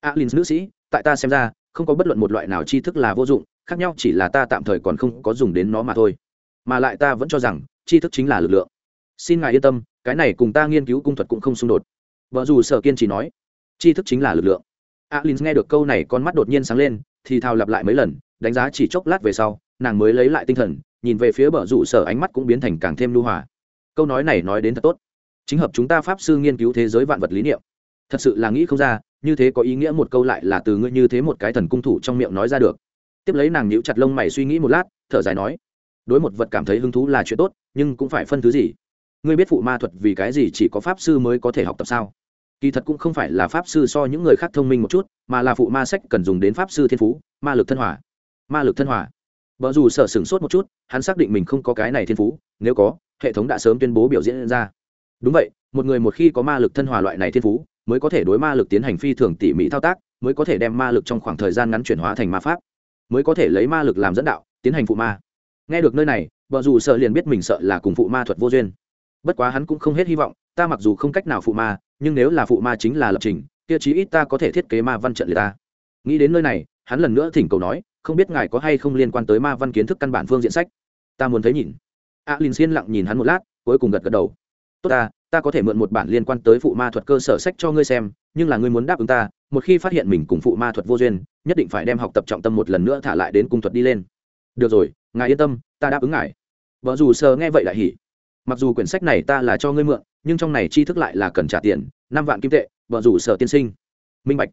Alin nữ sĩ, tại ta xem ra, không có bất luận một loại nào tri thức là vô dụng, khác nhau chỉ là ta tạm thời còn không có dùng đến nó mà thôi. Mà lại ta vẫn cho rằng, tri thức chính là lực lượng. Xin ngài yên tâm, cái này cùng ta nghiên cứu cung thuật cũng không xung đột. Vợ dù sở kiên trì nói, tri thức chính là lực lượng. Alin nghe được câu này, con mắt đột nhiên sáng lên thì thào lặp lại mấy lần, đánh giá chỉ chốc lát về sau, nàng mới lấy lại tinh thần, nhìn về phía bờ rủ sở ánh mắt cũng biến thành càng thêm lưu hòa. Câu nói này nói đến thật tốt. Chính hợp chúng ta pháp sư nghiên cứu thế giới vạn vật lý niệm. Thật sự là nghĩ không ra, như thế có ý nghĩa một câu lại là từ ngươi như thế một cái thần cung thủ trong miệng nói ra được. Tiếp lấy nàng nhíu chặt lông mày suy nghĩ một lát, thở dài nói, đối một vật cảm thấy hứng thú là chuyện tốt, nhưng cũng phải phân thứ gì? Ngươi biết phụ ma thuật vì cái gì chỉ có pháp sư mới có thể học tập sao? Kỳ thật cũng không phải là pháp sư so những người khác thông minh một chút, mà là phụ ma sách cần dùng đến pháp sư thiên phú, ma lực thân hòa. Ma lực thân hòa. Vợ dù sợ sửng sốt một chút, hắn xác định mình không có cái này thiên phú, nếu có, hệ thống đã sớm tuyên bố biểu diễn ra. Đúng vậy, một người một khi có ma lực thân hòa loại này thiên phú, mới có thể đối ma lực tiến hành phi thường tỉ mỉ thao tác, mới có thể đem ma lực trong khoảng thời gian ngắn chuyển hóa thành ma pháp, mới có thể lấy ma lực làm dẫn đạo, tiến hành phụ ma. Nghe được nơi này vợ dù sợ liền biết mình sợ là cùng phụ ma thuật vô duyên. Bất quá hắn cũng không hết hy vọng, ta mặc dù không cách nào phụ ma nhưng nếu là phụ ma chính là lập trình kia chí ít ta có thể thiết kế ma văn trận liệt ta. Nghĩ đến nơi này hắn lần nữa thỉnh cầu nói không biết ngài có hay không liên quan tới ma văn kiến thức căn bản phương diện sách. Ta muốn thấy nhìn. A à, xiên lặng nhìn hắn một lát cuối cùng gật gật đầu. Tốt ta ta có thể mượn một bản liên quan tới phụ ma thuật cơ sở sách cho ngươi xem nhưng là ngươi muốn đáp ứng ta một khi phát hiện mình cùng phụ ma thuật vô duyên nhất định phải đem học tập trọng tâm một lần nữa thả lại đến cung thuật đi lên. Được rồi ngài yên tâm ta đáp ứng ngài. Vợ dù sờ nghe vậy lại hỉ mặc dù quyển sách này ta là cho ngươi mượn, nhưng trong này tri thức lại là cần trả tiền, năm vạn kim tệ, vợ rủ sở tiên sinh. Minh bạch.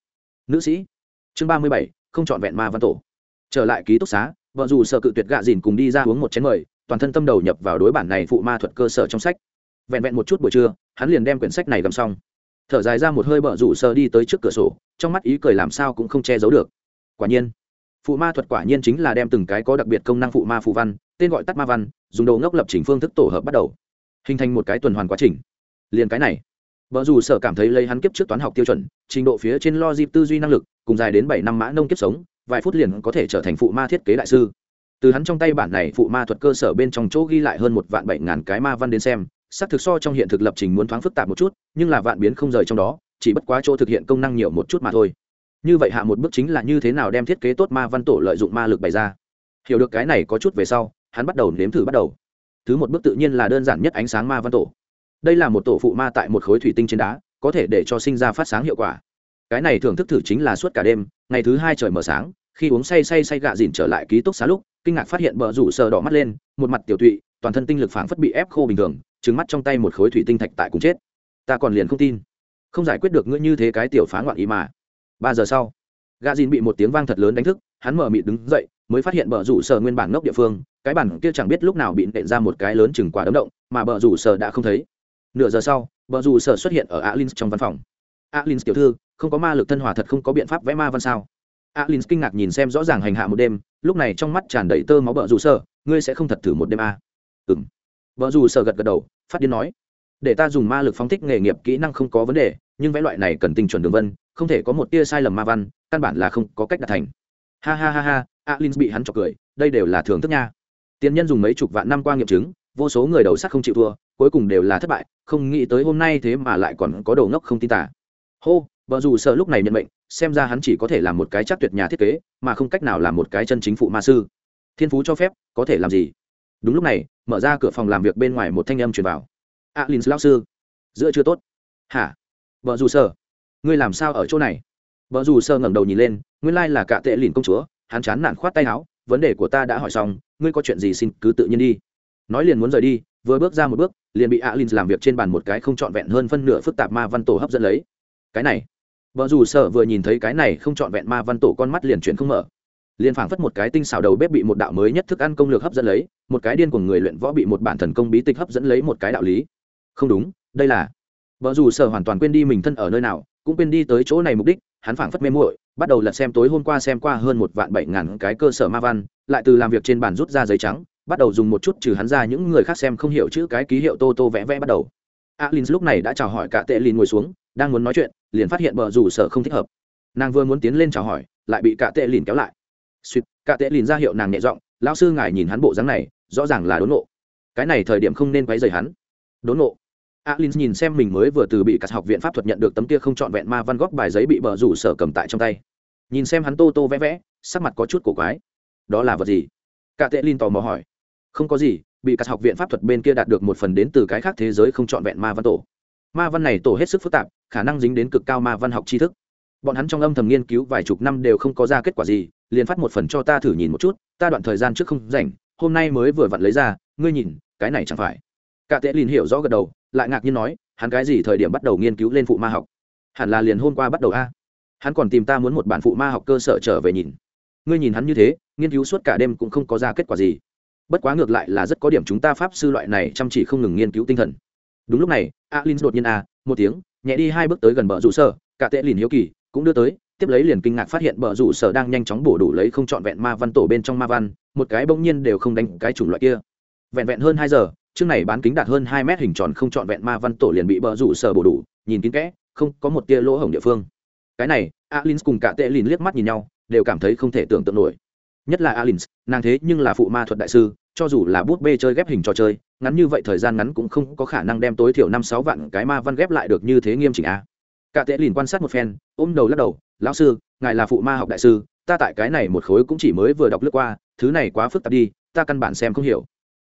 Nữ sĩ. Chương ba mươi bảy, không c h ọ n vẹn ma văn tổ. Trở lại ký túc xá, vợ rủ sở cự tuyệt gạ dìn cùng đi ra uống một chén mời, toàn thân tâm đầu nhập vào đối bản này phụ ma thuật cơ sở trong sách. Vẹn vẹn một chút buổi trưa, hắn liền đem quyển sách này gầm xong. Thở dài ra một hơi bờ rủ sơ đi tới trước cửa sổ, trong mắt ý cười làm sao cũng không che giấu được. Quả nhiên, phụ ma thuật quả nhiên chính là đem từng cái có đặc biệt công năng phụ ma phụ văn, tên gọi tắt ma văn, dùng đồ ngốc lập trình phương thức tổ hợp bắt đầu hình thành một cái tuần hoàn quá trình. Liền cái này, vợ dù sở cảm thấy lấy hắn kiếp trước toán học tiêu chuẩn, trình độ phía trên lo dịp tư duy năng lực, cùng dài đến bảy năm mã nông kiếp sống, vài phút liền có thể trở thành phụ ma thiết kế đại sư. Từ hắn trong tay bản này phụ ma thuật cơ sở bên trong chỗ ghi lại hơn một vạn bảy ngàn cái ma văn đến xem, xác thực so trong hiện thực lập trình muốn thoáng phức tạp một chút, nhưng là vạn biến không rời trong đó, chỉ bất quá chỗ thực hiện công năng nhiều một chút mà thôi. Như vậy hạ một bước chính là như thế nào đem thiết kế tốt ma văn tổ lợi dụng ma lực bày ra. Hiểu được cái này có chút về sau, hắn bắt đầu nếm thử bắt đầu thứ một bước tự nhiên là đơn giản nhất ánh sáng ma văn tổ. Đây là một tổ phụ ma tại một khối thủy tinh trên đá, có thể để cho sinh ra phát sáng hiệu quả. Cái này thưởng thức thử chính là suốt cả đêm, ngày thứ hai trời mở sáng, khi uống say say say gạ dìn trở lại ký túc xá lúc, kinh ngạc phát hiện bờ rủ sờ đỏ mắt lên, một mặt tiểu tụy, toàn thân tinh lực phảng phất bị ép khô bình thường trứng mắt trong tay một khối thủy tinh thạch tại cùng chết. Ta còn liền không tin. Không giải quyết được ngươi như thế cái tiểu phá ngoạn ý mà. Ba giờ sau, gạ dìn bị một tiếng vang thật lớn đánh thức, hắn mở mịt đứng dậy, mới phát hiện bờ rủ sờ nguyên bản ngốc địa phương cái bản kia chẳng biết lúc nào bị nện ra một cái lớn chừng quả đấm động mà bờ rủ sở đã không thấy. Nửa giờ sau bờ rủ sở xuất hiện ở alin trong văn phòng. Alin tiểu thư không có ma lực thân hòa thật không có biện pháp vẽ ma văn sao? Alin kinh ngạc nhìn xem rõ ràng hành hạ một đêm lúc này trong mắt tràn đầy tơ máu bờ rủ sở, ngươi sẽ không thật thử một đêm à. ừng bờ rủ sở gật gật đầu phát điên nói. Để ta dùng ma lực phóng thích nghề nghiệp kỹ năng không có vấn đề nhưng vẽ loại này cần tinh chuẩn đường vân không thể có một tia sai lầm ma văn căn bản là không có cách đạt thành. Ha ha ha ha alin bị hắn chọc cười đây đều là thường thức nha tiền nhân dùng mấy chục vạn năm qua nghiệm chứng, vô số người đầu sắt không chịu thua, cuối cùng đều là thất bại, không nghĩ tới hôm nay thế mà lại còn có đầu ngốc không tin tả hô, vợ dù sợ lúc này nhận mệnh, xem ra hắn chỉ có thể làm một cái chắc tuyệt nhà thiết kế, mà không cách nào làm một cái chân chính phụ ma sư. Thiên phú cho phép, có thể làm gì? Đúng lúc này, mở ra cửa phòng làm việc bên ngoài một thanh âm truyền vào. Alin lão sư, giữa chưa tốt. Hả? Vợ dù sợ, ngươi làm sao ở chỗ này? Vợ dù sợ ngẩng đầu nhìn lên, nguyên lai là cả tệ lìn công chúa, hắn chán nản khoát tay áo vấn đề của ta đã hỏi xong, ngươi có chuyện gì xin cứ tự nhiên đi. Nói liền muốn rời đi, vừa bước ra một bước, liền bị alin làm việc trên bàn một cái không trọn vẹn hơn phân nửa phức tạp ma văn tổ hấp dẫn lấy. Cái này, vợ dù sợ vừa nhìn thấy cái này không trọn vẹn ma văn tổ con mắt liền chuyển không mở. Liền phảng phất một cái tinh xào đầu bếp bị một đạo mới nhất thức ăn công lược hấp dẫn lấy, một cái điên của người luyện võ bị một bản thần công bí tịch hấp dẫn lấy một cái đạo lý. Không đúng, đây là, vợ dù sợ hoàn toàn quên đi mình thân ở nơi nào cũng quên đi tới chỗ này mục đích, hắn phảng phất mê muội, bắt đầu lật xem tối hôm qua xem qua hơn một vạn bảy ngàn cái cơ sở ma văn, lại từ làm việc trên bàn rút ra giấy trắng, bắt đầu dùng một chút trừ hắn ra những người khác xem không hiểu chữ cái ký hiệu tô tô vẽ vẽ bắt đầu. Alin lúc này đã chào hỏi cả tệ lìn ngồi xuống, đang muốn nói chuyện, liền phát hiện bờ rủ sở không thích hợp. Nàng vừa muốn tiến lên chào hỏi, lại bị cả tệ lìn kéo lại. Suýt cả tệ lìn ra hiệu nàng nhẹ giọng, lão sư ngài nhìn hắn bộ dáng này, rõ ràng là đốn nộ. Cái này thời điểm không nên quấy rầy hắn. Đốn nộ alin nhìn xem mình mới vừa từ bị cắt học viện pháp thuật nhận được tấm kia không trọn vẹn ma văn góc bài giấy bị bờ rủ sở cầm tại trong tay. Nhìn xem hắn tô tô vẽ vẽ, sắc mặt có chút cổ quái. Đó là vật gì? Cả tệ lin tò mò hỏi. Không có gì, bị cắt học viện pháp thuật bên kia đạt được một phần đến từ cái khác thế giới không trọn vẹn ma văn tổ. Ma văn này tổ hết sức phức tạp, khả năng dính đến cực cao ma văn học tri thức. Bọn hắn trong âm thầm nghiên cứu vài chục năm đều không có ra kết quả gì, liền phát một phần cho ta thử nhìn một chút, ta đoạn thời gian trước không rảnh, hôm nay mới vừa vặn lấy ra, ngươi nhìn, cái này chẳng phải. Cả tệ lìn hiểu rõ gật đầu lại ngạc nhiên nói, hắn cái gì thời điểm bắt đầu nghiên cứu lên phụ ma học? Hẳn là liền hôm qua bắt đầu a. Hắn còn tìm ta muốn một bản phụ ma học cơ sở trở về nhìn. Ngươi nhìn hắn như thế, nghiên cứu suốt cả đêm cũng không có ra kết quả gì. Bất quá ngược lại là rất có điểm chúng ta pháp sư loại này chăm chỉ không ngừng nghiên cứu tinh thần. Đúng lúc này, alin đột nhiên a, một tiếng, nhẹ đi hai bước tới gần bờ rủ sở, cả tệ lìn hiếu kỳ, cũng đưa tới, tiếp lấy liền kinh ngạc phát hiện bờ rủ sở đang nhanh chóng bổ đủ lấy không trọn vẹn ma văn tổ bên trong ma văn, một cái bỗng nhiên đều không đánh cái chủng loại kia. Vẹn vẹn hơn hai giờ trước này bán kính đạt hơn hai mét hình tròn không trọn vẹn ma văn tổ liền bị bờ rủ sờ bổ đủ, nhìn kín kẽ, không có một tia lỗ hổng địa phương. Cái này alin cùng cả tệ lìn liếc mắt nhìn nhau, đều cảm thấy không thể tưởng tượng nổi. Nhất là alin nàng thế nhưng là phụ ma thuật đại sư, cho dù là bút bê chơi ghép hình trò chơi, ngắn như vậy thời gian ngắn cũng không có khả năng đem tối thiểu năm sáu vạn cái ma văn ghép lại được như thế nghiêm chỉnh a. Cả tệ lìn quan sát một phen, ôm đầu lắc đầu, lão sư, ngài là phụ ma học đại sư, ta tại cái này một khối cũng chỉ mới vừa đọc lướt qua, thứ này quá phức tạp đi, ta căn bản xem không hiểu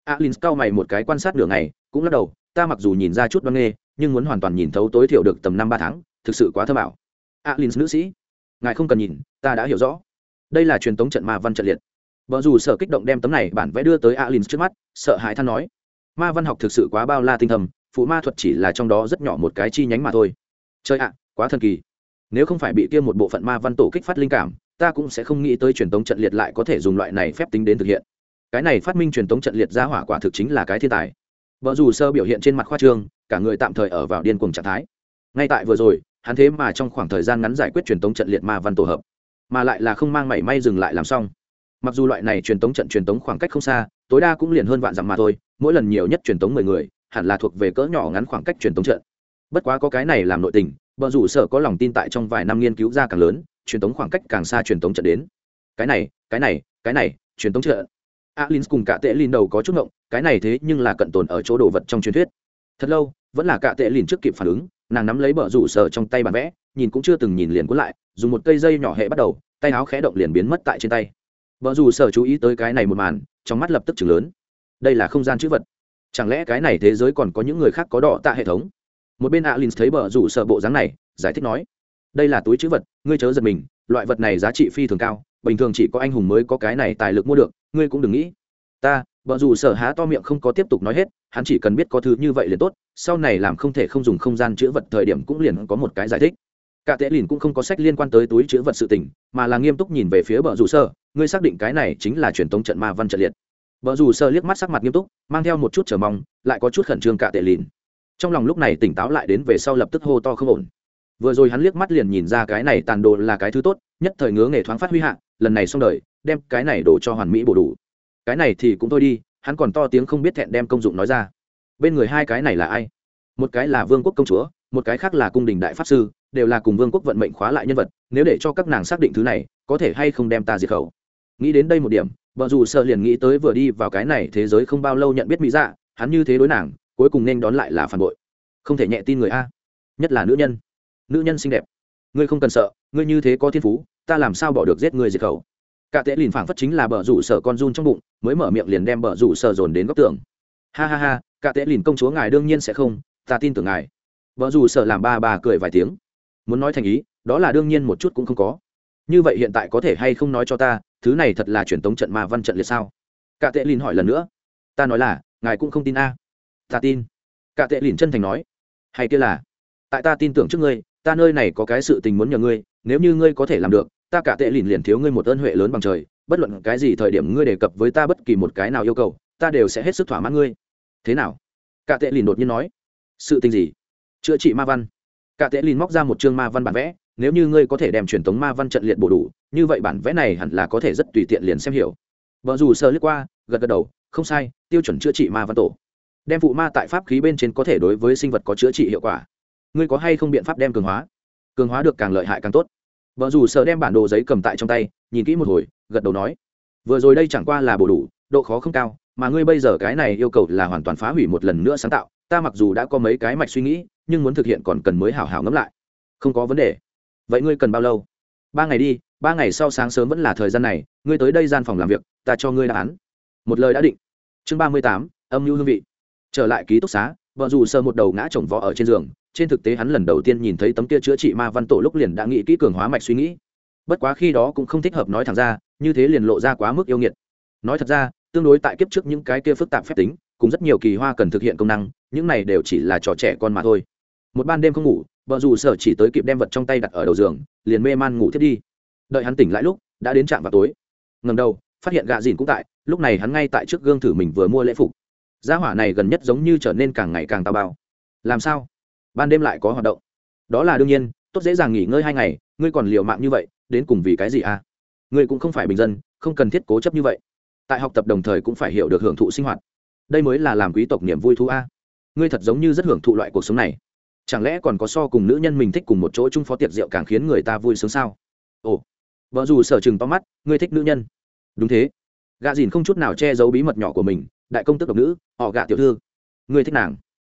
alin cau mày một cái quan sát nửa ngày, cũng lắc đầu, ta mặc dù nhìn ra chút đoan nghê, nhưng muốn hoàn toàn nhìn thấu tối thiểu được tầm năm ba tháng, thực sự quá thơ bảo alin nữ sĩ, ngài không cần nhìn, ta đã hiểu rõ. Đây là truyền thống trận ma văn trận liệt. Vợ dù sở kích động đem tấm này bản vẽ đưa tới alin trước mắt, sợ hãi than nói, ma văn học thực sự quá bao la tinh thầm, phụ ma thuật chỉ là trong đó rất nhỏ một cái chi nhánh mà thôi. Chơi ạ, quá thần kỳ. Nếu không phải bị kia một bộ phận ma văn tổ kích phát linh cảm, ta cũng sẽ không nghĩ tới truyền thống trận liệt lại có thể dùng loại này phép tính đến thực hiện cái này phát minh truyền thống trận liệt ra hỏa quả thực chính là cái thiên tài. Vợ dù sơ biểu hiện trên mặt khoa trương, cả người tạm thời ở vào điên cuồng trạng thái. Ngay tại vừa rồi, hắn thế mà trong khoảng thời gian ngắn giải quyết truyền thống trận liệt ma văn tổ hợp, mà lại là không mang mảy may dừng lại làm xong. Mặc dù loại này truyền thống trận truyền thống khoảng cách không xa, tối đa cũng liền hơn vạn dặm mà thôi, mỗi lần nhiều nhất truyền thống mười người, hẳn là thuộc về cỡ nhỏ ngắn khoảng cách truyền thống trận. Bất quá có cái này làm nội tình bờ rủ sở có lòng tin tại trong vài năm nghiên cứu ra càng lớn, truyền thống khoảng cách càng xa truyền thống trận đến. Cái này cái này cái này, truyền thống trận alin cùng cả tệ lìn đầu có chút ngộng, cái này thế nhưng là cận tồn ở chỗ đồ vật trong truyền thuyết. Thật lâu, vẫn là cả tệ lìn trước kịp phản ứng, nàng nắm lấy bờ rủ sở trong tay bản vẽ, nhìn cũng chưa từng nhìn liền cuốn lại, dùng một cây dây nhỏ hệ bắt đầu, tay áo khẽ động liền biến mất tại trên tay. Vợ dù sở chú ý tới cái này một màn, trong mắt lập tức chừng lớn. Đây là không gian chữ vật. Chẳng lẽ cái này thế giới còn có những người khác có đỏ tạ hệ thống? Một bên alin thấy bờ rủ sở bộ dáng này, giải thích nói, đây là túi chữ vật, ngươi chớ giật mình, loại vật này giá trị phi thường cao, bình thường chỉ có anh hùng mới có cái này tài lực mua được ngươi cũng đừng nghĩ. Ta vợ dù sở há to miệng không có tiếp tục nói hết, hắn chỉ cần biết có thứ như vậy liền tốt, sau này làm không thể không dùng không gian chữ vật thời điểm cũng liền có một cái giải thích. Cả tệ lìn cũng không có sách liên quan tới túi chữ vật sự tình, mà là nghiêm túc nhìn về phía bờ rủ sơ ngươi xác định cái này chính là truyền thống trận ma văn trận liệt. Bờ rủ sơ liếc mắt sắc mặt nghiêm túc, mang theo một chút chờ mong, lại có chút khẩn trương cả tệ lìn. Trong lòng lúc này tỉnh táo lại đến về sau lập tức hô to không ổn. Vừa rồi hắn liếc mắt liền nhìn ra cái này tàn đồ là cái thứ tốt, nhất thời ngứa nghề thoáng phát huy hạ, lần này xong đời đem cái này đổ cho hoàn mỹ bổ đủ. Cái này thì cũng thôi đi, hắn còn to tiếng không biết thẹn đem công dụng nói ra. Bên người hai cái này là ai? Một cái là vương quốc công chúa, một cái khác là cung đình đại pháp sư, đều là cùng vương quốc vận mệnh khóa lại nhân vật, nếu để cho các nàng xác định thứ này, có thể hay không đem ta diệt khẩu. Nghĩ đến đây một điểm, vợ dù sợ liền nghĩ tới vừa đi vào cái này thế giới không bao lâu nhận biết mỹ dạ hắn như thế đối nàng, cuối cùng nên đón lại là phản bội. Không thể nhẹ tin người a. Nhất là nữ nhân. Nữ nhân xinh đẹp. Ngươi không cần sợ, ngươi như thế có thiên phú, ta làm sao bỏ được giết người diệt khẩu? Cả tệ lìn phảng phất chính là bờ rủ sở con run trong bụng, mới mở miệng liền đem bờ rủ sở dồn đến góc tường. Ha ha ha, cả tệ lìn công chúa ngài đương nhiên sẽ không, ta tin tưởng ngài. Bờ rủ sở làm ba bà cười vài tiếng. Muốn nói thành ý, đó là đương nhiên một chút cũng không có. Như vậy hiện tại có thể hay không nói cho ta, thứ này thật là truyền tống trận mà văn trận liệt sao? Cả tệ lìn hỏi lần nữa. Ta nói là, ngài cũng không tin a. Ta tin. Cả tệ lìn chân thành nói. Hay kia là, tại ta tin tưởng trước ngươi, ta nơi này có cái sự tình muốn nhờ ngươi, nếu như ngươi có thể làm được ta cả tệ lìn liền thiếu ngươi một ơn huệ lớn bằng trời, bất luận cái gì thời điểm ngươi đề cập với ta bất kỳ một cái nào yêu cầu, ta đều sẽ hết sức thỏa mãn ngươi. Thế nào? Cả tệ lìn đột nhiên nói. Sự tình gì? Chữa trị ma văn. Cả tệ lìn móc ra một chương ma văn bản vẽ, nếu như ngươi có thể đem truyền thống ma văn trận liệt bổ đủ, như vậy bản vẽ này hẳn là có thể rất tùy tiện liền xem hiểu. Vợ dù sơ lướt qua, gật gật đầu, không sai, tiêu chuẩn chữa trị ma văn tổ. Đem phụ ma tại pháp khí bên trên có thể đối với sinh vật có chữa trị hiệu quả. Ngươi có hay không biện pháp đem cường hóa? Cường hóa được càng lợi hại càng tốt vợ dù sợ đem bản đồ giấy cầm tại trong tay, nhìn kỹ một hồi, gật đầu nói, vừa rồi đây chẳng qua là bổ đủ, độ khó không cao, mà ngươi bây giờ cái này yêu cầu là hoàn toàn phá hủy một lần nữa sáng tạo, ta mặc dù đã có mấy cái mạch suy nghĩ, nhưng muốn thực hiện còn cần mới hảo hảo ngẫm lại. Không có vấn đề. Vậy ngươi cần bao lâu? Ba ngày đi, ba ngày sau sáng sớm vẫn là thời gian này, ngươi tới đây gian phòng làm việc, ta cho ngươi đáp án. Một lời đã định. Chương ba mươi tám, âm mưu hương vị. Trở lại ký túc xá, vợ dù sơ một đầu ngã chồng vỏ ở trên giường trên thực tế hắn lần đầu tiên nhìn thấy tấm kia chữa trị ma văn tổ lúc liền đã nghĩ kỹ cường hóa mạch suy nghĩ. Bất quá khi đó cũng không thích hợp nói thẳng ra, như thế liền lộ ra quá mức yêu nghiệt. Nói thật ra, tương đối tại kiếp trước những cái kia phức tạp phép tính, cùng rất nhiều kỳ hoa cần thực hiện công năng, những này đều chỉ là trò trẻ con mà thôi. Một ban đêm không ngủ, vợ dù sở chỉ tới kịp đem vật trong tay đặt ở đầu giường, liền mê man ngủ thiết đi. Đợi hắn tỉnh lại lúc, đã đến trạm vào tối. Ngầm đầu, phát hiện gạ dìn cũng tại, lúc này hắn ngay tại trước gương thử mình vừa mua lễ phục. Giá hỏa này gần nhất giống như trở nên càng ngày càng tao bao. Làm sao? Ban đêm lại có hoạt động. Đó là đương nhiên, tốt dễ dàng nghỉ ngơi hai ngày, ngươi còn liều mạng như vậy, đến cùng vì cái gì à? Ngươi cũng không phải bình dân, không cần thiết cố chấp như vậy. Tại học tập đồng thời cũng phải hiểu được hưởng thụ sinh hoạt. Đây mới là làm quý tộc niềm vui thú a. Ngươi thật giống như rất hưởng thụ loại cuộc sống này. Chẳng lẽ còn có so cùng nữ nhân mình thích cùng một chỗ chung phó tiệc rượu càng khiến người ta vui sướng sao? Ồ. Vợ dù sở chừng to mắt, ngươi thích nữ nhân. Đúng thế. Gạ dìn không chút nào che giấu bí mật nhỏ của mình, đại công tức độc nữ, họ gạ tiểu thư. Ngươi thích nàng.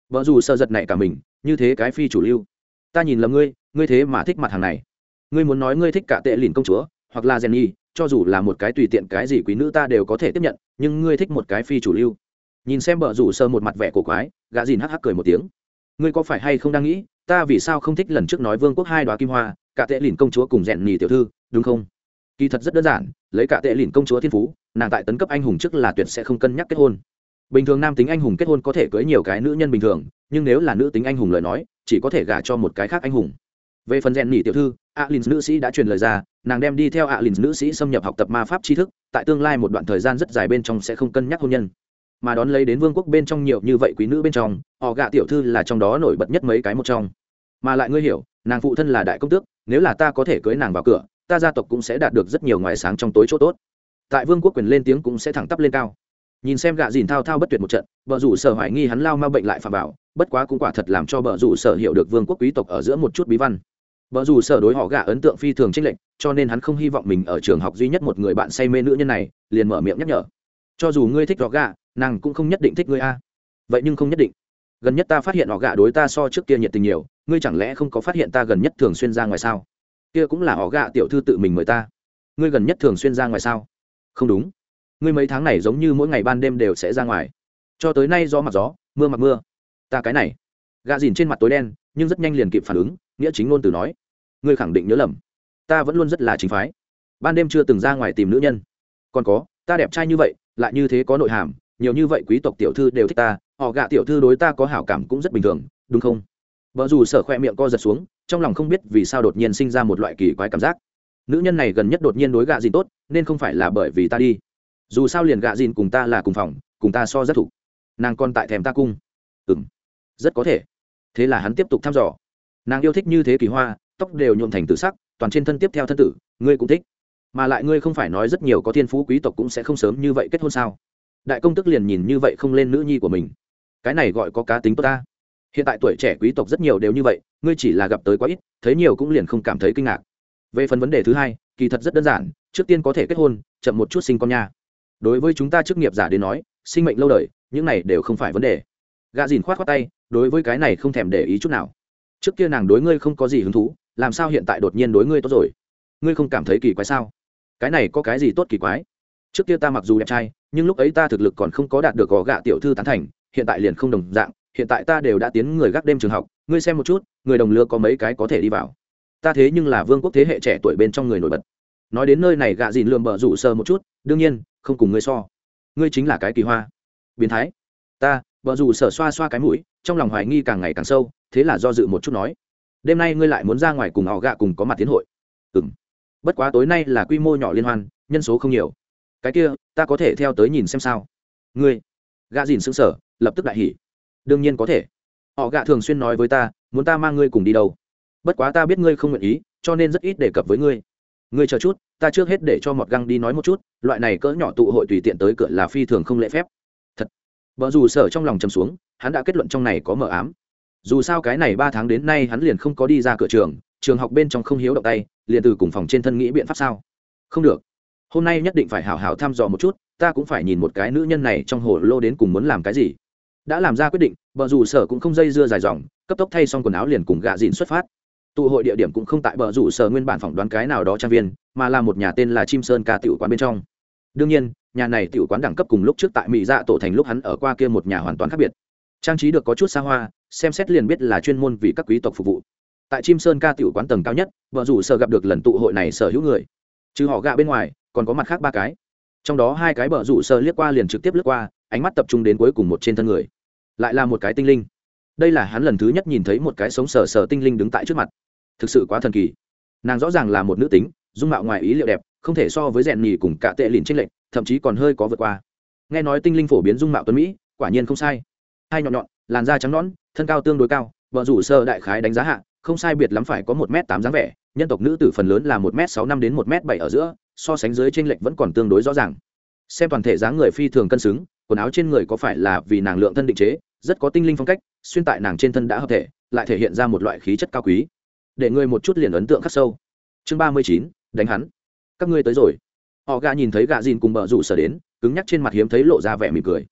Vợ dù sợ giật này cả mình như thế cái phi chủ lưu. Ta nhìn lầm ngươi ngươi thế mà thích mặt hàng này. Ngươi muốn nói ngươi thích cả tệ lìn công chúa, hoặc là jenny, cho dù là một cái tùy tiện cái gì quý nữ ta đều có thể tiếp nhận, nhưng ngươi thích một cái phi chủ lưu. Nhìn xem bờ rủ sơ một mặt vẻ cổ quái, gã dìn hắc hắc cười một tiếng. Ngươi có phải hay không đang nghĩ, ta vì sao không thích lần trước nói vương quốc hai đoá kim hoa, cả tệ lìn công chúa cùng rèn nhì tiểu thư, đúng không? Kỳ thật rất đơn giản, lấy cả tệ lìn công chúa thiên phú, nàng tại tấn cấp anh hùng trước là tuyệt sẽ không cân nhắc kết hôn. Bình thường nam tính anh hùng kết hôn có thể cưới nhiều cái nữ nhân bình thường nhưng nếu là nữ tính anh hùng lời nói, chỉ có thể gả cho một cái khác anh hùng. Về phần rèn nỉ tiểu thư alin nữ sĩ đã truyền lời ra, nàng đem đi theo alin nữ sĩ xâm nhập học tập ma pháp tri thức, tại tương lai một đoạn thời gian rất dài bên trong sẽ không cân nhắc hôn nhân. Mà đón lấy đến vương quốc bên trong nhiều như vậy quý nữ bên trong, họ gạ tiểu thư là trong đó nổi bật nhất mấy cái một trong. Mà lại ngươi hiểu, nàng phụ thân là đại công tước, nếu là ta có thể cưới nàng vào cửa, ta gia tộc cũng sẽ đạt được rất nhiều ngoài sáng trong tối chỗ tốt. Tại vương quốc quyền lên tiếng cũng sẽ thẳng tắp lên cao nhìn xem gạ dìn thao thao bất tuyệt một trận vợ rủ sở hoài nghi hắn lao ma bệnh lại phà bảo bất quá cũng quả thật làm cho vợ rủ sở hiểu được vương quốc quý tộc ở giữa một chút bí văn. Vợ rủ sở đối họ gạ ấn tượng phi thường trích lệnh cho nên hắn không hy vọng mình ở trường học duy nhất một người bạn say mê nữ nhân này, liền mở miệng nhắc nhở. Cho dù ngươi thích họ gạ, nàng cũng không nhất định thích ngươi a. Vậy nhưng không nhất định. Gần nhất ta phát hiện họ gạ đối ta so trước kia nhiệt tình nhiều, ngươi chẳng lẽ không có phát hiện ta gần nhất thường xuyên ra ngoài sao? Kia cũng là họ gạ tiểu thư tự mình mời ta. Ngươi gần nhất thường xuyên ra ngoài sao? Không đúng ngươi mấy tháng này giống như mỗi ngày ban đêm đều sẽ ra ngoài. Cho tới nay do mặc gió, mưa mặc mưa. Ta cái này. Gạ dìn trên mặt tối đen, nhưng rất nhanh liền kịp phản ứng, nghĩa chính ngôn từ nói. Ngươi khẳng định nhớ lầm. Ta vẫn luôn rất là chính phái. Ban đêm chưa từng ra ngoài tìm nữ nhân. Còn có, ta đẹp trai như vậy, lại như thế có nội hàm, nhiều như vậy quý tộc tiểu thư đều thích ta, họ gạ tiểu thư đối ta có hảo cảm cũng rất bình thường, đúng không? Vợ dù sở khoe miệng co giật xuống, trong lòng không biết vì sao đột nhiên sinh ra một loại kỳ quái cảm giác. Nữ nhân này gần nhất đột nhiên đối gạ gì tốt, nên không phải là bởi vì ta đi dù sao liền gạ dìn cùng ta là cùng phòng, cùng ta so rất thủ nàng còn tại thèm ta cung. Ừ m rất có thể. Thế là hắn tiếp tục thăm dò. Nàng yêu thích như thế kỳ hoa, tóc đều nhuộm thành tự sắc, toàn trên thân tiếp theo thân tử, ngươi cũng thích. Mà lại ngươi không phải nói rất nhiều có thiên phú quý tộc cũng sẽ không sớm như vậy kết hôn sao? Đại công tức liền nhìn như vậy không lên nữ nhi của mình. Cái này gọi có cá tính tốt ta. Hiện tại tuổi trẻ quý tộc rất nhiều đều như vậy, ngươi chỉ là gặp tới quá ít, thấy nhiều cũng liền không cảm thấy kinh ngạc. Về phần vấn đề thứ hai, kỳ thật rất đơn giản, trước tiên có thể kết hôn, chậm một chút sinh con nha đối với chúng ta chức nghiệp giả đến nói, sinh mệnh lâu đời, những này đều không phải vấn đề. Gạ dìn khoát khoát tay, đối với cái này không thèm để ý chút nào. Trước kia nàng đối ngươi không có gì hứng thú, làm sao hiện tại đột nhiên đối ngươi tốt rồi? Ngươi không cảm thấy kỳ quái sao? Cái này có cái gì tốt kỳ quái? Trước kia ta mặc dù đẹp trai, nhưng lúc ấy ta thực lực còn không có đạt được gò gạ tiểu thư tán thành, hiện tại liền không đồng dạng, hiện tại ta đều đã tiến người gác đêm trường học, ngươi xem một chút, người đồng lứa có mấy cái có thể đi vào. Ta thế nhưng là vương quốc thế hệ trẻ tuổi bên trong người nổi bật nói đến nơi này gạ dìn lườm bờ rủ sờ một chút, đương nhiên, không cùng ngươi so. Ngươi chính là cái kỳ hoa. Biến thái. Ta, bờ rủ sở xoa xoa cái mũi, trong lòng hoài nghi càng ngày càng sâu, thế là do dự một chút nói. Đêm nay ngươi lại muốn ra ngoài cùng họ gạ cùng có mặt tiến hội. Ừ m bất quá tối nay là quy mô nhỏ liên hoan, nhân số không nhiều. Cái kia, ta có thể theo tới nhìn xem sao? Ngươi. Gạ dìn xứng sở lập tức đại hỉ. Đương nhiên có thể. Họ gạ thường xuyên nói với ta, muốn ta mang ngươi cùng đi đâu? Bất quá ta biết ngươi không nguyện ý, cho nên rất ít đề cập với ngươi ngươi chờ chút, ta trước hết để cho mọt găng đi nói một chút, loại này cỡ nhỏ tụ hội tùy tiện tới cửa là phi thường không lễ phép. Thật. Vợ dù sở trong lòng chầm xuống, hắn đã kết luận trong này có mờ ám. Dù sao cái này ba tháng đến nay hắn liền không có đi ra cửa trường trường học bên trong không hiếu động tay, liền từ cùng phòng trên thân nghĩ biện pháp sao? Không được. Hôm nay nhất định phải hảo hảo thăm dò một chút, ta cũng phải nhìn một cái nữ nhân này trong hồ lô đến cùng muốn làm cái gì. Đã làm ra quyết định vợ dù sở cũng không dây dưa dài dòng, cấp tốc thay xong quần áo liền cùng gạ dịn xuất phát tụ hội địa điểm cũng không tại bờ rủ sở nguyên bản phỏng đoán cái nào đó trang viên, mà là một nhà tên là chim sơn ca tiểu quán bên trong. Đương nhiên, nhà này tiểu quán đẳng cấp cùng lúc trước tại mỹ dạ tổ thành lúc hắn ở qua kia một nhà hoàn toàn khác biệt. Trang trí được có chút xa hoa, xem xét liền biết là chuyên môn vì các quý tộc phục vụ. Tại chim sơn ca tiểu quán tầng cao nhất vợ rủ sở gặp được lần tụ hội này sở hữu người. Trừ họ gạ bên ngoài, còn có mặt khác ba cái. Trong đó hai cái bờ rủ sơ liếc qua liền trực tiếp lướt qua, ánh mắt tập trung đến cuối cùng một trên thân người. Lại là một cái tinh linh đây là hắn lần thứ nhất nhìn thấy một cái sống sờ sờ tinh linh đứng tại trước mặt. Thực sự quá thần kỳ. Nàng rõ ràng là một nữ tính, dung mạo ngoài ý liệu đẹp, không thể so với rèn nhì cùng cả tệ lìn tranh lệch, thậm chí còn hơi có vượt qua. Nghe nói tinh linh phổ biến dung mạo tuấn mỹ, quả nhiên không sai. Hai nhọn nhọn, làn da trắng nõn, thân cao tương đối cao, vợ rủ sơ đại khái đánh giá hạ, không sai biệt lắm phải có một m tám dáng vẻ, nhân tộc nữ tử phần lớn là một m sáu năm đến một m bảy ở giữa, so sánh dưới tranh lệch vẫn còn tương đối rõ ràng. Xem toàn thể dáng người phi thường cân xứng, quần áo trên người có phải là vì nàng lượng thân định chế, rất có tinh linh phong cách xuyên tại nàng trên thân đã hợp thể, lại thể hiện ra một loại khí chất cao quý. Để ngươi một chút liền ấn tượng khắc sâu. Chương ba mươi chín, đánh hắn. Các ngươi tới rồi. Họ gà nhìn thấy gà dìn cùng bờ rủ sở đến, cứng nhắc trên mặt hiếm thấy lộ ra vẻ mỉm cười.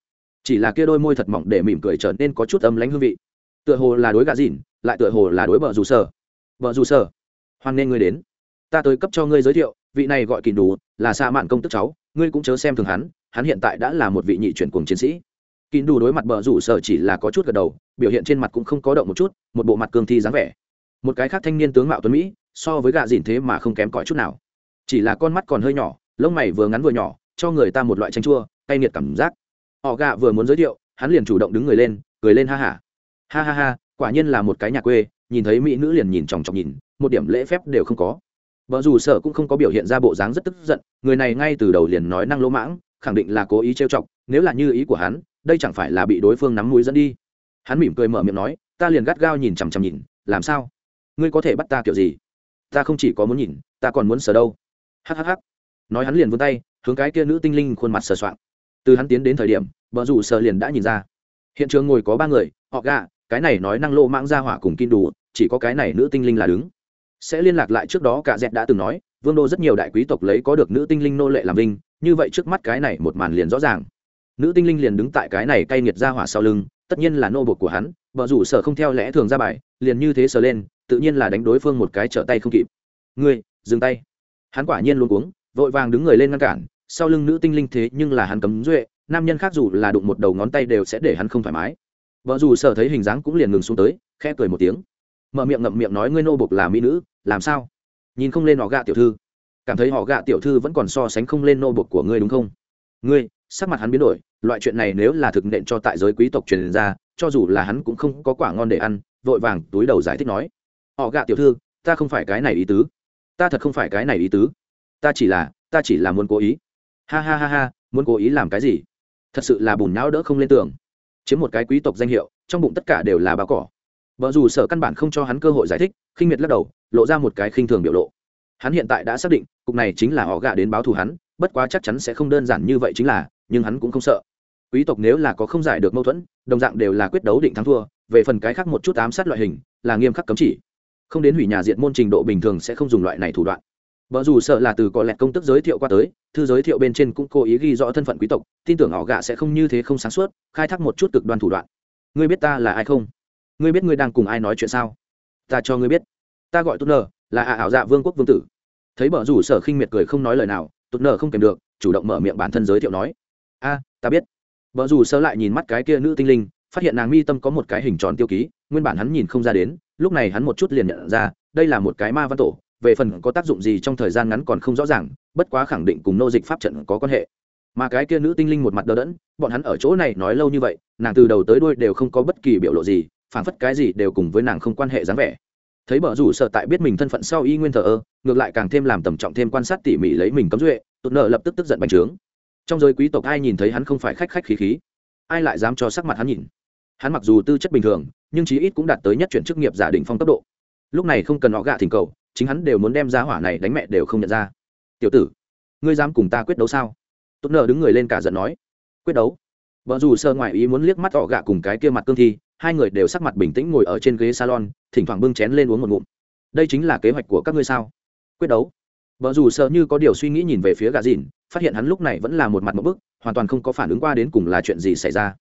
Chỉ là kia đôi môi thật mỏng để mỉm cười trở nên có chút âm lãnh hương vị. Tựa hồ là đối gà dìn, lại tựa hồ là đối bờ rủ sở. Bờ rủ sở, hoan nên ngươi đến. Ta tới cấp cho ngươi giới thiệu, vị này gọi kỳ đủ là xa mạn công tức cháu, ngươi cũng chớ xem thường hắn hắn hiện tại đã là một vị nhị chuyển cùng chiến sĩ kín đủ đối mặt bờ rủ sở chỉ là có chút gật đầu, biểu hiện trên mặt cũng không có động một chút, một bộ mặt cương thi dáng vẻ. Một cái khác thanh niên tướng mạo tuấn mỹ, so với gạ dìn thế mà không kém cỏi chút nào. Chỉ là con mắt còn hơi nhỏ, lông mày vừa ngắn vừa nhỏ, cho người ta một loại chanh chua, cay nghiệt cảm giác. Họ gạ vừa muốn giới thiệu, hắn liền chủ động đứng người lên, cười lên ha hả ha. ha ha ha, quả nhiên là một cái nhà quê, nhìn thấy mỹ nữ liền nhìn chòng chọc nhìn, một điểm lễ phép đều không có. Vợ dù sở cũng không có biểu hiện ra bộ dáng rất tức giận, người này ngay từ đầu liền nói năng lỗ mãng, khẳng định là cố ý trêu chọc, nếu là như ý của hắn đây chẳng phải là bị đối phương nắm mũi dẫn đi. Hắn mỉm cười mở miệng nói ta liền gắt gao nhìn chằm chằm nhìn làm sao? Ngươi có thể bắt ta kiểu gì? Ta không chỉ có muốn nhìn ta còn muốn sờ đâu. Hhh nói hắn liền vươn tay hướng cái kia nữ tinh linh khuôn mặt sờ soạn từ hắn tiến đến thời điểm vợ rủ sờ liền đã nhìn ra. Hiện trường ngồi có ba người họ gạ cái này nói năng lô mãng ra hỏa cùng kim đủ chỉ có cái này nữ tinh linh là đứng. Sẽ liên lạc lại trước đó cả dẹt đã từng nói vương đô rất nhiều đại quý tộc lấy có được nữ tinh linh nô lệ làm linh, như vậy trước mắt cái này một màn liền rõ ràng nữ tinh linh liền đứng tại cái này cay nghiệt ra hỏa sau lưng, tất nhiên là nô bột của hắn vợ rủ sở không theo lẽ thường ra bài, liền như thế sờ lên, tự nhiên là đánh đối phương một cái trở tay không kịp. Ngươi, dừng tay. Hắn quả nhiên luôn uống vội vàng đứng người lên ngăn cản, sau lưng nữ tinh linh thế nhưng là hắn cấm duệ, nam nhân khác dù là đụng một đầu ngón tay đều sẽ để hắn không thoải mái. Vợ dù sở thấy hình dáng cũng liền ngừng xuống tới, khẽ cười một tiếng. Mở miệng ngậm miệng nói ngươi nô bục là mỹ nữ, làm sao? Nhìn không lên họ gạ tiểu thư. Cảm thấy họ gạ tiểu thư vẫn còn so sánh không lên nô bục của ngươi đúng không? Ngươi sắc mặt hắn biến đổi, loại chuyện này nếu là thực nện cho tại giới quý tộc truyền ra, cho dù là hắn cũng không có quả ngon để ăn, vội vàng túi đầu giải thích nói. Họ gạ tiểu thư, ta không phải cái này ý tứ. Ta thật không phải cái này ý tứ. Ta chỉ là, ta chỉ là muốn cố ý. Ha ha ha ha, muốn cố ý làm cái gì? Thật sự là bùn não đỡ không lên tường. Chiếm một cái quý tộc danh hiệu, trong bụng tất cả đều là bao cỏ. Vợ dù sở căn bản không cho hắn cơ hội giải thích, khinh miệt lắc đầu, lộ ra một cái khinh thường biểu lộ. Hắn hiện tại đã xác định, cục này chính là họ gạ đến báo thù hắn, bất quá chắc chắn sẽ không đơn giản như vậy chính là nhưng hắn cũng không sợ. Quý tộc nếu là có không giải được mâu thuẫn, đồng dạng đều là quyết đấu định thắng thua, về phần cái khác một chút ám sát loại hình, là nghiêm khắc cấm chỉ. Không đến hủy nhà diện môn trình độ bình thường sẽ không dùng loại này thủ đoạn. Vợ dù sợ là từ có lẹt công tức giới thiệu qua tới, thư giới thiệu bên trên cũng cố ý ghi rõ thân phận quý tộc, tin tưởng họ gạ sẽ không như thế không sáng suốt, khai thác một chút cực đoan thủ đoạn. Ngươi biết ta là ai không? Ngươi biết ngươi đang cùng ai nói chuyện sao? Ta cho ngươi biết. Ta gọi tốt nờ, là ả ảo dạ vương quốc vương tử. Thấy bờ rủ sở khinh miệt cười không nói lời nào tốt nờ không kèm được, chủ động mở miệng bản thân giới thiệu nói a, ta biết. Vợ rủ sơ lại nhìn mắt cái kia nữ tinh linh, phát hiện nàng mi tâm có một cái hình tròn tiêu ký, nguyên bản hắn nhìn không ra đến, lúc này hắn một chút liền nhận ra, đây là một cái ma văn tổ, về phần có tác dụng gì trong thời gian ngắn còn không rõ ràng, bất quá khẳng định cùng nô dịch pháp trận có quan hệ. Mà cái kia nữ tinh linh một mặt đờ đẫn, bọn hắn ở chỗ này nói lâu như vậy, nàng từ đầu tới đuôi đều không có bất kỳ biểu lộ gì phản phất cái gì đều cùng với nàng không quan hệ dáng vẻ. Thấy bờ rủ sợ tại biết mình thân phận sau y nguyên thờ ơ, ngược lại càng thêm làm tầm trọng thêm quan sát tỉ mỉ lấy mình cấm duệ, tụt nợ lập tức tức giận bành trướng trong giới quý tộc ai nhìn thấy hắn không phải khách khách khí khí, ai lại dám cho sắc mặt hắn nhìn. Hắn mặc dù tư chất bình thường, nhưng chí ít cũng đạt tới nhất chuyển chức nghiệp giả định phong cấp độ. Lúc này không cần họ gạ thỉnh cầu, chính hắn đều muốn đem giá hỏa này đánh mẹ đều không nhận ra. Tiểu tử, ngươi dám cùng ta quyết đấu sao? Tốt nợ đứng người lên cả giận nói. Quyết đấu? Vợ dù sơ ngoại ý muốn liếc mắt họ gạ cùng cái kia mặt cương thi, hai người đều sắc mặt bình tĩnh ngồi ở trên ghế salon, thỉnh thoảng bưng chén lên uống một ngụm. Đây chính là kế hoạch của các ngươi sao? Quyết đấu? Vợ dù sợ như có điều suy nghĩ nhìn về phía gà dìn, phát hiện hắn lúc này vẫn là một mặt một bức, hoàn toàn không có phản ứng qua đến cùng là chuyện gì xảy ra.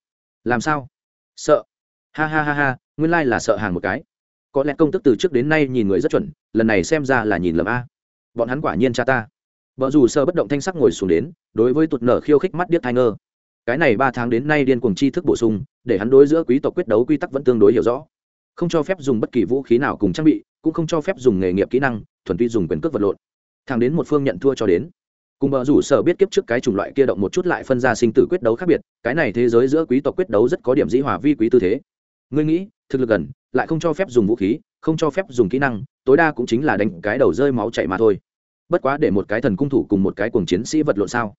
Làm sao? Sợ. Ha ha ha ha, nguyên lai là sợ hàng một cái. Có lẽ công tức từ trước đến nay nhìn người rất chuẩn, lần này xem ra là nhìn lầm a. Bọn hắn quả nhiên cha ta. Vợ dù sợ bất động thanh sắc ngồi xuống đến, đối với tụt nở khiêu khích mắt điếc thai ngơ. Cái này ba tháng đến nay điên cuồng chi thức bổ sung, để hắn đối giữa quý tộc quyết đấu quy tắc vẫn tương đối hiểu rõ. Không cho phép dùng bất kỳ vũ khí nào cùng trang bị, cũng không cho phép dùng nghề nghiệp kỹ năng, thuần tuy dùng quyền cước vật lộn thằng đến một phương nhận thua cho đến. Cùng bờ rủ sở biết kiếp trước cái chủng loại kia động một chút lại phân ra sinh tử quyết đấu khác biệt, cái này thế giới giữa quý tộc quyết đấu rất có điểm dĩ hòa vi quý tư thế. Ngươi nghĩ, thực lực gần, lại không cho phép dùng vũ khí, không cho phép dùng kỹ năng, tối đa cũng chính là đánh cái đầu rơi máu chảy mà thôi. Bất quá để một cái thần cung thủ cùng một cái cuồng chiến sĩ vật lộn sao?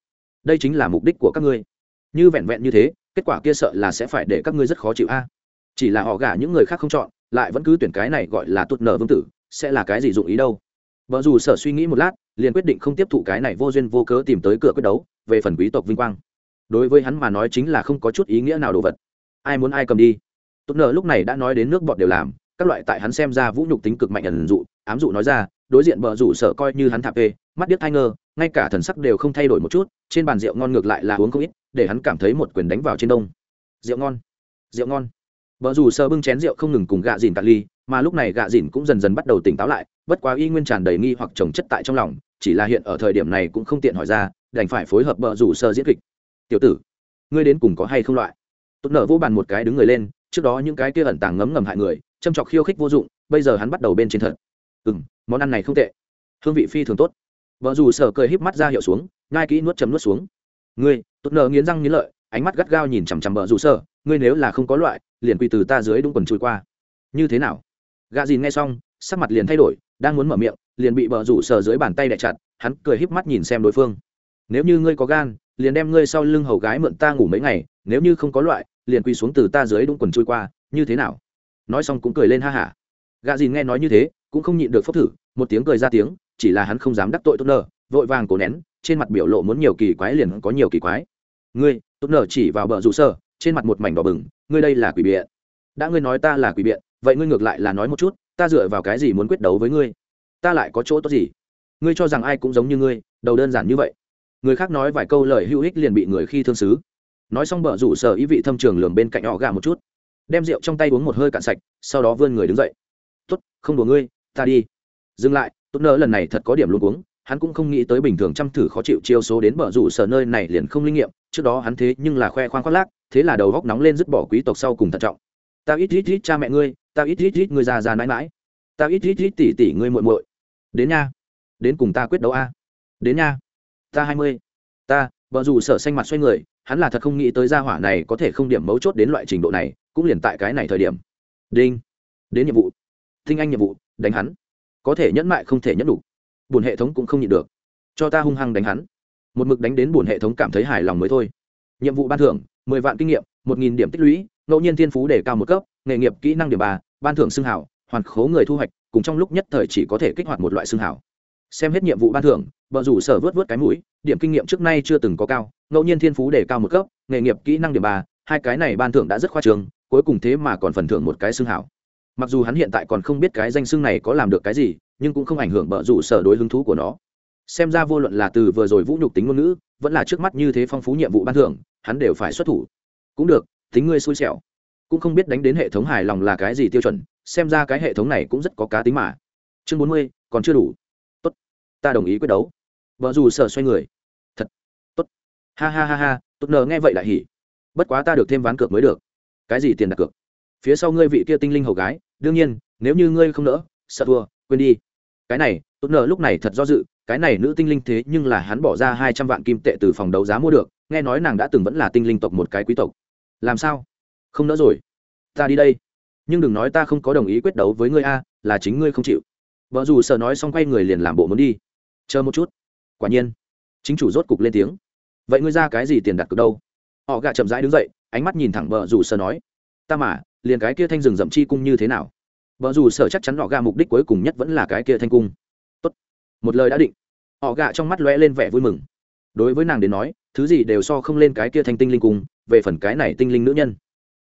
Đây chính là mục đích của các ngươi. Như vẹn vẹn như thế, kết quả kia sợ là sẽ phải để các ngươi rất khó chịu a. Chỉ là họ gả những người khác không chọn, lại vẫn cứ tuyển cái này gọi là tốt nở vương tử, sẽ là cái gì dụng ý đâu? Vợ dù sở suy nghĩ một lát, liền quyết định không tiếp thụ cái này vô duyên vô cớ tìm tới cửa quyết đấu về phần quý tộc vinh quang. Đối với hắn mà nói chính là không có chút ý nghĩa nào đồ vật. Ai muốn ai cầm đi. Tốt nợ lúc này đã nói đến nước bọt đều làm, các loại tại hắn xem ra vũ nhục tính cực mạnh ẩn dụ, ám dụ nói ra, đối diện vợ rủ sở coi như hắn thạp ê mắt điếc thai ngơ, ngay cả thần sắc đều không thay đổi một chút, trên bàn rượu ngon ngược lại là uống không ít, để hắn cảm thấy một quyền đánh vào trên đông. Rượu ngon. Rượu ngon vợ dù sơ bưng chén rượu không ngừng cùng gạ dìn cạn ly, mà lúc này gạ dìn cũng dần dần bắt đầu tỉnh táo lại, bất quá y nguyên tràn đầy nghi hoặc trồng chất tại trong lòng, chỉ là hiện ở thời điểm này cũng không tiện hỏi ra, đành phải phối hợp vợ rủ sơ diễn kịch. Tiểu tử, ngươi đến cùng có hay không loại? Tốt nở vô bàn một cái đứng người lên, trước đó những cái kia ẩn tàng ngấm ngầm hại người, châm chọc khiêu khích vô dụng, bây giờ hắn bắt đầu bên trên thật. Ừ m món ăn này không tệ. Hương vị phi thường tốt. Vợ dù sở cười híp mắt ra hiệu xuống ngai kỹ nuốt chấm nuốt xuống. Ngươi, tốt nở nghiến răng nghiến lợi, ánh mắt gắt gao nhìn chằm chằm vợ dù sở ngươi nếu là không có loại liền quỳ từ ta dưới đúng quần chui qua. Như thế nào? Gạ dìn nghe xong, sắc mặt liền thay đổi, đang muốn mở miệng, liền bị bờ rủ sờ dưới bàn tay đẻ chặt, hắn cười híp mắt nhìn xem đối phương. Nếu như ngươi có gan, liền đem ngươi sau lưng hầu gái mượn ta ngủ mấy ngày, nếu như không có loại, liền quỳ xuống từ ta dưới đúng quần chui qua, như thế nào? Nói xong cũng cười lên ha hả. Gạ dìn nghe nói như thế, cũng không nhịn được phốc thử, một tiếng cười ra tiếng, chỉ là hắn không dám đắc tội tốt nở, vội vàng cố nén, trên mặt biểu lộ muốn nhiều kỳ quái liền có nhiều kỳ quái. Ngươi tốt nở chỉ vào bờ rủ sờ, trên mặt một mảnh đỏ bừng ngươi đây là quỷ biện. Đã ngươi nói ta là quỷ biện, vậy ngươi ngược lại là nói một chút, ta dựa vào cái gì muốn quyết đấu với ngươi? Ta lại có chỗ tốt gì? Ngươi cho rằng ai cũng giống như ngươi, đầu đơn giản như vậy. Người khác nói vài câu lời hữu ích liền bị người khi thương xứ. Nói xong bờ rủ sở ý vị thâm trường lường bên cạnh họ gà một chút. Đem rượu trong tay uống một hơi cạn sạch, sau đó vươn người đứng dậy. Tốt, không đùa ngươi, ta đi. Dừng lại, tốt nỡ lần này thật có điểm luôn uống hắn cũng không nghĩ tới bình thường chăm thử khó chịu chiêu số đến bờ rủ sở nơi này liền không linh nghiệm, trước đó hắn thế nhưng là khoe khoang khoác lác thế là đầu góc nóng lên dứt bỏ quý tộc sau cùng thận trọng. Ta ít ít ít cha mẹ ngươi, ta ít ít ít ngươi già già mãi mãi. Ta ít ít ít tỷ tỷ ngươi muội muội. Đến nha, đến cùng ta quyết đấu a. Đến nha, ta hai mươi. Ta vợ dù sở xanh mặt xoay người, hắn là thật không nghĩ tới gia hỏa này có thể không điểm mấu chốt đến loại trình độ này, cũng liền tại cái này thời điểm. Đinh, đến nhiệm vụ. Tinh anh nhiệm vụ, đánh hắn. Có thể nhẫn mại không thể nhẫn đủ. Buồn hệ thống cũng không nhịn được. Cho ta hung hăng đánh hắn. Một mực đánh đến buồn hệ thống cảm thấy hài lòng mới thôi nhiệm vụ ban thưởng, mười vạn kinh nghiệm, một nghìn điểm tích lũy, ngẫu nhiên thiên phú để cao một cấp, nghề nghiệp kỹ năng điểm ba, ban thưởng xưng hảo hoàn khố người thu hoạch, cùng trong lúc nhất thời chỉ có thể kích hoạt một loại xưng hảo xem hết nhiệm vụ ban thưởng vợ rủ sở vớt vớt cái mũi, điểm kinh nghiệm trước nay chưa từng có cao, ngẫu nhiên thiên phú để cao một cấp, nghề nghiệp kỹ năng điểm ba, hai cái này ban thưởng đã rất khoa trường cuối cùng thế mà còn phần thưởng một cái xưng hảo mặc dù hắn hiện tại còn không biết cái danh xưng này có làm được cái gì, nhưng cũng không ảnh hưởng bợ rủ sở đối hứng thú của nó xem ra vô luận là từ vừa rồi vũ nhục tính ngôn ngữ, vẫn là trước mắt như thế phong phú nhiệm vụ ban thưởng, hắn đều phải xuất thủ. Cũng được, tính ngươi xui xẻo. Cũng không biết đánh đến hệ thống hài lòng là cái gì tiêu chuẩn, xem ra cái hệ thống này cũng rất có cá tính mà. Chương bốn mươi, còn chưa đủ. Tốt, ta đồng ý quyết đấu. Vợ dù sở xoay người. Thật, tốt. Ha ha ha ha, tốt nờ nghe vậy lại hỉ. Bất quá ta được thêm ván cược mới được. Cái gì tiền đặt cược? Phía sau ngươi vị kia tinh linh hầu gái, đương nhiên, nếu như ngươi không nỡ, sợ thua, quên đi. Cái này, tốt nợ lúc này thật do dự cái này nữ tinh linh thế nhưng là hắn bỏ ra hai trăm vạn kim tệ từ phòng đấu giá mua được, nghe nói nàng đã từng vẫn là tinh linh tộc một cái quý tộc. Làm sao? Không nỡ rồi. Ta đi đây. Nhưng đừng nói ta không có đồng ý quyết đấu với ngươi a, là chính ngươi không chịu. Vợ dù sợ nói xong quay người liền làm bộ muốn đi. Chờ một chút. Quả nhiên. Chính chủ rốt cục lên tiếng. Vậy ngươi ra cái gì tiền đặt cược đâu? Họ gạ chậm rãi đứng dậy, ánh mắt nhìn thẳng vợ dù sợ nói. Ta mà, liền cái kia thanh rừng rậm chi cung như thế nào? Vợ dù sở chắc chắn họ gạ mục đích cuối cùng nhất vẫn là cái kia thanh cung một lời đã định. Họ gạ trong mắt lóe lên vẻ vui mừng. Đối với nàng đến nói, thứ gì đều so không lên cái kia thanh tinh linh cung về phần cái này tinh linh nữ nhân.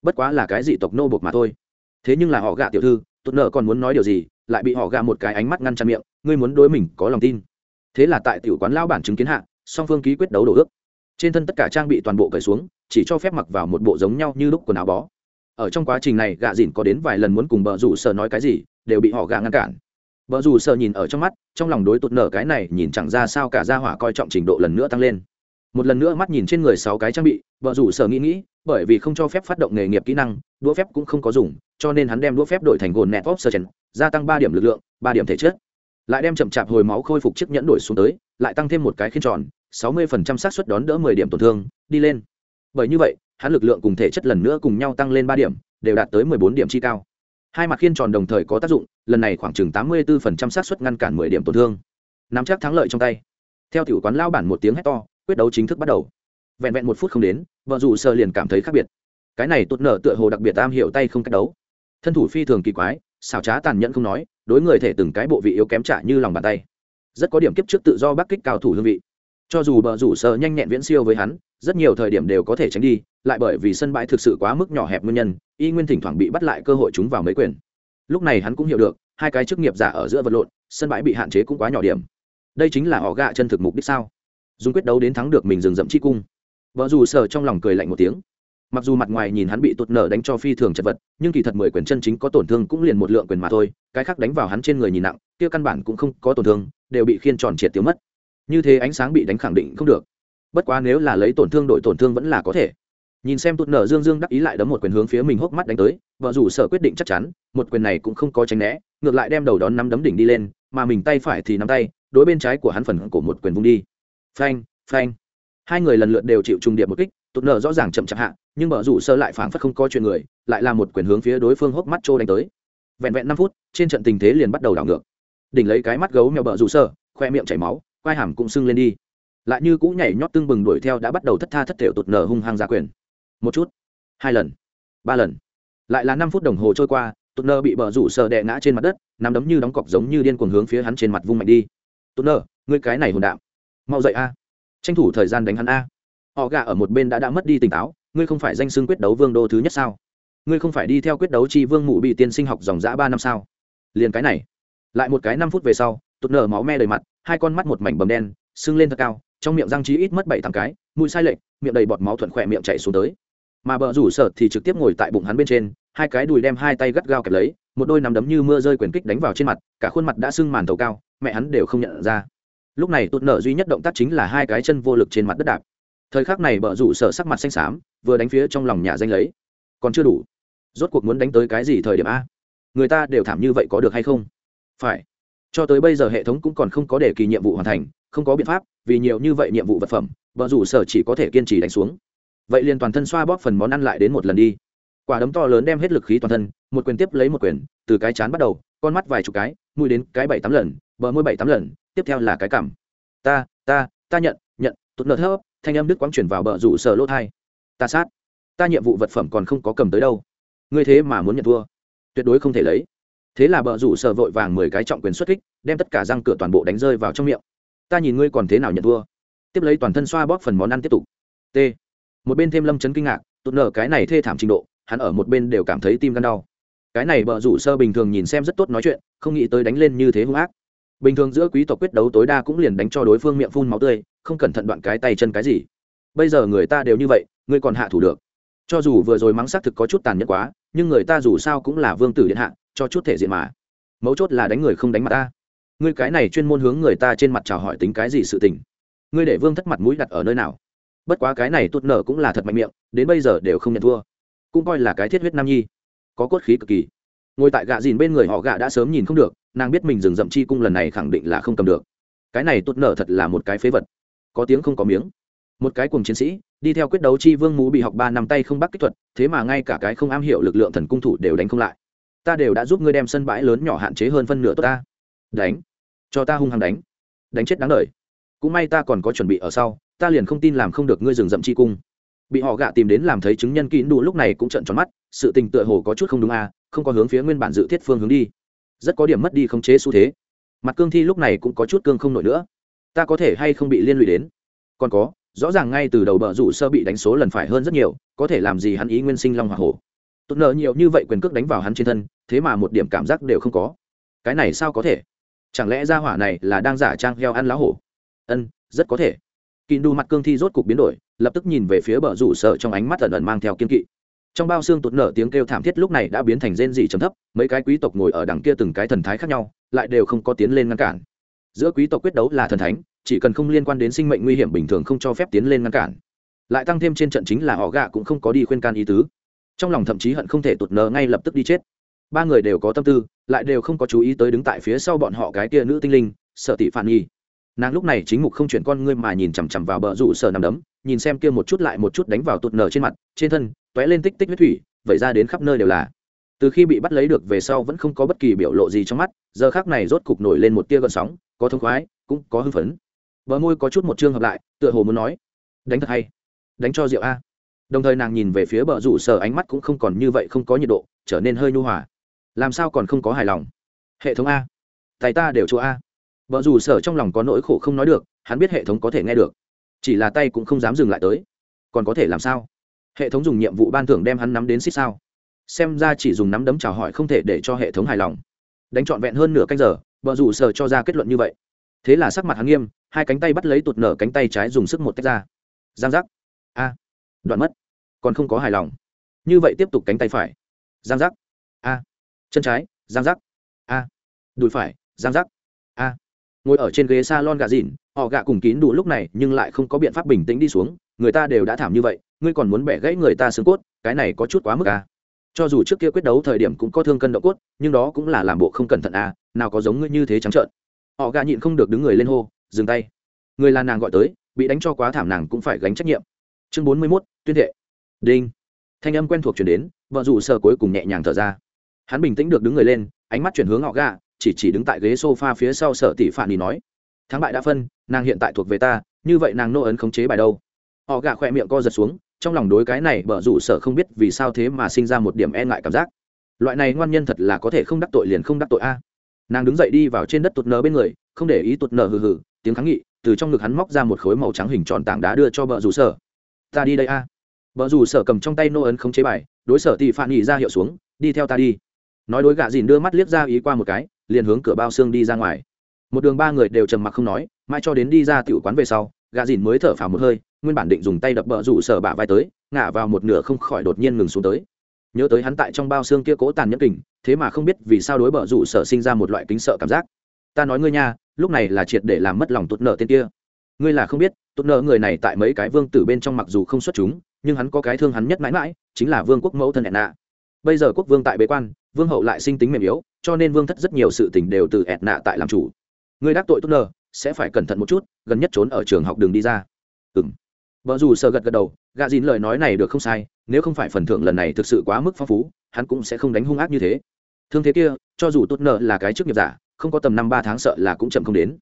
Bất quá là cái dị tộc nô bộc mà thôi. Thế nhưng là họ gạ tiểu thư tốt nợ còn muốn nói điều gì, lại bị họ gạ một cái ánh mắt ngăn chặn miệng, ngươi muốn đối mình có lòng tin. Thế là tại tiểu quán lao bản chứng kiến hạ, song phương ký quyết đấu đổ ước. Trên thân tất cả trang bị toàn bộ cởi xuống, chỉ cho phép mặc vào một bộ giống nhau như lúc quần áo bó. Ở trong quá trình này, gạ dìn có đến vài lần muốn cùng bờ rủ sợ nói cái gì, đều bị họ gạ ngăn cản vợ rủ sợ nhìn ở trong mắt, trong lòng đối tụt nở cái này nhìn chẳng ra sao cả gia hỏa coi trọng trình độ lần nữa tăng lên. Một lần nữa mắt nhìn trên người sáu cái trang bị vợ rủ sợ nghĩ nghĩ, bởi vì không cho phép phát động nghề nghiệp kỹ năng, đũa phép cũng không có dùng, cho nên hắn đem đũa phép đổi thành gồn nẹt vóc sơ chèn, gia tăng ba điểm lực lượng, ba điểm thể chất. Lại đem chậm chạp hồi máu khôi phục chiếc nhẫn đổi xuống tới, lại tăng thêm một cái khiên tròn, sáu mươi phần trăm xác suất đón đỡ mười điểm tổn thương, đi lên. Bởi như vậy, hắn lực lượng cùng thể chất lần nữa cùng nhau tăng lên ba điểm, đều đạt tới mười bốn điểm chi cao hai mặt khiên tròn đồng thời có tác dụng, lần này khoảng chừng tám mươi bốn xác suất ngăn cản mười điểm tổn thương. Nắm chắc thắng lợi trong tay. Theo tiểu quán lao bản một tiếng hét to, quyết đấu chính thức bắt đầu. Vẹn vẹn một phút không đến, vợ dù sơ liền cảm thấy khác biệt. Cái này tốt nở tựa hồ đặc biệt am hiểu tay không cách đấu. Thân thủ phi thường kỳ quái, xảo trá tàn nhẫn không nói, đối người thể từng cái bộ vị yếu kém trả như lòng bàn tay. Rất có điểm kiếp trước tự do bắc kích cao thủ hương vị. Cho dù bờ rủ sơ nhanh nhẹn viễn siêu với hắn, rất nhiều thời điểm đều có thể tránh đi lại bởi vì sân bãi thực sự quá mức nhỏ hẹp nguyên nhân, y nguyên thỉnh thoảng bị bắt lại cơ hội chúng vào mấy quyền. Lúc này hắn cũng hiểu được, hai cái chức nghiệp giả ở giữa vật lộn, sân bãi bị hạn chế cũng quá nhỏ điểm. Đây chính là họ gạ chân thực mục đích sao? Dùng quyết đấu đến thắng được mình dừng dậm chi cung. Vợ dù sở trong lòng cười lạnh một tiếng. Mặc dù mặt ngoài nhìn hắn bị tụt nở đánh cho phi thường chật vật, nhưng kỳ thật mười quyền chân chính có tổn thương cũng liền một lượng quyền mà thôi, cái khác đánh vào hắn trên người nhìn nặng, kia căn bản cũng không có tổn thương, đều bị khiên tròn triệt tiêu mất. Như thế ánh sáng bị đánh khẳng định không được. Bất quá nếu là lấy tổn thương đội tổn thương vẫn là có thể nhìn xem tụt nở dương dương đắc ý lại đấm một quyền hướng phía mình hốc mắt đánh tới, vợ rủ sở quyết định chắc chắn, một quyền này cũng không có tránh né, ngược lại đem đầu đón nắm đấm đỉnh đi lên, mà mình tay phải thì nắm tay, đối bên trái của hắn phần của một quyền vung đi. Phanh phanh. Hai người lần lượt đều chịu trùng điệp một kích, tụt nở rõ ràng chậm chạp hạ, nhưng vợ rủ sơ lại phảng phất không có chuyện người, lại là một quyền hướng phía đối phương hốc mắt trô đánh tới. Vẹn vẹn năm phút, trên trận tình thế liền bắt đầu đảo ngược. Đỉnh lấy cái mắt gấu mèo bờ rủ sơ khoe miệng chảy máu, quai hàm cũng sưng lên đi. Lại như cũ nhảy nhót tưng bừng đuổi theo đã bắt đầu thất tha thất thểu tụt nở hung hăng ra quyền một chút, hai lần, ba lần. Lại là năm phút đồng hồ trôi qua tụt nở bị bờ rủ sợ đè ngã trên mặt đất nằm đấm như đóng cọc giống như điên cuồng hướng phía hắn trên mặt vung mạnh đi. Tụt nở ngươi cái này hồn đạm, mau dậy a. Tranh thủ thời gian đánh hắn a. Họ gà ở một bên đã đã mất đi tỉnh táo, ngươi không phải danh xưng quyết đấu vương đô thứ nhất sao? Ngươi không phải đi theo quyết đấu chi vương mụ bị tiên sinh học dòng dã ba năm sao? Liền cái này. Lại một cái năm phút về sau tụt nở máu me đầy mặt, hai con mắt một mảnh bầm đen, sưng lên thật cao, trong miệng răng trí ít mất bảy tám cái, mũi sai lệch, miệng đầy bọt máu thuận khỏe miệng chạy xuống tới mà bờ rủ sợ thì trực tiếp ngồi tại bụng hắn bên trên, hai cái đùi đem hai tay gắt gao kẹp lấy, một đôi nắm đấm như mưa rơi quyền kích đánh vào trên mặt, cả khuôn mặt đã sưng màn tàu cao, mẹ hắn đều không nhận ra. Lúc này tụt nở duy nhất động tác chính là hai cái chân vô lực trên mặt đất đạp. Thời khắc này bờ rủ sợ sắc mặt xanh xám, vừa đánh phía trong lòng nhà danh lấy. Còn chưa đủ. Rốt cuộc muốn đánh tới cái gì thời điểm a? Người ta đều thảm như vậy có được hay không? Phải. Cho tới bây giờ hệ thống cũng còn không có để kỳ nhiệm vụ hoàn thành, không có biện pháp, vì nhiều như vậy nhiệm vụ vật phẩm vợ rủ sở chỉ có thể kiên trì đánh xuống vậy liền toàn thân xoa bóp phần món ăn lại đến một lần đi. Quả đấm to lớn đem hết lực khí toàn thân, một quyền tiếp lấy một quyền, từ cái chán bắt đầu, con mắt vài chục cái, mũi đến cái bảy tám lần, bờ môi bảy tám lần, tiếp theo là cái cảm ta ta ta nhận nhận, tụt nợ thấp thanh âm đức quang chuyển vào bờ rủ sợ lỗ thai. Ta sát. Ta nhiệm vụ vật phẩm còn không có cầm tới đâu. Ngươi thế mà muốn nhận thua. Tuyệt đối không thể lấy. Thế là bờ rủ sợ vội vàng mười cái trọng quyền xuất kích, đem tất cả răng cửa toàn bộ đánh rơi vào trong miệng. Ta nhìn ngươi còn thế nào nhận thua. Tiếp lấy toàn thân xoa bóp phần món ăn tiếp tục. T một bên thêm lâm chấn kinh ngạc, tụt nở cái này thê thảm trình độ, hắn ở một bên đều cảm thấy tim gan đau. Cái này bờ rủ sơ bình thường nhìn xem rất tốt nói chuyện, không nghĩ tới đánh lên như thế hung ác. Bình thường giữa quý tộc quyết đấu tối đa cũng liền đánh cho đối phương miệng phun máu tươi, không cẩn thận đoạn cái tay chân cái gì. Bây giờ người ta đều như vậy, ngươi còn hạ thủ được. Cho dù vừa rồi mắng xác thực có chút tàn nhẫn quá, nhưng người ta dù sao cũng là vương tử điện hạ, cho chút thể diện mà. Mấu chốt là đánh người không đánh mặt ta. Ngươi cái này chuyên môn hướng người ta trên mặt chào hỏi tính cái gì sự tình? Ngươi để vương thất mặt mũi đặt ở nơi nào? Bất quá cái này tốt nở cũng là thật mạnh miệng, đến bây giờ đều không nhận thua. Cũng coi là cái thiết huyết nam nhi. Có cốt khí cực kỳ. Ngồi tại gạ dìn bên người họ gạ đã sớm nhìn không được, nàng biết mình dừng dậm chi cung lần này khẳng định là không cầm được. Cái này tốt nở thật là một cái phế vật. Có tiếng không có miếng. Một cái cùng chiến sĩ, đi theo quyết đấu chi vương mú bị học ba năm tay không bắt kích thuật, thế mà ngay cả cái không am hiểu lực lượng thần cung thủ đều đánh không lại. Ta đều đã giúp ngươi đem sân bãi lớn nhỏ hạn chế hơn phân nửa tốt ta. Đánh. Cho ta hung hăng đánh. Đánh chết đáng đời. Cũng may ta còn có chuẩn bị ở sau ta liền không tin làm không được ngươi dừng dậm chi cung. Bị họ gạ tìm đến làm thấy chứng nhân kín đủ lúc này cũng trận tròn mắt, sự tình tựa hồ có chút không đúng à không có hướng phía nguyên bản dự thiết phương hướng đi. Rất có điểm mất đi không chế xu thế. Mặt cương thi lúc này cũng có chút cương không nổi nữa. Ta có thể hay không bị liên lụy đến? Còn có, rõ ràng ngay từ đầu bờ rủ sơ bị đánh số lần phải hơn rất nhiều, có thể làm gì hắn ý nguyên sinh long hoa hổ. Tốt nợ nhiều như vậy quyền cước đánh vào hắn trên thân, thế mà một điểm cảm giác đều không có. Cái này sao có thể? Chẳng lẽ ra hỏa này là đang giả trang heo ăn lá hổ? Ân, rất có thể kỳ đu mặt cương thi rốt cục biến đổi, lập tức nhìn về phía bờ rủ sợ trong ánh mắt ẩn ẩn mang theo kiên kỵ. Trong bao xương tụt nở tiếng kêu thảm thiết lúc này đã biến thành rên dị trầm thấp, mấy cái quý tộc ngồi ở đằng kia từng cái thần thái khác nhau, lại đều không có tiến lên ngăn cản. Giữa quý tộc quyết đấu là thần thánh, chỉ cần không liên quan đến sinh mệnh nguy hiểm bình thường không cho phép tiến lên ngăn cản. Lại tăng thêm trên trận chính là họ gạ cũng không có đi khuyên can ý tứ. Trong lòng thậm chí hận không thể tụt nở ngay lập tức đi chết. Ba người đều có tâm tư, lại đều không có chú ý tới đứng tại phía sau bọn họ cái kia nữ tinh linh, sợ tỷ phản nghi nàng lúc này chính mục không chuyển con ngươi mà nhìn chằm chằm vào bờ rủ sở nằm đấm, nhìn xem kia một chút lại một chút đánh vào tụt nở trên mặt, trên thân t ó é lên tích tích huyết thủy, vẩy ra đến khắp nơi đều là. Từ khi bị bắt lấy được về sau vẫn không có bất kỳ biểu lộ gì trong mắt, giờ khác này rốt cục nổi lên một tia gợn sóng, có thông khoái, cũng có hưng phấn. Bờ môi có chút một chương hợp lại, tựa hồ muốn nói, đánh thật hay, đánh cho rượu a. Đồng thời nàng nhìn về phía bờ rủ sở, ánh mắt cũng không còn như vậy không có nhiệt độ, trở nên hơi nhu hòa. Làm sao còn không có hài lòng? Hệ thống a, tay ta đều chỗ a vợ dù sở trong lòng có nỗi khổ không nói được, hắn biết hệ thống có thể nghe được. Chỉ là tay cũng không dám dừng lại tới. Còn có thể làm sao? Hệ thống dùng nhiệm vụ ban thưởng đem hắn nắm đến xích sao. Xem ra chỉ dùng nắm đấm chào hỏi không thể để cho hệ thống hài lòng. Đánh trọn vẹn hơn nửa canh giờ, vợ dù sở cho ra kết luận như vậy. Thế là sắc mặt hắn nghiêm, hai cánh tay bắt lấy tụt nở cánh tay trái dùng sức một tách ra. Giang giác. A. À, đoạn mất. Còn không có hài lòng. Như vậy tiếp tục cánh tay phải. Giang giác. A. Chân trái. Giang giác. A. Đùi phải. Giang giác. A ngồi ở trên ghế s a lon gà dìn họ gạ cùng kín đủ lúc này nhưng lại không có biện pháp bình tĩnh đi xuống, người ta đều đã thảm như vậy, ngươi còn muốn bẻ gãy người ta xương cốt, cái này có chút quá mức à. cho dù trước kia quyết đấu thời điểm cũng có thương cân độ cốt, nhưng đó cũng là làm bộ không cẩn thận à nào có giống ngươi như thế trắng trợn. Họ gạ nhịn không được đứng người lên hô, dừng tay. Người là nàng gọi tới, bị đánh cho quá thảm nàng cũng phải gánh trách nhiệm. Chương bốn mươi mốt, tuyên thệ. Đinh. Thanh âm quen thuộc chuyển đến, vợ rủ sờ cuối cùng nhẹ nhàng thở ra. Hắn bình tĩnh được đứng người lên, ánh mắt chuyển hướng họ gạ chỉ chỉ đứng tại ghế sofa phía sau sở tỷ phản đi nói, thắng bại đã phân, nàng hiện tại thuộc về ta, như vậy nàng nô ấn khống chế bài đâu? Họ gạ khỏe miệng co giật xuống, trong lòng đối cái này bở rủ sở không biết vì sao thế mà sinh ra một điểm e ngại cảm giác. Loại này ngoan nhân thật là có thể không đắc tội liền không đắc tội a. Nàng đứng dậy đi vào trên đất tụt nở bên người, không để ý tụt nở hừ hừ, tiếng kháng nghị, từ trong ngực hắn móc ra một khối màu trắng hình tròn tảng đá đưa cho bờ rủ sở ta đi đây a. Bờ rủ sở cầm trong tay nô ấn khống chế bài, đối sở tỷ phản nghỉ ra hiệu xuống, đi theo ta đi. Nói đối gạ dìn đưa mắt liếc ra ý qua một cái liền hướng cửa bao xương đi ra ngoài. Một đường ba người đều trầm mặc không nói Mai cho đến đi ra tiểu quán về sau gà dìn mới thở phào một hơi, nguyên bản định dùng tay đập bờ rủ sở bả vai tới, ngả vào một nửa không khỏi đột nhiên ngừng xuống tới. Nhớ tới hắn tại trong bao xương kia cố tàn nhẫn kình, thế mà không biết vì sao đối bờ rủ sở sinh ra một loại kính sợ cảm giác. Ta nói ngươi nha, lúc này là triệt để làm mất lòng tụt nợ tên kia. Ngươi là không biết, tụt nợ người này tại mấy cái vương tử bên trong mặc dù không xuất chúng, nhưng hắn có cái thương hắn nhất mãi mãi, chính là vương quốc mẫu thân nạ bây giờ quốc vương tại bế quan, vương hậu lại sinh tính mềm yếu cho nên vương thất rất nhiều sự tình đều từ ẹt nạ tại làm chủ. Người đắc tội tốt nờ, sẽ phải cẩn thận một chút, gần nhất trốn ở trường học đường đi ra. Ừng vợ dù sợ gật gật đầu gạ dìn lời nói này được không sai, nếu không phải phần thưởng lần này thực sự quá mức phong phú, hắn cũng sẽ không đánh hung ác như thế. Thương thế kia, cho dù tốt nợ là cái chức nghiệp giả, không có tầm năm ba tháng sợ là cũng chậm không đến.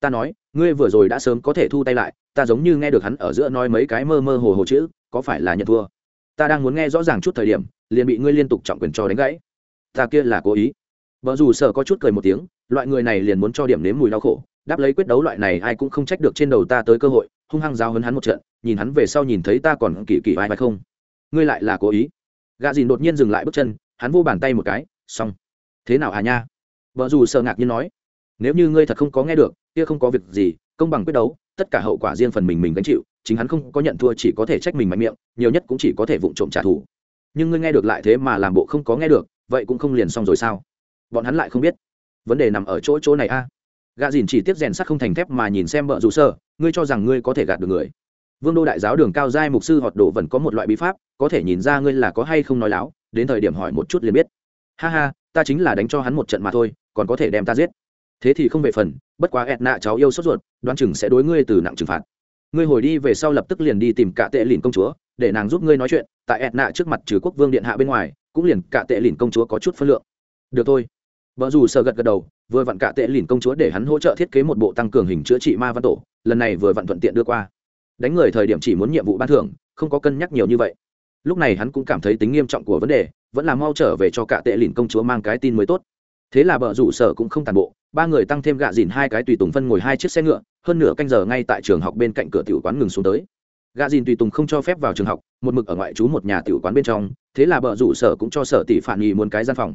Ta nói, ngươi vừa rồi đã sớm có thể thu tay lại, ta giống như nghe được hắn ở giữa nói mấy cái mơ mơ hồ hồ chữ, có phải là nhận thua? Ta đang muốn nghe rõ ràng chút thời điểm, liền bị ngươi liên tục trọng quyền cho đánh gãy. Ta kia là cố ý vợ dù sợ có chút cười một tiếng, loại người này liền muốn cho điểm nếm mùi đau khổ, đáp lấy quyết đấu loại này ai cũng không trách được trên đầu ta tới cơ hội, hung hăng giao hấn hắn một trận, nhìn hắn về sau nhìn thấy ta còn kỳ kỳ vai vai không. Ngươi lại là cố ý. Gạ dìn đột nhiên dừng lại bước chân, hắn vô bàn tay một cái, xong. Thế nào hà nha? Vợ dù sợ ngạc nhiên nói. Nếu như ngươi thật không có nghe được, kia không có việc gì, công bằng quyết đấu, tất cả hậu quả riêng phần mình mình gánh chịu, chính hắn không có nhận thua chỉ có thể trách mình mạnh miệng, nhiều nhất cũng chỉ có thể vụng trộm trả thù. Nhưng ngươi nghe được lại thế mà làm bộ không có nghe được, vậy cũng không liền xong rồi sao? Bọn hắn lại không biết. Vấn đề nằm ở chỗ chỗ này a. À. gạ dìn chỉ tiếp rèn sắt không thành thép mà nhìn xem vợ dù sơ, ngươi cho rằng ngươi có thể gạt được người. Vương đô đại giáo đường cao giai mục sư họt đồ vẫn có một loại bí pháp, có thể nhìn ra ngươi là có hay không nói láo, đến thời điểm hỏi một chút liền biết. Ha ha, ta chính là đánh cho hắn một trận mà thôi, còn có thể đem ta giết. Thế thì không về phần, bất quá ẹt nạ cháu yêu sốt ruột, đoán chừng sẽ đối ngươi từ nặng trừng phạt. Ngươi hồi đi về sau lập tức liền đi tìm cả tệ lìn công chúa, để nàng giúp ngươi nói chuyện, tại ẹt nạ trước mặt trừ quốc vương điện hạ bên ngoài, cũng liền cả tệ lìn công chúa có chút phân lượng. Được thôi vợ dù sợ gật gật đầu, vừa vặn cả tệ lìn công chúa để hắn hỗ trợ thiết kế một bộ tăng cường hình chữa trị ma văn tổ, lần này vừa vặn thuận tiện đưa qua. Đánh người thời điểm chỉ muốn nhiệm vụ ban thưởng, không có cân nhắc nhiều như vậy. Lúc này hắn cũng cảm thấy tính nghiêm trọng của vấn đề, vẫn là mau trở về cho cả tệ lìn công chúa mang cái tin mới tốt. Thế là bờ rủ sở cũng không tàn bộ, ba người tăng thêm gạ dìn hai cái tùy tùng phân ngồi hai chiếc xe ngựa, hơn nửa canh giờ ngay tại trường học bên cạnh cửa tiểu quán ngừng xuống tới. Gạ dìn tùy tùng không cho phép vào trường học, một mực ở ngoại trú một nhà tiểu quán bên trong, thế là bờ rủ sở cũng cho sở tỷ phản nghỉ muốn cái gian phòng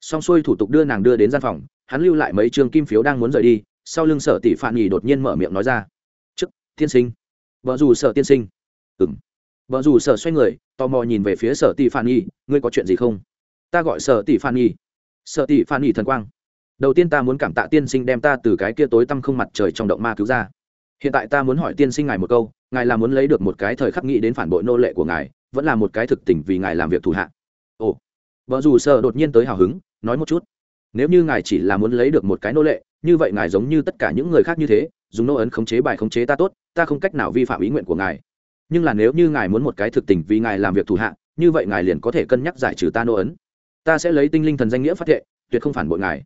xong xuôi thủ tục đưa nàng đưa đến gian phòng, hắn lưu lại mấy trường kim phiếu đang muốn rời đi, sau lưng sở tỷ phạn nghỉ đột nhiên mở miệng nói ra. Chức tiên sinh. Vợ dù sở tiên sinh. Ừng vợ dù sở xoay người, tò mò nhìn về phía sở tỷ phạn nghỉ ngươi có chuyện gì không? Ta gọi sở tỷ phạn nghỉ sở tỷ phạn nghỉ thần quang. Đầu tiên ta muốn cảm tạ tiên sinh đem ta từ cái kia tối tăm không mặt trời trong động ma cứu ra. Hiện tại ta muốn hỏi tiên sinh ngài một câu, ngài là muốn lấy được một cái thời khắc nghĩ đến phản bội nô lệ của ngài, vẫn là một cái thực tình vì ngài làm việc thủ hạ? Ồ. Vợ dù sợ đột nhiên tới hào hứng nói một chút. Nếu như ngài chỉ là muốn lấy được một cái nô lệ, như vậy ngài giống như tất cả những người khác như thế, dùng nô ấn khống chế bài khống chế ta tốt, ta không cách nào vi phạm ý nguyện của ngài. Nhưng là nếu như ngài muốn một cái thực tình vì ngài làm việc thủ hạ, như vậy ngài liền có thể cân nhắc giải trừ ta nô ấn. Ta sẽ lấy tinh linh thần danh nghĩa phát thệ, tuyệt không phản bội ngài.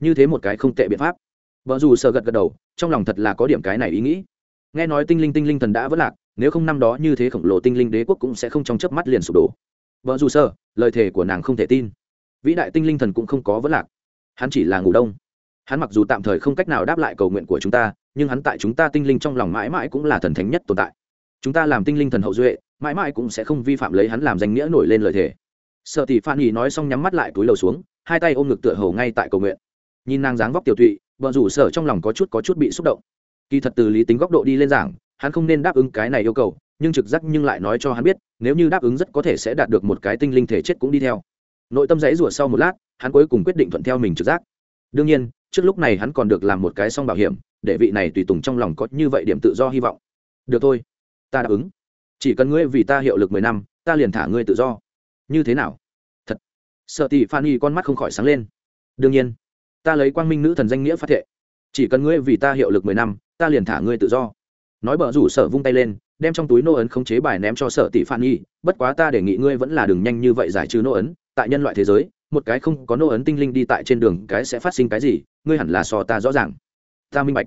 Như thế một cái không tệ biện pháp. Vợ dù sợ gật gật đầu, trong lòng thật là có điểm cái này ý nghĩ. Nghe nói tinh linh tinh linh thần đã vất lạc, nếu không năm đó như thế khổng lồ tinh linh đế quốc cũng sẽ không trong chớp mắt liền sụp đổ. Vợ dù sợ, lời thề của nàng không thể tin vĩ đại tinh linh thần cũng không có vấn lạc. Hắn chỉ là ngủ đông. Hắn mặc dù tạm thời không cách nào đáp lại cầu nguyện của chúng ta, nhưng hắn tại chúng ta tinh linh trong lòng mãi mãi cũng là thần thánh nhất tồn tại. Chúng ta làm tinh linh thần hậu duệ, mãi mãi cũng sẽ không vi phạm lấy hắn làm danh nghĩa nổi lên lời thề. Sợ tỷ phan nhì nói xong nhắm mắt lại túi lầu xuống, hai tay ôm ngực tựa hầu ngay tại cầu nguyện. Nhìn nàng dáng vóc tiểu thụy vợ rủ sở trong lòng có chút có chút bị xúc động. Kỳ thật từ lý tính góc độ đi lên giảng, hắn không nên đáp ứng cái này yêu cầu, nhưng trực giác nhưng lại nói cho hắn biết, nếu như đáp ứng rất có thể sẽ đạt được một cái tinh linh thể chết cũng đi theo nội tâm dãy rủa sau một lát, hắn cuối cùng quyết định thuận theo mình trực giác. Đương nhiên, trước lúc này hắn còn được làm một cái song bảo hiểm, để vị này tùy tùng trong lòng có như vậy điểm tự do hy vọng. Được thôi, ta đáp ứng. Chỉ cần ngươi vì ta hiệu lực mười năm, ta liền thả ngươi tự do. Như thế nào? Thật. Sợ tỷ phan y con mắt không khỏi sáng lên. Đương nhiên, ta lấy quang minh nữ thần danh nghĩa phát thệ. Chỉ cần ngươi vì ta hiệu lực mười năm, ta liền thả ngươi tự do. Nói bờ rủ sở vung tay lên, đem trong túi nô ấn khống chế bài ném cho sở tỷ phan y bất quá ta đề nghị ngươi vẫn là đừng nhanh như vậy giải trừ nô ấn tại nhân loại thế giới, một cái không có nô ấn tinh linh đi tại trên đường cái sẽ phát sinh cái gì, ngươi hẳn là so ta rõ ràng. Ta minh bạch.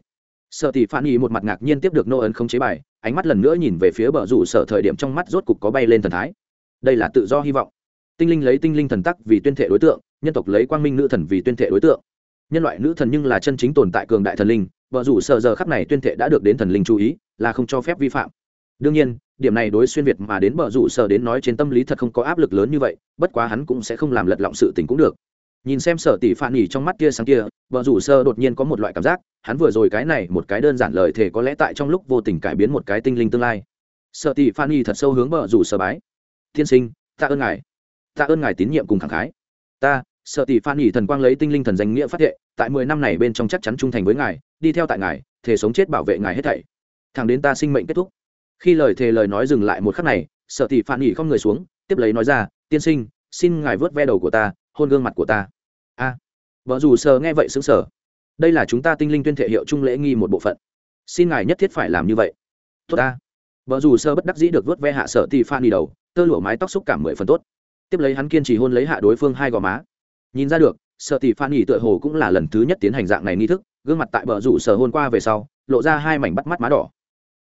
Sở tỷ phản ý một mặt ngạc nhiên tiếp được nô ấn không chế bài, ánh mắt lần nữa nhìn về phía bờ rủ sở thời điểm trong mắt rốt cục có bay lên thần thái. Đây là tự do hy vọng. Tinh linh lấy tinh linh thần tắc vì tuyên thệ đối tượng, nhân tộc lấy quang minh nữ thần vì tuyên thệ đối tượng. Nhân loại nữ thần nhưng là chân chính tồn tại cường đại thần linh vợ rủ sợ giờ khắp này tuyên thệ đã được đến thần linh chú ý, là không cho phép vi phạm. Đương nhiên điểm này đối xuyên việt mà đến bờ rủ sở đến nói trên tâm lý thật không có áp lực lớn như vậy, bất quá hắn cũng sẽ không làm lật lọng sự tình cũng được. Nhìn xem sở tỷ phản nghỉ trong mắt kia sáng kia, bờ rủ sơ đột nhiên có một loại cảm giác, hắn vừa rồi cái này một cái đơn giản lời thể có lẽ tại trong lúc vô tình cải biến một cái tinh linh tương lai. Sở tỷ phản nghỉ thật sâu hướng bờ rủ sơ bái. Thiên sinh ta ơn ngài. Ta ơn ngài tín nhiệm cùng khẳng khái. Ta, sở tỷ phan nhỉ thần quang lấy tinh linh thần danh nghĩa phát hệ tại mười năm này bên trong chắc chắn trung thành với ngài, đi theo tại ngài thể sống chết bảo vệ ngài hết thảy. Thẳng đến ta sinh mệnh kết thúc khi lời thề lời nói dừng lại một khắc này sợ tỷ phan nhỉ không người xuống, tiếp lấy nói ra, tiên sinh, xin ngài vớt ve đầu của ta, hôn gương mặt của ta. A. Vợ dù sờ nghe vậy xứng sở đây là chúng ta tinh linh tuyên thể hiệu trung lễ nghi một bộ phận. Xin ngài nhất thiết phải làm như vậy. Tốt ta. Vợ dù sơ bất đắc dĩ được vớt ve hạ sợ tỷ phan đi đầu, tơ lụa mái tóc xúc cảm mười phần tốt. Tiếp lấy hắn kiên trì hôn lấy hạ đối phương hai gò má. Nhìn ra được sợ tỷ phan nghỉ tựa hồ cũng là lần thứ nhất tiến hành dạng này nghi thức, gương mặt tại vợ rủ sờ hôn qua về sau, lộ ra hai mảnh bắt mắt má đỏ.